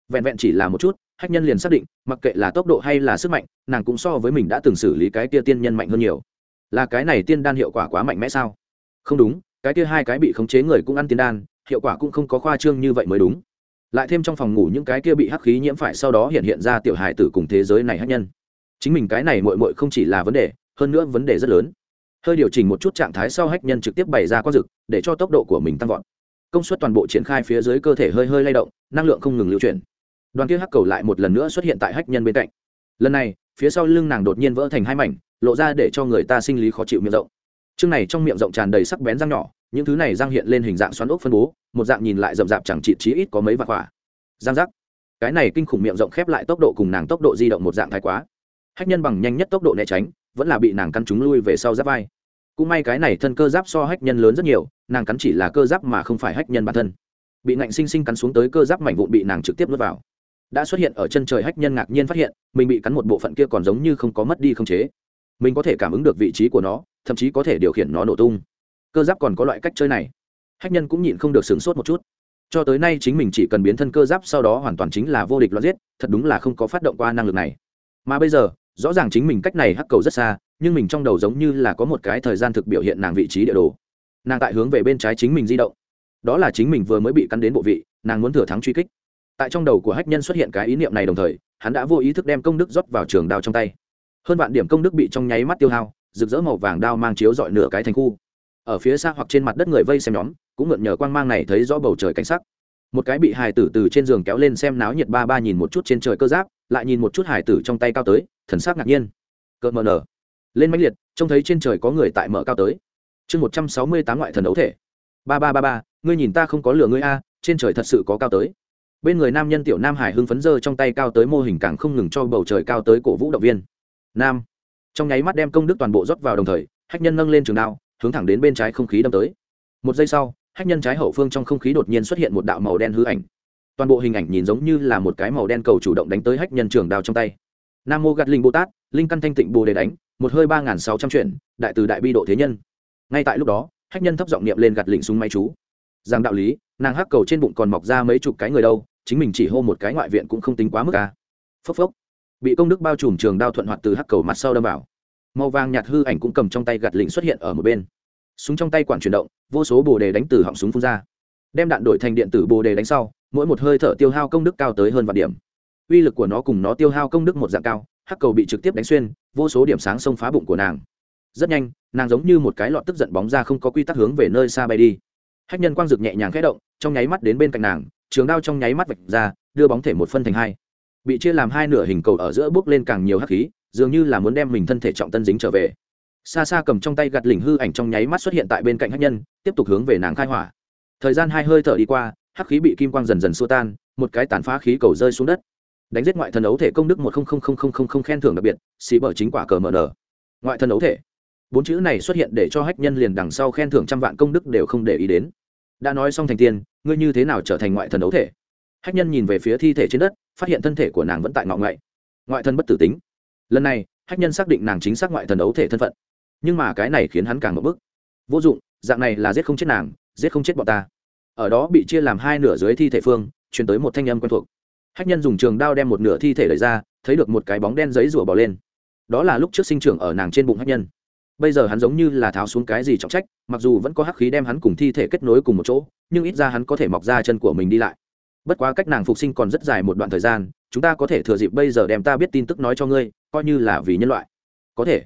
Vẹn vẹn chỉ là một chút, hách nhân liền xác định, mặc kệ là tốc độ hay là sức mạnh, nàng cũng so với mình đã từng xử lý cái kia tiên nhân mạnh hơn nhiều. Là cái này tiên đan hiệu quả quá mạnh mẽ sao? Không đúng, cái kia hai cái bị khống chế người cũng ăn tiên đan hiệu quả cũng không có khoa trương như vậy mới đúng. Lại thêm trong phòng ngủ những cái kia bị hắc khí nhiễm phải sau đó hiện hiện ra tiểu hài tử cùng thế giới này hắc nhân. Chính mình cái này mội mội không chỉ là vấn đề, hơn nữa vấn đề rất lớn. Hơi điều chỉnh một chút trạng thái sau hách nhân trực tiếp bày ra quang dực, để cho tốc độ của mình tăng vọt. Công suất toàn bộ triển khai phía dưới cơ thể hơi hơi lay động, năng lượng không ngừng lưu chuyển. Đoàn kia hắc cầu lại một lần nữa xuất hiện tại hách nhân bên cạnh. Lần này, phía sau lưng nàng đột nhiên vỡ thành hai mảnh, lộ ra để cho người ta sinh lý khó chịu miệng rộng. Chương này trong miệng rộng tràn đầy sắc bén răng nhỏ những thứ này răng hiện lên hình dạng xoắn ốc phân bố, một dạng nhìn lại rậm rạp chẳng chịt chí ít có mấy vạn quả. Giang giác. Cái này kinh khủng miệng rộng khép lại tốc độ cùng nàng tốc độ di động một dạng thái quá. Hách nhân bằng nhanh nhất tốc độ né tránh, vẫn là bị nàng căn chúng lui về sau giáp vai. Cũng may cái này thân cơ giáp so hách nhân lớn rất nhiều, nàng cắn chỉ là cơ giáp mà không phải hách nhân bản thân. Bị nạnh sinh sinh cắn xuống tới cơ giáp mảnh vụn bị nàng trực tiếp nuốt vào. Đã xuất hiện ở chân trời hách nhân ngạc nhiên phát hiện, mình bị cắn một bộ phận kia còn giống như không có mất đi không chế. Mình có thể cảm ứng được vị trí của nó, thậm chí có thể điều khiển nó nổ tung cơ giáp còn có loại cách chơi này. Hách nhân cũng nhịn không được sửng sốt một chút. Cho tới nay chính mình chỉ cần biến thân cơ giáp sau đó hoàn toàn chính là vô địch loạn giết, thật đúng là không có phát động qua năng lực này. Mà bây giờ, rõ ràng chính mình cách này hắc cầu rất xa, nhưng mình trong đầu giống như là có một cái thời gian thực biểu hiện nàng vị trí địa đồ. Nàng tại hướng về bên trái chính mình di động. Đó là chính mình vừa mới bị cắn đến bộ vị, nàng muốn thừa thắng truy kích. Tại trong đầu của hách nhân xuất hiện cái ý niệm này đồng thời, hắn đã vô ý thức đem công đức rót vào trường đao trong tay. Hơn vạn điểm công đức bị trong nháy mắt tiêu hao, rực rỡ màu vàng đao mang chiếu dọi nửa cái thành khu ở phía xa hoặc trên mặt đất người vây xem nhóm, cũng mượn nhờ quang mang này thấy rõ bầu trời cảnh sắc. Một cái bị hài tử từ trên giường kéo lên xem náo nhiệt ba ba nhìn một chút trên trời cơ giáp, lại nhìn một chút hài tử trong tay cao tới, thần sắc ngạc nhiên. Cợt mờ nở. Lên mãnh liệt, trông thấy trên trời có người tại mở cao tới. Chương một trăm sáu mươi tám ngoại thần đấu thể. Ba ba ba ba, ngươi nhìn ta không có lửa ngươi a, trên trời thật sự có cao tới. Bên người nam nhân tiểu nam hải hưng phấn dơ trong tay cao tới mô hình càng không ngừng cho bầu trời cao tới cổ vũ động viên. Nam. Trong nháy mắt đem công đức toàn bộ rót vào đồng thời, hách nhân nâng lên trường đao hướng thẳng đến bên trái không khí đâm tới. Một giây sau, hách nhân trái hậu phương trong không khí đột nhiên xuất hiện một đạo màu đen hư ảnh. Toàn bộ hình ảnh nhìn giống như là một cái màu đen cầu chủ động đánh tới hách nhân trường đao trong tay. Nam mô gạt linh bồ tát, linh căn thanh tịnh bồ đề đánh, một hơi ba n sáu trăm chuyện đại từ đại bi độ thế nhân. Ngay tại lúc đó, hách nhân thấp giọng niệm lên gạt lịnh súng máy chú. Rằng đạo lý, nàng hắc cầu trên bụng còn mọc ra mấy chục cái người đâu, chính mình chỉ hô một cái ngoại viện cũng không tính quá mức ca phốc phốc. Bị công đức bao trùm trường đao thuận hoạt từ hắc cầu mặt sau đâm vào màu vàng nhạt hư ảnh cũng cầm trong tay gạt lịnh xuất hiện ở một bên. Súng trong tay quản chuyển động, vô số bồ đề đánh từ họng súng phun ra. Đem đạn đổi thành điện tử bồ đề đánh sau, mỗi một hơi thở tiêu hao công đức cao tới hơn vạn điểm. Uy lực của nó cùng nó tiêu hao công đức một dạng cao, hắc cầu bị trực tiếp đánh xuyên, vô số điểm sáng xông phá bụng của nàng. Rất nhanh, nàng giống như một cái lọt tức giận bóng ra không có quy tắc hướng về nơi xa bay đi. Hách nhân quang dực nhẹ nhàng khẽ động, trong nháy mắt đến bên cạnh nàng, trường đao trong nháy mắt vạch ra, đưa bóng thể một phân thành hai bị chia làm hai nửa hình cầu ở giữa bước lên càng nhiều hắc khí, dường như là muốn đem mình thân thể trọng tân dính trở về. Xa xa cầm trong tay gạt lỉnh hư ảnh trong nháy mắt xuất hiện tại bên cạnh hắc nhân, tiếp tục hướng về nàng khai hỏa. Thời gian hai hơi thở đi qua, hắc khí bị kim quang dần dần xua tan, một cái tàn phá khí cầu rơi xuống đất. Đánh giết ngoại thần ấu thể công đức một khen thưởng đặc biệt, xì bở chính quả cờ mờ nở. Ngoại thần ấu thể. Bốn chữ này xuất hiện để cho hách nhân liền đằng sau khen thưởng trăm vạn công đức đều không để ý đến. Đã nói xong thành tiên, ngươi như thế nào trở thành ngoại thần ấu thể? Hách nhân nhìn về phía thi thể trên đất phát hiện thân thể của nàng vẫn tại ngọ ngoại ngoại thân bất tử tính. Lần này, hách nhân xác định nàng chính xác ngoại thần ấu thể thân phận. Nhưng mà cái này khiến hắn càng ngập bức. Vô dụng, dạng này là giết không chết nàng, giết không chết bọn ta. Ở đó bị chia làm hai nửa dưới thi thể phương chuyển tới một thanh âm quen thuộc. Hách nhân dùng trường đao đem một nửa thi thể lấy ra, thấy được một cái bóng đen giấy rủa bỏ lên. Đó là lúc trước sinh trưởng ở nàng trên bụng hách nhân. Bây giờ hắn giống như là tháo xuống cái gì trọng trách, mặc dù vẫn có hắc khí đem hắn cùng thi thể kết nối cùng một chỗ, nhưng ít ra hắn có thể mọc ra chân của mình đi lại bất quá cách nàng phục sinh còn rất dài một đoạn thời gian, chúng ta có thể thừa dịp bây giờ đem ta biết tin tức nói cho ngươi, coi như là vì nhân loại. Có thể.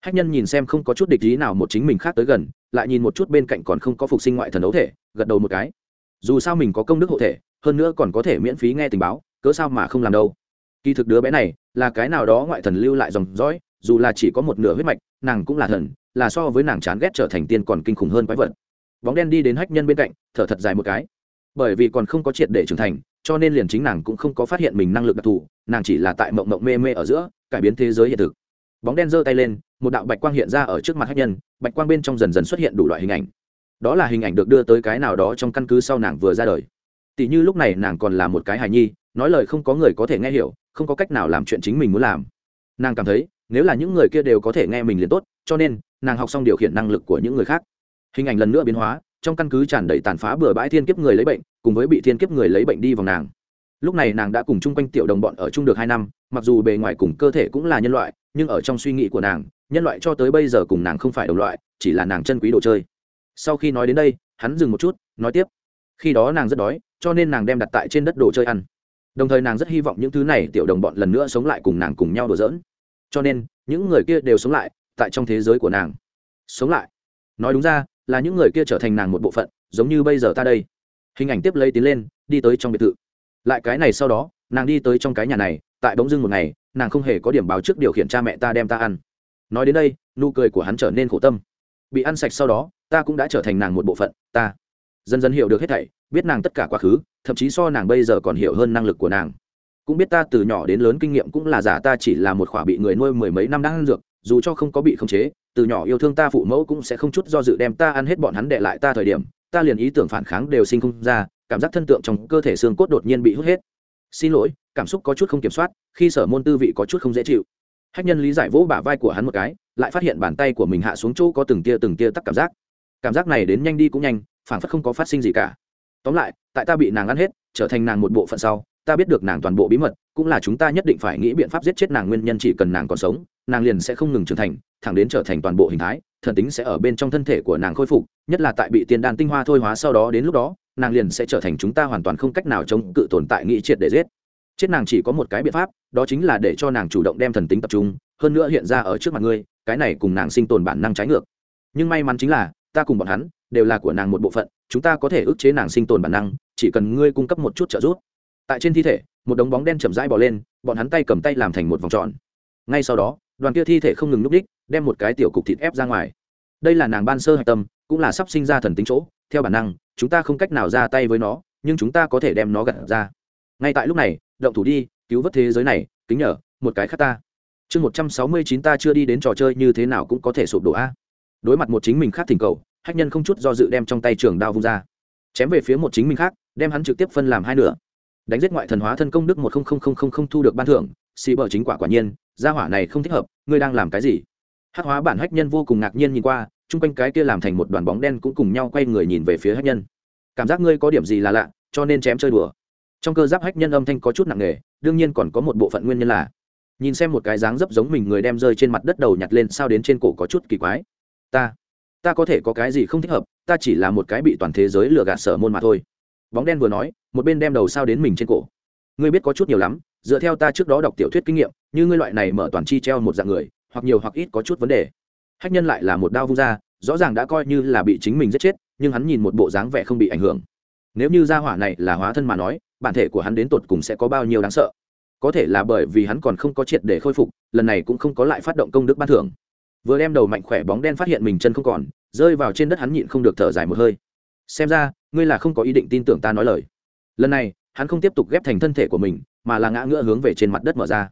Hách nhân nhìn xem không có chút địch ý nào một chính mình khác tới gần, lại nhìn một chút bên cạnh còn không có phục sinh ngoại thần ấu thể, gật đầu một cái. Dù sao mình có công đức hộ thể, hơn nữa còn có thể miễn phí nghe tình báo, cớ sao mà không làm đâu. Kỳ thực đứa bé này, là cái nào đó ngoại thần lưu lại dòng dõi, dù là chỉ có một nửa huyết mạch, nàng cũng là thần, là so với nàng chán ghét trở thành tiên còn kinh khủng hơn quái vật. Bóng đen đi đến hách nhân bên cạnh, thở thật dài một cái bởi vì còn không có triệt để trưởng thành, cho nên liền chính nàng cũng không có phát hiện mình năng lực đặc thù, nàng chỉ là tại mộng mộng mê mê ở giữa, cải biến thế giới hiện thực. Bóng đen giơ tay lên, một đạo bạch quang hiện ra ở trước mặt hách nhân, bạch quang bên trong dần dần xuất hiện đủ loại hình ảnh. Đó là hình ảnh được đưa tới cái nào đó trong căn cứ sau nàng vừa ra đời. Tỷ như lúc này nàng còn là một cái hài nhi, nói lời không có người có thể nghe hiểu, không có cách nào làm chuyện chính mình muốn làm. Nàng cảm thấy, nếu là những người kia đều có thể nghe mình liền tốt, cho nên, nàng học xong điều khiển năng lực của những người khác. Hình ảnh lần nữa biến hóa, trong căn cứ tràn đầy tàn phá bừa bãi thiên kiếp người lấy bệnh cùng với bị thiên kiếp người lấy bệnh đi vòng nàng. Lúc này nàng đã cùng chung quanh tiểu đồng bọn ở chung được hai năm, mặc dù bề ngoài cùng cơ thể cũng là nhân loại, nhưng ở trong suy nghĩ của nàng, nhân loại cho tới bây giờ cùng nàng không phải đồng loại, chỉ là nàng chân quý đồ chơi. Sau khi nói đến đây, hắn dừng một chút, nói tiếp. Khi đó nàng rất đói, cho nên nàng đem đặt tại trên đất đồ chơi ăn. Đồng thời nàng rất hy vọng những thứ này tiểu đồng bọn lần nữa sống lại cùng nàng cùng nhau đùa giỡn. Cho nên, những người kia đều sống lại, tại trong thế giới của nàng. Sống lại. Nói đúng ra, là những người kia trở thành nàng một bộ phận, giống như bây giờ ta đây hình ảnh tiếp lấy tiến lên, đi tới trong biệt thự. Lại cái này sau đó, nàng đi tới trong cái nhà này, tại bỗng dưng một ngày, nàng không hề có điểm báo trước điều khiển cha mẹ ta đem ta ăn. Nói đến đây, nụ cười của hắn trở nên khổ tâm. Bị ăn sạch sau đó, ta cũng đã trở thành nàng một bộ phận, ta dần dần hiểu được hết thảy, biết nàng tất cả quá khứ, thậm chí so nàng bây giờ còn hiểu hơn năng lực của nàng. Cũng biết ta từ nhỏ đến lớn kinh nghiệm cũng là giả ta chỉ là một khỏa bị người nuôi mười mấy năm đang ăn dược, dù cho không có bị khống chế, từ nhỏ yêu thương ta phụ mẫu cũng sẽ không chút do dự đem ta ăn hết bọn hắn đệ lại ta thời điểm ta liền ý tưởng phản kháng đều sinh không ra, cảm giác thân tượng trong cơ thể xương cốt đột nhiên bị hút hết. Xin lỗi, cảm xúc có chút không kiểm soát, khi sở môn tư vị có chút không dễ chịu. Hách nhân lý giải vỗ bả vai của hắn một cái, lại phát hiện bàn tay của mình hạ xuống chỗ có từng tia từng tia tắc cảm giác. Cảm giác này đến nhanh đi cũng nhanh, phản phất không có phát sinh gì cả. Tóm lại, tại ta bị nàng ăn hết, trở thành nàng một bộ phận sau ta biết được nàng toàn bộ bí mật, cũng là chúng ta nhất định phải nghĩ biện pháp giết chết nàng nguyên nhân chỉ cần nàng còn sống, nàng liền sẽ không ngừng trưởng thành, thẳng đến trở thành toàn bộ hình thái, thần tính sẽ ở bên trong thân thể của nàng khôi phục, nhất là tại bị tiên đan tinh hoa thôi hóa sau đó đến lúc đó, nàng liền sẽ trở thành chúng ta hoàn toàn không cách nào chống cự tồn tại nghĩ triệt để giết. Chết nàng chỉ có một cái biện pháp, đó chính là để cho nàng chủ động đem thần tính tập trung, hơn nữa hiện ra ở trước mặt ngươi, cái này cùng nàng sinh tồn bản năng trái ngược. Nhưng may mắn chính là, ta cùng bọn hắn đều là của nàng một bộ phận, chúng ta có thể ức chế nàng sinh tồn bản năng, chỉ cần ngươi cung cấp một chút trợ giúp tại trên thi thể một đống bóng đen chậm rãi bỏ lên bọn hắn tay cầm tay làm thành một vòng tròn. Ngay sau đó đoàn kia thi thể không ngừng núp đích đem một cái tiểu cục thịt ép ra ngoài. Đây là nàng ban sơ hạch tâm cũng là sắp sinh ra thần tính chỗ. Theo bản năng chúng ta không cách nào ra tay với nó nhưng chúng ta có thể đem nó gặt ra. Ngay tại lúc này động thủ đi cứu vớt thế giới này kính nhở, một cái khác ta. Chương một trăm sáu mươi chín ta chưa đi đến trò chơi như thế nào cũng có thể sụp đổ a. Đối mặt một chính mình khác thỉnh cầu hách nhân không chút do dự đem trong tay trường đao vung ra. Chém về phía một chính mình khác đem hắn trực tiếp phân làm hai nửa đánh giết ngoại thần hóa thân công đức một không thu được ban thưởng, xì bờ chính quả quả nhiên, gia hỏa này không thích hợp, ngươi đang làm cái gì? Hát hóa bản hách nhân vô cùng ngạc nhiên nhìn qua, chung quanh cái kia làm thành một đoàn bóng đen cũng cùng nhau quay người nhìn về phía hách nhân. Cảm giác ngươi có điểm gì là lạ, cho nên chém chơi đùa. Trong cơ giáp hách nhân âm thanh có chút nặng nề, đương nhiên còn có một bộ phận nguyên nhân là, nhìn xem một cái dáng dấp giống mình người đem rơi trên mặt đất đầu nhặt lên sao đến trên cổ có chút kỳ quái. Ta ta có thể có cái gì không thích hợp, ta chỉ là một cái bị toàn thế giới lừa gạt sở môn mà thôi. Bóng đen vừa nói một bên đem đầu sao đến mình trên cổ. Ngươi biết có chút nhiều lắm, dựa theo ta trước đó đọc tiểu thuyết kinh nghiệm, như ngươi loại này mở toàn chi treo một dạng người, hoặc nhiều hoặc ít có chút vấn đề. Hách nhân lại là một đao vung ra, rõ ràng đã coi như là bị chính mình giết chết, nhưng hắn nhìn một bộ dáng vẻ không bị ảnh hưởng. Nếu như gia hỏa này là hóa thân mà nói, bản thể của hắn đến tột cùng sẽ có bao nhiêu đáng sợ? Có thể là bởi vì hắn còn không có triệt để khôi phục, lần này cũng không có lại phát động công đức ban thưởng. Vừa đem đầu mạnh khỏe bóng đen phát hiện mình chân không còn, rơi vào trên đất hắn nhịn không được thở dài một hơi. Xem ra, ngươi là không có ý định tin tưởng ta nói lời lần này, hắn không tiếp tục ghép thành thân thể của mình, mà là ngã ngựa hướng về trên mặt đất mở ra.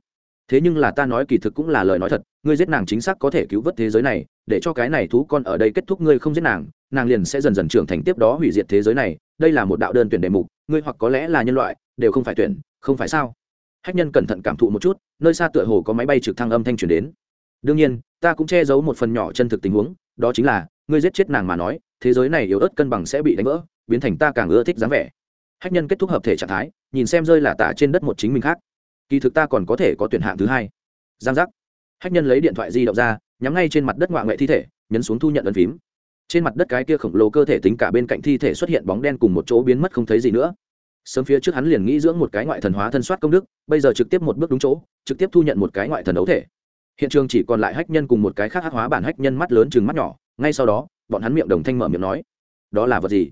Thế nhưng là ta nói kỳ thực cũng là lời nói thật, ngươi giết nàng chính xác có thể cứu vớt thế giới này, để cho cái này thú con ở đây kết thúc ngươi không giết nàng nàng liền sẽ dần dần trưởng thành tiếp đó hủy diệt thế giới này, đây là một đạo đơn tuyển đề mục, ngươi hoặc có lẽ là nhân loại, đều không phải tuyển, không phải sao? Hách nhân cẩn thận cảm thụ một chút, nơi xa tựa hồ có máy bay trực thăng âm thanh truyền đến. Đương nhiên, ta cũng che giấu một phần nhỏ chân thực tình huống, đó chính là, ngươi giết chết nàng mà nói, thế giới này yếu ớt cân bằng sẽ bị đánh vỡ, biến thành ta càng ưa thích dáng vẻ hách nhân kết thúc hợp thể trạng thái, nhìn xem rơi là tả trên đất một chính mình khác. Kỳ thực ta còn có thể có tuyển hạng thứ hai. Giang giác. Hách nhân lấy điện thoại di động ra, nhắm ngay trên mặt đất ngoại ngoại thi thể, nhấn xuống thu nhận ấn phím. Trên mặt đất cái kia khổng lồ cơ thể tính cả bên cạnh thi thể xuất hiện bóng đen cùng một chỗ biến mất không thấy gì nữa. Sớm phía trước hắn liền nghĩ dưỡng một cái ngoại thần hóa thân soát công đức, bây giờ trực tiếp một bước đúng chỗ, trực tiếp thu nhận một cái ngoại thần đấu thể. Hiện trường chỉ còn lại hách nhân cùng một cái khác hắc hóa bản hách nhân mắt lớn chừng mắt nhỏ, ngay sau đó, bọn hắn miệng đồng thanh mở miệng nói, đó là vật gì?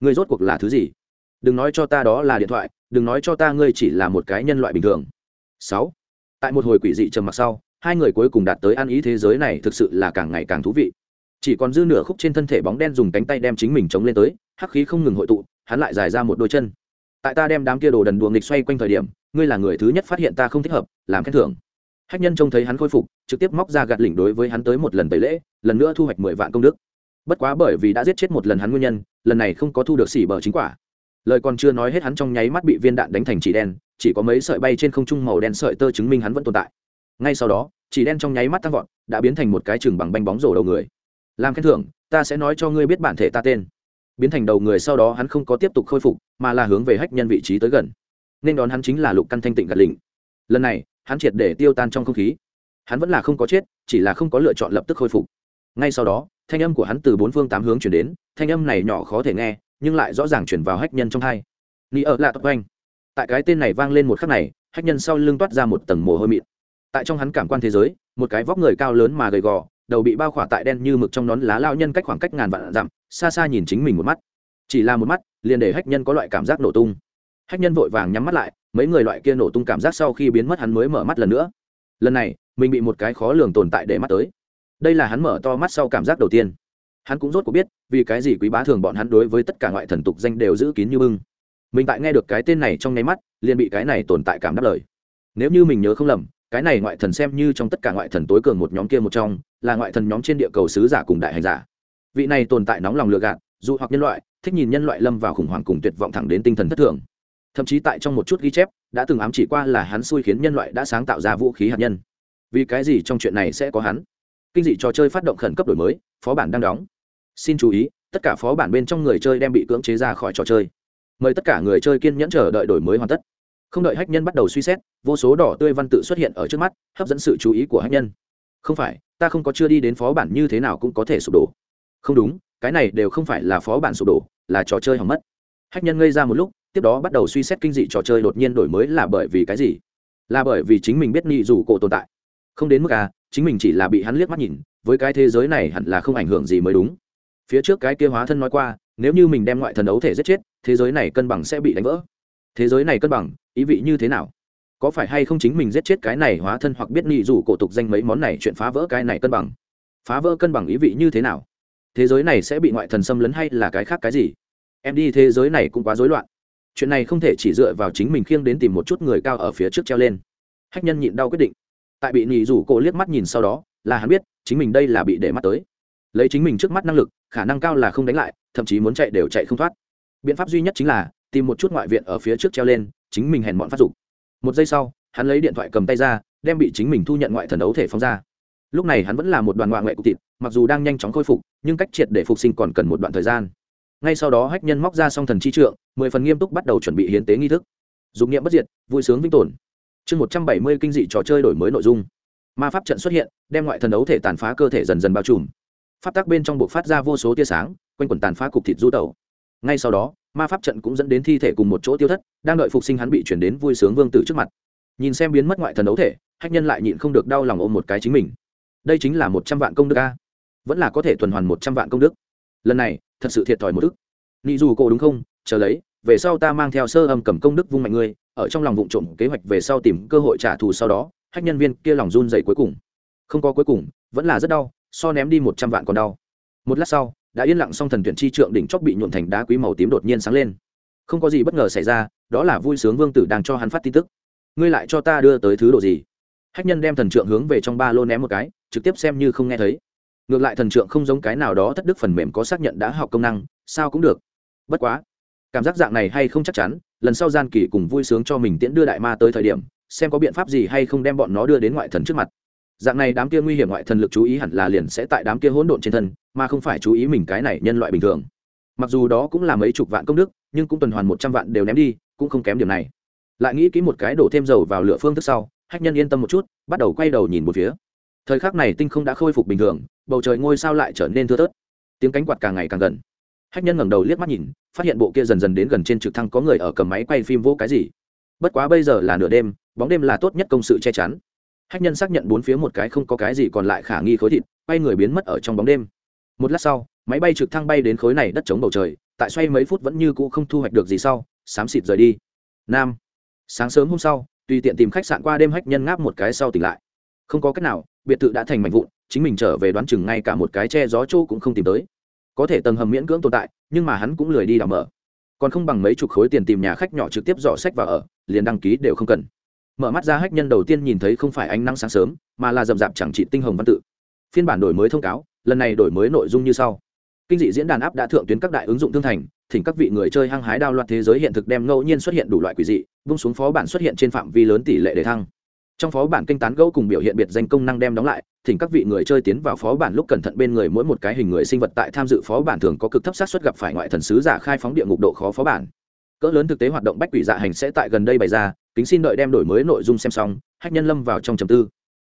Người rốt cuộc là thứ gì? Đừng nói cho ta đó là điện thoại, đừng nói cho ta ngươi chỉ là một cái nhân loại bình thường. Sáu. Tại một hồi quỷ dị trầm mặc sau, hai người cuối cùng đạt tới ăn ý thế giới này thực sự là càng ngày càng thú vị. Chỉ còn dư nửa khúc trên thân thể bóng đen dùng cánh tay đem chính mình chống lên tới, hắc khí không ngừng hội tụ, hắn lại dài ra một đôi chân. Tại ta đem đám kia đồ đần đuồng nghịch xoay quanh thời điểm, ngươi là người thứ nhất phát hiện ta không thích hợp, làm khen thưởng. Hách nhân trông thấy hắn khôi phục, trực tiếp móc ra gạt lỉnh đối với hắn tới một lần tẩy lễ, lần nữa thu hoạch mười vạn công đức. Bất quá bởi vì đã giết chết một lần hắn nguyên nhân, lần này không có thu được xỉ bờ chính quả lời còn chưa nói hết hắn trong nháy mắt bị viên đạn đánh thành chỉ đen, chỉ có mấy sợi bay trên không trung màu đen sợi tơ chứng minh hắn vẫn tồn tại. Ngay sau đó, chỉ đen trong nháy mắt tăng vọt, đã biến thành một cái chừng bằng banh bóng rổ đầu người. Làm khen thưởng, ta sẽ nói cho ngươi biết bản thể ta tên. Biến thành đầu người sau đó hắn không có tiếp tục khôi phục, mà là hướng về hách nhân vị trí tới gần. Nên đón hắn chính là lục căn thanh tịnh gạt lình lần này, hắn triệt để tiêu tan trong không khí. Hắn vẫn là không có chết, chỉ là không có lựa chọn lập tức khôi phục. Ngay sau đó, thanh âm của hắn từ bốn phương tám hướng chuyển đến, thanh âm này nhỏ khó thể nghe nhưng lại rõ ràng chuyển vào hách nhân trong thai. Ni ở lạ tập anh tại cái tên này vang lên một khắc này, hách nhân sau lưng toát ra một tầng mồ hôi mịn. Tại trong hắn cảm quan thế giới, một cái vóc người cao lớn mà gầy gò, đầu bị bao khỏa tại đen như mực trong nón lá lao nhân cách khoảng cách ngàn vạn dặm, xa xa nhìn chính mình một mắt. Chỉ là một mắt, liền để hách nhân có loại cảm giác nổ tung. Hách nhân vội vàng nhắm mắt lại, mấy người loại kia nổ tung cảm giác sau khi biến mất hắn mới mở mắt lần nữa. Lần này, mình bị một cái khó lường tồn tại để mắt tới. Đây là hắn mở to mắt sau cảm giác đầu tiên hắn cũng rốt cuộc biết, vì cái gì quý bá thường bọn hắn đối với tất cả ngoại thần tục danh đều giữ kín như bưng. Mình tại nghe được cái tên này trong nháy mắt, liền bị cái này tồn tại cảm đáp lời. Nếu như mình nhớ không lầm, cái này ngoại thần xem như trong tất cả ngoại thần tối cường một nhóm kia một trong, là ngoại thần nhóm trên địa cầu sứ giả cùng đại hành giả. Vị này tồn tại nóng lòng lừa gạt dù hoặc nhân loại, thích nhìn nhân loại lâm vào khủng hoảng cùng tuyệt vọng thẳng đến tinh thần thất thường. Thậm chí tại trong một chút ghi chép, đã từng ám chỉ qua là hắn xui khiến nhân loại đã sáng tạo ra vũ khí hạt nhân. Vì cái gì trong chuyện này sẽ có hắn? Kinh dị trò chơi phát động khẩn cấp đổi mới, phó bản đang đóng xin chú ý, tất cả phó bản bên trong người chơi đem bị cưỡng chế ra khỏi trò chơi. Mời tất cả người chơi kiên nhẫn chờ đợi đổi mới hoàn tất. Không đợi hách nhân bắt đầu suy xét, vô số đỏ tươi văn tự xuất hiện ở trước mắt, hấp dẫn sự chú ý của hách nhân. Không phải, ta không có chưa đi đến phó bản như thế nào cũng có thể sụp đổ. Không đúng, cái này đều không phải là phó bản sụp đổ, là trò chơi hỏng mất. Hách nhân ngây ra một lúc, tiếp đó bắt đầu suy xét kinh dị trò chơi đột nhiên đổi mới là bởi vì cái gì? Là bởi vì chính mình biết nị dù cổ tồn tại. Không đến mức à chính mình chỉ là bị hắn liếc mắt nhìn, với cái thế giới này hẳn là không ảnh hưởng gì mới đúng phía trước cái kia hóa thân nói qua, nếu như mình đem ngoại thần ấu thể giết chết, thế giới này cân bằng sẽ bị đánh vỡ. Thế giới này cân bằng, ý vị như thế nào? Có phải hay không chính mình giết chết cái này hóa thân hoặc biết nị dù cổ tục danh mấy món này chuyện phá vỡ cái này cân bằng? Phá vỡ cân bằng ý vị như thế nào? Thế giới này sẽ bị ngoại thần xâm lấn hay là cái khác cái gì? Em đi, thế giới này cũng quá rối loạn. Chuyện này không thể chỉ dựa vào chính mình khiêng đến tìm một chút người cao ở phía trước treo lên. Hách nhân nhịn đau quyết định. Tại bị nị rủ cổ liếc mắt nhìn sau đó, là hắn biết, chính mình đây là bị để mắt tới. Lấy chính mình trước mắt năng lực khả năng cao là không đánh lại, thậm chí muốn chạy đều chạy không thoát. Biện pháp duy nhất chính là tìm một chút ngoại viện ở phía trước treo lên, chính mình hèn bọn phát dục. Một giây sau, hắn lấy điện thoại cầm tay ra, đem bị chính mình thu nhận ngoại thần đấu thể phóng ra. Lúc này hắn vẫn là một đoàn ngoại ngoại cục thịt, mặc dù đang nhanh chóng khôi phục, nhưng cách triệt để phục sinh còn cần một đoạn thời gian. Ngay sau đó hách nhân móc ra song thần chi trượng, mười phần nghiêm túc bắt đầu chuẩn bị hiến tế nghi thức. Dục nghiệm bất diệt, vui sướng vinh tồn. Chương một trăm bảy mươi kinh dị trò chơi đổi mới nội dung. Ma pháp trận xuất hiện, đem ngoại thần đấu thể tàn phá cơ thể dần dần bao trùm pháp tác bên trong buộc phát ra vô số tia sáng, quanh quần tàn phá cục thịt du tẩu. Ngay sau đó, ma pháp trận cũng dẫn đến thi thể cùng một chỗ tiêu thất, đang đợi phục sinh hắn bị chuyển đến vui sướng vương tử trước mặt. Nhìn xem biến mất ngoại thần đấu thể, hách nhân lại nhịn không được đau lòng ôm một cái chính mình. Đây chính là một trăm vạn công đức a. Vẫn là có thể tuần hoàn một trăm vạn công đức. Lần này, thật sự thiệt thòi một đức nị dù cô đúng không? Chờ lấy, về sau ta mang theo sơ âm cầm công đức vung mạnh ngươi, ở trong lòng vụ trộm kế hoạch về sau tìm cơ hội trả thù sau đó, hách nhân viên kia lòng run dày cuối cùng. Không có cuối cùng, vẫn là rất đau so ném đi một trăm vạn còn đau. Một lát sau, đã yên lặng xong thần tuyển chi trượng đỉnh chóp bị nhuộn thành đá quý màu tím đột nhiên sáng lên. Không có gì bất ngờ xảy ra, đó là vui sướng vương tử đang cho hắn phát tin tức. Ngươi lại cho ta đưa tới thứ đồ gì? Hách nhân đem thần trượng hướng về trong ba lô ném một cái, trực tiếp xem như không nghe thấy. Ngược lại thần trượng không giống cái nào đó thất đức phần mềm có xác nhận đã học công năng, sao cũng được. Bất quá, cảm giác dạng này hay không chắc chắn, lần sau gian kỳ cùng vui sướng cho mình tiễn đưa đại ma tới thời điểm, xem có biện pháp gì hay không đem bọn nó đưa đến ngoại thần trước mặt dạng này đám kia nguy hiểm ngoại thần lực chú ý hẳn là liền sẽ tại đám kia hỗn độn trên thân, mà không phải chú ý mình cái này nhân loại bình thường. Mặc dù đó cũng là mấy chục vạn công đức, nhưng cũng tuần hoàn một trăm vạn đều ném đi, cũng không kém điểm này. Lại nghĩ kỹ một cái đổ thêm dầu vào lửa phương thức sau, hách nhân yên tâm một chút, bắt đầu quay đầu nhìn một phía. Thời khắc này tinh không đã khôi phục bình thường, bầu trời ngôi sao lại trở nên thưa thớt. Tiếng cánh quạt càng ngày càng gần. Hách nhân ngẩng đầu liếc mắt nhìn, phát hiện bộ kia dần dần đến gần trên trực thăng có người ở cầm máy quay phim vô cái gì. Bất quá bây giờ là nửa đêm, bóng đêm là tốt nhất công sự che chắn hách nhân xác nhận bốn phía một cái không có cái gì còn lại khả nghi khối thịt bay người biến mất ở trong bóng đêm. Một lát sau, máy bay trực thăng bay đến khối này đất chống bầu trời, tại xoay mấy phút vẫn như cũ không thu hoạch được gì sau, xám xịt rời đi. Nam, sáng sớm hôm sau, tùy tiện tìm khách sạn qua đêm hách nhân ngáp một cái sau tỉnh lại. Không có cách nào, biệt thự đã thành mảnh vụn, chính mình trở về đoán chừng ngay cả một cái che gió chỗ cũng không tìm tới. Có thể tầng hầm miễn cưỡng tồn tại, nhưng mà hắn cũng lười đi đào mở. Còn không bằng mấy chục khối tiền tìm nhà khách nhỏ trực tiếp dò sách vào ở, liền đăng ký đều không cần mở mắt ra hách nhân đầu tiên nhìn thấy không phải ánh nắng sáng sớm, mà là rậm rạp chẳng trị tinh hồng văn tự. Phiên bản đổi mới thông cáo, lần này đổi mới nội dung như sau. Kinh dị diễn đàn áp đã thượng tuyến các đại ứng dụng thương thành, thỉnh các vị người chơi hăng hái đao loạt thế giới hiện thực đem ngẫu nhiên xuất hiện đủ loại quỷ dị bung xuống phó bản xuất hiện trên phạm vi lớn tỷ lệ để thăng. Trong phó bản kinh tán gẫu cùng biểu hiện biệt danh công năng đem đóng lại, thỉnh các vị người chơi tiến vào phó bản lúc cẩn thận bên người mỗi một cái hình người sinh vật tại tham dự phó bản thường có cực thấp sát xuất gặp phải ngoại thần sứ giả khai phóng địa ngục độ khó phó bản cỡ lớn thực tế hoạt động bách quỷ dạ hành sẽ tại gần đây bày ra, kính xin đợi đem đổi mới nội dung xem xong, hách nhân lâm vào trong trầm tư.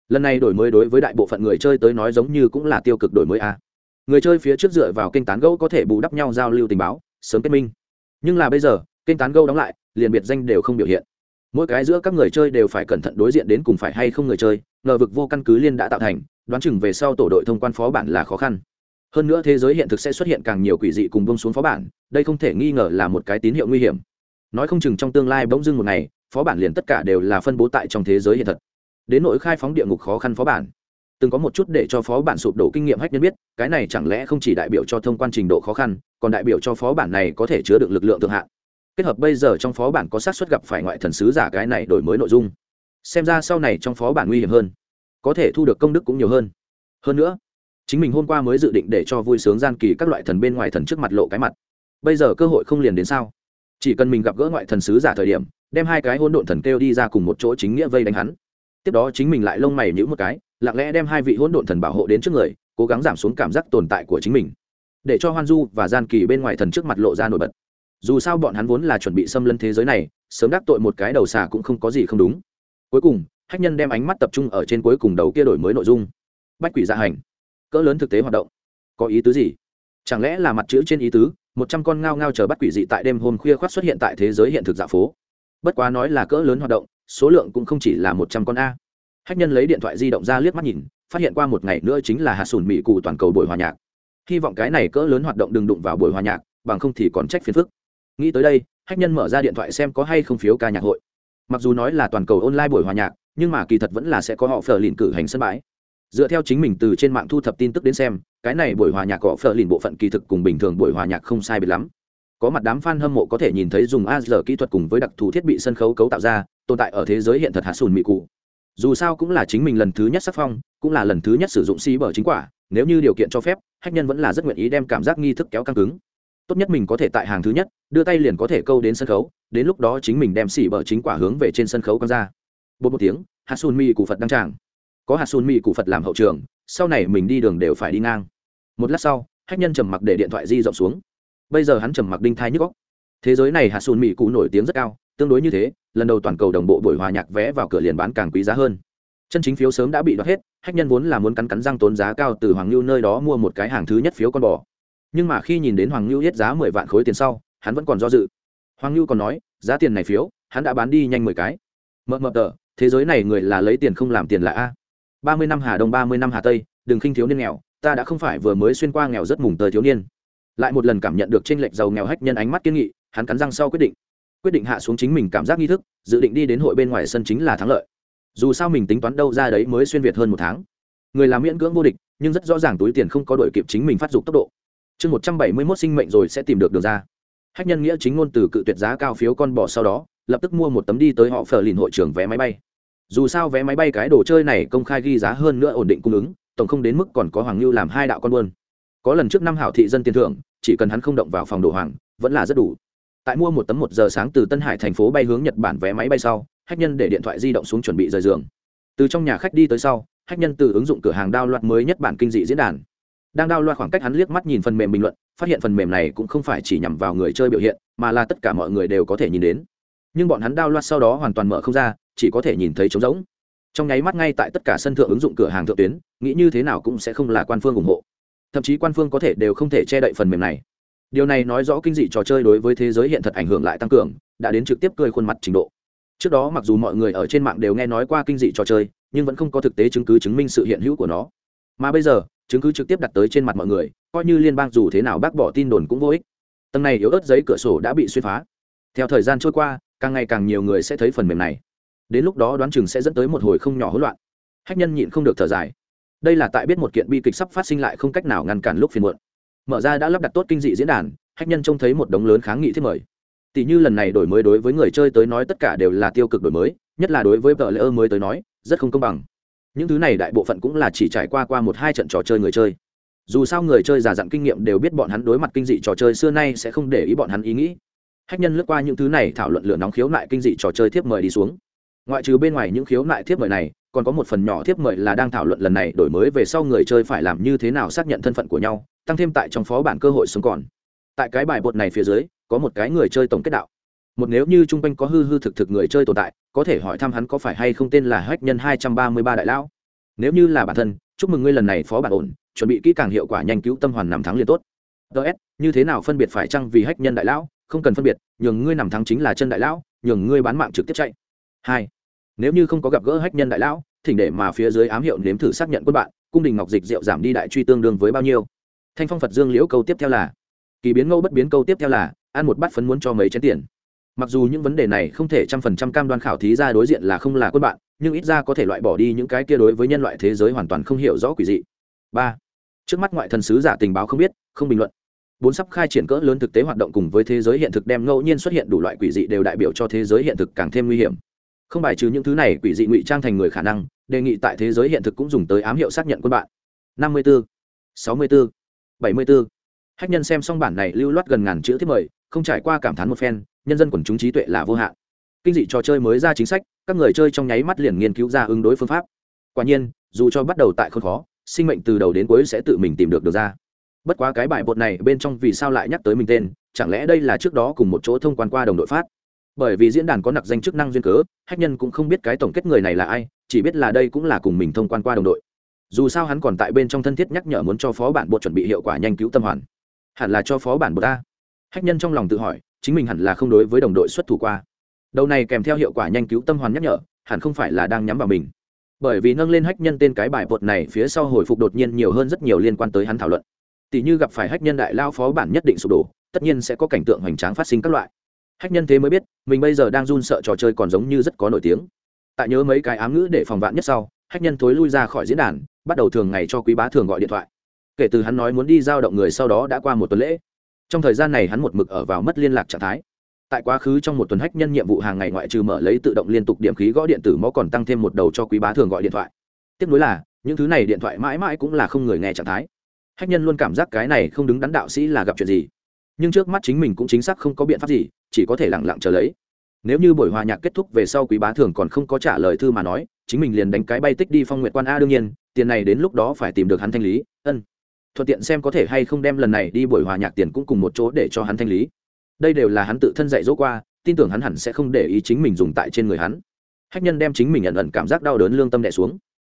Lần này đổi mới đối với đại bộ phận người chơi tới nói giống như cũng là tiêu cực đổi mới a. Người chơi phía trước dựa vào kênh tán gẫu có thể bù đắp nhau giao lưu tình báo, sớm kết minh. Nhưng là bây giờ, kênh tán gẫu đóng lại, liền biệt danh đều không biểu hiện. Mỗi cái giữa các người chơi đều phải cẩn thận đối diện đến cùng phải hay không người chơi, ngờ vực vô căn cứ liên đã tạo thành, đoán chừng về sau tổ đội thông quan phó bản là khó khăn hơn nữa thế giới hiện thực sẽ xuất hiện càng nhiều quỷ dị cùng bông xuống phó bản, đây không thể nghi ngờ là một cái tín hiệu nguy hiểm. Nói không chừng trong tương lai bỗng dưng một ngày, phó bản liền tất cả đều là phân bố tại trong thế giới hiện thật đến nỗi khai phóng địa ngục khó khăn phó bản. Từng có một chút để cho phó bản sụp đổ kinh nghiệm hách nhân biết, cái này chẳng lẽ không chỉ đại biểu cho thông quan trình độ khó khăn, còn đại biểu cho phó bản này có thể chứa được lực lượng thượng hạn. Kết hợp bây giờ trong phó bản có xác suất gặp phải ngoại thần sứ giả cái này đổi mới nội dung. Xem ra sau này trong phó bản nguy hiểm hơn, có thể thu được công đức cũng nhiều hơn. Hơn nữa chính mình hôm qua mới dự định để cho vui sướng gian kỳ các loại thần bên ngoài thần trước mặt lộ cái mặt. Bây giờ cơ hội không liền đến sao? Chỉ cần mình gặp gỡ ngoại thần sứ giả thời điểm, đem hai cái hôn độn thần kêu đi ra cùng một chỗ chính nghĩa vây đánh hắn. Tiếp đó chính mình lại lông mày nhữ một cái, lặng lẽ đem hai vị hôn độn thần bảo hộ đến trước người, cố gắng giảm xuống cảm giác tồn tại của chính mình. Để cho hoan du và gian kỳ bên ngoài thần trước mặt lộ ra nổi bật. Dù sao bọn hắn vốn là chuẩn bị xâm lấn thế giới này, sớm đắc tội một cái đầu xà cũng không có gì không đúng. Cuối cùng, hách nhân đem ánh mắt tập trung ở trên cuối cùng đầu kia đổi mới nội dung. Bách quỷ dạ hành cỡ lớn thực tế hoạt động. Có ý tứ gì? Chẳng lẽ là mặt chữ trên ý tứ, một trăm con ngao ngao chờ bắt quỷ dị tại đêm hôm khuya khoác xuất hiện tại thế giới hiện thực dạ phố? Bất quá nói là cỡ lớn hoạt động, số lượng cũng không chỉ là một trăm con a. Hách nhân lấy điện thoại di động ra liếc mắt nhìn, phát hiện qua một ngày nữa chính là hạt sùn mỹ cụ toàn cầu buổi hòa nhạc. Hy vọng cái này cỡ lớn hoạt động đừng đụng vào buổi hòa nhạc, bằng không thì còn trách phiền phức. Nghĩ tới đây, hách nhân mở ra điện thoại xem có hay không phiếu ca nhạc hội. Mặc dù nói là toàn cầu online buổi hòa nhạc, nhưng mà kỳ thật vẫn là sẽ có họ phờ lìn cử hành sân bãi dựa theo chính mình từ trên mạng thu thập tin tức đến xem, cái này buổi hòa nhạc cọ phờ lìn bộ phận kỳ thực cùng bình thường buổi hòa nhạc không sai biệt lắm. Có mặt đám fan hâm mộ có thể nhìn thấy dùng a kỹ thuật cùng với đặc thù thiết bị sân khấu cấu tạo ra, tồn tại ở thế giới hiện thật hạ sùn mỹ cụ. Dù sao cũng là chính mình lần thứ nhất sắc phong, cũng là lần thứ nhất sử dụng xi bờ chính quả, nếu như điều kiện cho phép, khách nhân vẫn là rất nguyện ý đem cảm giác nghi thức kéo căng cứng. Tốt nhất mình có thể tại hàng thứ nhất, đưa tay liền có thể câu đến sân khấu, đến lúc đó chính mình đem xỉ bờ chính quả hướng về trên sân khấu quăng ra. Bốn một tiếng, hạt mi cụ phật đăng tràng có hạt sùn mì cụ phật làm hậu trường, sau này mình đi đường đều phải đi ngang. Một lát sau, hách nhân trầm mặc để điện thoại di rộng xuống. Bây giờ hắn trầm mặc đinh thai nhức góc thế giới này hạt sùn mỹ cụ nổi tiếng rất cao, tương đối như thế, lần đầu toàn cầu đồng bộ buổi hòa nhạc vé vào cửa liền bán càng quý giá hơn. Chân chính phiếu sớm đã bị đoạt hết, hách nhân vốn là muốn cắn cắn răng tốn giá cao từ hoàng lưu nơi đó mua một cái hàng thứ nhất phiếu con bò. Nhưng mà khi nhìn đến hoàng lưu hết giá mười vạn khối tiền sau, hắn vẫn còn do dự. Hoàng lưu còn nói, giá tiền này phiếu, hắn đã bán đi nhanh mười cái. Mợ mợ tờ, thế giới này người là lấy tiền không làm tiền là a? Ba mươi năm hà đông, ba mươi năm hà tây, đừng khinh thiếu niên nghèo, ta đã không phải vừa mới xuyên qua nghèo rất mùng tơi thiếu niên. Lại một lần cảm nhận được tranh lệch giàu nghèo hách nhân ánh mắt kiên nghị, hắn cắn răng sau quyết định. Quyết định hạ xuống chính mình cảm giác nghi thức, dự định đi đến hội bên ngoài sân chính là thắng lợi. Dù sao mình tính toán đâu ra đấy mới xuyên việt hơn một tháng. Người làm miễn cưỡng vô địch, nhưng rất rõ ràng túi tiền không có đội kịp chính mình phát dục tốc độ. Chương một trăm bảy mươi mốt sinh mệnh rồi sẽ tìm được đường ra. Hách nhân nghĩa chính ngôn từ cự tuyệt giá cao phiếu con bò sau đó, lập tức mua một tấm đi tới họ phờ lìn hội trưởng vé máy bay dù sao vé máy bay cái đồ chơi này công khai ghi giá hơn nữa ổn định cung ứng, tổng không đến mức còn có hoàng lưu làm hai đạo con buôn. Có lần trước năm hảo thị dân tiền thưởng, chỉ cần hắn không động vào phòng đồ hoàng, vẫn là rất đủ. Tại mua một tấm một giờ sáng từ tân hải thành phố bay hướng nhật bản vé máy bay sau hách nhân để điện thoại di động xuống chuẩn bị rời giường. Từ trong nhà khách đi tới sau hách nhân từ ứng dụng cửa hàng đao loạt mới nhất bản kinh dị diễn đàn. Đang đao loạt khoảng cách hắn liếc mắt nhìn phần mềm bình luận, phát hiện phần mềm này cũng không phải chỉ nhằm vào người chơi biểu hiện, mà là tất cả mọi người đều có thể nhìn đến. Nhưng bọn hắn đao loạt sau đó hoàn toàn mở không ra chỉ có thể nhìn thấy trống rỗng. Trong nháy mắt ngay tại tất cả sân thượng ứng dụng cửa hàng thượng tuyến, nghĩ như thế nào cũng sẽ không là quan phương ủng hộ. Thậm chí quan phương có thể đều không thể che đậy phần mềm này. Điều này nói rõ kinh dị trò chơi đối với thế giới hiện thật ảnh hưởng lại tăng cường, đã đến trực tiếp cười khuôn mặt trình độ. Trước đó mặc dù mọi người ở trên mạng đều nghe nói qua kinh dị trò chơi, nhưng vẫn không có thực tế chứng cứ chứng minh sự hiện hữu của nó. Mà bây giờ, chứng cứ trực tiếp đặt tới trên mặt mọi người, coi như liên bang dù thế nào bác bỏ tin đồn cũng vô ích. Tầng này yếu ớt giấy cửa sổ đã bị xuyên phá. Theo thời gian trôi qua, càng ngày càng nhiều người sẽ thấy phần mềm này đến lúc đó đoán chừng sẽ dẫn tới một hồi không nhỏ hỗn loạn. Hách nhân nhịn không được thở dài. Đây là tại biết một kiện bi kịch sắp phát sinh lại không cách nào ngăn cản lúc phiền muộn. Mở ra đã lắp đặt tốt kinh dị diễn đàn, hách nhân trông thấy một đống lớn kháng nghị thiết mời. Tỷ như lần này đổi mới đối với người chơi tới nói tất cả đều là tiêu cực đổi mới, nhất là đối với vợ lỡ mới tới nói, rất không công bằng. Những thứ này đại bộ phận cũng là chỉ trải qua qua một hai trận trò chơi người chơi. Dù sao người chơi già dặn kinh nghiệm đều biết bọn hắn đối mặt kinh dị trò chơi xưa nay sẽ không để ý bọn hắn ý nghĩ. Hách nhân lướt qua những thứ này thảo luận lửa nóng khiếu nại kinh dị trò chơi thiếp mời đi xuống ngoại trừ bên ngoài những khiếu nại thiếp mời này, còn có một phần nhỏ thiếp mời là đang thảo luận lần này đổi mới về sau người chơi phải làm như thế nào xác nhận thân phận của nhau, tăng thêm tại trong phó bản cơ hội sống còn. Tại cái bài bột này phía dưới, có một cái người chơi tổng kết đạo. Một nếu như chung quanh có hư hư thực thực người chơi tồn tại, có thể hỏi thăm hắn có phải hay không tên là hách nhân hai trăm ba mươi ba đại lão. Nếu như là bản thân, chúc mừng ngươi lần này phó bản ổn, chuẩn bị kỹ càng hiệu quả nhanh cứu tâm hoàn nằm thắng liền tốt. Ts như thế nào phân biệt phải chăng vì hách nhân đại lão? Không cần phân biệt, nhường ngươi nằm thắng chính là chân đại lão, nhường ngươi bán mạng trực tiếp chạy. Hai nếu như không có gặp gỡ hách nhân đại lão, thỉnh để mà phía dưới ám hiệu nếm thử xác nhận quân bạn, cung đình ngọc dịch rượu giảm đi đại truy tương đương với bao nhiêu? Thanh phong phật dương liễu câu tiếp theo là, kỳ biến ngẫu bất biến câu tiếp theo là, ăn một bát phấn muốn cho mấy chén tiền. Mặc dù những vấn đề này không thể trăm phần trăm cam đoan khảo thí ra đối diện là không là quân bạn, nhưng ít ra có thể loại bỏ đi những cái kia đối với nhân loại thế giới hoàn toàn không hiểu rõ quỷ dị. Ba, trước mắt ngoại thần sứ giả tình báo không biết, không bình luận. Bốn sắp khai triển cỡ lớn thực tế hoạt động cùng với thế giới hiện thực đem ngẫu nhiên xuất hiện đủ loại quỷ dị đều đại biểu cho thế giới hiện thực càng thêm nguy hiểm không bài trừ những thứ này, quỷ dị ngụy trang thành người khả năng, đề nghị tại thế giới hiện thực cũng dùng tới ám hiệu xác nhận quân bạn. Năm mươi bốn sáu mươi bốn bảy mươi bốn hách nhân xem xong bản này lưu loát gần ngàn chữ thiết mời, không trải qua cảm thán một phen, nhân dân quần chúng trí tuệ là vô hạn. Kinh dị trò chơi mới ra chính sách, các người chơi trong nháy mắt liền nghiên cứu ra ứng đối phương pháp. Quả nhiên, dù cho bắt đầu tại không khó, sinh mệnh từ đầu đến cuối sẽ tự mình tìm được được ra. Bất quá cái bài bột này bên trong vì sao lại nhắc tới mình tên, chẳng lẽ đây là trước đó cùng một chỗ thông quan qua đồng đội phát? Bởi vì diễn đàn có nặc danh chức năng duyên cớ, hách nhân cũng không biết cái tổng kết người này là ai, chỉ biết là đây cũng là cùng mình thông quan qua đồng đội. Dù sao hắn còn tại bên trong thân thiết nhắc nhở muốn cho phó bản bột chuẩn bị hiệu quả nhanh cứu tâm hoàn. Hẳn là cho phó bản bột ta. Hách nhân trong lòng tự hỏi, chính mình hẳn là không đối với đồng đội xuất thủ qua. Đầu này kèm theo hiệu quả nhanh cứu tâm hoàn nhắc nhở, hẳn không phải là đang nhắm vào mình. Bởi vì nâng lên hách nhân tên cái bài bột này phía sau hồi phục đột nhiên nhiều hơn rất nhiều liên quan tới hắn thảo luận. Tỷ như gặp phải hách nhân đại lao phó bản nhất định sụp đổ, tất nhiên sẽ có cảnh tượng hoành tráng phát sinh các loại hách nhân thế mới biết, mình bây giờ đang run sợ trò chơi còn giống như rất có nổi tiếng. Tại nhớ mấy cái ám ngữ để phòng vạn nhất sau, hách nhân thối lui ra khỏi diễn đàn, bắt đầu thường ngày cho quý bá thường gọi điện thoại. Kể từ hắn nói muốn đi giao động người sau đó đã qua một tuần lễ. Trong thời gian này hắn một mực ở vào mất liên lạc trạng thái. Tại quá khứ trong một tuần hách nhân nhiệm vụ hàng ngày ngoại trừ mở lấy tự động liên tục điểm khí gõ điện tử mó còn tăng thêm một đầu cho quý bá thường gọi điện thoại. Tiếp nối là, những thứ này điện thoại mãi mãi cũng là không người nghe trạng thái. Hách nhân luôn cảm giác cái này không đứng đắn đạo sĩ là gặp chuyện gì nhưng trước mắt chính mình cũng chính xác không có biện pháp gì, chỉ có thể lẳng lặng chờ lấy. Nếu như buổi hòa nhạc kết thúc về sau quý bá thường còn không có trả lời thư mà nói, chính mình liền đánh cái bay tích đi phong nguyện quan a đương nhiên, tiền này đến lúc đó phải tìm được hắn thanh lý, ân. Thuận tiện xem có thể hay không đem lần này đi buổi hòa nhạc tiền cũng cùng một chỗ để cho hắn thanh lý. Đây đều là hắn tự thân dạy dỗ qua, tin tưởng hắn hẳn sẽ không để ý chính mình dùng tại trên người hắn. Hách nhân đem chính mình nhận ẩn cảm giác đau đớn lương tâm đẻ xuống.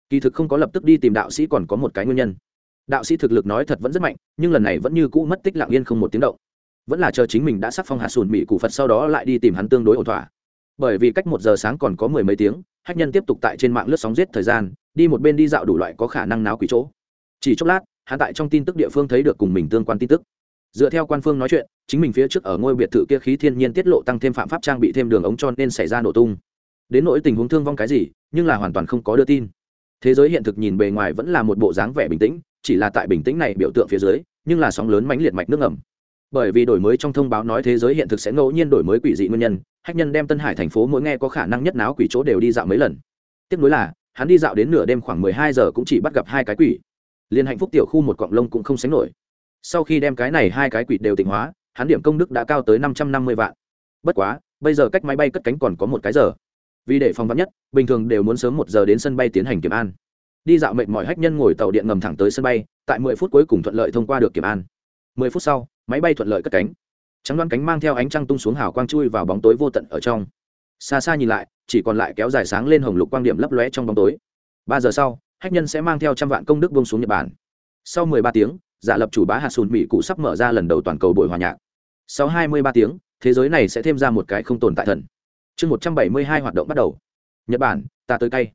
Kỳ thực không có lập tức đi tìm đạo sĩ còn có một cái nguyên nhân. Đạo sĩ thực lực nói thật vẫn rất mạnh, nhưng lần này vẫn như cũ mất tích lặng yên không một tiếng động vẫn là chờ chính mình đã sắc phong hạ sùn mỹ cụ phật sau đó lại đi tìm hắn tương đối ổn thỏa. Bởi vì cách một giờ sáng còn có mười mấy tiếng, hách nhân tiếp tục tại trên mạng lướt sóng giết thời gian, đi một bên đi dạo đủ loại có khả năng náo quỷ chỗ. Chỉ chốc lát, hắn tại trong tin tức địa phương thấy được cùng mình tương quan tin tức. Dựa theo quan phương nói chuyện, chính mình phía trước ở ngôi biệt thự kia khí thiên nhiên tiết lộ tăng thêm phạm pháp trang bị thêm đường ống cho nên xảy ra nổ tung. Đến nỗi tình huống thương vong cái gì, nhưng là hoàn toàn không có đưa tin. Thế giới hiện thực nhìn bề ngoài vẫn là một bộ dáng vẻ bình tĩnh, chỉ là tại bình tĩnh này biểu tượng phía dưới, nhưng là sóng lớn mãnh liệt mạch nước ngầm bởi vì đổi mới trong thông báo nói thế giới hiện thực sẽ ngẫu nhiên đổi mới quỷ dị nguyên nhân, hách nhân đem tân hải thành phố mỗi nghe có khả năng nhất náo quỷ chỗ đều đi dạo mấy lần. Tiếp nối là, hắn đi dạo đến nửa đêm khoảng mười hai giờ cũng chỉ bắt gặp hai cái quỷ. Liền hạnh phúc tiểu khu một cọng lông cũng không sánh nổi. Sau khi đem cái này hai cái quỷ đều tỉnh hóa, hắn điểm công đức đã cao tới năm trăm năm mươi vạn. Bất quá, bây giờ cách máy bay cất cánh còn có một cái giờ. Vì để phòng vắn nhất, bình thường đều muốn sớm một giờ đến sân bay tiến hành kiểm an. Đi dạo mệt mỏi hách nhân ngồi tàu điện ngầm thẳng tới sân bay, tại mười phút cuối cùng thuận lợi thông qua được kiểm an mười phút sau, máy bay thuận lợi cất cánh. Trắng đoán cánh mang theo ánh trăng tung xuống hào quang chui vào bóng tối vô tận ở trong. Xa xa nhìn lại, chỉ còn lại kéo dài sáng lên hồng lục quang điểm lấp lóe trong bóng tối. Ba giờ sau hách nhân sẽ mang theo trăm vạn công đức bông xuống nhật bản. Sau mười ba tiếng, giả lập chủ bá hạt sùn mỹ cụ sắp mở ra lần đầu toàn cầu buổi hòa nhạc. Sau hai mươi ba tiếng, thế giới này sẽ thêm ra một cái không tồn tại thần. Chương một trăm bảy mươi hai hoạt động bắt đầu. Nhật bản, ta tới cay.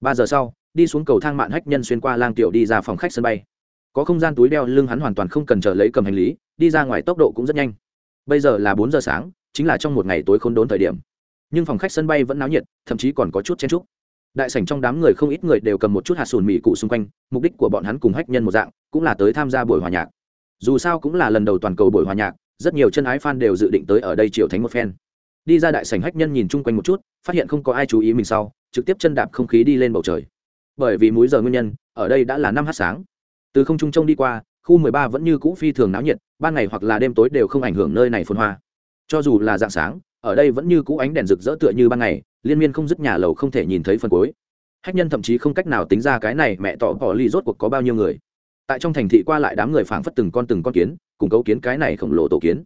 Ba giờ sau, đi xuống cầu thang mạn hách nhân xuyên qua lang tiểu đi ra phòng khách sân bay có không gian túi đeo lưng hắn hoàn toàn không cần chờ lấy cầm hành lý, đi ra ngoài tốc độ cũng rất nhanh. Bây giờ là bốn giờ sáng, chính là trong một ngày tối khốn đốn thời điểm. Nhưng phòng khách sân bay vẫn náo nhiệt, thậm chí còn có chút chen trúc đại sảnh trong đám người không ít người đều cầm một chút hạt sùn mì cụ xung quanh, mục đích của bọn hắn cùng hách nhân một dạng, cũng là tới tham gia buổi hòa nhạc. Dù sao cũng là lần đầu toàn cầu buổi hòa nhạc, rất nhiều chân ái fan đều dự định tới ở đây triệu thánh một phen. Đi ra đại sảnh hách nhân nhìn chung quanh một chút, phát hiện không có ai chú ý mình sau, trực tiếp chân đạp không khí đi lên bầu trời. Bởi vì múi giờ nguyên nhân, ở đây đã là năm h sáng từ không trung trông đi qua, khu mười ba vẫn như cũ phi thường náo nhiệt, ban ngày hoặc là đêm tối đều không ảnh hưởng nơi này phồn hoa. Cho dù là dạng sáng, ở đây vẫn như cũ ánh đèn rực rỡ tựa như ban ngày, liên miên không dứt nhà lầu không thể nhìn thấy phần cuối. Hách nhân thậm chí không cách nào tính ra cái này mẹ tỏ bỏ ly rốt cuộc có bao nhiêu người. Tại trong thành thị qua lại đám người phảng phất từng con từng con kiến, cùng cấu kiến cái này khổng lồ tổ kiến.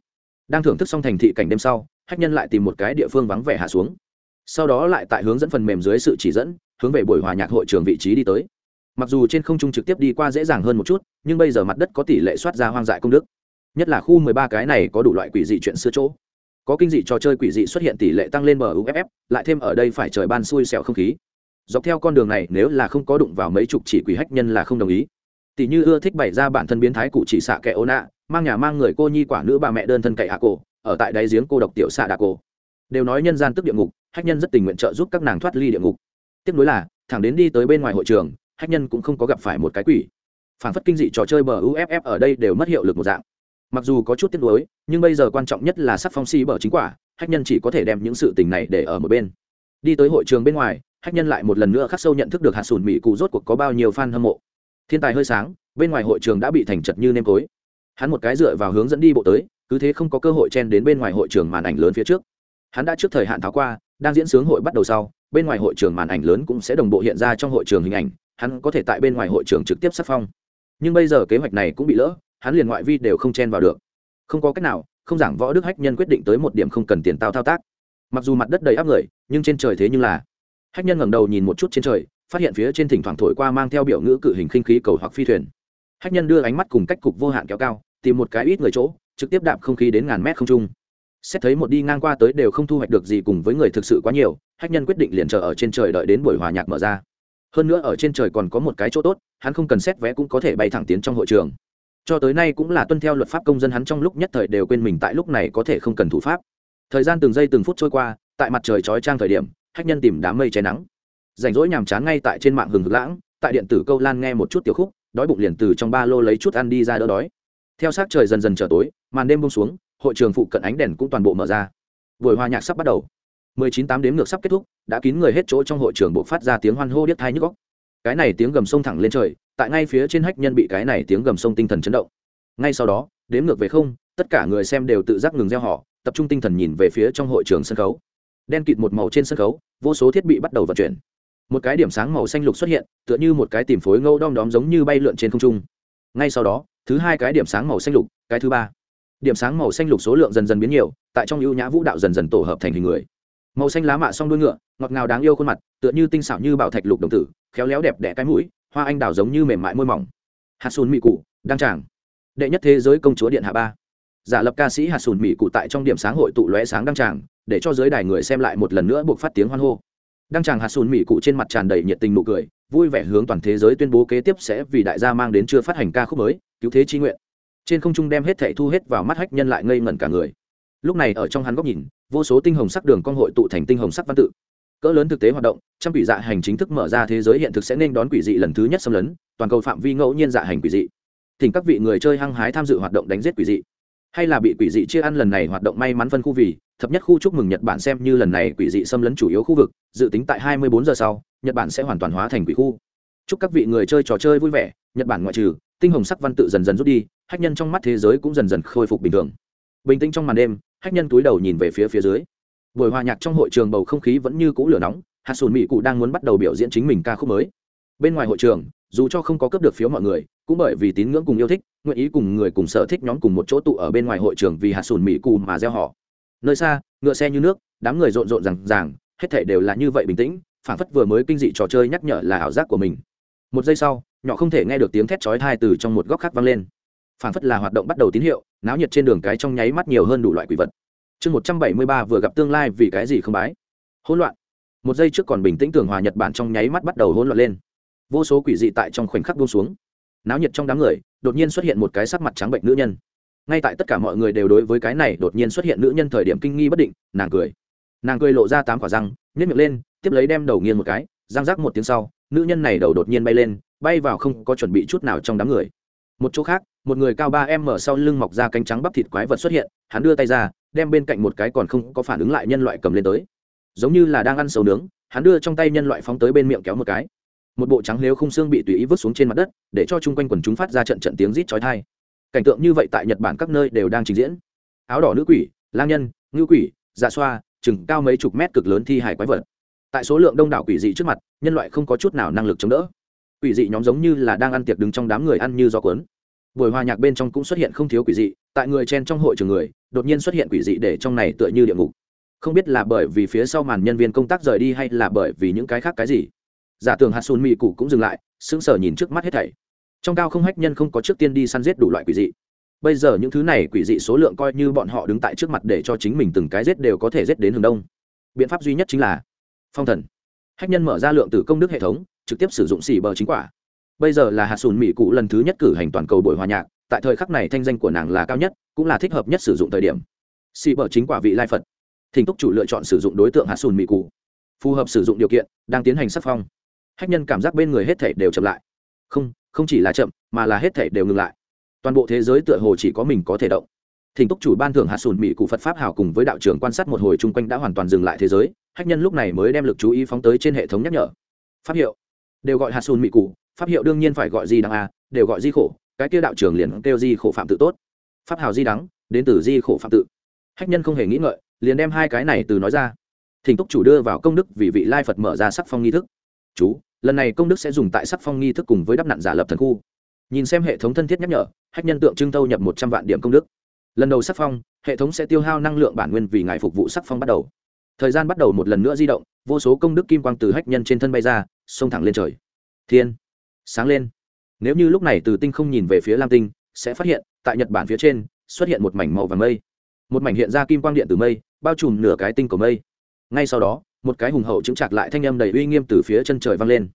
Đang thưởng thức xong thành thị cảnh đêm sau, hách nhân lại tìm một cái địa phương vắng vẻ hạ xuống. Sau đó lại tại hướng dẫn phần mềm dưới sự chỉ dẫn, hướng về buổi hòa nhạc hội trường vị trí đi tới mặc dù trên không trung trực tiếp đi qua dễ dàng hơn một chút, nhưng bây giờ mặt đất có tỷ lệ soát ra hoang dại công đức. Nhất là khu mười ba cái này có đủ loại quỷ dị chuyện xưa chỗ. Có kinh dị trò chơi quỷ dị xuất hiện tỷ lệ tăng lên bờ uff lại thêm ở đây phải trời ban xui xẻo không khí. Dọc theo con đường này, nếu là không có đụng vào mấy chục chỉ quỷ hách nhân là không đồng ý. Tỷ như ưa thích bày ra bản thân biến thái cụ chỉ xạ kẻ ô nạ, mang nhà mang người cô nhi quả nữ bà mẹ đơn thân cậy hạ cổ, ở tại đáy giếng cô độc tiểu xạ đạ cổ. Đều nói nhân gian tức địa ngục, hách nhân rất tình nguyện trợ giúp các nàng thoát ly địa ngục. Tiếp nối là, thẳng đến đi tới bên ngoài hội trường hách nhân cũng không có gặp phải một cái quỷ. Phản phất kinh dị trò chơi bờ uff ở đây đều mất hiệu lực một dạng. Mặc dù có chút tiếc nuối, nhưng bây giờ quan trọng nhất là sắc phong si bờ chính quả, hách nhân chỉ có thể đem những sự tình này để ở một bên. Đi tới hội trường bên ngoài, hách nhân lại một lần nữa khắc sâu nhận thức được hạt sùn mỹ cụ rốt cuộc có bao nhiêu fan hâm mộ. Thiên tài hơi sáng, bên ngoài hội trường đã bị thành chật như nêm tối hắn một cái dựa vào hướng dẫn đi bộ tới, cứ thế không có cơ hội chen đến bên ngoài hội trường màn ảnh lớn phía trước. Hắn đã trước thời hạn tháo qua, đang diễn sướng hội bắt đầu sau, bên ngoài hội trường màn ảnh lớn cũng sẽ đồng bộ hiện ra trong hội trường hình ảnh hắn có thể tại bên ngoài hội trường trực tiếp sát phong. Nhưng bây giờ kế hoạch này cũng bị lỡ, hắn liền ngoại vi đều không chen vào được. Không có cách nào, không giảng võ đức hách nhân quyết định tới một điểm không cần tiền tao thao tác. Mặc dù mặt đất đầy áp người, nhưng trên trời thế nhưng là. Hách nhân ngẩng đầu nhìn một chút trên trời, phát hiện phía trên thỉnh thoảng thổi qua mang theo biểu ngữ cự hình khinh khí cầu hoặc phi thuyền. Hách nhân đưa ánh mắt cùng cách cục vô hạn kéo cao, tìm một cái ít người chỗ, trực tiếp đạp không khí đến ngàn mét không trung. Xét thấy một đi ngang qua tới đều không thu hoạch được gì cùng với người thực sự quá nhiều, hách nhân quyết định liền chờ ở trên trời đợi đến buổi hòa nhạc mở ra hơn nữa ở trên trời còn có một cái chỗ tốt, hắn không cần xét vé cũng có thể bay thẳng tiến trong hội trường. Cho tới nay cũng là tuân theo luật pháp công dân hắn trong lúc nhất thời đều quên mình tại lúc này có thể không cần thủ pháp. Thời gian từng giây từng phút trôi qua, tại mặt trời chói trang thời điểm, hách nhân tìm đám mây che nắng. Rảnh rỗi nhàm chán ngay tại trên mạng hừng hực lãng, tại điện tử câu lan nghe một chút tiểu khúc, đói bụng liền từ trong ba lô lấy chút ăn đi ra đỡ đói. Theo sát trời dần dần trở tối, màn đêm bông xuống, hội trường phụ cận ánh đèn cũng toàn bộ mở ra. Buổi hòa nhạc sắp bắt đầu mười chín tám đếm ngược sắp kết thúc, đã kín người hết chỗ trong hội trường buộc phát ra tiếng hoan hô điếc thai nhức góc cái này tiếng gầm sông thẳng lên trời, tại ngay phía trên hách nhân bị cái này tiếng gầm sông tinh thần chấn động. Ngay sau đó, đếm ngược về không, tất cả người xem đều tự giác ngừng gieo họ tập trung tinh thần nhìn về phía trong hội trường sân khấu. Đen kịt một màu trên sân khấu, vô số thiết bị bắt đầu vận chuyển. Một cái điểm sáng màu xanh lục xuất hiện, tựa như một cái tìm phối ngâu đom đóm giống như bay lượn trên không trung. Ngay sau đó, thứ hai cái điểm sáng màu xanh lục, cái thứ ba. Điểm sáng màu xanh lục số lượng dần dần biến nhiều, tại trong ưu nhã vũ đạo dần dần tổ hợp thành hình người màu xanh lá mạ s o n g đuôi ngựa, ngọt ngào đáng yêu khuôn mặt, tựa như tinh xảo như bảo thạch lục đồng tử, khéo léo đẹp đẽ cái mũi, hoa anh đào giống như mềm mại môi mỏng. Hạt sùn mị cụ, đăng tràng. Đệ nhất thế giới công chúa điện hạ ba. Giả lập ca sĩ hạt sùn mị cụ tại trong điểm sáng hội tụ lóe sáng đăng tràng, để cho giới đài người xem lại một lần nữa buộc phát tiếng hoan hô. Đăng tràng hạt sùn mị cụ trên mặt tràn đầy nhiệt tình nụ cười, vui vẻ hướng toàn thế giới tuyên bố kế tiếp sẽ vì đại gia mang đến chưa phát hành ca khúc mới, cứu thế chi nguyện. Trên không trung đem hết thảy thu hết vào mắt hách nhân lại ngây ngẩn cả người lúc này ở trong hắn góc nhìn, vô số tinh hồng sắc đường con hội tụ thành tinh hồng sắc văn tự. Cỡ lớn thực tế hoạt động, trăm quỷ dạ hành chính thức mở ra thế giới hiện thực sẽ nên đón quỷ dị lần thứ nhất xâm lấn, toàn cầu phạm vi ngẫu nhiên dạ hành quỷ dị. Thỉnh các vị người chơi hăng hái tham dự hoạt động đánh giết quỷ dị. Hay là bị quỷ dị chia ăn lần này hoạt động may mắn phân khu vì, thập nhất khu chúc mừng nhật bản xem như lần này quỷ dị xâm lấn chủ yếu khu vực, dự tính tại 24 giờ sau, nhật bản sẽ hoàn toàn hóa thành quỷ khu. Chúc các vị người chơi trò chơi vui vẻ, nhật bản ngoại trừ, tinh hồng sắc văn tự dần dần rút đi, hách nhân trong mắt thế giới cũng dần dần khôi phục bình thường. Bình tĩnh trong màn đêm hách nhân túi đầu nhìn về phía phía dưới. Buổi hòa nhạc trong hội trường bầu không khí vẫn như cũ lửa nóng hạt sùn mỹ cụ đang muốn bắt đầu biểu diễn chính mình ca khúc mới. Bên ngoài hội trường, dù cho không có cấp được phiếu mọi người, cũng bởi vì tín ngưỡng cùng yêu thích, nguyện ý cùng người cùng sở thích nhóm cùng một chỗ tụ ở bên ngoài hội trường vì hạt sùn mỹ cụ mà gieo họ. Nơi xa, ngựa xe như nước, đám người rộn rộn rằng ràng, hết thể đều là như vậy bình tĩnh phản phất vừa mới kinh dị trò chơi nhắc nhở là ảo giác của mình. Một giây sau, nhỏ không thể nghe được tiếng thét chói thai từ trong một góc khác vang lên. Phản phất là hoạt động bắt đầu tín hiệu náo nhiệt trên đường cái trong nháy mắt nhiều hơn đủ loại quỷ vật. Chương một trăm bảy mươi ba vừa gặp tương lai vì cái gì không bái? Hỗn loạn. Một giây trước còn bình tĩnh tường hòa nhật bản trong nháy mắt bắt đầu hỗn loạn lên. Vô số quỷ dị tại trong khoảnh khắc buông xuống. Náo nhiệt trong đám người, đột nhiên xuất hiện một cái sắc mặt trắng bệnh nữ nhân. Ngay tại tất cả mọi người đều đối với cái này đột nhiên xuất hiện nữ nhân thời điểm kinh nghi bất định, nàng cười. Nàng cười lộ ra tám quả răng nhét miệng lên, tiếp lấy đem đầu nghiêng một cái, răng rác một tiếng sau, nữ nhân này đầu đột nhiên bay lên, bay vào không có chuẩn bị chút nào trong đám người. Một chỗ khác một người cao ba m sau lưng mọc ra cánh trắng bắp thịt quái vật xuất hiện, hắn đưa tay ra, đem bên cạnh một cái còn không có phản ứng lại nhân loại cầm lên tới. Giống như là đang ăn sầu nướng, hắn đưa trong tay nhân loại phóng tới bên miệng kéo một cái. Một bộ trắng lếu không xương bị tùy ý vứt xuống trên mặt đất, để cho chung quanh quần chúng phát ra trận trận tiếng rít chói tai. Cảnh tượng như vậy tại nhật bản các nơi đều đang trình diễn. Áo đỏ nữ quỷ, lang nhân, ngư quỷ dạ xoa, chừng cao mấy chục mét cực lớn thi hải quái vật. Tại số lượng đông đảo quỷ dị trước mặt, nhân loại không có chút nào năng lực chống đỡ. Quỷ dị nhóm giống như là đang ăn tiệc đứng trong đám người ăn như gió cuốn buổi hòa nhạc bên trong cũng xuất hiện không thiếu quỷ dị, tại người chen trong hội trường người, đột nhiên xuất hiện quỷ dị để trong này tựa như địa ngục. Không biết là bởi vì phía sau màn nhân viên công tác rời đi hay là bởi vì những cái khác cái gì. Giả tưởng hạt sùn mị cụ cũng dừng lại, sững sờ nhìn trước mắt hết thảy. Trong cao không hách nhân không có trước tiên đi săn giết đủ loại quỷ dị. Bây giờ những thứ này quỷ dị số lượng coi như bọn họ đứng tại trước mặt để cho chính mình từng cái giết đều có thể giết đến hướng đông. Biện pháp duy nhất chính là phong thần. Hách nhân mở ra lượng tử công đức hệ thống, trực tiếp sử dụng xỉ bờ chính quả bây giờ là hạt sùn mỹ cụ lần thứ nhất cử hành toàn cầu buổi hòa nhạc, tại thời khắc này thanh danh của nàng là cao nhất, cũng là thích hợp nhất sử dụng thời điểm. Xỉ bờ chính quả vị lai phật. Thỉnh túc chủ lựa chọn sử dụng đối tượng hạt sùn mỹ cụ phù hợp sử dụng điều kiện, đang tiến hành sắc phong. Hách nhân cảm giác bên người hết thể đều chậm lại. Không không chỉ là chậm, mà là hết thể đều ngừng lại. Toàn bộ thế giới tựa hồ chỉ có mình có thể động. Thỉnh túc chủ ban thưởng hạt sùn mỹ cụ phật pháp hào cùng với đạo trưởng quan sát một hồi chung quanh đã hoàn toàn dừng lại thế giới, hách nhân lúc này mới đem lực chú ý phóng tới trên hệ thống nhắc nhở. Pháp hiệu. Đều gọi hạt sùn mỹ cụ pháp hiệu đương nhiên phải gọi di đắng a, đều gọi di khổ, cái kia đạo trưởng liền kêu di khổ phạm tự tốt. Pháp hào di đắng đến từ di khổ phạm tự. Hách nhân không hề nghĩ ngợi, liền đem hai cái này từ nói ra. Thỉnh túc chủ đưa vào công đức vì vị lai phật mở ra sắc phong nghi thức. Chú, lần này công đức sẽ dùng tại sắc phong nghi thức cùng với đắp nặn giả lập thần khu. Nhìn xem hệ thống thân thiết nhắc nhở, hách nhân tượng trưng Thâu nhập một trăm vạn điểm công đức. Lần đầu sắc phong, hệ thống sẽ tiêu hao năng lượng bản nguyên vì ngài phục vụ sắc phong bắt đầu. Thời gian bắt đầu một lần nữa di động, vô số công đức kim quang từ hách nhân trên thân bay ra, xông thẳng lên trời. Thiên! Sáng lên. Nếu như lúc này từ tinh không nhìn về phía lam tinh, sẽ phát hiện, tại nhật bản phía trên, xuất hiện một mảnh màu vàng mây. Một mảnh hiện ra kim quang điện từ mây, bao trùm nửa cái tinh của mây. Ngay sau đó, một cái hùng hậu chứng chặt lại thanh âm đầy uy nghiêm từ phía chân trời vang lên.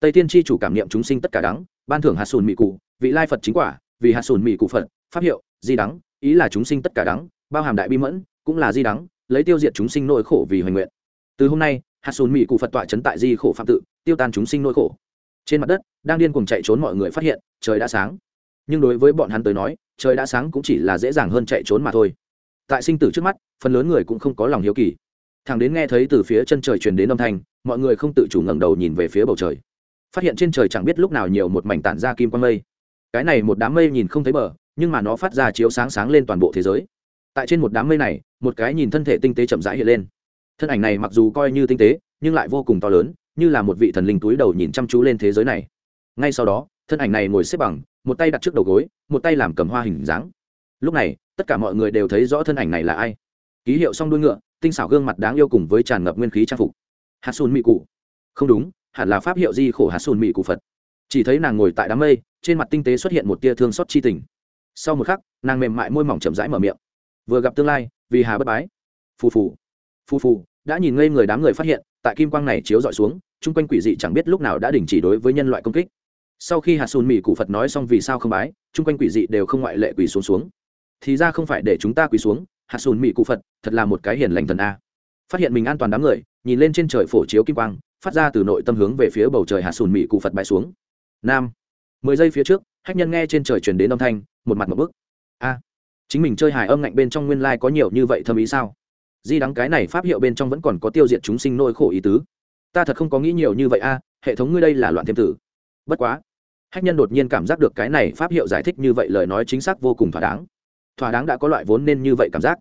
Tây tiên tri chủ cảm niệm chúng sinh tất cả đắng, ban thưởng hạt sùn mỹ cụ, vị lai phật chính quả, vì hạt sùn mỹ cụ phật, pháp hiệu, di đắng, ý là chúng sinh tất cả đắng, bao hàm đại bi mẫn, cũng là di đắng, lấy tiêu diệt chúng sinh nỗi khổ vì hoành nguyện. Từ hôm nay, hạt sùn mỹ cụ phật tọa chấn tại di khổ phạm tự, tiêu tan chúng sinh nỗi khổ trên mặt đất, đang điên cuồng chạy trốn mọi người phát hiện, trời đã sáng. Nhưng đối với bọn hắn tới nói, trời đã sáng cũng chỉ là dễ dàng hơn chạy trốn mà thôi. Tại sinh tử trước mắt, phần lớn người cũng không có lòng hiếu kỳ. Thằng đến nghe thấy từ phía chân trời truyền đến âm thanh, mọi người không tự chủ ngẩng đầu nhìn về phía bầu trời. Phát hiện trên trời chẳng biết lúc nào nhiều một mảnh tản ra kim quang mây. Cái này một đám mây nhìn không thấy bờ, nhưng mà nó phát ra chiếu sáng sáng lên toàn bộ thế giới. Tại trên một đám mây này, một cái nhìn thân thể tinh tế chậm rãi hiện lên. Thân ảnh này mặc dù coi như tinh tế, nhưng lại vô cùng to lớn như là một vị thần linh túi đầu nhìn chăm chú lên thế giới này. Ngay sau đó, thân ảnh này ngồi xếp bằng, một tay đặt trước đầu gối, một tay làm cầm hoa hình dáng. Lúc này, tất cả mọi người đều thấy rõ thân ảnh này là ai. Ký hiệu song đuôi ngựa, tinh xảo gương mặt đáng yêu cùng với tràn ngập nguyên khí trang phục. Hạt sùn mị cụ. Không đúng, hẳn là pháp hiệu di khổ hạt sùn mị cụ phật. Chỉ thấy nàng ngồi tại đám mây, trên mặt tinh tế xuất hiện một tia thương xót chi tình. Sau một khắc, nàng mềm mại môi mỏng chậm rãi mở miệng. Vừa gặp tương lai, vì hà bất bái. Phù phù. Phù phù, đã nhìn ngây người đám người phát hiện, tại kim quang này chiếu dọi xuống chung quanh quỷ dị chẳng biết lúc nào đã đình chỉ đối với nhân loại công kích. Sau khi hạt sùn mỹ cụ phật nói xong vì sao không bái, chung quanh quỷ dị đều không ngoại lệ quỷ xuống xuống. Thì ra không phải để chúng ta quỳ xuống hạt sùn mỹ cụ phật, thật là một cái hiền lành thần a. Phát hiện mình an toàn đám người, nhìn lên trên trời phổ chiếu kim quang, phát ra từ nội tâm hướng về phía bầu trời hạt sùn mỹ cụ phật bãi xuống. Nam. Mười giây phía trước, hách nhân nghe trên trời truyền đến âm thanh, một mặt một bức. A. Chính mình chơi hài âm ngạnh bên trong nguyên lai có nhiều như vậy thâm ý sao? Di đắng cái này pháp hiệu bên trong vẫn còn có tiêu diệt chúng sinh nỗi khổ ý tứ ta thật không có nghĩ nhiều như vậy a à, hệ thống ngươi đây là loạn thêm tử. Bất quá, hách nhân đột nhiên cảm giác được cái này pháp hiệu giải thích như vậy lời nói chính xác vô cùng thỏa đáng. Thỏa đáng đã có loại vốn nên như vậy cảm giác.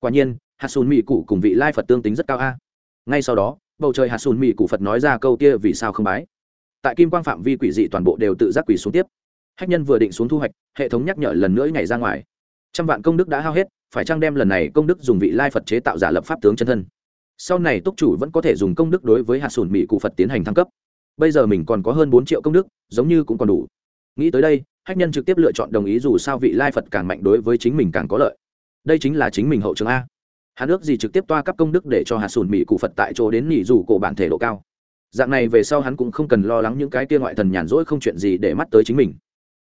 Quả nhiên hạt sùn mỹ cụ cùng vị lai phật tương tính rất cao a. Ngay sau đó, bầu trời hạt sùn mỹ cụ phật nói ra câu kia vì sao không bái. Tại kim quang phạm vi quỷ dị toàn bộ đều tự giác quỷ xuống tiếp. Hách nhân vừa định xuống thu hoạch, hệ thống nhắc nhở lần nữa nhảy ra ngoài. Trăm vạn công đức đã hao hết, phải chăng đem lần này công đức dùng vị lai phật chế tạo giả lập pháp tướng chân thân? Sau này túc chủ vẫn có thể dùng công đức đối với hạt sùn mỹ cụ phật tiến hành thăng cấp. Bây giờ mình còn có hơn bốn triệu công đức, giống như cũng còn đủ. Nghĩ tới đây, hách nhân trực tiếp lựa chọn đồng ý dù sao vị lai phật càng mạnh đối với chính mình càng có lợi. Đây chính là chính mình hậu trường a. Hắn ước gì trực tiếp toa cấp công đức để cho hạt sùn mỹ cụ phật tại chỗ đến nghỉ dù cổ bản thể độ cao. Dạng này về sau hắn cũng không cần lo lắng những cái kia ngoại thần nhàn rỗi không chuyện gì để mắt tới chính mình.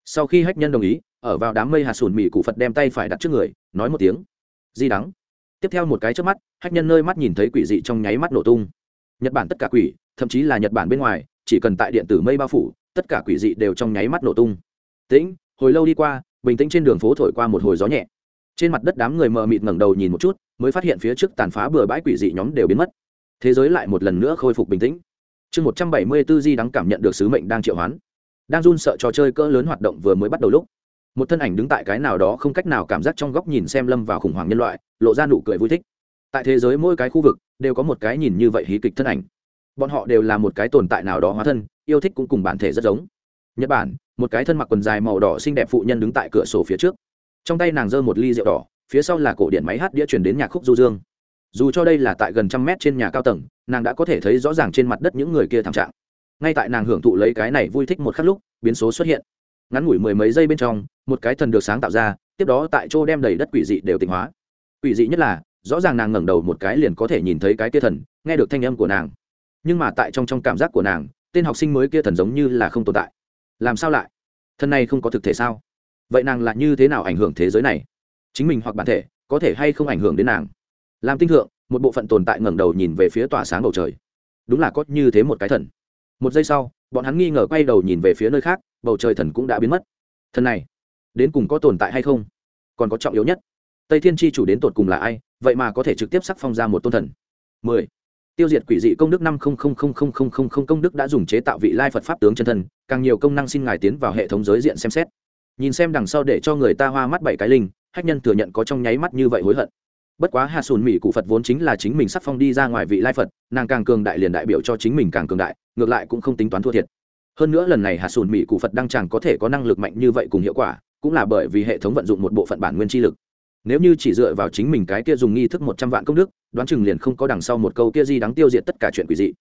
Sau khi hách nhân đồng ý, ở vào đám mây hạt sùn mỹ cụ phật đem tay phải đặt trước người, nói một tiếng. Di đắng tiếp theo một cái trước mắt hách nhân nơi mắt nhìn thấy quỷ dị trong nháy mắt nổ tung. Nhật bản tất cả quỷ, thậm chí là nhật bản bên ngoài, chỉ cần tại điện tử mây bao phủ, tất cả quỷ dị đều trong nháy mắt nổ tung. Tĩnh, hồi lâu đi qua, bình tĩnh trên đường phố thổi qua một hồi gió nhẹ. Trên mặt đất đám người mờ mịt ngẩng đầu nhìn một chút, mới phát hiện phía trước tàn phá bừa bãi quỷ dị nhóm đều biến mất. Thế giới lại một lần nữa khôi phục bình tĩnh. Chương một trăm bảy mươi b ố di đắng cảm nhận được sứ mệnh đang triệu hoán. Đang run sợ trò chơi cỡ lớn hoạt động vừa mới bắt đầu lúc một thân ảnh đứng tại cái nào đó không cách nào cảm giác trong góc nhìn xem lâm vào khủng hoảng nhân loại, lộ ra nụ cười vui thích. Tại thế giới mỗi cái khu vực, đều có một cái nhìn như vậy hí kịch thân ảnh. Bọn họ đều là một cái tồn tại nào đó hóa thân, yêu thích cũng cùng bản thể rất giống. Nhật bản, một cái thân mặc quần dài màu đỏ xinh đẹp phụ nhân đứng tại cửa sổ phía trước. Trong tay nàng giơ một ly rượu đỏ, phía sau là cổ điện máy hát đĩa chuyển đến nhạc khúc du dương. Dù cho đây là tại gần trăm mét trên nhà cao tầng, nàng đã có thể thấy rõ ràng trên mặt đất những người kia thảm trạng. Ngay tại nàng hưởng thụ lấy cái này vui thích một khắc lúc, biến số xuất hiện ngắn ngủi mười mấy giây bên trong, một cái thần được sáng tạo ra, tiếp đó tại chỗ đem đầy đất quỷ dị đều tịnh hóa. Quỷ dị nhất là, rõ ràng nàng ngẩng đầu một cái liền có thể nhìn thấy cái kia thần, nghe được thanh âm của nàng. Nhưng mà tại trong trong cảm giác của nàng, tên học sinh mới kia thần giống như là không tồn tại. Làm sao lại? Thần này không có thực thể sao? Vậy nàng là như thế nào ảnh hưởng thế giới này? Chính mình hoặc bản thể, có thể hay không ảnh hưởng đến nàng? Làm tinh thượng, một bộ phận tồn tại ngẩng đầu nhìn về phía tỏa sáng bầu trời. Đúng là có như thế một cái thần. Một giây sau, bọn hắn nghi ngờ quay đầu nhìn về phía nơi khác bầu trời thần cũng đã biến mất. Thần này, đến cùng có tồn tại hay không? Còn có trọng yếu nhất, tây thiên tri chủ đến tột cùng là ai, vậy mà có thể trực tiếp sắc phong ra một tôn thần? Mười. Tiêu diệt quỷ dị công đức năm công đức đã dùng chế tạo vị lai phật pháp tướng chân thân càng nhiều công năng xin ngài tiến vào hệ thống giới diện xem xét. Nhìn xem đằng sau để cho người ta hoa mắt bảy cái linh, hách nhân thừa nhận có trong nháy mắt như vậy hối hận. Bất quá hạ sùn mỹ cụ phật vốn chính là chính mình sắc phong đi ra ngoài vị lai phật, nàng càng cường đại liền đại biểu cho chính mình càng cường đại, ngược lại cũng không tính toán thua thiệt hơn nữa lần này hạ sùn mỹ cụ phật đăng chẳng có thể có năng lực mạnh như vậy cùng hiệu quả, cũng là bởi vì hệ thống vận dụng một bộ phận bản nguyên chi lực. Nếu như chỉ dựa vào chính mình cái kia dùng nghi thức một trăm vạn công đức, đoán chừng liền không có đằng sau một câu kia gì đáng tiêu diệt tất cả chuyện quỷ dị.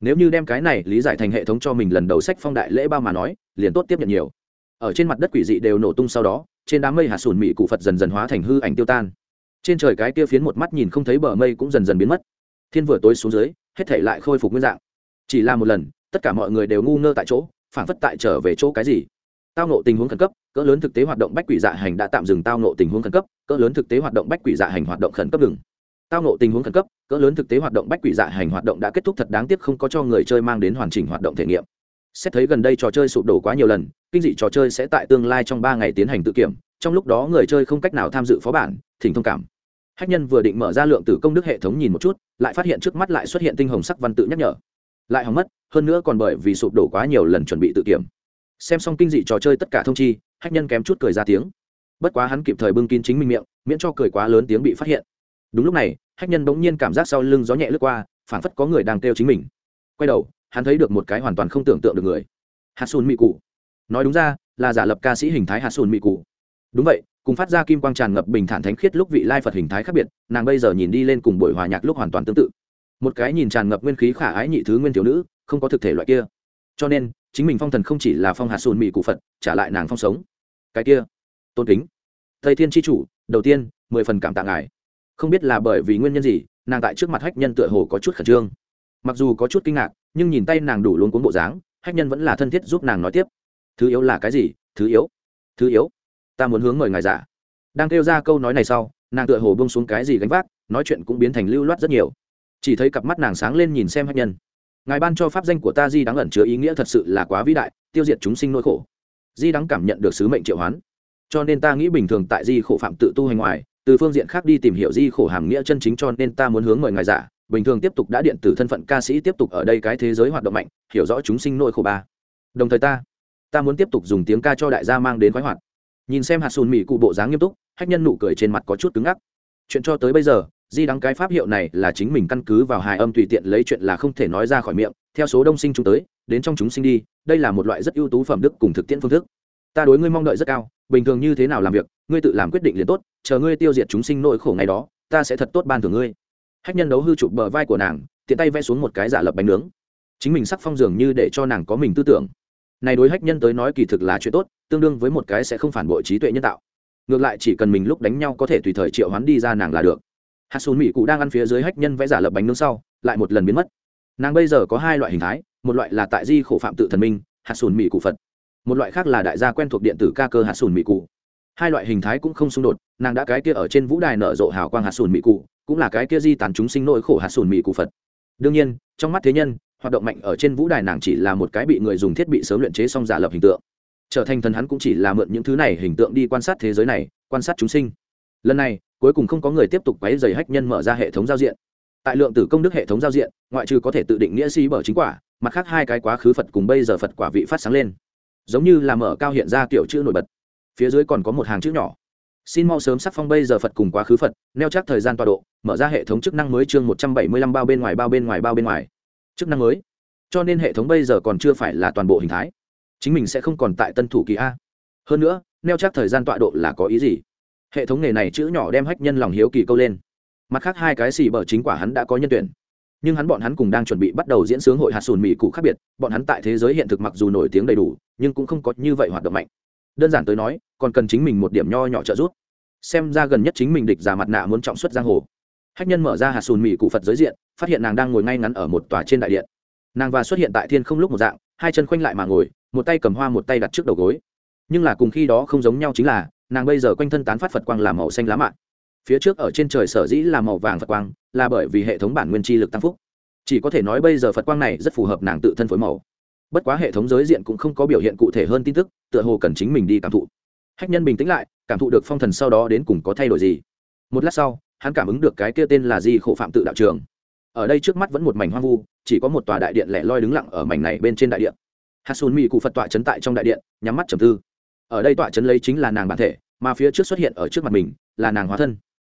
Nếu như đem cái này lý giải thành hệ thống cho mình lần đầu sách phong đại lễ bao mà nói, liền tốt tiếp nhận nhiều. Ở trên mặt đất quỷ dị đều nổ tung sau đó, trên đám mây hạ sùn mỹ cụ phật dần dần hóa thành hư ảnh tiêu tan. Trên trời cái kia phiến một mắt nhìn không thấy bờ mây cũng dần dần biến mất. Thiên vừa tối xuống dưới, hết thể lại khôi phục nguyên dạng. Chỉ là một lần tất cả mọi người đều ngu ngơ tại chỗ phản phất tại trở về chỗ cái gì. Tao nộ tình huống khẩn cấp, cỡ lớn thực tế hoạt động bách quỷ dạ hành đã tạm dừng tao nộ tình huống khẩn cấp, cỡ lớn thực tế hoạt động bách quỷ dạ hành hoạt động khẩn cấp đừng tao nộ tình huống khẩn cấp, cỡ lớn thực tế hoạt động bách quỷ dạ hành hoạt động đã kết thúc thật đáng tiếc không có cho người chơi mang đến hoàn chỉnh hoạt động thể nghiệm. Xét thấy gần đây trò chơi sụp đổ quá nhiều lần, kinh dị trò chơi sẽ tại tương lai trong ba ngày tiến hành tự kiểm, trong lúc đó người chơi không cách nào tham dự phó bản, thỉnh thông cảm. Hách nhân vừa định mở ra lượng tử công đức hệ thống nhìn một chút, lại phát hiện trước mắt lại xuất hiện tinh hồng sắc văn tự nhắc nhở lại hỏng mất, hơn nữa còn bởi vì sụp đổ quá nhiều lần chuẩn bị tự kiểm. Xem xong kinh dị trò chơi tất cả thông chi, hách nhân kém chút cười ra tiếng. Bất quá hắn kịp thời bưng kín chính mình miệng, miễn cho cười quá lớn tiếng bị phát hiện. Đúng lúc này, hách nhân bỗng nhiên cảm giác sau lưng gió nhẹ lướt qua, phảng phất có người đang kêu chính mình. Quay đầu, hắn thấy được một cái hoàn toàn không tưởng tượng được người. Hạt sùn mị cụ nói đúng ra, là giả lập ca sĩ hình thái hạt sùn mị cụ đúng vậy, cùng phát ra kim quang tràn ngập bình thản thánh khiết lúc vị lai phật hình thái khác biệt, nàng bây giờ nhìn đi lên cùng buổi hòa nhạc lúc hoàn toàn tương tự một cái nhìn tràn ngập nguyên khí khả ái nhị thứ nguyên thiếu nữ, không có thực thể loại kia. Cho nên, chính mình phong thần không chỉ là phong hạt sùn mỹ cụ phật, trả lại nàng phong sống. Cái kia, tôn kính. Tây thiên tri chủ, đầu tiên, mười phần cảm tạ ngài. Không biết là bởi vì nguyên nhân gì, nàng tại trước mặt hách nhân tựa hồ có chút khẩn trương. Mặc dù có chút kinh ngạc, nhưng nhìn tay nàng đủ luôn cuốn bộ dáng, hách nhân vẫn là thân thiết giúp nàng nói tiếp. Thứ yếu là cái gì? Thứ yếu. Thứ yếu. Ta muốn hướng mời ngài giả. Đang kêu ra câu nói này sau, nàng tựa hồ bông xuống cái gì gánh vác, nói chuyện cũng biến thành lưu loát rất nhiều chỉ thấy cặp mắt nàng sáng lên nhìn xem hách nhân. Ngài ban cho pháp danh của ta di đáng ẩn chứa ý nghĩa thật sự là quá vĩ đại, tiêu diệt chúng sinh nỗi khổ. Di đáng cảm nhận được sứ mệnh triệu hoán. Cho nên ta nghĩ bình thường tại di khổ phạm tự tu hành ngoài, từ phương diện khác đi tìm hiểu di khổ hàm nghĩa chân chính cho nên ta muốn hướng mời ngài giả. Bình thường tiếp tục đã điện tử thân phận ca sĩ tiếp tục ở đây cái thế giới hoạt động mạnh, hiểu rõ chúng sinh nỗi khổ ba. Đồng thời ta ta muốn tiếp tục dùng tiếng ca cho đại gia mang đến khoái hoạt. Nhìn xem hạt sùn mỹ cụ bộ dáng nghiêm túc, hách nhân nụ cười trên mặt có chút cứng ngắc. Chuyện cho tới bây giờ di đắng cái pháp hiệu này là chính mình căn cứ vào hài âm tùy tiện lấy chuyện là không thể nói ra khỏi miệng, theo số đông sinh chúng tới, đến trong chúng sinh đi, đây là một loại rất ưu tú phẩm đức cùng thực tiễn phương thức. Ta đối ngươi mong đợi rất cao, bình thường như thế nào làm việc, ngươi tự làm quyết định liền tốt, chờ ngươi tiêu diệt chúng sinh nỗi khổ ngày đó, ta sẽ thật tốt ban thưởng ngươi. Hách nhân đấu hư chụp bờ vai của nàng, tiện tay vẽ xuống một cái giả lập bánh nướng. Chính mình sắc phong dường như để cho nàng có mình tư tưởng. Này đối hách nhân tới nói kỳ thực là chuyện tốt, tương đương với một cái sẽ không phản bội trí tuệ nhân tạo. Ngược lại chỉ cần mình lúc đánh nhau có thể tùy thời triệu hoán đi ra nàng là được hạt sùn mỹ cụ đang ăn phía dưới hách nhân vẽ giả lập bánh nướng sau, lại một lần biến mất. Nàng bây giờ có hai loại hình thái, một loại là tại di khổ phạm tự thần minh hạt sùn mỹ cụ phật. Một loại khác là đại gia quen thuộc điện tử ca cơ hạt sùn mỹ cụ. Hai loại hình thái cũng không xung đột, nàng đã cái kia ở trên vũ đài nở rộ hào quang hạt sùn mỹ cụ, cũng là cái kia di tàn chúng sinh nỗi khổ hạt sùn mỹ cụ phật. Đương nhiên, trong mắt thế nhân, hoạt động mạnh ở trên vũ đài nàng chỉ là một cái bị người dùng thiết bị sớm luyện chế xong giả lập hình tượng. Trở thành thần hắn cũng chỉ là mượn những thứ này hình tượng đi quan sát thế giới này, quan sát chúng sinh lần này, cuối cùng không có người tiếp tục quấy dày hách nhân mở ra hệ thống giao diện. Tại lượng tử công đức hệ thống giao diện, ngoại trừ có thể tự định nghĩa si bở chính quả, mặt khác hai cái quá khứ phật cùng bây giờ phật quả vị phát sáng lên. Giống như là mở cao hiện ra kiểu chữ nổi bật. Phía dưới còn có một hàng chữ nhỏ. Xin mau sớm sắc phong bây giờ phật cùng quá khứ phật, neo chắc thời gian tọa độ, mở ra hệ thống chức năng mới chương một trăm bảy mươi lăm bao bên ngoài bao bên ngoài bao bên ngoài. Chức năng mới. Cho nên hệ thống bây giờ còn chưa phải là toàn bộ hình thái. Chính mình sẽ không còn tại tân thủ kỳ a. Hơn nữa, neo chắc thời gian tọa độ là có ý gì? Hệ thống nghề này chữ nhỏ đem hách nhân lòng hiếu kỳ câu lên. Mặt khác hai cái xì bờ chính quả hắn đã có nhân tuyển. Nhưng hắn bọn hắn cùng đang chuẩn bị bắt đầu diễn sướng hội hạt sùn mỹ cụ khác biệt, bọn hắn tại thế giới hiện thực mặc dù nổi tiếng đầy đủ, nhưng cũng không có như vậy hoạt động mạnh. Đơn giản tới nói, còn cần chính mình một điểm nho nhỏ trợ giúp. Xem ra gần nhất chính mình địch giả mặt nạ muốn trọng xuất giang hồ. Hách nhân mở ra hạt sùn mỹ cụ phật giới diện, phát hiện nàng đang ngồi ngay ngắn ở một tòa trên đại điện. Nàng và xuất hiện tại thiên không lúc một dạng, hai chân khoanh lại mà ngồi, một tay cầm hoa một tay đặt trước đầu gối. Nhưng là cùng khi đó không giống nhau chính là nàng bây giờ quanh thân tán phát phật quang làm màu xanh lá mạ. Phía trước ở trên trời sở dĩ là màu vàng phật quang, là bởi vì hệ thống bản nguyên chi lực tăng phúc. Chỉ có thể nói bây giờ phật quang này rất phù hợp nàng tự thân phối màu. Bất quá hệ thống giới diện cũng không có biểu hiện cụ thể hơn tin tức, tựa hồ cần chính mình đi cảm thụ. Hách nhân bình tĩnh lại, cảm thụ được phong thần sau đó đến cùng có thay đổi gì. Một lát sau, hắn cảm ứng được cái kia tên là di khổ phạm tự đạo trường. Ở đây trước mắt vẫn một mảnh hoang vu, chỉ có một tòa đại điện lẻ loi đứng lặng ở mảnh này bên trên đại điện. Hát mỹ cụ phật tọa chấn tại trong đại điện, nhắm mắt trầm tư ở đây tọa chấn lấy chính là nàng bản thể, mà phía trước xuất hiện ở trước mặt mình là nàng hóa thân.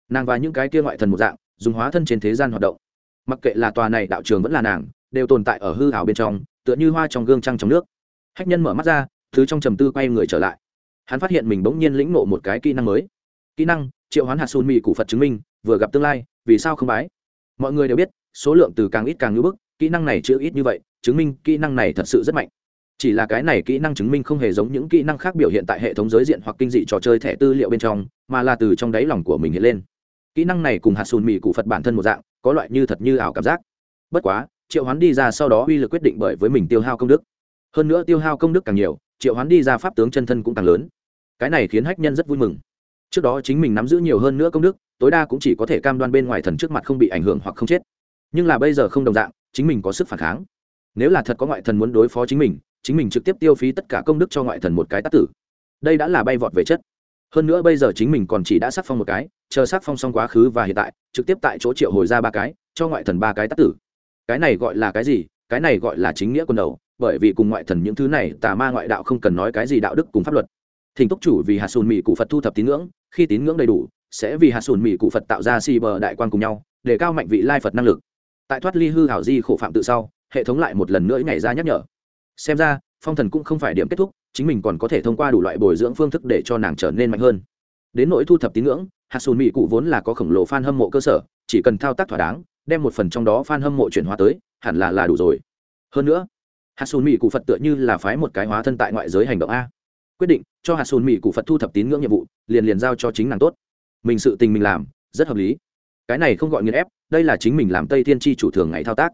Nàng và những cái kia ngoại thần một dạng, dùng hóa thân trên thế gian hoạt động. Mặc kệ là tòa này đạo trường vẫn là nàng, đều tồn tại ở hư hảo bên trong, tựa như hoa trong gương trăng trong nước. Hách nhân mở mắt ra, thứ trong trầm tư quay người trở lại. Hắn phát hiện mình bỗng nhiên lĩnh nộ một cái kỹ năng mới. Kỹ năng, triệu hoán hạt sun mì cụ phật chứng minh, vừa gặp tương lai, vì sao không bái? Mọi người đều biết, số lượng từ càng ít càng ngữ bức, kỹ năng này chưa ít như vậy, chứng minh kỹ năng này thật sự rất mạnh chỉ là cái này kỹ năng chứng minh không hề giống những kỹ năng khác biểu hiện tại hệ thống giới diện hoặc kinh dị trò chơi thẻ tư liệu bên trong, mà là từ trong đáy lòng của mình hiện lên. Kỹ năng này cùng hạt sùn mì cụ phật bản thân một dạng, có loại như thật như ảo cảm giác. Bất quá, triệu hoán đi ra sau đó uy lực quyết định bởi với mình tiêu hao công đức. Hơn nữa tiêu hao công đức càng nhiều, triệu hoán đi ra pháp tướng chân thân cũng càng lớn. Cái này khiến hách nhân rất vui mừng. Trước đó chính mình nắm giữ nhiều hơn nữa công đức, tối đa cũng chỉ có thể cam đoan bên ngoài thần trước mặt không bị ảnh hưởng hoặc không chết. Nhưng là bây giờ không đồng dạng, chính mình có sức phản kháng. Nếu là thật có ngoại thần muốn đối phó chính mình chính mình trực tiếp tiêu phí tất cả công đức cho ngoại thần một cái tác tử. Đây đã là bay vọt về chất. Hơn nữa bây giờ chính mình còn chỉ đã sắc phong một cái, chờ sắc phong xong quá khứ và hiện tại, trực tiếp tại chỗ triệu hồi ra ba cái, cho ngoại thần ba cái tác tử. Cái này gọi là cái gì? Cái này gọi là chính nghĩa quân đầu, bởi vì cùng ngoại thần những thứ này, tà ma ngoại đạo không cần nói cái gì đạo đức cùng pháp luật. Thỉnh túc chủ vì hạt sùn mỹ cụ phật thu thập tín ngưỡng, khi tín ngưỡng đầy đủ, sẽ vì hạt sùn mỹ cụ phật tạo ra si bờ đại quan cùng nhau, để cao mạnh vị lai phật năng lực. Tại thoát ly hư hảo di khổ phạm tự sau, hệ thống lại một lần nữa nhảy ra nhắc nhở xem ra, phong thần cũng không phải điểm kết thúc, chính mình còn có thể thông qua đủ loại bồi dưỡng phương thức để cho nàng trở nên mạnh hơn. Đến nỗi thu thập tín ngưỡng hạt sùn mỹ cụ vốn là có khổng lồ f a n hâm mộ cơ sở, chỉ cần thao tác thỏa đáng, đem một phần trong đó f a n hâm mộ chuyển hóa tới, hẳn là là đủ rồi. Hơn nữa hạt sùn mỹ cụ phật tựa như là phái một cái hóa thân tại ngoại giới hành động a. Quyết định, cho hạt sùn mỹ cụ phật thu thập tín ngưỡng nhiệm vụ, liền liền giao cho chính nàng tốt. Mình sự tình mình làm, rất hợp lý. Cái này không gọi nghiền ép, đây là chính mình làm tây thiên tri chủ thường ngày thao tác.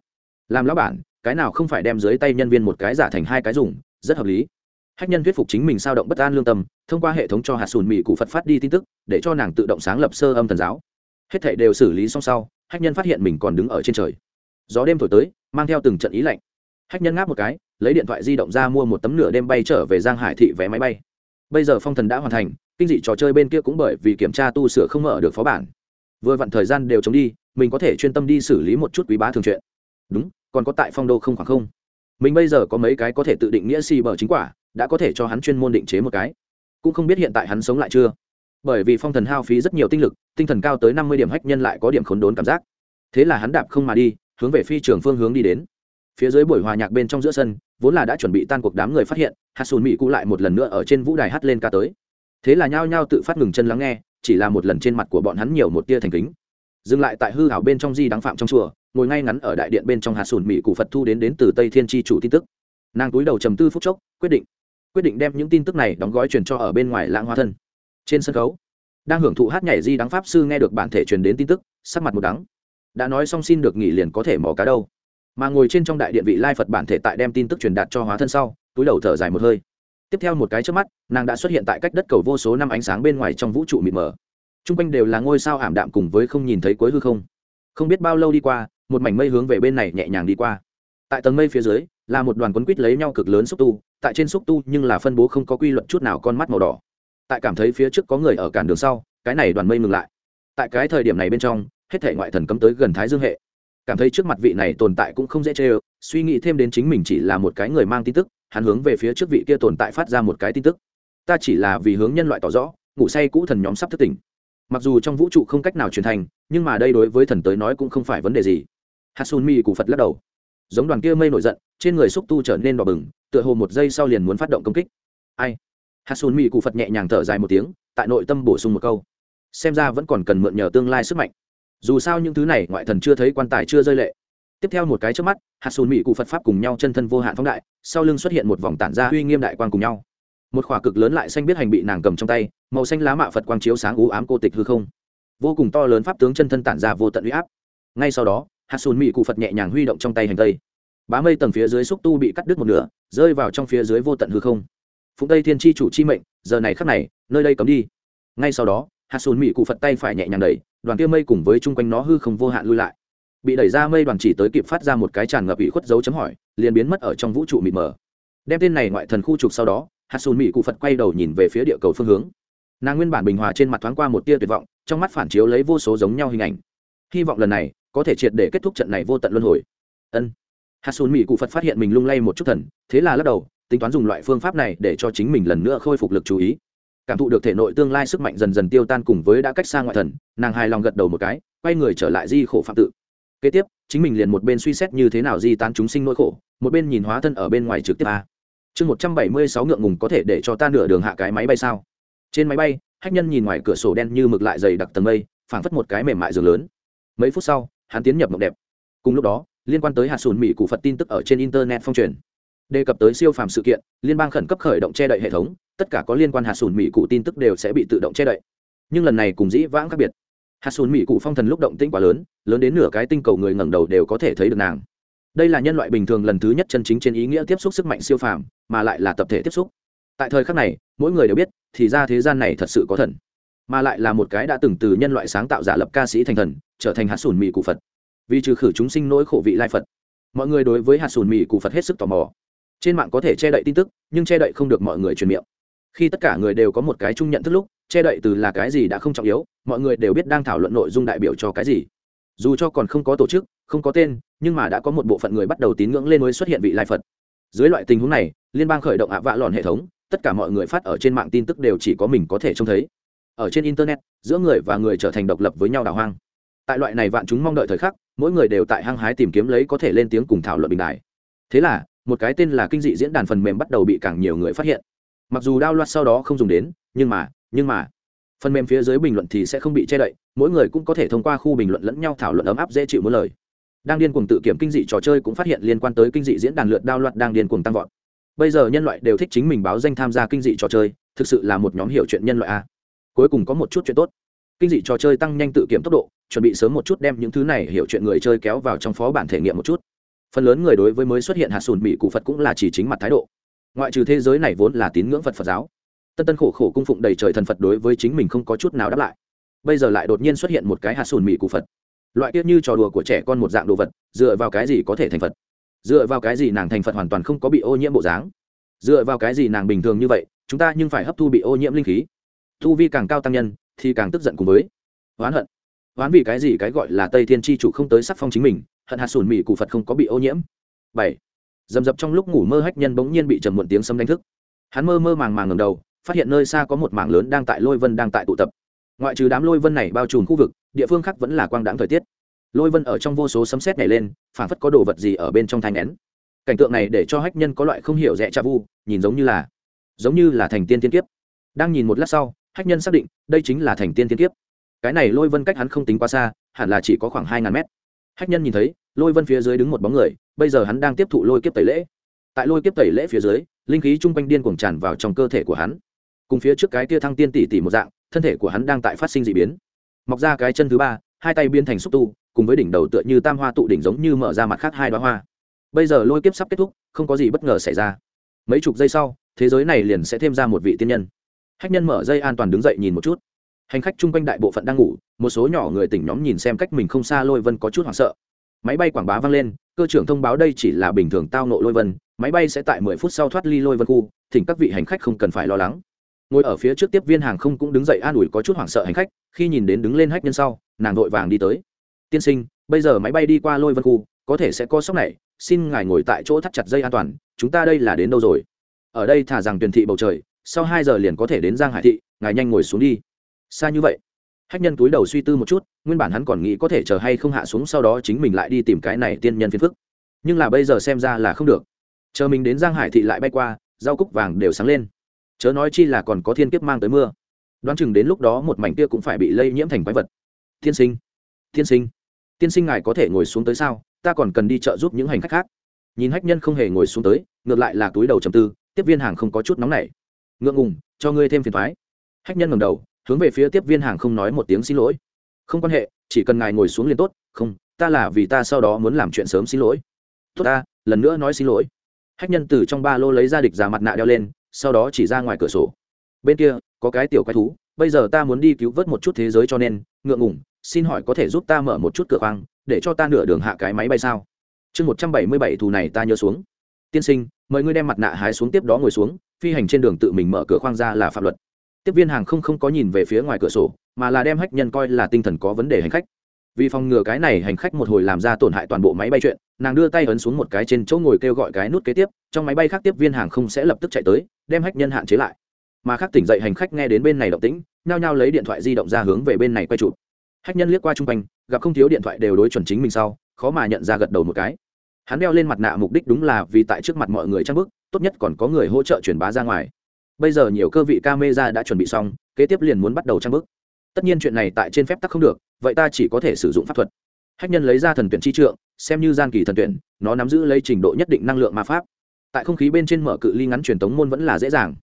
Làm lão bản cái nào không phải đem dưới tay nhân viên một cái giả thành hai cái dùng, rất hợp lý. Hách nhân thuyết phục chính mình sao động bất an lương tâm, thông qua hệ thống cho hạt sùn mỹ cụ phật phát đi tin tức, để cho nàng tự động sáng lập sơ âm thần giáo. Hết thảy đều xử lý xong sau, hách nhân phát hiện mình còn đứng ở trên trời. Gió đêm thổi tới, mang theo từng trận ý lạnh. Hách nhân ngáp một cái, lấy điện thoại di động ra mua một tấm nửa đêm bay trở về giang hải thị vé máy bay. Bây giờ phong thần đã hoàn thành, kinh dị trò chơi bên kia cũng bởi vì kiểm tra tu sửa không mở được phó bản. Vừa vặn thời gian đều chống đi, mình có thể chuyên tâm đi xử lý một chút quý bá thường chuyện đúng, còn có tại phong đô không khoảng không. Mình bây giờ có mấy cái có thể tự định nghĩa si bờ chính quả, đã có thể cho hắn chuyên môn định chế một cái. Cũng không biết hiện tại hắn sống lại chưa. Bởi vì phong thần hao phí rất nhiều tinh lực, tinh thần cao tới năm mươi điểm hách nhân lại có điểm khốn đốn cảm giác. Thế là hắn đạp không mà đi, hướng về phi trường phương hướng đi đến. Phía dưới buổi hòa nhạc bên trong giữa sân, vốn là đã chuẩn bị tan cuộc đám người phát hiện hát sùn mỹ cụ lại một lần nữa ở trên vũ đài hát lên ca tới. Thế là nhao nhao tự phát ngừng chân lắng nghe, chỉ là một lần trên mặt của bọn hắn nhiều một tia thành kính. Dừng lại tại hư hảo bên trong di đáng phạm trong chùa ngồi ngay ngắn ở đại điện bên trong hạt sùn mỹ cụ phật thu đến đến từ tây thiên tri chủ tin tức. Nàng túi đầu trầm tư phút chốc, quyết định quyết định đem những tin tức này đóng gói truyền cho ở bên ngoài lãng hoa thân. Trên sân khấu, đang hưởng thụ hát nhảy di đắng pháp sư nghe được bản thể truyền đến tin tức, sắc mặt một đắng. Đã nói xong xin được nghỉ liền có thể mò cá đâu. Mà ngồi trên trong đại điện vị lai phật bản thể tại đem tin tức truyền đạt cho hóa thân sau, túi đầu thở dài một hơi. Tiếp theo một cái trước mắt, nàng đã xuất hiện tại cách đất cầu vô số năm ánh sáng bên ngoài trong vũ trụ mịt mờ. T r u n g quanh đều là ngôi sao ảm đạm cùng với không nhìn thấy cuối hư không. Không biết bao lâu đi qua một mảnh mây hướng về bên này nhẹ nhàng đi qua. Tại tầng mây phía dưới, là một đoàn quấn quýt lấy nhau cực lớn xúc tu, tại trên xúc tu nhưng là phân bố không có quy luật chút nào con mắt màu đỏ. Tại cảm thấy phía trước có người ở cản đường sau, cái này đoàn mây ngừng lại. Tại cái thời điểm này bên trong, hết thể ngoại thần cấm tới gần thái dương hệ. Cảm thấy trước mặt vị này tồn tại cũng không dễ chê ơ, suy nghĩ thêm đến chính mình chỉ là một cái người mang tin tức, hắn hướng về phía trước vị kia tồn tại phát ra một cái tin tức. Ta chỉ là vì hướng nhân loại tỏ rõ, ngủ say cũ thần nhóm sắp thức tỉnh. Mặc dù trong vũ trụ không cách nào truyền thành, nhưng mà đây đối với thần tới nói cũng không phải vấn đề gì hasun mi Cụ phật lắc đầu. Giống đoàn kia mây nổi giận, trên người xúc tu trở nên đỏ bừng, tựa hồ một giây sau liền muốn phát động công kích. Ai? Hasun mi Cụ phật nhẹ nhàng thở dài một tiếng, tại nội tâm bổ sung một câu. Xem ra vẫn còn cần mượn nhờ tương lai sức mạnh. Dù sao những thứ này ngoại thần chưa thấy quan tài chưa rơi lệ. Tiếp theo một cái trước mắt hạt sùn mỹ cụ phật pháp cùng nhau chân thân vô hạn phóng đại, sau lưng xuất hiện một vòng tản ra uy nghiêm đại quang cùng nhau. Một khỏa cực lớn lại xanh biết hành bị nàng cầm trong tay, màu xanh lá mạ phật quang chiếu sáng ú ám cô tịch hư không. Vô cùng to lớn pháp tướng chân thân tản ra vô tận uy áp. Ngay sau đó hạt sùn mỹ cụ phật nhẹ nhàng huy động trong tay hành tây. Bá mây tầng phía dưới xúc tu bị cắt đứt một nửa, rơi vào trong phía dưới vô tận hư không. Phụng tây thiên tri chủ chi mệnh, giờ này khắc này, nơi đây cấm đi. Ngay sau đó hạt sùn mỹ cụ phật tay phải nhẹ nhàng đẩy, đoàn kia mây cùng với chung quanh nó hư không vô hạn lui lại. Bị đẩy ra mây đoàn chỉ tới kịp phát ra một cái tràn ngập ủy khuất dấu chấm hỏi, liền biến mất ở trong vũ trụ mịt mờ. Đem tên này ngoại thần khu trục sau đó hạt sùn mỹ cụ phật quay đầu nhìn về phía địa cầu phương hướng. Nàng nguyên bản bình hòa trên mặt thoáng qua một tia tuyệt vọng, trong mắt phản chiếu lấy vô số giống nhau hình ảnh. Hy vọng lần này có thể triệt để kết thúc trận này vô tận luân hồi. Ân. Hạt sùn mỹ cụ phật phát hiện mình lung lay một chút thần, thế là lắc đầu, tính toán dùng loại phương pháp này để cho chính mình lần nữa khôi phục lực chú ý. Cảm thụ được thể nội tương lai sức mạnh dần dần tiêu tan cùng với đã cách xa ngoại thần, nàng hài lòng gật đầu một cái, quay người trở lại di khổ phạm tự. Kế tiếp, chính mình liền một bên suy xét như thế nào di tán chúng sinh nỗi khổ, một bên nhìn hóa thân ở bên ngoài trực tiếp a. Chương một trăm bảy mươi sáu ngượng ngùng có thể để cho ta nửa đường hạ cái máy bay sao? Trên máy bay, hách nhân nhìn ngoài cửa sổ đen như mực lại dày đặc tầng mây, phảng phất một cái mềm mại giường lớn. Mấy phút sau hắn tiến nhập mộng đẹp. Cùng lúc đó, liên quan tới hạt sùn mỹ cụ phật tin tức ở trên internet phong truyền. Đề cập tới siêu phàm sự kiện, liên bang khẩn cấp khởi động che đậy hệ thống, tất cả có liên quan hạt sùn mỹ cụ tin tức đều sẽ bị tự động che đậy. Nhưng lần này cùng dĩ vãng khác biệt. Hạt sùn mỹ cụ phong thần lúc động tĩnh quá lớn lớn đến nửa cái tinh cầu người ngẩng đầu đều có thể thấy được nàng. Đây là nhân loại bình thường lần thứ nhất chân chính trên ý nghĩa tiếp xúc sức mạnh siêu phàm, mà lại là tập thể tiếp xúc. Tại thời khắc này, mỗi người đều biết, thì ra thế gian này thật sự có thần mà lại là một cái đã từng từ nhân loại sáng tạo giả lập ca sĩ thành thần, trở thành hạt sùn mì cụ phật. Vì trừ khử chúng sinh nỗi khổ vị lai phật, mọi người đối với hạt sùn mì cụ phật hết sức tò mò. Trên mạng có thể che đậy tin tức, nhưng che đậy không được mọi người truyền miệng. Khi tất cả người đều có một cái chung nhận thức lúc, che đậy từ là cái gì đã không trọng yếu, mọi người đều biết đang thảo luận nội dung đại biểu cho cái gì. Dù cho còn không có tổ chức, không có tên, nhưng mà đã có một bộ phận người bắt đầu tín ngưỡng lên mới xuất hiện vị lai phật. Dưới loại tình huống này, liên bang khởi động ạ vạ lòn hệ thống, tất cả mọi người phát ở trên mạng tin tức đều chỉ có mình có thể trông thấy ở trên internet, giữa người và người trở thành độc lập với nhau đào hoang. Tại loại này vạn chúng mong đợi thời khắc, mỗi người đều tại hăng hái tìm kiếm lấy có thể lên tiếng cùng thảo luận bình đại thế là, một cái tên là kinh dị diễn đàn phần mềm bắt đầu bị càng nhiều người phát hiện. Mặc dù đao loạt sau đó không dùng đến, nhưng mà nhưng mà, phần mềm phía dưới bình luận thì sẽ không bị che đậy, mỗi người cũng có thể thông qua khu bình luận lẫn nhau thảo luận ấm áp dễ chịu mỗi lời. Đang điên cuồng tự kiểm kinh dị trò chơi cũng phát hiện liên quan tới kinh dị diễn đàn lượt đao loạt đang điên cuồng tăng vọt. Bây giờ nhân loại đều thích chính mình báo danh tham gia kinh dị trò chơi, thực sự là một nhóm hiểu chuyện nhân loại a cuối cùng có một chút chuyện tốt. Kinh dị trò chơi tăng nhanh tự kiểm tốc độ, chuẩn bị sớm một chút đem những thứ này hiểu chuyện người chơi kéo vào trong phó bản thể nghiệm một chút. Phần lớn người đối với mới xuất hiện hạt sùn mỹ cụ phật cũng là chỉ chính mặt thái độ. Ngoại trừ thế giới này vốn là tín ngưỡng phật phật giáo, tân tân khổ khổ cung phụng đầy trời thần phật đối với chính mình không có chút nào đáp lại. Bây giờ lại đột nhiên xuất hiện một cái hạt sùn mỹ cụ phật. Loại kia như trò đùa của trẻ con một dạng đồ vật, dựa vào cái gì có thể thành phật? Dựa vào cái gì nàng thành phật hoàn toàn không có bị ô nhiễm bộ dáng? Dựa vào cái gì nàng bình thường như vậy, chúng ta nhưng phải hấp thu bị ô nhiễm linh khí? Thu vi càng cao tăng nhân, thì càng tức giận cùng với oán hận. Oán vì cái gì cái gọi là tây thiên tri chủ không tới sắc phong chính mình, hận hạt sùn mì cụ phật không có bị ô nhiễm. Bảy, dầm dập trong lúc ngủ mơ hách nhân bỗng nhiên bị trầm muộn tiếng sấm đánh thức. Hắn mơ mơ màng màng ngầm đầu, phát hiện nơi xa có một mảng lớn đang tại lôi vân đang tại tụ tập. Ngoại trừ đám lôi vân này bao trùm khu vực, địa phương khác vẫn là quang đãng thời tiết. Lôi vân ở trong vô số sấm sét nhảy lên, phảng phất có đồ vật gì ở bên trong thanh nén. Cảnh tượng này để cho hách nhân có loại không hiểu rẽ cha vu, nhìn giống như là, giống như là thành tiên tiên kiếp. Đang nhìn một lát sau hách nhân xác định, đây chính là thành tiên tiên kiếp. Cái này lôi vân cách hắn không tính quá xa, hẳn là chỉ có khoảng hai ngàn mét. Hách nhân nhìn thấy, lôi vân phía dưới đứng một bóng người, bây giờ hắn đang tiếp thụ lôi kiếp tẩy lễ. Tại lôi kiếp tẩy lễ phía dưới, linh khí chung quanh điên cuồng tràn vào trong cơ thể của hắn. Cùng phía trước cái kia thăng tiên tỷ tỷ một dạng, thân thể của hắn đang tại phát sinh d ị biến. Mọc ra cái chân thứ ba, hai tay biến thành xúc tu, cùng với đỉnh đầu tựa như tam hoa tụ đỉnh giống như mở ra mặt khác hai đoá hoa. Bây giờ lôi kiếp sắp kết thúc, không có gì bất ngờ xảy ra. Mấy chục giây sau, thế giới này liền sẽ thêm ra một vị tiên nhân hách nhân mở dây an toàn đứng dậy nhìn một chút. Hành khách chung quanh đại bộ phận đang ngủ, một số nhỏ người tỉnh nhóm nhìn xem cách mình không xa lôi vân có chút hoảng sợ. Máy bay quảng bá vang lên, cơ trưởng thông báo đây chỉ là bình thường tao nộ lôi vân, máy bay sẽ tại mười phút sau thoát ly lôi vân khu, thỉnh các vị hành khách không cần phải lo lắng. Ngồi ở phía trước tiếp viên hàng không cũng đứng dậy an ủi có chút hoảng sợ hành khách, khi nhìn đến đứng lên hách nhân sau, nàng vội vàng đi tới. Tiên sinh, bây giờ máy bay đi qua lôi vân khu, có thể sẽ có sốc này, xin ngài ngồi tại chỗ thắt chặt dây an toàn, chúng ta đây là đến đâu rồi? Ở đây thả rằng tuyển thị bầu trời sau hai giờ liền có thể đến giang hải thị, ngài nhanh ngồi xuống đi. Xa như vậy, hách nhân túi đầu suy tư một chút, nguyên bản hắn còn nghĩ có thể chờ hay không hạ xuống sau đó chính mình lại đi tìm cái này tiên nhân phiền phức. Nhưng là bây giờ xem ra là không được. Chờ mình đến giang hải thị lại bay qua, rau cúc vàng đều sáng lên. Chớ nói chi là còn có thiên kiếp mang tới mưa. Đoán chừng đến lúc đó một mảnh kia cũng phải bị lây nhiễm thành quái vật. Tiên sinh tiên sinh tiên sinh ngài có thể ngồi xuống tới sao? Ta còn cần đi chợ giúp những hành khách khác. Nhìn hách nhân không hề ngồi xuống tới, ngược lại là túi đầu trầm tư, tiếp viên hàng không có chút nóng nảy ngượng ngùng, cho ngươi thêm phiền thoái. Hách nhân ngầm đầu, hướng về phía tiếp viên hàng không nói một tiếng xin lỗi. Không quan hệ, chỉ cần ngài ngồi xuống liền tốt, không, ta là vì ta sau đó muốn làm chuyện sớm xin lỗi. Tốt ta, lần nữa nói xin lỗi. Hách nhân từ trong ba lô lấy ra địch già mặt nạ đeo lên, sau đó chỉ ra ngoài cửa sổ. Bên kia, có cái tiểu quái thú, bây giờ ta muốn đi cứu vớt một chút thế giới cho nên, ngượng ngủng xin hỏi có thể giúp ta mở một chút cửa khoang, để cho ta nửa đường hạ cái máy bay sao? Chương một trăm bảy mươi bảy thù này ta nhớ xuống. Tiên sinh, mời ngươi đem mặt nạ hái xuống tiếp đó ngồi xuống phi hành trên đường tự mình mở cửa khoang ra là pháp luật. Tiếp viên hàng không không có nhìn về phía ngoài cửa sổ, mà là đem hách nhân coi là tinh thần có vấn đề hành khách. Vì phòng ngừa cái này hành khách một hồi làm ra tổn hại toàn bộ máy bay chuyện, nàng đưa tay ấn xuống một cái trên chỗ ngồi kêu gọi cái nút kế tiếp, trong máy bay khác tiếp viên hàng không sẽ lập tức chạy tới, đem hách nhân hạn chế lại. Mà khác tỉnh dậy hành khách nghe đến bên này động tĩnh, nhao nhao lấy điện thoại di động ra hướng về bên này quay chụp. Hách nhân liếc qua chung quanh, gặp không thiếu điện thoại đều đối chuẩn chính mình sau, khó mà nhận ra gật đầu một cái. Hắn đeo lên mặt nạ mục đích đúng là vì tại trước mặt mọi người trang bức tốt nhất còn có người hỗ trợ truyền bá ra ngoài. Bây giờ nhiều cơ vị camera đã chuẩn bị xong, kế tiếp liền muốn bắt đầu trang bức. Tất nhiên chuyện này tại trên phép tắc không được, vậy ta chỉ có thể sử dụng pháp thuật. Hách nhân lấy ra thần tuyển chi trượng, xem như gian kỳ thần tuyển, nó nắm giữ lấy trình độ nhất định năng lượng ma pháp. Tại không khí bên trên mở cự ly ngắn truyền tống môn vẫn là dễ dàng.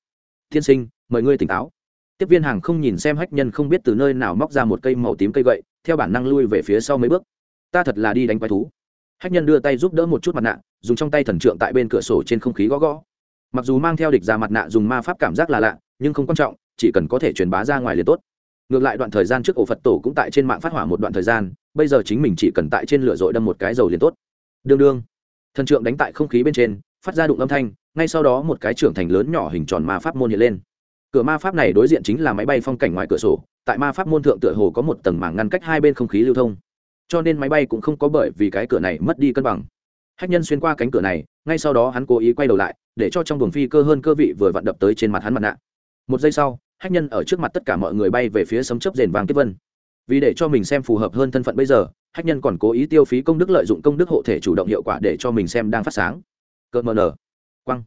Thiên sinh, mời ngươi tỉnh táo. Tiếp viên hàng không nhìn xem hách nhân không biết từ nơi nào móc ra một cây màu tím cây gậy, theo bản năng lui về phía sau mấy bước. Ta thật là đi đánh quái thú. Hách nhân đưa tay giúp đỡ một chút mặt nạ dùng trong tay thần trượng tại bên cửa sổ trên không khí gõ gõ. Mặc dù mang theo địch ra mặt nạ dùng ma pháp cảm giác là lạ, nhưng không quan trọng, chỉ cần có thể truyền bá ra ngoài liền tốt. Ngược lại đoạn thời gian trước ổ phật tổ cũng tại trên mạng phát hỏa một đoạn thời gian, bây giờ chính mình chỉ cần tại trên lửa dội đâm một cái dầu liền tốt. Đương đương. Thần trượng đánh tại không khí bên trên, phát ra đụng âm thanh, ngay sau đó một cái trưởng thành lớn nhỏ hình tròn ma pháp môn hiện lên. Cửa ma pháp này đối diện chính là máy bay phong cảnh ngoài cửa sổ, tại ma pháp môn thượng tựa hồ có một tầng màng ngăn cách hai bên không khí lưu thông. Cho nên máy bay cũng không có bởi vì cái cửa này mất đi cân bằng hách nhân xuyên qua cánh cửa này, ngay sau đó hắn cố ý quay đầu lại, để cho trong buồng phi cơ hơn cơ vị vừa vặn đập tới trên mặt hắn mặt nạ. Một giây sau, hách nhân ở trước mặt tất cả mọi người bay về phía sấm chấp rền vàng tiếp vân. Vì để cho mình xem phù hợp hơn thân phận bây giờ, hách nhân còn cố ý tiêu phí công đức lợi dụng công đức hộ thể chủ động hiệu quả để cho mình xem đang phát sáng. Cợt mờ nở. Quăng.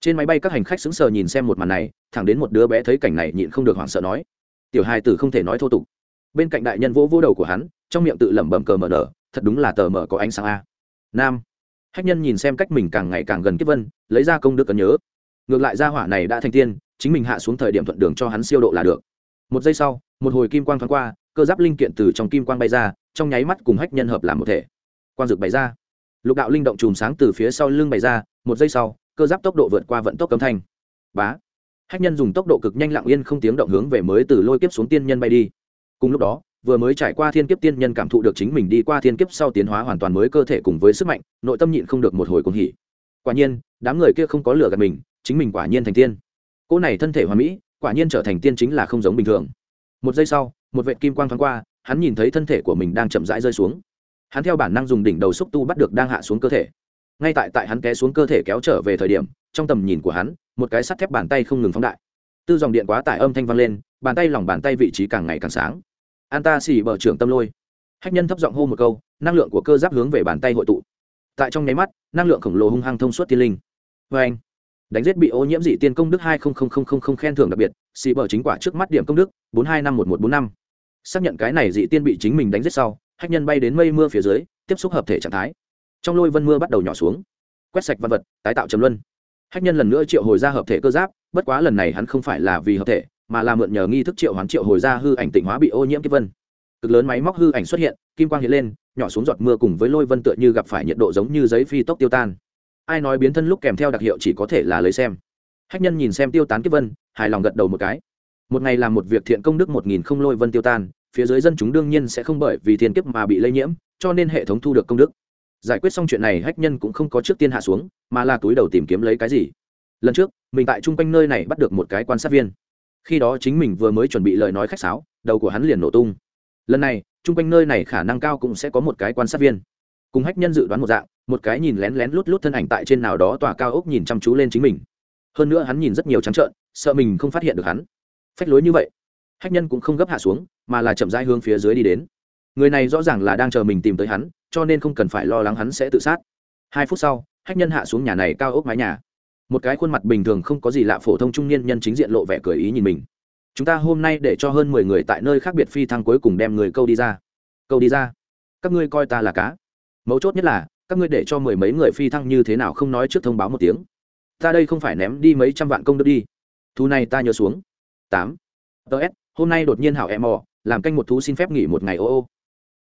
Trên máy bay các hành khách sững sờ nhìn xem một màn này, thẳng đến một đứa bé thấy cảnh này nhịn không được hoảng sợ nói, tiểu hai tử không thể nói thô tục. Bên cạnh đại nhân vỗ vỗ đầu của hắn, trong miệng tự lẩm bẩm cờ mờ nở, thật đúng là tờ mờ có ánh sáng a. Nam hách nhân nhìn xem cách mình càng ngày càng gần kiếp vân, lấy ra công đức cần nhớ. Ngược lại ra hỏa này đã thành tiên, chính mình hạ xuống thời điểm thuận đường cho hắn siêu độ là được. Một giây sau, một hồi kim quang thoáng qua, cơ giáp linh kiện từ trong kim quang bay ra, trong nháy mắt cùng hách nhân hợp làm một thể. Quang dực bày ra. Lục đạo linh động chùm sáng từ phía sau lưng bày ra, một giây sau, cơ giáp tốc độ vượt qua vận tốc cấm thanh. Bá. Hách nhân dùng tốc độ cực nhanh lặng yên không tiếng động hướng về mới từ lôi kiếp xuống tiên nhân bay đi. Cùng lúc đó vừa mới trải qua thiên kiếp tiên nhân cảm thụ được chính mình đi qua thiên kiếp sau tiến hóa hoàn toàn mới cơ thể cùng với sức mạnh, nội tâm nhịn không được một hồi cuồng hỉ. Quả nhiên, đám người kia không có lửa gạt mình, chính mình quả nhiên thành tiên. Cô này thân thể hoàn mỹ, quả nhiên trở thành tiên chính là không giống bình thường. Một giây sau, một vệ kim quang thoáng qua, hắn nhìn thấy thân thể của mình đang chậm rãi rơi xuống. Hắn theo bản năng dùng đỉnh đầu xúc tu bắt được đang hạ xuống cơ thể. Ngay tại tại hắn té xuống cơ thể kéo trở về thời điểm, trong tầm nhìn của hắn, một cái sắt thép bàn tay không ngừng phóng đại. Tư dòng điện quá tải âm thanh vang lên, bàn tay lòng bàn tay vị trí càng ngày càng sáng an ta xỉ bờ trưởng tâm lôi. Hách nhân thấp giọng hô một câu, năng lượng của cơ giáp hướng về bàn tay hội tụ. Tại trong nháy mắt, năng lượng khổng lồ hung hăng thông suốt tiên linh. Vê anh, đánh giết bị ô nhiễm dị tiên công đức hai khen thưởng đặc biệt xỉ bờ chính quả trước mắt điểm công đức, bốn hai năm một một bốn năm. Xác nhận cái này dị tiên bị chính mình đánh giết sau, hách nhân bay đến mây mưa phía dưới, tiếp xúc hợp thể trạng thái. Trong lôi vân mưa bắt đầu nhỏ xuống. Quét sạch văn vật, tái tạo trầm luân. Hách nhân lần nữa triệu hồi ra hợp thể cơ giáp, bất quá lần này hắn không phải là vì hợp thể mà là mượn nhờ nghi thức triệu hoán triệu hồi ra hư ảnh tịnh hóa bị ô nhiễm kiếp vân. Cực lớn máy móc hư ảnh xuất hiện, kim quang hiện lên, nhỏ xuống giọt mưa cùng với lôi vân tựa như gặp phải nhiệt độ giống như giấy phi tốc tiêu tan. Ai nói biến thân lúc kèm theo đặc hiệu chỉ có thể là lấy xem. Hách nhân nhìn xem tiêu tán kiếp vân, hài lòng gật đầu một cái. Một ngày làm một việc thiện công đức một nghìn không lôi vân tiêu tan, phía dưới dân chúng đương nhiên sẽ không bởi vì thiên kiếp mà bị lây nhiễm, cho nên hệ thống thu được công đức. Giải quyết xong chuyện này, hách nhân cũng không có trước tiên hạ xuống, mà là túi đầu tìm kiếm lấy cái gì. Lần trước, mình tại chung quanh nơi này bắt được một cái quan sát viên khi đó chính mình vừa mới chuẩn bị lời nói khách sáo, đầu của hắn liền nổ tung. Lần này, chung quanh nơi này khả năng cao cũng sẽ có một cái quan sát viên. Cùng hách nhân dự đoán một dạng, một cái nhìn lén lén lút lút thân ảnh tại trên nào đó tòa cao ốc nhìn chăm chú lên chính mình. Hơn nữa hắn nhìn rất nhiều trắng trợn, sợ mình không phát hiện được hắn. Phách lối như vậy, hách nhân cũng không gấp hạ xuống, mà là chậm rãi hướng phía dưới đi đến. Người này rõ ràng là đang chờ mình tìm tới hắn, cho nên không cần phải lo lắng hắn sẽ tự sát. Hai phút sau, hách nhân hạ xuống nhà này cao ốc mái nhà một cái khuôn mặt bình thường không có gì lạ phổ thông trung niên nhân chính diện lộ vẻ cười ý nhìn mình. Chúng ta hôm nay để cho hơn mười người tại nơi khác biệt phi thăng cuối cùng đem người câu đi ra. Câu đi ra. Các ngươi coi ta là cá. Mấu chốt nhất là, các ngươi để cho mười mấy người phi thăng như thế nào không nói trước thông báo một tiếng. Ta đây không phải ném đi mấy trăm vạn công đức đi. Thu này ta nhớ xuống. Tám. Ts hôm nay đột nhiên hảo em mò, làm canh một thú xin phép nghỉ một ngày ô ô.